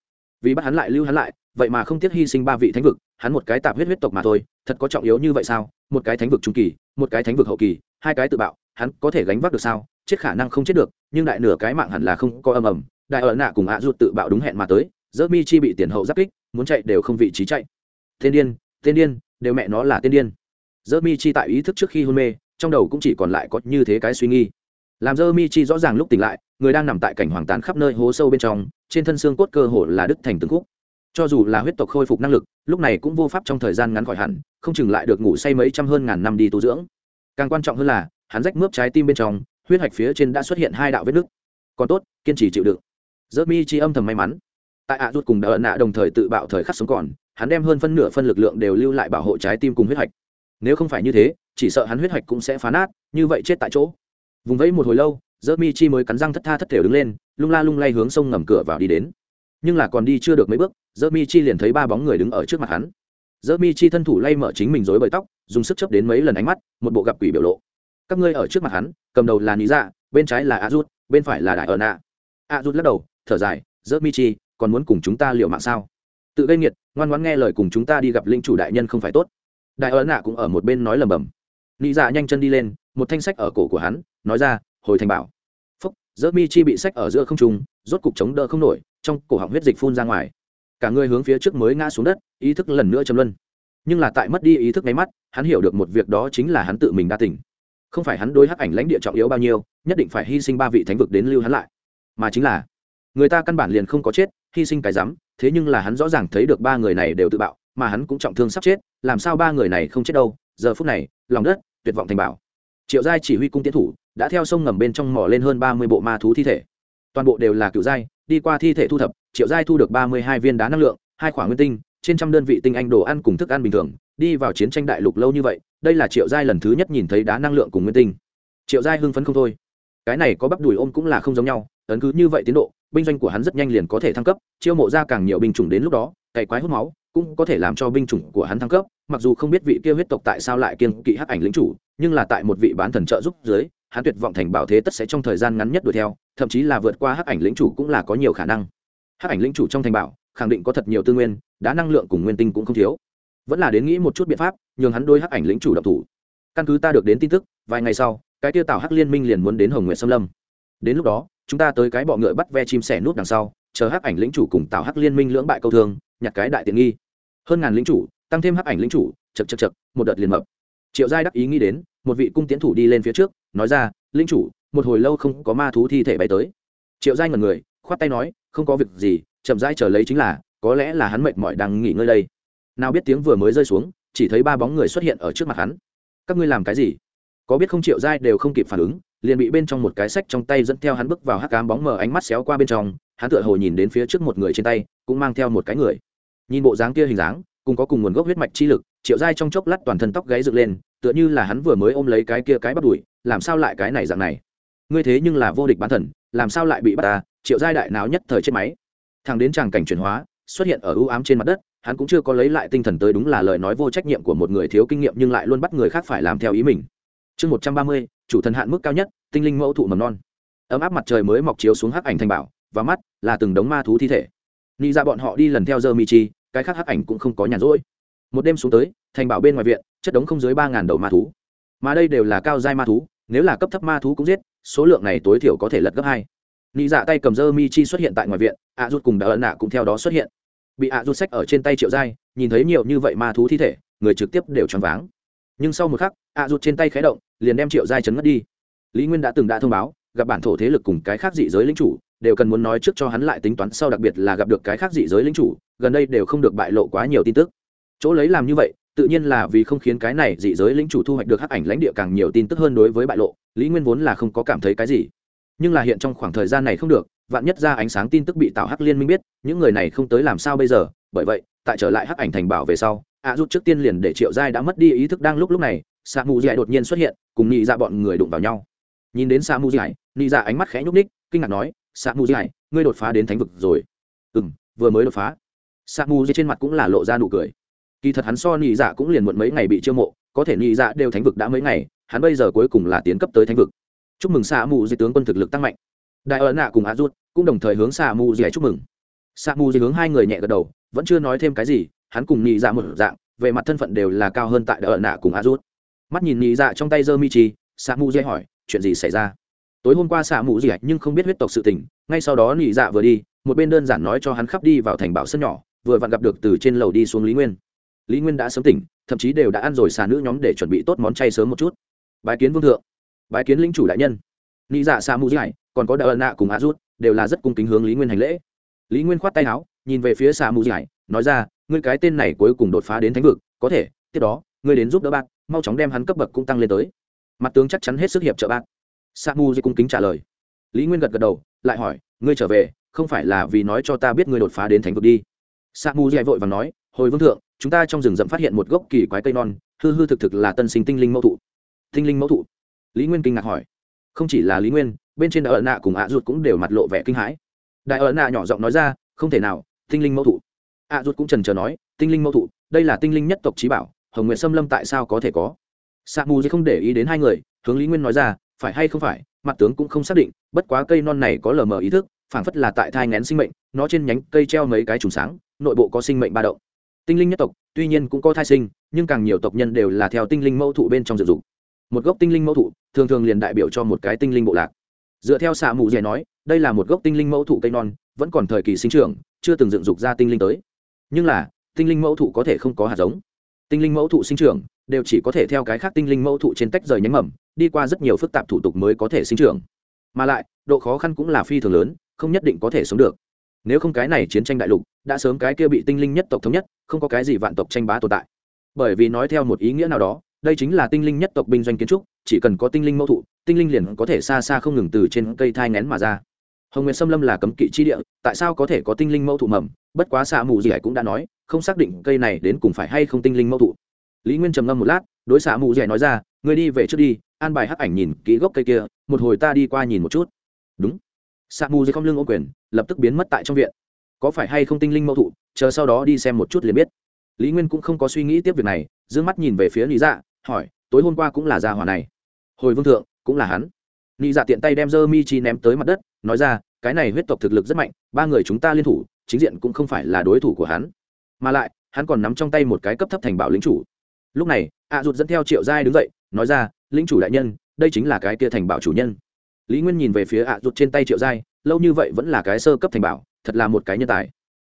Vì bắt hắn lại lưu hắn lại, vậy mà không tiếc hy sinh ba vị thánh vực, hắn một cái tạp huyết huyết tộc mà thôi, thật có trọng yếu như vậy sao? Một cái thánh vực trung kỳ, một cái thánh vực hậu kỳ, hai cái tự bạo, hắn có thể gánh vác được sao? Chết khả năng không chết được, nhưng đại nửa cái mạng hẳn là không có âm ầm. Đại ở nạ cùng ạ ruột tự bạo đúng hẹn mà tới dỡ mi chi bị tiền hậu giáp kích, muốn chạy đều không vị trí chạy. Tên điên tên điên, đều mẹ nó là tên điên dơ mi chi tại ý thức trước khi hôn mê, trong đầu cũng chỉ còn lại có như thế cái suy nghi làm dơ mi chi rõ ràng lúc tỉnh lại, người đang nằm tại cảnh hoàng tàn khắp nơi hố sâu bên trong, trên thân xương cốt cơ hồ là đứt thành từng khúc. Cho dù là huyết tộc khôi phục năng lực, lúc này cũng vô pháp trong thời gian ngắn khỏi hẳn, không chừng lại được ngủ say mấy trăm hơn ngàn năm đi tu dưỡng. Càng quan trọng hơn là, hắn rách mướp trái tim bên trong, huyết hạch phía trên đã xuất hiện hai đạo vết nứt. Còn tốt, kiên trì chịu đựng. Dơ mi chi âm thầm may mắn. Tại ạ rút cùng đỡ nạ đồng thời tự bạo thời khắc sống còn, hắn đem hơn phân nửa phân lực lượng đều lưu lại bảo hộ trái tim cùng huyết hạch nếu không phải như thế, chỉ sợ hắn huyết hạch cũng sẽ phá nát, như vậy chết tại chỗ. Vùng vẫy một hồi lâu dơ mi chi mới cắn răng thất tha thất thể đứng lên, lung la lung lay hướng sông ngầm cửa vào đi đến. Nhưng là còn đi chưa được mấy bước dơ mi chi liền thấy ba bóng người đứng ở trước mặt hắn. Dơ mi chi thân thủ lay mở chính mình dối bời tóc, dùng sức chấp đến mấy lần ánh mắt, một bộ gặp quỷ biểu lộ. Các ngươi ở trước mặt hắn, cầm đầu là lý dạ bên trái là a rút bên phải là đại ở nạ a rút lắc đầu, thở dài dơ mi chi còn muốn cùng chúng ta liệu mạng sao? Tự gây nghiệt, ngoan ngoãn nghe lời cùng chúng ta đi gặp linh chủ đại nhân không phải tốt đại ấn nạ cũng ở một bên nói lầm bầm. Lý dạ nhanh chân đi lên, một thanh sách ở cổ của hắn, nói ra, hồi thành bảo. Phúc dỡ mi chi bị sách ở giữa không trung, rốt cục chống đỡ không nổi, trong cổ họng huyết dịch phun ra ngoài. Cả người hướng phía trước mới ngã xuống đất, ý thức lần nữa châm luân. Nhưng là tại mất đi ý thức nháy mắt, hắn hiểu được một việc đó chính là hắn tự mình đa tỉnh không phải hắn đối hắc ảnh lãnh địa trọng yếu bao nhiêu, nhất định phải hy sinh ba vị thánh vực đến lưu hắn lại. Mà chính là, người ta căn bản liền không có chết, hy sinh cái rắm, thế nhưng là hắn rõ ràng thấy được ba người này đều tự bạo mà hắn cũng trọng thương sắp chết, làm sao ba người này không chết đâu? Giờ phút này, lòng đất, tuyệt vọng thành bảo. Triệu giai chỉ huy cung tiến thủ, đã theo sông ngầm bên trong mỏ lên hơn ba mươi bộ ma thú thi thể. Toàn bộ đều là cựu giai, đi qua thi thể thu thập, triệu giai thu được ba mươi hai viên đá năng lượng, hai khoản nguyên tinh, trên trăm đơn vị tinh anh đồ ăn cùng thức ăn bình thường, đi vào chiến tranh đại lục lâu như vậy, đây là triệu giai lần thứ nhất nhìn thấy đá năng lượng cùng nguyên tinh. Triệu giai hưng phấn không thôi. Cái này có bắp đùi ôm cũng là không giống nhau, ấn cứ như vậy tiến độ, binh doanh của hắn rất nhanh liền có thể thăng cấp, chiêu mộ ra càng nhiều binh chủng đến lúc đó, cày quái hút máu cũng có thể làm cho binh chủng của hắn thăng cấp, mặc dù không biết vị kia huyết tộc tại sao lại kiên kỵ hắc ảnh lĩnh chủ, nhưng là tại một vị bán thần trợ giúp dưới, hắn tuyệt vọng thành bảo thế tất sẽ trong thời gian ngắn nhất đuổi theo, thậm chí là vượt qua hắc ảnh lĩnh chủ cũng là có nhiều khả năng. Hắc ảnh lĩnh chủ trong thành bảo, khẳng định có thật nhiều tư nguyên đã năng lượng cùng nguyên tinh cũng không thiếu. Vẫn là đến nghĩ một chút biện pháp, nhường hắn đôi hắc ảnh lĩnh chủ động thủ. Căn cứ ta được đến tin tức, vài ngày sau, cái tiêu tảo hắc liên minh liền muốn đến hồng nguyện xâm lâm. Đến lúc đó, chúng ta tới cái bọ ngựa bắt ve chim sẻ nút đằng sau chờ hắc ảnh lĩnh chủ cùng tạo hắc liên minh lưỡng bại câu thương, nhặt cái đại tiện nghi. Hơn ngàn lĩnh chủ, tăng thêm hắc ảnh lĩnh chủ chật chật chật một đợt liền mập. Triệu giai đắc ý nghĩ đến, một vị cung tiến thủ đi lên phía trước, nói ra, lĩnh chủ, một hồi lâu không có ma thú thi thể bay tới. Triệu giai ngần người, khoát tay nói, không có việc gì, chậm rãi chờ lấy chính là, có lẽ là hắn mệt mỏi đang nghỉ ngơi đây. Nào biết tiếng vừa mới rơi xuống, chỉ thấy ba bóng người xuất hiện ở trước mặt hắn. Các ngươi làm cái gì? Có biết không triệu giai đều không kịp phản ứng, liền bị bên trong một cái sách trong tay dẫn theo hắn bước vào hắc cám bóng mờ ánh mắt xéo qua bên trong hắn tựa hồ nhìn đến phía trước một người trên tay, cũng mang theo một cái người. Nhìn bộ dáng kia hình dáng, cùng có cùng nguồn gốc huyết mạch chi lực, triệu giai trong chốc lát toàn thân tóc gáy dựng lên, tựa như là hắn vừa mới ôm lấy cái kia cái bắt đùi, làm sao lại cái này dạng này? Ngươi thế nhưng là vô địch bán thần, làm sao lại bị bắt ta? Triệu giai đại náo nhất thời chết máy. Thằng đến tràng cảnh chuyển hóa, xuất hiện ở ưu ám trên mặt đất, hắn cũng chưa có lấy lại tinh thần tới đúng là lời nói vô trách nhiệm của một người thiếu kinh nghiệm nhưng lại luôn bắt người khác phải làm theo ý mình. Chương một trăm ba mươi, chủ thần hạn mức cao nhất, tinh linh mẫu thụ mầm non. Ấm áp mặt trời mới mọc chiếu xuống hắc ảnh thành bảo và mắt là từng đống ma thú thi thể. Ni ra dạ bọn họ đi lần theo giờ mi chi, cái khác hắc ảnh cũng không có nhàn rỗi. Một đêm xuống tới, thành bảo bên ngoài viện, chất đống không dưới ba ngàn đầu ma thú. Mà đây đều là cao giai ma thú, nếu là cấp thấp ma thú cũng giết, số lượng này tối thiểu có thể lật gấp hai. Nị dạ tay cầm dơ mi chi xuất hiện tại ngoài viện, ạ rút cùng đã ẩn nạ cũng theo đó xuất hiện. Bị ạ rút sách ở trên tay triệu giai, nhìn thấy nhiều như vậy ma thú thi thể, người trực tiếp đều choáng váng. Nhưng sau một khắc, ạ rút trên tay khé động, liền đem triệu giai chấn ngất đi. Lý nguyên đã từng đã thông báo, gặp bản thổ thế lực cùng cái khác dị giới lính chủ đều cần muốn nói trước cho hắn lại tính toán sau đặc biệt là gặp được cái khác dị giới lính chủ, gần đây đều không được bại lộ quá nhiều tin tức. Chỗ lấy làm như vậy, tự nhiên là vì không khiến cái này dị giới lính chủ thu hoạch được hắc ảnh lãnh địa càng nhiều tin tức hơn đối với bại lộ, lý nguyên vốn là không có cảm thấy cái gì. Nhưng là hiện trong khoảng thời gian này không được, vạn nhất ra ánh sáng tin tức bị tạo hắc liên minh biết, những người này không tới làm sao bây giờ, bởi vậy, tại trở lại hắc ảnh thành bảo về sau ạ rút trước tiên liền để triệu giai đã mất đi ý thức đang lúc lúc này, sa mù dạy đột nhiên xuất hiện, cùng nhị ra dạ bọn người đụng vào nhau. Nhìn đến sa mù dạy nhị ra dạ ánh mắt khẽ nhúc ních kinh ngạc nói sa mù dài ngươi đột phá đến thánh vực rồi. Ừ m vừa mới đột phá. Sa mù dạy trên mặt cũng là lộ ra nụ cười. Kỳ thật hắn so nị dạ cũng liền muộn mấy ngày bị chiêu mộ, có thể nị dạ đều thánh vực đã mấy ngày, hắn bây giờ cuối cùng là tiến cấp tới thánh vực. Chúc mừng sa mù dưới tướng quân thực lực tăng mạnh. Đại ấn nạ cùng á rút cũng đồng thời hướng sa mù dưới chúc mừng. Sa mù dưới hướng hai người nhẹ gật đầu, vẫn chưa nói thêm cái gì, hắn cùng nị dạ một dạng, về mặt thân phận đều là cao hơn tại đại ấn nạ cùng á rút mắt nhìn nị dạ trong tay giơ mi chi sa mù dưới hỏi, chuyện gì xảy ra? Tối hôm qua xạ mù hạch nhưng không biết huyết tộc sự tình, ngay sau đó nhị dạ vừa đi, một bên đơn giản nói cho hắn khắp đi vào thành bảo sân nhỏ, vừa vặn gặp được từ trên lầu đi xuống lý nguyên. Lý nguyên đã sớm tỉnh, thậm chí đều đã ăn rồi xà nữ nhóm để chuẩn bị tốt món chay sớm một chút. Bái kiến vương thượng, bái kiến linh chủ đại nhân. Nhị dạ sa gì hạch còn có đạo nạ cùng a rút, đều là rất cung kính hướng lý nguyên hành lễ. Lý nguyên khoát tay áo, nhìn về phía sa mu dạy nói ra, ngươi cái tên này cuối cùng đột phá đến thánh vực, có thể, tiếp đó, ngươi đến giúp đỡ bạn mau chóng đem hắn cấp bậc cũng tăng lên tới. Mặt tướng chắc chắn hết sức hiệp trợ bạn sa mu di cung kính trả lời. Lý nguyên gật gật đầu, lại hỏi, ngươi trở về, không phải là vì nói cho ta biết ngươi đột phá đến thánh vực đi? Sa mu di vội và nói, hồi vương thượng, chúng ta trong rừng rậm phát hiện một gốc kỳ quái cây non, hư hư thực thực là tân sinh tinh linh mẫu thụ. Tinh linh mẫu thụ? Lý nguyên kinh ngạc hỏi. Không chỉ là lý nguyên, bên trên đại ợ nạ cùng ạ ruột cũng đều mặt lộ vẻ kinh hãi. Đại ợ nạ nhỏ giọng nói ra, không thể nào, tinh linh mẫu thụ. Ạ ruột cũng trần trờ nói, tinh linh mẫu thụ, đây là tinh linh nhất tộc trí bảo, hồng nguyện xâm lâm tại sao có thể có? Sa mù không để ý đến hai người, hướng lý nguyên nói ra phải hay không phải, mặt tướng cũng không xác định, bất quá cây non này có lờ mờ ý thức, phảng phất là tại thai ngén sinh mệnh, nó trên nhánh cây treo mấy cái trùng sáng, nội bộ có sinh mệnh ba động. Tinh linh nhất tộc, tuy nhiên cũng có thai sinh, nhưng càng nhiều tộc nhân đều là theo tinh linh mẫu thụ bên trong dự dục. Một gốc tinh linh mẫu thụ, thường thường liền đại biểu cho một cái tinh linh bộ lạc. Dựa theo xạ mù dẻ nói, đây là một gốc tinh linh mẫu thụ cây non, vẫn còn thời kỳ sinh trưởng, chưa từng dựng dục ra tinh linh tới. Nhưng là, tinh linh mẫu thụ có thể không có hạt giống tinh linh mẫu thụ sinh trưởng, đều chỉ có thể theo cái khác tinh linh mẫu thụ trên tách rời nhánh mầm, đi qua rất nhiều phức tạp thủ tục mới có thể sinh trưởng. Mà lại, độ khó khăn cũng là phi thường lớn, không nhất định có thể sống được. Nếu không cái này chiến tranh đại lục, đã sớm cái kia bị tinh linh nhất tộc thống nhất, không có cái gì vạn tộc tranh bá tồn tại. Bởi vì nói theo một ý nghĩa nào đó, đây chính là tinh linh nhất tộc binh doanh kiến trúc, chỉ cần có tinh linh mẫu thụ, tinh linh liền có thể xa xa không ngừng từ trên cây thai ngén mà ra hồng nguyệt xâm lâm là cấm kỵ chi địa tại sao có thể có tinh linh mẫu thụ mầm bất quá xạ mù gì cũng đã nói không xác định cây này đến cùng phải hay không tinh linh mẫu thụ lý nguyên trầm ngâm một lát đối xạ mù dẻ nói ra ngươi đi về trước đi an bài hắc ảnh nhìn kỹ gốc cây kia một hồi ta đi qua nhìn một chút đúng xạ mù dẻ không lưng ô quyền lập tức biến mất tại trong viện có phải hay không tinh linh mẫu thụ chờ sau đó đi xem một chút liền biết lý nguyên cũng không có suy nghĩ tiếp việc này d ư ơ n g mắt nhìn về phía lý dạ hỏi tối hôm qua cũng là gia hỏa này hồi vương thượng cũng là hắn lý dạ tiện tay đem dơ mi chi ném tới mặt đất nói ra, cái này huyết tộc thực lực rất mạnh, ba người chúng ta liên thủ, chính diện cũng không phải là đối thủ của hắn. Mà lại, hắn còn nắm trong tay một cái cấp thấp thành bảo lính chủ. Lúc này ạ à rụt dẫn theo triệu giai đứng dậy, nói ra lính chủ đại nhân, đây chính là cái kia thành bảo chủ nhân. Lý nguyên nhìn về phía ạ à rụt trên tay triệu giai, lâu như vậy vẫn là cái sơ cấp thành bảo, thật là một cái nhân tài.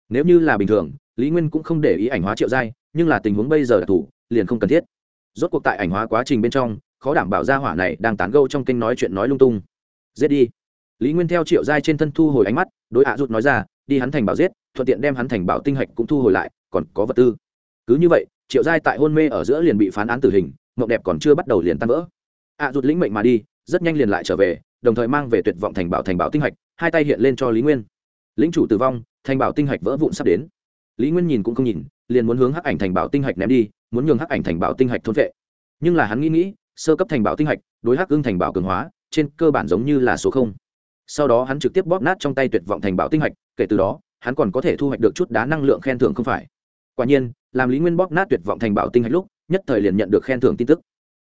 Nếu như là bình thường, lý nguyên cũng không để ý ảnh hóa triệu giai, nhưng là tình huống bây giờ đặc thù liền không cần thiết. Rốt cuộc tại ảnh hóa quá trình bên trong, khó đảm bảo gia hỏa này đang tán gâu trong kênh nói chuyện nói lung tung. Giết đi lý nguyên theo triệu giai trên thân thu hồi ánh mắt, đối ạ rụt nói ra, đi hắn thành bảo giết, thuận tiện đem hắn thành bảo tinh hạch cũng thu hồi lại, còn có vật tư. Cứ như vậy, triệu giai tại hôn mê ở giữa liền bị phán án tử hình, mộng đẹp còn chưa bắt đầu liền tan vỡ. ạ rụt lĩnh mệnh mà đi, rất nhanh liền lại trở về, đồng thời mang về tuyệt vọng thành bảo thành bảo tinh hạch, hai tay hiện lên cho lý nguyên. Lính chủ tử vong, thành bảo tinh hạch vỡ vụn sắp đến. Lý nguyên nhìn cũng không nhìn, liền muốn hướng hắc ảnh thành bảo tinh hạch ném đi, muốn nhường hắc ảnh thành bảo tinh hạch thôn vệ. Nhưng là hắn nghĩ nghĩ, sơ cấp thành bảo tinh hạch đối hắc ưng thành bảo cường hóa, trên cơ bản giống như là số không sau đó hắn trực tiếp bóp nát trong tay tuyệt vọng thành bảo tinh hạch, kể từ đó, hắn còn có thể thu hoạch được chút đá năng lượng khen thưởng không phải. Quả nhiên, làm lý nguyên bóp nát tuyệt vọng thành bảo tinh hạch lúc, nhất thời liền nhận được khen thưởng tin tức.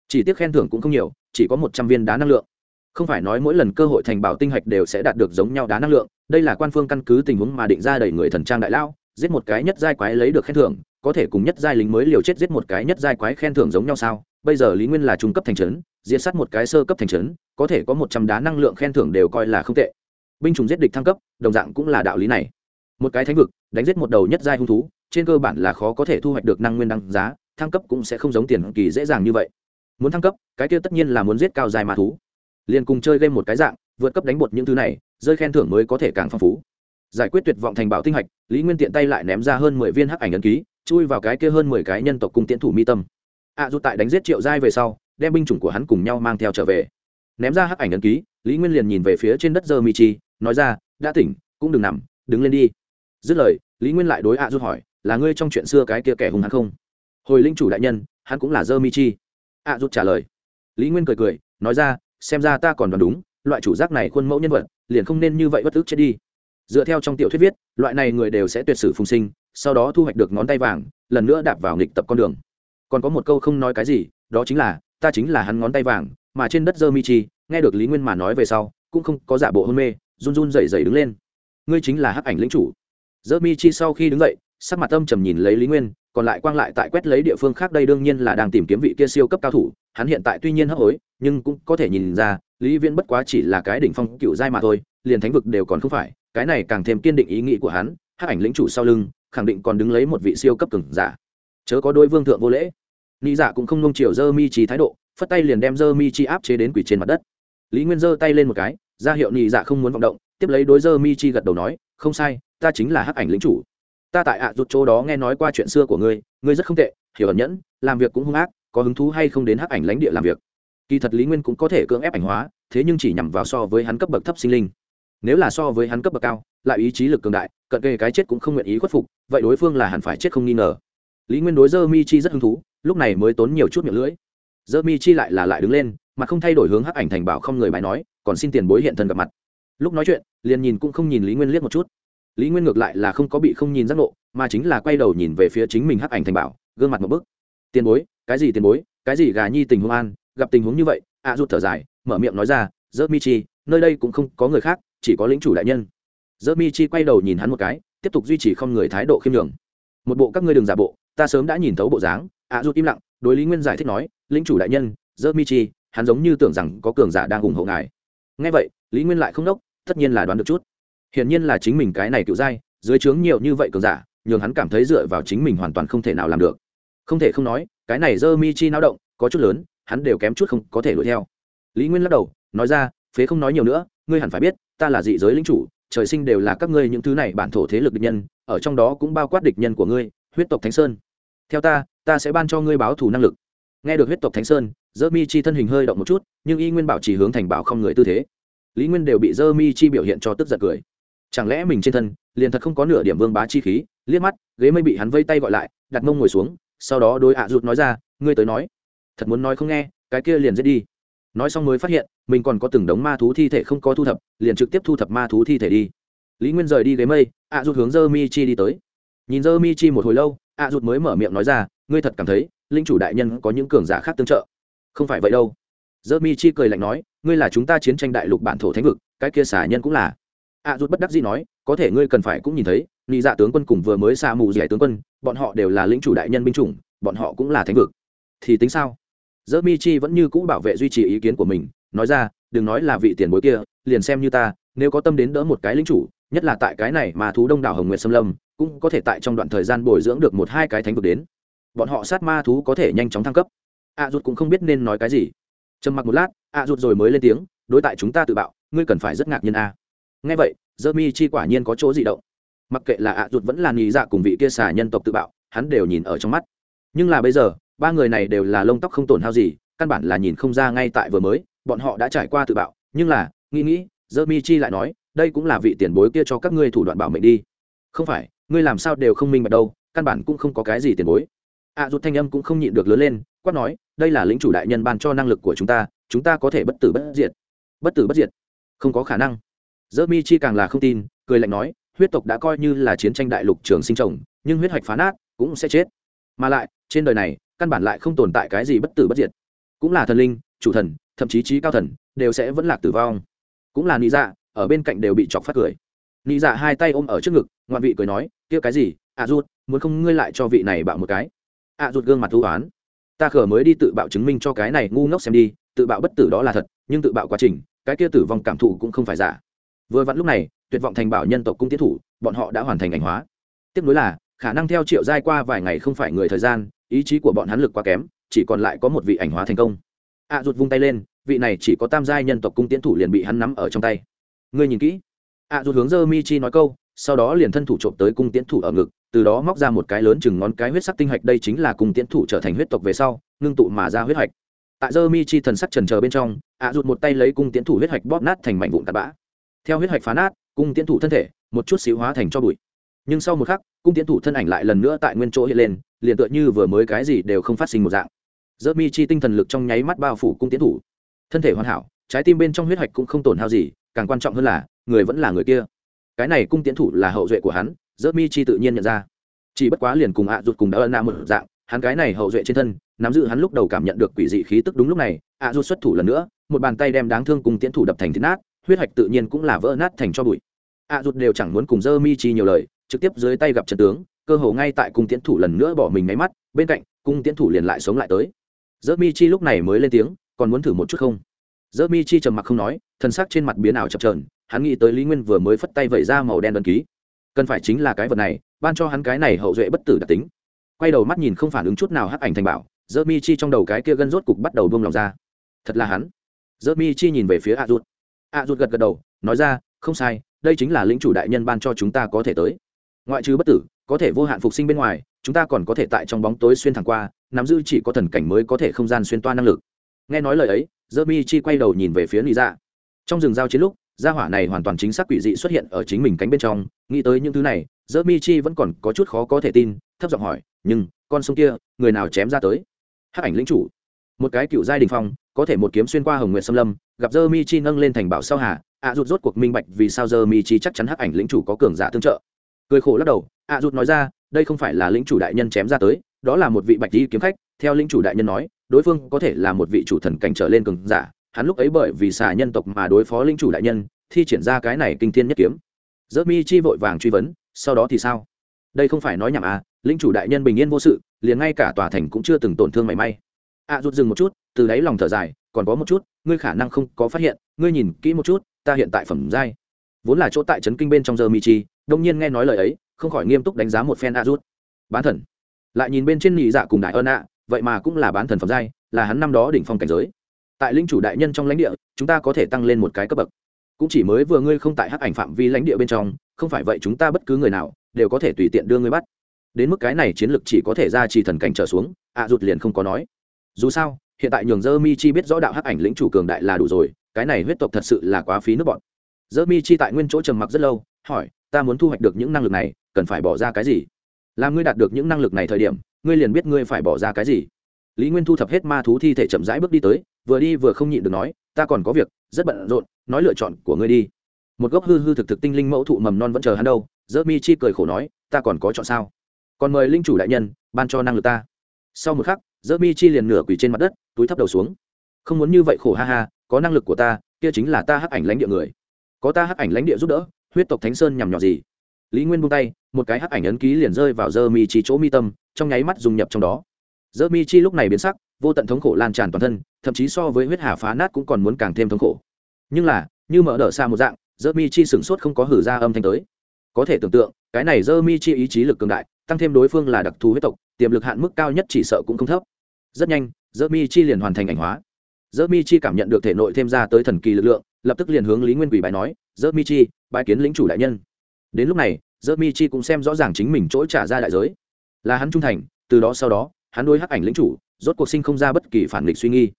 Chỉ tiếc khen thưởng cũng không nhiều, chỉ có một trăm viên đá năng lượng. Không phải nói mỗi lần cơ hội thành bảo tinh hạch đều sẽ đạt được giống nhau đá năng lượng, đây là quan phương căn cứ tình huống mà định ra đầy người thần trang đại lao, giết một cái nhất giai quái lấy được khen thưởng, có thể cùng nhất giai lính mới liều chết giết một cái nhất giai quái khen thưởng giống nhau sao? Bây giờ lý nguyên là trung cấp thành trấn, diệt sát một cái sơ cấp thành trấn, có thể có một trăm đá năng lượng khen thưởng đều coi là không tệ. Binh chủng giết địch thăng cấp, đồng dạng cũng là đạo lý này. Một cái thánh vực, đánh giết một đầu nhất giai hung thú, trên cơ bản là khó có thể thu hoạch được năng nguyên đăng giá, thăng cấp cũng sẽ không giống tiền kỳ dễ dàng như vậy. Muốn thăng cấp, cái kia tất nhiên là muốn giết cao dài mà thú. Liền cùng chơi game một cái dạng, vượt cấp đánh bột những thứ này, rơi khen thưởng mới có thể càng phong phú. Giải quyết tuyệt vọng thành bảo tinh hạch lý nguyên tiện tay lại ném ra hơn mười viên hắc ảnh ấn ký, chui vào cái kia hơn mười cái nhân tộc cung tiễn thủ mi tâm ạ à, dù tại đánh giết triệu giai về sau đem binh chủng của hắn cùng nhau mang theo trở về. Ném ra hắc ảnh ấn ký lý nguyên liền nhìn về phía trên đất dơ mi chi nói ra đã tỉnh cũng đừng nằm đứng lên đi. Dứt lời lý nguyên lại đối ạ à hỏi là ngươi trong chuyện xưa cái kia kẻ hung hắn không? Hồi linh chủ đại nhân hắn cũng là dơ mi chi ạ à trả lời. Lý nguyên cười cười nói ra xem ra ta còn đoán đúng loại chủ giác này khuôn mẫu nhân vật liền không nên như vậy bất ức chết đi. Dựa theo trong tiểu thuyết viết loại này người đều sẽ tuyệt sử phùng sinh sau đó thu hoạch được ngón tay vàng lần nữa đạp vào nghịch tập con đường còn có một câu không nói cái gì, đó chính là, ta chính là hắn ngón tay vàng, mà trên đất dơ mi chi nghe được lý nguyên mà nói về sau, cũng không có giả bộ hôn mê, run run dậy dậy đứng lên. Ngươi chính là hắc ảnh lĩnh chủ. Dơ mi chi sau khi đứng dậy, sắc mặt tâm trầm nhìn lấy lý nguyên, còn lại quang lại tại quét lấy địa phương khác đây đương nhiên là đang tìm kiếm vị kia siêu cấp cao thủ, hắn hiện tại tuy nhiên hấp hối, nhưng cũng có thể nhìn ra, lý viễn bất quá chỉ là cái đỉnh phong cựu giai mà thôi, liền thánh vực đều còn không phải, cái này càng thêm kiên định ý nghĩ của hắn, hắc ảnh lĩnh chủ sau lưng, khẳng định còn đứng lấy một vị siêu cấp cường giả chớ có đôi vương thượng vô lễ. Nghĩ giả dạ cũng không nông chiều dơ mi chi thái độ, phất tay liền đem dơ mi chi áp chế đến quỷ trên mặt đất. Lý nguyên giơ tay lên một cái, ra hiệu nhị dạ không muốn vọng động, tiếp lấy đối dơ mi chi gật đầu nói, không sai, ta chính là hắc ảnh lính chủ. Ta tại ạ à chỗ đó nghe nói qua chuyện xưa của ngươi ngươi rất không tệ, hiểu ẩn nhẫn, làm việc cũng hung ác, có hứng thú hay không đến hắc ảnh lãnh địa làm việc? Kỳ thật lý nguyên cũng có thể cưỡng ép ảnh hóa, thế nhưng chỉ nhằm vào so với hắn cấp bậc thấp sinh linh. Nếu là so với hắn cấp bậc cao, lại ý chí lực cường đại, cận kề cái chết cũng không nguyện ý khuất phục, vậy đối phương là hẳn phải chết không nghi ngờ lý nguyên đối dơ mi chi rất hứng thú, lúc này mới tốn nhiều chút miệng lưỡi. Dơ mi chi lại là lại đứng lên, mà không thay đổi hướng hắc ảnh thành bảo không người bài nói, còn xin tiền bối hiện thân gặp mặt. Lúc nói chuyện, liền nhìn cũng không nhìn lý nguyên liếc một chút. Lý nguyên ngược lại là không có bị không nhìn giác ngộ, mà chính là quay đầu nhìn về phía chính mình hắc ảnh thành bảo, gương mặt một bức. Tiền bối, cái gì tiền bối, cái gì gà nhi tình huống an, gặp tình huống như vậy? Ạ à rút thở dài, mở miệng nói ra dơ mi chi, nơi đây cũng không có người khác, chỉ có lính chủ đại nhân. Dơ mi chi quay đầu nhìn hắn một cái, tiếp tục duy trì không người thái độ khiêm nhường một bộ các ngươi đừng giả bộ, ta sớm đã nhìn thấu bộ dáng. Ạ à rút im lặng, đối lý nguyên giải thích nói lính chủ đại nhân dơ mi chi hắn giống như tưởng rằng có cường giả đang ủng hộ ngài. Ngay vậy, lý nguyên lại không đốc, tất nhiên là đoán được chút. Hiển nhiên là chính mình cái này cựu dai, dưới trướng nhiều như vậy cường giả, nhường hắn cảm thấy dựa vào chính mình hoàn toàn không thể nào làm được. Không thể không nói, cái này dơ mi chi nao động, có chút lớn, hắn đều kém chút không có thể đuổi theo. Lý nguyên lắc đầu, nói ra, phế không nói nhiều nữa, ngươi hẳn phải biết, ta là dị giới lính chủ, trời sinh đều là các ngươi những thứ này bản thổ thế lực địch nhân ở trong đó cũng bao quát địch nhân của ngươi, huyết tộc thánh sơn. Theo ta ta sẽ ban cho ngươi báo thù năng lực. Nghe được huyết tộc thánh sơn dơ mi chi thân hình hơi động một chút, nhưng y nguyên bảo chỉ hướng thành bảo không người tư thế. Lý nguyên đều bị dơ mi chi biểu hiện cho tức giận cười. Chẳng lẽ mình trên thân, liền thật không có nửa điểm vương bá chi khí? Liếc mắt, ghế mây bị hắn vây tay gọi lại, đặt mông ngồi xuống, sau đó đôi ạ rụt nói ra, ngươi tới nói. Thật muốn nói không nghe, cái kia liền giết đi. Nói xong mới phát hiện, mình còn có từng đống ma thú thi thể không có thu thập, liền trực tiếp thu thập ma thú thi thể đi lý nguyên rời đi ghế mây, ạ rụt hướng dơ mi chi đi tới. Nhìn dơ mi chi một hồi lâu, ạ rụt mới mở miệng nói ra, ngươi thật cảm thấy, linh chủ đại nhân có những cường giả khác tương trợ? Không phải vậy đâu. Dơ mi chi cười lạnh nói, ngươi là chúng ta chiến tranh đại lục bản thổ thánh vực, cái kia xả nhân cũng là. Ạ rụt bất đắc dĩ nói, có thể ngươi cần phải cũng nhìn thấy ni dạ tướng quân cùng vừa mới xa mù dẻ tướng quân, bọn họ đều là lính chủ đại nhân binh chủng, bọn họ cũng là thánh vực. Thì tính sao? Dơ mi chi vẫn như cũ bảo vệ duy trì ý kiến của mình, nói ra, đừng nói là vị tiền bối kia, liền xem như ta, nếu có tâm đến đỡ một cái lính chủ nhất là tại cái này mà thú đông đảo hồng nguyệt xâm lâm cũng có thể tại trong đoạn thời gian bồi dưỡng được một hai cái thánh vực đến. Bọn họ sát ma thú có thể nhanh chóng thăng cấp. A à, rụt cũng không biết nên nói cái gì. Trầm mặc một lát a à, rụt rồi mới lên tiếng đối tại chúng ta tự bạo ngươi cần phải rất ngạc nhiên a. À. ngay vậy dơ mi chi quả nhiên có chỗ gì động. Mặc kệ là a rụt vẫn là nghỉ dạ cùng vị kia xà nhân tộc tự bạo hắn đều nhìn ở trong mắt. Nhưng là bây giờ ba người này đều là lông tóc không tổn hao gì căn bản là nhìn không ra ngay tại vừa mới bọn họ đã trải qua tự bạo nhưng là nghĩ nghĩ dơ mi chi lại nói đây cũng là vị tiền bối kia cho các ngươi thủ đoạn bảo mệnh đi. Không phải ngươi làm sao đều không minh bạch đâu căn bản cũng không có cái gì tiền bối. Ạ à, rụt thanh âm cũng không nhịn được lớn lên quát nói đây là lính chủ đại nhân ban cho năng lực của chúng ta chúng ta có thể bất tử bất diệt. Bất tử bất diệt? Không có khả năng. Dơ mi chi càng là không tin cười lạnh nói huyết tộc đã coi như là chiến tranh đại lục trường sinh trồng nhưng huyết hoạch phá nát cũng sẽ chết. Mà lại trên đời này căn bản lại không tồn tại cái gì bất tử bất diệt. Cũng là thần linh chủ thần thậm chí trí cao thần đều sẽ vẫn lạc tử vong. Cũng là lý dạ ở bên cạnh đều bị chọc phát cười. Lý dạ hai tay ôm ở trước ngực ngoạn vị cười nói kia cái gì? Ạ à rút muốn không ngươi lại cho vị này bạo một cái? Ạ à rút gương mặt thú oán. Ta khở mới đi tự bạo chứng minh cho cái này ngu ngốc xem đi tự bạo bất tử đó là thật nhưng tự bạo quá trình cái kia tử vong cảm thụ cũng không phải giả. Vừa vặn lúc này tuyệt vọng thành bảo nhân tộc cung tiến thủ bọn họ đã hoàn thành ảnh hóa. Tiếp nối là khả năng theo triệu giai qua vài ngày không phải người thời gian ý chí của bọn hắn lực quá kém chỉ còn lại có một vị ảnh hóa thành công. Ạ à, rụt vung tay lên vị này chỉ có tam giai nhân tộc cung tiến thủ liền bị hắn nắm ở trong tay ngươi nhìn kỹ. Ạ à, rụt hướng dơ mi chi nói câu sau đó liền thân thủ trộm tới cung tiến thủ ở ngực từ đó móc ra một cái lớn chừng ngón cái huyết sắc tinh hạch đây chính là cung tiến thủ trở thành huyết tộc về sau ngưng tụ mà ra huyết hạch. Tại dơ mi chi thần sắc trần chờ bên trong ạ à, rụt một tay lấy cung tiến thủ huyết hạch bóp nát thành mảnh vụn tạt bã. Theo huyết hạch phá nát cung tiến thủ thân thể một chút xíu hóa thành cho bụi. Nhưng sau một khắc cung tiến thủ thân ảnh lại lần nữa tại nguyên chỗ hiện lên liền tựa như vừa mới cái gì đều không phát sinh một dạng. Dơ mi chi tinh thần lực trong nháy mắt bao phủ cung tiến thủ. Thân thể hoàn hảo trái tim bên trong huyết hạch cũng không tổn hao gì càng quan trọng hơn là, người vẫn là người kia. Cái này cung tiến thủ là hậu duệ của hắn rớt mi chi tự nhiên nhận ra. Chỉ bất quá liền cùng ạ à rụt cùng đã ân nạ một dạng, hắn cái này hậu duệ trên thân, nắm giữ hắn lúc đầu cảm nhận được quỷ dị khí tức đúng lúc này, ạ à rụt xuất thủ lần nữa, một bàn tay đem đáng thương cùng tiến thủ đập thành thịt nát, huyết hạch tự nhiên cũng là vỡ nát thành cho bụi. Ạ à rụt đều chẳng muốn cùng rơ mi chi nhiều lời, trực tiếp dưới tay gặp trận tướng, cơ hồ ngay tại cung tiến thủ lần nữa bỏ mình máy mắt, bên cạnh, cung tiến thủ liền lại sống lại tới. Rớt mi chi lúc này mới lên tiếng, còn muốn thử một chút không? Dơ mi chi trầm mặc không nói, thân xác trên mặt biến ảo chập trờn hắn nghĩ tới lý nguyên vừa mới phất tay vẩy ra màu đen đơn ký. Cần phải chính là cái vật này, ban cho hắn cái này hậu duệ bất tử đặc tính. Quay đầu mắt nhìn không phản ứng chút nào hắc ảnh thành bảo dơ mi chi trong đầu cái kia gân rốt cục bắt đầu buông lòng ra. Thật là hắn. Dơ mi chi nhìn về phía a rút a rút gật gật đầu, nói ra, không sai, đây chính là lĩnh chủ đại nhân ban cho chúng ta có thể tới. Ngoại trừ bất tử, có thể vô hạn phục sinh bên ngoài, chúng ta còn có thể tại trong bóng tối xuyên thẳng qua, nắm giữ chỉ có thần cảnh mới có thể không gian xuyên toa năng lực. Nghe nói lời ấy dơ mi chi quay đầu nhìn về phía lý dạ. Trong rừng giao chiến lúc, gia hỏa này hoàn toàn chính xác quỷ dị xuất hiện ở chính mình cánh bên trong. Nghĩ tới những thứ này, dơ mi chi vẫn còn có chút khó có thể tin, thấp giọng hỏi, nhưng, con sông kia, người nào chém ra tới? Hát ảnh lính chủ. Một cái cựu giai đình phong, có thể một kiếm xuyên qua hồng nguyện xâm lâm, gặp dơ mi chi nâng lên thành bảo sao hà, ạ rụt rốt cuộc minh bạch vì sao dơ mi chi chắc chắn hắc ảnh lĩnh chủ có cường giả tương trợ. Cười khổ lắc đầu, ạ rụt nói ra, đây không phải là lĩnh chủ đại nhân chém ra tới, đó là một vị bạch đi kiếm khách. Theo lĩnh chủ đại nhân nói đối phương có thể là một vị chủ thần cảnh trở lên cường giả, hắn lúc ấy bởi vì xà nhân tộc mà đối phó linh chủ đại nhân, thi triển ra cái này kinh thiên nhất kiếm. Dơ mi chi vội vàng truy vấn, sau đó thì sao? Đây không phải nói nhảm à Linh chủ đại nhân bình yên vô sự, liền ngay cả tòa thành cũng chưa từng tổn thương mảy may. Ạ rụt dừng một chút, từ đáy lòng thở dài, còn có một chút, ngươi khả năng không có phát hiện, ngươi nhìn kỹ một chút, ta hiện tại phẩm giai. Vốn là chỗ tại trấn kinh bên trong giờ mi chi, đông nhiên nghe nói lời ấy, không khỏi nghiêm túc đánh giá một phen a rút bán thần. Lại nhìn bên trên nhị dạ cùng đại ơn ạ vậy mà cũng là bán thần phẩm giai, là hắn năm đó đỉnh phong cảnh giới. Tại linh chủ đại nhân trong lãnh địa, chúng ta có thể tăng lên một cái cấp bậc. Cũng chỉ mới vừa ngươi không tại hắc ảnh phạm vi lãnh địa bên trong, không phải vậy chúng ta bất cứ người nào đều có thể tùy tiện đưa ngươi bắt. Đến mức cái này chiến lược chỉ có thể ra trì thần cảnh trở xuống, ạ rụt liền không có nói. Dù sao, hiện tại nhường dơ mi chi biết rõ đạo hắc ảnh lĩnh chủ cường đại là đủ rồi, cái này huyết tộc thật sự là quá phí nước bọn. Dơ mi chi tại nguyên chỗ trầm mặc rất lâu, hỏi, ta muốn thu hoạch được những năng lực này, cần phải bỏ ra cái gì? Làm ngươi đạt được những năng lực này thời điểm ngươi liền biết ngươi phải bỏ ra cái gì. Lý nguyên thu thập hết ma thú thi thể chậm rãi bước đi tới, vừa đi vừa không nhịn được nói, ta còn có việc, rất bận rộn, nói lựa chọn của ngươi đi. Một gốc hư hư thực thực tinh linh mẫu thụ mầm non vẫn chờ hắn đâu dỡ mi chi cười khổ nói, ta còn có chọn sao? Còn mời linh chủ đại nhân, ban cho năng lực ta. Sau một khắc dỡ mi chi liền nửa quỳ trên mặt đất, túi thấp đầu xuống. Không muốn như vậy khổ ha ha, có năng lực của ta, kia chính là ta hắc ảnh lãnh địa người. Có ta hắc ảnh lãnh địa giúp đỡ, huyết tộc thánh sơn nhằm nhỏ gì? Lý nguyên buông tay, một cái hắc ảnh ấn ký liền rơi vào dơ mi chi chỗ mi tâm, trong nháy mắt dùng nhập trong đó. Dơ mi chi lúc này biến sắc, vô tận thống khổ lan tràn toàn thân, thậm chí so với huyết hà phá nát cũng còn muốn càng thêm thống khổ. Nhưng là, như mở đỡ xa một dạng dơ mi chi sửng sốt không có hử ra âm thanh tới. Có thể tưởng tượng, cái này dơ mi chi ý chí lực cường đại, tăng thêm đối phương là đặc thù huyết tộc, tiềm lực hạn mức cao nhất chỉ sợ cũng không thấp. Rất nhanh dơ mi chi liền hoàn thành ảnh hóa. Dơ mi chi cảm nhận được thể nội thêm ra tới thần kỳ lực lượng, lập tức liền hướng lý nguyên quỷ bài nói dơ mi chi bài kiến lĩnh chủ đại nhân. Đến lúc này dơ mi chi cũng xem rõ ràng chính mình chỗ trả ra đại giới. Là hắn trung thành, từ đó sau đó, hắn đôi hắc ảnh lĩnh chủ, rốt cuộc sinh không ra bất kỳ phản nghịch suy nghi.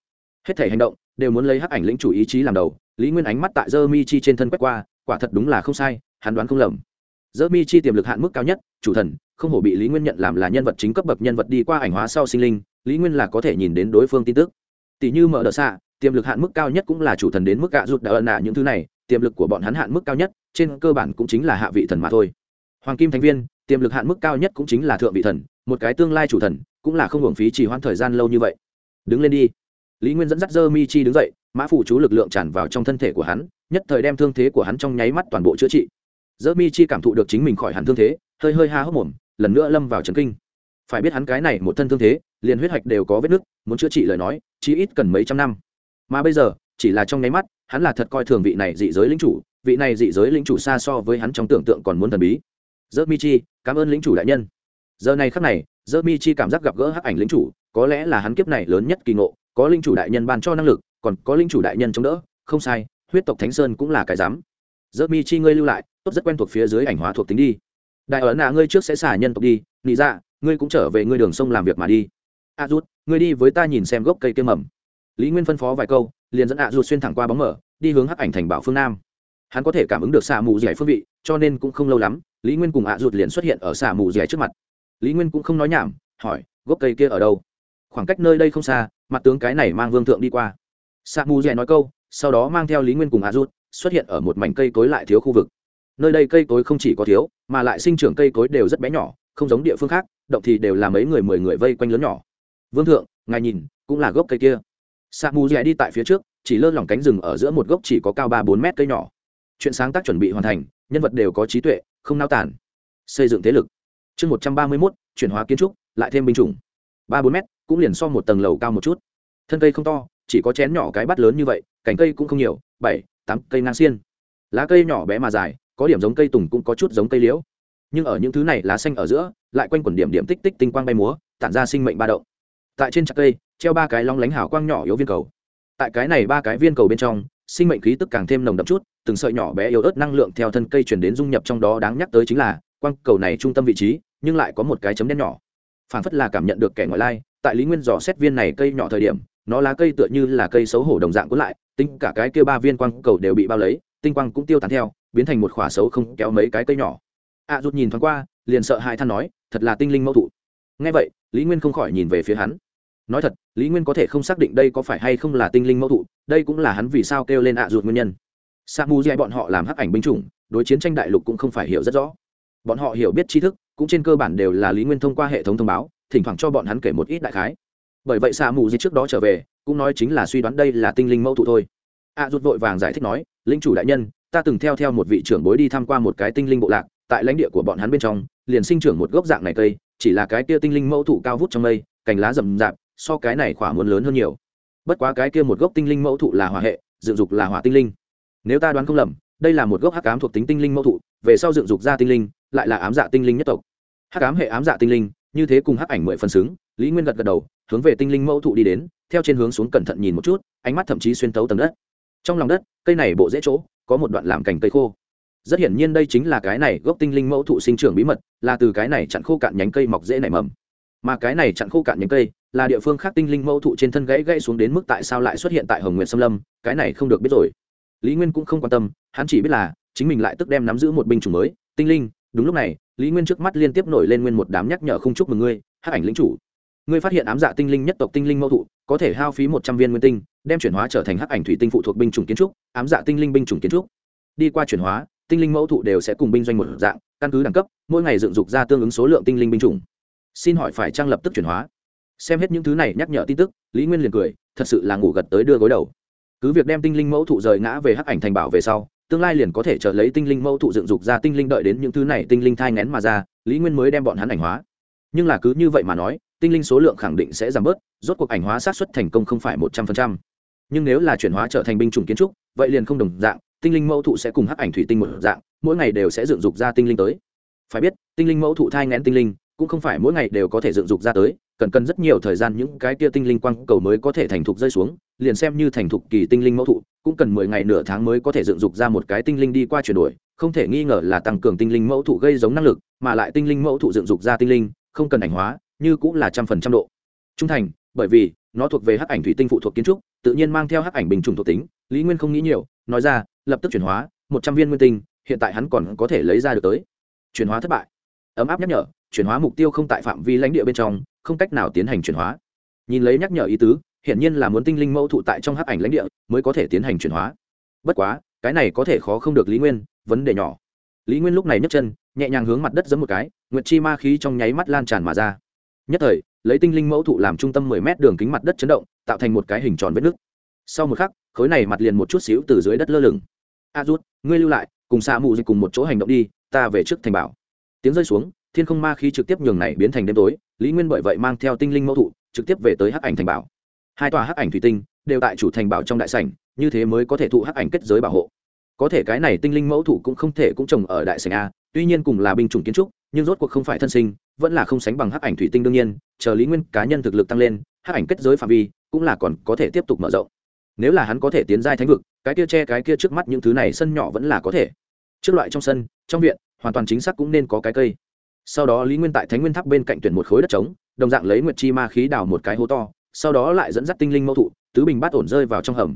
Hết thể hành động đều muốn lấy hắc ảnh lĩnh chủ ý chí làm đầu, lý nguyên ánh mắt tại dơ mi chi trên thân quét qua, quả thật đúng là không sai, hắn đoán không lầm. Dơ mi chi tiềm lực hạn mức cao nhất, chủ thần, không hổ bị lý nguyên nhận làm là nhân vật chính cấp bậc nhân vật đi qua ảnh hóa sau sinh linh, lý nguyên là có thể nhìn đến đối phương tin tức. Tỷ như mở đ ợ xạ, tiềm lực hạn mức cao nhất cũng là chủ thần đến mức gạ rụt đã ẩn nạ những thứ này, tiềm lực của bọn hắn hạn mức cao nhất, trên cơ bản cũng chính là hạ vị thần mà thôi hoàng kim thành viên, tiềm lực hạn mức cao nhất cũng chính là thượng vị thần, một cái tương lai chủ thần, cũng là không hưởng phí chỉ hoãn thời gian lâu như vậy. Đứng lên đi. Lý nguyên dẫn dắt dơ mi chi đứng dậy, mã phủ chú lực lượng tràn vào trong thân thể của hắn, nhất thời đem thương thế của hắn trong nháy mắt toàn bộ chữa trị. Dơ mi chi cảm thụ được chính mình khỏi hẳn thương thế, hơi hơi ha hốc mồm, lần nữa lâm vào trần kinh. Phải biết hắn cái này một thân thương thế, liền huyết hạch đều có vết nứt, muốn chữa trị lời nói chỉ ít cần mấy trăm năm. Mà bây giờ, chỉ là trong nháy mắt, hắn là thật coi thường vị này dị giới lính chủ, vị này dị giới lính chủ xa so với hắn trong tưởng tượng còn muốn thần bí dơ mi chi, cảm ơn lính chủ đại nhân. Giờ này khắc này dơ mi chi cảm giác gặp gỡ hắc ảnh lính chủ, có lẽ là hắn kiếp này lớn nhất kỳ ngộ, có linh chủ đại nhân ban cho năng lực, còn có linh chủ đại nhân chống đỡ, không sai, huyết tộc thánh sơn cũng là cái dám dơ mi chi ngươi lưu lại, tốt rất quen thuộc phía dưới ảnh hóa thuộc tính đi. Đại ấn à ngươi trước sẽ xả nhân tộc đi, nị dạ ngươi cũng trở về ngươi đường sông làm việc mà đi. A à rút, ngươi đi với ta nhìn xem gốc cây kiêm mầm. Lý nguyên phân phó vài câu, liền dẫn a à rút xuyên thẳng qua bóng mở, đi hướng hắc ảnh thành bảo phương nam hắn có thể cảm ứng được xạ mù dẻ phương vị, cho nên cũng không lâu lắm, lý nguyên cùng ạ à liền xuất hiện ở xạ mù dẻ trước mặt. Lý nguyên cũng không nói nhảm, hỏi, gốc cây kia ở đâu? Khoảng cách nơi đây không xa, mặt tướng cái này mang vương thượng đi qua. Xạ mù dẻ nói câu, sau đó mang theo lý nguyên cùng ạ rút xuất hiện ở một mảnh cây cối lại thiếu khu vực. Nơi đây cây cối không chỉ có thiếu, mà lại sinh trưởng cây cối đều rất bé nhỏ, không giống địa phương khác, động thì đều là mấy người mười người vây quanh lớn nhỏ. Vương thượng, ngài nhìn, cũng là gốc cây kia. Xạ mù dẻ đi tại phía trước, chỉ lơ lỏng cánh rừng ở giữa một gốc chỉ có cao ba bốn mét cây nhỏ chuyện sáng tác chuẩn bị hoàn thành, nhân vật đều có trí tuệ, không nao tản xây dựng thế lực. Chương một trăm ba mươi mốt, chuyển hóa kiến trúc, lại thêm binh chủng. Ba bốn mét, cũng liền so một tầng lầu cao một chút. Thân cây không to, chỉ có chén nhỏ cái bắt lớn như vậy, cành cây cũng không nhiều, bảy, tám cây ngang xiên. Lá cây nhỏ bé mà dài, có điểm giống cây tùng cũng có chút giống cây liễu. Nhưng ở những thứ này lá xanh ở giữa, lại quanh quẩn điểm điểm tích tích tinh quang bay múa, tản ra sinh mệnh ba động. Tại trên chặt cây, treo ba cái long lánh hào quang nhỏ yếu viên cầu. Tại cái này ba cái viên cầu bên trong, sinh mệnh khí tức càng thêm nồng đậm chút từng sợi nhỏ bé yếu ớt năng lượng theo thân cây chuyển đến dung nhập trong đó đáng nhắc tới chính là quang cầu này trung tâm vị trí nhưng lại có một cái chấm đen nhỏ. Phản phất là cảm nhận được kẻ ngoại lai tại lý nguyên dò xét viên này cây nhỏ thời điểm nó lá cây tựa như là cây xấu hổ đồng dạng cuốn lại tính cả cái kia ba viên quang cầu đều bị bao lấy tinh quang cũng tiêu tán theo biến thành một khỏa xấu không kéo mấy cái cây nhỏ. A à, rút nhìn thoáng qua liền sợ hai than nói thật là tinh linh mẫu thụ. Ngay vậy lý nguyên không khỏi nhìn về phía hắn. Nói thật lý nguyên có thể không xác định đây có phải hay không là tinh linh mẫu thụ đây cũng là hắn vì sao kêu lên ạ à ruột nguyên nhân sa mu dạy bọn họ làm hắc ảnh binh chủng đối chiến tranh đại lục cũng không phải hiểu rất rõ. Bọn họ hiểu biết tri thức cũng trên cơ bản đều là lý nguyên thông qua hệ thống thông báo thỉnh thoảng cho bọn hắn kể một ít đại khái. Bởi vậy sa mu dạy trước đó trở về cũng nói chính là suy đoán đây là tinh linh mẫu thụ thôi. A à, rút vội vàng giải thích nói linh chủ đại nhân ta từng theo theo một vị trưởng bối đi tham quan một cái tinh linh bộ lạc tại lãnh địa của bọn hắn bên trong liền sinh trưởng một gốc dạng này cây chỉ là cái kia tinh linh mẫu thụ cao vút trong mây cành lá rậm rạp so cái này khỏa muốn lớn hơn nhiều. Bất quá cái kia một gốc tinh linh mẫu thụ là hỏa hệ dựng dục là hỏa tinh linh nếu ta đoán không lầm, đây là một gốc hắc ám thuộc tính tinh linh mẫu thụ, về sau dựng dục ra tinh linh, lại là ám dạ tinh linh nhất tộc. Hắc ám hệ ám dạ tinh linh, như thế cùng hắc ảnh mười phần xứng, lý nguyên gật gật đầu, hướng về tinh linh mẫu thụ đi đến, theo trên hướng xuống cẩn thận nhìn một chút, ánh mắt thậm chí xuyên tấu tầng đất. Trong lòng đất, cây này bộ dễ chỗ, có một đoạn làm cành cây khô. Rất hiển nhiên đây chính là cái này gốc tinh linh mẫu thụ sinh trưởng bí mật, là từ cái này chặn khô cạn nhánh cây mọc dễ nảy mầm. Mà cái này chặn khô cạn nhánh cây, là địa phương khác tinh linh mẫu thụ trên thân gãy gãy xuống đến mức tại sao lại xuất hiện tại hồng nguyện xâm lâm, cái này không được biết rồi lý nguyên cũng không quan tâm, hắn chỉ biết là, chính mình lại tức đem nắm giữ một binh chủng mới. Tinh linh, đúng lúc này, lý nguyên trước mắt liên tiếp nổi lên nguyên một đám nhắc nhở không chúc mừng ngươi, hắc ảnh lĩnh chủ. Ngươi phát hiện ám dạ tinh linh nhất tộc tinh linh mẫu thụ, có thể hao phí một trăm viên nguyên tinh, đem chuyển hóa trở thành hắc ảnh thủy tinh phụ thuộc binh chủng kiến trúc, ám dạ tinh linh binh chủng kiến trúc. Đi qua chuyển hóa, tinh linh mẫu thụ đều sẽ cùng binh doanh một dạng, căn cứ đẳng cấp, mỗi ngày dựng dục ra tương ứng số lượng tinh linh binh chủng. Xin hỏi phải trang lập tức chuyển hóa. Xem hết những thứ này nhắc nhở tin tức, lý nguyên liền cười, thật sự là ngủ gật tới đưa gối đầu cứ việc đem tinh linh mẫu thụ rời ngã về hắc ảnh thành bảo về sau, tương lai liền có thể trở lấy tinh linh mẫu thụ dựng dục ra tinh linh đợi đến những thứ này tinh linh thai ngén mà ra, lý nguyên mới đem bọn hắn ảnh hóa. Nhưng là cứ như vậy mà nói, tinh linh số lượng khẳng định sẽ giảm bớt, rốt cuộc ảnh hóa sát xuất thành công không phải một trăm phần trăm. Nhưng nếu là chuyển hóa trở thành binh chủng kiến trúc, vậy liền không đồng dạng, tinh linh mẫu thụ sẽ cùng hắc ảnh thủy tinh một dạng, mỗi ngày đều sẽ dựng dục ra tinh linh tới. Phải biết, tinh linh mẫu thụ thai ngén tinh linh, cũng không phải mỗi ngày đều có thể dựng dục ra tới cần cần rất nhiều thời gian những cái kia tinh linh quang cầu mới có thể thành thục rơi xuống, liền xem như thành thục kỳ tinh linh mẫu thụ, cũng cần mười ngày nửa tháng mới có thể dựng dục ra một cái tinh linh đi qua chuyển đổi, không thể nghi ngờ là tăng cường tinh linh mẫu thụ gây giống năng lực, mà lại tinh linh mẫu thụ dựng dục ra tinh linh, không cần ảnh hóa, như cũng là trăm phần trăm độ. Trung thành, bởi vì, nó thuộc về hắc ảnh thủy tinh phụ thuộc kiến trúc, tự nhiên mang theo hắc ảnh bình trùng thuộc tính, lý nguyên không nghĩ nhiều, nói ra, lập tức chuyển hóa, một trăm viên nguyên tinh, hiện tại hắn còn có thể lấy ra được tới. Chuyển hóa thất bại. Ấm áp nhắc nhở, chuyển hóa mục tiêu không tại phạm vi lãnh địa bên trong không cách nào tiến hành chuyển hóa. Nhìn lấy nhắc nhở ý tứ, hiển nhiên là muốn tinh linh mẫu thụ tại trong hắc ảnh lãnh địa mới có thể tiến hành chuyển hóa. Bất quá, cái này có thể khó không được lý nguyên, vấn đề nhỏ. Lý nguyên lúc này nhấc chân, nhẹ nhàng hướng mặt đất giấm một cái, nguyệt chi ma khí trong nháy mắt lan tràn mà ra. Nhất thời, lấy tinh linh mẫu thụ làm trung tâm mười mét đường kính mặt đất chấn động, tạo thành một cái hình tròn vết nứt. Sau một khắc, khối này mặt liền một chút xíu từ dưới đất lơ lửng. A rút, ngươi lưu lại, cùng xa mù dịch cùng một chỗ hành động đi, ta về trước thành bảo. Tiếng rơi xuống thiên không ma khí trực tiếp nhường này biến thành đêm tối, lý nguyên bởi vậy mang theo tinh linh mẫu thụ, trực tiếp về tới hắc ảnh thành bảo. Hai tòa hắc ảnh thủy tinh đều tại chủ thành bảo trong đại sảnh, như thế mới có thể thụ hắc ảnh kết giới bảo hộ. Có thể cái này tinh linh mẫu thụ cũng không thể cũng trồng ở đại sảnh a, tuy nhiên cùng là binh chủng kiến trúc, nhưng rốt cuộc không phải thân sinh, vẫn là không sánh bằng hắc ảnh thủy tinh đương nhiên, chờ lý nguyên cá nhân thực lực tăng lên, hắc ảnh kết giới phạm vi cũng là còn có thể tiếp tục mở rộng. Nếu là hắn có thể tiến giai thánh vực, cái kia che cái kia trước mắt những thứ này sân nhỏ vẫn là có thể. Trước loại trong sân, trong viện, hoàn toàn chính xác cũng nên có cái cây sau đó lý nguyên tại thánh nguyên tháp bên cạnh tuyển một khối đất trống, đồng dạng lấy nguyệt chi ma khí đào một cái hố to, sau đó lại dẫn dắt tinh linh mẫu thụ, tứ bình bát ổn rơi vào trong hầm.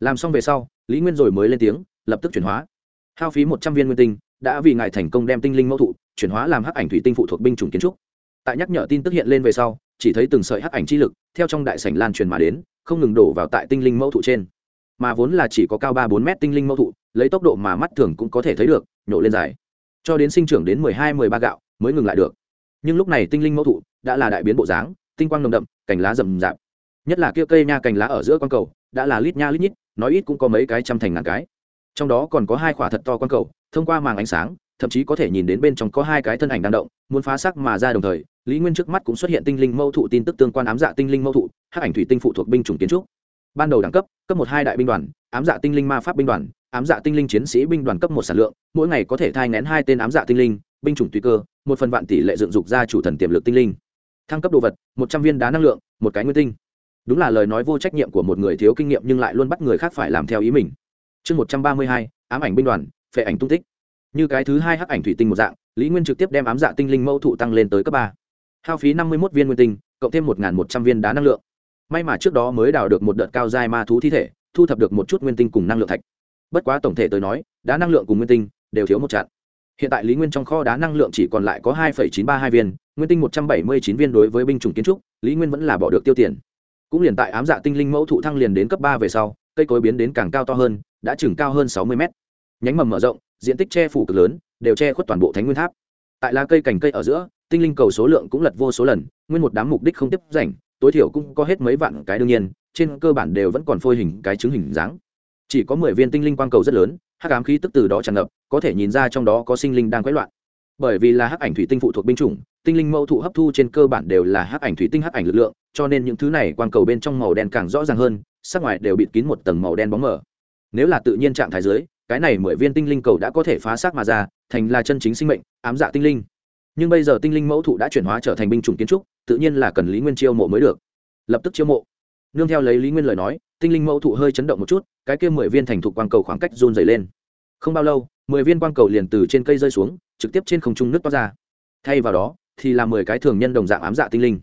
Làm xong về sau, lý nguyên rồi mới lên tiếng, lập tức chuyển hóa. Hao phí một trăm viên nguyên tinh, đã vì ngài thành công đem tinh linh mẫu thụ chuyển hóa làm hắc ảnh thủy tinh phụ thuộc binh chủng kiến trúc. Tại nhắc nhở tin tức hiện lên về sau, chỉ thấy từng sợi hắc ảnh chi lực theo trong đại sảnh lan truyền mà đến, không ngừng đổ vào tại tinh linh mẫu thụ trên. Mà vốn là chỉ có cao ba bốn mét tinh linh mẫu thụ, lấy tốc độ mà mắt thường cũng có thể thấy được, nhổ lên dài. Cho đến sinh trưởng đến mười hai, mười ba gạo mới ngừng lại được. Nhưng lúc này tinh linh mẫu thụ đã là đại biến bộ dáng, tinh quang nồng đậm, cành lá rậm rạp. Nhất là kia cây nha cành lá ở giữa con cầu, đã là lít nha lít nhít, nói ít cũng có mấy cái trăm thành ngàn cái. Trong đó còn có hai quả thật to con cầu, thông qua màng ánh sáng, thậm chí có thể nhìn đến bên trong có hai cái thân ảnh đang động, muốn phá sắc mà ra đồng thời, lý nguyên trước mắt cũng xuất hiện tinh linh mâu thụ tin tức tương quan ám dạ tinh linh mâu thụ, hắc ảnh thủy tinh phụ thuộc binh chủng kiến trúc. Ban đầu đẳng cấp cấp một hai đại binh đoàn, ám dạ tinh linh ma pháp binh đoàn, ám dạ tinh linh chiến sĩ binh đoàn cấp một sản lượng, mỗi ngày có thể thai ngén hai tên ám dạ tinh linh binh chủng tùy cơ, một phần vạn tỷ lệ dựng dục ra chủ thần tiềm lực tinh linh. Thăng cấp đồ vật, một trăm viên đá năng lượng, một cái nguyên tinh. Đúng là lời nói vô trách nhiệm của một người thiếu kinh nghiệm nhưng lại luôn bắt người khác phải làm theo ý mình. Chương một trăm ba mươi hai, ám ảnh binh đoàn, phệ ảnh tung tích. Như cái thứ hai hắc ảnh thủy tinh một dạng, lý nguyên trực tiếp đem ám dạ tinh linh mẫu thụ tăng lên tới cấp ba. Hao phí năm mươi một viên nguyên tinh, cộng thêm một một trăm viên đá năng lượng. May mà trước đó mới đào được một đợt cao dai ma thú thi thể, thu thập được một chút nguyên tinh cùng năng lượng thạch. Bất quá tổng thể tới nói, đá năng lượng cùng nguyên tinh đều thiếu một chặn hiện tại lý nguyên trong kho đá năng lượng chỉ còn lại có hai chín ba hai viên, nguyên tinh một trăm bảy mươi chín viên đối với binh chủng kiến trúc, lý nguyên vẫn là bỏ được tiêu tiền. Cũng liền tại ám dạ tinh linh mẫu thụ thăng liền đến cấp ba về sau, cây cối biến đến càng cao to hơn, đã chừng cao hơn sáu mươi mét. Nhánh mầm mở rộng, diện tích che phủ cực lớn, đều che khuất toàn bộ thánh nguyên tháp. Tại lá cây cành cây ở giữa, tinh linh cầu số lượng cũng lật vô số lần, nguyên một đám mục đích không tiếp rảnh, tối thiểu cũng có hết mấy vạn cái đương nhiên, trên cơ bản đều vẫn còn phôi hình cái chứng hình dáng. Chỉ có mười viên tinh linh quang cầu rất lớn hắc ám khí tức từ đó tràn ngập, có thể nhìn ra trong đó có sinh linh đang quấy loạn. Bởi vì là hắc ảnh thủy tinh phụ thuộc binh chủng, tinh linh mẫu thụ hấp thu trên cơ bản đều là hắc ảnh thủy tinh hắc ảnh lực lượng, cho nên những thứ này quang cầu bên trong màu đen càng rõ ràng hơn, sắc ngoài đều bịt kín một tầng màu đen bóng mờ. Nếu là tự nhiên trạng thái dưới, cái này mười viên tinh linh cầu đã có thể phá xác mà ra, thành là chân chính sinh mệnh, ám dạ tinh linh. Nhưng bây giờ tinh linh mẫu thụ đã chuyển hóa trở thành binh chủng kiến trúc, tự nhiên là cần lý nguyên chiêu mộ mới được. Lập tức chiêu mộ. Nương theo lấy lý nguyên lời nói tinh linh mẫu thụ hơi chấn động một chút, cái kia mười viên thành thục quang cầu khoảng cách run dày lên. Không bao lâu, mười viên quang cầu liền từ trên cây rơi xuống, trực tiếp trên không trung nước toát ra. Thay vào đó, thì là mười cái thường nhân đồng dạng ám dạ tinh linh.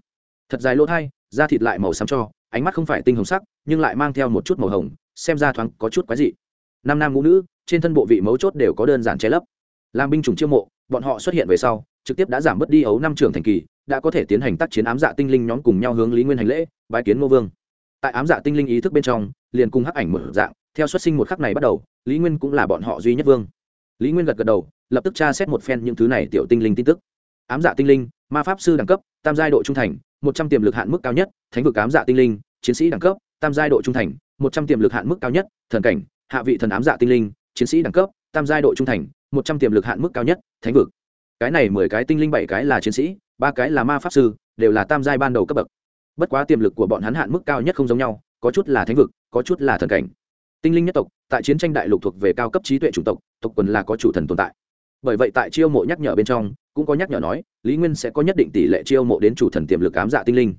Thật dài lỗ thai, da thịt lại màu xám cho, ánh mắt không phải tinh hồng sắc, nhưng lại mang theo một chút màu hồng, xem ra thoáng có chút quái dị. Năm nam ngũ nữ, trên thân bộ vị mấu chốt đều có đơn giản che lấp. Làm binh chủng chiêu mộ, bọn họ xuất hiện về sau, trực tiếp đã giảm bớt đi ấu năm trưởng thành kỳ, đã có thể tiến hành tác chiến ám dạ tinh linh nhóm cùng nhau hướng lý nguyên hành lễ, bái kiến ngô vương tại ám dạ tinh linh ý thức bên trong, liền cùng hắc ảnh mở dạng, theo xuất sinh một khắc này bắt đầu, lý nguyên cũng là bọn họ duy nhất vương. Lý nguyên gật gật đầu, lập tức tra xét một phen những thứ này tiểu tinh linh tin tức. Ám dạ tinh linh, ma pháp sư đẳng cấp, tam giai độ trung thành, một trăm tiềm lực hạn mức cao nhất, thánh vực ám dạ tinh linh, chiến sĩ đẳng cấp, tam giai độ trung thành, một trăm tiềm lực hạn mức cao nhất, thần cảnh, hạ vị thần ám dạ tinh linh, chiến sĩ đẳng cấp, tam giai độ trung thành, một trăm tiềm lực hạn mức cao nhất, thánh vực. Cái này mười cái tinh linh, bảy cái là chiến sĩ, ba cái là ma pháp sư, đều là tam giai ban đầu cấp bậc bất quá tiềm lực của bọn hắn hạn mức cao nhất không giống nhau, có chút là thánh vực, có chút là thần cảnh. Tinh linh nhất tộc, tại chiến tranh đại lục thuộc về cao cấp trí tuệ chủng tộc tộc quần là có chủ thần tồn tại. Bởi vậy tại chiêu mộ nhắc nhở bên trong, cũng có nhắc nhở nói, lý nguyên sẽ có nhất định tỷ lệ chiêu mộ đến chủ thần tiềm lực ám dạ tinh linh.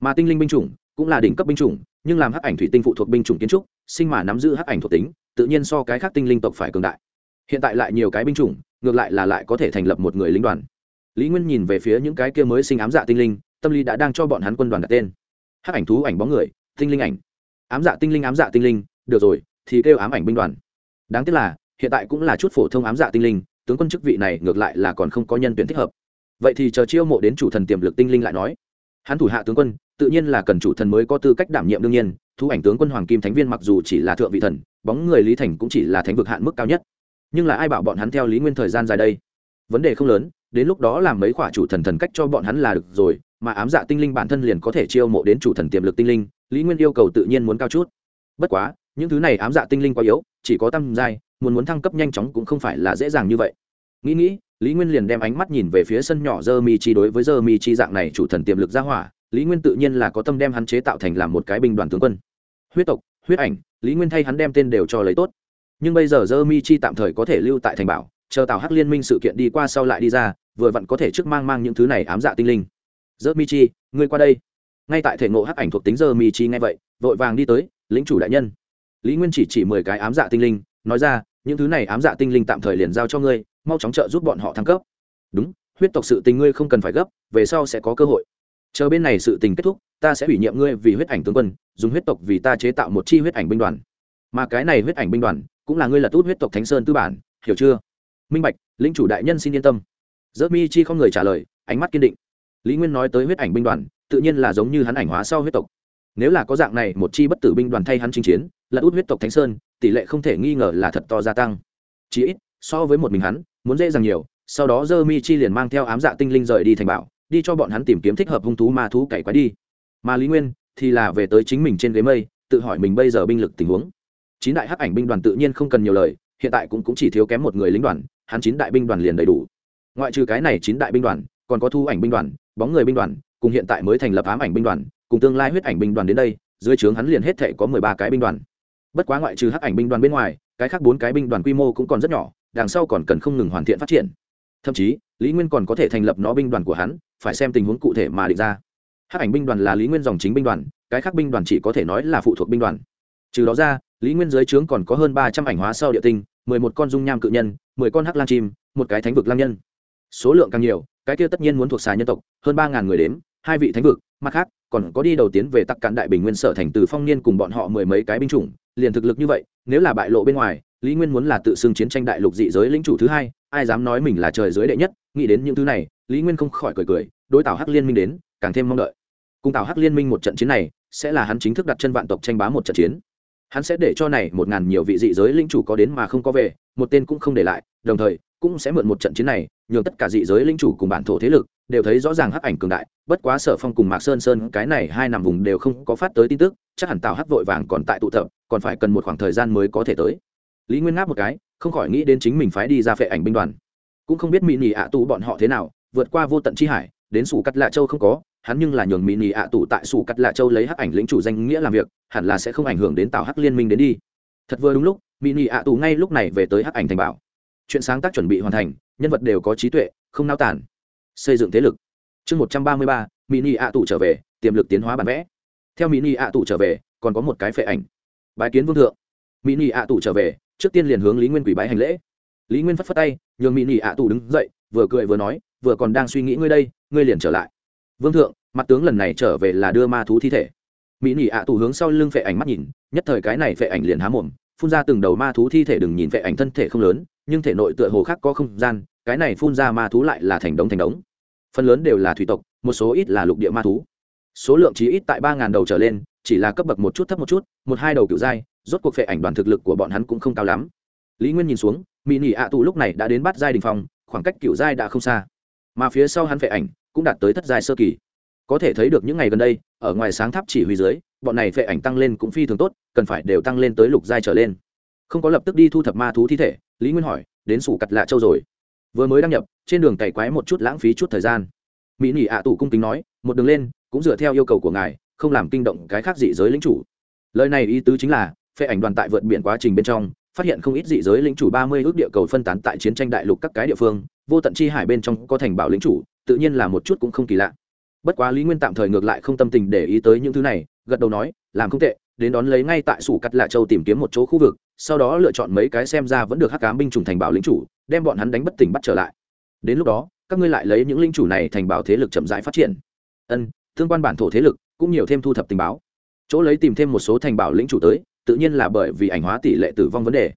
Mà tinh linh binh chủng cũng là đỉnh cấp binh chủng, nhưng làm hắc ảnh thủy tinh phụ thuộc binh chủng kiến trúc, sinh mà nắm giữ hắc ảnh thuộc tính, tự nhiên so cái khác tinh linh tộc phải cường đại. Hiện tại lại nhiều cái binh chủng, ngược lại là lại có thể thành lập một người lính đoàn. Lý nguyên nhìn về phía những cái kia mới sinh ám dạ tinh linh tâm lý đã đang cho bọn hắn quân đoàn đặt tên. Hắc ảnh thú ảnh bóng người, tinh linh ảnh. Ám dạ tinh linh, ám dạ tinh linh, được rồi, thì kêu ám ảnh binh đoàn. Đáng tiếc là, hiện tại cũng là chút phổ thông ám dạ tinh linh, tướng quân chức vị này ngược lại là còn không có nhân tuyển thích hợp. Vậy thì chờ chiêu mộ đến chủ thần tiềm lực tinh linh lại nói. Hắn thủ hạ tướng quân, tự nhiên là cần chủ thần mới có tư cách đảm nhiệm đương nhiên, thú ảnh tướng quân hoàng kim thánh viên mặc dù chỉ là thượng vị thần, bóng người lý thành cũng chỉ là thánh vực hạn mức cao nhất. Nhưng là ai bảo bọn hắn theo lý nguyên thời gian dài đây? Vấn đề không lớn, đến lúc đó làm mấy khoả chủ thần thần cách cho bọn hắn là được rồi mà ám dạ tinh linh bản thân liền có thể chiêu mộ đến chủ thần tiềm lực tinh linh, lý nguyên yêu cầu tự nhiên muốn cao chút. Bất quá, những thứ này ám dạ tinh linh quá yếu, chỉ có tăng giai, muốn muốn thăng cấp nhanh chóng cũng không phải là dễ dàng như vậy. Nghĩ nghĩ, lý nguyên liền đem ánh mắt nhìn về phía sân nhỏ dơ mi chi đối với dơ mi chi dạng này chủ thần tiềm lực ra hỏa, lý nguyên tự nhiên là có tâm đem hắn chế tạo thành làm một cái binh đoàn tướng quân. Huyết tộc, huyết ảnh, lý nguyên thay hắn đem tên đều cho lấy tốt. Nhưng bây giờ dơ mi chi tạm thời có thể lưu tại thành bảo, chờ tào hắc liên minh sự kiện đi qua sau lại đi ra, vừa vặn có thể trước mang mang những thứ này ám dạ tinh linh dơ mi chi, ngươi qua đây. Ngay tại thể ngộ hắc ảnh thuộc tính dơ mi chi ngay vậy, vội vàng đi tới lính chủ đại nhân. Lý nguyên chỉ chỉ mười cái ám dạ tinh linh, nói ra, những thứ này ám dạ tinh linh tạm thời liền giao cho ngươi, mau chóng trợ giúp bọn họ thăng cấp. Đúng, huyết tộc sự tình ngươi không cần phải gấp, về sau sẽ có cơ hội. Chờ bên này sự tình kết thúc, ta sẽ ủy nhiệm ngươi vì huyết ảnh tướng quân, dùng huyết tộc vì ta chế tạo một chi huyết ảnh binh đoàn. Mà cái này huyết ảnh binh đoàn, cũng là ngươi là tốt huyết tộc thánh sơn tư bản, hiểu chưa? Minh bạch, lĩnh chủ đại nhân xin yên tâm. Dỡ mi chi không người trả lời, ánh mắt kiên định lý nguyên nói tới huyết ảnh binh đoàn tự nhiên là giống như hắn ảnh hóa sau huyết tộc. Nếu là có dạng này một chi bất tử binh đoàn thay hắn chinh chiến là út huyết tộc thánh sơn tỷ lệ không thể nghi ngờ là thật to gia tăng. Chí ít so với một mình hắn muốn dễ dàng nhiều sau đó dơ mi chi liền mang theo ám dạ tinh linh rời đi thành bảo đi cho bọn hắn tìm kiếm thích hợp hung thú ma thú cày quái đi. Mà lý nguyên thì là về tới chính mình trên ghế mây tự hỏi mình bây giờ binh lực tình huống. Chín đại hắc ảnh binh đoàn tự nhiên không cần nhiều lời hiện tại cũng, cũng chỉ thiếu kém một người lính đoàn hắn chín đại binh đoàn liền đầy đủ. Ngoại trừ cái này chín đại binh đoàn còn có thu ảnh binh đoàn, bóng người binh đoàn, cùng hiện tại mới thành lập ám ảnh binh đoàn, cùng tương lai huyết ảnh binh đoàn đến đây, dưới trướng hắn liền hết thể có mười ba cái binh đoàn. Bất quá ngoại trừ hắc ảnh binh đoàn bên ngoài, cái khác bốn cái binh đoàn quy mô cũng còn rất nhỏ, đằng sau còn cần không ngừng hoàn thiện phát triển. Thậm chí, lý nguyên còn có thể thành lập nó binh đoàn của hắn, phải xem tình huống cụ thể mà định ra. Hắc ảnh binh đoàn là lý nguyên dòng chính binh đoàn, cái khác binh đoàn chỉ có thể nói là phụ thuộc binh đoàn. Trừ đó ra, lý nguyên dưới trướng còn có hơn ba trăm ảnh hóa sau địa tinh, mười một con dung nham cự nhân, mười con hắc lan chim, một cái thánh vực lang nhân. Số lượng càng nhiều cái kia tất nhiên muốn thuộc xà nhân tộc, hơn ba ngàn người đến hai vị thánh vực, mặt khác, còn có đi đầu tiến về tắc cạn đại bình nguyên sở thành từ phong niên cùng bọn họ mười mấy cái binh chủng, liền thực lực như vậy, nếu là bại lộ bên ngoài, lý nguyên muốn là tự xưng chiến tranh đại lục dị giới lĩnh chủ thứ hai, ai dám nói mình là trời giới đệ nhất, nghĩ đến những thứ này, lý nguyên không khỏi cười cười, đối tào hắc liên minh đến, càng thêm mong đợi. Cùng tào hắc liên minh một trận chiến này, sẽ là hắn chính thức đặt chân vạn tộc tranh bá một trận chiến. Hắn sẽ để cho này một ngàn nhiều vị dị giới lĩnh chủ có đến mà không có về, một tên cũng không để lại, đồng thời cũng sẽ mượn một trận chiến này, nhường tất cả dị giới linh chủ cùng bản thổ thế lực đều thấy rõ ràng hắc ảnh cường đại. Bất quá sở phong cùng mạc sơn sơn cái này hai nằm vùng đều không có phát tới tin tức, chắc hẳn tào hắc vội vàng còn tại tụ tập, còn phải cần một khoảng thời gian mới có thể tới. Lý nguyên ngáp một cái, không khỏi nghĩ đến chính mình phái đi ra phệ ảnh binh đoàn. Cũng không biết mỹ nỉ ạ tù bọn họ thế nào, vượt qua vô tận chi hải, đến sủ cắt lạ châu không có, hắn nhưng là nhường mỹ nỉ ạ tù tại sủ cắt lạ châu lấy hắc ảnh lĩnh chủ danh nghĩa làm việc, hẳn là sẽ không ảnh hưởng đến tào hắc liên minh đến đi. Thật vừa đúng lúc mỹ nỉ ạ tù ngay lúc này về tới hắc ảnh thành bảo chuyện sáng tác chuẩn bị hoàn thành, nhân vật đều có trí tuệ, không nao tản xây dựng thế lực. Chương một trăm ba mươi ba, mini ạ tụ trở về, tiềm lực tiến hóa bản vẽ. Theo mini ạ tụ trở về, còn có một cái phệ ảnh. Bái kiến vương thượng. Mini ạ tụ trở về, trước tiên liền hướng lý nguyên quỷ bái hành lễ. Lý nguyên phất phất tay, nhường mini ạ tụ đứng dậy, vừa cười vừa nói, vừa còn đang suy nghĩ ngươi đây, ngươi liền trở lại. Vương thượng, mặt tướng lần này trở về là đưa ma thú thi thể. Mỹ nỉ ạ tù hướng sau lưng phệ ảnh mắt nhìn, nhất thời cái này phệ ảnh liền há mồm, phun ra từng đầu ma thú thi thể đừng nhìn phệ ảnh thân thể không lớn nhưng thể nội tựa hồ khác có không gian, cái này phun ra ma thú lại là thành đống thành đống. Phần lớn đều là thủy tộc, một số ít là lục địa ma thú. Số lượng chí ít tại ba ngàn đầu trở lên, chỉ là cấp bậc một chút thấp một chút, một hai đầu cựu giai rốt cuộc phệ ảnh đoàn thực lực của bọn hắn cũng không cao lắm. Lý nguyên nhìn xuống mỹ nỉ ạ tù lúc này đã đến bắt giai đình phong, khoảng cách cựu giai đã không xa. Mà phía sau hắn phệ ảnh cũng đạt tới thất giai sơ kỳ. Có thể thấy được những ngày gần đây, ở ngoài sáng tháp chỉ huy dưới, bọn này phệ ảnh tăng lên cũng phi thường tốt, cần phải đều tăng lên tới lục giai trở lên không có lập tức đi thu thập ma thú thi thể, lý nguyên hỏi, đến sủ cặt lạ châu rồi. Vừa mới đăng nhập, trên đường cày quái một chút lãng phí chút thời gian. Mỹ nỉ ạ tù cung kính nói, một đường lên, cũng dựa theo yêu cầu của ngài, không làm kinh động cái khác dị giới lính chủ. Lời này ý tứ chính là, phệ ảnh đoàn tại vượt biển quá trình bên trong, phát hiện không ít dị giới lính chủ ba mươi ước địa cầu phân tán tại chiến tranh đại lục các cái địa phương, vô tận chi hải bên trong có thành bảo lính chủ, tự nhiên là một chút cũng không kỳ lạ. Bất quá lý nguyên tạm thời ngược lại không tâm tình để ý tới những thứ này, gật đầu nói, làm không tệ, đến đón lấy ngay tại sủ cắt lạ châu tìm kiếm một chỗ khu vực sau đó lựa chọn mấy cái xem ra vẫn được hắc cám binh chủng thành bảo lính chủ, đem bọn hắn đánh bất tỉnh bắt trở lại. Đến lúc đó, các ngươi lại lấy những lính chủ này thành bảo thế lực chậm rãi phát triển. Ân tương quan bản thổ thế lực cũng nhiều thêm thu thập tình báo. Chỗ lấy tìm thêm một số thành bảo lĩnh chủ tới, tự nhiên là bởi vì ảnh hóa tỷ lệ tử vong vấn đề.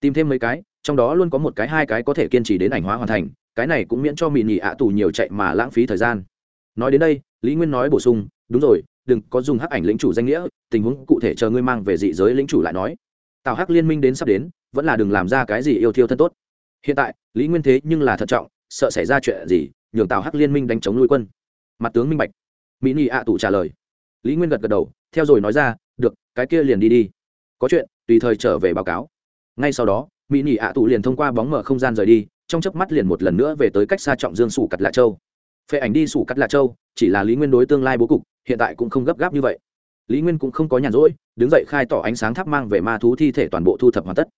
Tìm thêm mấy cái, trong đó luôn có một cái hai cái có thể kiên trì đến ảnh hóa hoàn thành, cái này cũng miễn cho mị nhị ạ tù nhiều chạy mà lãng phí thời gian. Nói đến đây, lý nguyên nói bổ sung, đúng rồi, đừng có dùng hắc ảnh lĩnh chủ danh nghĩa, tình huống cụ thể chờ ngươi mang về dị giới lĩnh chủ lại nói tào hắc liên minh đến sắp đến, vẫn là đừng làm ra cái gì yêu thiêu thân tốt. Hiện tại, lý nguyên thế nhưng là thận trọng, sợ xảy ra chuyện gì, nhường tào hắc liên minh đánh chống nuôi quân. Mặt tướng minh bạch. Mỹ nị ạ tù trả lời. Lý nguyên gật gật đầu, theo rồi nói ra, được, cái kia liền đi đi. Có chuyện, tùy thời trở về báo cáo. Ngay sau đó, mỹ nị ạ tù liền thông qua bóng mở không gian rời đi, trong chớp mắt liền một lần nữa về tới cách xa trọng dương sủ cắt lạ châu. Phệ ảnh đi sủ cắt lạ châu, chỉ là lý nguyên đối tương lai bố cục, hiện tại cũng không gấp gáp như vậy lý nguyên cũng không có nhàn rỗi, đứng dậy khai tỏ ánh sáng tháp mang về ma thú thi thể toàn bộ thu thập hoàn tất.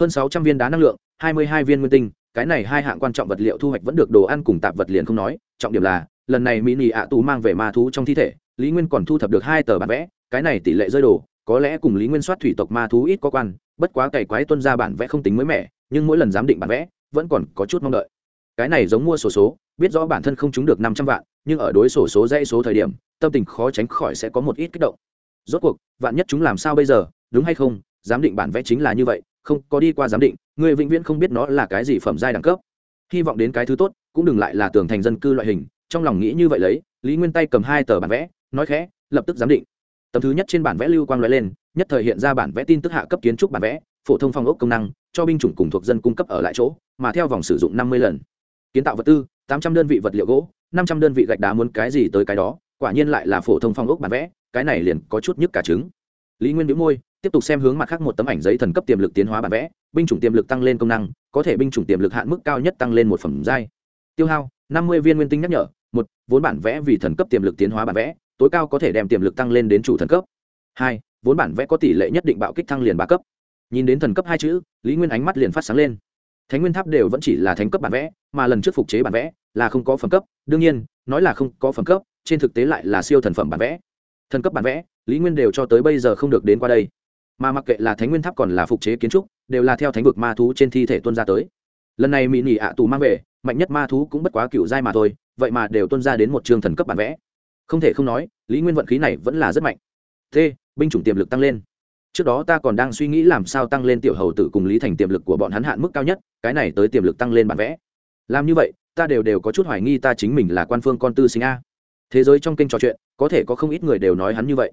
Hơn sáu trăm viên đá năng lượng, hai mươi hai viên nguyên tinh, cái này hai hạng quan trọng vật liệu thu hoạch vẫn được đồ ăn cùng tạp vật liền không nói, trọng điểm là, lần này mỹ nị ạ tù mang về ma thú trong thi thể, lý nguyên còn thu thập được hai tờ bản vẽ, cái này tỷ lệ rơi đồ, có lẽ cùng lý nguyên soát thủy tộc ma thú ít có quan, bất quá cày quái tuân ra bản vẽ không tính mới mẻ, nhưng mỗi lần giám định bản vẽ, vẫn còn có chút mong đợi. Cái này giống mua sổ số, biết rõ bản thân không trúng được năm trăm vạn, nhưng ở đối sổ số dãy số thời điểm, tâm tình khó tránh khỏi sẽ có một ít kích động rốt cuộc, vạn nhất chúng làm sao bây giờ, đúng hay không? Giám định bản vẽ chính là như vậy, không có đi qua giám định người vĩnh viễn không biết nó là cái gì phẩm giai đẳng cấp. Hy vọng đến cái thứ tốt, cũng đừng lại là tường thành dân cư loại hình, trong lòng nghĩ như vậy lấy, lý nguyên tay cầm hai tờ bản vẽ, nói khẽ, lập tức giám định. Tấm thứ nhất trên bản vẽ lưu quang loại lên, nhất thời hiện ra bản vẽ tin tức hạ cấp kiến trúc bản vẽ, phổ thông phong ốc công năng, cho binh chủng cùng thuộc dân cung cấp ở lại chỗ, mà theo vòng sử dụng năm mươi lần. Kiến tạo vật tư, tám trăm đơn vị vật liệu gỗ, năm trăm đơn vị gạch đá muốn cái gì tới cái đó, quả nhiên lại là phổ thông phong ốc bản vẽ cái này liền có chút nhức cả trứng. Lý nguyên nhíu môi, tiếp tục xem hướng mặt khác một tấm ảnh giấy thần cấp tiềm lực tiến hóa bản vẽ, binh chủng tiềm lực tăng lên công năng, có thể binh chủng tiềm lực hạn mức cao nhất tăng lên một phẩm giai. Tiêu hao, năm mươi viên nguyên tinh nhắc nhở, một, vốn bản vẽ vì thần cấp tiềm lực tiến hóa bản vẽ, tối cao có thể đem tiềm lực tăng lên đến chủ thần cấp. Hai, vốn bản vẽ có tỷ lệ nhất định bạo kích thăng liền ba cấp. Nhìn đến thần cấp hai chữ, lý nguyên ánh mắt liền phát sáng lên. Thánh nguyên tháp đều vẫn chỉ là thánh cấp bản vẽ, mà lần trước phục chế bản vẽ là không có phẩm cấp. Đương nhiên, nói là không có phẩm cấp, trên thực tế lại là siêu thần phẩm bản vẽ thần cấp bản vẽ, lý nguyên đều cho tới bây giờ không được đến qua đây. Mà mặc kệ là thánh nguyên tháp còn là phục chế kiến trúc, đều là theo thánh vực ma thú trên thi thể tuân ra tới. Lần này mỹ nỉ ạ tù mang về, mạnh nhất ma thú cũng bất quá cựu giai mà thôi, vậy mà đều tuân ra đến một trường thần cấp bản vẽ. Không thể không nói, lý nguyên vận khí này vẫn là rất mạnh. T binh chủng tiềm lực tăng lên. Trước đó ta còn đang suy nghĩ làm sao tăng lên tiểu hầu tử cùng lý thành tiềm lực của bọn hắn hạn mức cao nhất, cái này tới tiềm lực tăng lên bản vẽ. Làm như vậy, ta đều đều có chút hoài nghi ta chính mình là quan phương con tư sinh a thế giới trong kênh trò chuyện, có thể có không ít người đều nói hắn như vậy.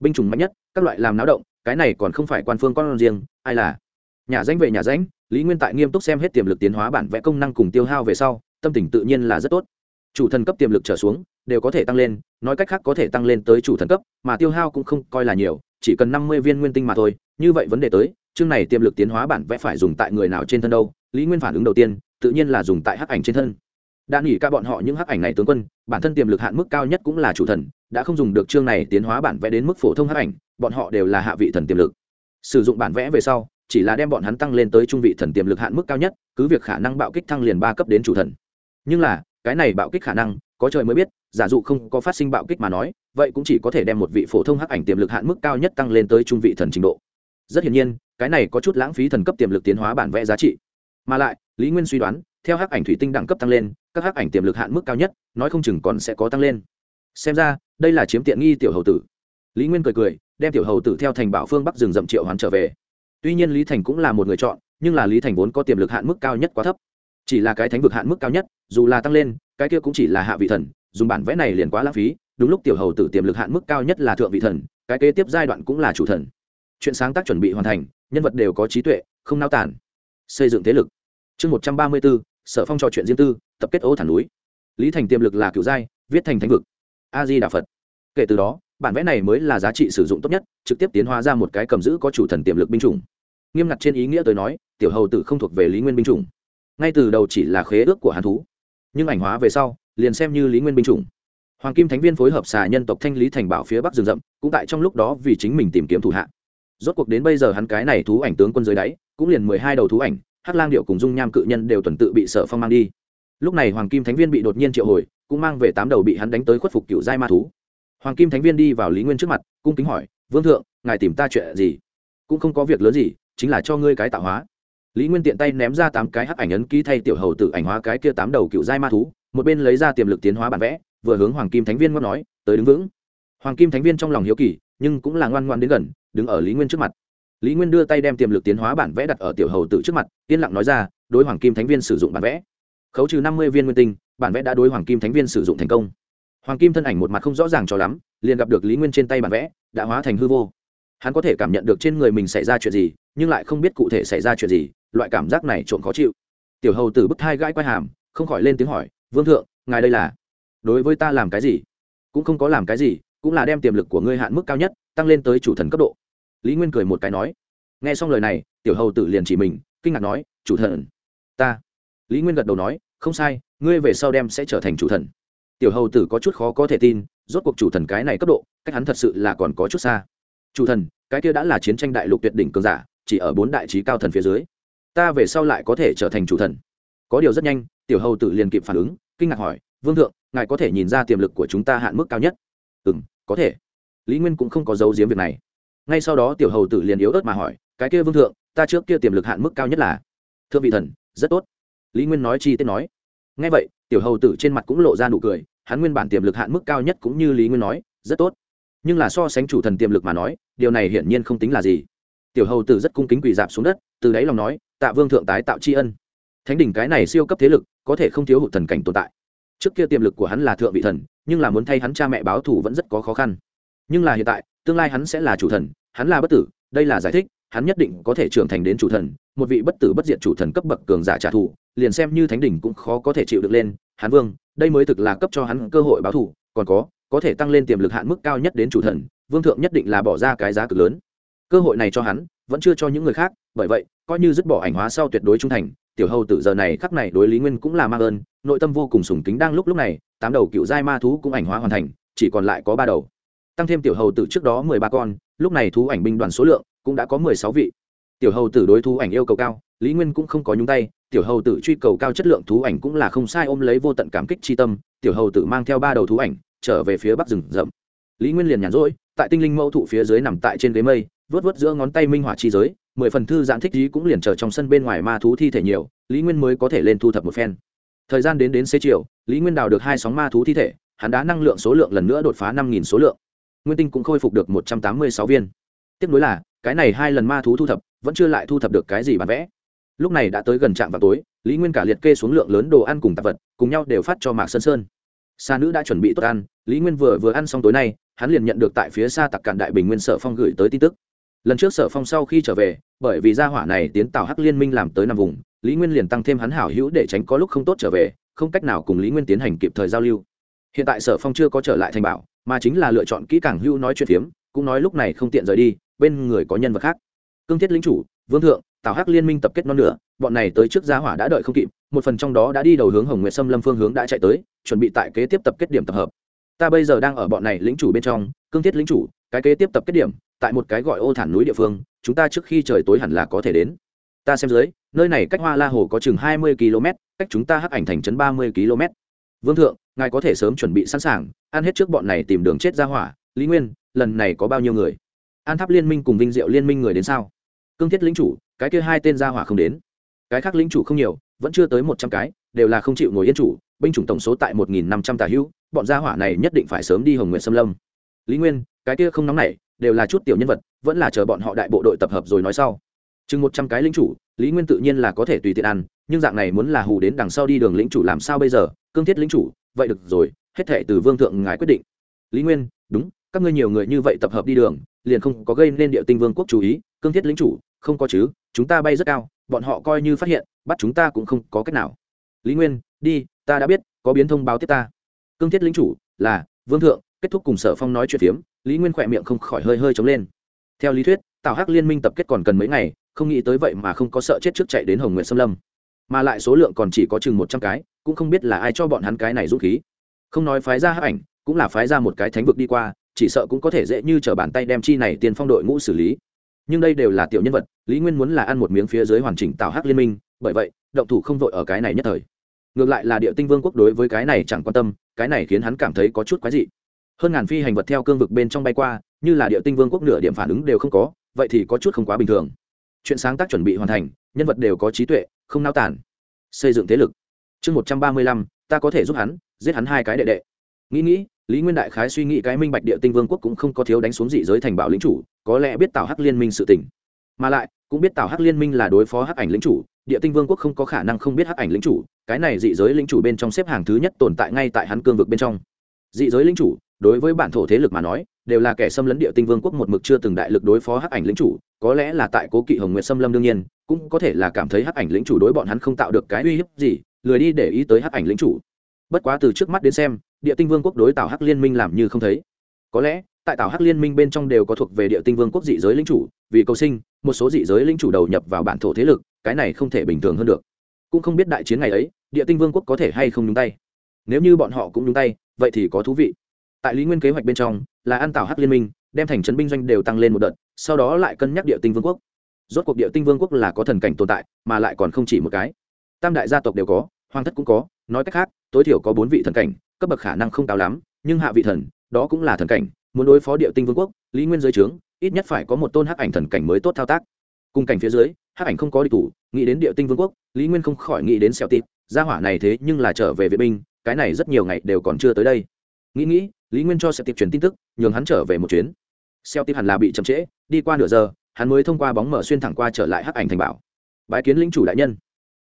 Binh chủng mạnh nhất, các loại làm náo động, cái này còn không phải quan phương con riêng, ai là? Nhà danh về nhà danh, lý nguyên tại nghiêm túc xem hết tiềm lực tiến hóa bản vẽ công năng cùng tiêu hao về sau, tâm tình tự nhiên là rất tốt. Chủ thần cấp tiềm lực trở xuống, đều có thể tăng lên, nói cách khác có thể tăng lên tới chủ thần cấp, mà tiêu hao cũng không coi là nhiều, chỉ cần năm mươi viên nguyên tinh mà thôi, như vậy vấn đề tới, chương này tiềm lực tiến hóa bản vẽ phải dùng tại người nào trên thân đâu? Lý nguyên phản ứng đầu tiên, tự nhiên là dùng tại hắc ảnh trên thân đã nghỉ ca bọn họ những hắc ảnh này tướng quân, bản thân tiềm lực hạn mức cao nhất cũng là chủ thần, đã không dùng được chương này tiến hóa bản vẽ đến mức phổ thông hắc ảnh, bọn họ đều là hạ vị thần tiềm lực. Sử dụng bản vẽ về sau, chỉ là đem bọn hắn tăng lên tới trung vị thần tiềm lực hạn mức cao nhất, cứ việc khả năng bạo kích thăng liền ba cấp đến chủ thần. Nhưng là, cái này bạo kích khả năng, có trời mới biết, giả dụ không có phát sinh bạo kích mà nói, vậy cũng chỉ có thể đem một vị phổ thông hắc ảnh tiềm lực hạn mức cao nhất tăng lên tới trung vị thần trình độ. Rất hiển nhiên, cái này có chút lãng phí thần cấp tiềm lực tiến hóa bản vẽ giá trị mà lại, lý nguyên suy đoán, theo hắc ảnh thủy tinh đẳng cấp tăng lên, các hắc ảnh tiềm lực hạn mức cao nhất, nói không chừng còn sẽ có tăng lên. Xem ra, đây là chiếm tiện nghi tiểu hầu tử. Lý nguyên cười cười, đem tiểu hầu tử theo thành bảo phương bắc rừng rậm triệu hoán trở về. Tuy nhiên lý thành cũng là một người chọn, nhưng là lý thành vốn có tiềm lực hạn mức cao nhất quá thấp. Chỉ là cái thánh vực hạn mức cao nhất, dù là tăng lên, cái kia cũng chỉ là hạ vị thần, dùng bản vẽ này liền quá lãng phí, đúng lúc tiểu hầu tử tiềm lực hạn mức cao nhất là thượng vị thần, cái kế tiếp giai đoạn cũng là chủ thần. Chuyện sáng tác chuẩn bị hoàn thành, nhân vật đều có trí tuệ, không nao tản xây dựng thế lực. Chương một trăm ba mươi bốn, sở phong trò chuyện riêng tư, tập kết ô thản núi. Lý thành tiềm lực là cựu giai, viết thành thánh vực. A di đà phật. Kể từ đó, bản vẽ này mới là giá trị sử dụng tốt nhất, trực tiếp tiến hóa ra một cái cầm giữ có chủ thần tiềm lực binh chủng. Nghiêm ngặt trên ý nghĩa tôi nói, tiểu hầu tử không thuộc về lý nguyên binh chủng. Ngay từ đầu chỉ là khế ước của hàn thú. Nhưng ảnh hóa về sau, liền xem như lý nguyên binh chủng. Hoàng kim thánh viên phối hợp xà nhân tộc thanh lý thành bảo phía bắc rừng rậm, cũng tại trong lúc đó vì chính mình tìm kiếm thủ hạ rốt cuộc đến bây giờ hắn cái này thú ảnh tướng quân dưới đáy, cũng liền mười hai đầu thú ảnh, hắc lang điệu cùng dung nham cự nhân đều tuần tự bị sở phong mang đi. Lúc này hoàng kim thánh viên bị đột nhiên triệu hồi, cũng mang về tám đầu bị hắn đánh tới khuất phục cựu giai ma thú. Hoàng kim thánh viên đi vào lý nguyên trước mặt, cung kính hỏi, vương thượng, ngài tìm ta chuyện gì? Cũng không có việc lớn gì, chính là cho ngươi cái tạo hóa. Lý nguyên tiện tay ném ra tám cái hắc ảnh ấn ký thay tiểu hầu tự ảnh hóa cái kia tám đầu cựu giai ma thú, một bên lấy ra tiềm lực tiến hóa bản vẽ, vừa hướng hoàng kim thánh viên ngót nói, tới đứng vững. Hoàng kim thánh viên trong lòng hiếu kỳ, nhưng cũng là ngoan ngoan đến gần đứng ở lý nguyên trước mặt. Lý nguyên đưa tay đem tiềm lực tiến hóa bản vẽ đặt ở tiểu hầu tự trước mặt, yên lặng nói ra, đối hoàng kim thánh viên sử dụng bản vẽ. Khấu trừ năm mươi viên nguyên tinh, bản vẽ đã đối hoàng kim thánh viên sử dụng thành công. Hoàng kim thân ảnh một mặt không rõ ràng cho lắm, liền gặp được lý nguyên trên tay bản vẽ, đã hóa thành hư vô. Hắn có thể cảm nhận được trên người mình xảy ra chuyện gì, nhưng lại không biết cụ thể xảy ra chuyện gì, loại cảm giác này trộn khó chịu. Tiểu hầu tử bức thai gãi quai hàm, không khỏi lên tiếng hỏi, vương thượng, ngài đây là, đối với ta làm cái gì? Cũng không có làm cái gì, cũng là đem tiềm lực của ngươi hạn mức cao nhất, tăng lên tới chủ thần cấp độ lý nguyên cười một cái nói, nghe xong lời này, tiểu hầu tử liền chỉ mình, kinh ngạc nói, chủ thần, ta. Lý nguyên gật đầu nói, không sai, ngươi về sau đem sẽ trở thành chủ thần. Tiểu hầu tử có chút khó có thể tin, rốt cuộc chủ thần cái này cấp độ, cách hắn thật sự là còn có chút xa. Chủ thần, cái kia đã là chiến tranh đại lục tuyệt đỉnh cường giả, chỉ ở bốn đại trí cao thần phía dưới, ta về sau lại có thể trở thành chủ thần. Có điều rất nhanh, tiểu hầu tử liền kịp phản ứng, kinh ngạc hỏi, vương thượng, ngài có thể nhìn ra tiềm lực của chúng ta hạn mức cao nhất? Ừ m có thể. Lý nguyên cũng không có dấu diếm việc này ngay sau đó tiểu hầu tử liền yếu ớt mà hỏi, cái kia vương thượng, ta trước kia tiềm lực hạn mức cao nhất là? Thượng vị thần, rất tốt. Lý nguyên nói chi tiết nói. Ngay vậy, tiểu hầu tử trên mặt cũng lộ ra nụ cười, hắn nguyên bản tiềm lực hạn mức cao nhất cũng như lý nguyên nói, rất tốt. Nhưng là so sánh chủ thần tiềm lực mà nói, điều này hiển nhiên không tính là gì. Tiểu hầu tử rất cung kính quỳ dạp xuống đất, từ đáy lòng nói, tạ vương thượng tái tạo tri ân. Thánh đỉnh cái này siêu cấp thế lực, có thể không thiếu hụt thần cảnh tồn tại. Trước kia tiềm lực của hắn là thượng vị thần, nhưng là muốn thay hắn cha mẹ báo thù vẫn rất có khó khăn. Nhưng là hiện tại tương lai hắn sẽ là chủ thần, hắn là bất tử, đây là giải thích, hắn nhất định có thể trưởng thành đến chủ thần, một vị bất tử bất diệt chủ thần cấp bậc cường giả trả thù, liền xem như thánh đỉnh cũng khó có thể chịu được lên, hắn vương, đây mới thực là cấp cho hắn cơ hội báo thù, còn có có thể tăng lên tiềm lực hạn mức cao nhất đến chủ thần, vương thượng nhất định là bỏ ra cái giá cực lớn. Cơ hội này cho hắn, vẫn chưa cho những người khác, bởi vậy, coi như dứt bỏ ảnh hóa sau tuyệt đối trung thành, tiểu hầu tử giờ này khắc này đối lý nguyên cũng là ma ơn, nội tâm vô cùng sùng kính đang lúc lúc này, tám đầu cựu giai ma thú cũng ảnh hóa hoàn thành, chỉ còn lại có ba đầu tăng thêm tiểu hầu tử trước đó mười ba con, lúc này thú ảnh binh đoàn số lượng cũng đã có mười sáu vị. Tiểu hầu tử đối thú ảnh yêu cầu cao, lý nguyên cũng không có nhúng tay, tiểu hầu tử truy cầu cao chất lượng thú ảnh cũng là không sai ôm lấy vô tận cảm kích tri tâm, tiểu hầu tử mang theo ba đầu thú ảnh, trở về phía bắc rừng rậm. Lý nguyên liền nhàn rỗi, tại tinh linh mẫu thụ phía dưới nằm tại trên ghế mây, vớt vớt giữa ngón tay minh họa chi giới, mười phần thư giãn thích ý cũng liền chờ trong sân bên ngoài ma thú thi thể nhiều, lý nguyên mới có thể lên thu thập một phen. Thời gian đến đến xế chiều, lý nguyên đào được hai sóng ma thú thi thể, hắn đã năng lượng số lượng lần nữa đột phá năm nghìn số lượng nguyên tinh cũng khôi phục được một trăm tám mươi sáu viên. Tiếp nối là, cái này hai lần ma thú thu thập, vẫn chưa lại thu thập được cái gì bán vẽ. Lúc này đã tới gần trạm vào tối, lý nguyên cả liệt kê xuống lượng lớn đồ ăn cùng tạp vật, cùng nhau đều phát cho mạc sơn sơn. Xa nữ đã chuẩn bị tốt ăn, lý nguyên vừa vừa ăn xong tối nay, hắn liền nhận được tại phía xa tặc cạn đại bình nguyên sở phong gửi tới tin tức. Lần trước sở phong sau khi trở về, bởi vì gia hỏa này tiến tạo hắc liên minh làm tới năm vùng, lý nguyên liền tăng thêm hắn hảo hữu để tránh có lúc không tốt trở về, không cách nào cùng lý nguyên tiến hành kịp thời giao lưu. Hiện tại sở phong chưa có trở lại thành bảo mà chính là lựa chọn kỹ càng hưu nói chuyện phiếm, cũng nói lúc này không tiện rời đi, bên người có nhân vật khác. Cương thiết lính chủ, vương thượng, tào hắc liên minh tập kết non nửa, bọn này tới trước gia hỏa đã đợi không kịp, một phần trong đó đã đi đầu hướng hồng nguyệt sâm lâm phương hướng đã chạy tới, chuẩn bị tại kế tiếp tập kết điểm tập hợp. Ta bây giờ đang ở bọn này lính chủ bên trong, cương thiết lính chủ, cái kế tiếp tập kết điểm, tại một cái gọi ô thản núi địa phương, chúng ta trước khi trời tối hẳn là có thể đến. Ta xem dưới, nơi này cách hoa la hồ có chừng hai mươi km cách chúng ta hắc ảnh thành trấn ba mươi km vương thượng, ngài có thể sớm chuẩn bị sẵn sàng, ăn hết trước bọn này tìm đường chết ra hỏa. Lý nguyên, lần này có bao nhiêu người? An tháp liên minh cùng vinh diệu liên minh người đến sao? Cương thiết lính chủ, cái kia hai tên ra hỏa không đến. Cái khác lính chủ không nhiều, vẫn chưa tới một trăm cái, đều là không chịu ngồi yên chủ, binh chủng tổng số tại một nghìn năm trăm tà hữu, bọn gia hỏa này nhất định phải sớm đi hồng nguyện xâm lâm. Lý nguyên, cái kia không nóng nảy, đều là chút tiểu nhân vật, vẫn là chờ bọn họ đại bộ đội tập hợp rồi nói sau chừng một trăm cái lính chủ, lý nguyên tự nhiên là có thể tùy tiện ăn, nhưng dạng này muốn là hù đến đằng sau đi đường lĩnh chủ làm sao bây giờ? Cương thiết lĩnh chủ, vậy được rồi, hết thệ từ vương thượng ngài quyết định. Lý nguyên, đúng, các ngươi nhiều người như vậy tập hợp đi đường, liền không có gây nên địa tinh vương quốc chú ý, cương thiết lĩnh chủ, không có chứ, chúng ta bay rất cao, bọn họ coi như phát hiện, bắt chúng ta cũng không có cách nào. Lý nguyên, đi, ta đã biết, có biến thông báo tiếp ta. Cương thiết lĩnh chủ, là, vương thượng, kết thúc cùng sở phong nói chuyện phiếm, lý nguyên khỏe miệng không khỏi hơi hơi chống lên. Theo lý thuyết tạo hắc liên minh tập kết còn cần mấy ngày không nghĩ tới vậy mà không có sợ chết trước chạy đến hồng nguyện xâm lâm. Mà lại số lượng còn chỉ có chừng một trăm cái, cũng không biết là ai cho bọn hắn cái này dũng khí. Không nói phái ra hắc ảnh, cũng là phái ra một cái thánh vực đi qua, chỉ sợ cũng có thể dễ như t r ở bàn tay đem chi này tiền phong đội ngũ xử lý. Nhưng đây đều là tiểu nhân vật, lý nguyên muốn là ăn một miếng phía dưới hoàn chỉnh tạo hắc liên minh, bởi vậy, động thủ không vội ở cái này nhất thời. Ngược lại là địa tinh vương quốc đối với cái này chẳng quan tâm, cái này khiến hắn cảm thấy có chút quái dị. Hơn ngàn phi hành vật theo cương vực bên trong bay qua, như là địa tinh vương quốc nửa điểm phản ứng đều không có, vậy thì có chút không quá bình thường chuyện sáng tác chuẩn bị hoàn thành, nhân vật đều có trí tuệ, không nao tản xây dựng thế lực. Chương một trăm ba mươi lăm, ta có thể giúp hắn, giết hắn hai cái đệ đệ. Nghĩ nghĩ, lý nguyên đại khái suy nghĩ cái minh bạch địa tinh vương quốc cũng không có thiếu đánh xuống dị giới thành bảo lính chủ, có lẽ biết tạo hắc liên minh sự tỉnh mà lại, cũng biết tạo hắc liên minh là đối phó hắc ảnh lính chủ, địa tinh vương quốc không có khả năng không biết hắc ảnh lính chủ, cái này dị giới lính chủ bên trong xếp hàng thứ nhất tồn tại ngay tại hắn cương vực bên trong. Dị giới lính chủ, đối với bản thổ thế lực mà nói đều là kẻ xâm lấn địa tinh vương quốc một mực chưa từng đại lực đối phó hắc ảnh lĩnh chủ, có lẽ là tại cố kỵ hồng nguyệt xâm lâm đương nhiên, cũng có thể là cảm thấy hắc ảnh lĩnh chủ đối bọn hắn không tạo được cái uy hiếp gì, lười đi để ý tới hắc ảnh lĩnh chủ. Bất quá từ trước mắt đến xem, địa tinh vương quốc đối tạo hắc liên minh làm như không thấy. Có lẽ, tại tạo hắc liên minh bên trong đều có thuộc về địa tinh vương quốc dị giới lĩnh chủ, vì cầu sinh, một số dị giới lĩnh chủ đầu nhập vào bản thổ thế lực, cái này không thể bình thường hơn được. Cũng không biết đại chiến ngày ấy, địa tinh vương quốc có thể hay không nhúng tay. Nếu như bọn họ cũng nhúng tay, vậy thì có thú vị. Tại lý nguyên kế hoạch bên trong là ăn tảo hắc liên minh, đem thành trấn binh doanh đều tăng lên một đợt, sau đó lại cân nhắc địa tinh vương quốc. Rốt cuộc địa tinh vương quốc là có thần cảnh tồn tại, mà lại còn không chỉ một cái. Tam đại gia tộc đều có, hoàng thất cũng có, nói cách khác, tối thiểu có bốn vị thần cảnh, cấp bậc khả năng không cao lắm, nhưng hạ vị thần, đó cũng là thần cảnh, muốn đối phó địa tinh vương quốc, lý nguyên dưới trướng, ít nhất phải có một tôn hắc ảnh thần cảnh mới tốt thao tác. Cùng cảnh phía dưới, hắc ảnh không có địch thủ, nghĩ đến địa tinh vương quốc, lý nguyên không khỏi nghĩ đến xeo tịp gia hỏa này thế nhưng là trở về vệ binh, cái này rất nhiều ngày đều còn chưa tới đây nghĩ nghĩ, lý nguyên cho sẽ tiếp truyền tin tức, nhường hắn trở về một chuyến. Xeo tịp hẳn là bị chậm trễ, đi qua nửa giờ, hắn mới thông qua bóng mở xuyên thẳng qua trở lại hắc ảnh thành bảo. Bái kiến lĩnh chủ đại nhân.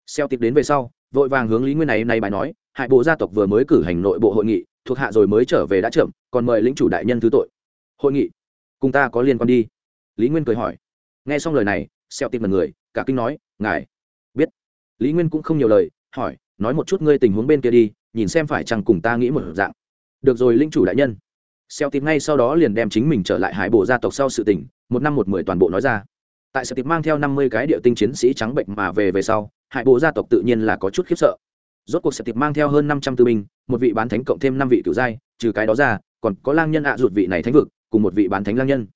Xeo tịp đến về sau, vội vàng hướng lý nguyên này nay bài nói, hại bộ gia tộc vừa mới cử hành nội bộ hội nghị, thuộc hạ rồi mới trở về đã chậm, còn mời lĩnh chủ đại nhân thứ tội. Hội nghị? Cùng ta có liên quan đi. Lý nguyên cười hỏi. Nghe xong lời này, xeo tìm mật người, cả kinh nói, ngài biết. Lý nguyên cũng không nhiều lời, hỏi, nói một chút ngươi tình huống bên kia đi, nhìn xem phải chăng cùng ta nghĩ một dạng được rồi, linh chủ đại nhân. Xeo tìm ngay sau đó liền đem chính mình trở lại hải bộ gia tộc sau sự tình, một năm một mười toàn bộ nói ra. Tại xeo tìm mang theo năm mươi cái địa tinh chiến sĩ trắng bệnh mà về về sau, hải bộ gia tộc tự nhiên là có chút khiếp sợ. Rốt cuộc xeo tìm mang theo hơn năm trăm tư binh, một vị bán thánh cộng thêm năm vị cựu giai, trừ cái đó ra, còn có lang nhân ạ ruột vị này thánh vực, cùng một vị bán thánh lang nhân.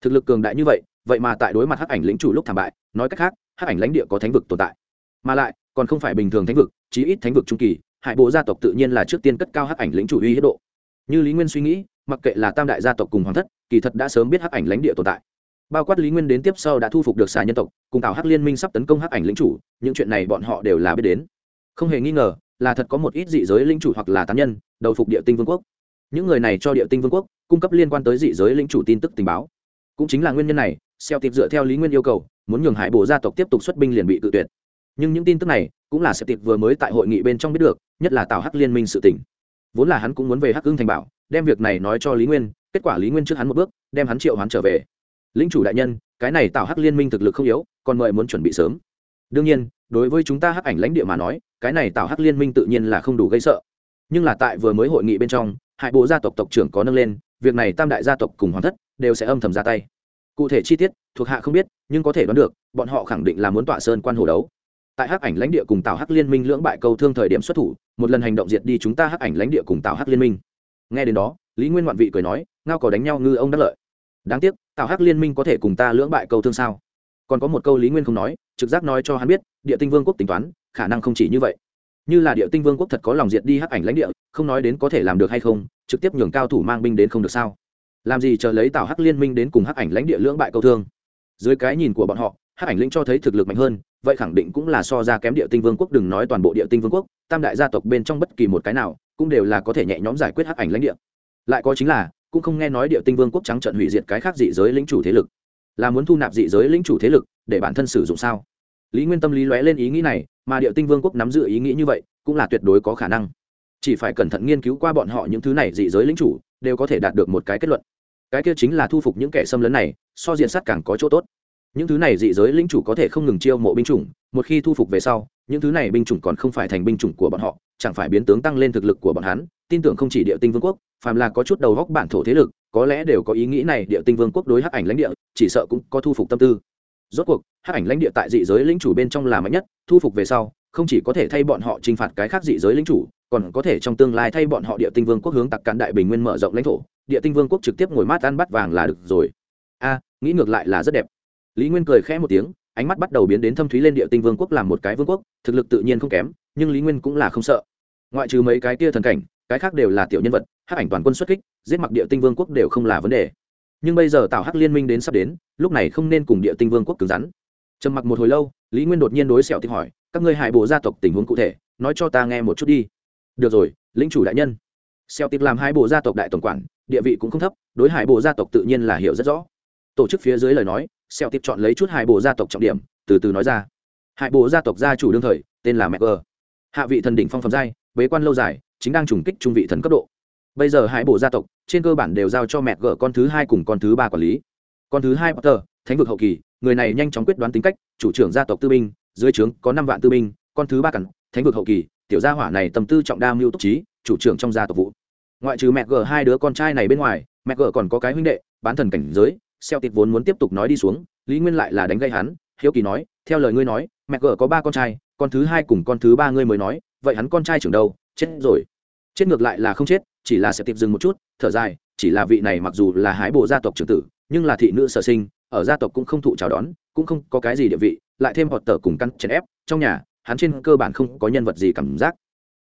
Thực lực cường đại như vậy vậy mà tại đối mặt hắc ảnh lĩnh chủ lúc thảm bại, nói cách khác, hắc ảnh lãnh địa có thánh vực tồn tại. Mà lại, còn không phải bình thường thánh vực, chí ít thánh vực trung kỳ, hải bộ gia tộc tự nhiên là trước tiên cất cao hắc ảnh lĩnh chủ uy hiếp độ như lý nguyên suy nghĩ, mặc kệ là tam đại gia tộc cùng hoàng thất, kỳ thật đã sớm biết hắc ảnh lãnh địa tồn tại. Bao quát lý nguyên đến tiếp sau đã thu phục được xà nhân tộc, cùng tạo hắc liên minh sắp tấn công hắc ảnh lĩnh chủ, những chuyện này bọn họ đều là biết đến. Không hề nghi ngờ, là thật có một ít dị giới lĩnh chủ hoặc là tán nhân, đầu phục địa tinh vương quốc. Những người này cho địa tinh vương quốc cung cấp liên quan tới dị giới lĩnh chủ tin tức tình báo. Cũng chính là nguyên nhân này, xeo tiệp dựa theo lý nguyên yêu cầu, muốn nhường hải bộ gia tộc tiếp tục xuất binh liền bị tự tuyệt. Nhưng những tin tức này cũng là xeo tiệp vừa mới tại hội nghị bên trong biết được, nhất là tào hắc liên minh sự tỉnh vốn là hắn cũng muốn về hắc hưng thành bảo, đem việc này nói cho lý nguyên, kết quả lý nguyên trước hắn một bước, đem hắn triệu hắn trở về. Lính chủ đại nhân, cái này tạo hắc liên minh thực lực không yếu, còn mời muốn chuẩn bị sớm. Đương nhiên, đối với chúng ta hắc ảnh lãnh địa mà nói, cái này tạo hắc liên minh tự nhiên là không đủ gây sợ. Nhưng là tại vừa mới hội nghị bên trong hại bộ gia tộc tộc trưởng có nâng lên, việc này tam đại gia tộc cùng hoàng thất đều sẽ âm thầm ra tay. Cụ thể chi tiết, thuộc hạ không biết, nhưng có thể đoán được, bọn họ khẳng định là muốn tọa sơn quan hồ đấu tại hắc ảnh lãnh địa cùng tào hắc liên minh lưỡng bại câu thương thời điểm xuất thủ, một lần hành động diệt đi chúng ta hắc ảnh lãnh địa cùng tào hắc liên minh. Nghe đến đó, lý nguyên ngoạn vị cười nói, ngao có đánh nhau ngư ông đắc lợi. Đáng tiếc, tào hắc liên minh có thể cùng ta lưỡng bại câu thương sao? Còn có một câu lý nguyên không nói, trực giác nói cho hắn biết, địa tinh vương quốc tính toán, khả năng không chỉ như vậy. Như là địa tinh vương quốc thật có lòng diệt đi hắc ảnh lãnh địa, không nói đến có thể làm được hay không, trực tiếp nhường cao thủ mang binh đến không được sao? Làm gì chờ lấy tào hắc liên minh đến cùng hắc ảnh lãnh địa lưỡng bại câu thương? Dưới cái nhìn của bọn họ hắc ảnh lĩnh cho thấy thực lực mạnh hơn, vậy khẳng định cũng là so ra kém địa tinh vương quốc, đừng nói toàn bộ địa tinh vương quốc, tam đại gia tộc bên trong bất kỳ một cái nào, cũng đều là có thể nhẹ nhõm giải quyết hắc ảnh lãnh địa. Lại có chính là, cũng không nghe nói địa tinh vương quốc trắng trận hủy diệt cái khác dị giới lĩnh chủ thế lực. Là muốn thu nạp dị giới lĩnh chủ thế lực, để bản thân sử dụng sao? Lý nguyên tâm lý lóe lên ý nghĩ này, mà địa tinh vương quốc nắm giữ ý nghĩ như vậy, cũng là tuyệt đối có khả năng. Chỉ phải cẩn thận nghiên cứu qua bọn họ những thứ này dị giới lĩnh chủ, đều có thể đạt được một cái kết luận. Cái kia chính là thu phục những kẻ xâm lấn này, so diện sát càng có chỗ tốt những thứ này dị giới lĩnh chủ có thể không ngừng chiêu mộ binh chủng, một khi thu phục về sau, những thứ này binh chủng còn không phải thành binh chủng của bọn họ, chẳng phải biến tướng tăng lên thực lực của bọn hắn. Tin tưởng không chỉ địa tinh vương quốc, phàm là có chút đầu góc bản thổ thế lực, có lẽ đều có ý nghĩ này địa tinh vương quốc đối hắc ảnh lãnh địa, chỉ sợ cũng có thu phục tâm tư. Rốt cuộc, hắc ảnh lãnh địa tại dị giới lĩnh chủ bên trong là mạnh nhất, thu phục về sau, không chỉ có thể thay bọn họ trừng phạt cái khác dị giới lĩnh chủ, còn có thể trong tương lai thay bọn họ địa tinh vương quốc hướng tặc cán đại bình nguyên mở rộng lãnh thổ. Địa tinh vương quốc trực tiếp ngồi mát ăn bắt vàng là được rồi. A, nghĩ ngược lại là rất đẹp lý nguyên cười khẽ một tiếng, ánh mắt bắt đầu biến đến thâm thúy lên địa tinh vương quốc làm một cái vương quốc, thực lực tự nhiên không kém, nhưng lý nguyên cũng là không sợ. Ngoại trừ mấy cái kia thần cảnh, cái khác đều là tiểu nhân vật, hắc ảnh toàn quân xuất kích, giết mặc địa tinh vương quốc đều không là vấn đề. Nhưng bây giờ tạo hắc liên minh đến sắp đến, lúc này không nên cùng địa tinh vương quốc cứng rắn. Trầm mặc một hồi lâu, lý nguyên đột nhiên đối xẻo tiếp hỏi, các ngươi hại bộ gia tộc tình huống cụ thể, nói cho ta nghe một chút đi. Được rồi, lĩnh chủ đại nhân. Xẻo tiếp làm hai bộ gia tộc đại tổng quản, địa vị cũng không thấp, đối hải bộ gia tộc tự nhiên là hiểu rất rõ. Tổ chức phía dưới lời nói Sẹo tiếp chọn lấy chút hải bộ gia tộc trọng điểm, từ từ nói ra. Hải bộ gia tộc gia chủ đương thời, tên là mẹ gờ hạ vị thần đỉnh phong phẩm giai, bế quan lâu dài, chính đang trùng kích trung vị thần cấp độ. Bây giờ hai bộ gia tộc, trên cơ bản đều giao cho mẹ Gờ con thứ hai cùng con thứ ba quản lý. Con thứ hai potter, thánh vực hậu kỳ, người này nhanh chóng quyết đoán tính cách, chủ trưởng gia tộc tư binh, dưới trướng có năm vạn tư binh, con thứ ba cẩn thánh vực hậu kỳ, tiểu gia hỏa này tâm tư trọng đa mưu túc trí, chủ trưởng trong gia tộc vụ. Ngoại trừ mẹ Gờ hai đứa con trai này bên ngoài mẹ Gờ còn có cái huynh đệ, bán thần cảnh giới xeo tịt vốn muốn tiếp tục nói đi xuống, lý nguyên lại là đánh gây hắn, hiếu kỳ nói, theo lời ngươi nói, mẹ gờ có ba con trai, con thứ hai cùng con thứ ba ngươi mới nói, vậy hắn con trai trưởng đâu? Chết rồi. Chết ngược lại là không chết, chỉ là sẽ tiệp dừng một chút, thở dài, chỉ là vị này mặc dù là hái bộ gia tộc trưởng tử, nhưng là thị nữ sở sinh, ở gia tộc cũng không thụ chào đón, cũng không có cái gì địa vị, lại thêm họt tờ cùng căn chèn ép, trong nhà, hắn trên cơ bản không có nhân vật gì cảm giác.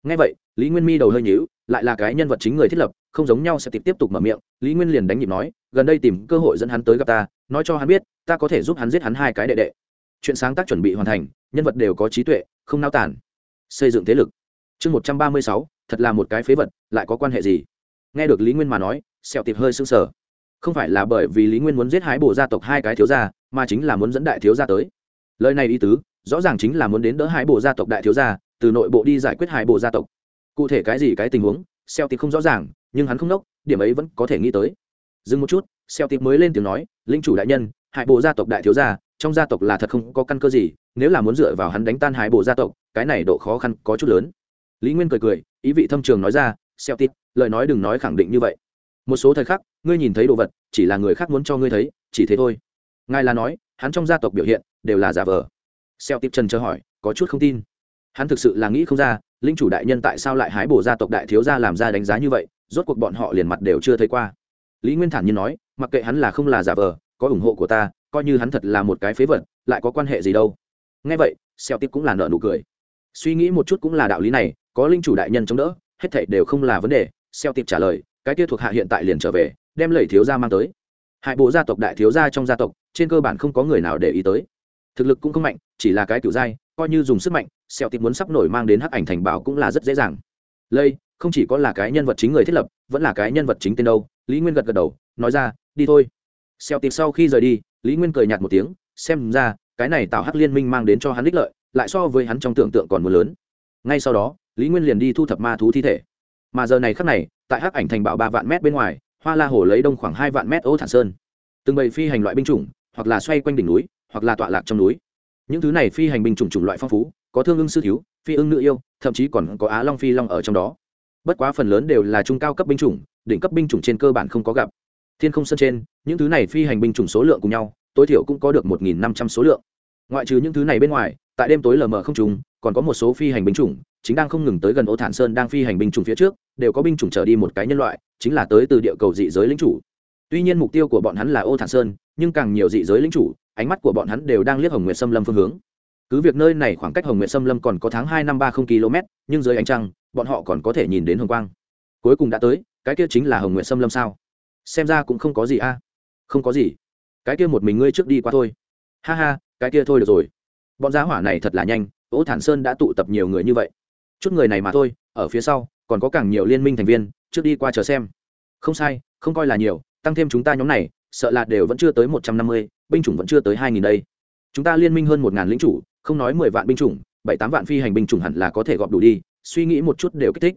Ngay vậy, lý nguyên mi đầu hơi nhíu lại là cái nhân vật chính người thiết lập, không giống nhau sẽ tiếp tiếp tục mở miệng, lý nguyên liền đánh nhịp nói, gần đây tìm cơ hội dẫn hắn tới gặp ta, nói cho hắn biết, ta có thể giúp hắn giết hắn hai cái đệ đệ. Chuyện sáng tác chuẩn bị hoàn thành, nhân vật đều có trí tuệ, không nao tản xây dựng thế lực. Chương một trăm ba mươi sáu, thật là một cái phế vật, lại có quan hệ gì? Nghe được lý nguyên mà nói, sẹo tiệp hơi s ư n g sở không phải là bởi vì lý nguyên muốn giết hái bồ gia tộc hai cái thiếu gia, mà chính là muốn dẫn đại thiếu gia tới. Lời này ý tứ, rõ ràng chính là muốn đến đỡ hái bồ gia tộc đại thiếu gia, từ nội bộ đi giải quyết hái bồ gia tộc cụ thể cái gì cái tình huống, xeo tịp không rõ ràng, nhưng hắn không đốc, điểm ấy vẫn có thể nghĩ tới. Dừng một chút, xeo tịp mới lên tiếng nói, linh chủ đại nhân, hải bộ gia tộc đại thiếu gia, trong gia tộc là thật không có căn cơ gì, nếu là muốn dựa vào hắn đánh tan hải bồ gia tộc, cái này độ khó khăn có chút lớn. Lý nguyên cười cười, ý vị thâm trường nói ra, xeo tịp lời nói đừng nói khẳng định như vậy. Một số thời khắc, ngươi nhìn thấy đồ vật, chỉ là người khác muốn cho ngươi thấy, chỉ thế thôi. Ngài là nói, hắn trong gia tộc biểu hiện đều là giả vờ. Xeo tịp trần chờ hỏi, có chút không tin hắn thực sự là nghĩ không ra, linh chủ đại nhân tại sao lại hái bổ gia tộc đại thiếu gia làm ra đánh giá như vậy, rốt cuộc bọn họ liền mặt đều chưa thấy qua. Lý nguyên thản nhiên nói, mặc kệ hắn là không là giả vờ, có ủng hộ của ta, coi như hắn thật là một cái phế vật, lại có quan hệ gì đâu. Nghe vậy xeo tiếp cũng là nợ nụ cười. Suy nghĩ một chút cũng là đạo lý này, có linh chủ đại nhân chống đỡ, hết thảy đều không là vấn đề xeo tiệp trả lời, cái kia thuộc hạ hiện tại liền trở về, đem lẩy thiếu gia mang tới. Hại bộ gia tộc đại thiếu gia trong gia tộc, trên cơ bản không có người nào để ý tới. Thực lực cũng không mạnh, chỉ là cái kiểu giai coi như dùng sức mạnh xeo tiệp muốn sắp nổi mang đến hắc ảnh thành bảo cũng là rất dễ dàng. Lây, không chỉ có là cái nhân vật chính người thiết lập, vẫn là cái nhân vật chính tên đâu, lý nguyên gật gật đầu, nói ra, đi thôi. Xeo tiệp sau khi rời đi, lý nguyên cười nhạt một tiếng, xem ra, cái này tạo hắc liên minh mang đến cho hắn ích lợi, lại so với hắn trong tưởng tượng còn muốn lớn. Ngay sau đó, lý nguyên liền đi thu thập ma thú thi thể. Mà giờ này khắc này, tại hắc ảnh thành Bảo ba vạn mét bên ngoài, hoa la hồ lấy đông khoảng hai vạn mét ô thản sơn. Từng bầy phi hành loại binh chủng, hoặc là xoay quanh đỉnh núi, hoặc là tọa lạc trong núi những thứ này phi hành binh chủng chủng loại phong phú, có thương ưng sư thiếu, phi ưng nữ yêu, thậm chí còn có á long phi long ở trong đó. Bất quá phần lớn đều là trung cao cấp binh chủng, đỉnh cấp binh chủng trên cơ bản không có gặp. Thiên không sân trên, những thứ này phi hành binh chủng số lượng cùng nhau, tối thiểu cũng có được một nghìn năm trăm số lượng. Ngoại trừ những thứ này bên ngoài, tại đêm tối lờ mờ không trùng, còn có một số phi hành binh chủng, chính đang không ngừng tới gần ô thản sơn đang phi hành binh chủng phía trước, đều có binh chủng trở đi một cái nhân loại, chính là tới từ địa cầu dị giới lính chủ. Tuy nhiên mục tiêu của bọn hắn là ô thản sơn, nhưng càng nhiều dị giới lính chủ ánh mắt của bọn hắn đều đang liếc hồng nguyệt xâm lâm phương hướng. Cứ việc nơi này khoảng cách hồng nguyệt xâm lâm còn có tháng hai năm ba không km, nhưng dưới ánh trăng, bọn họ còn có thể nhìn đến hồng quang. Cuối cùng đã tới, cái kia chính là hồng nguyệt xâm lâm sao? Xem ra cũng không có gì a. À? Không có gì. Cái kia một mình ngươi trước đi qua thôi. Ha ha, cái kia thôi được rồi. Bọn giá hỏa này thật là nhanh ỗ thản sơn đã tụ tập nhiều người như vậy. Chút người này mà thôi, ở phía sau, còn có càng nhiều liên minh thành viên, trước đi qua chờ xem. Không sai, không coi là nhiều, tăng thêm chúng ta nhóm này, sợ là đều vẫn chưa tới một trăm năm mươi binh chủng vẫn chưa tới hai nghìn đây. Chúng ta liên minh hơn một ngàn lính chủ, không nói mười vạn binh chủng, bảy tám vạn phi hành binh chủng hẳn là có thể gọp đủ đi, suy nghĩ một chút đều kích thích.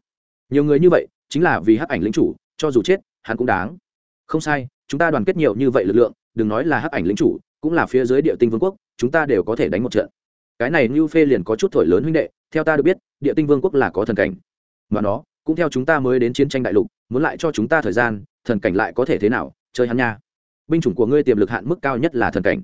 Nhiều người như vậy, chính là vì hắc ảnh lính chủ, cho dù chết, hắn cũng đáng. Không sai, chúng ta đoàn kết nhiều như vậy lực lượng, đừng nói là hắc ảnh lính chủ, cũng là phía dưới địa tinh vương quốc, chúng ta đều có thể đánh một trận. Cái này như phê liền có chút thổi lớn huynh đệ, theo ta được biết, địa tinh vương quốc là có thần cảnh. Mà nó, cũng theo chúng ta mới đến chiến tranh đại lục, muốn lại cho chúng ta thời gian, thần cảnh lại có thể thế nào, chơi hắn nha binh chủng của ngươi tiềm lực hạn mức cao nhất là thần cảnh.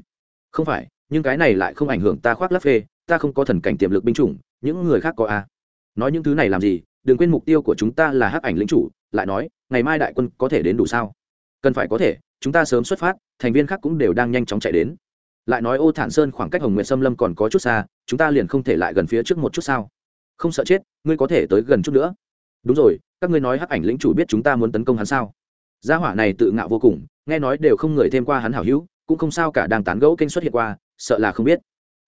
Không phải, nhưng cái này lại không ảnh hưởng ta khoác lắp phê, ta không có thần cảnh tiềm lực binh chủng, những người khác có a à. nói những thứ này làm gì, đừng quên mục tiêu của chúng ta là hắc ảnh lính chủ, lại nói, ngày mai đại quân có thể đến đủ sao? Cần phải có thể, chúng ta sớm xuất phát, thành viên khác cũng đều đang nhanh chóng chạy đến. Lại nói ô thản sơn khoảng cách hồng nguyện xâm lâm còn có chút xa, chúng ta liền không thể lại gần phía trước một chút sao? Không sợ chết, ngươi có thể tới gần chút nữa. Đúng rồi, các ngươi nói hắc ảnh lĩnh chủ biết chúng ta muốn tấn công hắn sao? Gia hỏa này tự ngạo vô cùng nghe nói đều không người thêm qua hắn hảo hữu, cũng không sao cả đang tán gẫu kênh xuất hiện qua, sợ là không biết.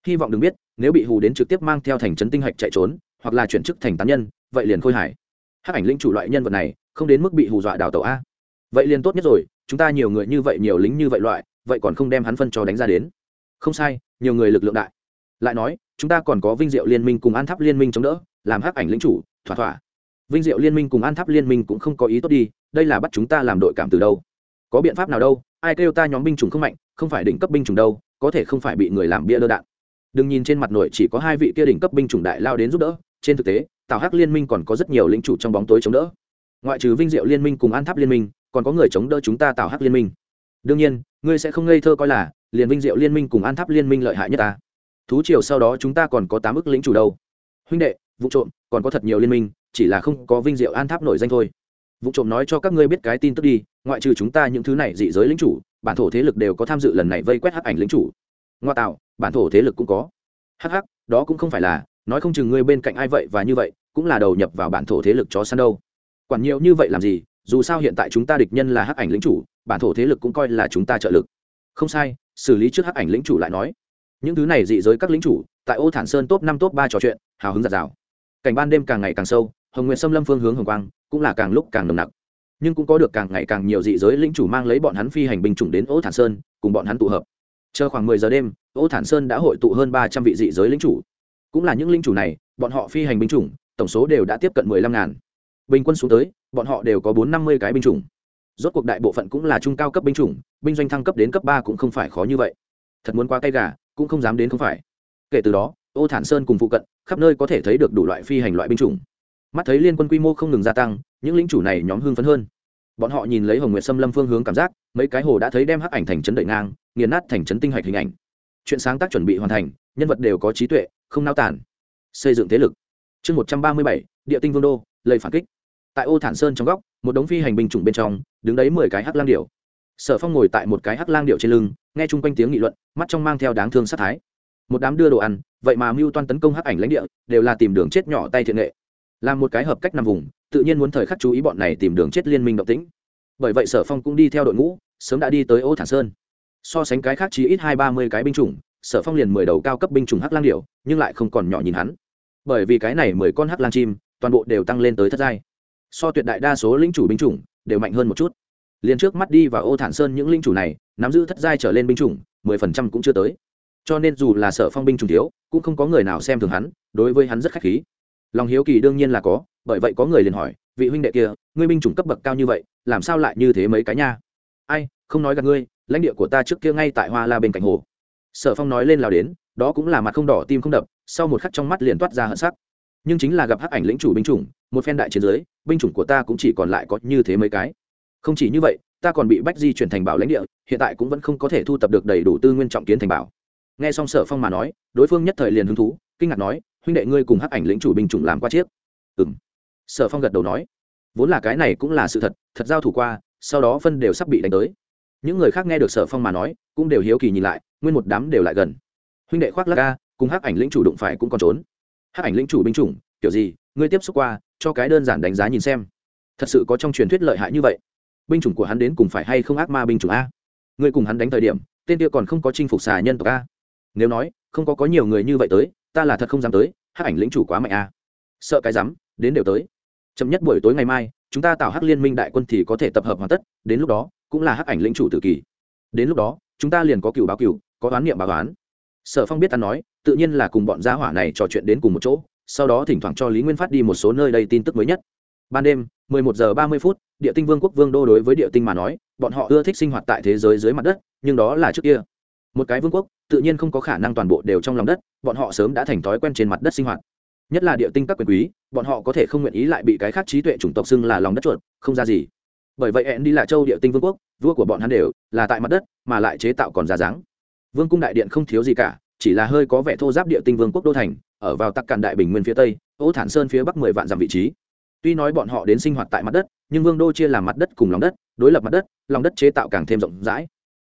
Hy vọng đừng biết, nếu bị hù đến trực tiếp mang theo thành trấn tinh hạch chạy trốn, hoặc là chuyển chức thành tán nhân, vậy liền khôi hải hát ảnh lĩnh chủ loại nhân vật này, không đến mức bị hù dọa đào tẩu a. Vậy liền tốt nhất rồi, chúng ta nhiều người như vậy, nhiều lính như vậy loại, vậy còn không đem hắn phân cho đánh ra đến. Không sai, nhiều người lực lượng đại. Lại nói, chúng ta còn có vinh diệu liên minh cùng an tháp liên minh chống đỡ, làm hắc ảnh lĩnh chủ, thỏa thỏa. Vinh diệu liên minh cùng an tháp liên minh cũng không có ý tốt đi, đây là bắt chúng ta làm đội cảm từ đâu có biện pháp nào đâu, ai kêu ta nhóm binh chủng không mạnh, không phải đỉnh cấp binh chủng đâu, có thể không phải bị người làm bia lơ đạn. Đừng nhìn trên mặt nội chỉ có hai vị kia đỉnh cấp binh chủng đại lao đến giúp đỡ, trên thực tế, tào hắc liên minh còn có rất nhiều lính chủ trong bóng tối chống đỡ. Ngoại trừ vinh diệu liên minh cùng an tháp liên minh, còn có người chống đỡ chúng ta tào hắc liên minh. Đương nhiên, ngươi sẽ không ngây thơ coi là, liền vinh diệu liên minh cùng an tháp liên minh lợi hại nhất ta. Thú triều sau đó chúng ta còn có tám ước lính chủ đâu. Huynh đệ, vụ trộm, còn có thật nhiều liên minh, chỉ là không có vinh diệu an tháp nổi danh thôi. Vụ trộm nói cho các ngươi biết cái tin tức đi ngoại trừ chúng ta những thứ này dị giới lính chủ, bản thổ thế lực đều có tham dự lần này vây quét hắc ảnh lính chủ. Ngoa tạo, bản thổ thế lực cũng có. Hắc hắc, đó cũng không phải là, nói không chừng ngươi bên cạnh ai vậy và như vậy, cũng là đầu nhập vào bản thổ thế lực chó săn đâu. Quản nhiều như vậy làm gì, dù sao hiện tại chúng ta địch nhân là hắc ảnh lính chủ, bản thổ thế lực cũng coi là chúng ta trợ lực. Không sai, xử lý trước hắc ảnh lính chủ lại nói. Những thứ này dị giới các lính chủ, tại ô thản sơn top năm, top ba trò chuyện, hào hứng giạt rào. Cảnh ban đêm càng ngày càng sâu, hồng nguyện xâm lâm phương hướng hồng quang, cũng là càng lúc càng nồng nặc nhưng cũng có được càng ngày càng nhiều dị giới lĩnh chủ mang lấy bọn hắn phi hành binh chủng đến ô thản sơn, cùng bọn hắn tụ hợp. Chờ khoảng mười giờ đêm, ô thản sơn đã hội tụ hơn ba trăm vị dị giới lĩnh chủ. Cũng là những lĩnh chủ này, bọn họ phi hành binh chủng, tổng số đều đã tiếp cận mười lăm ngàn. Bình quân xuống tới, bọn họ đều có bốn năm mươi cái binh chủng. Rốt cuộc đại bộ phận cũng là trung cao cấp binh chủng, binh doanh thăng cấp đến cấp ba cũng không phải khó như vậy. Thật muốn qua tay gà, cũng không dám đến không phải. Kể từ đó, ô thản sơn cùng phụ cận, khắp nơi có thể thấy được đủ loại phi hành loại binh chủng. Mắt thấy liên quân quy mô không ngừng gia tăng những lính chủ này nhóm hưng phấn hơn. Bọn họ nhìn lấy hồng nguyệt xâm lâm phương hướng cảm giác, mấy cái hồ đã thấy đem hắc ảnh thành trấn đợi ngang, nghiền nát thành trấn tinh hạch hình ảnh. Chuyện sáng tác chuẩn bị hoàn thành, nhân vật đều có trí tuệ, không nao tản xây dựng thế lực. Chương một trăm ba mươi bảy, địa tinh vương đô, lầy phản kích. Tại ô thản sơn trong góc, một đống phi hành binh chủng bên trong, đứng đấy mười cái hắc lang điệu sở phong ngồi tại một cái hắc lang điệu trên lưng, nghe chung quanh tiếng nghị luận, mắt trong mang theo đáng thương sát thái. Một đám đưa đồ ăn, vậy mà mưu toan tấn công hắc ảnh lãnh địa, đều là tìm đường chết nhỏ tay thiện nghệ làm một cái hợp cách nằm vùng, tự nhiên muốn thời khắc chú ý bọn này tìm đường chết liên minh động tĩnh. Bởi vậy sở phong cũng đi theo đội ngũ, sớm đã đi tới ô thản sơn. So sánh cái khác chỉ ít hai ba mươi cái binh chủng, sở phong liền mười đầu cao cấp binh chủng hắc lang điệu nhưng lại không còn nhỏ nhìn hắn. Bởi vì cái này mười con hắc lang chim, toàn bộ đều tăng lên tới thất giai. So tuyệt đại đa số lính chủ binh chủng đều mạnh hơn một chút. Liền trước mắt đi vào ô thản sơn những lính chủ này, nắm giữ thất giai trở lên binh chủng, mười phần trăm cũng chưa tới. Cho nên dù là sở phong binh chủng thiếu, cũng không có người nào xem thường hắn, đối với hắn rất khách khí lòng hiếu kỳ đương nhiên là có, bởi vậy có người liền hỏi, vị huynh đệ kia, ngươi binh chủng cấp bậc cao như vậy, làm sao lại như thế mấy cái nha? Ai, không nói gặp ngươi, lãnh địa của ta trước kia ngay tại hoa la bên cạnh hồ. Sở phong nói lên lào đến, đó cũng là mặt không đỏ tim không đập, sau một khắc trong mắt liền toát ra hận sắc. Nhưng chính là gặp hắc ảnh lĩnh chủ binh chủng, một phen đại chiến giới binh chủng của ta cũng chỉ còn lại có như thế mấy cái. Không chỉ như vậy, ta còn bị bách di chuyển thành bảo lãnh địa, hiện tại cũng vẫn không có thể thu tập được đầy đủ tư nguyên trọng kiến thành bảo. Nghe xong sở phong mà nói, đối phương nhất thời liền hứng thú, kinh ngạc nói huynh đệ ngươi cùng hắc ảnh lĩnh chủ binh chủng làm qua chiếc. Ừ m sở phong gật đầu nói, vốn là cái này cũng là sự thật thật giao thủ qua, sau đó phân đều sắp bị đánh tới. Những người khác nghe được sở phong mà nói, cũng đều hiếu kỳ nhìn lại, nguyên một đám đều lại gần. Huynh đệ khoác lắc ca, cùng hắc ảnh lĩnh chủ đụng phải cũng còn trốn. Hắc ảnh lĩnh chủ binh chủng, kiểu gì, ngươi tiếp xúc qua, cho cái đơn giản đánh giá nhìn xem. Thật sự có trong truyền thuyết lợi hại như vậy. Binh chủng của hắn đến cùng phải hay không ác ma binh chủng a? Ngươi cùng hắn đánh thời điểm, tên kia còn không có chinh phục xà nhân tộc a. Nếu nói, không có có nhiều người như vậy tới ta là thật không dám tới, hắc ảnh lĩnh chủ quá mạnh a. Sợ cái dám, đến đều tới. Chậm nhất buổi tối ngày mai, chúng ta tạo hắc liên minh đại quân thì có thể tập hợp hoàn tất, đến lúc đó, cũng là hắc ảnh lĩnh chủ tự kỳ. Đến lúc đó, chúng ta liền có cựu báo cựu có đoán niệm báo đoán sở phong biết ta nói, tự nhiên là cùng bọn gia hỏa này trò chuyện đến cùng một chỗ, sau đó thỉnh thoảng cho lý nguyên phát đi một số nơi đây tin tức mới nhất. Ban đêm 11 giờ 30 phút, địa tinh vương quốc vương đô đối với địa tinh mà nói, bọn họ ưa thích sinh hoạt tại thế giới dưới mặt đất, nhưng đó là trước kia một cái vương quốc, tự nhiên không có khả năng toàn bộ đều trong lòng đất, bọn họ sớm đã thành thói quen trên mặt đất sinh hoạt. Nhất là địa tinh các quyền quý, bọn họ có thể không nguyện ý lại bị cái khác trí tuệ chủng tộc xưng là lòng đất chuột, không ra gì. Bởi vậy hẹn đi là châu địa tinh vương quốc, vua của bọn hắn đều là tại mặt đất, mà lại chế tạo còn ra dáng. Vương cung đại điện không thiếu gì cả, chỉ là hơi có vẻ thô giáp địa tinh vương quốc đô thành, ở vào tắc cạn đại bình nguyên phía tây, ô thản sơn phía bắc mười vạn dặm vị trí. Tuy nói bọn họ đến sinh hoạt tại mặt đất, nhưng vương đô chia làm mặt đất cùng lòng đất, đối lập mặt đất, lòng đất chế tạo càng thêm rộng rãi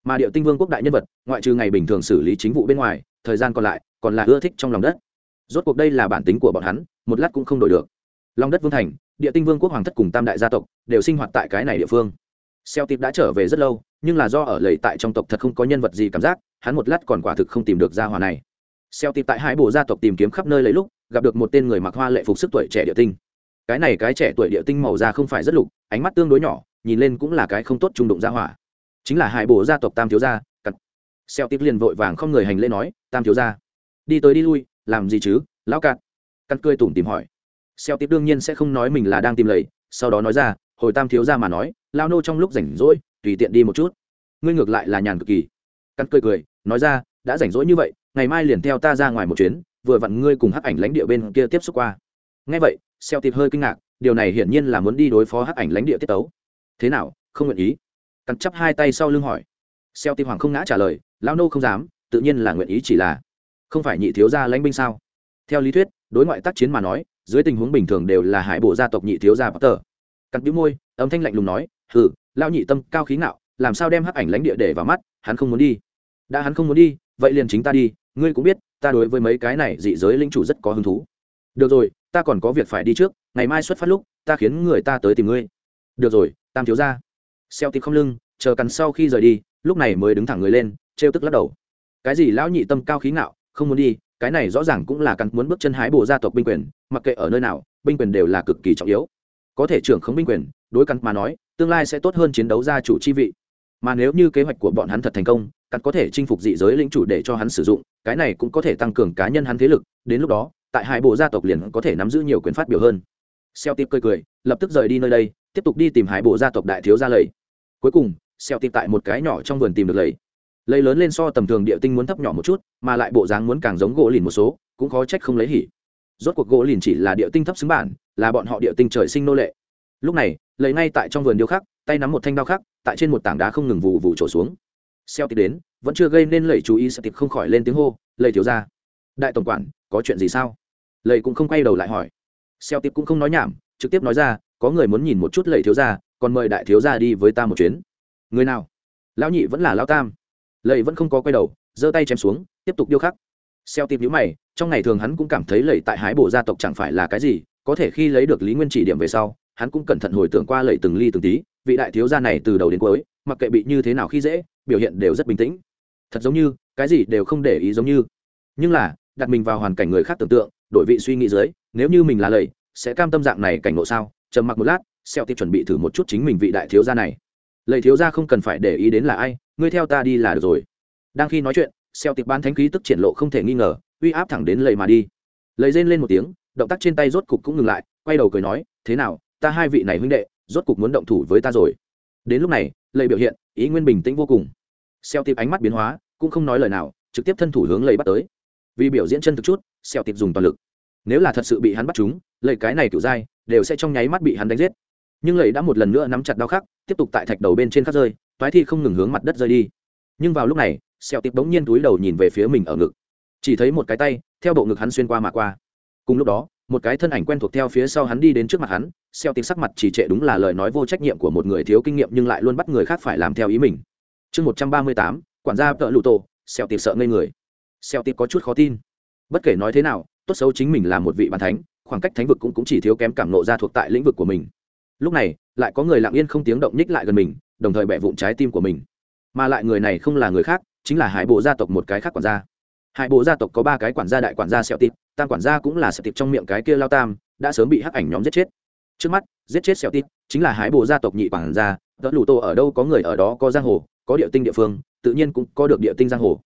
mà điệu tinh vương quốc đại nhân vật, ngoại trừ ngày bình thường xử lý chính vụ bên ngoài, thời gian còn lại, còn là ưa thích trong lòng đất. Rốt cuộc đây là bản tính của bọn hắn, một lát cũng không đổi được. Lòng đất vương thành, địa tinh vương quốc hoàng thất cùng tam đại gia tộc đều sinh hoạt tại cái này địa phương. Xeo tịp đã trở về rất lâu, nhưng là do ở lầy tại trong tộc thật không có nhân vật gì cảm giác, hắn một lát còn quả thực không tìm được gia hòa này. Xeo tịp tại hai bộ gia tộc tìm kiếm khắp nơi lấy lúc, gặp được một tên người mặc hoa lệ phục sức tuổi trẻ địa tinh. Cái này cái trẻ tuổi địa tinh màu da không phải rất lục, ánh mắt tương đối nhỏ, nhìn lên cũng là cái không tốt trung đụng gia hỏa chính là hải bộ gia tộc tam thiếu gia, cặn. Xeo tiếp liền vội vàng không người hành lễ nói, tam thiếu gia, đi tới đi lui, làm gì chứ, lão cặn cặn cười tủm tìm hỏi. Xeo tiếp đương nhiên sẽ không nói mình là đang tìm lầy, sau đó nói ra, hồi tam thiếu gia mà nói lao nô trong lúc rảnh rỗi, tùy tiện đi một chút. Ngươi ngược lại là nhàn cực kỳ. Cặn cười cười, nói ra, đã rảnh rỗi như vậy, ngày mai liền theo ta ra ngoài một chuyến, vừa vặn ngươi cùng hắc ảnh lãnh địa bên kia tiếp xúc qua. Ngay vậy, xeo tiếp hơi kinh ngạc, điều này hiển nhiên là muốn đi đối phó hắc ảnh lãnh địa tiết tấu. Thế nào, không nguyện ý? Cắt chắp hai tay sau lưng hỏi xeo tim hoàng không ngã trả lời lão nô không dám tự nhiên là nguyện ý chỉ là không phải nhị thiếu gia lãnh binh sao theo lý thuyết đối ngoại tác chiến mà nói dưới tình huống bình thường đều là hải bộ gia tộc nhị thiếu gia bắc tờ cắn bĩu môi, âm thanh lạnh lùng nói, "Hừ, lão nhị tâm cao khí ngạo, làm sao đem hắc ảnh lãnh địa để vào mắt, hắn không muốn đi. Đã hắn không muốn đi, vậy liền chính ta đi, ngươi cũng biết, ta đối với mấy cái này dị giới linh chủ rất có hứng thú. Được rồi, ta còn có việc phải đi trước, ngày mai xuất phát lúc, ta khiến người ta tới tìm ngươi." Được rồi, Tam thiếu gia. Xeo tịp không lưng, chờ cắn sau khi rời đi, lúc này mới đứng thẳng người lên, trêu tức lắc đầu. Cái gì lão nhị tâm cao khí ngạo, không muốn đi, cái này rõ ràng cũng là cắn muốn bước chân hái Bồ gia tộc binh quyền, mặc kệ ở nơi nào, binh quyền đều là cực kỳ trọng yếu. Có thể trưởng khống binh quyền đối cắn mà nói tương lai sẽ tốt hơn chiến đấu gia chủ chi vị. Mà nếu như kế hoạch của bọn hắn thật thành công cắn có thể chinh phục dị giới lĩnh chủ để cho hắn sử dụng cái này cũng có thể tăng cường cá nhân hắn thế lực đến lúc đó tại hai bộ gia tộc liền có thể nắm giữ nhiều quyền phát biểu hơn. Xeo tiếp cười cười lập tức rời đi nơi đây tiếp tục đi tìm hải bộ gia tộc đại thiếu gia lầy cuối cùng xeo tìm tại một cái nhỏ trong vườn tìm được lầy. Lầy lớn lên so tầm thường địa tinh muốn thấp nhỏ một chút, mà lại bộ dáng muốn càng giống gỗ lìn một số, cũng khó trách không lấy hỉ. Rốt cuộc gỗ lìn chỉ là địa tinh thấp xứng bản, là bọn họ địa tinh trời sinh nô lệ. Lúc này lấy ngay tại trong vườn điêu khắc, tay nắm một thanh đao khắc, tại trên một tảng đá không ngừng vụ vụ trổ xuống. Xeo tìm đến, vẫn chưa gây nên lầy chú ý sẽ tìm không khỏi lên tiếng hô, lầy thiếu ra đại tổng quản, có chuyện gì sao? Lầy cũng không quay đầu lại hỏi. Xeo tịp cũng không nói nhảm, trực tiếp nói ra, có người muốn nhìn một chút lầy thiếu ra còn mời đại thiếu gia đi với ta một chuyến. Người nào? Lão nhị vẫn là lão tam. Lầy vẫn không có quay đầu, giơ tay chém xuống, tiếp tục điêu khắc. Xeo tìm nhữ mày, trong ngày thường hắn cũng cảm thấy lầy tại hái bộ gia tộc chẳng phải là cái gì, có thể khi lấy được lý nguyên chỉ điểm về sau, hắn cũng cẩn thận hồi tưởng qua lầy từng ly từng tí, vị đại thiếu gia này từ đầu đến cuối, mặc kệ bị như thế nào khi dễ, biểu hiện đều rất bình tĩnh. Thật giống như, cái gì đều không để ý giống như. Nhưng là, đặt mình vào hoàn cảnh người khác tưởng tượng, đổi vị suy nghĩ dưới, nếu như mình là lầy sẽ cam tâm dạng này cảnh ngộ sao? Trầm mặc một lát xeo tiếp chuẩn bị thử một chút chính mình vị đại thiếu gia này. Lầy thiếu gia không cần phải để ý đến là ai, ngươi theo ta đi là được rồi. Đang khi nói chuyện, xeo tiếp bán thánh khí tức triển lộ không thể nghi ngờ, uy áp thẳng đến lầy mà đi. Lầy rên lên một tiếng, động tác trên tay rốt cục cũng ngừng lại, quay đầu cười nói, thế nào, ta hai vị này huynh đệ, rốt cục muốn động thủ với ta rồi? Đến lúc này, lầy biểu hiện, ý nguyên bình tĩnh vô cùng. Xeo Tiệp ánh mắt biến hóa, cũng không nói lời nào, trực tiếp thân thủ hướng lầy bắt tới. Vì biểu diễn chân thực chút, xeo Tiệp dùng toàn lực. Nếu là thật sự bị hắn bắt chúng, lầy cái này kiểu dai, đều sẽ trong nháy mắt bị hắn đánh giết nhưng lầy đã một lần nữa nắm chặt đau khắc tiếp tục tại thạch đầu bên trên khắc rơi toái thi không ngừng hướng mặt đất rơi đi. Nhưng vào lúc này xeo Tiệp bỗng nhiên túi đầu nhìn về phía mình ở ngực. Chỉ thấy một cái tay theo bộ ngực hắn xuyên qua mà qua. Cùng lúc đó một cái thân ảnh quen thuộc theo phía sau hắn đi đến trước mặt hắn xeo Tiệp sắc mặt chỉ trệ đúng là lời nói vô trách nhiệm của một người thiếu kinh nghiệm nhưng lại luôn bắt người khác phải làm theo ý mình. Chương một trăm ba mươi tám quản gia tợ lụ tổ xeo Tiệp sợ ngây người. Xeo Tiệp có chút khó tin. Bất kể nói thế nào tốt xấu chính mình là một vị bàn thánh khoảng cách thánh vực cũng, cũng chỉ thiếu kém cảm nộ ra thuộc tại lĩnh vực của mình lúc này, lại có người lặng yên không tiếng động nhích lại gần mình, đồng thời bẻ vụn trái tim của mình. Mà lại người này không là người khác, chính là hải bộ gia tộc một cái khác quản gia. Hải bộ gia tộc có ba cái quản gia đại quản gia xẹo tịp tam quản gia cũng là xẹo tịp trong miệng cái kia lao tam, đã sớm bị hắc ảnh nhóm giết chết. Trước mắt, giết chết xẹo tịp chính là hải bộ gia tộc nhị quản gia đỡ lù tô ở đâu có người ở đó có giang hồ, có địa tinh địa phương, tự nhiên cũng có được địa tinh giang hồ.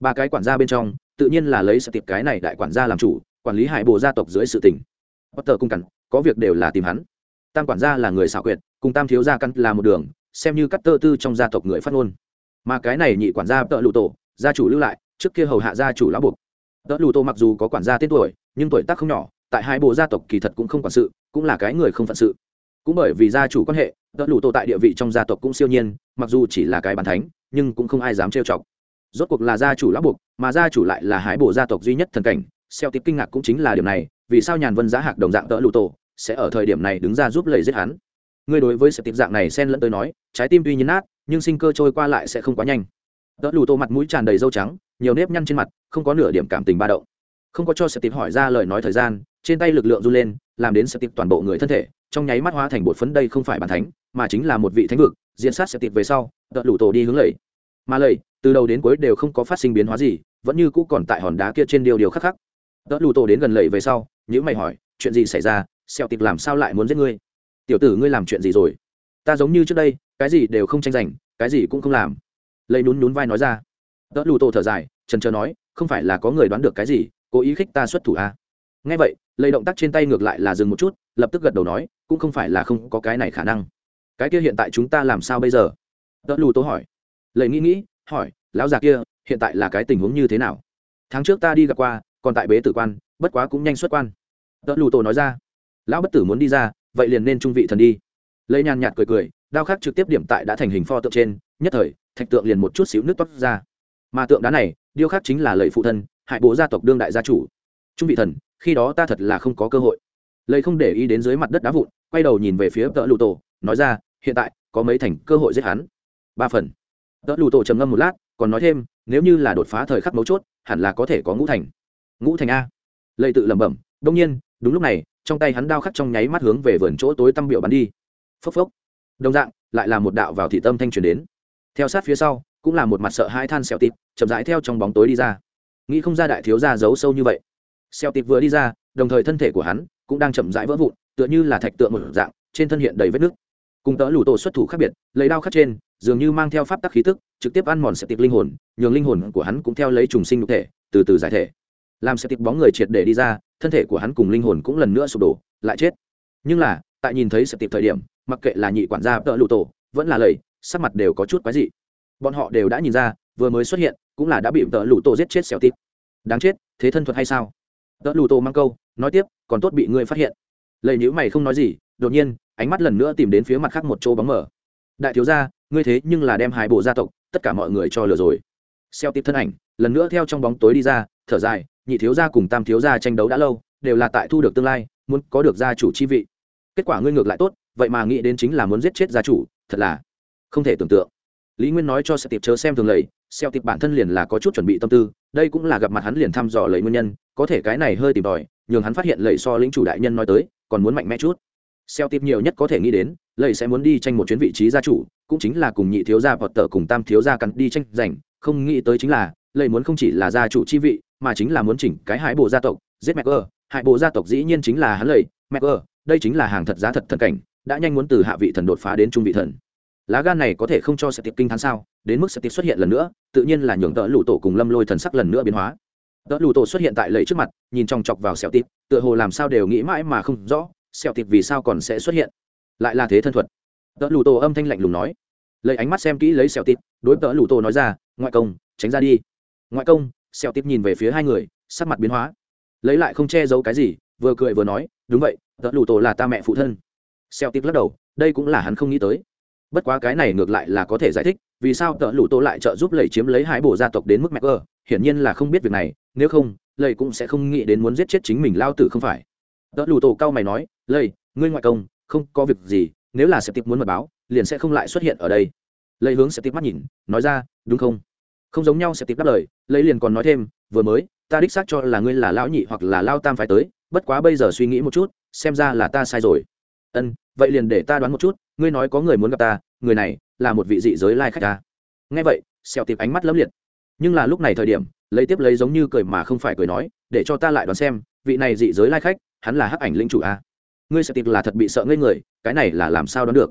Ba cái quản gia bên trong, tự nhiên là lấy sẽ tiệp cái này đại quản gia làm chủ, quản lý hải bộ gia tộc dưới sự tỉnh potter cung cằn có việc đều là tìm hắn tam quản gia là người xảo quyệt, cùng tam thiếu gia căn là một đường, xem như cắt tơ tư trong gia tộc người phát ngôn. Mà cái này nhị quản gia tợ lụ tổ, gia chủ lưu lại, trước kia hầu hạ gia chủ lão buộc. Tợ lụ tổ mặc dù có quản gia tên tuổi, nhưng tuổi tác không nhỏ, tại hai bộ gia tộc kỳ thật cũng không quản sự, cũng là cái người không phận sự. Cũng bởi vì gia chủ quan hệ, tợ lụ tổ tại địa vị trong gia tộc cũng siêu nhiên, mặc dù chỉ là cái bàn thánh, nhưng cũng không ai dám trêu chọc. Rốt cuộc là gia chủ lão buộc, mà gia chủ lại là hái bộ gia tộc duy nhất thần cảnh, xeo tiếp kinh ngạc cũng chính là điểm này, vì sao nhàn vân giá hạc đồng dạng tợ lụ tổ sẽ ở thời điểm này đứng ra giúp lầy giết hắn. Ngươi đối với sự tiếp dạng này xen lẫn tới nói, trái tim tuy nhiên nát, nhưng sinh cơ trôi qua lại sẽ không quá nhanh. Đỡ lù tô mặt mũi tràn đầy dâu trắng, nhiều nếp nhăn trên mặt, không có nửa điểm cảm tình ba động. Không có cho sự tiếp hỏi ra lời nói thời gian, trên tay lực lượng run lên, làm đến sự tiếp toàn bộ người thân thể, trong nháy mắt hóa thành bột phấn đây không phải bàn thánh, mà chính là một vị thánh vực, diễn sát sẽ tiếp về sau đỡ lụ tổ đi hướng lầy. Mà lầy, từ đầu đến cuối đều không có phát sinh biến hóa gì, vẫn như cũ còn tại hòn đá kia trên điều điều khắc khắc. Đỡ lụ tổ đến gần lầy về sau những mày hỏi, chuyện gì xảy ra? Xẹo tịp làm sao lại muốn giết ngươi? Tiểu tử ngươi làm chuyện gì rồi? Ta giống như trước đây, cái gì đều không tranh giành, cái gì cũng không làm. Lấy nún nún vai nói ra. Đỡ lù tô thở dài, trần trờ nói, không phải là có người đoán được cái gì, cố ý khích ta xuất thủ à. ngay vậy, lấy động tác trên tay ngược lại là dừng một chút, lập tức gật đầu nói, cũng không phải là không có cái này khả năng. Cái kia hiện tại chúng ta làm sao bây giờ? Đỡ lù tô hỏi. Lấy nghĩ nghĩ, hỏi, lão già kia, hiện tại là cái tình huống như thế nào? Tháng trước ta đi gặp qua, còn tại bế tử quan, bất quá cũng nhanh xuất quan. Đỡ lù tô nói ra lão bất tử muốn đi ra, vậy liền nên trung vị thần đi. Lấy nhàn nhạt cười cười, đao khắc trực tiếp điểm tại đã thành hình pho tượng trên, nhất thời, thạch tượng liền một chút xíu nước toát ra. Mà tượng đá này, điêu khắc chính là lời phụ thân hại bố gia tộc đương đại gia chủ. Trung vị thần, khi đó ta thật là không có cơ hội. Lấy không để ý đến dưới mặt đất đá vụn, quay đầu nhìn về phía tợ lụ tổ, nói ra, hiện tại, có mấy thành cơ hội giết hắn. Ba phần. Tợ lụ tổ trầm ngâm một lát, còn nói thêm, nếu như là đột phá thời khắc mấu chốt, hẳn là có thể có ngũ thành. Ngũ thành a. Lầy tự lẩm bẩm, đông nhiên, đúng lúc này trong tay hắn đao khắc trong nháy mắt hướng về vườn chỗ tối tăm biểu bắn đi. Phốc phốc. Đồng dạng, lại là một đạo vào thị tâm thanh truyền đến. Theo sát phía sau, cũng là một mặt sợ hai than xẹo tịp chậm rãi theo trong bóng tối đi ra. Nghĩ không ra đại thiếu gia giấu sâu như vậy. Xẹo tịp vừa đi ra, đồng thời thân thể của hắn cũng đang chậm rãi vỡ vụn, tựa như là thạch tượng một dạng, trên thân hiện đầy vết nứt. Cùng tớ lủ tổ xuất thủ khác biệt, lấy đao khắc trên, dường như mang theo pháp tắc khí tức, trực tiếp ăn mòn xẹo tịp linh hồn, nhường linh hồn của hắn cũng theo lấy trùng sinh nhục thể, từ từ giải thể làm sẽ tiệp bóng người triệt để đi ra, thân thể của hắn cùng linh hồn cũng lần nữa sụp đổ, lại chết. Nhưng là, tại nhìn thấy sẽ tiệp thời điểm, mặc kệ là nhị quản gia tợ lụ tổ, vẫn là lầy sắc mặt đều có chút quái dị. Bọn họ đều đã nhìn ra, vừa mới xuất hiện, cũng là đã bị tợ lụ tổ giết chết xẻo tịp đáng chết, thế thân thuật hay sao? Tợ lụ tổ mang câu, nói tiếp, còn tốt bị ngươi phát hiện. Lầy nhữ mày không nói gì, đột nhiên, ánh mắt lần nữa tìm đến phía mặt khác một chỗ bóng mở. Đại thiếu gia, ngươi thế nhưng là đem hai bộ gia tộc, tất cả mọi người cho lừa rồi. Xeo tiếp thân ảnh, lần nữa theo trong bóng tối đi ra, thở dài nhị thiếu gia cùng tam thiếu gia tranh đấu đã lâu, đều là tại thu được tương lai, muốn có được gia chủ chi vị. Kết quả ngươi ngược lại tốt, vậy mà nghĩ đến chính là muốn giết chết gia chủ, thật là không thể tưởng tượng. Lý nguyên nói cho sẽ tiệp chớ xem thường lầy xeo tiệp bản thân liền là có chút chuẩn bị tâm tư, đây cũng là gặp mặt hắn liền thăm dò lấy nguyên nhân, có thể cái này hơi tìm tòi, nhường hắn phát hiện lầy so lính chủ đại nhân nói tới, còn muốn mạnh mẽ chút. Xeo tiệp nhiều nhất có thể nghĩ đến, lầy sẽ muốn đi tranh một chuyến vị trí gia chủ, cũng chính là cùng nhị thiếu gia hoặc tờ cùng tam thiếu gia cắn đi tranh giành, không nghĩ tới chính là lầy muốn không chỉ là gia chủ chi vị, mà chính là muốn chỉnh cái hải bộ gia tộc, giết mẹ ơ hải bộ gia tộc dĩ nhiên chính là hắn lầy, mẹ ơ đây chính là hàng thật giá thật thần cảnh, đã nhanh muốn từ hạ vị thần đột phá đến trung vị thần. Lá gan này có thể không cho sẽ tiệp kinh thán sao? Đến mức sẽ tiệp xuất hiện lần nữa, tự nhiên là nhường tợ lụ tổ cùng lâm lôi thần sắc lần nữa biến hóa. Tợ lụ tổ xuất hiện tại lầy trước mặt, nhìn trong chọc vào xẻo tiệp, tựa hồ làm sao đều nghĩ mãi mà không rõ, xẻo tiệp vì sao còn sẽ xuất hiện? Lại là thế thân thuật. Tợ lụ tổ âm thanh lạnh lùng nói. Lấy ánh mắt xem kỹ lấy xẻo tiệp, đối tợ lụ tổ nói ra, ngoại công, tránh ra đi ngoại công xeo tiệp nhìn về phía hai người, sắc mặt biến hóa. Lấy lại không che giấu cái gì, vừa cười vừa nói, đúng vậy tợ lụ tổ là ta mẹ phụ thân. Xeo tiệp lắc đầu, đây cũng là hắn không nghĩ tới. Bất quá cái này ngược lại là có thể giải thích, vì sao tợ lụ tổ lại trợ giúp lầy chiếm lấy hai bộ gia tộc đến mức mẹ ơ hiển nhiên là không biết việc này, nếu không lầy cũng sẽ không nghĩ đến muốn giết chết chính mình lao tử không phải. Tợ lụ tổ cao mày nói lầy ngươi ngoại công, không có việc gì, nếu là sẽ tiếp muốn mật báo, liền sẽ không lại xuất hiện ở đây. Lầy hướng sẽ tiếp mắt nhìn, nói ra, đúng không? Không giống nhau sẽ tiếp đáp lời, lấy liền còn nói thêm, vừa mới, ta đích xác cho là ngươi là lão nhị hoặc là lao tam phải tới, bất quá bây giờ suy nghĩ một chút, xem ra là ta sai rồi. Ân, vậy liền để ta đoán một chút, ngươi nói có người muốn gặp ta, người này là một vị dị giới lai khách ta. Nghe vậy xẹo tiệp ánh mắt lấm liệt. Nhưng là lúc này thời điểm, lấy tiếp lấy giống như cười mà không phải cười nói, để cho ta lại đoán xem, vị này dị giới lai khách, hắn là hắc ảnh linh chủ a? Ngươi sẽ tiệp là thật bị sợ ngây người, cái này là làm sao đoán được?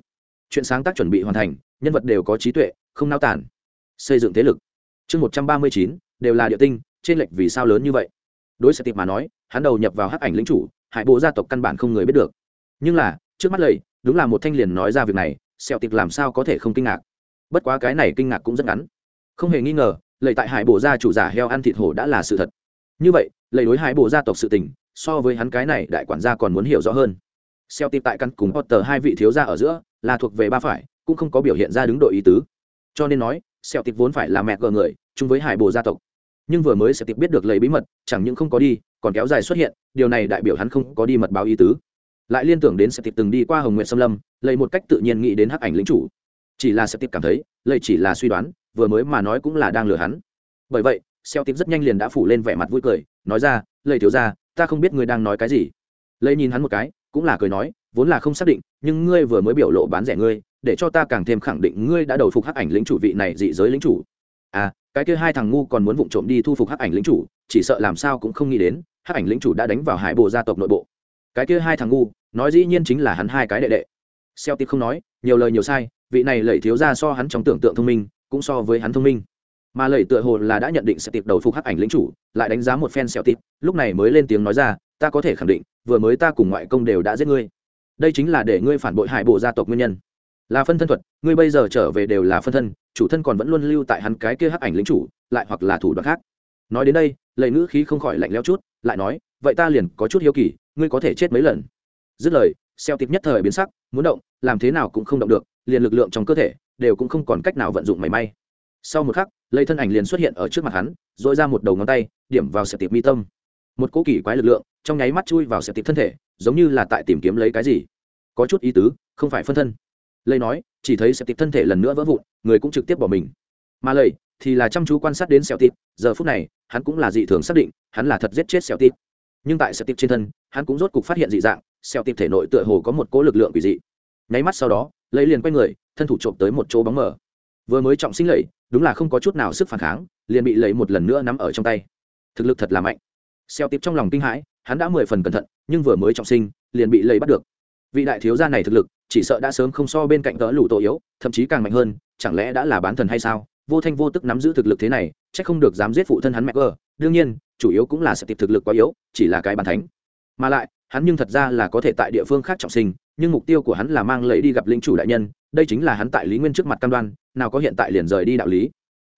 Chuyện sáng tác chuẩn bị hoàn thành, nhân vật đều có trí tuệ, không nao tản xây dựng thế lực chương một trăm ba mươi chín, đều là địa tinh, trên lệch vì sao lớn như vậy? Đối sẽ tiệp mà nói, hắn đầu nhập vào hắc ảnh lĩnh chủ hải bộ gia tộc căn bản không người biết được. Nhưng là, trước mắt lầy đúng là một thanh liền nói ra việc này sẹo tiệp làm sao có thể không kinh ngạc? Bất quá cái này kinh ngạc cũng rất ngắn. Không hề nghi ngờ lầy tại hải bộ gia chủ giả heo ăn thịt hổ đã là sự thật. Như vậy lầy đối hải bộ gia tộc sự tình, so với hắn cái này đại quản gia còn muốn hiểu rõ hơn. Xeo tiệp tại căn cùng potter hai vị thiếu gia ở giữa, là thuộc về ba phải, cũng không có biểu hiện ra đứng đội ý tứ. Cho nên nói Sẹo tiệp vốn phải là mẹ gờ người, chung với hải bồ gia tộc. Nhưng vừa mới sẹo tiệp biết được lấy bí mật, chẳng những không có đi, còn kéo dài xuất hiện, điều này đại biểu hắn không có đi mật báo ý tứ. Lại liên tưởng đến sẹo tiệp từng đi qua hồng nguyện xâm lâm lấy một cách tự nhiên nghĩ đến hắc ảnh lính chủ. Chỉ là sẹo tiệp cảm thấy lấy chỉ là suy đoán, vừa mới mà nói cũng là đang lừa hắn. Bởi vậy sẹo tiệp rất nhanh liền đã phủ lên vẻ mặt vui cười, nói ra lấy thiếu ra ta không biết ngươi đang nói cái gì. Lấy nhìn hắn một cái, cũng là cười nói, vốn là không xác định, nhưng ngươi vừa mới biểu lộ bán rẻ ngươi để cho ta càng thêm khẳng định ngươi đã đầu phục hắc ảnh lĩnh chủ vị này dị giới lĩnh chủ. À cái kia hai thằng ngu còn muốn vụng trộm đi thu phục hắc ảnh lĩnh chủ, chỉ sợ làm sao cũng không nghĩ đến, hắc ảnh lĩnh chủ đã đánh vào hải bộ gia tộc nội bộ. Cái kia hai thằng ngu, nói dĩ nhiên chính là hắn hai cái đệ đệ. Xeo tiếp không nói, nhiều lời nhiều sai, vị này lẩy thiếu ra so hắn trong tưởng tượng thông minh, cũng so với hắn thông minh. Mà lẩy tựa hồ là đã nhận định sẽ tiệp đầu phục hắc ảnh lĩnh chủ, lại đánh giá một phen xeo tiếp lúc này mới lên tiếng nói ra, ta có thể khẳng định, vừa mới ta cùng ngoại công đều đã giết ngươi. Đây chính là để ngươi phản bội hải bộ gia tộc nguyên nhân là phân thân thuật, ngươi bây giờ trở về đều là phân thân, chủ thân còn vẫn luôn lưu tại hắn cái kia hắc ảnh lính chủ, lại hoặc là thủ đoạn khác. Nói đến đây, lệ ngữ khí không khỏi lạnh leo chút, lại nói, vậy ta liền có chút hiếu kỳ, ngươi có thể chết mấy lần? Dứt lời, xeo tiệp nhất thời biến sắc, muốn động, làm thế nào cũng không động được, liền lực lượng trong cơ thể đều cũng không còn cách nào vận dụng mảy may. Sau một khắc lây thân ảnh liền xuất hiện ở trước mặt hắn dội ra một đầu ngón tay, điểm vào xeo tiệp mi tâm. Một cỗ kỳ quái lực lượng trong nháy mắt chui vào xeo tiệp thân thể, giống như là tại tìm kiếm lấy cái gì. Có chút ý tứ, không phải phân thân lây nói, chỉ thấy sẹo tiệp thân thể lần nữa vỡ vụn, người cũng trực tiếp bỏ mình. Mà lầy thì là chăm chú quan sát đến sẹo tiệp giờ phút này, hắn cũng là dị thường xác định, hắn là thật giết chết sẹo tiệp nhưng tại sẹo tiệp trên thân, hắn cũng rốt cục phát hiện dị dạng sẹo tiệp thể nội tựa hồ có một cỗ lực lượng quỷ dị. Nháy mắt sau đó lấy liền quay người, thân thủ trộm tới một chỗ bóng mờ. Vừa mới trọng sinh lầy đúng là không có chút nào sức phản kháng, liền bị lấy một lần nữa nắm ở trong tay. Thực lực thật là mạnh. Xeo tiệp trong lòng kinh hãi, hắn đã mười phần cẩn thận, nhưng vừa mới trọng sinh, liền bị lấy bắt được. Vị đại thiếu gia này thực lực chỉ sợ đã sớm không so bên cạnh tớ lũ tổ yếu, thậm chí càng mạnh hơn, chẳng lẽ đã là bán thần hay sao? Vô thanh vô tức nắm giữ thực lực thế này, chắc không được dám giết phụ thân hắn mẹ cơ. Đương nhiên, chủ yếu cũng là sẽ tiệp thực lực quá yếu, chỉ là cái bàn thánh. Mà lại, hắn nhưng thật ra là có thể tại địa phương khác trọng sinh, nhưng mục tiêu của hắn là mang lấy đi gặp linh chủ đại nhân, đây chính là hắn tại lý nguyên trước mặt cam đoan, nào có hiện tại liền rời đi đạo lý.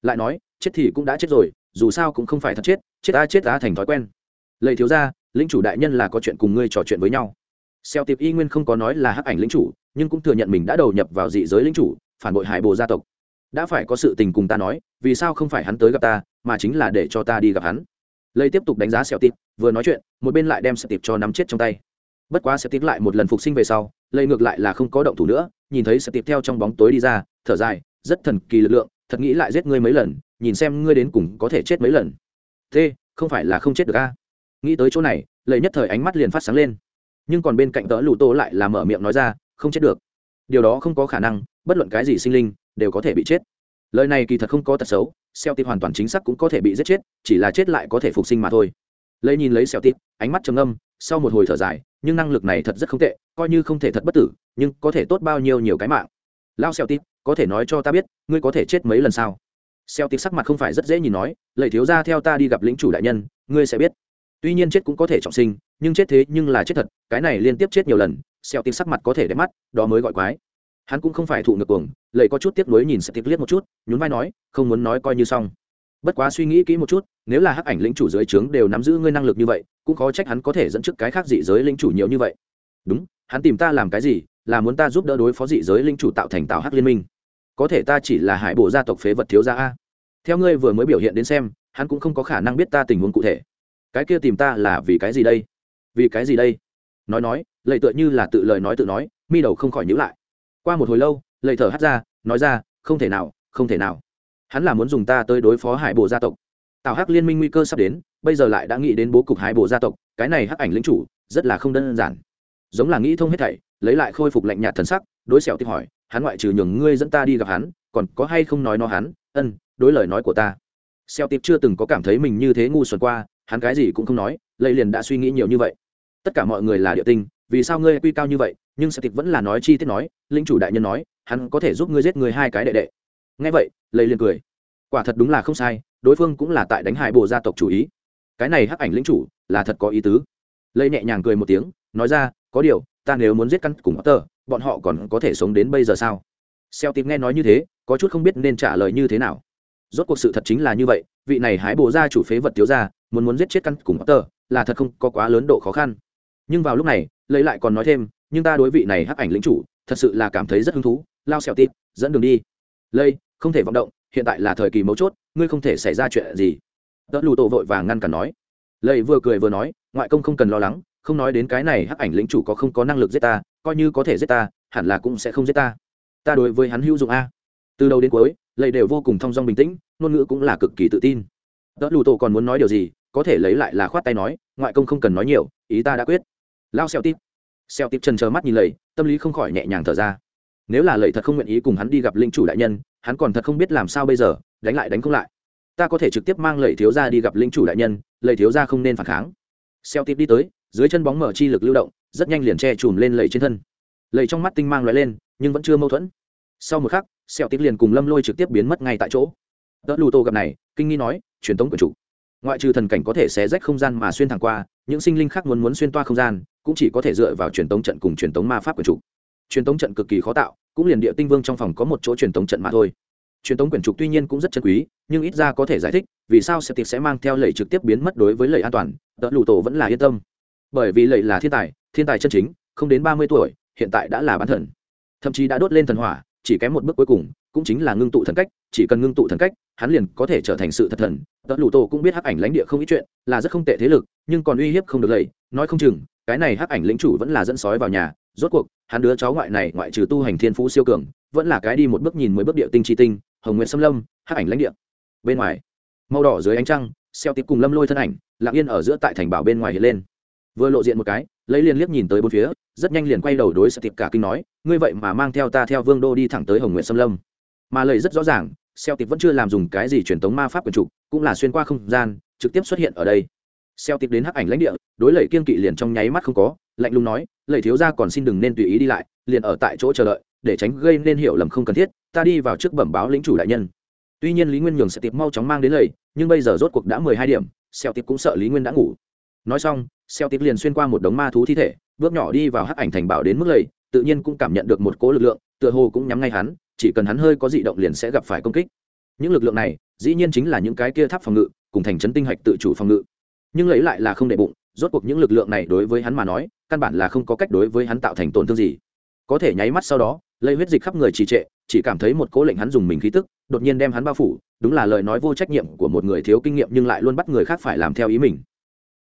Lại nói, chết thì cũng đã chết rồi, dù sao cũng không phải thật chết chết ta chết ta thành thói quen. Lầy thiếu ra linh chủ đại nhân là có chuyện cùng ngươi trò chuyện với nhau xeo tiệp y nguyên không có nói là hắc ảnh lính chủ, nhưng cũng thừa nhận mình đã đầu nhập vào dị giới lính chủ, phản bội hải bồ gia tộc. Đã phải có sự tình cùng ta nói, vì sao không phải hắn tới gặp ta, mà chính là để cho ta đi gặp hắn. Lây tiếp tục đánh giá xeo tiệp, vừa nói chuyện, một bên lại đem xeo tiệp cho nắm chết trong tay. Bất quá xeo tiệp lại một lần phục sinh về sau lây ngược lại là không có động thủ nữa, nhìn thấy xeo tiệp theo trong bóng tối đi ra, thở dài, rất thần kỳ lực lượng, thật nghĩ lại giết ngươi mấy lần, nhìn xem ngươi đến cùng có thể chết mấy lần. Thế, không phải là không chết được a? Nghĩ tới chỗ này lầy nhất thời ánh mắt liền phát sáng lên nhưng còn bên cạnh tớ lụ tô lại là mở miệng nói ra, không chết được. Điều đó không có khả năng, bất luận cái gì sinh linh, đều có thể bị chết. Lời này kỳ thật không có tật xấu, xeo tịp hoàn toàn chính xác cũng có thể bị giết chết, chỉ là chết lại có thể phục sinh mà thôi. Lấy nhìn lấy xeo tịp ánh mắt trầm âm sau một hồi thở dài, nhưng năng lực này thật rất không tệ, coi như không thể thật bất tử, nhưng có thể tốt bao nhiêu nhiều cái mạng. Lao xeo tịp có thể nói cho ta biết, ngươi có thể chết mấy lần sao? Xeo tịp sắc mặt không phải rất dễ nhìn nói lầy thiếu ra theo ta đi gặp lĩnh chủ đại nhân, ngươi sẽ biết tuy nhiên chết cũng có thể trọng sinh, nhưng chết thế nhưng là chết thật, cái này liên tiếp chết nhiều lần xeo tịp sắc mặt có thể đẹp mắt, đó mới gọi quái. Hắn cũng không phải thụ ngược cuồng, lầy có chút tiếc nuối nhìn sẽ tiếc liếc một chút, nhún vai nói, không muốn nói coi như xong. Bất quá suy nghĩ kỹ một chút, nếu là hắc ảnh lĩnh chủ dưới trướng đều nắm giữ ngươi năng lực như vậy, cũng khó trách hắn có thể dẫn trước cái khác dị giới lĩnh chủ nhiều như vậy. Đúng, hắn tìm ta làm cái gì, là muốn ta giúp đỡ đối phó dị giới lĩnh chủ tạo thành tạo hắc liên minh. Có thể ta chỉ là hải bộ gia tộc phế vật thiếu gia a. Theo ngươi vừa mới biểu hiện đến xem, hắn cũng không có khả năng biết ta tình huống cụ thể cái kia tìm ta là vì cái gì đây? Vì cái gì đây? Nói nói lầy tựa như là tự lời nói tự nói, mi đầu không khỏi nhữ lại. Qua một hồi lâu lầy thở hắt ra, nói ra, không thể nào, không thể nào. Hắn là muốn dùng ta tới đối phó hải bộ gia tộc. Tào hắc liên minh nguy cơ sắp đến, bây giờ lại đã nghĩ đến bố cục hải bộ gia tộc, cái này hắc ảnh lính chủ, rất là không đơn giản. Giống là nghĩ thông hết thảy, lấy lại khôi phục lạnh nhạt thần sắc, đối xẻo tiếp hỏi, hắn ngoại trừ nhường ngươi dẫn ta đi gặp hắn, còn có hay không nói nó hắn? Ân, đối lời nói của ta. Xeo tiếp chưa từng có cảm thấy mình như thế ngu xuẩn qua hắn cái gì cũng không nói, lây liền đã suy nghĩ nhiều như vậy. Tất cả mọi người là địa tinh, vì sao ngươi quy cao như vậy? Nhưng sẽ tịch vẫn là nói chi tiết nói linh chủ đại nhân nói, hắn có thể giúp ngươi giết người hai cái đệ đệ. Ngay vậy, lây liền cười. Quả thật đúng là không sai, đối phương cũng là tại đánh hại bộ gia tộc chủ ý. Cái này hắc ảnh lĩnh chủ, là thật có ý tứ. Lây nhẹ nhàng cười một tiếng, nói ra, có điều, ta nếu muốn giết căn cùng tờ bọn họ còn có thể sống đến bây giờ sao? Xeo tìm nghe nói như thế, có chút không biết nên trả lời như thế nào. Rốt cuộc sự thật chính là như vậy, vị này hái bồ ra chủ phế vật thiếu ra muốn muốn giết chết căn cùng Potter, là thật không có quá lớn độ khó khăn. Nhưng vào lúc này, lấy lại còn nói thêm, nhưng ta đối vị này hắc ảnh lĩnh chủ, thật sự là cảm thấy rất hứng thú, lao xẻo tít, dẫn đường đi. Lây không thể vọng động, hiện tại là thời kỳ mấu chốt, ngươi không thể xảy ra chuyện gì. Đỡ lù tổ vội vàng ngăn cản nói. Lây vừa cười vừa nói, ngoại công không cần lo lắng, không nói đến cái này hắc ảnh lĩnh chủ có không có năng lực giết ta, coi như có thể giết ta, hẳn là cũng sẽ không giết ta. Ta đối với hắn hữu dụng a. Từ đầu đến cuối lầy đều vô cùng thong dong bình tĩnh, ngôn ngữ cũng là cực kỳ tự tin. Đỡ lù tổ còn muốn nói điều gì có thể lấy lại là khoát tay nói, ngoại công không cần nói nhiều, ý ta đã quyết. Lao xeo tít. Xeo tít trần chờ mắt nhìn lầy, tâm lý không khỏi nhẹ nhàng thở ra. Nếu là lầy thật không nguyện ý cùng hắn đi gặp linh chủ đại nhân, hắn còn thật không biết làm sao bây giờ, đánh lại đánh không lại. Ta có thể trực tiếp mang lầy thiếu ra đi gặp linh chủ đại nhân, lầy thiếu ra không nên phản kháng. Xeo tít đi tới, dưới chân bóng mở chi lực lưu động, rất nhanh liền che chùm lên lầy trên thân. Lầy trong mắt tinh mang loại lên, nhưng vẫn chưa mâu thuẫn. Sau một khắc, xeo tít liền cùng lâm lôi trực tiếp biến mất ngay tại chỗ. Đỡ lù tô gặp này, kinh nghi nói, truyền tống của chủ ngoại trừ thần cảnh có thể xé rách không gian mà xuyên thẳng qua, những sinh linh khác muốn muốn xuyên toa không gian, cũng chỉ có thể dựa vào truyền tống trận cùng truyền tống ma pháp quyền trục truyền tống trận cực kỳ khó tạo, cũng liền địa tinh vương trong phòng có một chỗ truyền tống trận mà thôi. Truyền tống quyển trục tuy nhiên cũng rất chân quý, nhưng ít ra có thể giải thích vì sao sẽ sẽ mang theo lầy trực tiếp biến mất đối với lầy an toàn đỡ lụ tổ vẫn là yên tâm. Bởi vì lầy là thiên tài thiên tài chân chính, không đến ba mươi tuổi, hiện tại đã là bán thần. Thậm chí đã đốt lên thần hỏa, chỉ kém một bước cuối cùng cũng chính là ngưng tụ thần cách, chỉ cần ngưng tụ thần cách, hắn liền có thể trở thành sự thật thần. Tớ lụ tổ cũng biết hắc ảnh lãnh địa không ít chuyện, là rất không tệ thế lực, nhưng còn uy hiếp không được lầy. Nói không chừng, cái này hắc ảnh lĩnh chủ vẫn là dẫn sói vào nhà, rốt cuộc, hắn đứa cháu ngoại này ngoại trừ tu hành thiên phú siêu cường, vẫn là cái đi một bước nhìn mười bước địa tinh chi tinh, hồng nguyện xâm lâm, hắc ảnh lãnh địa. Bên ngoài, màu đỏ dưới ánh trăng, xeo tiếp cùng lâm lôi thân ảnh, lặng yên ở giữa tại thành bảo bên ngoài hiện lên. Vừa lộ diện một cái, lấy liền liếc nhìn tới bốn phía, rất nhanh liền quay đầu đối xeo tiệp cả kinh nói, ngươi vậy mà mang theo ta theo vương đô đi thẳng tới hồng nguyện xâm lâm mà lời rất rõ ràng, xeo tiệp vẫn chưa làm dùng cái gì truyền tống ma pháp quyền trục cũng là xuyên qua không gian, trực tiếp xuất hiện ở đây. Xeo tiệp đến hắc ảnh lãnh địa, đối lệ kiên kỵ liền trong nháy mắt không có, lạnh lùng nói, lệ thiếu gia còn xin đừng nên tùy ý đi lại, liền ở tại chỗ chờ đợi, để tránh gây nên hiểu lầm không cần thiết, ta đi vào trước bẩm báo lĩnh chủ đại nhân. Tuy nhiên lý nguyên nhường xeo tiệp mau chóng mang đến lầy, nhưng bây giờ rốt cuộc đã mười hai điểm, xeo tiệp cũng sợ lý nguyên đã ngủ. Nói xong, xeo tiệp liền xuyên qua một đống ma thú thi thể, bước nhỏ đi vào hắc ảnh thành bảo đến mức lầy, tự nhiên cũng cảm nhận được một cỗ lực lượng, tựa hồ cũng nhắm ngay hắn chỉ cần hắn hơi có dị động liền sẽ gặp phải công kích. Những lực lượng này, dĩ nhiên chính là những cái kia tháp phòng ngự, cùng thành trấn tinh hạch tự chủ phòng ngự. Nhưng lấy lại là không đệ bụng, rốt cuộc những lực lượng này đối với hắn mà nói, căn bản là không có cách đối với hắn tạo thành tổn thương gì. Có thể nháy mắt sau đó, lấy huyết dịch khắp người trì trệ, chỉ cảm thấy một cố lệnh hắn dùng mình khí tức, đột nhiên đem hắn bao phủ, đúng là lời nói vô trách nhiệm của một người thiếu kinh nghiệm nhưng lại luôn bắt người khác phải làm theo ý mình.